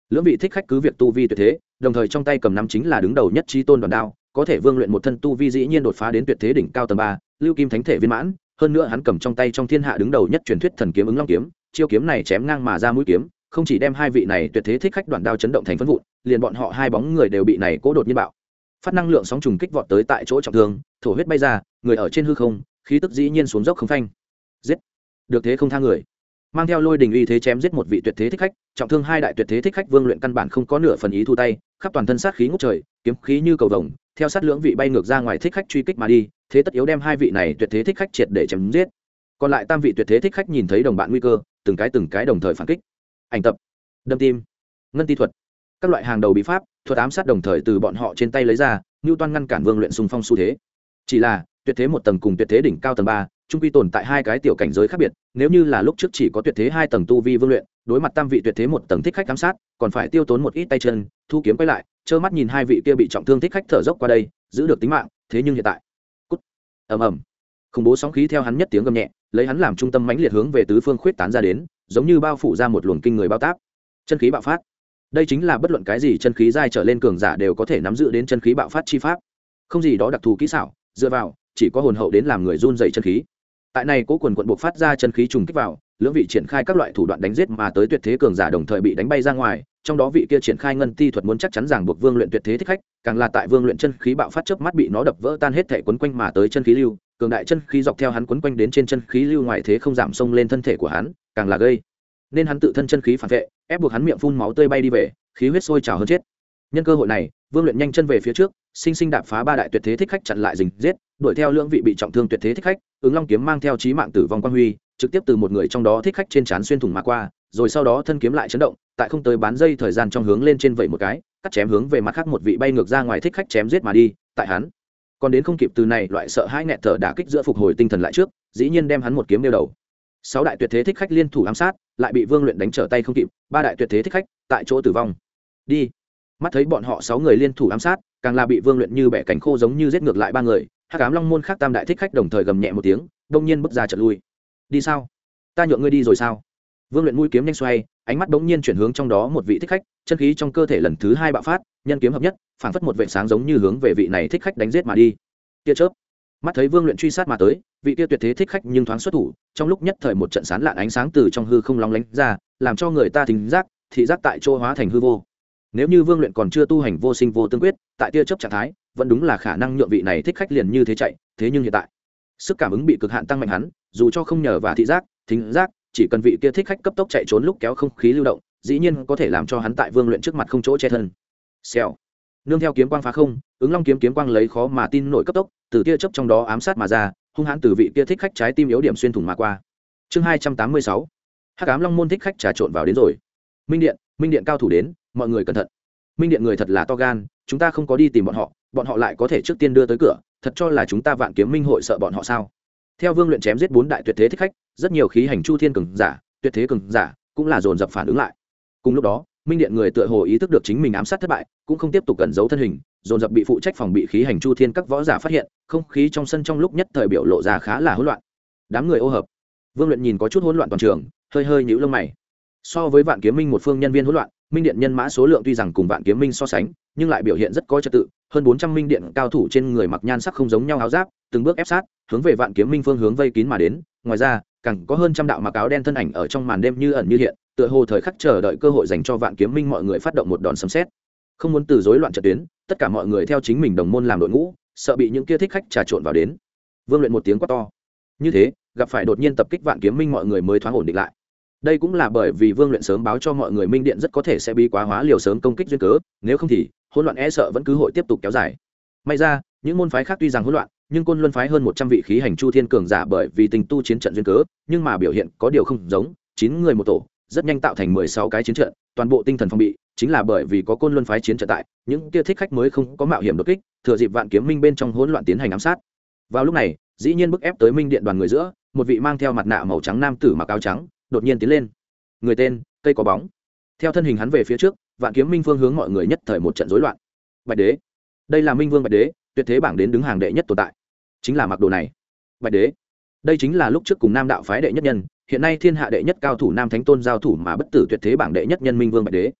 Lưỡng vị thích khách cứ việc tu vi tuyệt thế, đồng thời trong tay cầm nắm chính là đứng đầu nhất trí tôn đoàn đao, có thể vương luyện một thân tu vi dĩ nhiên đột phá đến tuyệt thế đỉnh cao tầng ba, lưu kim thánh thể viên mãn, hơn nữa hắn cầm trong tay trong thiên hạ đứng đầu nhất truyền thuyết thần kiếm ứng long kiếm, chiêu kiếm này chém ngang mà ra mũi kiếm không chỉ đem hai vị này tuyệt thế thích khách đoạn đao chấn động thành phân vụn, liền bọn họ hai bóng người đều bị này cố đột nhiên bạo. Phát năng lượng sóng trùng kích vọt tới tại chỗ trọng thương, thổ huyết bay ra, người ở trên hư không, khí tức dĩ nhiên xuống dốc không phanh. Giết! Được thế không tha người. Mang theo lôi đình uy thế chém giết một vị tuyệt thế thích khách, trọng thương hai đại tuyệt thế thích khách vương luyện căn bản không có nửa phần ý thu tay, khắp toàn thân sát khí ngút trời, kiếm khí như cầu vồng, theo sát lưỡng vị bay ngược ra ngoài thích khách truy kích mà đi, thế tất yếu đem hai vị này tuyệt thế thích khách triệt để chém giết. Còn lại tam vị tuyệt thế thích khách nhìn thấy đồng bạn nguy cơ, từng cái từng cái đồng thời phản kích ảnh tập, đâm tim, ngân ti thuật. Các loại hàng đầu bí pháp, thuật ám sát đồng thời từ bọn họ trên tay lấy ra ngưu toan ngăn cản vương luyện xung phong xu thế. Chỉ là, tuyệt thế một tầng cùng tuyệt thế đỉnh cao tầng ba trung quy tồn tại hai cái tiểu cảnh giới khác biệt, nếu như là lúc trước chỉ có tuyệt thế hai tầng tu vi vương luyện, đối mặt tam vị tuyệt thế một tầng thích khách ám sát, còn phải tiêu tốn một ít tay chân, thu kiếm quay lại, trơ mắt nhìn hai vị kia bị trọng thương thích khách thở dốc qua đây, giữ được tính mạng, thế nhưng hiện tại, cút, ầm ầm. Khủng bố sóng khí theo hắn nhất tiếng gầm nhẹ, lấy hắn làm trung tâm mãnh liệt hướng về tứ phương khuyết tán ra đến giống như bao phủ ra một luồng kinh người bao táp. Chân khí bạo phát. Đây chính là bất luận cái gì chân khí dai trở lên cường giả đều có thể nắm giữ đến chân khí bạo phát chi pháp. Không gì đó đặc thù kỹ xảo, dựa vào, chỉ có hồn hậu đến làm người run dày chân khí. Tại này cố quần quận buộc phát ra chân khí trùng kích vào, lưỡng vị triển khai các loại thủ đoạn đánh giết mà tới tuyệt thế cường giả đồng thời bị đánh bay ra ngoài, trong đó vị kia triển khai ngân ti thuật muốn chắc chắn rằng buộc vương luyện tuyệt thế thích khách, càng là tại vương luyện chân khí bạo phát chớp mắt bị nó đập vỡ tan hết thể quấn quanh mà tới chân khí lưu cường đại chân khí dọc theo hắn quấn quanh đến trên chân khí lưu ngoại thế không giảm sông lên thân thể của hắn, càng là gây. Nên hắn tự thân chân khí phản vệ, ép buộc hắn miệng phun máu tươi bay đi về, khí huyết sôi trào hơn chết. Nhân cơ hội này, vương luyện nhanh chân về phía trước, sinh sinh đạp phá ba đại tuyệt thế thích khách chặn lại dình giết, đuổi theo lưỡng vị bị trọng thương tuyệt thế thích khách, ứng long kiếm mang theo trí mạng tử vong quang huy, trực tiếp từ một người trong đó thích khách trên trán xuyên thủng mà qua, rồi sau đó thân kiếm lại chấn động, tại không tới bán dây thời gian trong hướng lên trên vậy một cái, cắt chém hướng về mặt khác một vị bay ngược ra ngoài thích khách chém giết mà đi, tại hắn còn đến không kịp từ này loại sợ hãi nghẹt thở đả kích giữa phục hồi tinh thần lại trước, dĩ nhiên đem hắn một kiếm nêu đầu. Sáu đại tuyệt thế thích khách liên thủ ám sát, lại bị vương luyện đánh trở tay không kịp, ba đại tuyệt thế thích khách tại chỗ tử vong. Đi. Mắt thấy bọn họ sáu người liên thủ ám sát, càng là bị vương luyện như bẻ cánh khô giống như giết ngược lại ba người, hắc ám long môn khác tam đại thích khách đồng thời gầm nhẹ một tiếng, đông nhiên bước ra trận lui. Đi sao? Ta nhượng ngươi đi rồi sao? Vương luyện mũi kiếm nhanh xoay, ánh mắt bỗng nhiên chuyển hướng trong đó một vị thích khách, chân khí trong cơ thể lần thứ hai bạo phát, nhân kiếm hợp nhất, phảng phất một vệ sáng giống như hướng về vị này thích khách đánh giết mà đi. Tia chớp. Mắt thấy vương luyện truy sát mà tới, vị tia tuyệt thế thích khách nhưng thoáng xuất thủ, trong lúc nhất thời một trận sán lạn ánh sáng từ trong hư không lóng lánh ra, làm cho người ta thính giác, thị giác tại chỗ hóa thành hư vô. Nếu như vương luyện còn chưa tu hành vô sinh vô tương quyết, tại tia chớp trạng thái, vẫn đúng là khả năng nhượng vị này thích khách liền như thế chạy, thế nhưng hiện tại, sức cảm ứng bị cực hạn tăng mạnh hắn, dù cho không nhờ và thị giác thính giác chỉ cần vị kia thích khách cấp tốc chạy trốn lúc kéo không khí lưu động, dĩ nhiên có thể làm cho hắn tại vương luyện trước mặt không chỗ che thân. Xèo. Nương theo kiếm quang phá không, ứng long kiếm kiếm quang lấy khó mà tin nổi cấp tốc, từ tia chớp trong đó ám sát mà ra, hung hãn từ vị kia thích khách trái tim yếu điểm xuyên thủng mà qua. Chương hai trăm tám mươi sáu. Hắc ám long môn thích khách trà trộn vào đến rồi. Minh điện minh điện cao thủ đến, mọi người cẩn thận. Minh điện người thật là to gan, chúng ta không có đi tìm bọn họ bọn họ lại có thể trước tiên đưa tới cửa, thật cho là chúng ta vạn kiếm minh hội sợ bọn họ sao? Theo vương luyện chém giết bốn đại tuyệt thế thích khách rất nhiều khí hành chu thiên cường giả, tuyệt thế cường giả cũng là dồn dập phản ứng lại. Cùng lúc đó, minh điện người tựa hồ ý thức được chính mình ám sát thất bại, cũng không tiếp tục cẩn giấu thân hình, dồn dập bị phụ trách phòng bị khí hành chu thiên các võ giả phát hiện, không khí trong sân trong lúc nhất thời biểu lộ ra khá là hỗn loạn. Đám người ô hợp. Vương luyện nhìn có chút hỗn loạn toàn trường, hơi hơi nhũ lông mày. So với vạn kiếm minh một phương nhân viên hỗn loạn, minh điện nhân mã số lượng tuy rằng cùng vạn kiếm minh so sánh, nhưng lại biểu hiện rất có trật tự, hơn bốn trăm minh điện cao thủ trên người mặc nhan sắc không giống nhau áo giáp, từng bước ép sát, hướng về vạn kiếm minh phương hướng vây kín mà đến, ngoài ra càng có hơn trăm đạo mặc áo đen thân ảnh ở trong màn đêm như ẩn như hiện, tựa hồ thời khắc chờ đợi cơ hội dành cho vạn kiếm minh mọi người phát động một đòn sấm xét không muốn từ rối loạn trận tuyến, tất cả mọi người theo chính mình đồng môn làm đội ngũ, sợ bị những kia thích khách trà trộn vào đến. Vương luyện một tiếng quát to. Như thế, gặp phải đột nhiên tập kích vạn kiếm minh mọi người mới thoáng ổn định lại. Đây cũng là bởi vì vương luyện sớm báo cho mọi người minh điện rất có thể sẽ bị quá hóa liều sớm công kích duyên cớ, nếu không thì, hỗn loạn e sợ vẫn cứ hội tiếp tục kéo dài. May ra, những môn phái khác tuy rằng hỗn loạn nhưng côn luân phái hơn một trăm vị khí hành chu thiên cường giả bởi vì tình tu chiến trận duyên cớ, nhưng mà biểu hiện có điều không giống, chín người một tổ, rất nhanh tạo thành mười sáu cái chiến trận, toàn bộ tinh thần phòng bị, chính là bởi vì có côn luân phái chiến trận tại, những kia thích khách mới không có mạo hiểm đột kích, thừa dịp vạn kiếm minh bên trong hỗn loạn tiến hành ám sát. Vào lúc này, dĩ nhiên bức ép tới minh điện đoàn người giữa, một vị mang theo mặt nạ màu trắng nam tử mặc áo trắng, đột nhiên tiến lên. Người tên, cây có bóng. Theo thân hình hắn về phía trước, vạn kiếm minh phương hướng mọi người nhất thời một trận rối loạn. Bạch đế. Đây là minh vương bạch đế tuyệt thế bảng đến đứng hàng đệ nhất tồn tại. Chính là mặc đồ này. Bạch đế. Đây chính là lúc trước cùng nam đạo phái đệ nhất nhân, hiện nay thiên hạ đệ nhất cao thủ nam thánh tôn giao thủ mà bất tử tuyệt thế bảng đệ nhất nhân minh vương bạch đế.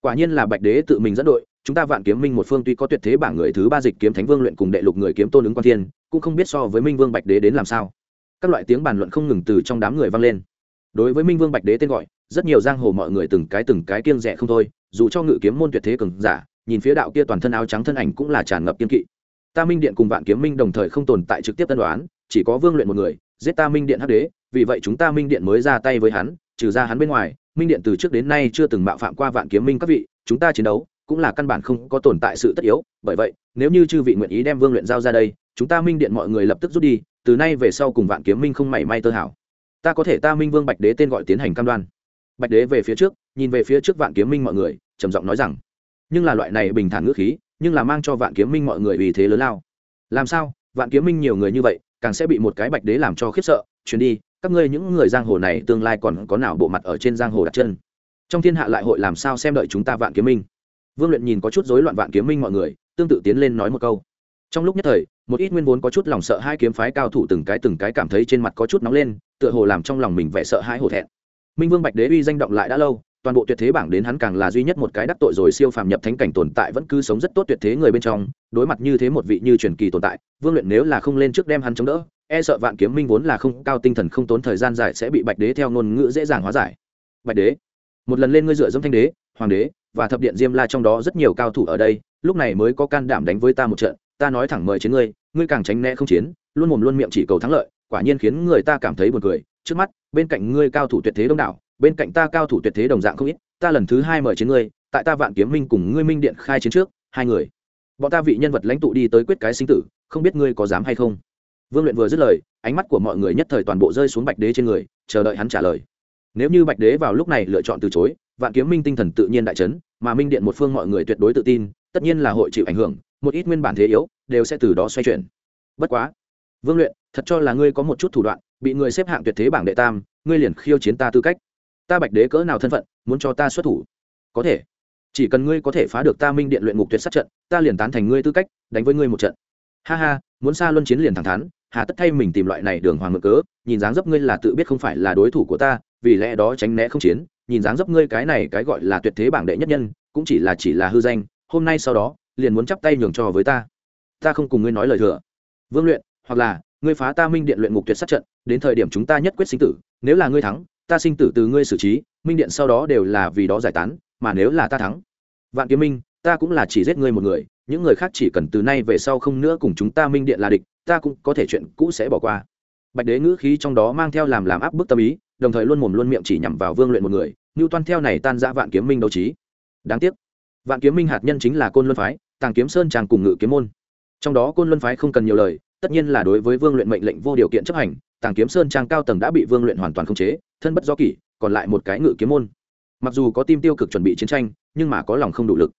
Quả nhiên là bạch đế tự mình dẫn đội, chúng ta vạn kiếm minh một phương tuy có tuyệt thế bảng người thứ ba dịch kiếm thánh vương luyện cùng đệ lục người kiếm tôn ứng quan thiên, cũng không biết so với minh vương bạch đế đến làm sao. Các loại tiếng bàn luận không ngừng từ trong đám người vang lên. Đối với minh vương bạch đế tên gọi, rất nhiều giang hồ mọi người từng cái từng cái kiêng rẻ không thôi, dù cho ngự kiếm môn tuyệt thế cường giả, nhìn phía đạo kia toàn thân áo trắng thân ảnh cũng là tràn ngập kiên kỵ ta minh điện cùng vạn kiếm minh đồng thời không tồn tại trực tiếp tân đoán, chỉ có vương luyện một người, giết ta minh điện hắc đế, vì vậy chúng ta minh điện mới ra tay với hắn, trừ ra hắn bên ngoài, minh điện từ trước đến nay chưa từng mạo phạm qua vạn kiếm minh các vị, chúng ta chiến đấu cũng là căn bản không có tồn tại sự tất yếu, bởi vậy, nếu như chư vị nguyện ý đem vương luyện giao ra đây, chúng ta minh điện mọi người lập tức rút đi, từ nay về sau cùng vạn kiếm minh không mảy may tơ hảo ta có thể ta minh vương bạch đế tên gọi tiến hành cam đoan. Bạch đế về phía trước, nhìn về phía trước vạn kiếm minh mọi người, trầm giọng nói rằng, nhưng là loại này bình thản ngữ khí nhưng là mang cho vạn kiếm minh mọi người vì thế lớn lao. Làm sao? Vạn kiếm minh nhiều người như vậy, càng sẽ bị một cái bạch đế làm cho khiếp sợ. Chuyến đi, các ngươi những người giang hồ này tương lai còn có nào bộ mặt ở trên giang hồ đặt chân? Trong thiên hạ lại hội làm sao xem đợi chúng ta vạn kiếm minh? Vương luyện nhìn có chút rối loạn vạn kiếm minh mọi người, tương tự tiến lên nói một câu. Trong lúc nhất thời, một ít nguyên vốn có chút lòng sợ hai kiếm phái cao thủ từng cái từng cái cảm thấy trên mặt có chút nóng lên, tựa hồ làm trong lòng mình vẻ sợ hãi hổ thẹn. Minh vương bạch đế uy danh động lại đã lâu toàn bộ tuyệt thế bảng đến hắn càng là duy nhất một cái đắc tội rồi siêu phàm nhập thánh cảnh tồn tại vẫn cứ sống rất tốt tuyệt thế người bên trong, đối mặt như thế một vị như truyền kỳ tồn tại, vương luyện nếu là không lên trước đem hắn chống đỡ e sợ vạn kiếm minh vốn là không, cao tinh thần không tốn thời gian dài sẽ bị bạch đế theo ngôn ngữ dễ dàng hóa giải. Bạch đế, một lần lên ngươi dựa dẫm thanh đế, hoàng đế và thập điện diêm la trong đó rất nhiều cao thủ ở đây, lúc này mới có can đảm đánh với ta một trận, ta nói thẳng mời chiến ngươi ngươi càng tránh né không chiến, luôn mồm luôn miệng chỉ cầu thắng lợi, quả nhiên khiến người ta cảm thấy buồn cười, trước mắt, bên cạnh ngươi cao thủ tuyệt thế đông đảo bên cạnh ta cao thủ tuyệt thế đồng dạng không ít, ta lần thứ hai mời chiến ngươi, tại ta vạn kiếm minh cùng ngươi minh điện khai chiến trước, hai người. Bọn ta vị nhân vật lãnh tụ đi tới quyết cái sinh tử, không biết ngươi có dám hay không? Vương luyện vừa dứt lời, ánh mắt của mọi người nhất thời toàn bộ rơi xuống bạch đế trên người, chờ đợi hắn trả lời. Nếu như bạch đế vào lúc này lựa chọn từ chối, vạn kiếm minh tinh thần tự nhiên đại chấn, mà minh điện một phương mọi người tuyệt đối tự tin, tất nhiên là hội chịu ảnh hưởng, một ít nguyên bản thế yếu, đều sẽ từ đó xoay chuyển. Bất quá, vương luyện, thật cho là ngươi có một chút thủ đoạn, bị người xếp hạng tuyệt thế bảng đệ tam, ngươi liền khiêu chiến ta tư cách ta bạch đế cỡ nào thân phận, muốn cho ta xuất thủ? Có thể. Chỉ cần ngươi có thể phá được ta minh điện luyện ngục tuyệt sát trận, ta liền tán thành ngươi tư cách, đánh với ngươi một trận. Ha ha, muốn xa luân chiến liền thẳng thắn, hà tất thay mình tìm loại này đường hoàng ngự cớ, nhìn dáng dấp ngươi là tự biết không phải là đối thủ của ta, vì lẽ đó tránh né không chiến, nhìn dáng dấp ngươi cái này cái gọi là tuyệt thế bảng đệ nhất nhân, cũng chỉ là chỉ là hư danh, hôm nay sau đó, liền muốn chắp tay nhường cho với ta. Ta không cùng ngươi nói lời thừa. Vương luyện, hoặc là, ngươi phá ta minh điện luyện ngục tuyệt sát trận, đến thời điểm chúng ta nhất quyết sinh tử, nếu là ngươi thắng ta sinh tử từ ngươi xử trí, minh điện sau đó đều là vì đó giải tán, mà nếu là ta thắng, vạn kiếm minh, ta cũng là chỉ giết ngươi một người, những người khác chỉ cần từ nay về sau không nữa cùng chúng ta minh điện là địch, ta cũng có thể chuyện cũ sẽ bỏ qua. Bạch đế ngữ khí trong đó mang theo làm làm áp bức tâm ý, đồng thời luôn mồm luôn miệng chỉ nhằm vào vương luyện một người như toan theo này tan ra vạn kiếm minh đấu trí. Đáng tiếc, vạn kiếm minh hạt nhân chính là côn luân phái, tàng kiếm sơn tràng cùng ngự kiếm môn. Trong đó côn luân phái không cần nhiều lời, tất nhiên là đối với vương luyện mệnh lệnh vô điều kiện chấp hành tàng kiếm sơn trang cao tầng đã bị vương luyện hoàn toàn khống chế, thân bất do kỷ, còn lại một cái ngự kiếm môn. Mặc dù có tim tiêu cực chuẩn bị chiến tranh, nhưng mà có lòng không đủ lực.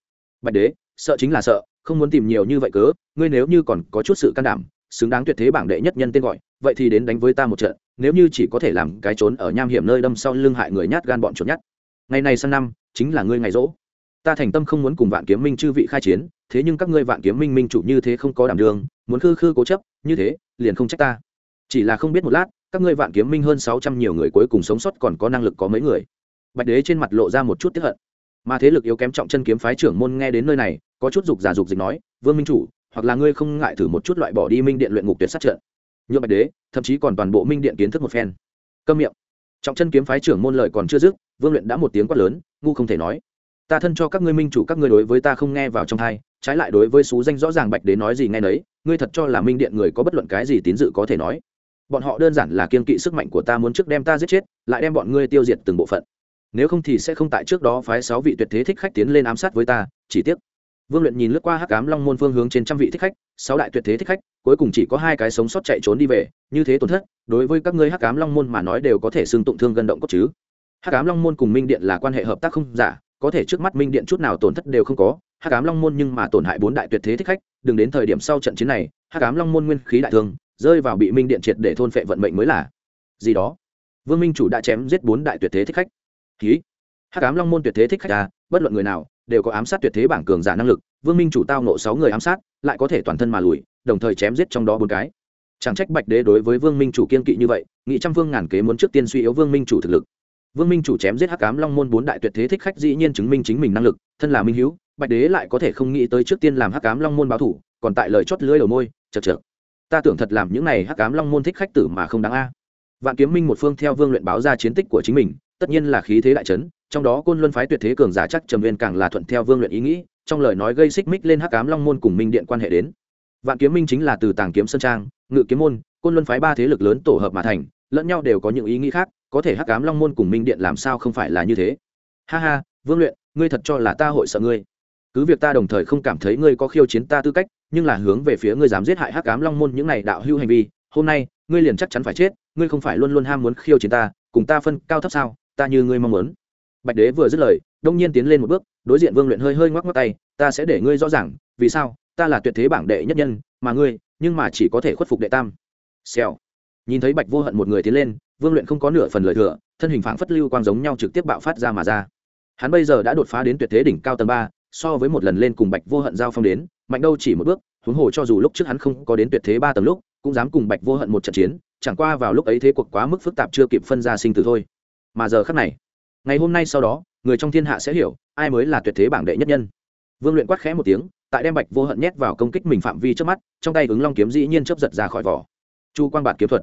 Bạch đế, sợ chính là sợ, không muốn tìm nhiều như vậy cớ, ngươi nếu như còn có chút sự can đảm, xứng đáng tuyệt thế bảng đệ nhất nhân tên gọi, vậy thì đến đánh với ta một trận, nếu như chỉ có thể làm cái trốn ở nham hiểm nơi đâm sau lưng hại người nhát gan bọn trốn nhát. Ngày này sang năm, chính là ngươi ngày rỗ. Ta thành tâm không muốn cùng vạn kiếm minh chư vị khai chiến, thế nhưng các ngươi vạn kiếm minh minh chủ như thế không có đảm đường, muốn khư khư cố chấp, như thế, liền không trách ta chỉ là không biết một lát, các ngươi vạn kiếm minh hơn sáu trăm nhiều người cuối cùng sống sót còn có năng lực có mấy người? Bạch đế trên mặt lộ ra một chút tiếp hận. Mà thế lực yếu kém trọng chân kiếm phái trưởng môn nghe đến nơi này, có chút dục giả dục dịch nói, vương minh chủ, hoặc là ngươi không ngại thử một chút loại bỏ đi minh điện luyện ngục tuyệt sát trận. Nhựa bạch đế, thậm chí còn toàn bộ minh điện kiến thức một phen. Câm miệng. Trọng chân kiếm phái trưởng môn lời còn chưa dứt, vương luyện đã một tiếng quát lớn, ngu không thể nói. Ta thân cho các ngươi minh chủ, các ngươi đối với ta không nghe vào trong thai trái lại đối với xú danh rõ ràng bạch đế nói gì nghe nấy, ngươi thật cho là minh điện người có bất luận cái gì tín dự có thể nói bọn họ đơn giản là kiên kỵ sức mạnh của ta muốn trước đem ta giết chết, lại đem bọn ngươi tiêu diệt từng bộ phận. Nếu không thì sẽ không tại trước đó phái sáu vị tuyệt thế thích khách tiến lên ám sát với ta, chỉ tiếc. Vương luyện nhìn lướt qua hắc cám long môn phương hướng trên trăm vị thích khách, sáu đại tuyệt thế thích khách, cuối cùng chỉ có hai cái sống sót chạy trốn đi về, như thế tổn thất, đối với các ngươi hắc cám long môn mà nói đều có thể xưng tụng thương gần động cốt chứ. Hắc cám long môn cùng minh điện là quan hệ hợp tác không giả, có thể trước mắt minh điện chút nào tổn thất đều không có, hắc cám long môn nhưng mà tổn hại bốn đại tuyệt thế thích khách, đừng đến thời điểm sau trận chiến này, hắc cám long môn nguyên khí đại thương rơi vào bị minh điện triệt để thôn phệ vận mệnh mới là gì đó. Vương minh chủ đã chém giết bốn đại tuyệt thế thích khách. Ký hắc ám long môn tuyệt thế thích khách ta bất luận người nào, đều có ám sát tuyệt thế bảng cường giả năng lực. Vương minh chủ tao nộ sáu người ám sát, lại có thể toàn thân mà lùi, đồng thời chém giết trong đó bốn cái. Chẳng trách bạch đế đối với vương minh chủ kiên kỵ như vậy nghị trăm vương ngàn kế muốn trước tiên suy yếu vương minh chủ thực lực. Vương minh chủ chém giết hắc ám long môn bốn đại tuyệt thế thích khách dĩ nhiên chứng minh chính mình năng lực, thân là minh hữu bạch đế lại có thể không nghĩ tới trước tiên làm hắc ám long môn báo thủ, còn tại lời chót lưỡi đầu môi chật chật ta tưởng thật làm những này hắc Cám long môn thích khách tử mà không đáng a. Vạn kiếm minh một phương theo vương luyện báo ra chiến tích của chính mình, tất nhiên là khí thế đại trấn trong đó côn luân phái tuyệt thế cường giả chắc trầm viên càng là thuận theo vương luyện ý nghĩ, trong lời nói gây xích mích lên hắc cám long môn cùng minh điện quan hệ đến. Vạn kiếm minh chính là từ tàng kiếm sơn trang, ngự kiếm môn, côn luân phái ba thế lực lớn tổ hợp mà thành, lẫn nhau đều có những ý nghĩ khác, có thể hắc cám long môn cùng minh điện làm sao không phải là như thế. Ha ha, vương luyện, ngươi thật cho là ta hội sợ ngươi cứ việc ta đồng thời không cảm thấy ngươi có khiêu chiến ta tư cách, nhưng là hướng về phía ngươi dám giết hại hắc cám long môn những này đạo hưu hành vi, hôm nay, ngươi liền chắc chắn phải chết, ngươi không phải luôn luôn ham muốn khiêu chiến ta, cùng ta phân cao thấp sao, ta như ngươi mong muốn. Bạch đế vừa dứt lời, đông nhiên tiến lên một bước, đối diện vương luyện hơi hơi ngoắc ngoắc tay, ta sẽ để ngươi rõ ràng, vì sao, ta là tuyệt thế bảng đệ nhất nhân, mà ngươi, nhưng mà chỉ có thể khuất phục đệ tam. Xèo. Nhìn thấy bạch vô hận một người tiến lên, vương luyện không có nửa phần lời thừa, thân hình phảng phất lưu quang giống nhau trực tiếp bạo phát ra mà ra. Hắn bây giờ đã đột phá đến tuyệt thế đỉnh cao tầng ba so với một lần lên cùng bạch vô hận giao phong đến, mạnh đâu chỉ một bước, huống hồ cho dù lúc trước hắn không có đến tuyệt thế ba tầng lúc, cũng dám cùng bạch vô hận một trận chiến, chẳng qua vào lúc ấy thế cuộc quá mức phức tạp chưa kịp phân ra sinh tử thôi. Mà giờ khắc này, ngày hôm nay sau đó, người trong thiên hạ sẽ hiểu, ai mới là tuyệt thế bảng đệ nhất nhân. Vương luyện quát khẽ một tiếng, tại đem bạch vô hận nhét vào công kích mình phạm vi trước mắt, trong tay ứng long kiếm dĩ nhiên chấp giật ra khỏi vỏ. Chu quang bạt kiếm thuật.